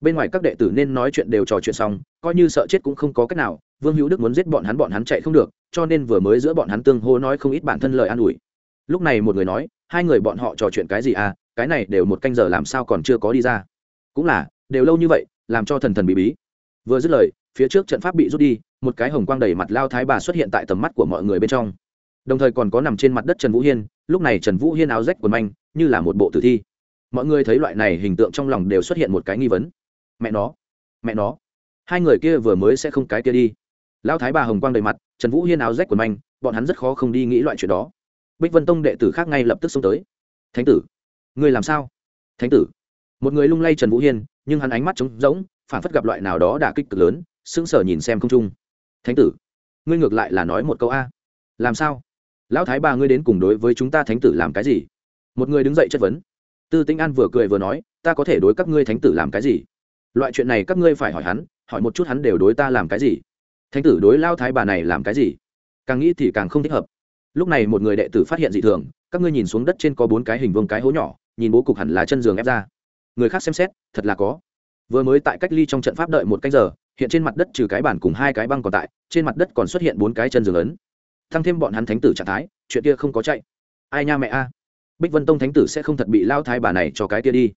bên ngoài các đệ tử nên nói chuyện đều trò chuyện xong, coi như sợ chết cũng không có cách nào, vương hữu đức muốn giết bọn hắn bọn hắn chạy không được, cho nên vừa mới giữa bọn hắn tương hô nói không ít bản thân lời an ủi. Lúc này một người nói, hai người bọn họ trò chuyện cái gì à cái này đều một canh giờ làm sao còn chưa có đi ra. Cũng là, đều lâu như vậy, làm cho thần thần bị bí. Vừa dứt lời, phía trước trận pháp bị rút đi, một cái hồng quang đầy mặt lao thái bà xuất hiện tại tầm mắt của mọi người bên trong. Đồng thời còn có nằm trên mặt đất trần vũ hiên, lúc này trần vũ hiên áo rách quần manh, như là một bộ tử thi. Mọi người thấy loại này hình tượng trong lòng đều xuất hiện một cái nghi vấn mẹ nó mẹ nó. Hai người kia vừa mới sẽ không cái kia đi. Lão thái bà hồng quang đầy mặt, trần vũ hiên áo rách quần manh, bọn hắn rất khó không đi nghĩ loại chuyện đó. Bích vân tông đệ tử khác ngay lập tức xông tới. Thánh tử người làm sao? Thánh tử. Một người lung lay trần vũ hiên, nhưng hắn ánh mắt trống rỗng, phản phất gặp loại nào đó đả kích cực lớn, sững sờ nhìn xem không trung. Thánh tử, ngươi ngược lại là nói một câu a. Làm sao? Lão thái bà ngươi đến cùng đối với chúng ta thánh tử làm cái gì? Một người đứng dậy chất vấn. Tư tinh an vừa cười vừa nói, ta có thể đối các ngươi thánh tử làm cái gì? Loại chuyện này các ngươi phải hỏi hắn, hỏi một chút hắn đều đối ta làm cái gì? Thánh tử đối lao thái bà này làm cái gì? Càng nghĩ thì càng không thích hợp. Lúc này một người đệ tử phát hiện dị thường, các ngươi nhìn xuống đất trên có bốn cái hình vương cái hố nhỏ, nhìn bố cục hẳn là chân giường ép ra. Người khác xem xét, thật là có. Vừa mới tại cách ly trong trận pháp đợi một canh giờ, hiện trên mặt đất trừ cái bản cùng hai cái băng còn tại, trên mặt đất còn xuất hiện bốn cái chân giường lớn. Thăng thêm bọn hắn thánh tử trạng thái, chuyện kia không có chạy. Ai nha mẹ a? Bích vân tông thánh tử sẽ không thật bị lao thái bà này cho cái kia đi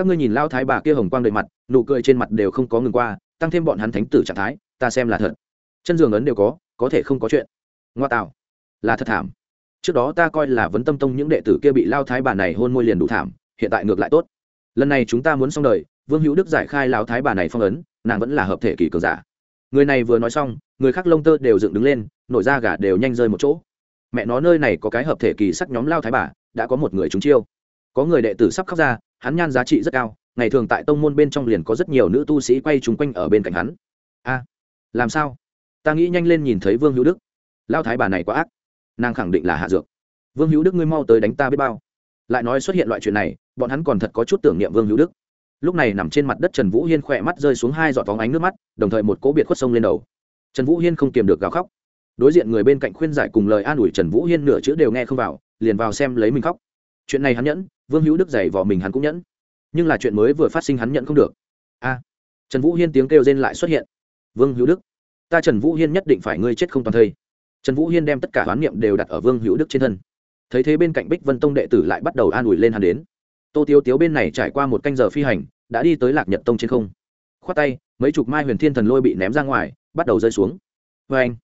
các ngươi nhìn lao thái bà kia hồng quang đầy mặt, nụ cười trên mặt đều không có ngừng qua, tăng thêm bọn hắn thánh tử trạng thái, ta xem là thật. Chân giường ấn đều có có thể không có chuyện. Ngoa tạo, là thật thảm. Trước đó ta coi là vấn tâm tông những đệ tử kia bị lao thái bà này hôn môi liền đủ thảm, hiện tại ngược lại tốt. Lần này chúng ta muốn xong đời, vương hữu đức giải khai lao thái bà này phong ấn, nàng vẫn là hợp thể kỳ cường giả. Người này vừa nói xong, người khác lông tơ đều dựng đứng lên, nổi da gà đều nhanh rơi một chỗ. Mẹ nó, nơi này có cái hợp thể kỳ sắc nhóm lao thái bà, đã có một người chúng chiêu có người đệ tử sắp khóc ra, hắn nhan giá trị rất cao, ngày thường tại tông môn bên trong liền có rất nhiều nữ tu sĩ quay chung quanh ở bên cạnh hắn. A, làm sao? Ta nghĩ nhanh lên nhìn thấy vương hữu đức. Lao thái bà này quá ác. Nàng khẳng định là hạ dược. Vương hữu đức ngươi mau tới đánh ta biết bao. Lại nói xuất hiện loại chuyện này, bọn hắn còn thật có chút tưởng niệm vương hữu đức. Lúc này nằm trên mặt đất trần vũ hiên khỏe mắt rơi xuống hai giọt vóng ánh nước mắt, đồng thời một cỗ biệt khuất sông lên đầu. Trần vũ hiên không kiềm được gào khóc. Đối diện người bên cạnh khuyên giải cùng lời an ủi trần vũ hiên nửa chữ đều nghe không vào, liền vào xem lấy mình khóc. Chuyện này hắn nhẫn vương hữu đức giày vò mình hắn cũng nhẫn. Nhưng là chuyện mới vừa phát sinh hắn nhận không được. A! À, trần vũ hiên tiếng kêu rên lại xuất hiện. Vương hữu đức, ta trần vũ hiên nhất định phải ngươi chết không toàn thây. Trần vũ hiên đem tất cả hoán niệm đều đặt ở vương hữu đức trên thân. Thấy thế bên cạnh bích vân tông đệ tử lại bắt đầu an ủi lên hắn đến. Tô tiêu tiếu bên này trải qua một canh giờ phi hành, đã đi tới lạc nhật tông trên không. Khoát tay, mấy chục mai huyền thiên thần lôi bị ném ra ngoài, bắt đầu rơi xuống. Vê anh,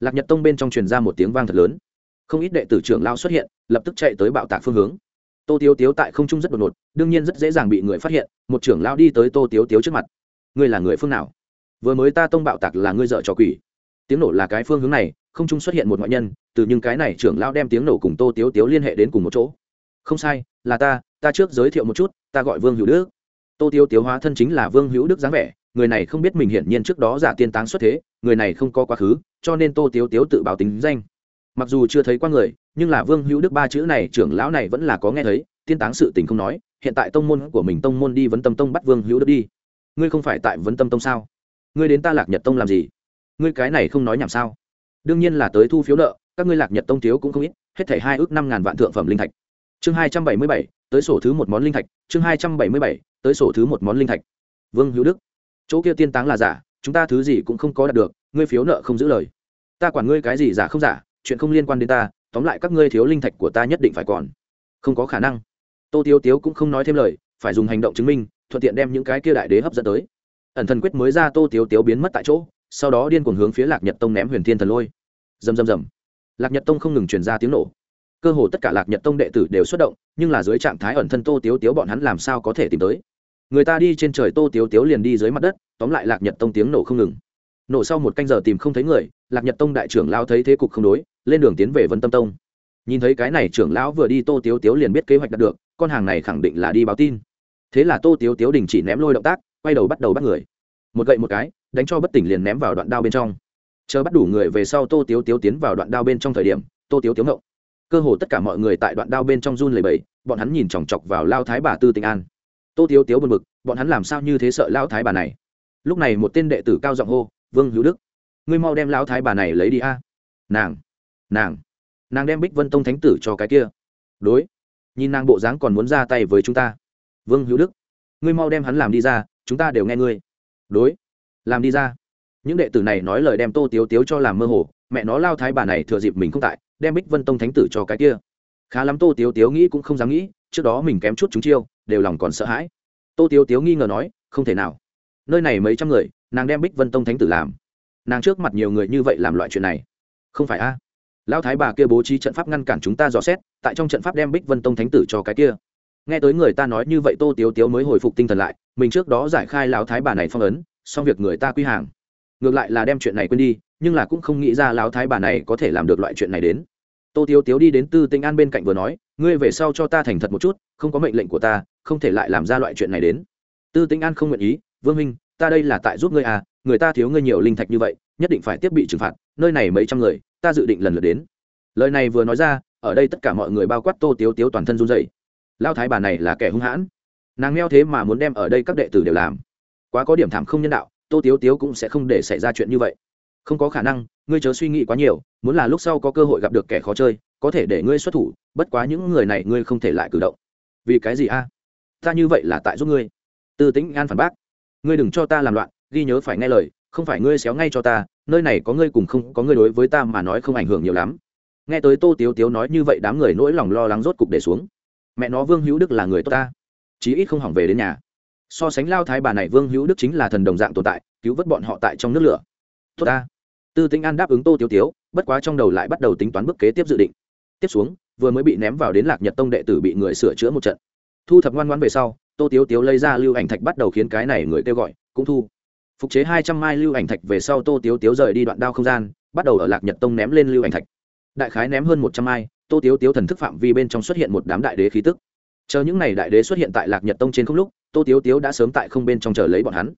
lạc nhật tông bên trong truyền ra một tiếng vang thật lớn. Không ít đệ tử trưởng lao xuất hiện, lập tức chạy tới bạo tạc phương hướng tô tiếu tiếu tại không trung rất đột ngột, đương nhiên rất dễ dàng bị người phát hiện, một trưởng lao đi tới tô tiếu tiếu trước mặt. Ngươi là người phương nào? Vừa mới ta tông bạo tạc là ngươi dợ trò quỷ. Tiếng nổ là cái phương hướng này, không trung xuất hiện một ngoại nhân, từ những cái này trưởng lao đem tiếng nổ cùng tô tiếu tiếu liên hệ đến cùng một chỗ. Không sai, là ta ta trước giới thiệu một chút, ta gọi vương hữu đức. Tô tiếu tiếu hóa thân chính là vương hữu đức dáng vẻ, người này không biết mình hiển nhiên trước đó giả tiên táng xuất thế, người này không có quá khứ, cho nên tô tiếu tiếu tự báo tính danh mặc dù chưa thấy qua người, nhưng là vương hữu đức ba chữ này, trưởng lão này vẫn là có nghe thấy, tiên táng sự tình không nói, hiện tại tông môn của mình tông môn đi vấn tâm tông bắt vương hữu đức đi. Ngươi không phải tại vấn tâm tông sao? Ngươi đến ta lạc nhật tông làm gì? Ngươi cái này không nói nhảm sao? Đương nhiên là tới thu phiếu nợ, các ngươi lạc nhật tông thiếu cũng không ít, hết thảy hai ước năm ngàn vạn thượng phẩm linh thạch. Chương hai trăm bảy mươi bảy, tới sổ thứ một món linh thạch, chương hai trăm bảy mươi bảy, tới sổ thứ một món linh thạch. Vương hữu đức, chỗ kia tiên táng là giả, chúng ta thứ gì cũng không có đạt được, ngươi phiếu nợ không giữ lời. Ta quản ngươi cái gì giả không giả chuyện không liên quan đến ta, tóm lại các ngươi thiếu linh thạch của ta nhất định phải còn. Không có khả năng. Tô tiêu tiếu cũng không nói thêm lời, phải dùng hành động chứng minh, thuận tiện đem những cái kia đại đế hấp dẫn tới. Ẩn thần quyết mới ra tô tiếu tiếu biến mất tại chỗ, sau đó điên cuồng hướng phía lạc nhật tông ném huyền thiên thần lôi. Rầm rầm rầm. Lạc nhật tông không ngừng truyền ra tiếng nổ. Cơ hồ tất cả lạc nhật tông đệ tử đều xuất động, nhưng là dưới trạng thái ẩn thân tô tiếu tiếu bọn hắn làm sao có thể tìm tới? Người ta đi trên trời tô tiếu tiếu liền đi dưới mặt đất, tóm lại lạc nhật tông tiếng nổ không ngừng. Nổ sau một canh giờ tìm không thấy người, lạc nhật tông đại trưởng lao thấy thế cục không đối lên đường tiến về vân tâm tông. Nhìn thấy cái này trưởng lão vừa đi, tô tiếu tiếu liền biết kế hoạch đạt được, con hàng này khẳng định là đi báo tin. Thế là tô tiếu tiếu đình chỉ ném lôi động tác, quay đầu bắt đầu bắt người. Một gậy một cái, đánh cho bất tỉnh liền ném vào đoạn đao bên trong. Chờ bắt đủ người về sau, tô tiếu tiếu tiến vào đoạn đao bên trong thời điểm, tô tiếu tiếu ngộng. Cơ hồ tất cả mọi người tại đoạn đao bên trong run lầy bẫy bọn hắn nhìn chòng chọc vào lao thái bà tư tình an. Tô tiếu tiếu buồn bực, bọn hắn làm sao như thế sợ lao thái bà này? Lúc này một tên đệ tử cao giọng hô, vương hữu đức, ngươi mau đem lao thái bà này lấy đi a. Nàng nàng. Nàng đem bích vân tông thánh tử cho cái kia. Đối. Nhìn nàng bộ dáng còn muốn ra tay với chúng ta. Vương hữu đức. Ngươi mau đem hắn làm đi ra, chúng ta đều nghe ngươi. Đối. Làm đi ra. Những đệ tử này nói lời đem tô tiếu tiếu cho làm mơ hồ, mẹ nó lao thái bà này thừa dịp mình không tại, đem bích vân tông thánh tử cho cái kia. Khá lắm tô tiếu tiếu nghĩ cũng không dám nghĩ, trước đó mình kém chút chúng chiêu, đều lòng còn sợ hãi. Tô tiếu tiếu nghi ngờ nói, không thể nào. Nơi này mấy trăm người, nàng đem bích vân tông thánh tử làm. Nàng trước mặt nhiều người như vậy làm loại chuyện này. Không phải a? Lão thái bà kia bố trí trận pháp ngăn cản chúng ta dò xét, tại trong trận pháp đem bích vân tông thánh tử cho cái kia. Nghe tới người ta nói như vậy tô tiếu tiếu mới hồi phục tinh thần lại, mình trước đó giải khai lão thái bà này phong ấn, xong việc người ta quy hàng. Ngược lại là đem chuyện này quên đi, nhưng là cũng không nghĩ ra lão thái bà này có thể làm được loại chuyện này đến. Tô tiếu tiếu đi đến tư tinh an bên cạnh vừa nói, ngươi về sau cho ta thành thật một chút, không có mệnh lệnh của ta, không thể lại làm ra loại chuyện này đến. Tư tinh an không nguyện ý, vương minh, ta đây là tại giúp ngươi à người ta thiếu ngươi nhiều linh thạch như vậy, nhất định phải tiếp bị trừng phạt, nơi này mấy trăm người ta dự định lần lượt đến. Lời này vừa nói ra, ở đây tất cả mọi người bao quát tô tiếu tiếu toàn thân run dậy lao thái bà này là kẻ hung hãn. Nàng meo thế mà muốn đem ở đây các đệ tử đều làm. Quá có điểm thảm không nhân đạo, tô tiếu tiếu cũng sẽ không để xảy ra chuyện như vậy. Không có khả năng, ngươi chớ suy nghĩ quá nhiều, muốn là lúc sau có cơ hội gặp được kẻ khó chơi, có thể để ngươi xuất thủ, bất quá những người này ngươi không thể lại cử động. Vì cái gì a? Ta như vậy là tại giúp ngươi. Tư tính an phản bác. Ngươi đừng cho ta làm loạn, ghi nhớ phải nghe lời, không phải ngươi xéo ngay cho ta nơi này có ngươi cùng không, có ngươi đối với ta mà nói không ảnh hưởng nhiều lắm. Nghe tới tô tiếu tiếu nói như vậy, đám người nỗi lòng lo lắng rốt cục để xuống. Mẹ nó, vương hữu đức là người tốt ta. Chí ít không hỏng về đến nhà. So sánh lao thái bà này, vương hữu đức chính là thần đồng dạng tồn tại, cứu vớt bọn họ tại trong nước lửa. Tốt ta. Tư tính an đáp ứng tô tiếu tiếu, bất quá trong đầu lại bắt đầu tính toán bước kế tiếp dự định. Tiếp xuống, vừa mới bị ném vào đến lạc nhật tông đệ tử bị người sửa chữa một trận. Thu thập ngoan ngoan về sau, tô tiếu tiếu lấy ra lưu ảnh thạch bắt đầu khiến cái này người kêu gọi, cũng thu phục chế hai trăm mai lưu ảnh thạch về sau tô tiếu tiếu rời đi đoạn đao không gian, bắt đầu ở lạc nhật tông ném lên lưu ảnh thạch. Đại khái ném hơn một trăm mai, tô tiếu tiếu thần thức phạm vi bên trong xuất hiện một đám đại đế khí tức. Chờ những n à y đại đế xuất hiện tại lạc nhật tông trên không lúc, tô tiếu tiếu đã sớm tại không bên trong chờ lấy bọn hắn.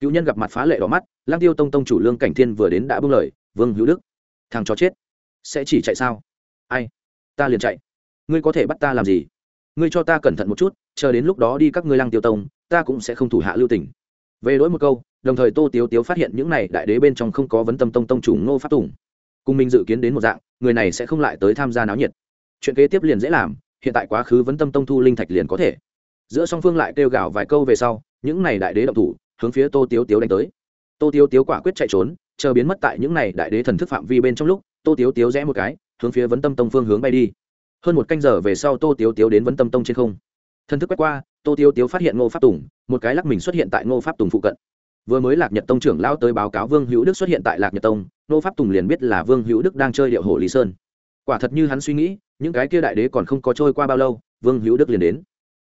Cựu nhân gặp mặt phá lệ đỏ mắt lang tiêu tông tông chủ lương cảnh thiên vừa đến đã bưng lời, vương hữu đức, thằng chó chết, sẽ chỉ chạy sao? Ai, ta liền chạy. Ngươi có thể bắt ta làm gì? Ngươi cho ta cẩn thận một chút, chờ đến lúc đó đi các ngươi lang tiêu tông, ta cũng sẽ không thủ hạ lưu tình. Về đối một câu đồng thời tô tiếu tiếu phát hiện những này đại đế bên trong không có vấn tâm tông tông chủ ngô pháp tùng. Cùng mình dự kiến đến một dạng, người này sẽ không lại tới tham gia náo nhiệt. Chuyện kế tiếp liền dễ làm, hiện tại quá khứ vấn tâm tông thu linh thạch liền có thể. Giữa song phương lại kêu gào vài câu về sau, những này đại đế động thủ, hướng phía tô tiếu tiếu đánh tới. Tô tiếu tiếu quả quyết chạy trốn, chờ biến mất tại những này đại đế thần thức phạm vi bên trong lúc, tô tiếu tiếu rẽ một cái, hướng phía vấn tâm tông phương hướng bay đi. Hơn một canh giờ về sau tô tiếu tiếu đến vấn tâm tông trên không. Thần thức quét qua, tô tiếu tiếu phát hiện ngô pháp tùng, một cái lắc mình xuất hiện tại ngô pháp tùng phụ cận vừa mới lạc nhật tông trưởng lao tới báo cáo vương hữu đức xuất hiện tại lạc nhật tông, nô pháp tùng liền biết là vương hữu đức đang chơi điệu hồ lý sơn. Quả thật như hắn suy nghĩ, những cái kia đại đế còn không có trôi qua bao lâu, vương hữu đức liền đến.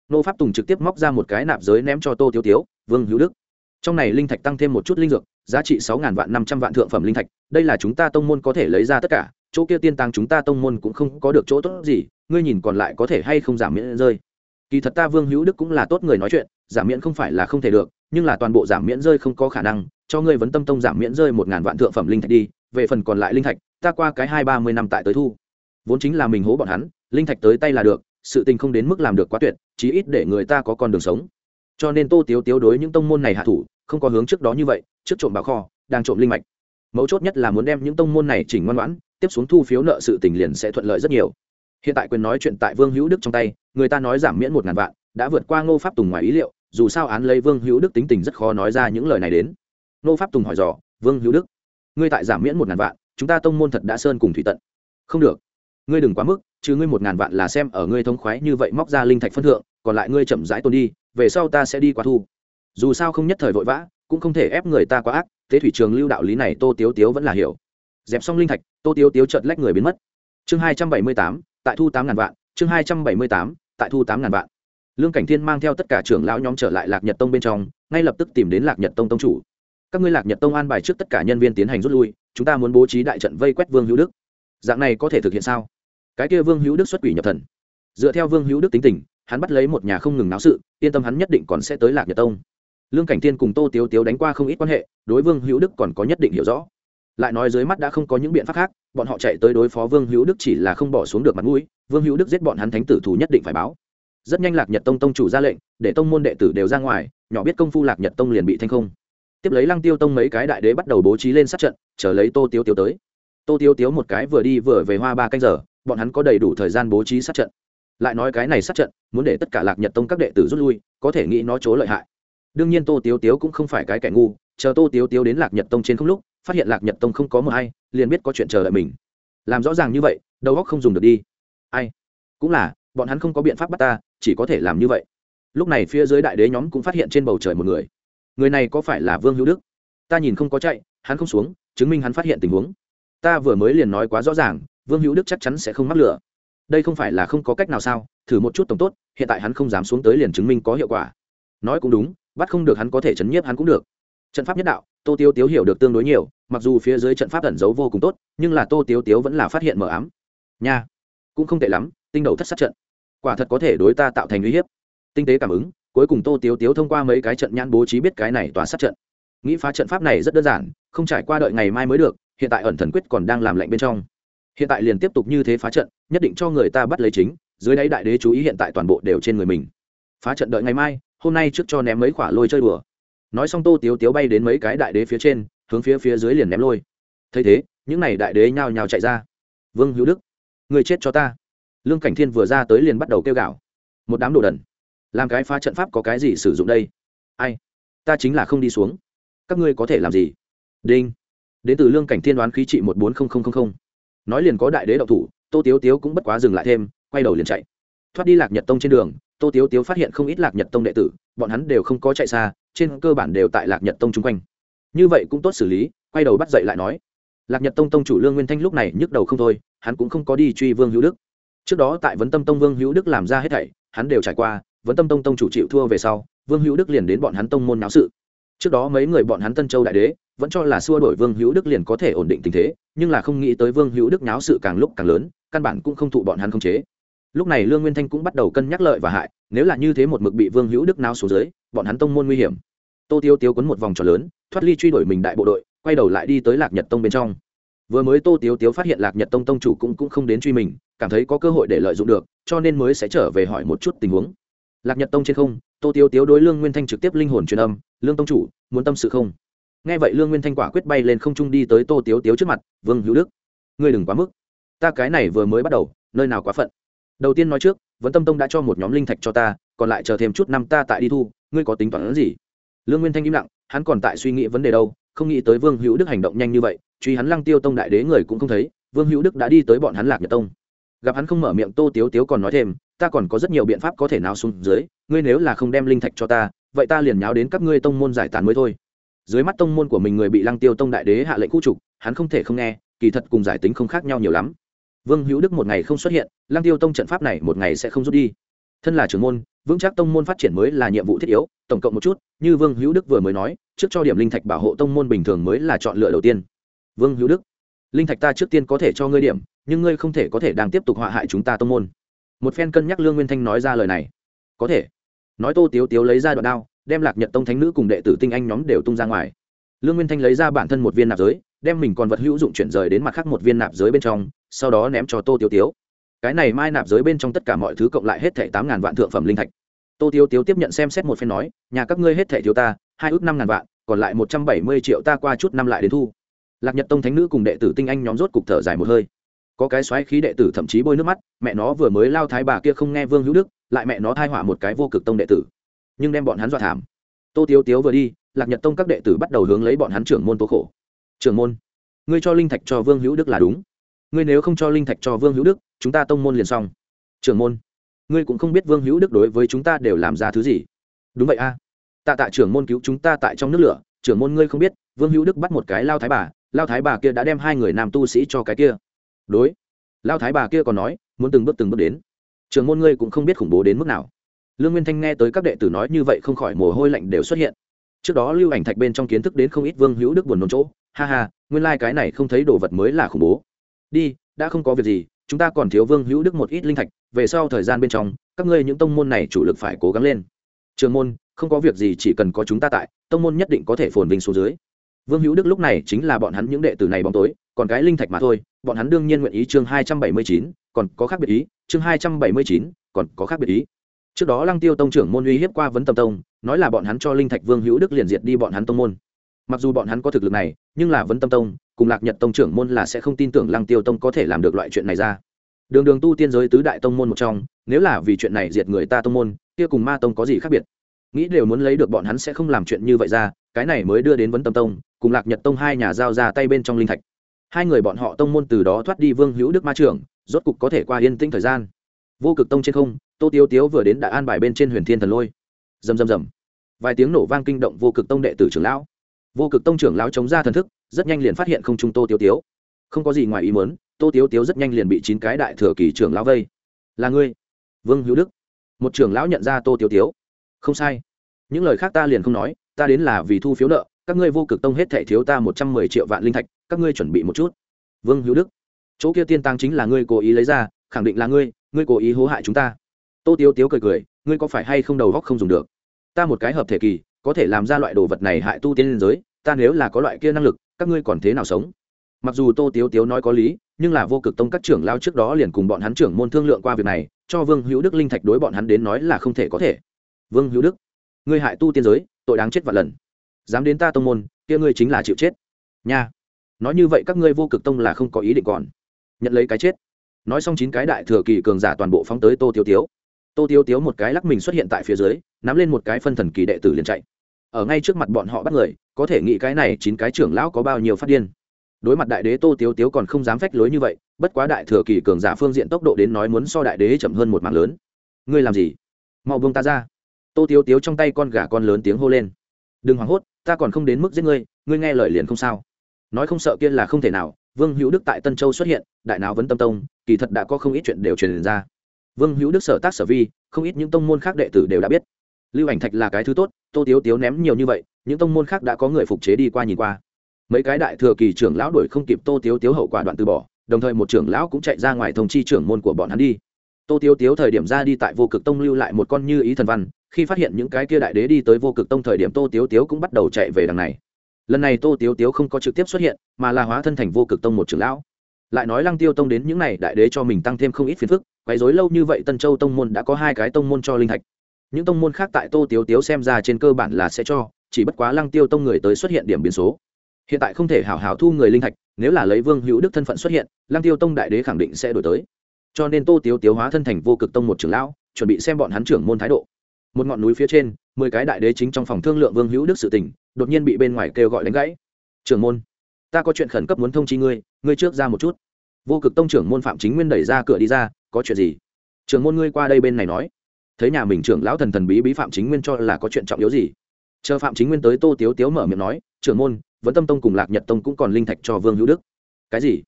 Nô pháp tùng trực tiếp móc ra một cái nạp giới ném cho tô tiêu tiếu, vương hữu đức, trong này linh thạch tăng thêm một chút linh dược, giá trị sáu ngàn vạn năm trăm vạn thượng phẩm linh thạch, đây là chúng ta tông môn có thể lấy ra tất cả, chỗ kia tiên tăng chúng ta tông môn cũng không có được chỗ tốt gì, ngươi nhìn còn lại có thể hay không giảm miễn rơi. Kỳ thật ta vương hữu đức cũng là tốt người nói chuyện, giảm miễn không phải là không thể được nhưng là toàn bộ giảm miễn rơi không có khả năng, cho ngươi vấn tâm tông giảm miễn rơi một ngàn vạn thượng phẩm linh thạch đi, về phần còn lại linh thạch, ta qua cái hai ba mươi năm tại tới thu. Vốn chính là mình hố bọn hắn, linh thạch tới tay là được, sự tình không đến mức làm được quá tuyệt, chí ít để người ta có con đường sống. Cho nên tô tiếu tiếu đối những tông môn này hạ thủ, không có hướng trước đó như vậy, trước trộm bảo kho, đang trộm linh mạch. Mấu chốt nhất là muốn đem những tông môn này chỉnh ngoan ngoãn, tiếp xuống thu phiếu nợ sự tình liền sẽ thuận lợi rất nhiều. Hiện tại quyền nói chuyện tại vương hữu đức trong tay, người ta nói giảm miễn một ngàn vạn, đã vượt qua ngô pháp tùng ngoài ý liệu dù sao án lấy vương hữu đức tính tình rất khó nói ra những lời này đến. Nô pháp tùng hỏi dò, vương hữu đức, ngươi tại giảm miễn một ngàn vạn, chúng ta tông môn thật đã sơn cùng thủy tận. Không được, ngươi đừng quá mức chứ ngươi một ngàn vạn là xem ở ngươi thông khoái như vậy móc ra linh thạch phân thượng, còn lại ngươi chậm rãi tồn đi, về sau ta sẽ đi qua thu. Dù sao không nhất thời vội vã, cũng không thể ép người ta quá ác, thế thủy trường lưu đạo lý này tô tiếu tiếu vẫn là hiểu. Dẹp xong linh thạch, tô tiếu tiếu chợt lách người biến mất. Chương hai trăm bảy mươi tám, tại thu tám ngàn vạn, chương hai trăm bảy mươi tám, tại thu tám ngàn vạn lương cảnh thiên mang theo tất cả trưởng lão nhóm trở lại lạc nhật tông bên trong, ngay lập tức tìm đến lạc nhật tông tông chủ. Các ngươi lạc nhật tông an bài trước tất cả nhân viên tiến hành rút lui, chúng ta muốn bố trí đại trận vây quét vương hữu đức. Dạng này có thể thực hiện sao? Cái kia vương hữu đức xuất quỷ nhập thần. Dựa theo vương hữu đức tính tình, hắn bắt lấy một nhà không ngừng náo sự, yên tâm hắn nhất định còn sẽ tới lạc nhật tông. Lương cảnh thiên cùng tô tiếu tiếu đánh qua không ít quan hệ, đối vương hữu đức còn có nhất định hiểu rõ. Lại nói dưới mắt đã không có những biện pháp khác, bọn họ chạy tới đối phó vương hữu đức chỉ là không bỏ xuống được mặt mũi, vương hữu đức giết bọn hắn thánh tử thù nhất định phải báo rất nhanh lạc nhật tông tông chủ ra lệnh, để tông môn đệ tử đều ra ngoài, nhỏ biết công phu lạc nhật tông liền bị thanh không. Tiếp lấy lăng tiêu tông mấy cái đại đế bắt đầu bố trí lên sát trận, chờ lấy tô tiếu tiếu tới. Tô tiếu tiếu một cái vừa đi vừa về hoa ba canh giờ, bọn hắn có đầy đủ thời gian bố trí sát trận. Lại nói cái này sát trận, muốn để tất cả lạc nhật tông các đệ tử rút lui, có thể nghĩ nó chỗ lợi hại. Đương nhiên tô tiếu tiếu cũng không phải cái kẻ ngu, chờ tô tiếu tiếu đến lạc nhật tông trên không lúc, phát hiện lạc nhật tông không có mờ hay liền biết có chuyện chờ đợi mình. Làm rõ ràng như vậy, đầu óc không dùng được đi. Ai? Cũng là, bọn hắn không có biện pháp bắt ta chỉ có thể làm như vậy. Lúc này phía dưới đại đế nhóm cũng phát hiện trên bầu trời một người. Người này có phải là vương hữu đức? Ta nhìn không có chạy, hắn không xuống, chứng minh hắn phát hiện tình huống. Ta vừa mới liền nói quá rõ ràng, vương hữu đức chắc chắn sẽ không mắc lửa đây không phải là không có cách nào sao, thử một chút tổng tốt, hiện tại hắn không dám xuống tới liền chứng minh có hiệu quả. Nói cũng đúng, bắt không được hắn có thể chấn nhiếp hắn cũng được. Trận pháp nhất đạo, tô tiêu tiếu hiểu được tương đối nhiều, mặc dù phía dưới trận pháp ẩn giấu vô cùng tốt, nhưng là tô tiêu tiếu vẫn là phát hiện mờ ám. Nha, cũng không tệ lắm, tinh đầu thất sát trận quả thật có thể đối ta tạo thành uy hiếp. Tinh tế cảm ứng, cuối cùng tô tiếu tiếu thông qua mấy cái trận nhãn bố trí biết cái này tòa sát trận. Nghĩ phá trận pháp này rất đơn giản, không trải qua đợi ngày mai mới được, hiện tại ẩn thần quyết còn đang làm lạnh bên trong. Hiện tại liền tiếp tục như thế phá trận, nhất định cho người ta bắt lấy chính, dưới đáy đại đế chú ý hiện tại toàn bộ đều trên người mình. Phá trận đợi ngày mai, hôm nay trước cho ném mấy quả lôi chơi đùa. Nói xong tô tiếu tiếu bay đến mấy cái đại đế phía trên, hướng phía phía dưới liền ném lôi. Thấy thế, những n à y đại đế nhao nhao chạy ra. Vương hữu đức, người chết cho ta lương cảnh thiên vừa ra tới liền bắt đầu kêu gạo. Một đám đồ đần. Làm cái phá trận pháp có cái gì sử dụng đây? Ai? Ta chính là không đi xuống. Các ngươi có thể làm gì? Đinh. Đến từ lương cảnh thiên đoán khí trị một bốn nghìn nói liền có đại đế đậu thủ, tô tiếu tiếu cũng bất quá dừng lại thêm, quay đầu liền chạy. Thoát đi lạc nhật tông trên đường, tô tiếu tiếu phát hiện không ít lạc nhật tông đệ tử, bọn hắn đều không có chạy xa, trên cơ bản đều tại lạc nhật tông chung quanh. Như vậy cũng tốt xử lý, quay đầu bắt dậy lại nói. Lạc nhật tông tông chủ lương nguyên thanh lúc này nhức đầu không thôi, hắn cũng không có đi truy vương hữu đức trước đó tại vấn tâm tông vương hữu đức làm ra hết thảy, hắn đều trải qua, vấn tâm tông tông chủ chịu thua về sau, vương hữu đức liền đến bọn hắn tông môn náo sự. Trước đó mấy người bọn hắn tân châu đại đế, vẫn cho là xua đổi vương hữu đức liền có thể ổn định tình thế, nhưng là không nghĩ tới vương hữu đức náo sự càng lúc càng lớn, căn bản cũng không thụ bọn hắn không chế. Lúc này lương nguyên thanh cũng bắt đầu cân nhắc lợi và hại, nếu là như thế một mực bị vương hữu đức náo xuống dưới, bọn hắn tông môn nguy hiểm. Tô tiêu tiêu quấn một vòng tròn lớn, thoát ly truy đuổi mình đại bộ đội, quay đầu lại đi tới lạc nhật tông bên trong. Vừa mới tô tiêu tiêu phát hiện lạc nhật tông tông chủ cũng cũng không đến truy mình cảm thấy có cơ hội để lợi dụng được, cho nên mới sẽ trở về hỏi một chút tình huống. Lạc nhật tông trên không, tô tiêu tiếu đối lương nguyên thanh trực tiếp linh hồn truyền âm, lương tông chủ, muốn tâm sự không? Nghe vậy lương nguyên thanh quả quyết bay lên không trung đi tới tô tiếu tiếu trước mặt, vương hữu đức, ngươi đừng quá mức. Ta cái này vừa mới bắt đầu, nơi nào quá phận? Đầu tiên nói trước vẫn tâm tông đã cho một nhóm linh thạch cho ta, còn lại chờ thêm chút năm ta tại đi thu, ngươi có tính toán gì? Lương nguyên thanh im lặng, hắn còn tại suy nghĩ vấn đề đâu, không nghĩ tới vương hữu đức hành động nhanh như vậy, truy hắn lăng tiêu tông đại đế người cũng không thấy, vương hữu đức đã đi tới bọn hắn lạc nhật tông gặp hắn không mở miệng tô tiếu tiếu còn nói thêm, ta còn có rất nhiều biện pháp có thể nào xuống dưới, ngươi nếu là không đem linh thạch cho ta, vậy ta liền nháo đến các ngươi tông môn giải tán mới thôi. Dưới mắt tông môn của mình người bị lăng tiêu tông đại đế hạ lệnh khu trục, hắn không thể không nghe, kỳ thật cùng giải tính không khác nhau nhiều lắm. Vương hữu đức một ngày không xuất hiện, lăng tiêu tông trận pháp này một ngày sẽ không rút đi. Thân là trưởng môn, vững chắc tông môn phát triển mới là nhiệm vụ thiết yếu, tổng cộng một chút, như vương hữu đức vừa mới nói, trước cho điểm linh thạch bảo hộ tông môn bình thường mới là chọn lựa đầu tiên. Vương hữu đức, linh thạch ta trước tiên có thể cho ngươi điểm nhưng ngươi không thể có thể đang tiếp tục họa hại chúng ta tông môn. Một phen cân nhắc lương nguyên thanh nói ra lời này. Có thể. Nói tô tiếu tiếu lấy ra đoạn đao, đem lạc nhật tông thánh nữ cùng đệ tử tinh anh nhóm đều tung ra ngoài. Lương nguyên thanh lấy ra bản thân một viên nạp giới, đem mình còn vật hữu dụng chuyển rời đến mặt khác một viên nạp giới bên trong, sau đó ném cho tô tiếu tiếu. Cái này mai nạp giới bên trong tất cả mọi thứ cộng lại hết thẻ tám ngàn vạn thượng phẩm linh thạch. Tô tiếu tiếu tiếp nhận xem xét một phen nói, nhà các ngươi hết thẻ thiếu ta, hai ước năm ngàn vạn, còn lại một trăm bảy mươi triệu ta qua chút năm lại đến thu. Lạc nhật tông thánh nữ cùng đệ tử tinh anh nhóm rốt cục thở dài một hơi có cái xoáy khí đệ tử thậm chí bôi nước mắt, mẹ nó vừa mới lao thái bà kia không nghe vương hữu đức, lại mẹ nó thai họa một cái vô cực tông đệ tử. Nhưng đem bọn hắn dọa thảm. Tô tiếu tiếu vừa đi, lạc nhật tông các đệ tử bắt đầu hướng lấy bọn hắn trưởng môn tố khổ. Trưởng môn, ngươi cho linh thạch cho vương hữu đức là đúng. Ngươi nếu không cho linh thạch cho vương hữu đức, chúng ta tông môn liền xong. Trưởng môn, ngươi cũng không biết vương hữu đức đối với chúng ta đều làm ra thứ gì. Đúng vậy a. Tạ tạ trưởng môn cứu chúng ta tại trong nước lửa. Trưởng môn ngươi không biết, vương hữu đức bắt một cái lao thái bà, lao thái bà kia đã đem hai người nam tu sĩ cho cái kia đối lao thái bà kia còn nói muốn từng bước từng bước đến trường môn ngươi cũng không biết khủng bố đến mức nào lương nguyên thanh nghe tới các đệ tử nói như vậy không khỏi mồ hôi lạnh đều xuất hiện trước đó lưu ảnh thạch bên trong kiến thức đến không ít vương hữu đức buồn nôn chỗ ha ha nguyên lai、like、cái này không thấy đồ vật mới là khủng bố đi đã không có việc gì chúng ta còn thiếu vương hữu đức một ít linh thạch về sau thời gian bên trong các ngươi những tông môn này chủ lực phải cố gắng lên trường môn không có việc gì chỉ cần có chúng ta tại tông môn nhất định có thể phồn vinh xuống dưới vương hữu đức lúc này chính là bọn hắn những đệ tử này bóng tối còn cái linh thạch mà thôi, bọn hắn đương nhiên nguyện ý chương hai trăm bảy mươi chín, còn có khác biệt ý, chương hai trăm bảy mươi chín, còn có khác biệt ý. Trước đó lăng tiêu tông trưởng môn uy hiếp qua vấn tâm tông, nói là bọn hắn cho linh thạch vương hữu đức liền diệt đi bọn hắn tông môn. Mặc dù bọn hắn có thực lực này, nhưng là vấn tâm tông cùng lạc nhật tông trưởng môn là sẽ không tin tưởng lăng tiêu tông có thể làm được loại chuyện này ra. Đường đường tu tiên giới tứ đại tông môn một trong, nếu là vì chuyện này diệt người ta tông môn, kia cùng ma tông có gì khác biệt? Nghĩ đều muốn lấy được bọn hắn sẽ không làm chuyện như vậy ra, cái này mới đưa đến vấn tâm tông cùng lạc nhật tông hai nhà giao ra tay bên trong linh thạch hai người bọn họ tông môn từ đó thoát đi vương hữu đức ma trưởng, rốt cục có thể qua yên tĩnh thời gian. Vô cực tông trên không, tô tiếu tiếu vừa đến đã an bài bên trên huyền thiên thần lôi. Rầm rầm rầm. Vài tiếng nổ vang kinh động vô cực tông đệ tử trưởng lão. Vô cực tông trưởng lão chống ra thần thức, rất nhanh liền phát hiện không trung tô tiếu tiếu. Không có gì ngoài ý muốn, tô tiếu tiếu rất nhanh liền bị chín cái đại thừa kỳ trưởng lão vây. Là ngươi, vương hữu đức. Một trưởng lão nhận ra tô tiếu tiếu. Không sai. Những lời khác ta liền không nói, ta đến là vì thu phiếu nợ, các ngươi vô cực tông hết thẻ thiếu ta một trăm mười triệu vạn linh thạch các ngươi chuẩn bị một chút. Vương hữu đức, chỗ kia tiên tăng chính là ngươi cố ý lấy ra, khẳng định là ngươi ngươi cố ý hố hại chúng ta. Tô tiếu tiếu cười cười, ngươi có phải hay không đầu góc không dùng được? Ta một cái hợp thể kỳ, có thể làm ra loại đồ vật này hại tu tiên liên giới, ta nếu là có loại kia năng lực, các ngươi còn thế nào sống? Mặc dù tô tiếu tiếu nói có lý, nhưng là vô cực tông các trưởng lao trước đó liền cùng bọn hắn trưởng môn thương lượng qua việc này, cho vương hữu đức linh thạch đối bọn hắn đến nói là không thể có thể. Vương hữu đức, ngươi hại tu tiên giới, tội đáng chết vạn lần. Dám đến ta tông môn, kia ngươi chính là chịu chết. Nha nói như vậy các ngươi vô cực tông là không có ý định còn. Nhận lấy cái chết. Nói xong chín cái đại thừa kỳ cường giả toàn bộ phóng tới tô tiêu tiếu. Tô tiêu tiếu một cái lắc mình xuất hiện tại phía dưới, nắm lên một cái phân thần kỳ đệ tử liền chạy. Ở ngay trước mặt bọn họ bắt người, có thể nghĩ cái này chín cái trưởng lão có bao nhiêu phát điên. Đối mặt đại đế tô tiêu tiếu còn không dám phách lối như vậy, bất quá đại thừa kỳ cường giả phương diện tốc độ đến nói muốn so đại đế chậm hơn một mạng lớn. Ngươi làm gì? Mau buông ta ra. Tô tiêu tiếu trong tay con gà con lớn tiếng hô lên. Đừng hoảng hốt, ta còn không đến mức giết ngươi ngươi nghe lời liền không sao nói không sợ kia là không thể nào, vương hữu đức tại tân châu xuất hiện, đại nào vấn tâm tông, kỳ thật đã có không ít chuyện đều truyền ra. Vương hữu đức sở tác sở vi, không ít những tông môn khác đệ tử đều đã biết. Lưu ảnh thạch là cái thứ tốt, tô tiếu tiếu ném nhiều như vậy, những tông môn khác đã có người phục chế đi qua nhìn qua. Mấy cái đại thừa kỳ trưởng lão đuổi không kịp tô tiếu tiếu hậu quả đoạn từ bỏ, đồng thời một trưởng lão cũng chạy ra ngoài thông chi trưởng môn của bọn hắn đi. Tô tiếu tiếu thời điểm ra đi tại vô cực tông lưu lại một con như ý thần văn, khi phát hiện những cái kia đại đế đi tới vô cực tông thời điểm tô tiếu tiếu cũng bắt đầu chạy về đằng này lần này tô tiếu tiếu không có trực tiếp xuất hiện, mà là hóa thân thành vô cực tông một trưởng lão. Lại nói lăng tiêu tông đến những n à y đại đế cho mình tăng thêm không ít phiền phức, quấy dối lâu như vậy tân châu tông môn đã có hai cái tông môn cho linh thạch. Những tông môn khác tại tô tiếu tiếu xem ra trên cơ bản là sẽ cho, chỉ bất quá lăng tiêu tông người tới xuất hiện điểm biến số. Hiện tại không thể hảo hảo thu người linh thạch, nếu là lấy vương hữu đức thân phận xuất hiện, lăng tiêu tông đại đế khẳng định sẽ đổi tới. Cho nên tô tiếu tiếu hóa thân thành vô cực tông một trưởng lão, chuẩn bị xem bọn hắn trưởng môn thái độ. Một ngọn núi phía trên mười cái đại đế chính trong phòng thương lượng vương hữu đức sự tỉnh, đột nhiên bị bên ngoài kêu gọi đánh gãy. Trưởng môn ta có chuyện khẩn cấp muốn thông chi ngươi ngươi trước ra một chút. Vô cực tông trưởng môn phạm chính nguyên đẩy ra cửa đi ra có chuyện gì? Trưởng môn ngươi qua đây bên này nói. Thấy nhà mình trưởng lão thần thần bí bí phạm chính nguyên cho là có chuyện trọng yếu gì? Chờ phạm chính nguyên tới tô tiếu tiếu mở miệng nói trưởng môn vẫn tâm tông cùng lạc nhật tông cũng còn linh thạch cho vương hữu đức. Cái gì?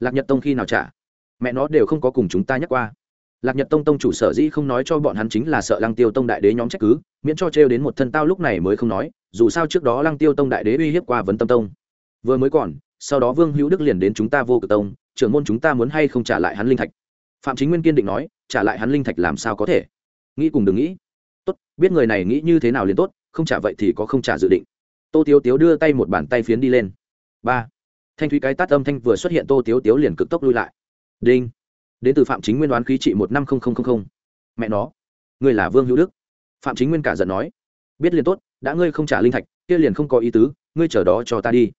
Lạc nhật tông khi nào trả? Mẹ nó đều không có cùng chúng ta nhắc qua lạc nhật tông tông chủ sở dĩ không nói cho bọn hắn chính là sợ lăng tiêu tông đại đế nhóm trách cứ, miễn cho trêu đến một thân tao lúc này mới không nói, dù sao trước đó lăng tiêu tông đại đế uy hiếp qua vấn tâm tông. Vừa mới còn, sau đó vương hữu đức liền đến chúng ta vô cực tông, trưởng môn chúng ta muốn hay không trả lại hắn linh thạch? Phạm chính nguyên kiên định nói, trả lại hắn linh thạch làm sao có thể? Nghĩ cùng đừng nghĩ. Tốt, biết người này nghĩ như thế nào liền tốt, không trả vậy thì có không trả dự định. Tô tiếu tiếu đưa tay một bàn tay phiến đi lên. Ba. Thanh thúy cái tát âm thanh vừa xuất hiện, tô tiếu tiếu liền cực tốc lui lại. Đinh đến từ phạm chính nguyên đoán khí trị một năm nghìn mẹ nó, ngươi là vương hữu đức. Phạm chính nguyên cả giận nói, biết liền tốt, đã ngươi không trả linh thạch, kia liền không có ý tứ, ngươi chờ đó cho ta đi.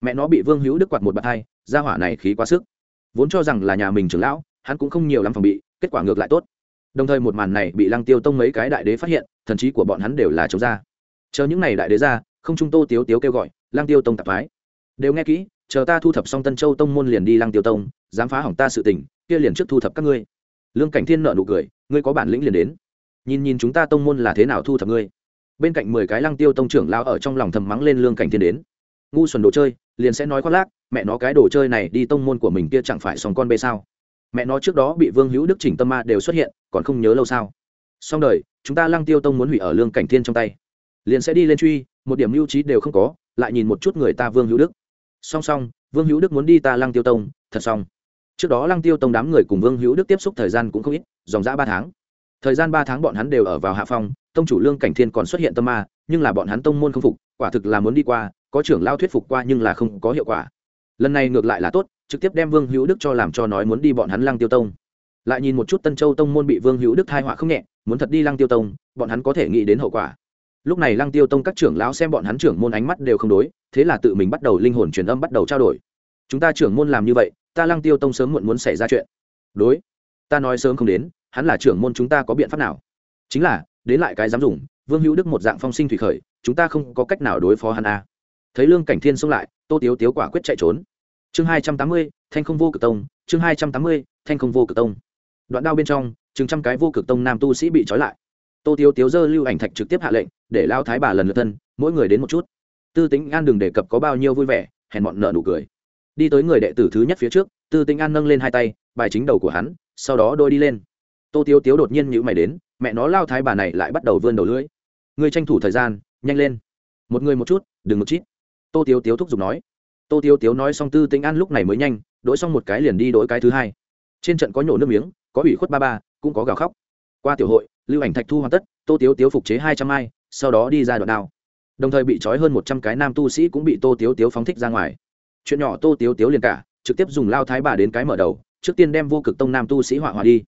Mẹ nó bị vương hữu đức quạt một bạt hai ra hỏa này khí quá sức. Vốn cho rằng là nhà mình trưởng lão, hắn cũng không nhiều lắm phòng bị, kết quả ngược lại tốt. Đồng thời một màn này bị lăng tiêu tông mấy cái đại đế phát hiện, thần trí của bọn hắn đều là chống ra. Chờ những n à y đại đế ra, không trung tô tiếu tiếu kêu gọi, lăng tiêu tông tạp phái. Đều nghe kỹ, chờ ta thu thập xong tân châu tông môn liền đi lăng tiêu tông, dám phá hỏng ta sự tình kia liền trước thu thập các ngươi. Lương cảnh thiên nợ nụ cười, ngươi có bản lĩnh liền đến. Nhìn nhìn chúng ta tông môn là thế nào thu thập ngươi. Bên cạnh mười cái lăng tiêu tông trưởng lao ở trong lòng thầm mắng lên lương cảnh thiên đến. Ngu xuẩn đồ chơi, liền sẽ nói khoác lác, mẹ nó cái đồ chơi này đi tông môn của mình kia chẳng phải xong con bê sao? Mẹ nó trước đó bị vương hữu đức chỉnh tâm ma đều xuất hiện, còn không nhớ lâu sao? Xong đời, chúng ta lăng tiêu tông muốn hủy ở lương cảnh thiên trong tay. Liền sẽ đi lên truy, một điểm mưu trí đều không có, lại nhìn một chút người ta vương hữu đức. Song song, vương hữu đức muốn đi ta lăng tiêu tông, thật xong trước đó lăng tiêu tông đám người cùng vương hữu đức tiếp xúc thời gian cũng không ít, dòng dã ba tháng. Thời gian ba tháng bọn hắn đều ở vào hạ phong, tông chủ lương cảnh thiên còn xuất hiện tâm ma, nhưng là bọn hắn tông môn không phục, quả thực là muốn đi qua, có trưởng lao thuyết phục qua nhưng là không có hiệu quả. Lần này ngược lại là tốt, trực tiếp đem vương hữu đức cho làm cho nói muốn đi bọn hắn lăng tiêu tông. Lại nhìn một chút tân châu tông môn bị vương hữu đức thai họa không nhẹ, muốn thật đi lăng tiêu tông, bọn hắn có thể nghĩ đến hậu quả. Lúc này lăng tiêu tông các trưởng lão xem bọn hắn trưởng môn ánh mắt đều không đối, thế là tự mình bắt đầu linh hồn truyền âm bắt đầu trao đổi. Chúng ta trưởng môn làm như vậy ta lăng tiêu tông sớm muộn muốn xảy ra chuyện. Đối, ta nói sớm không đến, hắn là trưởng môn chúng ta có biện pháp nào? Chính là, đến lại cái dám dùng, vương hữu đức một dạng phong sinh thủy khởi, chúng ta không có cách nào đối phó hắn a. À. thấy lương cảnh thiên xông lại, tô tiếu tiếu quả quyết chạy trốn. Chương hai trăm tám mươi, thanh không vô cực tông, chương hai trăm tám mươi, thanh không vô cực tông. Đoạn đao bên trong, chừng trăm cái vô cực tông nam tu sĩ bị trói lại. Tô tiếu tiếu dơ lưu ảnh thạch trực tiếp hạ lệnh, để lao thái bà lần lượt thân, mỗi người đến một chút. Tư tính an đừng đề cập có bao nhiêu vui vẻ, hèn bọn nợ nụ cười đi tới người đệ tử thứ nhất phía trước, tư Tinh an nâng lên hai tay, bài chính đầu của hắn, sau đó đôi đi lên. Tô tiếu tiếu đột nhiên nhữ mày đến, mẹ nó lao thái bà này lại bắt đầu vươn đầu lưỡi. Ngươi tranh thủ thời gian, nhanh lên. Một người một chút, đừng một chít. Tô tiếu tiếu thúc giục nói. Tô tiếu tiếu nói xong tư Tinh an lúc này mới nhanh đỗi xong một cái liền đi đỗi cái thứ hai. Trên trận có nhổ nước miếng, có ủy khuất ba ba, cũng có gào khóc. Qua tiểu hội, lưu ảnh thạch thu hoàn tất, tô tiếu tiếu phục chế hai trăm ai, sau đó đi ra đoạn đao đồng thời bị trói hơn một trăm cái nam tu sĩ cũng bị tô tiếu tiếu phóng thích ra ngoài chuyện nhỏ tô tiếu tiếu liền cả, trực tiếp dùng lao thái bà đến cái mở đầu, trước tiên đem vô cực tông nam tu sĩ hỏa hòa đi.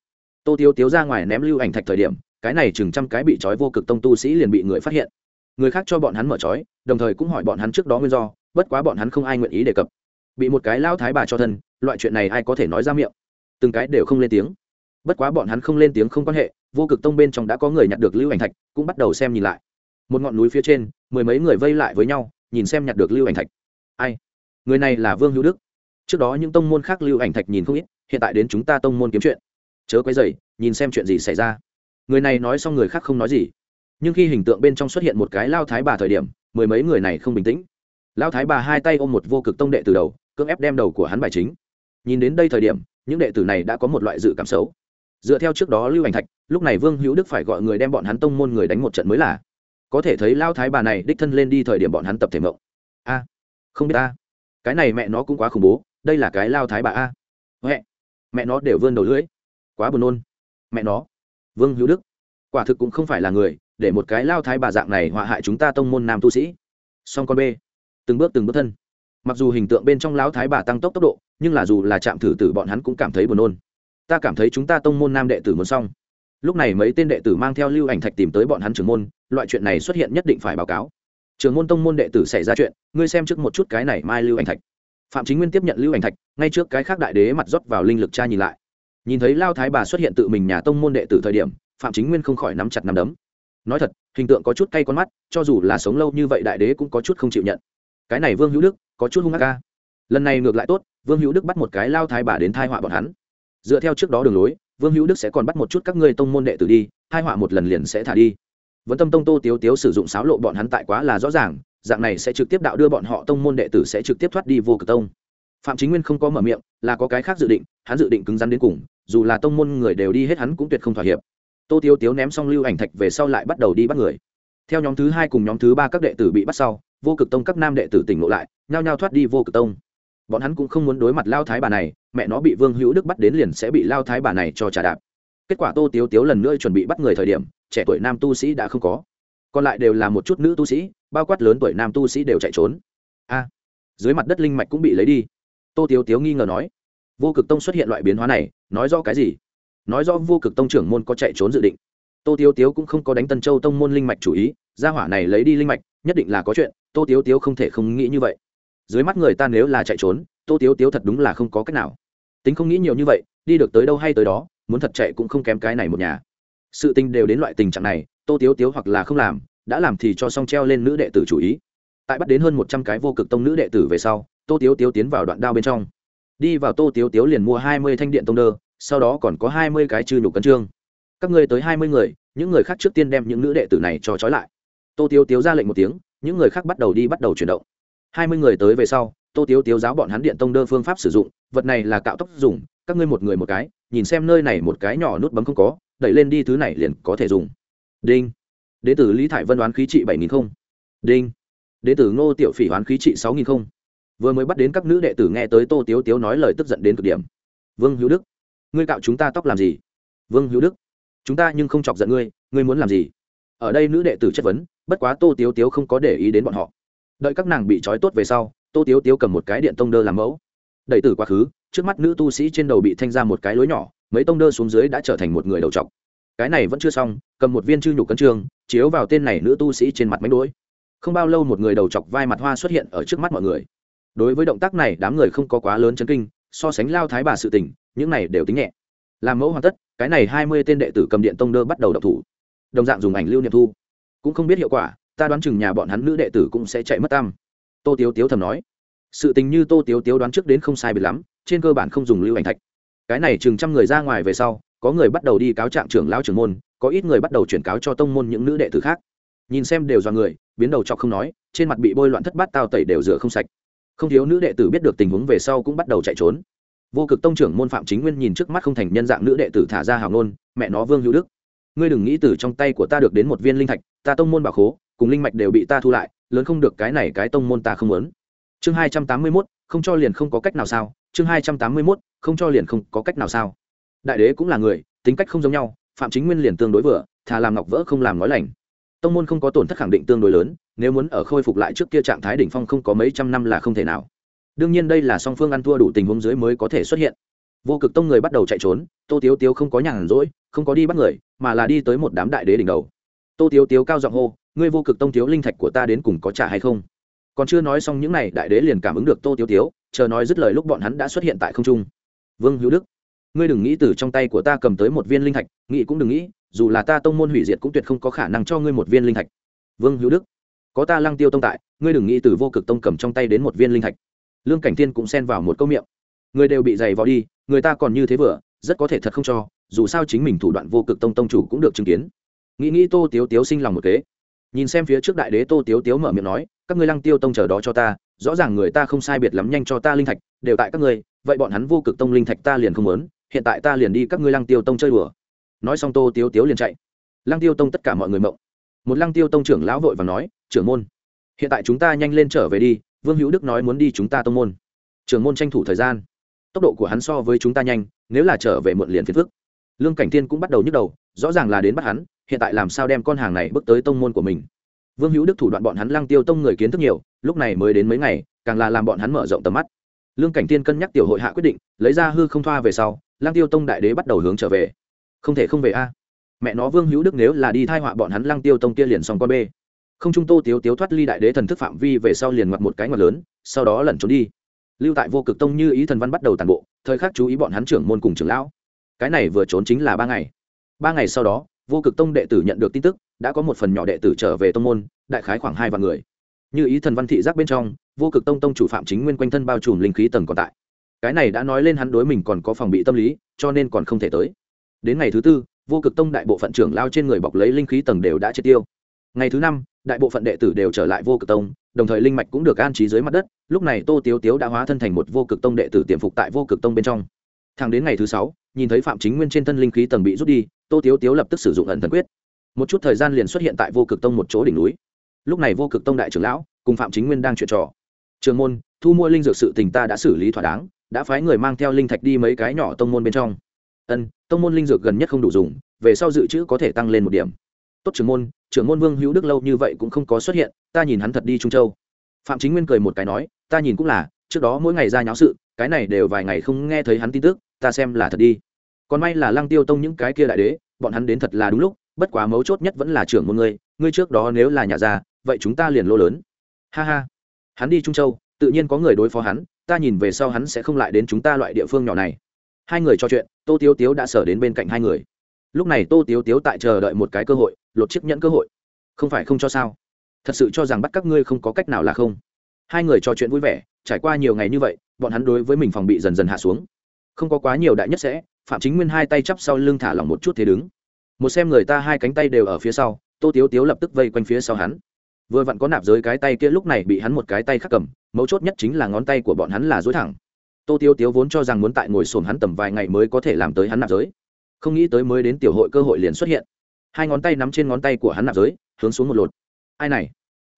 Tô tiếu tiếu ra ngoài ném lưu ảnh thạch thời điểm, cái này chừng trăm cái bị trói vô cực tông tu sĩ liền bị người phát hiện. Người khác cho bọn hắn mở trói, đồng thời cũng hỏi bọn hắn trước đó nguyên do, bất quá bọn hắn không ai nguyện ý đề cập. Bị một cái lao thái bà cho thân, loại chuyện này ai có thể nói ra miệng? Từng cái đều không lên tiếng. Bất quá bọn hắn không lên tiếng không quan hệ, vô cực tông bên trong đã có người nhặt được lưu ảnh thạch, cũng bắt đầu xem nhìn lại. Một ngọn núi phía trên, mười mấy người vây lại với nhau, nhìn xem nhặt được lưu ảnh thạch. Ai? Người này là vương hữu đức trước đó những tông môn khác lưu ảnh thạch nhìn không ít hiện tại đến chúng ta tông môn kiếm chuyện chớ quấy dày nhìn xem chuyện gì xảy ra người này nói xong người khác không nói gì nhưng khi hình tượng bên trong xuất hiện một cái lao thái bà thời điểm mười mấy người này không bình tĩnh lao thái bà hai tay ôm một vô cực tông đệ từ đầu cưỡng ép đem đầu của hắn bài chính nhìn đến đây thời điểm những đệ tử này đã có một loại dự cảm xấu dựa theo trước đó lưu ảnh thạch lúc này vương hữu đức phải gọi người đem bọn hắn tông môn người đánh một trận mới là có thể thấy lao thái bà này đích thân lên đi thời điểm bọn hắn tập thể mộng a không biết ta cái này mẹ nó cũng quá khủng bố, đây là cái lao thái bà a. Huệ mẹ nó đều vươn đầu lưỡi. Quá buồn nôn. Mẹ nó. Vương hữu đức. Quả thực cũng không phải là người, để một cái lao thái bà dạng này họa hại chúng ta tông môn nam tu sĩ. Song con b từng bước từng bước thân. Mặc dù hình tượng bên trong lão thái bà tăng tốc tốc độ, nhưng là dù là chạm thử tử bọn hắn cũng cảm thấy buồn nôn. Ta cảm thấy chúng ta tông môn nam đệ tử muốn xong. Lúc này mấy tên đệ tử mang theo lưu ảnh thạch tìm tới bọn hắn trưởng môn, loại chuyện này xuất hiện nhất định phải báo cáo trưởng môn tông môn đệ tử xảy ra chuyện, ngươi xem trước một chút cái này mai lưu ảnh thạch. Phạm chính nguyên tiếp nhận lưu ảnh thạch, ngay trước cái khác đại đế mặt rót vào linh lực cha nhìn lại. Nhìn thấy lao thái bà xuất hiện tự mình nhà tông môn đệ tử thời điểm, phạm chính nguyên không khỏi nắm chặt nắm đấm. Nói thật, hình tượng có chút cay con mắt, cho dù là sống lâu như vậy đại đế cũng có chút không chịu nhận. Cái này vương hữu đức, có chút hung ác ca lần này ngược lại tốt, vương hữu đức bắt một cái lao thái bà đến thai họa bọn hắn. Dựa theo trước đó đường lối, vương hữu đức sẽ còn bắt một chút các ngươi tông môn đệ tử đi hai họa một lần liền sẽ thả đi vẫn tâm tông tô tiếu tiếu sử dụng sáo lộ bọn hắn tại quá là rõ ràng, dạng này sẽ trực tiếp đạo đưa bọn họ tông môn đệ tử sẽ trực tiếp thoát đi vô cực tông. Phạm chính nguyên không có mở miệng, là có cái khác dự định, hắn dự định cứng rắn đến cùng, dù là tông môn người đều đi hết hắn cũng tuyệt không thỏa hiệp. Tô tiếu tiếu ném xong lưu ảnh thạch về sau lại bắt đầu đi bắt người. Theo nhóm thứ hai cùng nhóm thứ ba các đệ tử bị bắt sau, vô cực tông các nam đệ tử tỉnh lộ lại, nhao nhao thoát đi vô cực tông. Bọn hắn cũng không muốn đối mặt lao thái bà này, mẹ nó bị vương hữu đức bắt đến liền sẽ bị lao thái bà này cho trả đạp. Kết quả tô tiếu tiếu lần nữa chuẩn bị bắt người thời điểm trẻ tuổi nam tu sĩ đã không có. Còn lại đều là một chút nữ tu sĩ, bao quát lớn tuổi nam tu sĩ đều chạy trốn. A, dưới mặt đất linh mạch cũng bị lấy đi. Tô tiếu tiếu nghi ngờ nói, vô cực tông xuất hiện loại biến hóa này, nói rõ cái gì? Nói rõ vô cực tông trưởng môn có chạy trốn dự định. Tô tiếu tiếu cũng không có đánh tân châu tông môn linh mạch chủ ý, gia hỏa này lấy đi linh mạch, nhất định là có chuyện, tô tiếu tiếu không thể không nghĩ như vậy. Dưới mắt người ta nếu là chạy trốn, tô tiếu tiếu thật đúng là không có cách nào. Tính không nghĩ nhiều như vậy, đi được tới đâu hay tới đó, muốn thật chạy cũng không kém cái này một nhà sự tình đều đến loại tình trạng này, tô tiếu tiếu hoặc là không làm, đã làm thì cho xong treo lên nữ đệ tử chủ ý. Tại bắt đến hơn một trăm cái vô cực tông nữ đệ tử về sau, tô tiếu tiếu tiến vào đoạn đao bên trong. Đi vào tô tiếu tiếu liền mua hai mươi thanh điện tông đơ, sau đó còn có hai mươi cái chư nhục cấn trương. Các ngươi tới hai mươi người, những người khác trước tiên đem những nữ đệ tử này cho trói lại. Tô tiếu tiếu ra lệnh một tiếng, những người khác bắt đầu đi bắt đầu chuyển động. hai mươi người tới về sau, tô tiếu tiếu giáo bọn hắn điện tông đơ phương pháp sử dụng, vật này là cạo tóc dùng, các ngươi một người một cái, nhìn xem nơi này một cái nhỏ nút bấm không có đẩy lên đi thứ này liền có thể dùng. Đinh. Đ tử lý thải vân đoán khí trị bảy nghìn không. Đinh. Đ tử ngô tiểu phỉ đoán khí trị sáu nghìn không. Vừa mới bắt đến các nữ đệ tử nghe tới tô tiếu tiếu nói lời tức giận đến cực điểm. Vương hữu đức, ngươi cạo chúng ta tóc làm gì? Vương hữu đức, chúng ta nhưng không chọc giận ngươi ngươi muốn làm gì? Ở đây nữ đệ tử chất vấn, bất quá tô tiếu tiếu không có để ý đến bọn họ. Đợi các nàng bị trói tốt về sau, tô tiếu tiếu cầm một cái điện tông đơ làm mẫu. Đẩy tử quá khứ, trước mắt nữ tu sĩ trên đầu bị thanh ra một cái lối nhỏ mấy tông đơ xuống dưới đã trở thành một người đầu trọc. Cái này vẫn chưa xong, cầm một viên chư nhục cân trường chiếu vào tên này nữ tu sĩ trên mặt mánh đỗi không bao lâu một người đầu chọc vai mặt hoa xuất hiện ở trước mắt mọi người. Đối với động tác này, đám người không có quá lớn chấn kinh, so sánh lao thái bà sự tình, những này đều tính nhẹ. Làm mẫu hoàn tất, cái này hai mươi tên đệ tử cầm điện tông đơ bắt đầu đọc thủ. Đồng dạng dùng ảnh lưu niệm thu. Cũng không biết hiệu quả, ta đoán chừng nhà bọn hắn nữ đệ tử cũng sẽ chạy mất tam tô tiếu tiếu thầm nói. Sự tình như tô tiếu tiếu đoán trước đến không sai bị lắm, trên cơ bản không dùng lưu ảnh thạch cái này chừng trăm người ra ngoài về sau, có người bắt đầu đi cáo trạng trưởng lao trưởng môn, có ít người bắt đầu chuyển cáo cho tông môn những nữ đệ tử khác. Nhìn xem đều do người, biến đầu chọc không nói, trên mặt bị bôi loạn thất bát tao tẩy đều rửa không sạch. Không thiếu nữ đệ tử biết được tình huống về sau cũng bắt đầu chạy trốn. Vô cực tông trưởng môn phạm chính nguyên nhìn trước mắt không thành nhân dạng nữ đệ tử thả ra hào nôn mẹ nó vương hữu đức, ngươi đừng nghĩ từ trong tay của ta được đến một viên linh thạch, ta tông môn bảo khố, cùng linh mạch đều bị ta thu lại, lớn không được cái này cái tông môn ta không muốn. Chương hai trăm tám mươi mốt, không cho liền không có cách nào sao? Chương hai trăm tám mươi mốt không cho liền không có cách nào sao? Đại đế cũng là người, tính cách không giống nhau, phạm chính nguyên liền tương đối vừa, thà làm ngọc vỡ không làm nói lành. Tông môn không có tổn thất khẳng định tương đối lớn, nếu muốn ở khôi phục lại trước kia trạng thái đỉnh phong không có mấy trăm năm là không thể nào. Đương nhiên đây là song phương ăn thua đủ tình huống dưới mới có thể xuất hiện. Vô cực tông người bắt đầu chạy trốn, tô tiếu tiếu không có nhàn rỗi, không có đi bắt người, mà là đi tới một đám đại đế đỉnh đầu. Tô tiếu tiếu cao giọng hô, ngươi vô cực tông thiếu linh thạch của ta đến cùng có trả hay không? Còn chưa nói xong những n à y đại đế liền cảm ứng được tô tiếu tiếu, chờ nói dứt lời lúc bọn hắn đã xuất hiện tại không trung vương hữu đức, ngươi đừng nghĩ từ trong tay của ta cầm tới một viên linh thạch, nghĩ cũng đừng nghĩ, dù là ta tông môn hủy diệt cũng tuyệt không có khả năng cho ngươi một viên linh thạch. Vương hữu đức, có ta lăng tiêu tông tại, ngươi đừng nghĩ từ vô cực tông cầm trong tay đến một viên linh thạch. Lương cảnh Thiên cũng xen vào một câu miệng. Người đều bị dày vò đi, người ta còn như thế vừa, rất có thể thật không cho, dù sao chính mình thủ đoạn vô cực tông tông chủ cũng được chứng kiến. Nghĩ nghĩ tô tiếu tiếu sinh lòng một kế. Nhìn xem phía trước đại đế tô tiếu tiếu mở miệng nói, các ngươi lăng tiêu tông chờ đó cho ta, rõ ràng người ta không sai biệt lắm nhanh cho ta linh thạch, đều tại các ngươi vậy bọn hắn vô cực tông linh thạch ta liền không muốn, hiện tại ta liền đi các ngươi lăng tiêu tông chơi đùa. Nói xong tô tiếu tiếu liền chạy. Lăng tiêu tông tất cả mọi người mộng. Một lăng tiêu tông trưởng lão vội và nói, trưởng môn, hiện tại chúng ta nhanh lên trở về đi, vương hữu đức nói muốn đi chúng ta tông môn. Trưởng môn tranh thủ thời gian. Tốc độ của hắn so với chúng ta nhanh, nếu là trở về muộn liền phiền phức. Lương cảnh tiên cũng bắt đầu nhức đầu, rõ ràng là đến bắt hắn, hiện tại làm sao đem con hàng này bước tới tông môn của mình. Vương hữu đức thủ đoạn bọn hắn lăng tiêu tông người kiến thức nhiều, lúc này mới đến mấy ngày, càng là làm bọn hắn mở rộng tầm mắt lương cảnh tiên cân nhắc tiểu hội hạ quyết định, lấy ra hư không thoa về sau, lăng tiêu tông đại đế bắt đầu hướng trở về. Không thể không về a. Mẹ nó vương hữu đức nếu là đi thai họa bọn hắn, lăng tiêu tông kia liền xong con b không trung tô tiếu tiếu thoát ly đại đế thần thức phạm vi về sau liền ngoặt một cái ngoặt lớn, sau đó lẩn trốn đi. Lưu tại vô cực tông như ý thần văn bắt đầu tàn bộ, thời khắc chú ý bọn hắn trưởng môn cùng trưởng lão. Cái này vừa trốn chính là ba ngày. Ba ngày sau đó, vô cực tông đệ tử nhận được tin tức, đã có một phần nhỏ đệ tử trở về tông môn, đại khái khoảng hai vạn người. Như ý thần văn thị giác bên trong vô cực tông tông chủ phạm chính nguyên quanh thân bao trùm linh khí tầng còn tại. Cái này đã nói lên hắn đối mình còn có phòng bị tâm lý, cho nên còn không thể tới. Đến ngày thứ tư, vô cực tông đại bộ phận trưởng lao trên người bọc lấy linh khí tầng đều đã triệt tiêu. Ngày thứ năm, đại bộ phận đệ tử đều trở lại vô cực tông, đồng thời linh mạch cũng được an trí dưới mặt đất, lúc này tô tiếu tiếu đã hóa thân thành một vô cực tông đệ tử tiềm phục tại vô cực tông bên trong. Thẳng đến ngày thứ sáu, nhìn thấy phạm chính nguyên trên thân linh khí tầng bị rút đi, tô tiếu tiếu lập tức sử dụng ẩn thần quyết. Một chút thời gian liền xuất hiện tại vô cực tông một chỗ đỉnh núi. Lúc này vô cực tông đại trưởng lão cùng phạm chính nguyên đang chuyện trò trường môn, thu mua linh dược sự tình ta đã xử lý thỏa đáng, đã phái người mang theo linh thạch đi mấy cái nhỏ tông môn bên trong. Ân, tông môn linh dược gần nhất không đủ dùng, về sau dự trữ có thể tăng lên một điểm. Tốt trưởng môn trưởng môn vương hữu đức lâu như vậy cũng không có xuất hiện, ta nhìn hắn thật đi trung châu. Phạm chính nguyên cười một cái nói, ta nhìn cũng là, trước đó mỗi ngày ra nháo sự, cái này đều vài ngày không nghe thấy hắn tin tức, ta xem là thật đi. Còn may là lăng tiêu tông những cái kia đại đế, bọn hắn đến thật là đúng lúc, bất quá mấu chốt nhất vẫn là trưởng môn ngươi ngươi trước đó nếu là nhà già, vậy chúng ta liền lô lớn. Ha ha hắn đi trung châu, tự nhiên có người đối phó hắn, ta nhìn về sau hắn sẽ không lại đến chúng ta loại địa phương nhỏ này. Hai người trò chuyện, tô tiếu tiếu đã sở đến bên cạnh hai người. Lúc này tô tiếu tiếu tại chờ đợi một cái cơ hội, lột chiếc nhẫn cơ hội. Không phải không cho sao? Thật sự cho rằng bắt các ngươi không có cách nào là không. Hai người trò chuyện vui vẻ, trải qua nhiều ngày như vậy, bọn hắn đối với mình phòng bị dần dần hạ xuống. Không có quá nhiều đại nhất sẽ, phạm chính nguyên hai tay chắp sau lưng thả lỏng một chút thế đứng. Một xem người ta hai cánh tay đều ở phía sau, tô tiếu tiếu lập tức vây quanh phía sau hắn vừa vặn có nạp giới cái tay kia lúc này bị hắn một cái tay khắc cầm, mấu chốt nhất chính là ngón tay của bọn hắn là dối thẳng. Tô tiêu tiếu vốn cho rằng muốn tại ngồi sồn hắn tầm vài ngày mới có thể làm tới hắn nạp giới. Không nghĩ tới mới đến tiểu hội cơ hội liền xuất hiện. Hai ngón tay nắm trên ngón tay của hắn nạp giới, hướng xuống một lột. Ai này?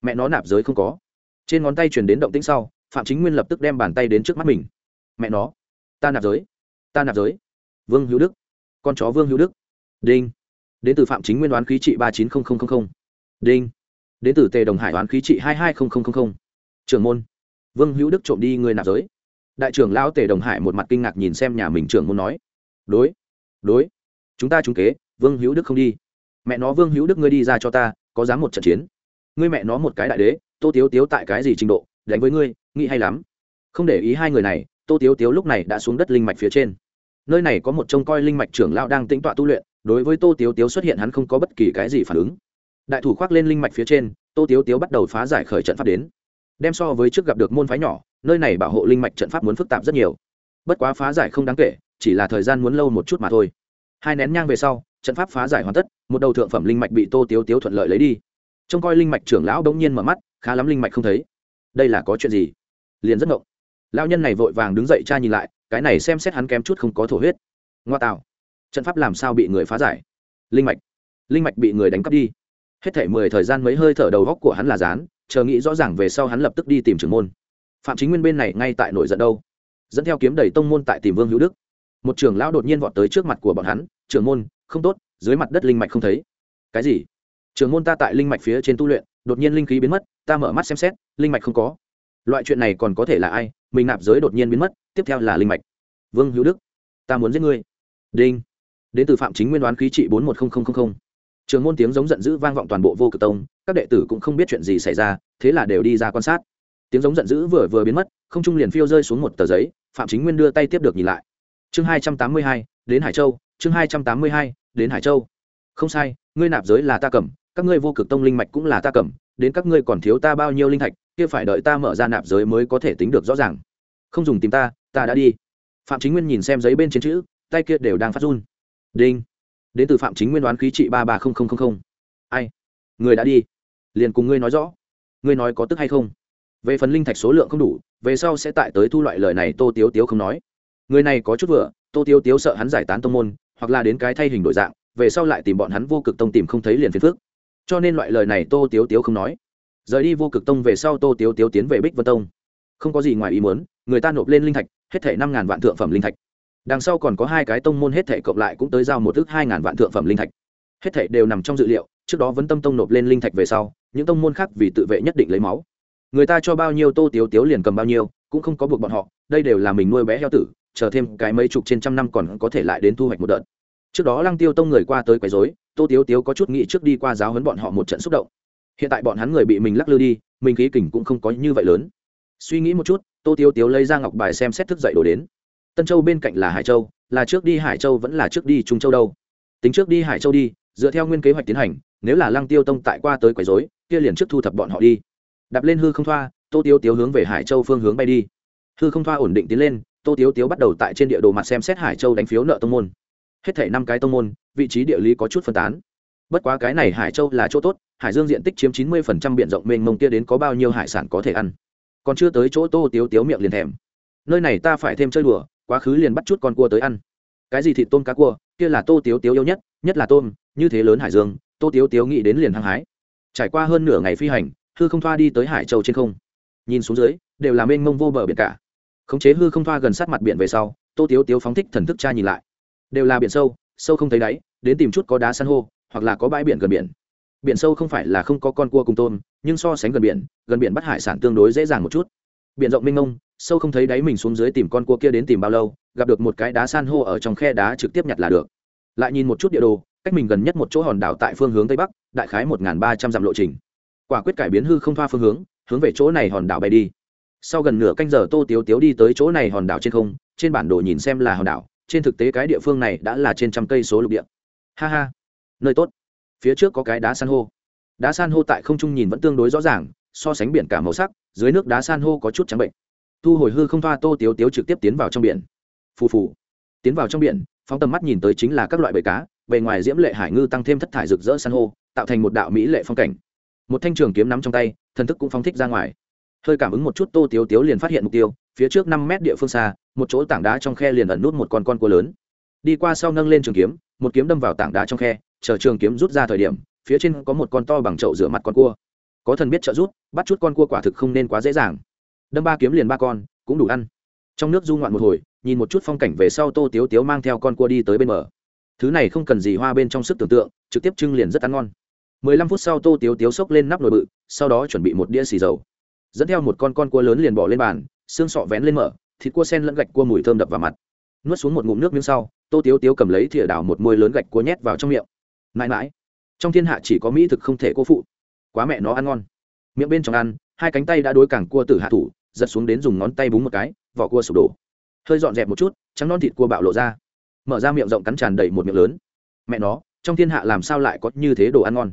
Mẹ nó nạp giới không có. Trên ngón tay chuyển đến động tĩnh sau, phạm chính nguyên lập tức đem bàn tay đến trước mắt mình. Mẹ nó, ta nạp giới, ta nạp giới. Vương hữu đức, con chó vương hữu đức. Đinh. Đến từ phạm chính nguyên đoán khí trị ba chín đinh đến từ tề đồng hải đoán khí trị hai hai nghìn trưởng môn. Vương hữu đức trộm đi người nạp giới. Đại trưởng lão tề đồng hải một mặt kinh ngạc nhìn xem nhà mình trưởng môn nói, đối đối, chúng ta trúng kế, vương hữu đức không đi. Mẹ nó vương hữu đức ngươi đi ra cho ta, có dám một trận chiến? Ngươi mẹ nó một cái đại đế, tô tiếu tiếu tại cái gì trình độ, đánh với ngươi, nghĩ hay lắm. Không để ý hai người này, tô tiếu tiếu lúc này đã xuống đất linh mạch phía trên. Nơi này có một trông coi linh mạch trưởng lão đang tĩnh tọa tu luyện, đối với tô tiếu tiếu xuất hiện hắn không có bất kỳ cái gì phản ứng đại thủ khoác lên linh mạch phía trên, tô tiếu tiếu bắt đầu phá giải khởi trận pháp đến. Đem so với trước gặp được môn phái nhỏ, nơi này bảo hộ linh mạch trận pháp muốn phức tạp rất nhiều. Bất quá phá giải không đáng kể, chỉ là thời gian muốn lâu một chút mà thôi. Hai nén nhang về sau, trận pháp phá giải hoàn tất, một đầu thượng phẩm linh mạch bị tô tiếu tiếu thuận lợi lấy đi. Trông coi linh mạch trưởng lão đ n g nhiên mở mắt, khá lắm linh mạch không thấy. Đây là có chuyện gì? Liền rất ngộng. Lao nhân này vội vàng đứng dậy cha nhìn lại, cái này xem xét hắn kém chút không có thổ huyết. Ngoa tạo. Trận pháp làm sao bị người phá giải? Linh mạch. Linh mạch bị người đánh cắp đi hết thể mười thời gian mấy hơi thở đầu góc của hắn là dán, chờ nghĩ rõ ràng về sau hắn lập tức đi tìm trưởng môn. Phạm chính nguyên bên này ngay tại nổi giận đâu. Dẫn theo kiếm đầy tông môn tại tìm vương hữu đức. Một trưởng lão đột nhiên vọt tới trước mặt của bọn hắn, trưởng môn, không tốt, dưới mặt đất linh mạch không thấy. Cái gì? Trưởng môn ta tại linh mạch phía trên tu luyện, đột nhiên linh khí biến mất, ta mở mắt xem xét, linh mạch không có. Loại chuyện này còn có thể là ai? Mình nạp giới đột nhiên biến mất, tiếp theo là linh mạch. Vương hữu đức, ta muốn giết ngươi. Đinh. Đến từ phạm chính nguyên đoán khí trị bốn một nghìn trường môn tiếng giống giận dữ vang vọng toàn bộ vô cực tông, các đệ tử cũng không biết chuyện gì xảy ra, thế là đều đi ra quan sát. Tiếng giống giận dữ vừa vừa biến mất, không trung liền phiêu rơi xuống một tờ giấy, phạm chính nguyên đưa tay tiếp được nhìn lại. Chương hai trăm tám mươi hai, đến hải châu, chương hai trăm tám mươi hai, đến hải châu. Không sai, ngươi nạp giới là ta cầm, các ngươi vô cực tông linh mạch cũng là ta cầm, đến các ngươi còn thiếu ta bao nhiêu linh thạch, kia phải đợi ta mở ra nạp giới mới có thể tính được rõ ràng. Không dùng tìm ta ta đã đi. Phạm chính nguyên nhìn xem giấy bên trên chữ, tay kia đều đang phát run. Đinh đến từ phạm chính nguyên đoán khí trị ba ba ai? Người đã đi. Liền cùng ngươi nói rõ. Ngươi nói có tức hay không? Về phần linh thạch số lượng không đủ, về sau sẽ tại tới thu loại lời này tô tiếu tiếu không nói. Người này có chút vừa, tô tiếu tiếu sợ hắn giải tán tông môn, hoặc là đến cái thay hình đổi dạng, về sau lại tìm bọn hắn vô cực tông tìm không thấy liền phiền phước cho nên loại lời này tô tiếu tiếu không nói. Rời đi vô cực tông về sau tô tiếu tiếu tiến về bích vân tông. Không có gì ngoài ý muốn, người ta nộp lên linh thạch, hết thể năm ngàn vạn thượng phẩm linh thạch đằng sau còn có hai cái tông môn hết thể cộng lại cũng tới giao một ước hai ngàn vạn thượng phẩm linh thạch. Hết thể đều nằm trong dự liệu, trước đó vẫn tâm tông nộp lên linh thạch về sau, những tông môn khác vì tự vệ nhất định lấy máu. Người ta cho bao nhiêu tô tiếu tiếu liền cầm bao nhiêu, cũng không có buộc bọn họ, đây đều là mình nuôi bé heo tử, chờ thêm cái mấy chục trên trăm năm còn có thể lại đến thu hoạch một đợt. Trước đó lăng tiêu tông người qua tới quấy dối tô tiếu tiếu có chút nghĩ trước đi qua giáo huấn bọn họ một trận xúc động. Hiện tại bọn hắn người bị mình lắc lư đi, mình khí kỉnh cũng không có như vậy lớn. Suy nghĩ một chút, tô tiếu tiếu lấy ra ngọc bài xem xét thức dậy đổ đến tân châu bên cạnh là hải châu, là trước đi hải châu vẫn là trước đi trung châu đâu. Tính trước đi hải châu đi, dựa theo nguyên kế hoạch tiến hành, nếu là lăng tiêu tông tại qua tới quấy dối kia liền trước thu thập bọn họ đi. Đạp lên hư không thoa, tô tiếu tiếu hướng về hải châu phương hướng bay đi. Hư không thoa ổn định tiến lên, tô tiếu tiếu bắt đầu tại trên địa đồ mặt xem xét hải châu đánh phiếu nợ tông môn. Hết thể năm cái tông môn, vị trí địa lý có chút phân tán. Bất quá cái này hải châu là chỗ tốt, hải dương diện tích chiếm chín mươi phần trăm b i ể n rộng mênh mông kia đến có bao nhiêu hải sản có thể ăn. Còn chưa tới chỗ tô tiếu tiếu miệng liền thèm. Nơi này ta phải thêm chơi đùa quá khứ liền bắt chút con cua tới ăn. Cái gì thịt tôm cá cua, kia là tô tiếu tiếu yêu nhất nhất là tôm, như thế lớn hải dương, tô tiếu tiếu nghĩ đến liền hăng hái. Trải qua hơn nửa ngày phi hành, hư không thoa đi tới hải châu trên không. Nhìn xuống dưới, đều là mênh mông vô bờ biển cả. Khống chế hư không thoa gần sát mặt biển về sau, tô tiếu tiếu phóng thích thần thức cha nhìn lại. Đều là biển sâu sâu không thấy đáy, đến tìm chút có đá san hô, hoặc là có bãi biển gần biển. Biển sâu không phải là không có con cua cùng tôm, nhưng so sánh gần biển gần biển bắt hải sản tương đối dễ dàng một chút. Biển rộng mênh mông sâu không thấy đáy mình xuống dưới tìm con cua kia đến tìm bao lâu, gặp được một cái đá san hô ở trong khe đá trực tiếp nhặt là được. Lại nhìn một chút địa đồ, cách mình gần nhất một chỗ hòn đảo tại phương hướng tây bắc, đại khái một ba trăm dặm lộ trình. Quả quyết cải biến hư không thoa phương hướng hướng về chỗ này hòn đảo bay đi. Sau gần nửa canh giờ tô tiếu tiếu đi tới chỗ này hòn đảo trên không, trên bản đồ nhìn xem là hòn đảo, trên thực tế cái địa phương này đã là trên trăm cây số lục địa. Ha ha, nơi tốt. Phía trước có cái đá san hô. Đá san hô tại không trung nhìn vẫn tương đối rõ ràng, so sánh biển cả màu sắc, dưới nước đá san hô có chút trắng bệnh thu hồi hư không thoa tô tiếu tiếu trực tiếp tiến vào trong biển. Phù phù. Tiến vào trong biển, phóng tầm mắt nhìn tới chính là các loại bầy cá, bề ngoài diễm lệ hải ngư tăng thêm thất thải rực rỡ san hô, tạo thành một đạo mỹ lệ phong cảnh. Một thanh trường kiếm nắm trong tay, thần thức cũng phóng thích ra ngoài. Hơi cảm ứng một chút tô tiếu tiếu liền phát hiện mục tiêu, phía trước năm mét địa phương xa, một chỗ tảng đá trong khe liền ẩn nút một con con cua lớn. Đi qua sau nâng lên trường kiếm, một kiếm đâm vào tảng đá trong khe, chờ trường kiếm rút ra thời điểm, phía trên có một con to bằng chậu rửa mặt con cua. Có thần biết trợ rút bắt chút con cua quả thực không nên quá dễ dàng đâm ba kiếm liền ba con, cũng đủ ăn. Trong nước du ngoạn một hồi, nhìn một chút phong cảnh về sau tô tiếu tiếu mang theo con cua đi tới bên bờ. Thứ này không cần gì hoa bên trong sức tưởng tượng, trực tiếp trưng liền rất ăn ngon. Mười lăm phút sau tô tiếu tiếu xốc lên nắp nồi bự, sau đó chuẩn bị một đĩa xì dầu. Dẫn theo một con con cua lớn liền bỏ lên bàn, xương sọ vén lên mở, thịt cua sen lẫn gạch cua mùi thơm đập vào mặt. Nuốt xuống một ngụm nước miếng sau, tô tiếu tiếu cầm lấy thìa đào một môi lớn gạch cua nhét vào trong miệng. Mãi mãi, trong thiên hạ chỉ có mỹ thực không thể cô phụ. Quá mẹ nó ăn ngon. Miệng bên trong ăn hai cánh tay đã đối cảng cua tử hạ thủ, giật xuống đến dùng ngón tay búng một cái, vỏ cua sụp đổ. Hơi dọn dẹp một chút, trắng non thịt cua bạo lộ ra. Mở ra miệng rộng cắn tràn đầy một miệng lớn. Mẹ nó, trong thiên hạ làm sao lại có như thế đồ ăn ngon?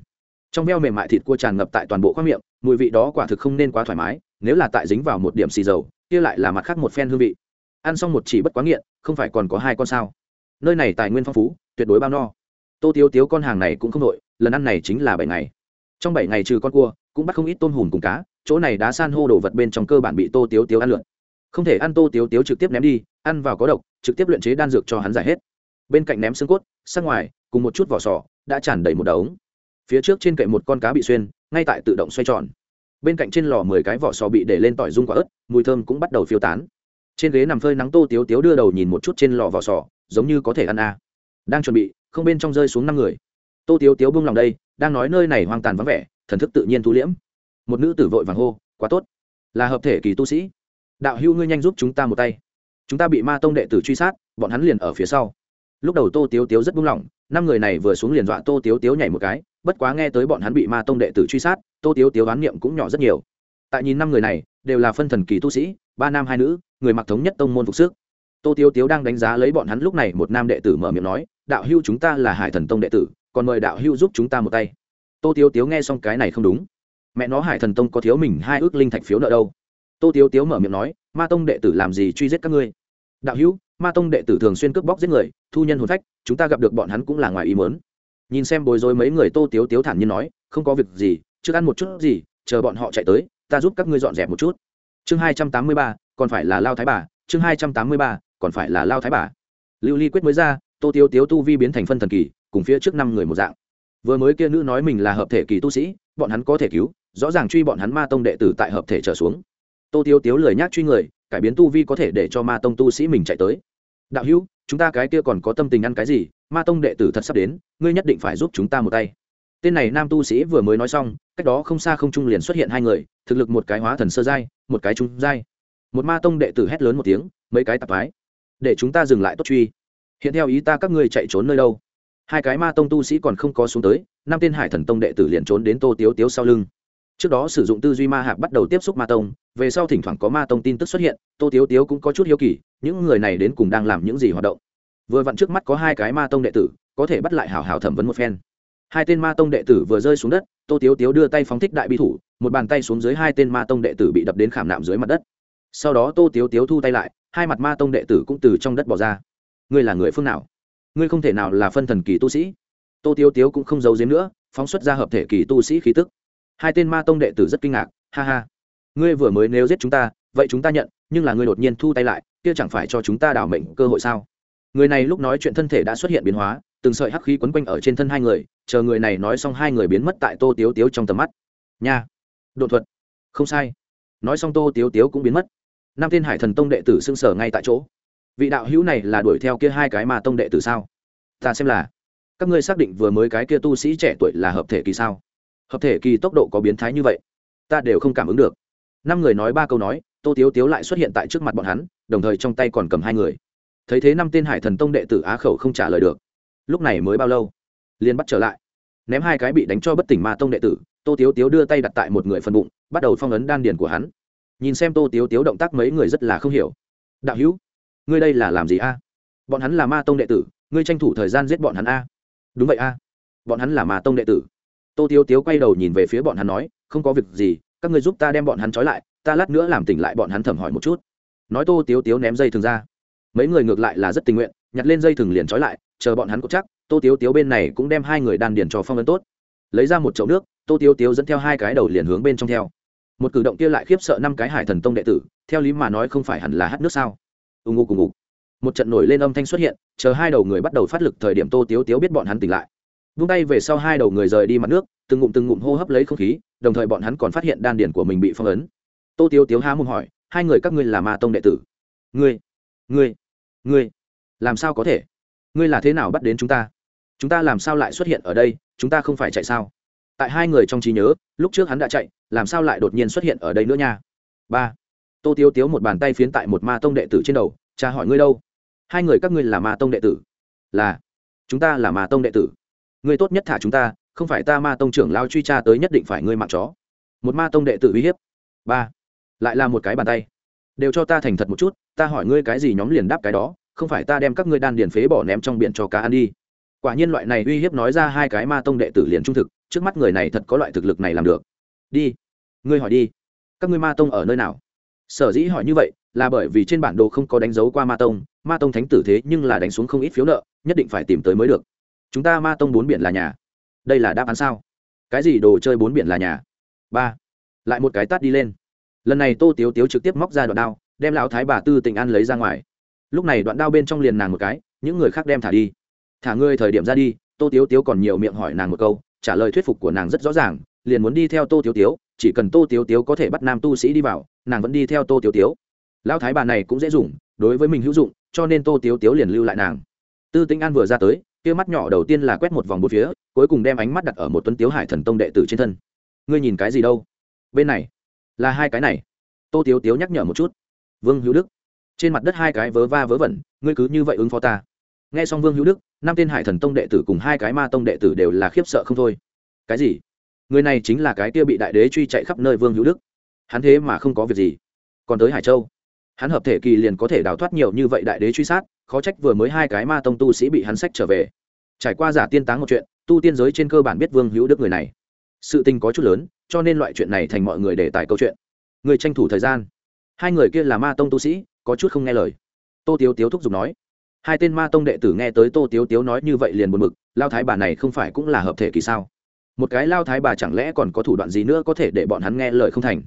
Trong veo mềm mại thịt cua tràn ngập tại toàn bộ khoang miệng, mùi vị đó quả thực không nên quá thoải mái, nếu là tại dính vào một điểm xì dầu, kia lại là mặt khác một phen hương vị. Ăn xong một chỉ bất quá nghiện, không phải còn có hai con sao? Nơi này tài nguyên phong phú, tuyệt đối bao no. Tô tiếu tiếu con hàng này cũng không đội lần ăn này chính là bảy ngày. Trong bảy ngày trừ con cua cũng bắt không ít tôm hùm cùng cá, chỗ này đá san hô đồ vật bên trong cơ bản bị tô tiếu tiếu ăn lượn không thể ăn tô tiếu tiếu trực tiếp ném đi, ăn vào có độc, trực tiếp luyện chế đan dược cho hắn giải hết. Bên cạnh ném xương cốt, sang ngoài, cùng một chút vỏ sò, đã tràn đầy một đống. Phía trước trên cậy một con cá bị xuyên, ngay tại tự động xoay tròn. Bên cạnh trên lò mười cái vỏ sò bị để lên tỏi rung quả ớt, mùi thơm cũng bắt đầu phiêu tán. Trên ghế nằm phơi nắng tô tiếu tiếu đưa đầu nhìn một chút trên lò vỏ sò, giống như có thể ăn a à. đang chuẩn bị, không bên trong rơi xuống năm người. Tô tiếu tiếu buông lòng đây, đang nói nơi này hoang tàn vắng vẻ thần thức tự nhiên thu liễm. Một nữ tử vội vàng hô, quá tốt, là hợp thể kỳ tu sĩ. Đạo hữu ngươi nhanh giúp chúng ta một tay. Chúng ta bị ma tông đệ tử truy sát, bọn hắn liền ở phía sau. Lúc đầu tô tiếu tiếu rất buông lỏng, năm người này vừa xuống liền dọa tô tiếu tiếu nhảy một cái, bất quá nghe tới bọn hắn bị ma tông đệ tử truy sát, tô tiếu tiếu oán niệm cũng nhỏ rất nhiều. Tại nhìn năm người này, đều là phân thần kỳ tu sĩ, ba nam hai nữ, người mặc thống nhất tông môn phục sức. Tô tiếu tiếu đang đánh giá lấy bọn hắn lúc này, một nam đệ tử mở miệng nói, đạo hưu chúng ta là hải thần tông đệ tử, còn mời đạo hưu giúp chúng ta một tay tô tiếu tiếu nghe xong cái này không đúng. Mẹ nó hải thần tông có thiếu mình hai ước linh thạch phiếu nợ đâu. Tô tiếu tiếu mở miệng nói, ma tông đệ tử làm gì truy giết các ngươi? Đạo hữu, ma tông đệ tử thường xuyên cướp bóc giết người, thu nhân hồn phách, chúng ta gặp được bọn hắn cũng là ngoài ý mớn nhìn xem bối rối mấy người, tô tiếu tiếu thản nhiên nói, không có việc gì chưa ăn một chút gì, chờ bọn họ chạy tới, ta giúp các ngươi dọn dẹp một chút. Chương hai trăm tám mươi ba, còn phải là lao thái bà. Chương hai trăm tám mươi ba, còn phải là lao thái bà. Lưu ly quyết mới ra, tô tiếu tiếu tu vi biến thành phân thần kỳ, cùng phía trước năm người một dạng vừa mới kia nữ nói mình là hợp thể kỳ tu sĩ, bọn hắn có thể cứu, rõ ràng truy bọn hắn ma tông đệ tử tại hợp thể trở xuống. Tô tiêu tiếu lười nhác truy người, cải biến tu vi có thể để cho ma tông tu sĩ mình chạy tới. Đạo hữu, chúng ta cái kia còn có tâm tình ăn cái gì? Ma tông đệ tử thật sắp đến, ngươi nhất định phải giúp chúng ta một tay. Tên này nam tu sĩ vừa mới nói xong, cách đó không xa không trung liền xuất hiện hai người, thực lực một cái hóa thần sơ giai, một cái trung giai. Một ma tông đệ tử hét lớn một tiếng, mấy cái tạp mái để chúng ta dừng lại tốt truy. Hiện theo ý ta các ngươi chạy trốn nơi đâu? Hai cái ma tông tu sĩ còn không có xuống tới, năm tên hải thần tông đệ tử liền trốn đến tô tiếu tiếu sau lưng. Trước đó sử dụng tư duy ma hạp bắt đầu tiếp xúc ma tông, về sau thỉnh thoảng có ma tông tin tức xuất hiện, tô tiếu tiếu cũng có chút hiếu kỳ, những người này đến cùng đang làm những gì hoạt động. Vừa vặn trước mắt có hai cái ma tông đệ tử, có thể bắt lại hảo hảo thẩm vấn một phen. Hai tên ma tông đệ tử vừa rơi xuống đất, tô tiếu tiếu đưa tay phóng thích đại bi thủ, một bàn tay xuống dưới hai tên ma tông đệ tử bị đập đến khảm nạm dưới mặt đất. Sau đó tô tiếu tiếu thu tay lại, hai mặt ma tông đệ tử cũng từ trong đất bỏ ra. Ngươi là người phương nào? Ngươi không thể nào là phân thần kỳ tu sĩ. Tô tiếu tiếu cũng không giấu giếm nữa, phóng xuất ra hợp thể kỳ tu sĩ khí tức. Hai tên ma tông đệ tử rất kinh ngạc, ha ha. Ngươi vừa mới nếu giết chúng ta, vậy chúng ta nhận, nhưng là ngươi đột nhiên thu tay lại, kia chẳng phải cho chúng ta đảo mệnh cơ hội sao? Người này lúc nói chuyện thân thể đã xuất hiện biến hóa, từng sợi hắc khí quấn quanh ở trên thân hai người, chờ người này nói xong hai người biến mất tại tô tiếu tiếu trong tầm mắt. Nha! Đột thuật! Không sai. Nói xong tô tiếu tiếu cũng biến mất. Năm tên hải thần tông đệ tử xưng sở ngay tại chỗ vị đạo hữu này là đuổi theo kia hai cái mà tông đệ tử sao? Ta xem là, các ngươi xác định vừa mới cái kia tu sĩ trẻ tuổi là hợp thể kỳ sao? Hợp thể kỳ tốc độ có biến thái như vậy, ta đều không cảm ứng được. Năm người nói ba câu nói, tô tiếu tiếu lại xuất hiện tại trước mặt bọn hắn, đồng thời trong tay còn cầm hai người. Thấy thế năm tên hải thần tông đệ tử á khẩu không trả lời được. Lúc này mới bao lâu? Liền bắt trở lại. Ném hai cái bị đánh cho bất tỉnh ma tông đệ tử, tô tiếu tiếu đưa tay đặt tại một người phần bụng, bắt đầu phong ấn đan điền của hắn. Nhìn xem tô tiếu tiếu động tác mấy người rất là không hiểu. Đạo hữu ngươi đây là làm gì a? Bọn hắn là ma tông đệ tử, ngươi tranh thủ thời gian giết bọn hắn a. Đúng vậy a. Bọn hắn là ma tông đệ tử. Tô tiếu tiếu quay đầu nhìn về phía bọn hắn nói, không có việc gì, các ngươi giúp ta đem bọn hắn trói lại, ta lát nữa làm tỉnh lại bọn hắn thẩm hỏi một chút. Nói tô tiếu tiếu ném dây thừng ra. Mấy người ngược lại là rất tình nguyện, nhặt lên dây thừng liền trói lại, chờ bọn hắn cột chắc, tô tiếu tiếu bên này cũng đem hai người đan điền cho phong ấn tốt. Lấy ra một chậu nước, tô tiếu tiếu dẫn theo hai cái đầu liền hướng bên trong theo. Một cử động kia lại khiếp sợ năm cái hải thần tông đệ tử, theo lý mà nói không phải hẳn là hát nước sao? Ù ngụ cùng ngụ một trận nổi lên âm thanh xuất hiện, chờ hai đầu người bắt đầu phát lực thời điểm tô tiếu tiếu biết bọn hắn tỉnh lại. Vung tay về sau hai đầu người rời đi mặt nước, từng ngụm từng ngụm hô hấp lấy không khí, đồng thời bọn hắn còn phát hiện đan điển của mình bị phong ấn. Tô tiếu tiếu há mồm hỏi, hai người các ngươi là ma tông đệ tử? Ngươi ngươi ngươi, làm sao có thể? Ngươi là thế nào bắt đến chúng ta? Chúng ta làm sao lại xuất hiện ở đây? Chúng ta không phải chạy sao? Tại hai người trong trí nhớ, lúc trước hắn đã chạy, làm sao lại đột nhiên xuất hiện ở đây nữa nha? Ba tô tiếu tiếu một bàn tay phiến tại một ma tông đệ tử trên đầu, cha hỏi ngươi đâu? Hai người các ngươi là ma tông đệ tử. Là, chúng ta là ma tông đệ tử. Ngươi tốt nhất thả chúng ta, không phải ta ma tông trưởng lao truy tra tới nhất định phải ngươi mạng chó. Một ma tông đệ tử uy hiếp. Ba, lại là một cái bàn tay. Đều cho ta thành thật một chút, ta hỏi ngươi cái gì nhóm liền đáp cái đó, không phải ta đem các ngươi đan điền phế bỏ ném trong biển cho cá ăn đi. Quả nhiên loại này uy hiếp nói ra hai cái ma tông đệ tử liền trung thực, trước mắt người này thật có loại thực lực này làm được. Đi, ngươi hỏi đi, các ngươi ma tông ở nơi nào? Sở dĩ hỏi như vậy là bởi vì trên bản đồ không có đánh dấu qua ma tông ma tông thánh tử thế nhưng là đánh xuống không ít phiếu nợ, nhất định phải tìm tới mới được. Chúng ta ma tông bốn biển là nhà. Đây là đáp án sao? Cái gì đồ chơi bốn biển là nhà? Ba. Lại một cái tát đi lên. Lần này tô tiếu tiếu trực tiếp móc ra đoạn đao, đem lão thái bà tư tình an lấy ra ngoài. Lúc này đoạn đao bên trong liền nàng một cái, những người khác đem thả đi. Thả ngươi thời điểm ra đi, tô tiếu tiếu còn nhiều miệng hỏi nàng một câu, trả lời thuyết phục của nàng rất rõ ràng, liền muốn đi theo tô tiếu tiếu chỉ cần tô tiếu tiếu có thể bắt nam tu sĩ đi vào, nàng vẫn đi theo tô tiếu tiếu. Lão thái bà này cũng dễ dùng, đối với mình hữu dụng, cho nên tô tiếu tiếu liền lưu lại nàng. Tư tĩnh an vừa ra tới, kia mắt nhỏ đầu tiên là quét một vòng một phía, cuối cùng đem ánh mắt đặt ở một tuấn tiếu hải thần tông đệ tử trên thân. Ngươi nhìn cái gì đâu? Bên này, là hai cái này. Tô tiếu tiếu nhắc nhở một chút. Vương hữu đức. Trên mặt đất hai cái vớ va vớ vẩn, ngươi cứ như vậy ứng phó ta. Nghe xong vương hữu đức, năm tên hải thần tông đệ tử cùng hai cái ma tông đệ tử đều là khiếp sợ không thôi. Cái gì? Người này chính là cái kia bị đại đế truy chạy khắp nơi vương hữu đức. Hắn thế mà không có việc gì. Còn tới hải châu. Hắn hợp thể kỳ liền có thể đào thoát nhiều như vậy đại đế truy sát, khó trách vừa mới hai cái ma tông tu sĩ bị hắn sách trở về. Trải qua giả tiên táng một chuyện, tu tiên giới trên cơ bản biết vương hữu đức người này. Sự tình có chút lớn, cho nên loại chuyện này thành mọi người để tài câu chuyện. Người tranh thủ thời gian. Hai người kia là ma tông tu sĩ, có chút không nghe lời. Tô tiếu tiếu thúc giục nói. Hai tên ma tông đệ tử nghe tới tô tiếu tiếu nói như vậy liền buồn mực lao thái bà này không phải cũng là hợp thể kỳ sao? Một cái lao thái bà chẳng lẽ còn có thủ đoạn gì nữa có thể để bọn hắn nghe lời không thành?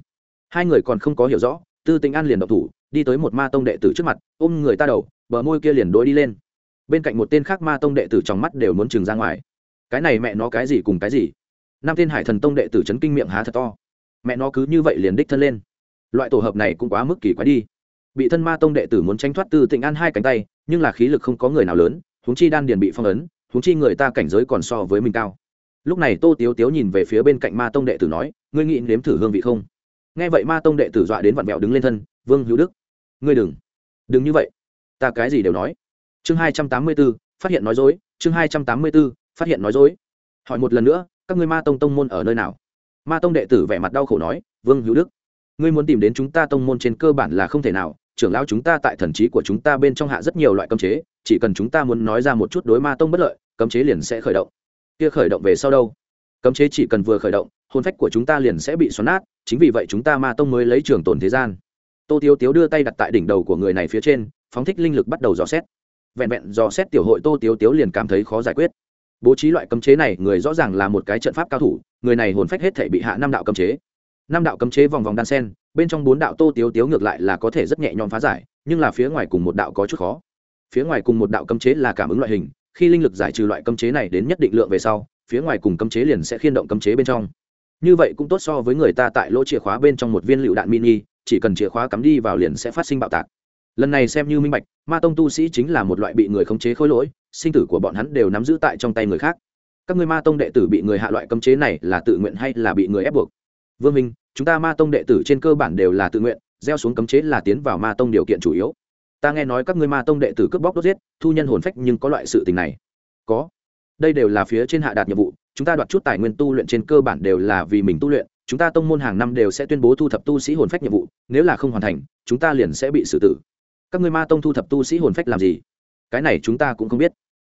Hai người còn không có hiểu rõ, tư tình an liền độc thủ, đi tới một ma tông đệ tử trước mặt, ôm người ta đầu, bờ môi kia liền đối đi lên. Bên cạnh một tên khác ma tông đệ tử trong mắt đều muốn chừng ra ngoài. Cái này mẹ nó cái gì cùng cái gì? Năm tên hải thần tông đệ tử chấn kinh miệng há thật to. Mẹ nó cứ như vậy liền đích thân lên. Loại tổ hợp này cũng quá mức kỳ quái đi. Bị thân ma tông đệ tử muốn tránh thoát từ tịnh an hai cánh tay, nhưng là khí lực không có người nào lớn, huống chi đan điền bị phong ấn, huống chi người ta cảnh giới còn so với mình cao lúc này tô tiếu tiếu nhìn về phía bên cạnh ma tông đệ tử nói, ngươi nghĩ nếm thử hương vị không? Nghe vậy ma tông đệ tử dọa đến vặn vẹo đứng lên thân, vương hữu đức, ngươi đừng. Đừng như vậy. Ta cái gì đều nói. Chương hai trăm tám mươi b ố phát hiện nói dối. Chương hai trăm tám mươi b ố phát hiện nói dối. Hỏi một lần nữa, các ngươi ma tông tông môn ở nơi nào? Ma tông đệ tử vẻ mặt đau khổ nói, vương hữu đức, ngươi muốn tìm đến chúng ta tông môn trên cơ bản là không thể nào. Trưởng lão chúng ta tại thần trí của chúng ta bên trong hạ rất nhiều loại cấm chế, chỉ cần chúng ta muốn nói ra một chút đối ma tông bất lợi, cấm chế liền sẽ khởi động kia khởi động về sau đâu? Cấm chế chỉ cần vừa khởi động, hồn phách của chúng ta liền sẽ bị xoắn nát, chính vì vậy chúng ta ma tông mới lấy trường tồn thế gian. Tô tiếu tiếu đưa tay đặt tại đỉnh đầu của người này phía trên, phóng thích linh lực bắt đầu dò xét. Vẹn vẹn dò xét tiểu hội tô tiếu tiếu liền cảm thấy khó giải quyết. Bố trí loại cấm chế này, người rõ ràng là một cái trận pháp cao thủ, người này hồn phách hết thể bị hạ năm đạo cấm chế. Năm đạo cấm chế vòng vòng đan sen, bên trong bốn đạo tô tiếu tiếu ngược lại là có thể rất nhẹ nhõm phá giải, nhưng là phía ngoài cùng một đạo có chút khó. Phía ngoài cùng một đạo cấm chế là cảm ứng loại hình khi linh lực giải trừ loại cấm chế này đến nhất định lượng về sau, phía ngoài cùng cấm chế liền sẽ khiên động cấm chế bên trong. Như vậy cũng tốt so với người ta tại lỗ chìa khóa bên trong một viên lựu đạn mini, chỉ cần chìa khóa cắm đi vào liền sẽ phát sinh bạo tạc. Lần này xem như minh bạch, ma tông tu sĩ chính là một loại bị người khống chế khối lỗi, sinh tử của bọn hắn đều nắm giữ tại trong tay người khác. Các người ma tông đệ tử bị người hạ loại cấm chế này là tự nguyện hay là bị người ép buộc? Vương minh, chúng ta ma tông đệ tử trên cơ bản đều là tự nguyện, gieo xuống cấm chế là tiến vào ma tông điều kiện chủ yếu ta nghe nói các ngươi ma tông đệ tử cướp bóc đốt giết, thu nhân hồn phách nhưng có loại sự tình này. Có. Đây đều là phía trên hạ đạt nhiệm vụ, chúng ta đoạt chút tài nguyên tu luyện trên cơ bản đều là vì mình tu luyện, chúng ta tông môn hàng năm đều sẽ tuyên bố thu thập tu sĩ hồn phách nhiệm vụ, nếu là không hoàn thành, chúng ta liền sẽ bị xử tử. Các ngươi ma tông thu thập tu sĩ hồn phách làm gì? Cái này chúng ta cũng không biết.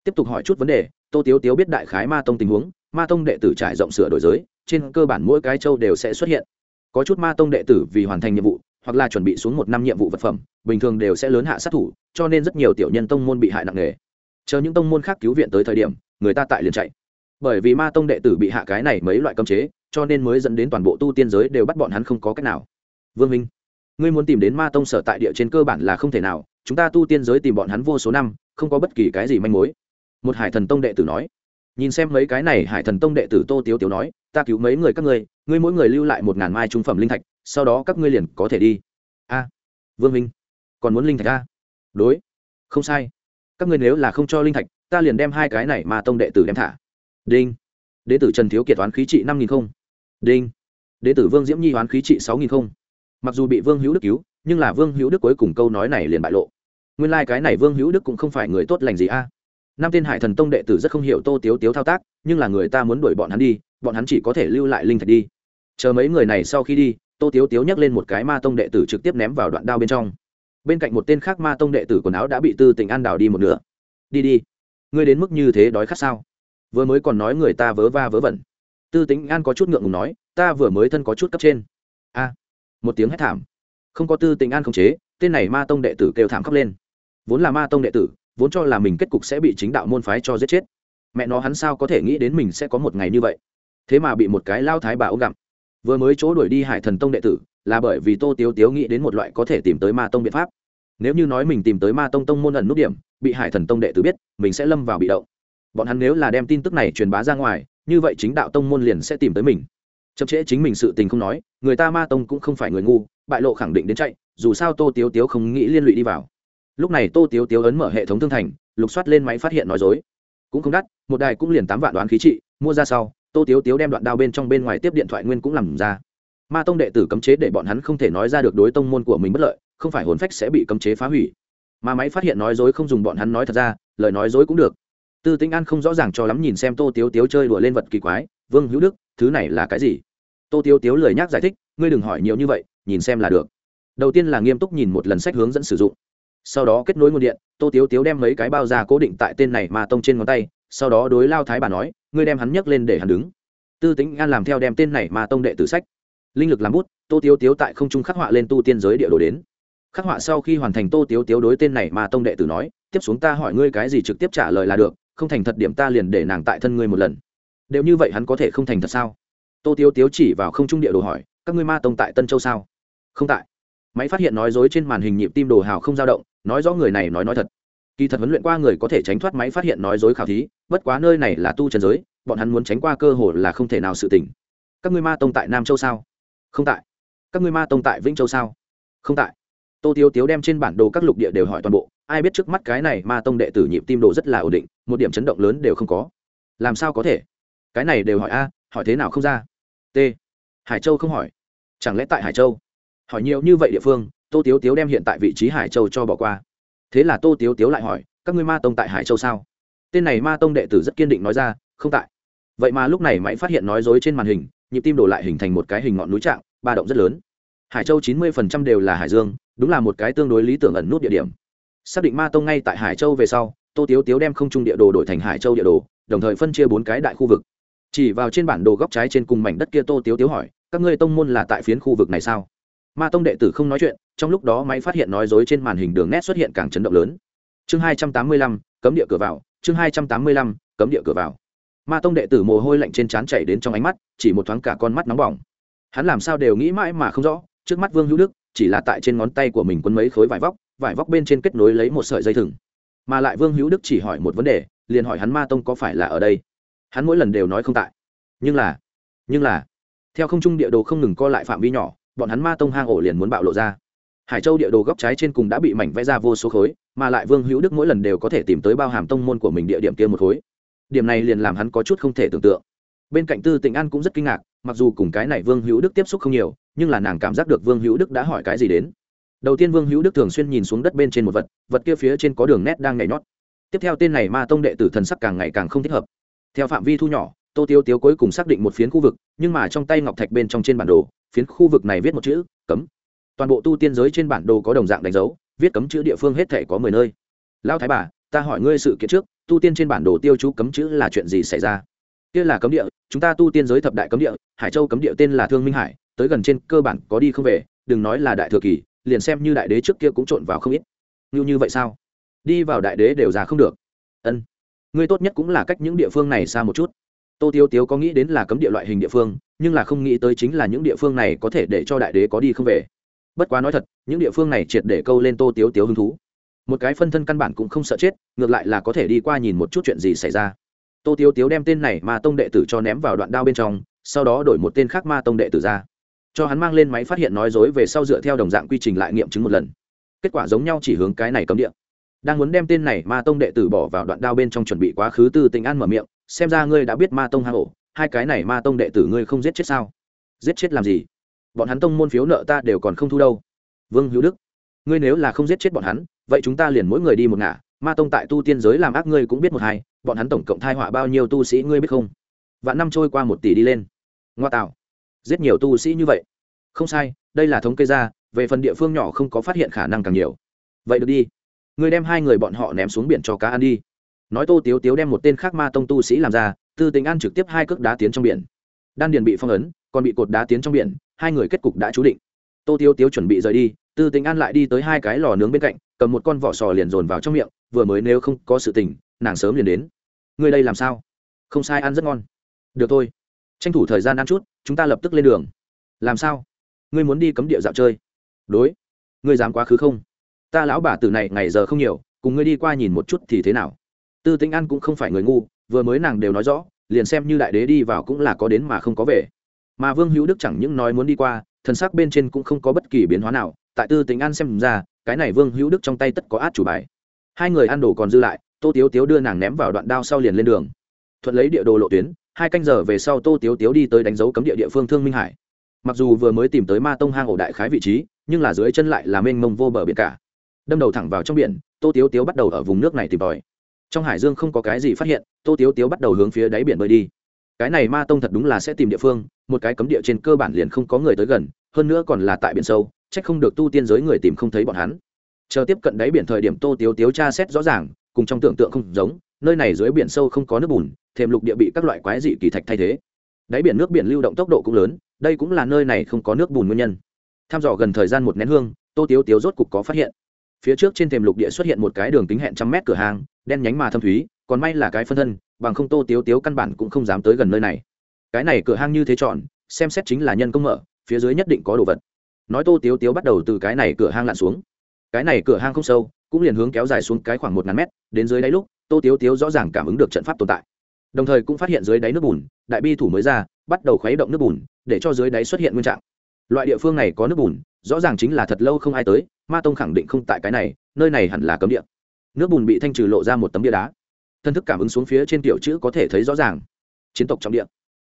Tiếp tục hỏi chút vấn đề, tô tiếu tiếu biết đại khái ma tông tình huống, ma tông đệ tử trải rộng sửa đổi giới, trên cơ bản mỗi cái châu đều sẽ xuất hiện. Có chút ma tông đệ tử vì hoàn thành nhiệm vụ hoặc là chuẩn bị xuống một năm nhiệm vụ vật phẩm, bình thường đều sẽ lớn hạ sát thủ, cho nên rất nhiều tiểu nhân tông môn bị hại nặng nề. Chờ những tông môn khác cứu viện tới thời điểm, người ta tại liền chạy. Bởi vì ma tông đệ tử bị hạ cái này mấy loại cấm chế, cho nên mới dẫn đến toàn bộ tu tiên giới đều bắt bọn hắn không có cách nào. Vương minh, ngươi muốn tìm đến ma tông sở tại địa trên cơ bản là không thể nào, chúng ta tu tiên giới tìm bọn hắn vô số năm, không có bất kỳ cái gì manh mối. Một hải thần tông đệ tử nói. Nhìn xem mấy cái này hải thần tông đệ tử tô tiếu tiếu nói, ta cứu mấy người các ngươi ngươi mỗi người lưu lại một ngàn mai trung phẩm linh thạch sau đó các ngươi liền có thể đi. A, vương minh, còn muốn linh thạch a đối. Không sai. Các ngươi nếu là không cho linh thạch, ta liền đem hai cái này mà tông đệ tử đem thả. Đinh. Đệ tử trần thiếu kiệt toán khí trị năm nghìn không. Đinh. Đệ tử vương diễm nhi toán khí trị sáu nghìn không. Mặc dù bị vương hữu đức cứu, nhưng là vương hữu đức cuối cùng câu nói này liền bại lộ. Nguyên lai、like、cái này vương hữu đức cũng không phải người tốt lành gì a. Năm tên hải thần tông đệ tử rất không hiểu tô tiếu tiếu thao tác, nhưng là người ta muốn đuổi bọn hắn đi, bọn hắn chỉ có thể lưu lại linh thạch đi. Chờ mấy người này sau khi đi tô tiếu tiếu nhắc lên một cái ma tông đệ tử trực tiếp ném vào đoạn đao bên trong. Bên cạnh một tên khác ma tông đệ tử quần áo đã bị tư tình an đào đi một nửa. Đi đi, ngươi đến mức như thế đói khát sao? Vừa mới còn nói người ta vớ va vớ vẩn. Tư tính an có chút ngượng ngùng nói, ta vừa mới thân có chút cấp trên. A! Một tiếng hét thảm. Không có tư tình an không chế, tên này ma tông đệ tử kêu thảm khóc lên. Vốn là ma tông đệ tử, vốn cho là mình kết cục sẽ bị chính đạo môn phái cho giết chết. Mẹ nó hắn sao có thể nghĩ đến mình sẽ có một ngày như vậy? Thế mà bị một cái lao thái bà ôm gặm vừa mới chỗ đuổi đi hải thần tông đệ tử, là bởi vì tô tiếu tiếu nghĩ đến một loại có thể tìm tới ma tông biện pháp. Nếu như nói mình tìm tới ma tông tông môn ẩn nút điểm, bị hải thần tông đệ tử biết, mình sẽ lâm vào bị động. Bọn hắn nếu là đem tin tức này truyền bá ra ngoài, như vậy chính đạo tông môn liền sẽ tìm tới mình. Chậm trễ chính mình sự tình không nói, người ta ma tông cũng không phải người ngu, bại lộ khẳng định đến chạy, dù sao tô tiếu tiếu không nghĩ liên lụy đi vào. Lúc này tô tiếu tiếu ấn mở hệ thống thương thành, lục soát lên máy phát hiện nói dối. Cũng không đắt, một đài cũng liền tám vạn đoán khí trị, mua ra sau tô tiếu tiếu đem đoạn đao bên trong bên ngoài tiếp điện thoại nguyên cũng làm ra. Ma tông đệ tử cấm chế để bọn hắn không thể nói ra được đối tông môn của mình bất lợi, không phải hồn phách sẽ bị cấm chế phá hủy. Mà máy phát hiện nói dối không dùng bọn hắn nói thật ra, lời nói dối cũng được. Tư tính an không rõ ràng cho lắm nhìn xem tô tiếu tiếu chơi đùa lên vật kỳ quái, vương hữu đức, thứ này là cái gì? Tô tiếu tiếu lời nhắc giải thích, ngươi đừng hỏi nhiều như vậy, nhìn xem là được. Đầu tiên là nghiêm túc nhìn một lần sách hướng dẫn sử dụng. Sau đó kết nối nguồn điện, tô tiếu tiếu đem mấy cái bao ra cố định tại tên này mà tông trên ngón tay, sau đó đối lao thái bà nói ngươi đem hắn nhấc lên để hắn đứng. Tư tính an làm theo đem tên này mà tông đệ tử sách. Linh lực làm bút, tô tiếu tiếu tại không trung khắc họa lên tu tiên giới địa đồ đến. Khắc họa sau khi hoàn thành, tô tiếu tiếu đối tên này mà tông đệ tử nói, tiếp xuống ta hỏi ngươi cái gì trực tiếp trả lời là được, không thành thật điểm ta liền để nàng tại thân ngươi một lần. Đều như vậy hắn có thể không thành thật sao? Tô tiếu tiếu chỉ vào không trung địa đồ hỏi, các ngươi ma tông tại tân châu sao? Không tại. Máy phát hiện nói dối trên màn hình nhịp tim đồ hào không dao động, nói rõ người này nói nói thật kỳ thật huấn luyện qua người có thể tránh thoát máy phát hiện nói dối khảo thí, bất quá nơi này là tu trần giới, bọn hắn muốn tránh qua cơ hội là không thể nào sự tỉnh các ngươi ma tông tại nam châu sao? Không tại. Các ngươi ma tông tại vĩnh châu sao? Không tại. Tô tiếu tiếu đem trên bản đồ các lục địa đều hỏi toàn bộ, ai biết trước mắt cái này ma tông đệ tử nhịp tim đồ rất là ổn định, một điểm chấn động lớn đều không có. Làm sao có thể? Cái này đều hỏi a, hỏi thế nào không ra? T. Hải châu không hỏi. Chẳng lẽ tại hải châu? Hỏi nhiều như vậy địa phương, tô tiếu tiếu đem hiện tại vị trí hải châu cho bỏ qua thế là tô tiếu tiếu lại hỏi, các ngươi ma tông tại hải châu sao? Tên này ma tông đệ tử rất kiên định nói ra, không tại. Vậy mà lúc này máy phát hiện nói dối trên màn hình, nhịp tim đổ lại hình thành một cái hình ngọn núi trạng, ba động rất lớn. Hải châu chín mươi đều là hải dương, đúng là một cái tương đối lý tưởng ẩn nút địa điểm. Xác định ma tông ngay tại hải châu về sau, tô tiếu tiếu đem không trung địa đồ đổi thành hải châu địa đồ, đồng thời phân chia bốn cái đại khu vực. Chỉ vào trên bản đồ góc trái trên cùng mảnh đất kia tô tiếu tiếu hỏi, các ngươi tông môn là tại phiến khu vực này sao? Ma tông đệ tử không nói chuyện, trong lúc đó máy phát hiện nói dối trên màn hình đường nét xuất hiện càng chấn động lớn. Chương hai trăm tám mươi lăm, cấm địa cửa vào, chương hai trăm tám mươi lăm, cấm địa cửa vào. Ma tông đệ tử mồ hôi lạnh trên trán chảy đến trong ánh mắt, chỉ một thoáng cả con mắt nóng bỏng. Hắn làm sao đều nghĩ mãi mà không rõ, trước mắt vương hữu đức, chỉ là tại trên ngón tay của mình quấn mấy khối vải vóc vải vóc bên trên kết nối lấy một sợi dây thừng. Mà lại vương hữu đức chỉ hỏi một vấn đề, liền hỏi hắn ma tông có phải là ở đây? Hắn mỗi lần đều nói không tại. Nhưng là nhưng là, theo không trung địa đồ không ngừng co lại phạm vi nhỏ bọn hắn ma tông hang ổ liền muốn bạo lộ ra. Hải châu địa đồ góc trái trên cùng đã bị mảnh vẽ ra vô số khối, mà lại vương hữu đức mỗi lần đều có thể tìm tới bao hàm tông môn của mình địa điểm kia một khối. Điểm này liền làm hắn có chút không thể tưởng tượng. Bên cạnh tư tịnh an cũng rất kinh ngạc, mặc dù cùng cái này vương hữu đức tiếp xúc không nhiều, nhưng là nàng cảm giác được vương hữu đức đã hỏi cái gì đến. Đầu tiên vương hữu đức thường xuyên nhìn xuống đất bên trên một vật vật kia phía trên có đường nét đang nhảy nhót. Tiếp theo tên này ma tông đệ tử thần sắc càng ngày càng không thích hợp. Theo phạm vi thu nhỏ tô tiêu tiêu cuối cùng xác định một phiến khu vực, nhưng mà trong tay ngọc thạch bên trong trên bản đồ, phiến khu vực này viết một chữ, cấm. Toàn bộ tu tiên giới trên bản đồ có đồng dạng đánh dấu, viết cấm chữ địa phương hết thể có mười nơi. Lao thái bà, ta hỏi ngươi sự kiện trước, tu tiên trên bản đồ tiêu chú cấm chữ là chuyện gì xảy ra? Kia là cấm địa, chúng ta tu tiên giới thập đại cấm địa, hải châu cấm địa tên là thương minh hải, tới gần trên cơ bản có đi không về, đừng nói là đại thừa kỳ, liền xem như đại đế trước kia cũng trộn vào không ít. Như như vậy sao? Đi vào đại đế đều già không được. Ân. Ngươi tốt nhất cũng là cách những địa phương này xa một chút tô tiêu tiếu có nghĩ đến là cấm địa loại hình địa phương, nhưng là không nghĩ tới chính là những địa phương này có thể để cho đại đế có đi không về. Bất quá nói thật, những địa phương này triệt để câu lên tô tiếu tiếu hứng thú. Một cái phân thân căn bản cũng không sợ chết, ngược lại là có thể đi qua nhìn một chút chuyện gì xảy ra. Tô tiếu tiếu đem tên này mà tông đệ tử cho ném vào đoạn đao bên trong, sau đó đổi một tên khác ma tông đệ tử ra. Cho hắn mang lên máy phát hiện nói dối về sau dựa theo đồng dạng quy trình lại nghiệm chứng một lần. Kết quả giống nhau chỉ hướng cái này cấm địa. Đang muốn đem tên này ma tông đệ tử bỏ vào đoạn đao bên trong chuẩn bị quá khứ từ tình an mở miệng xem ra ngươi đã biết ma tông hang ổ, hai cái này ma tông đệ tử ngươi không giết chết sao? Giết chết làm gì? Bọn hắn tông môn phiếu nợ ta đều còn không thu đâu. Vương hữu đức, ngươi nếu là không giết chết bọn hắn, vậy chúng ta liền mỗi người đi một ngả. Ma tông tại tu tiên giới làm ác ngươi cũng biết một hai, bọn hắn tổng cộng thai họa bao nhiêu tu sĩ ngươi biết không? Vạn năm trôi qua một tỷ đi lên. Ngoa tạo. Giết nhiều tu sĩ như vậy. Không sai, đây là thống kê ra, về phần địa phương nhỏ không có phát hiện khả năng càng nhiều. Vậy được đi. Ngươi đem hai người bọn họ ném xuống biển cho cá ăn đi nói tô tiếu tiếu đem một tên khác ma tông tu sĩ làm ra, tư tính an trực tiếp hai cước đá tiến trong biển. Đan điền bị phong ấn, còn bị cột đá tiến trong biển, hai người kết cục đã chú định. Tô tiếu tiếu chuẩn bị rời đi, tư tính an lại đi tới hai cái lò nướng bên cạnh, cầm một con vỏ sò liền dồn vào trong miệng, vừa mới nếu không có sự tình, nàng sớm liền đến. Ngươi đây làm sao? Không sai, ăn rất ngon. Được thôi. Tranh thủ thời gian ăn chút, chúng ta lập tức lên đường. Làm sao? Ngươi muốn đi cấm địa dạo chơi? Đối. Ngươi dám quá khứ không? Ta lão bà tử này ngày giờ không nhiều, cùng ngươi đi qua nhìn một chút thì thế nào? Tư tĩnh an cũng không phải người ngu, vừa mới nàng đều nói rõ, liền xem như đại đế đi vào cũng là có đến mà không có về. Mà vương hữu đức chẳng những nói muốn đi qua, thần sắc bên trên cũng không có bất kỳ biến hóa nào, tại tư tính An xem ra, cái này vương hữu đức trong tay tất có át chủ bài. Hai người ăn đồ còn dư lại, tô tiếu tiếu đưa nàng ném vào đoạn đao sau liền lên đường. Thuận lấy địa đồ lộ tuyến, hai canh giờ về sau tô tiếu tiếu đi tới đánh dấu cấm địa địa phương thương minh hải. Mặc dù vừa mới tìm tới ma tông hang ổ đại khái vị trí, nhưng là dưới chân lại là mênh mông vô bờ biển cả. Đâm đầu thẳng vào trong biển, tô tiếu tiếu bắt đầu ở vùng nước này tìm tòi trong hải dương không có cái gì phát hiện, tô tiếu tiếu bắt đầu hướng phía đáy biển bơi đi. Cái này ma tông thật đúng là sẽ tìm địa phương, một cái cấm địa trên cơ bản liền không có người tới gần, hơn nữa còn là tại biển sâu c h ắ c không được tu tiên giới người tìm không thấy bọn hắn. Chờ tiếp cận đáy biển thời điểm tô tiếu tiếu tra xét rõ ràng, cùng trong tưởng tượng không giống, nơi này dưới biển sâu không có nước bùn thềm lục địa bị các loại quái dị kỳ thạch thay thế. Đáy biển nước biển lưu động tốc độ cũng lớn, đây cũng là nơi này không có nước bùn nguyên nhân. Tham dò gần thời gian một nén hương, tô tiếu tiếu rốt cục có phát hiện. Phía trước trên thềm lục địa xuất hiện một cái đường kính hẹn trăm mét cửa hàng đen nhánh mà thâm thúy, còn may là cái phân thân, bằng không tô tiếu tiếu căn bản cũng không dám tới gần nơi này. Cái này cửa hang như thế chọn, xem xét chính là nhân công mở, phía dưới nhất định có đồ vật. Nói tô tiếu tiếu bắt đầu từ cái này cửa hang lặn xuống. Cái này cửa hang không sâu, cũng liền hướng kéo dài xuống cái khoảng một ngàn mét, đến dưới đáy lúc, tô tiếu tiếu rõ ràng cảm ứng được trận pháp tồn tại. Đồng thời cũng phát hiện dưới đáy nước bùn, đại bi thủ mới ra, bắt đầu khuấy động nước bùn, để cho dưới đáy xuất hiện nguyên trạng. Loại địa phương này có nước bùn, rõ ràng chính là thật lâu không ai tới, ma tông khẳng định không tại cái này, nơi này hẳn là cấm địa nước bùn bị thanh trừ lộ ra một tấm bia đá. Thân thức cảm ứng xuống phía trên tiểu chữ có thể thấy rõ ràng. Chiến tộc trong địa.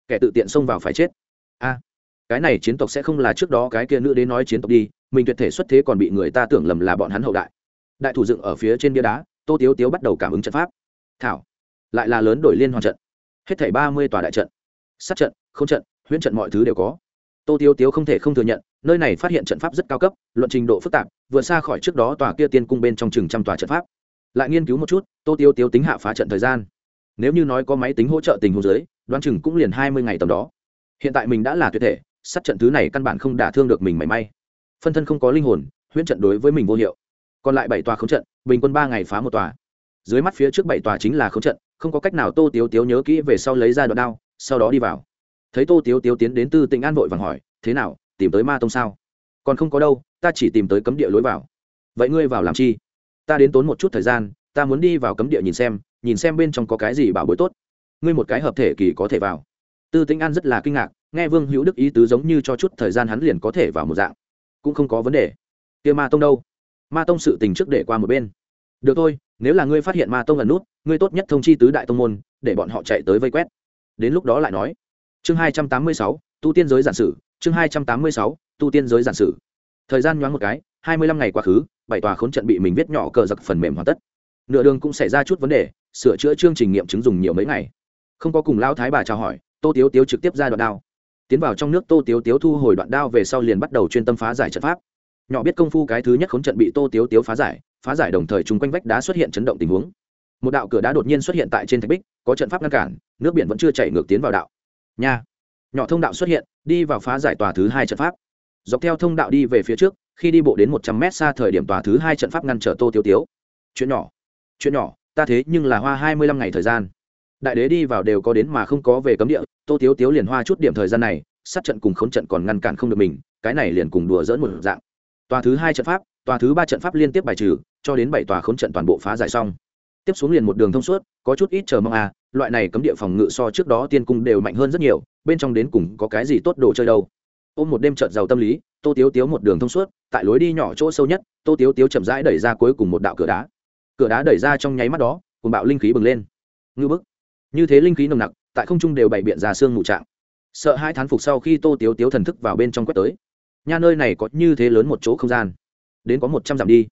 Kẻ tự tiện xông vào phải chết. A, cái này chiến tộc sẽ không là trước đó cái kia nữ đến nói chiến tộc đi, mình tuyệt thể xuất thế còn bị người ta tưởng lầm là bọn hắn hậu đại. Đại thủ dựng ở phía trên bia đá, tô tiếu tiếu bắt đầu cảm ứng trận pháp. Thảo, lại là lớn đổi liên hoàn trận. Hết thảy ba mươi tòa đại trận. Sát trận, không trận, huyễn trận mọi thứ đều có. Tô tiếu tiếu không thể không thừa nhận, nơi này phát hiện trận pháp rất cao cấp, luận trình độ phức tạp, vượt xa khỏi trước đó tòa kia tiên cung bên trong chừng trăm tòa trận pháp lại nghiên cứu một chút, tô tiêu tiêu tính hạ phá trận thời gian. Nếu như nói có máy tính hỗ trợ tình huống giới đoán chừng cũng liền hai mươi ngày tầm đó. Hiện tại mình đã là tuyệt thể, sát trận thứ này căn bản không đả thương được mình mảy may. Phân thân không có linh hồn, huyễn trận đối với mình vô hiệu. Còn lại bảy tòa không trận, bình quân ba ngày phá một tòa. Dưới mắt phía trước bảy tòa chính là không trận, không có cách nào tô tiếu tiếu nhớ kỹ về sau lấy ra đoạn đao, sau đó đi vào. Thấy tô tiếu tiếu tiến đến tư tỉnh an vội vàng hỏi, thế nào, tìm tới ma tông sao? Còn không có đâu, ta chỉ tìm tới cấm địa lối vào. Vậy ngươi vào làm chi? Ta đến tốn một chút thời gian, ta muốn đi vào cấm địa nhìn xem nhìn xem bên trong có cái gì bảo bối tốt. Ngươi một cái hợp thể kỳ có thể vào. Tư tĩnh an rất là kinh ngạc, nghe vương hữu đức ý tứ giống như cho chút thời gian hắn liền có thể vào một dạng. Cũng không có vấn đề. Kia ma tông đâu? Ma tông sự tình trước để qua một bên. Được thôi, nếu là ngươi phát hiện ma tông gần nút, ngươi tốt nhất thông chi tứ đại tông môn, để bọn họ chạy tới vây quét. Đến lúc đó lại nói. Chương hai trăm tám mươi sáu, tu tiên giới giản sử, chương hai trăm tám mươi sáu, tu tiên giới giản sử thời gian nhoáng một cái, hai mươi lăm ngày quá khứ, bảy tòa khốn trận bị mình viết nhỏ cờ giặc phần mềm hoàn tất. Nửa đường cũng xảy ra chút vấn đề, sửa chữa chương trình nghiệm chứng dùng nhiều mấy ngày. Không có cùng lão thái bà chào hỏi, tô tiếu tiếu trực tiếp ra đoạn đao. Tiến vào trong nước, tô tiếu tiếu thu hồi đoạn đao về sau liền bắt đầu chuyên tâm phá giải trận pháp. Nhỏ biết công phu cái thứ nhất khốn trận bị tô tiếu tiếu phá giải phá giải đồng thời chung quanh vách đá xuất hiện chấn động tình huống. Một đạo cửa đá đột nhiên xuất hiện tại trên thạch bích, có trận pháp ngăn cản, nước biển vẫn chưa chảy ngược tiến vào đạo. Nha! Nhỏ thông đạo xuất hiện, đi vào phá giải tòa thứ hai trận pháp dọc theo thông đạo đi về phía trước, khi đi bộ đến một trăm mét xa thời điểm tòa thứ hai trận pháp ngăn trở tô tiêu tiếu. Chuyện nhỏ chuyện nhỏ, ta thế nhưng là hoa hai mươi lăm ngày thời gian. Đại đế đi vào đều có đến mà không có về cấm địa, tô tiếu tiếu liền hoa chút điểm thời gian này, sát trận cùng khốn trận còn ngăn cản không được mình, cái này liền cùng đùa dỡn một dạng. Tòa thứ hai trận pháp, tòa thứ ba trận pháp liên tiếp bài trừ, cho đến bảy tòa khốn trận toàn bộ phá giải xong. Tiếp xuống liền một đường thông suốt, có chút ít chờ mong à loại này cấm địa phòng ngự so trước đó tiên cung đều mạnh hơn rất nhiều, bên trong đến cùng có cái gì tốt đồ chơi đâu ôm một đêm trợt giàu tâm lý, tô tiếu tiếu một đường thông suốt, tại lối đi nhỏ chỗ sâu nhất, tô tiếu tiếu chậm rãi đẩy ra cuối cùng một đạo cửa đá. Cửa đá đẩy ra trong nháy mắt đó cùng bạo linh khí bừng lên. Ngư bức. Như thế linh khí nồng nặc, tại không trung đều bày biện ra xương ngụ trạng. Sợ hai thán phục sau khi tô tiếu tiếu thần thức vào bên trong quét tới. Nha nơi này có như thế lớn một chỗ không gian. Đến có một trăm dặm đi.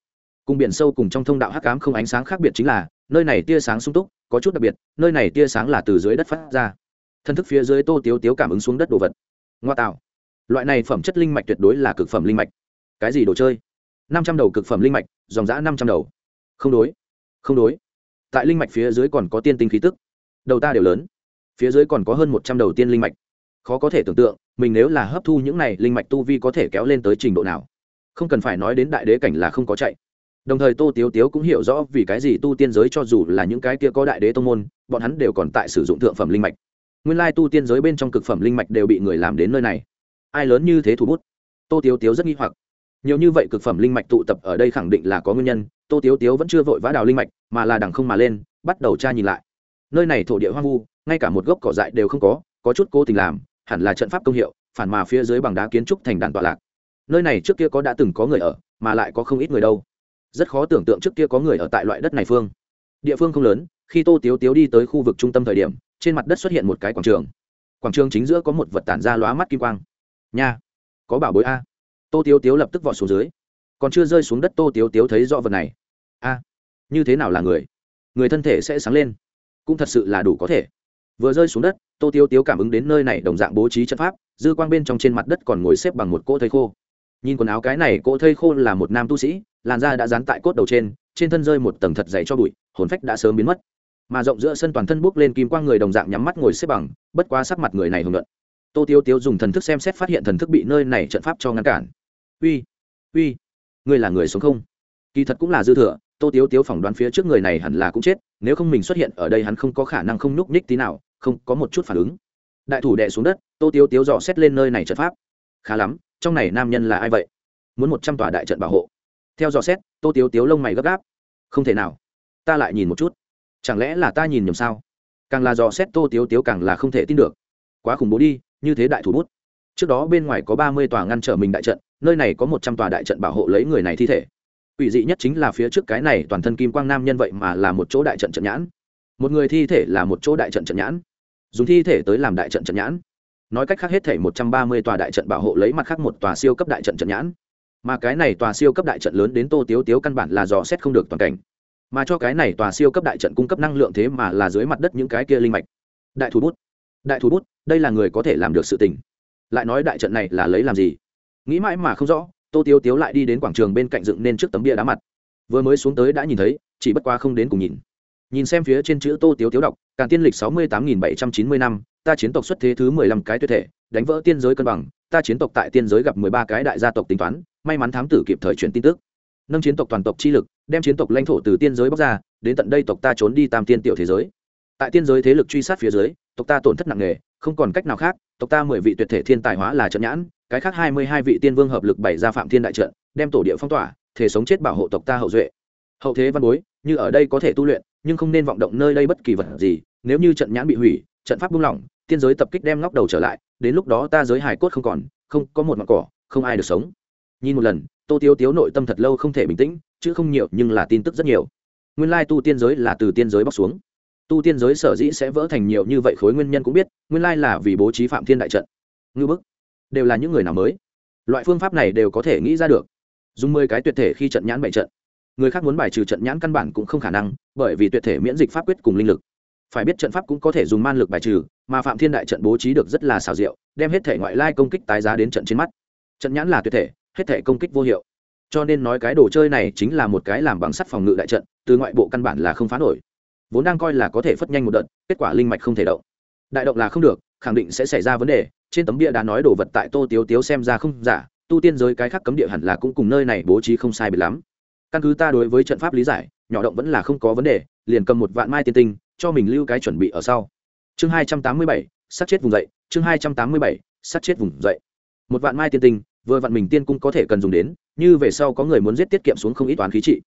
Cùng biển sâu cùng trong thông đạo hắc cám không ánh sáng khác biệt chính là, nơi này tia sáng sung túc, có chút đặc biệt, nơi này tia sáng là từ dưới đất phát ra. Thân thức phía dưới tô tiếu tiếu cảm ứng xuống đất đồ vật. Ngoa tạo loại này phẩm chất linh mạch tuyệt đối là cực phẩm linh mạch. Cái gì đồ chơi? Năm trăm đầu cực phẩm linh mạch, dòng giã năm trăm đầu. Không đối không đối. Tại linh mạch phía dưới còn có tiên tinh khí tức. Đầu ta đều lớn. Phía dưới còn có hơn một trăm đầu tiên linh mạch. Khó có thể tưởng tượng, mình nếu là hấp thu những này linh mạch tu vi có thể kéo lên tới trình độ nào. Không cần phải nói đến đại đế cảnh là không có chạy. Đồng thời tô tiếu tiếu cũng hiểu rõ vì cái gì tu tiên giới cho dù là những cái kia có đại đế tô n g môn, bọn hắn đều còn tại sử dụng thượng phẩm linh mạch. Nguyên lai tu tiên giới bên trong cực phẩm linh mạch đều bị người làm đến nơi này ai lớn như thế thủ bút? Tô tiếu tiếu rất nghi hoặc. Nhiều như vậy cực phẩm linh mạch tụ tập ở đây khẳng định là có nguyên nhân, tô tiếu tiếu vẫn chưa vội vã đào linh mạch, mà là đằng không mà lên, bắt đầu tra nhìn lại. Nơi này thổ địa hoang vu, ngay cả một gốc cỏ dại đều không có có chút cố tình làm, hẳn là trận pháp công hiệu, phản mà phía dưới bằng đá kiến trúc thành đàn tọa lạc. Nơi này trước kia có đã từng có người ở, mà lại có không ít người đâu. Rất khó tưởng tượng trước kia có người ở tại loại đất này phương. Địa phương không lớn, khi tô tiếu tiếu đi tới khu vực trung tâm thời điểm, trên mặt đất xuất hiện một cái quảng trường. Quảng trường chính giữa có một vật tản ra lóa mắt kim quang nha, có bảo bối a. Tô tiếu tiếu lập tức vọt xuống dưới. Còn chưa rơi xuống đất, tô tiếu tiếu thấy rõ vật này. A, như thế nào là người? Người thân thể sẽ sáng lên. Cũng thật sự là đủ có thể. Vừa rơi xuống đất, tô tiếu tiếu cảm ứng đến nơi này đồng dạng bố trí chất pháp, dư quang bên trong trên mặt đất còn ngồi xếp bằng một cỗ thây khô. Nhìn quần áo cái này, cỗ thây khô là một nam tu sĩ, làn da đã dán tại cốt đầu trên trên thân rơi một tầng thật dày cho bụi, hồn phách đã sớm biến mất. Mà rộng giữa sân toàn thân bốc lên kim quang người đồng dạng nhắm mắt ngồi xếp bằng, bất quá sắc mặt người này hưởng luận tô tiêu tiêu dùng thần thức xem xét phát hiện thần thức bị nơi này trận pháp cho ngăn cản. Uy uy, ngươi là người sống không? Kỳ thật cũng là dư thừa, tô tiêu tiêu phỏng đoán phía trước người này hẳn là cũng chết, nếu không mình xuất hiện ở đây hắn không có khả năng không nhúc nhích tí nào, không có một chút phản ứng. Đại thủ đệ xuống đất, tô tiêu tiêu dò xét lên nơi này trận pháp. Khá lắm, trong này nam nhân là ai vậy? Muốn một trăm tòa đại trận bảo hộ. Theo dò xét, tô tiêu tiêu lông mày gấp gáp. Không thể nào, ta lại nhìn một chút. Chẳng lẽ là ta nhìn nhầm sao? Càng là dò xét, tô tiêu tiêu càng là không thể tin được. Quá khủng bố đi như thế đại thủ bút. Trước đó bên ngoài có ba mươi tòa ngăn trở mình đại trận, nơi này có một trăm tòa đại trận bảo hộ lấy người này thi thể. Ủy dị nhất chính là phía trước cái này toàn thân kim quang nam nhân vậy mà là một chỗ đại trận trận nhãn. Một người thi thể là một chỗ đại trận trận nhãn. Dùng thi thể tới làm đại trận trận nhãn. Nói cách khác hết thể một trăm ba mươi tòa đại trận bảo hộ lấy mặt khác một tòa siêu cấp đại trận trận nhãn. Mà cái này tòa siêu cấp đại trận lớn đến tô tiếu tiếu căn bản là dò xét không được toàn cảnh. Mà cho cái này tòa siêu cấp đại trận cung cấp năng lượng thế mà là dưới mặt đất những cái kia linh mạch. Đại thủ bút. Đại thủ bút đây là người có thể làm được sự tình. Lại nói đại trận này là lấy làm gì? Nghĩ mãi mà không rõ, tô tiếu tiếu lại đi đến quảng trường bên cạnh dựng nên trước tấm bia đá mặt. Vừa mới xuống tới đã nhìn thấy, chỉ bất qua không đến cùng nhìn. Nhìn xem phía trên chữ tô tiếu tiếu đọc càng tiên lịch sáu mươi tám nghìn bảy trăm chín mươi năm, ta chiến tộc xuất thế thứ mười lăm cái tuyệt thể, đánh vỡ tiên giới cân bằng, ta chiến tộc tại tiên giới gặp mười ba cái đại gia tộc tính toán, may mắn thám tử kịp thời chuyển tin tức. Nâng chiến tộc toàn tộc chi lực, đem chiến tộc lãnh thổ từ tiên giới bóc ra, đến tận đây tộc ta trốn đi tam tiên tiểu thế giới. Tại tiên giới thế lực truy sát phía dưới, tộc ta tổn thất nặng nề không còn cách nào khác, tộc ta mười vị tuyệt thể thiên tài hóa là trận nhãn, cái khác hai mươi hai vị tiên vương hợp lực bày ra phạm thiên đại trận, đem tổ địa phong tỏa, thể sống chết bảo hộ tộc ta hậu duệ. Hậu thế văn bối, như ở đây có thể tu luyện, nhưng không nên vọng động nơi đây bất kỳ vật gì, nếu như trận nhãn bị hủy, trận pháp buông lỏng, tiên giới tập kích đem ngóc đầu trở lại, đến lúc đó ta giới hài cốt không còn, không, có một mặt cỏ, không ai được sống. Nhìn một lần, tô tiêu tiếu nội tâm thật lâu không thể bình tĩnh, chứ không nhiều, nhưng là tin tức rất nhiều. Nguyên lai tu tiên giới là từ tiên giới bóc xuống tu tiên giới sở dĩ sẽ vỡ thành nhiều như vậy khối nguyên nhân cũng biết nguyên lai là vì bố trí phạm thiên đại trận. Ngư bức đều là những người nào mới? Loại phương pháp này đều có thể nghĩ ra được. Dùng mười cái tuyệt thể khi trận nhãn bày trận. Người khác muốn bài trừ trận nhãn căn bản cũng không khả năng bởi vì tuyệt thể miễn dịch pháp quyết cùng linh lực. Phải biết trận pháp cũng có thể dùng man lực bài trừ mà phạm thiên đại trận bố trí được rất là xào diệu, đem hết thể ngoại lai công kích tái giá đến trận trên mắt. Trận nhãn là tuyệt thể hết thể công kích vô hiệu. Cho nên nói cái đồ chơi này chính là một cái làm bằng sắt phòng ngự đại trận từ ngoại bộ căn bản là không phá nổi vốn đang coi là có thể phất nhanh một đợt, kết quả linh mạch không thể động. Đại động là không được, khẳng định sẽ xảy ra vấn đề. Trên tấm bia đã nói đồ vật tại tô tiếu tiếu xem ra không giả, tu tiên giới cái khác cấm địa hẳn là cũng cùng nơi này bố trí không sai biệt lắm. Căn cứ ta đối với trận pháp lý giải, nhỏ động vẫn là không có vấn đề, liền cầm một vạn mai tiên tinh, cho mình lưu cái chuẩn bị ở sau. Chương hai trăm tám mươi bảy, sát chết vùng dậy, chương hai trăm tám mươi bảy, sát chết vùng dậy. Một vạn mai tiên tinh, vừa vạn mình tiên cung có thể cần dùng đến, như về sau có người muốn giết tiết kiệm xuống không ít toán khí trị.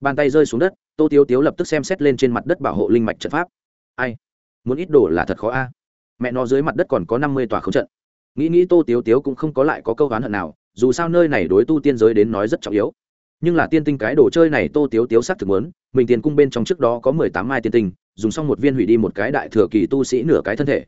Bàn tay rơi xuống đất tô tiếu tiếu lập tức xem xét lên trên mặt đất bảo hộ linh mạch trận pháp. Ai? Muốn ít đồ là thật khó a. Mẹ nó dưới mặt đất còn có năm mươi tòa không trận. Nghĩ nghĩ tô tiếu tiếu cũng không có lại có câu oán hận nào, dù sao nơi này đối tu tiên giới đến nói rất trọng yếu. Nhưng là tiên tinh cái đồ chơi này tô tiếu tiếu sắc thực muốn, mình tiền cung bên trong trước đó có mười tám mai tiên tinh, dùng xong một viên hủy đi một cái đại thừa kỳ tu sĩ nửa cái thân thể.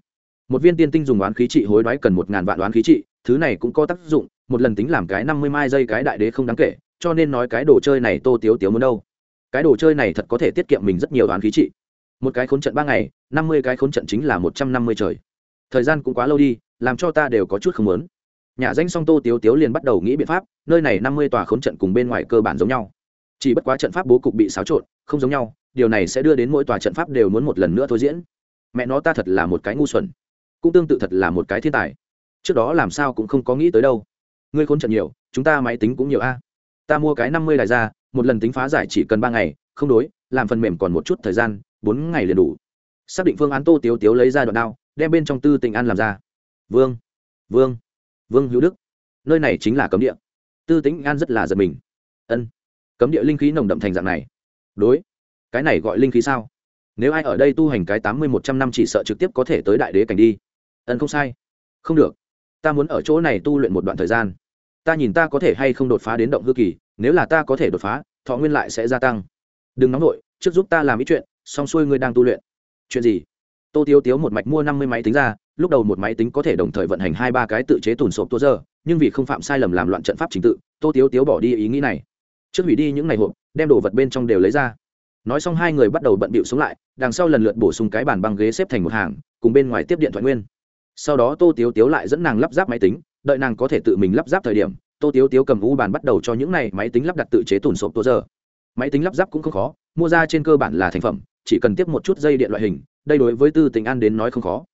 Một viên tiên tinh dùng oán khí trị hối đoái cần một ngàn vạn oán khí trị, thứ này cũng có tác dụng, một lần tính làm cái năm mươi mai dây cái đại đế không đáng kể, cho nên nói cái đồ chơi này tô tiếu tiếu muốn đâu cái đồ chơi này thật có thể tiết kiệm mình rất nhiều đoán khí trị. Một cái khốn trận ba ngày, năm mươi cái khốn trận chính là một trăm năm mươi trời. Thời gian cũng quá lâu đi, làm cho ta đều có chút không muốn. Nhà danh song tô tiếu tiếu liền bắt đầu nghĩ biện pháp, nơi này năm mươi tòa khốn trận cùng bên ngoài cơ bản giống nhau. Chỉ bất quá trận pháp bố cục bị xáo trộn, không giống nhau, điều này sẽ đưa đến mỗi tòa trận pháp đều muốn một lần nữa thôi diễn. Mẹ nó ta thật là một cái ngu xuẩn. Cũng tương tự thật là một cái thiên tài. Trước đó làm sao cũng không có nghĩ tới đâu. Ngươi khốn trận nhiều, chúng ta máy tính cũng nhiều a. Ta mua cái năm mươi đài ra một lần tính phá giải chỉ cần ba ngày, không đối, làm phần mềm còn một chút thời gian, bốn ngày liền đủ. Xác định phương án tô tiếu tiếu lấy ra đoạn đao, đem bên trong tư tình an làm ra. Vương vương vương hữu đức. Nơi này chính là cấm địa. Tư tính an rất là giật mình. Ân, cấm địa linh khí nồng đậm thành dạng này. Đối, cái này gọi linh khí sao? Nếu ai ở đây tu hành cái tám mươi một trăm năm chỉ sợ trực tiếp có thể tới đại đế cảnh đi. Ân, không sai. Không được. Ta muốn ở chỗ này tu luyện một đoạn thời gian. Ta nhìn ta có thể hay không đột phá đến động hư kỳ nếu là ta có thể đột phá, thọ nguyên lại sẽ gia tăng. Đừng nóng nổi trước giúp ta làm ít chuyện, xong xuôi ngươi đang tu luyện. Chuyện gì? Tô tiếu tiếu một mạch mua năm mươi máy tính ra, lúc đầu một máy tính có thể đồng thời vận hành hai ba cái tự chế tùn sộp tua giờ nhưng vì không phạm sai lầm làm loạn trận pháp trình tự, tô tiếu tiếu bỏ đi ý nghĩ này. Trước hủy đi những ngày hộp, đem đồ vật bên trong đều lấy ra. Nói xong hai người bắt đầu bận bịu xuống lại, đằng sau lần lượt bổ sung cái bàn băng ghế xếp thành một hàng, cùng bên ngoài tiếp điện thoại nguyên. Sau đó tô tiếu tiếu lại dẫn nàng lắp ráp máy tính, đợi nàng có thể tự mình lắp ráp thời điểm tô tiếu tiếu cầm u bàn bắt đầu cho những này máy tính lắp đặt tự chế tùn sộp tô giờ. Máy tính lắp ráp cũng không khó, mua ra trên cơ bản là thành phẩm, chỉ cần tiếp một chút dây điện loại hình, đây đối với tư tình an đến nói không khó.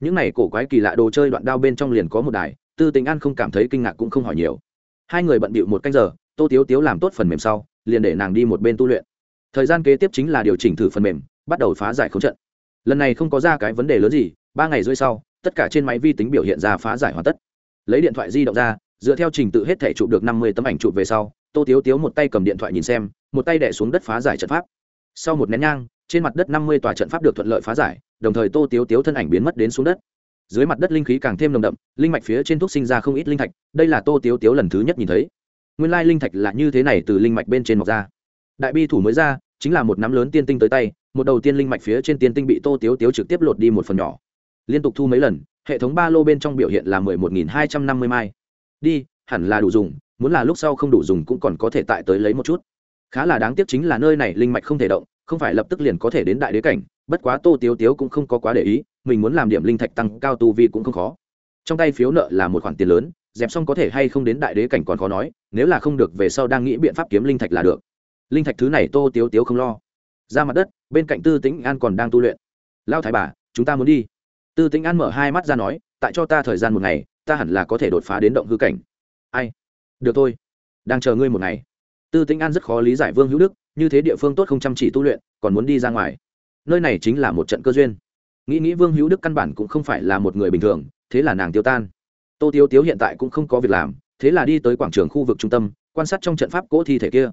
Những này cổ quái kỳ lạ đồ chơi đoạn đao bên trong liền có một đài, tư tình an không cảm thấy kinh ngạc cũng không hỏi nhiều. Hai người bận bịu một canh giờ, tô tiếu tiếu làm tốt phần mềm sau, liền để nàng đi một bên tu luyện. Thời gian kế tiếp chính là điều chỉnh thử phần mềm, bắt đầu phá giải khống trận. Lần này không có ra cái vấn đề lớn gì, ba ngày rưỡi sau, tất cả trên máy vi tính biểu hiện ra phá giải hoàn tất. Lấy điện thoại di động ra dựa theo trình tự hết thể chụp được năm mươi tấm ảnh chụp về sau, tô tiếu tiếu một tay cầm điện thoại nhìn xem, một tay đẻ xuống đất phá giải trận pháp. Sau một nén nhang, trên mặt đất năm mươi tòa trận pháp được thuận lợi phá giải, đồng thời tô tiếu tiếu thân ảnh biến mất đến xuống đất. Dưới mặt đất linh khí càng thêm nồng đậm, linh mạch phía trên thuốc sinh ra không ít linh thạch, đây là tô tiếu tiếu lần thứ nhất nhìn thấy. Nguyên lai linh thạch là như thế này từ linh mạch bên trên mọc ra. Đại bi thủ mới ra, chính là một nắm lớn tiên tinh tới tay, một đầu tiên linh mạch phía trên tiên tinh bị tô tiếu tiếu trực tiếp lột đi một phần nhỏ. Liên tục thu mấy lần, hệ thống ba lô bên trong biểu hiện là mười một nghìn hai trăm năm mươi mai đi, hẳn là đủ dùng, muốn là lúc sau không đủ dùng cũng còn có thể tại tới lấy một chút. Khá là đáng tiếc chính là nơi này linh mạch không thể động, không phải lập tức liền có thể đến đại đế cảnh, bất quá tô tiếu tiếu cũng không có quá để ý, mình muốn làm điểm linh thạch tăng cao tu vi cũng không khó. Trong tay phiếu nợ là một khoản tiền lớn, dẹp xong có thể hay không đến đại đế cảnh còn khó nói, nếu là không được về sau đang nghĩ biện pháp kiếm linh thạch là được. Linh thạch thứ này tô tiếu tiếu không lo. Ra mặt đất, bên cạnh tư tĩnh an còn đang tu luyện. Lao thái bà, chúng ta muốn đi. Tư tĩnh an mở hai mắt ra nói, tại cho ta thời gian một ngày ta hẳn là có thể đột phá đến động hư cảnh. Ai? Được thôi. Đang chờ ngươi một ngày. Tư tĩnh an rất khó lý giải vương hữu đức, như thế địa phương tốt không chăm chỉ tu luyện, còn muốn đi ra ngoài. Nơi này chính là một trận cơ duyên. Nghĩ nghĩ vương hữu đức căn bản cũng không phải là một người bình thường, thế là nàng tiêu tan. Tô tiêu tiếu hiện tại cũng không có việc làm, thế là đi tới quảng trường khu vực trung tâm, quan sát trong trận pháp cỗ thi thể kia.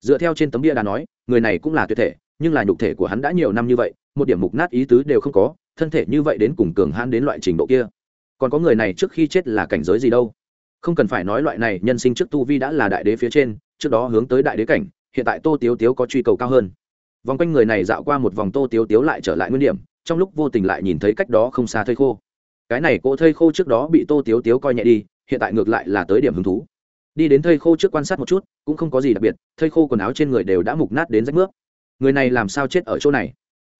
Dựa theo trên tấm bia đã nói, người này cũng là tuyệt thể, nhưng là nhục thể của hắn đã nhiều năm như vậy, một điểm mục nát ý tứ đều không có, thân thể như vậy đến cùng cường hãn đến loại trình độ kia còn có người này trước khi chết là cảnh giới gì đâu? Không cần phải nói loại này, nhân sinh trước tu vi đã là đại đế phía trên, trước đó hướng tới đại đế cảnh, hiện tại tô tiếu tiếu có truy cầu cao hơn. Vòng quanh người này dạo qua một vòng, tô tiếu tiếu lại trở lại nguyên điểm, trong lúc vô tình lại nhìn thấy cách đó không xa thây khô. Cái này cô thây khô trước đó bị tô tiếu tiếu coi nhẹ đi, hiện tại ngược lại là tới điểm hứng thú. Đi đến thây khô trước quan sát một chút, cũng không có gì đặc biệt, thây khô quần áo trên người đều đã mục nát đến rách nước người này làm sao chết ở chỗ này?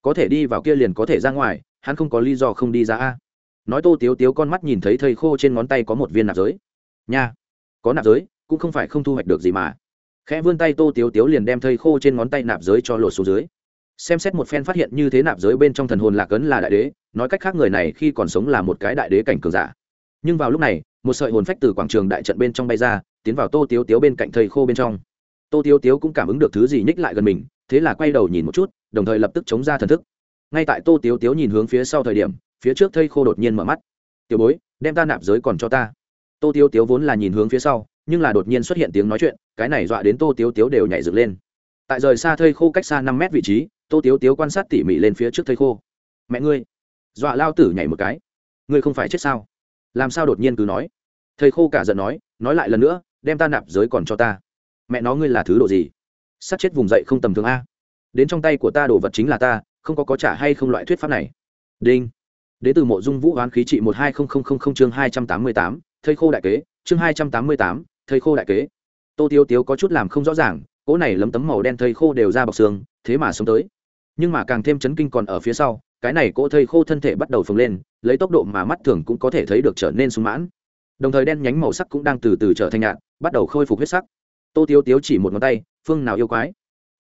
Có thể đi vào kia liền có thể ra ngoài, hắn không có lý do không đi ra a nói tô tiếu tiếu con mắt nhìn thấy thầy khô trên ngón tay có một viên nạp giới. Nha, có nạp giới, cũng không phải không thu hoạch được gì mà. Khẽ vươn tay tô tiếu tiếu liền đem thầy khô trên ngón tay nạp giới cho lột xuống dưới. Xem xét một phen phát hiện như thế nạp giới bên trong thần hồn lạc ấn là đại đế, nói cách khác người này khi còn sống là một cái đại đế cảnh cường giả. Nhưng vào lúc này, một sợi hồn phách từ quảng trường đại trận bên trong bay ra, tiến vào tô tiếu tiếu bên cạnh thầy khô bên trong. Tô tiếu tiếu cũng cảm ứng được thứ gì nhích lại gần mình, thế là quay đầu nhìn một chút, đồng thời lập tức chống ra thần thức. Ngay tại tô tiếu tiếu nhìn hướng phía sau thời điểm phía trước thây khô đột nhiên mở mắt. Tiểu bối, đem ta nạp giới còn cho ta. Tô tiêu tiếu vốn là nhìn hướng phía sau, nhưng là đột nhiên xuất hiện tiếng nói chuyện, cái này dọa đến tô tiếu tiếu đều nhảy dựng lên. Tại rời xa thây khô cách xa năm mét vị trí, tô tiếu tiếu quan sát tỉ mỉ lên phía trước thây khô. Mẹ ngươi! Dọa lao tử nhảy một cái. Ngươi không phải chết sao? Làm sao đột nhiên cứ nói. Thầy khô cả giận nói nói lại lần nữa, đem ta nạp giới còn cho ta. Mẹ nó, ngươi là thứ độ gì? Sát chết vùng dậy không tầm thường a. Đến trong tay của ta đồ vật chính là ta, không có có trả hay không loại thuyết pháp này. Đinh đến từ mộ dung vũ hoán khí trị một hai không không không không chương hai trăm tám mươi tám thầy khô đại kế, chương hai trăm tám mươi tám thầy khô đại kế. Tô tiêu tiếu có chút làm không rõ ràng, cỗ này lấm tấm màu đen thầy khô đều ra bọc xương, thế mà sống tới. Nhưng mà càng thêm chấn kinh còn ở phía sau, cái này cỗ thầy khô thân thể bắt đầu phồng lên, lấy tốc độ mà mắt thường cũng có thể thấy được trở nên sung mãn. Đồng thời đen nhánh màu sắc cũng đang từ từ trở thành nhạt, bắt đầu khôi phục huyết sắc. Tô tiêu tiếu chỉ một ngón tay, phương nào yêu quái?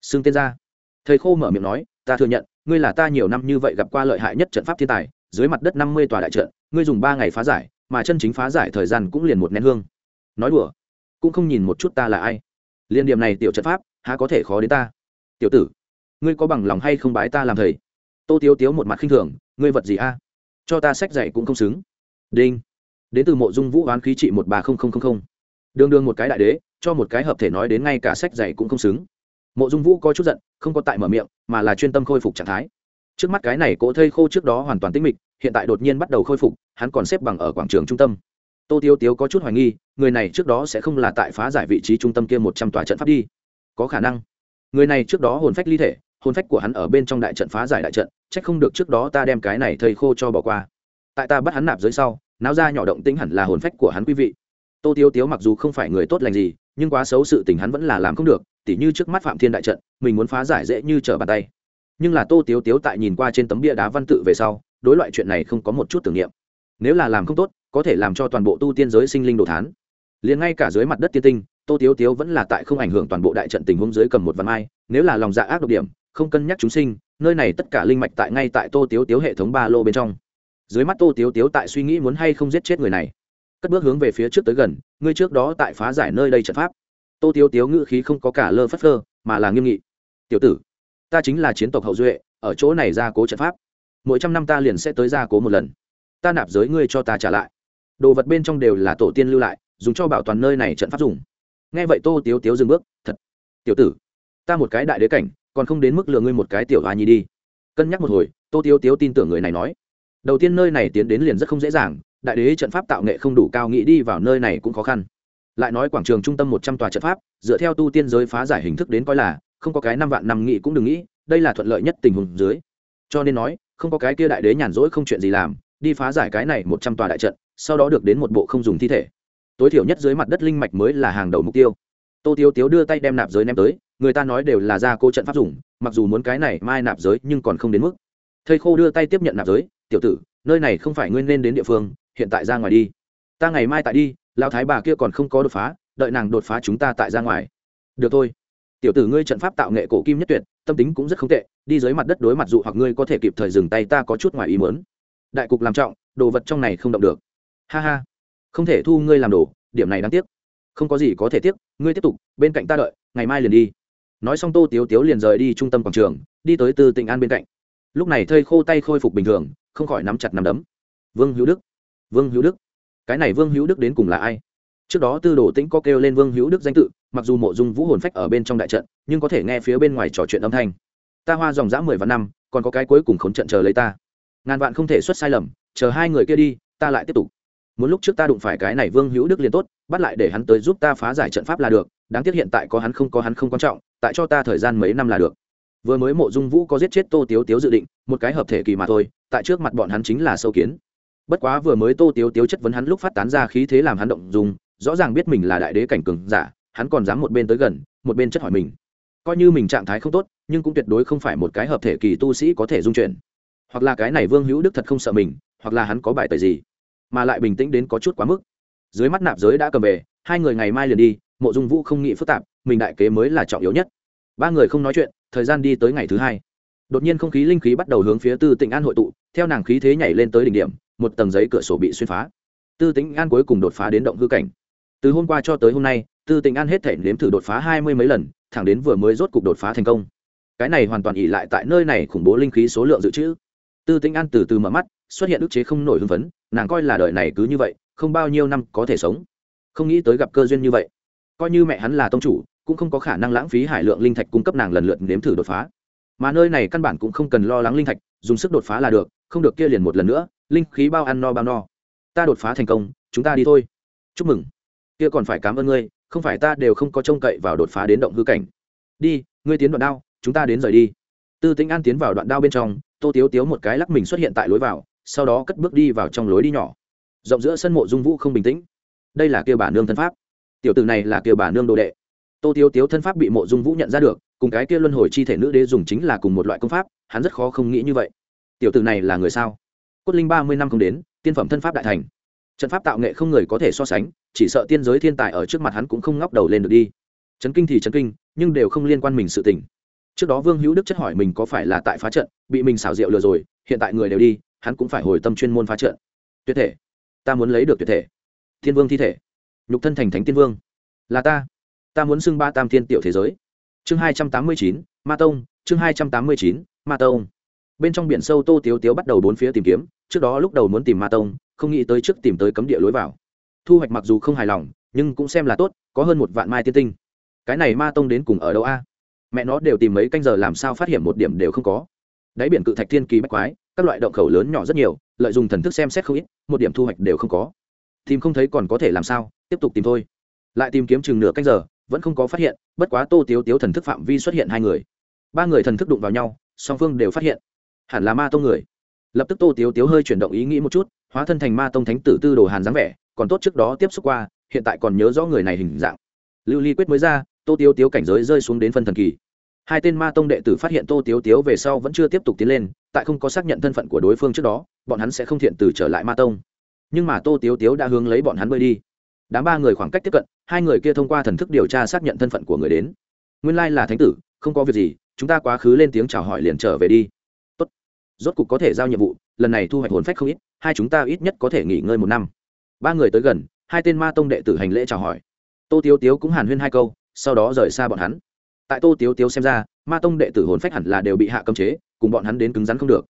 Xưng tên ra thầy khô mở miệng nói, ta thừa nhận, ngươi là ta nhiều năm như vậy gặp qua lợi hại nhất trận pháp thiên tài dưới mặt đất năm mươi tòa đại trận, ngươi dùng ba ngày phá giải, mà chân chính phá giải thời gian cũng liền một nén hương. Nói đùa, cũng không nhìn một chút ta là ai. Liên điểm này tiểu trận pháp, há có thể khó đến ta. Tiểu tử, ngươi có bằng lòng hay không bái ta làm thầy? Tô tiếu tiếu một mặt khinh thường, ngươi vật gì a? Cho ta sách dạy cũng không xứng. Đinh. Đến từ mộ dung vũ oán khí trị một ba không không không không. Đương đương một cái đại đế, cho một cái hợp thể nói đến ngay cả sách dạy cũng không xứng. Mộ dung vũ có chút giận, không có tại mở miệng, mà là chuyên tâm khôi phục trạng thái trước mắt cái này cỗ thây khô trước đó hoàn toàn tĩnh mịch, hiện tại đột nhiên bắt đầu khôi phục, hắn còn xếp bằng ở quảng trường trung tâm. Tô tiêu tiếu có chút hoài nghi, người này trước đó sẽ không là tại phá giải vị trí trung tâm kia một trăm tòa trận pháp đi. Có khả năng. Người này trước đó hồn phách ly thể, hồn phách của hắn ở bên trong đại trận phá giải đại trận c h ắ c không được trước đó ta đem cái này thầy khô cho bỏ qua. Tại ta bắt hắn nạp dưới sau, náo ra nhỏ động tĩnh hẳn là hồn phách của hắn quý vị. Tô tiêu tiếu mặc dù không phải người tốt lành gì, nhưng quá xấu sự tình hắn vẫn là làm không được, tỉ như trước mắt phạm thiên đại trận, mình muốn phá giải dễ như trở bàn tay nhưng là tô tiếu tiếu tại nhìn qua trên tấm bia đá văn tự về sau, đối loại chuyện này không có một chút tưởng niệm. Nếu là làm không tốt, có thể làm cho toàn bộ tu tiên giới sinh linh đồ thán. Liền ngay cả dưới mặt đất tiên tinh, tô tiếu tiếu vẫn là tại không ảnh hưởng toàn bộ đại trận tình huống dưới cầm một văn mai, nếu là lòng dạ ác độc điểm, không cân nhắc chúng sinh, nơi này tất cả linh mạch tại ngay tại tô tiếu tiếu hệ thống ba lô bên trong. Dưới mắt tô tiếu tiếu tại suy nghĩ muốn hay không giết chết người này. Cất bước hướng về phía trước tới gần, ngươi trước đó tại phá giải nơi đây trận pháp. Tô tiếu tiếu ngữ khí không có cả lơ phất lơ mà là nghiêm nghị. Tiểu tử ta chính là chiến tộc hậu duệ, ở chỗ này ra cố trận pháp. Mỗi trăm năm ta liền sẽ tới gia cố một lần. Ta nạp giới ngươi cho ta trả lại. Đồ vật bên trong đều là tổ tiên lưu lại, dùng cho bảo toàn nơi này trận pháp dùng. Nghe vậy tô tiếu tiếu dừng bước, thật, tiểu tử, ta một cái đại đế cảnh, còn không đến mức lừa ngươi một cái tiểu hoa nhi đi. Cân nhắc một hồi, tô tiếu tiếu tin tưởng người này nói, đầu tiên nơi này tiến đến liền rất không dễ dàng, đại đế trận pháp tạo nghệ không đủ cao, nghĩ đi vào nơi này cũng khó khăn. Lại nói quảng trường trung tâm một trăm tòa trận pháp, dựa theo tu tiên giới phá giải hình thức đến coi là không có cái năm vạn năm nghị cũng đừng nghĩ, đây là thuận lợi nhất tình huống dưới. Cho nên nói, không có cái kia đại đế nhàn rỗi không chuyện gì làm, đi phá giải cái này một trăm tòa đại trận, sau đó được đến một bộ không dùng thi thể. Tối thiểu nhất dưới mặt đất linh mạch mới là hàng đầu mục tiêu. Tô tiêu tiếu đưa tay đem nạp giới ném tới, người ta nói đều là ra cô trận pháp dùng, mặc dù muốn cái này mai nạp giới nhưng còn không đến mức. Thầy khô đưa tay tiếp nhận nạp giới, tiểu tử, nơi này không phải nguyên nên đến địa phương, hiện tại ra ngoài đi. Ta ngày mai tại đi, lão thái bà kia còn không có đột phá, đợi nàng đột phá chúng ta tại ra ngoài. Được thôi tiểu tử ngươi trận pháp tạo nghệ cổ kim nhất tuyệt, tâm tính cũng rất không tệ, đi dưới mặt đất đối mặt dụ hoặc ngươi có thể kịp thời dừng tay, ta có chút ngoài ý muốn. Đại cục làm trọng, đồ vật trong này không động được. Ha ha, không thể thu ngươi làm đồ, điểm này đáng tiếc. Không có gì có thể tiếc, ngươi tiếp tục, bên cạnh ta đợi, ngày mai liền đi. Nói xong tô tiếu tiếu liền rời đi trung tâm quảng trường, đi tới từ tỉnh an bên cạnh. Lúc này thây khô tay khôi phục bình thường, không khỏi nắm chặt nắm đấm. Vương hữu đức, vương hữu đức, cái này vương hữu đức đến cùng là ai? Trước đó tư đồ tĩnh có kêu lên vương hữu đức danh tự, mặc dù mộ dung vũ hồn phách ở bên trong đại trận, nhưng có thể nghe phía bên ngoài trò chuyện âm thanh. Ta hoa dòng dã mười vạn năm, còn có cái cuối cùng khốn trận chờ lấy ta. Ngàn vạn không thể xuất sai lầm, chờ hai người kia đi, ta lại tiếp tục. Muốn lúc trước ta đụng phải cái này vương hữu đức liền tốt, bắt lại để hắn tới giúp ta phá giải trận pháp là được, đáng tiếc hiện tại có hắn không có hắn không quan trọng, tại cho ta thời gian mấy năm là được. Vừa mới mộ dung vũ có giết chết tô tiếu tiếu dự định, một cái hợp thể kỳ mà thôi, tại trước mặt bọn hắn chính là sâu kiến. Bất quá vừa mới tô tiếu tiếu chất vấn hắn lúc phát tán ra khí thế làm hắn động dùng rõ ràng biết mình là đại đế cảnh cường giả, hắn còn dám một bên tới gần, một bên chất hỏi mình. Coi như mình trạng thái không tốt, nhưng cũng tuyệt đối không phải một cái hợp thể kỳ tu sĩ có thể dung chuyển. Hoặc là cái này vương hữu đức thật không sợ mình, hoặc là hắn có bài tời gì, mà lại bình tĩnh đến có chút quá mức. Dưới mắt nạp giới đã cầm về, hai người ngày mai liền đi, mộ dung vũ không nghĩ phức tạp, mình đại kế mới là trọng yếu nhất. Ba người không nói chuyện, thời gian đi tới ngày thứ hai. Đột nhiên không khí linh khí bắt đầu hướng phía tư tĩnh an hội tụ, theo nàng khí thế nhảy lên tới đỉnh điểm, một tầng giấy cửa sổ bị xuyên phá. Tư tĩnh an cuối cùng đột phá đến động hư cảnh từ hôm qua cho tới hôm nay, tư tình an hết thể nếm thử đột phá hai mươi mấy lần, thẳng đến vừa mới rốt cục đột phá thành công. Cái này hoàn toàn ỉ lại tại nơi này khủng bố linh khí số lượng dự trữ. Tư tình an từ từ mở mắt, xuất hiện ức chế không nổi hưng phấn, nàng coi là đời này cứ như vậy, không bao nhiêu năm có thể sống. Không nghĩ tới gặp cơ duyên như vậy. Coi như mẹ hắn là tông chủ, cũng không có khả năng lãng phí hải lượng linh thạch cung cấp nàng lần lượt nếm thử đột phá. Mà nơi này căn bản cũng không cần lo lắng linh thạch, dùng sức đột phá là được, không được kia liền một lần nữa, linh khí bao ăn no bao no. Ta đột phá thành công, chúng ta đi thôi. Chúc mừng kia còn phải cảm ơn ngươi, không phải ta đều không có trông cậy vào đột phá đến động hư cảnh. Đi, ngươi tiến đoạn đao, chúng ta đến rời đi. Tư tính an tiến vào đoạn đao bên trong, tô tiếu tiếu một cái lắc mình xuất hiện tại lối vào, sau đó cất bước đi vào trong lối đi nhỏ. Rộng giữa sân mộ dung vũ không bình tĩnh. Đây là kia bà nương thân pháp. Tiểu tử này là kia bà nương đồ đệ. Tô tiếu tiếu thân pháp bị mộ dung vũ nhận ra được, cùng cái kia luân hồi chi thể nữ đế dùng chính là cùng một loại công pháp, hắn rất khó không nghĩ như vậy. Tiểu tử này là người sao? Cốt linh ba mươi năm không đến, tiên phẩm thân pháp đại thành trận pháp tạo nghệ không người có thể so sánh, chỉ sợ tiên giới thiên tài ở trước mặt hắn cũng không ngóc đầu lên được đi. Chấn kinh thì chấn kinh, nhưng đều không liên quan mình sự tình. Trước đó vương hữu đức chất hỏi mình có phải là tại phá trận, bị mình xảo diệu lừa rồi, hiện tại người đều đi, hắn cũng phải hồi tâm chuyên môn phá trận. Tuyệt thể. Ta muốn lấy được tuyệt thể. Thiên vương thi thể. Nhục thân thành thánh tiên vương. Là ta. Ta muốn xưng ba tam thiên tiểu thế giới. Chương hai trăm tám mươi chín, ma tông. Chương hai trăm tám mươi chín, ma tông. Bên trong biển sâu tô tiếu tiếu bắt đầu bốn phía tìm kiếm, trước đó lúc đầu muốn tìm ma tông không nghĩ tới trước tìm tới cấm địa lối vào. Thu hoạch mặc dù không hài lòng, nhưng cũng xem là tốt, có hơn một vạn mai tiên tinh. Cái này ma tông đến cùng ở đâu a? Mẹ nó đều tìm mấy canh giờ làm sao phát hiện một điểm đều không có. Đáy biển cự thạch thiên kỳ bách quái, các loại động khẩu lớn nhỏ rất nhiều, lợi dụng thần thức xem xét không ít, một điểm thu hoạch đều không có. Tìm không thấy còn có thể làm sao, tiếp tục tìm thôi. Lại tìm kiếm chừng nửa canh giờ, vẫn không có phát hiện, bất quá tô tiếu tiếu thần thức phạm vi xuất hiện hai người. Ba người thần thức đụng vào nhau, song phương đều phát hiện. Hẳn là ma tông người. Lập tức tô tiếu tiếu hơi chuyển động ý nghĩ một chút hóa thân thành ma tông thánh tử tư đồ hàn dáng vẻ, còn tốt trước đó tiếp xúc qua, hiện tại còn nhớ rõ người này hình dạng. Lưu ly quyết mới ra, tô tiếu tiếu cảnh giới rơi xuống đến phân thần kỳ. Hai tên ma tông đệ tử phát hiện tô tiếu tiếu về sau vẫn chưa tiếp tục tiến lên, tại không có xác nhận thân phận của đối phương trước đó, bọn hắn sẽ không thiện từ trở lại ma tông. Nhưng mà tô tiếu tiếu đã hướng lấy bọn hắn bơi đi. Đám ba người khoảng cách tiếp cận, hai người kia thông qua thần thức điều tra xác nhận thân phận của người đến. Nguyên lai là thánh tử, không có việc gì, chúng ta quá khứ lên tiếng chào hỏi liền trở về đi. Tốt. rốt cục có thể giao nhiệm vụ lần này thu hoạch hồn phách không ít, hai chúng ta ít nhất có thể nghỉ ngơi một năm. Ba người tới gần, hai tên ma tông đệ tử hành lễ chào hỏi. Tô tiếu tiếu cũng hàn huyên hai câu, sau đó rời xa bọn hắn. Tại tô tiếu tiếu xem ra, ma tông đệ tử hồn phách hẳn là đều bị hạ cấm chế, cùng bọn hắn đến cứng rắn không được.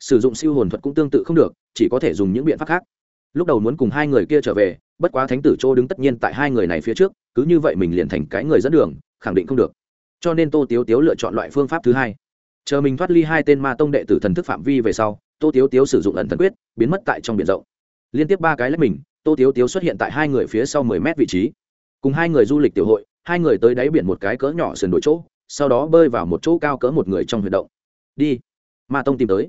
Sử dụng siêu hồn thuật cũng tương tự không được, chỉ có thể dùng những biện pháp khác. Lúc đầu muốn cùng hai người kia trở về, bất quá thánh tử châu đứng tất nhiên tại hai người này phía trước, cứ như vậy mình liền thành cái người dẫn đường, khẳng định không được. Cho nên tô tiếu tiếu lựa chọn loại phương pháp thứ hai. Chờ mình thoát ly hai tên ma tông đệ tử thần thức phạm vi về sau tô tiếu tiếu sử dụng ẩn thần quyết, biến mất tại trong biển rộng. Liên tiếp ba cái lách mình, tô tiếu tiếu xuất hiện tại hai người phía sau mười mét vị trí. Cùng hai người du lịch tiểu hội, hai người tới đáy biển một cái cỡ nhỏ sườn đổi chỗ, sau đó bơi vào một chỗ cao cỡ một người trong huyệt động. Đi. Ma tông tìm tới.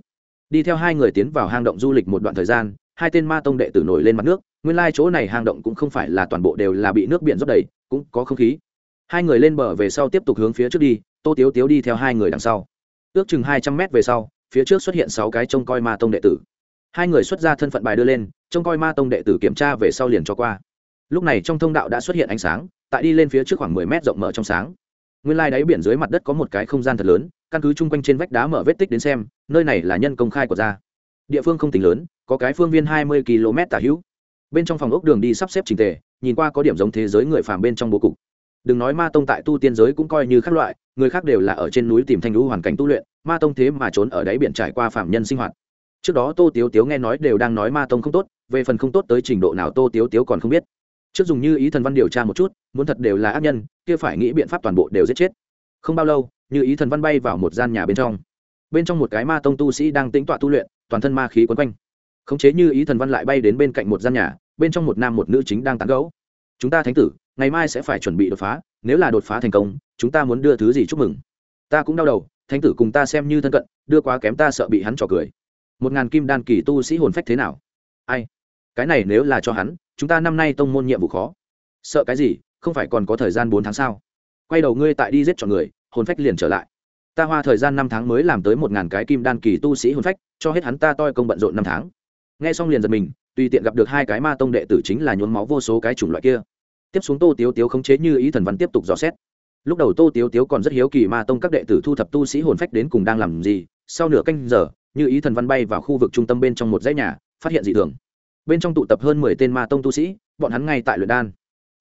Đi theo hai người tiến vào hang động du lịch một đoạn thời gian, hai tên ma tông đệ tử nổi lên mặt nước, nguyên lai chỗ này hang động cũng không phải là toàn bộ đều là bị nước biển rót đầy, cũng có không khí. Hai người lên bờ về sau tiếp tục hướng phía trước đi, tô tiếu tiếu đi theo hai người đằng sau. Ước chừng hai trăm mét về sau phía trước xuất hiện sáu cái trông coi ma tông đệ tử. Hai người xuất ra thân phận bài đưa lên, trông coi ma tông đệ tử kiểm tra về sau liền cho qua. Lúc này trong thông đạo đã xuất hiện ánh sáng, tại đi lên phía trước khoảng mười mét rộng mở trong sáng. Nguyên lai đáy biển dưới mặt đất có một cái không gian thật lớn, căn cứ chung quanh trên vách đá mở vết tích đến xem, nơi này là nhân công khai của ra địa phương không tính lớn, có cái phương viên hai mươi km tả hữu. Bên trong phòng ốc đường đi sắp xếp trình tề, nhìn qua có điểm giống thế giới người phàm bên trong bố cục. Đừng nói ma tông tại tu tiên giới cũng coi như khác loại, người khác đều là ở trên núi tìm thanh lũ hoàn cảnh tu luyện ma tông thế mà trốn ở đáy biển trải qua phạm nhân sinh hoạt. Trước đó tô tiếu tiếu nghe nói đều đang nói ma tông không tốt, về phần không tốt tới trình độ nào tô tiếu tiếu còn không biết. Trước dùng như ý thần văn điều tra một chút, muốn thật đều là ác nhân, kia phải nghĩ biện pháp toàn bộ đều giết chết. Không bao lâu, như ý thần văn bay vào một gian nhà bên trong. Bên trong một cái ma tông tu sĩ đang tính tọa tu luyện, toàn thân ma khí quấn quanh. Khống chế như ý thần văn lại bay đến bên cạnh một gian nhà, bên trong một nam một nữ chính đang tán gấu chúng ta thánh tử, ngày mai sẽ phải chuẩn bị đột phá, nếu là đột phá thành công, chúng ta muốn đưa thứ gì chúc mừng? Ta cũng đau đầu thánh tử cùng ta xem như thân cận, đưa quá kém ta sợ bị hắn trò cười. Một ngàn kim đan kỳ tu sĩ hồn phách thế nào? Ai? Cái này nếu là cho hắn, chúng ta năm nay tông môn nhiệm vụ khó. Sợ cái gì? Không phải còn có thời gian bốn tháng sao? Quay đầu ngươi tại đi giết chọn người, hồn phách liền trở lại. Ta hoa thời gian năm tháng mới làm tới một ngàn cái kim đan kỳ tu sĩ hồn phách, cho hết hắn ta toi công bận rộn năm tháng. Nghe xong liền giật mình, tùy tiện gặp được hai cái ma tông đệ tử chính là nhốn máu vô số cái chủng loại kia. Tiếp xuống tô tiếu tiếu khống chế như ý thần văn tiếp tục dò xét lúc đầu tô tiếu tiếu còn rất hiếu kỳ ma tông các đệ tử thu thập tu sĩ hồn phách đến cùng đang làm gì, sau nửa canh giờ, như ý thần văn bay vào khu vực trung tâm bên trong một dãy nhà, phát hiện dị thường. Bên trong tụ tập hơn mười tên ma tông tu sĩ, bọn hắn ngay tại luyện đan.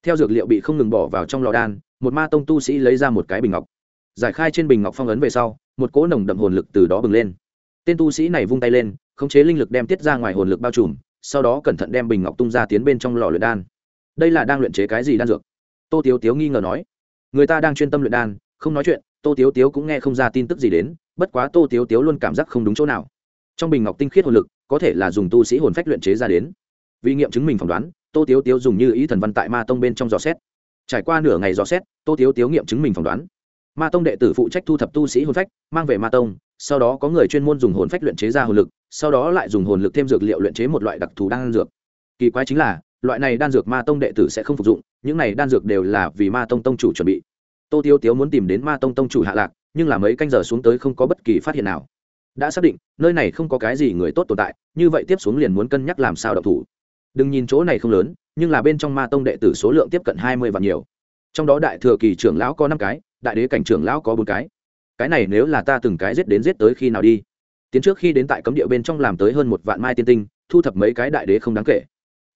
Theo dược liệu bị không ngừng bỏ vào trong lò đan, một ma tông tu sĩ lấy ra một cái bình ngọc. Giải khai trên bình ngọc phong ấn về sau, một cỗ nồng đậm hồn lực từ đó bừng lên. Tên tu sĩ này vung tay lên, khống chế linh lực đem tiết ra ngoài hồn lực bao trùm, sau đó cẩn thận đem bình ngọc tung ra tiến bên trong lò luyện đan. Đây là đang luyện chế cái gì đan dược? Tô tiếu tiếu nghi ngờ nói người ta đang chuyên tâm luyện đan, không nói chuyện, tô tiếu tiếu cũng nghe không ra tin tức gì đến, bất quá tô tiếu tiếu luôn cảm giác không đúng chỗ nào. Trong bình ngọc tinh khiết hồn lực, có thể là dùng tu sĩ hồn phách luyện chế ra đến. Vì nghiệm chứng mình phỏng đoán, tô tiếu tiếu dùng như ý thần văn tại ma tông bên trong dò xét. Trải qua nửa ngày dò xét, tô tiếu tiếu nghiệm chứng mình phỏng đoán. Ma tông đệ tử phụ trách thu thập tu sĩ hồn phách, mang về ma tông, sau đó có người chuyên môn dùng hồn phách luyện chế ra hồn lực, sau đó lại dùng hồn lực thêm dược liệu luyện chế một loại đặc thù đan dược. Kỳ quái chính là loại này đan dược ma tông đệ tử sẽ không phục dụng, những này đan dược đều là vì ma tông tông chủ chuẩn bị. Tô tiêu tiếu muốn tìm đến ma tông tông chủ hạ lạc, nhưng là mấy canh giờ xuống tới không có bất kỳ phát hiện nào. Đã xác định, nơi này không có cái gì người tốt tồn tại, như vậy tiếp xuống liền muốn cân nhắc làm sao đậu thủ. Đừng nhìn chỗ này không lớn, nhưng là bên trong ma tông đệ tử số lượng tiếp cận hai mươi và nhiều. Trong đó đại thừa kỳ trưởng lão có năm cái, đại đế cảnh trưởng lão có bốn cái. Cái này nếu là ta từng cái giết đến giết tới khi nào đi? Tiến trước khi đến tại cấm địa bên trong làm tới hơn một vạn mai tiên tinh, thu thập mấy cái đại đế không đáng kể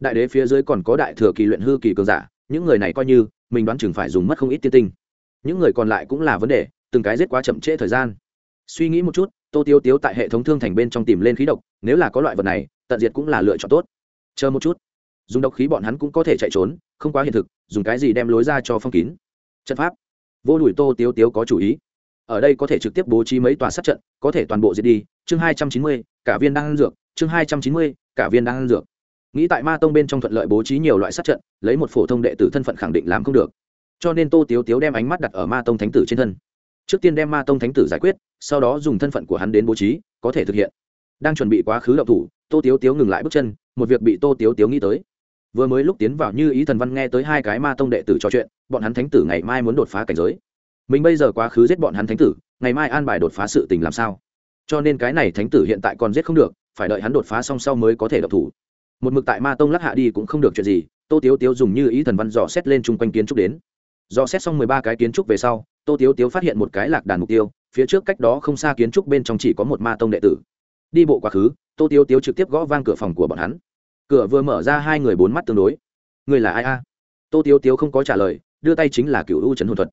đại đế phía dưới còn có đại thừa kỳ luyện hư kỳ cường giả, những người này coi như, mình đoán chừng phải dùng mất không ít tiên tinh. Những người còn lại cũng là vấn đề, từng cái giết quá chậm trễ thời gian. Suy nghĩ một chút, tô tiêu tiếu tại hệ thống thương thành bên trong tìm lên khí độc, nếu là có loại vật này, tận diệt cũng là lựa chọn tốt. Chờ một chút. Dùng độc khí bọn hắn cũng có thể chạy trốn, không quá hiện thực, dùng cái gì đem lối ra cho phong kín. Trận pháp. Vô đùi tô tiếu tiếu có chủ ý. Ở đây có thể trực tiếp bố trí mấy tòa sát trận, có thể toàn bộ diệt đi. Chương hai trăm chín mươi, cả viên đang ăn dược. Chương hai trăm chín mươi, cả viên đang ăn dược nghĩ tại ma tông bên trong thuận lợi bố trí nhiều loại sát trận, lấy một phổ thông đệ tử thân phận khẳng định làm không được. Cho nên tô tiếu tiếu đem ánh mắt đặt ở ma tông thánh tử trên thân. Trước tiên đem ma tông thánh tử giải quyết, sau đó dùng thân phận của hắn đến bố trí, có thể thực hiện. Đang chuẩn bị quá khứ đậu thủ, tô tiếu tiếu ngừng lại bước chân, một việc bị tô tiếu tiếu nghĩ tới. Vừa mới lúc tiến vào như ý thần văn nghe tới hai cái ma tông đệ tử trò chuyện, bọn hắn thánh tử ngày mai muốn đột phá cảnh giới. Mình bây giờ quá khứ giết bọn hắn thánh tử, ngày mai an bài đột phá sự tình làm sao? Cho nên cái này thánh tử hiện tại còn giết không được, phải đợi hắn đột phá xong sau mới có thể đậu thủ một mực tại ma tông lắc hạ đi cũng không được chuyện gì, tô tiếu tiếu dùng như ý thần văn dò xét lên chung quanh kiến trúc đến. Dò xét xong mười ba cái kiến trúc về sau, tô tiếu tiếu phát hiện một cái lạc đàn mục tiêu, phía trước cách đó không xa kiến trúc bên trong chỉ có một ma tông đệ tử. Đi bộ quá khứ, tô tiếu tiếu trực tiếp gõ vang cửa phòng của bọn hắn. Cửa vừa mở ra hai người bốn mắt tương đối. Người là ai a? Tô tiếu tiếu không có trả lời, đưa tay chính là cựu u trấn hồn thuật.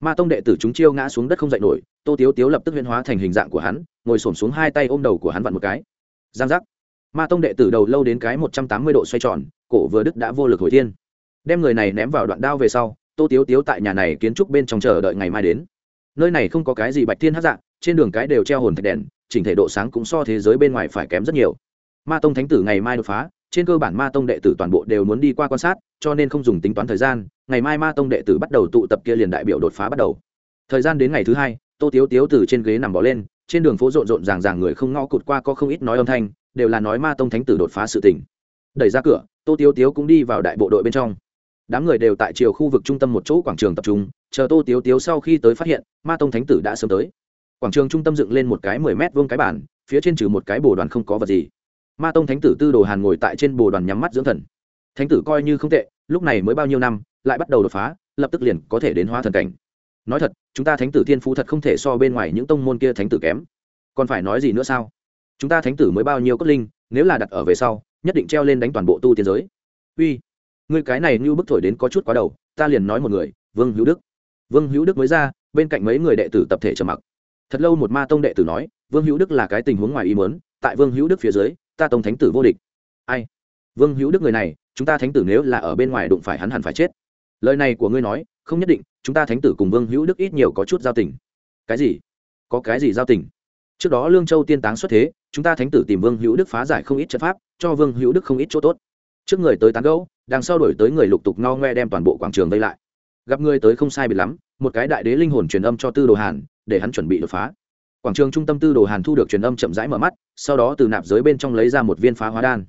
Ma tông đệ tử chúng chiêu ngã xuống đất không dậy nổi, tô tiếu tiếu lập tức huyên hóa thành hình dạng của hắn, ngồi s ổ m xuống hai tay ôm đầu của hắn vặn một cái. Giang giác ma tông đệ tử đầu lâu đến cái một trăm tám mươi độ xoay tròn, cổ vừa đức đã vô lực hồi thiên. Đem người này ném vào đoạn đao về sau, tô tiếu tiếu tại nhà này kiến trúc bên trong chờ đợi ngày mai đến. Nơi này không có cái gì bạch thiên hát dạng, trên đường cái đều treo hồn thạch đèn, chỉnh thể độ sáng cũng so thế giới bên ngoài phải kém rất nhiều. Ma tông thánh tử ngày mai đột phá, trên cơ bản ma tông đệ tử toàn bộ đều muốn đi qua quan sát, cho nên không dùng tính toán thời gian, ngày mai ma tông đệ tử bắt đầu tụ tập kia liền đại biểu đột phá bắt đầu. Thời gian đến ngày thứ hai, tô tiếu tiếu từ trên ghế nằm bỏ lên, trên đường phố rộn rộn ràng ràng người không ngõ cụt qua có không ít nói âm thanh đều là nói ma tông thánh tử đột phá sự tình. Đẩy ra cửa, tô tiếu tiếu cũng đi vào đại bộ đội bên trong. Đám người đều tại chiều khu vực trung tâm một chỗ quảng trường tập trung, chờ tô tiếu tiếu sau khi tới phát hiện, ma tông thánh tử đã sớm tới. Quảng trường trung tâm dựng lên một cái mười mét vuông cái bản phía trên trừ một cái bồ đoàn không có vật gì. Ma tông thánh tử tư đồ hàn ngồi tại trên bồ đoàn nhắm mắt dưỡng thần. Thánh tử coi như không tệ, lúc này mới bao nhiêu năm, lại bắt đầu đột phá, lập tức liền có thể đến hóa thần cảnh. Nói thật, chúng ta thánh tử thiên phú thật không thể so bên ngoài những tông môn kia thánh tử kém. Còn phải nói gì nữa sao? Chúng ta thánh tử mới bao nhiêu cốt linh, nếu là đặt ở về sau, nhất định treo lên đánh toàn bộ tu tiên giới. Uy người cái này như bức thổi đến có chút quá đầu, ta liền nói một người, vương hữu đức. Vương hữu đức mới ra, bên cạnh mấy người đệ tử tập thể trầm mặc. Thật lâu một ma tông đệ tử nói, vương hữu đức là cái tình huống ngoài ý mớn tại vương hữu đức phía dưới, ta tông thánh tử vô địch. Ai? Vương hữu đức người này, chúng ta thánh tử nếu là ở bên ngoài đụng phải hắn hẳn phải chết. Lời này của ngươi nói, không nhất định, chúng ta thánh tử cùng vương hữu đức ít nhiều có chút giao tình. Cái gì? Có cái gì giao tình? Trước đó lương châu tiên táng xuất thế chúng ta thánh tử tìm vương hữu đức phá giải không ít trận pháp, cho vương hữu đức không ít chỗ tốt. Trước người tới tán gẫu, đằng sau đổi tới người lục tục no ngoe đem toàn bộ quảng trường vây lại. Gặp người tới không sai biệt lắm, một cái đại đế linh hồn truyền âm cho tư đồ hàn, để hắn chuẩn bị đột phá. Quảng trường trung tâm tư đồ hàn thu được truyền âm chậm rãi mở mắt, sau đó từ nạp giới bên trong lấy ra một viên phá hóa đan.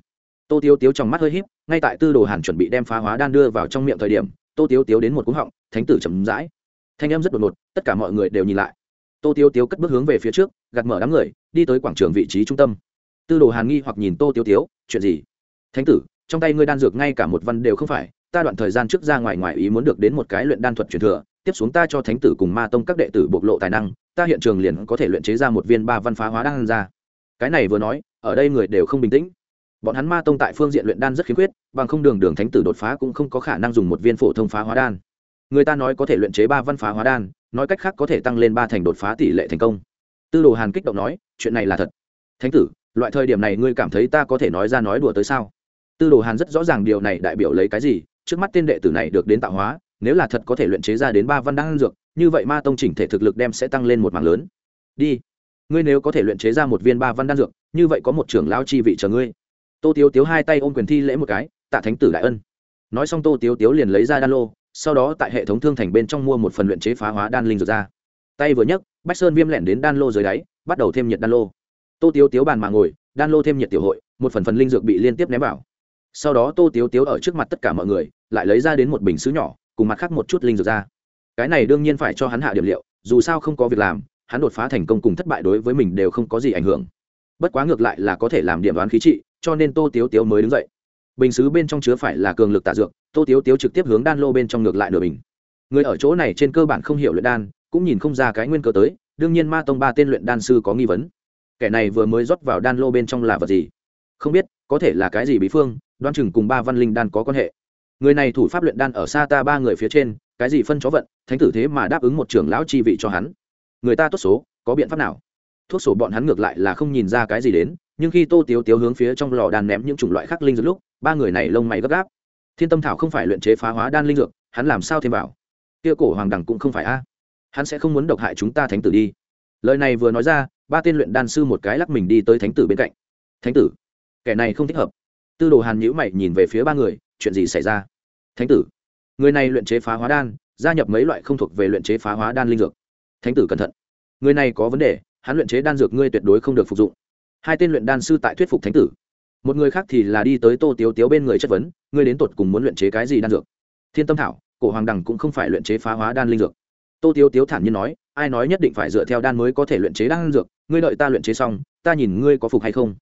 Tô tiếu tiếu trong mắt hơi h í p ngay tại tư đồ hàn chuẩn bị đem phá hóa đan đưa vào trong miệng thời điểm, tô tiếu tiếu đến một cúng họng, thánh tử chậm rãi. Thanh âm rất đột ngột, tất cả mọi người đều nhìn lại. Tô tiếu tiếu cất bước hướng về phía trước gạt mở đám người, đi tới quảng trường vị trí trung tâm. Tư đồ hàn nghi hoặc nhìn tô tiếu tiếu, chuyện gì? Thánh tử, trong tay ngươi đan dược ngay cả một văn đều không phải, ta đoạn thời gian trước ra ngoài ngoài ý muốn được đến một cái luyện đan thuật truyền thừa, tiếp xuống ta cho thánh tử cùng ma tông các đệ tử bộc lộ tài năng, ta hiện trường liền có thể luyện chế ra một viên ba văn phá hóa đan ra. Cái này vừa nói, ở đây người đều không bình tĩnh. Bọn hắn ma tông tại phương diện luyện đan rất khiếm khuyết, bằng không đường đường thánh tử đột phá cũng không có khả năng dùng một viên phổ thông phá hóa đan. Người ta nói có thể luyện chế ba văn phá hóa đan, nói cách khác có thể tăng lên ba thành đột phá tỷ lệ thành công tư đồ hàn kích động nói, chuyện này là thật. Thánh tử, loại thời điểm này ngươi cảm thấy ta có thể nói ra nói đùa tới sao? Tư đồ hàn rất rõ ràng điều này đại biểu lấy cái gì, trước mắt tên đệ tử này được đến tạo hóa, nếu là thật có thể luyện chế ra đến ba văn đan dược, như vậy ma tông chỉnh thể thực lực đem sẽ tăng lên một mảng lớn. Đi, ngươi nếu có thể luyện chế ra một viên ba văn đan dược, như vậy có một trưởng lao chi vị chờ ngươi. Tô tiếu tiếu hai tay ôm quyền thi lễ một cái, tạ thánh tử đại ân. Nói xong tô tiếu tiếu liền lấy ra đan lô, sau đó tại hệ thống thương thành bên trong mua một phần luyện chế phá hóa đan linh dược ra. Tay vừa nhấc bách sơn viêm lẹn đến đan lô dưới đáy, bắt đầu thêm nhiệt đan lô. Tô tiếu tiếu bàn mà ngồi, đan lô thêm nhiệt tiểu hội, một phần phần linh dược bị liên tiếp ném vào. Sau đó tô tiếu tiếu ở trước mặt tất cả mọi người, lại lấy ra đến một bình xứ nhỏ, cùng mặt khác một chút linh dược ra. Cái này đương nhiên phải cho hắn hạ điểm liệu, dù sao không có việc làm, hắn đột phá thành công cùng thất bại đối với mình đều không có gì ảnh hưởng. Bất quá ngược lại là có thể làm điểm đoán khí trị, cho nên tô tiếu tiếu mới đứng dậy. Bình xứ bên trong chứa phải là cường lực tả dược, tô tiếu tiếu trực tiếp hướng đan lô bên trong ngược lại nửa bình. Người ở chỗ này trên cơ bản không hiểu luyện đan cũng nhìn không ra cái nguyên cơ tới, đương nhiên ma tông ba tên luyện đan sư có nghi vấn. Kẻ này vừa mới rót vào đan lô bên trong là vật gì? Không biết, có thể là cái gì bí phương đoan chừng cùng ba văn linh đan có quan hệ. Người này thủ pháp luyện đan ở xa ta ba người phía trên, cái gì phân chó vận, thánh tử thế mà đáp ứng một trưởng lão chi vị cho hắn. Người ta tốt số, có biện pháp nào? Thuốc sổ bọn hắn ngược lại là không nhìn ra cái gì đến, nhưng khi tô tiếu tiếu hướng phía trong lò đan ném những chủng loại khắc linh dược lúc, ba người này lông mày gấp gáp. Thiên tâm thảo không phải luyện chế phá hóa đan linh dược, hắn làm sao thêm vào? Kia cổ hoàng đằng cũng không phải a hắn sẽ không muốn độc hại chúng ta thánh tử đi. Lời này vừa nói ra, ba tên luyện đan sư một cái lắc mình đi tới thánh tử bên cạnh. Thánh tử, kẻ này không thích hợp. Tư đồ hàn nhữ mày nhìn về phía ba người, chuyện gì xảy ra? Thánh tử, người này luyện chế phá hóa đan, gia nhập mấy loại không thuộc về luyện chế phá hóa đan linh dược. Thánh tử cẩn thận, người này có vấn đề, hắn luyện chế đan dược ngươi tuyệt đối không được phục dụng. Hai tên luyện đan sư tại thuyết phục thánh tử. Một người khác thì là đi tới tô tiếu tiếu bên người chất vấn, ngươi đến tột cùng muốn luyện chế cái gì đan dược? Thiên tâm thảo, cổ hoàng đằng cũng không phải luyện chế phá hóa đan linh dược tô tiếu tiếu thản nhiên nói, ai nói nhất định phải dựa theo đan mới có thể luyện chế đan dược, ngươi đợi ta luyện chế xong, ta nhìn ngươi có phục hay không.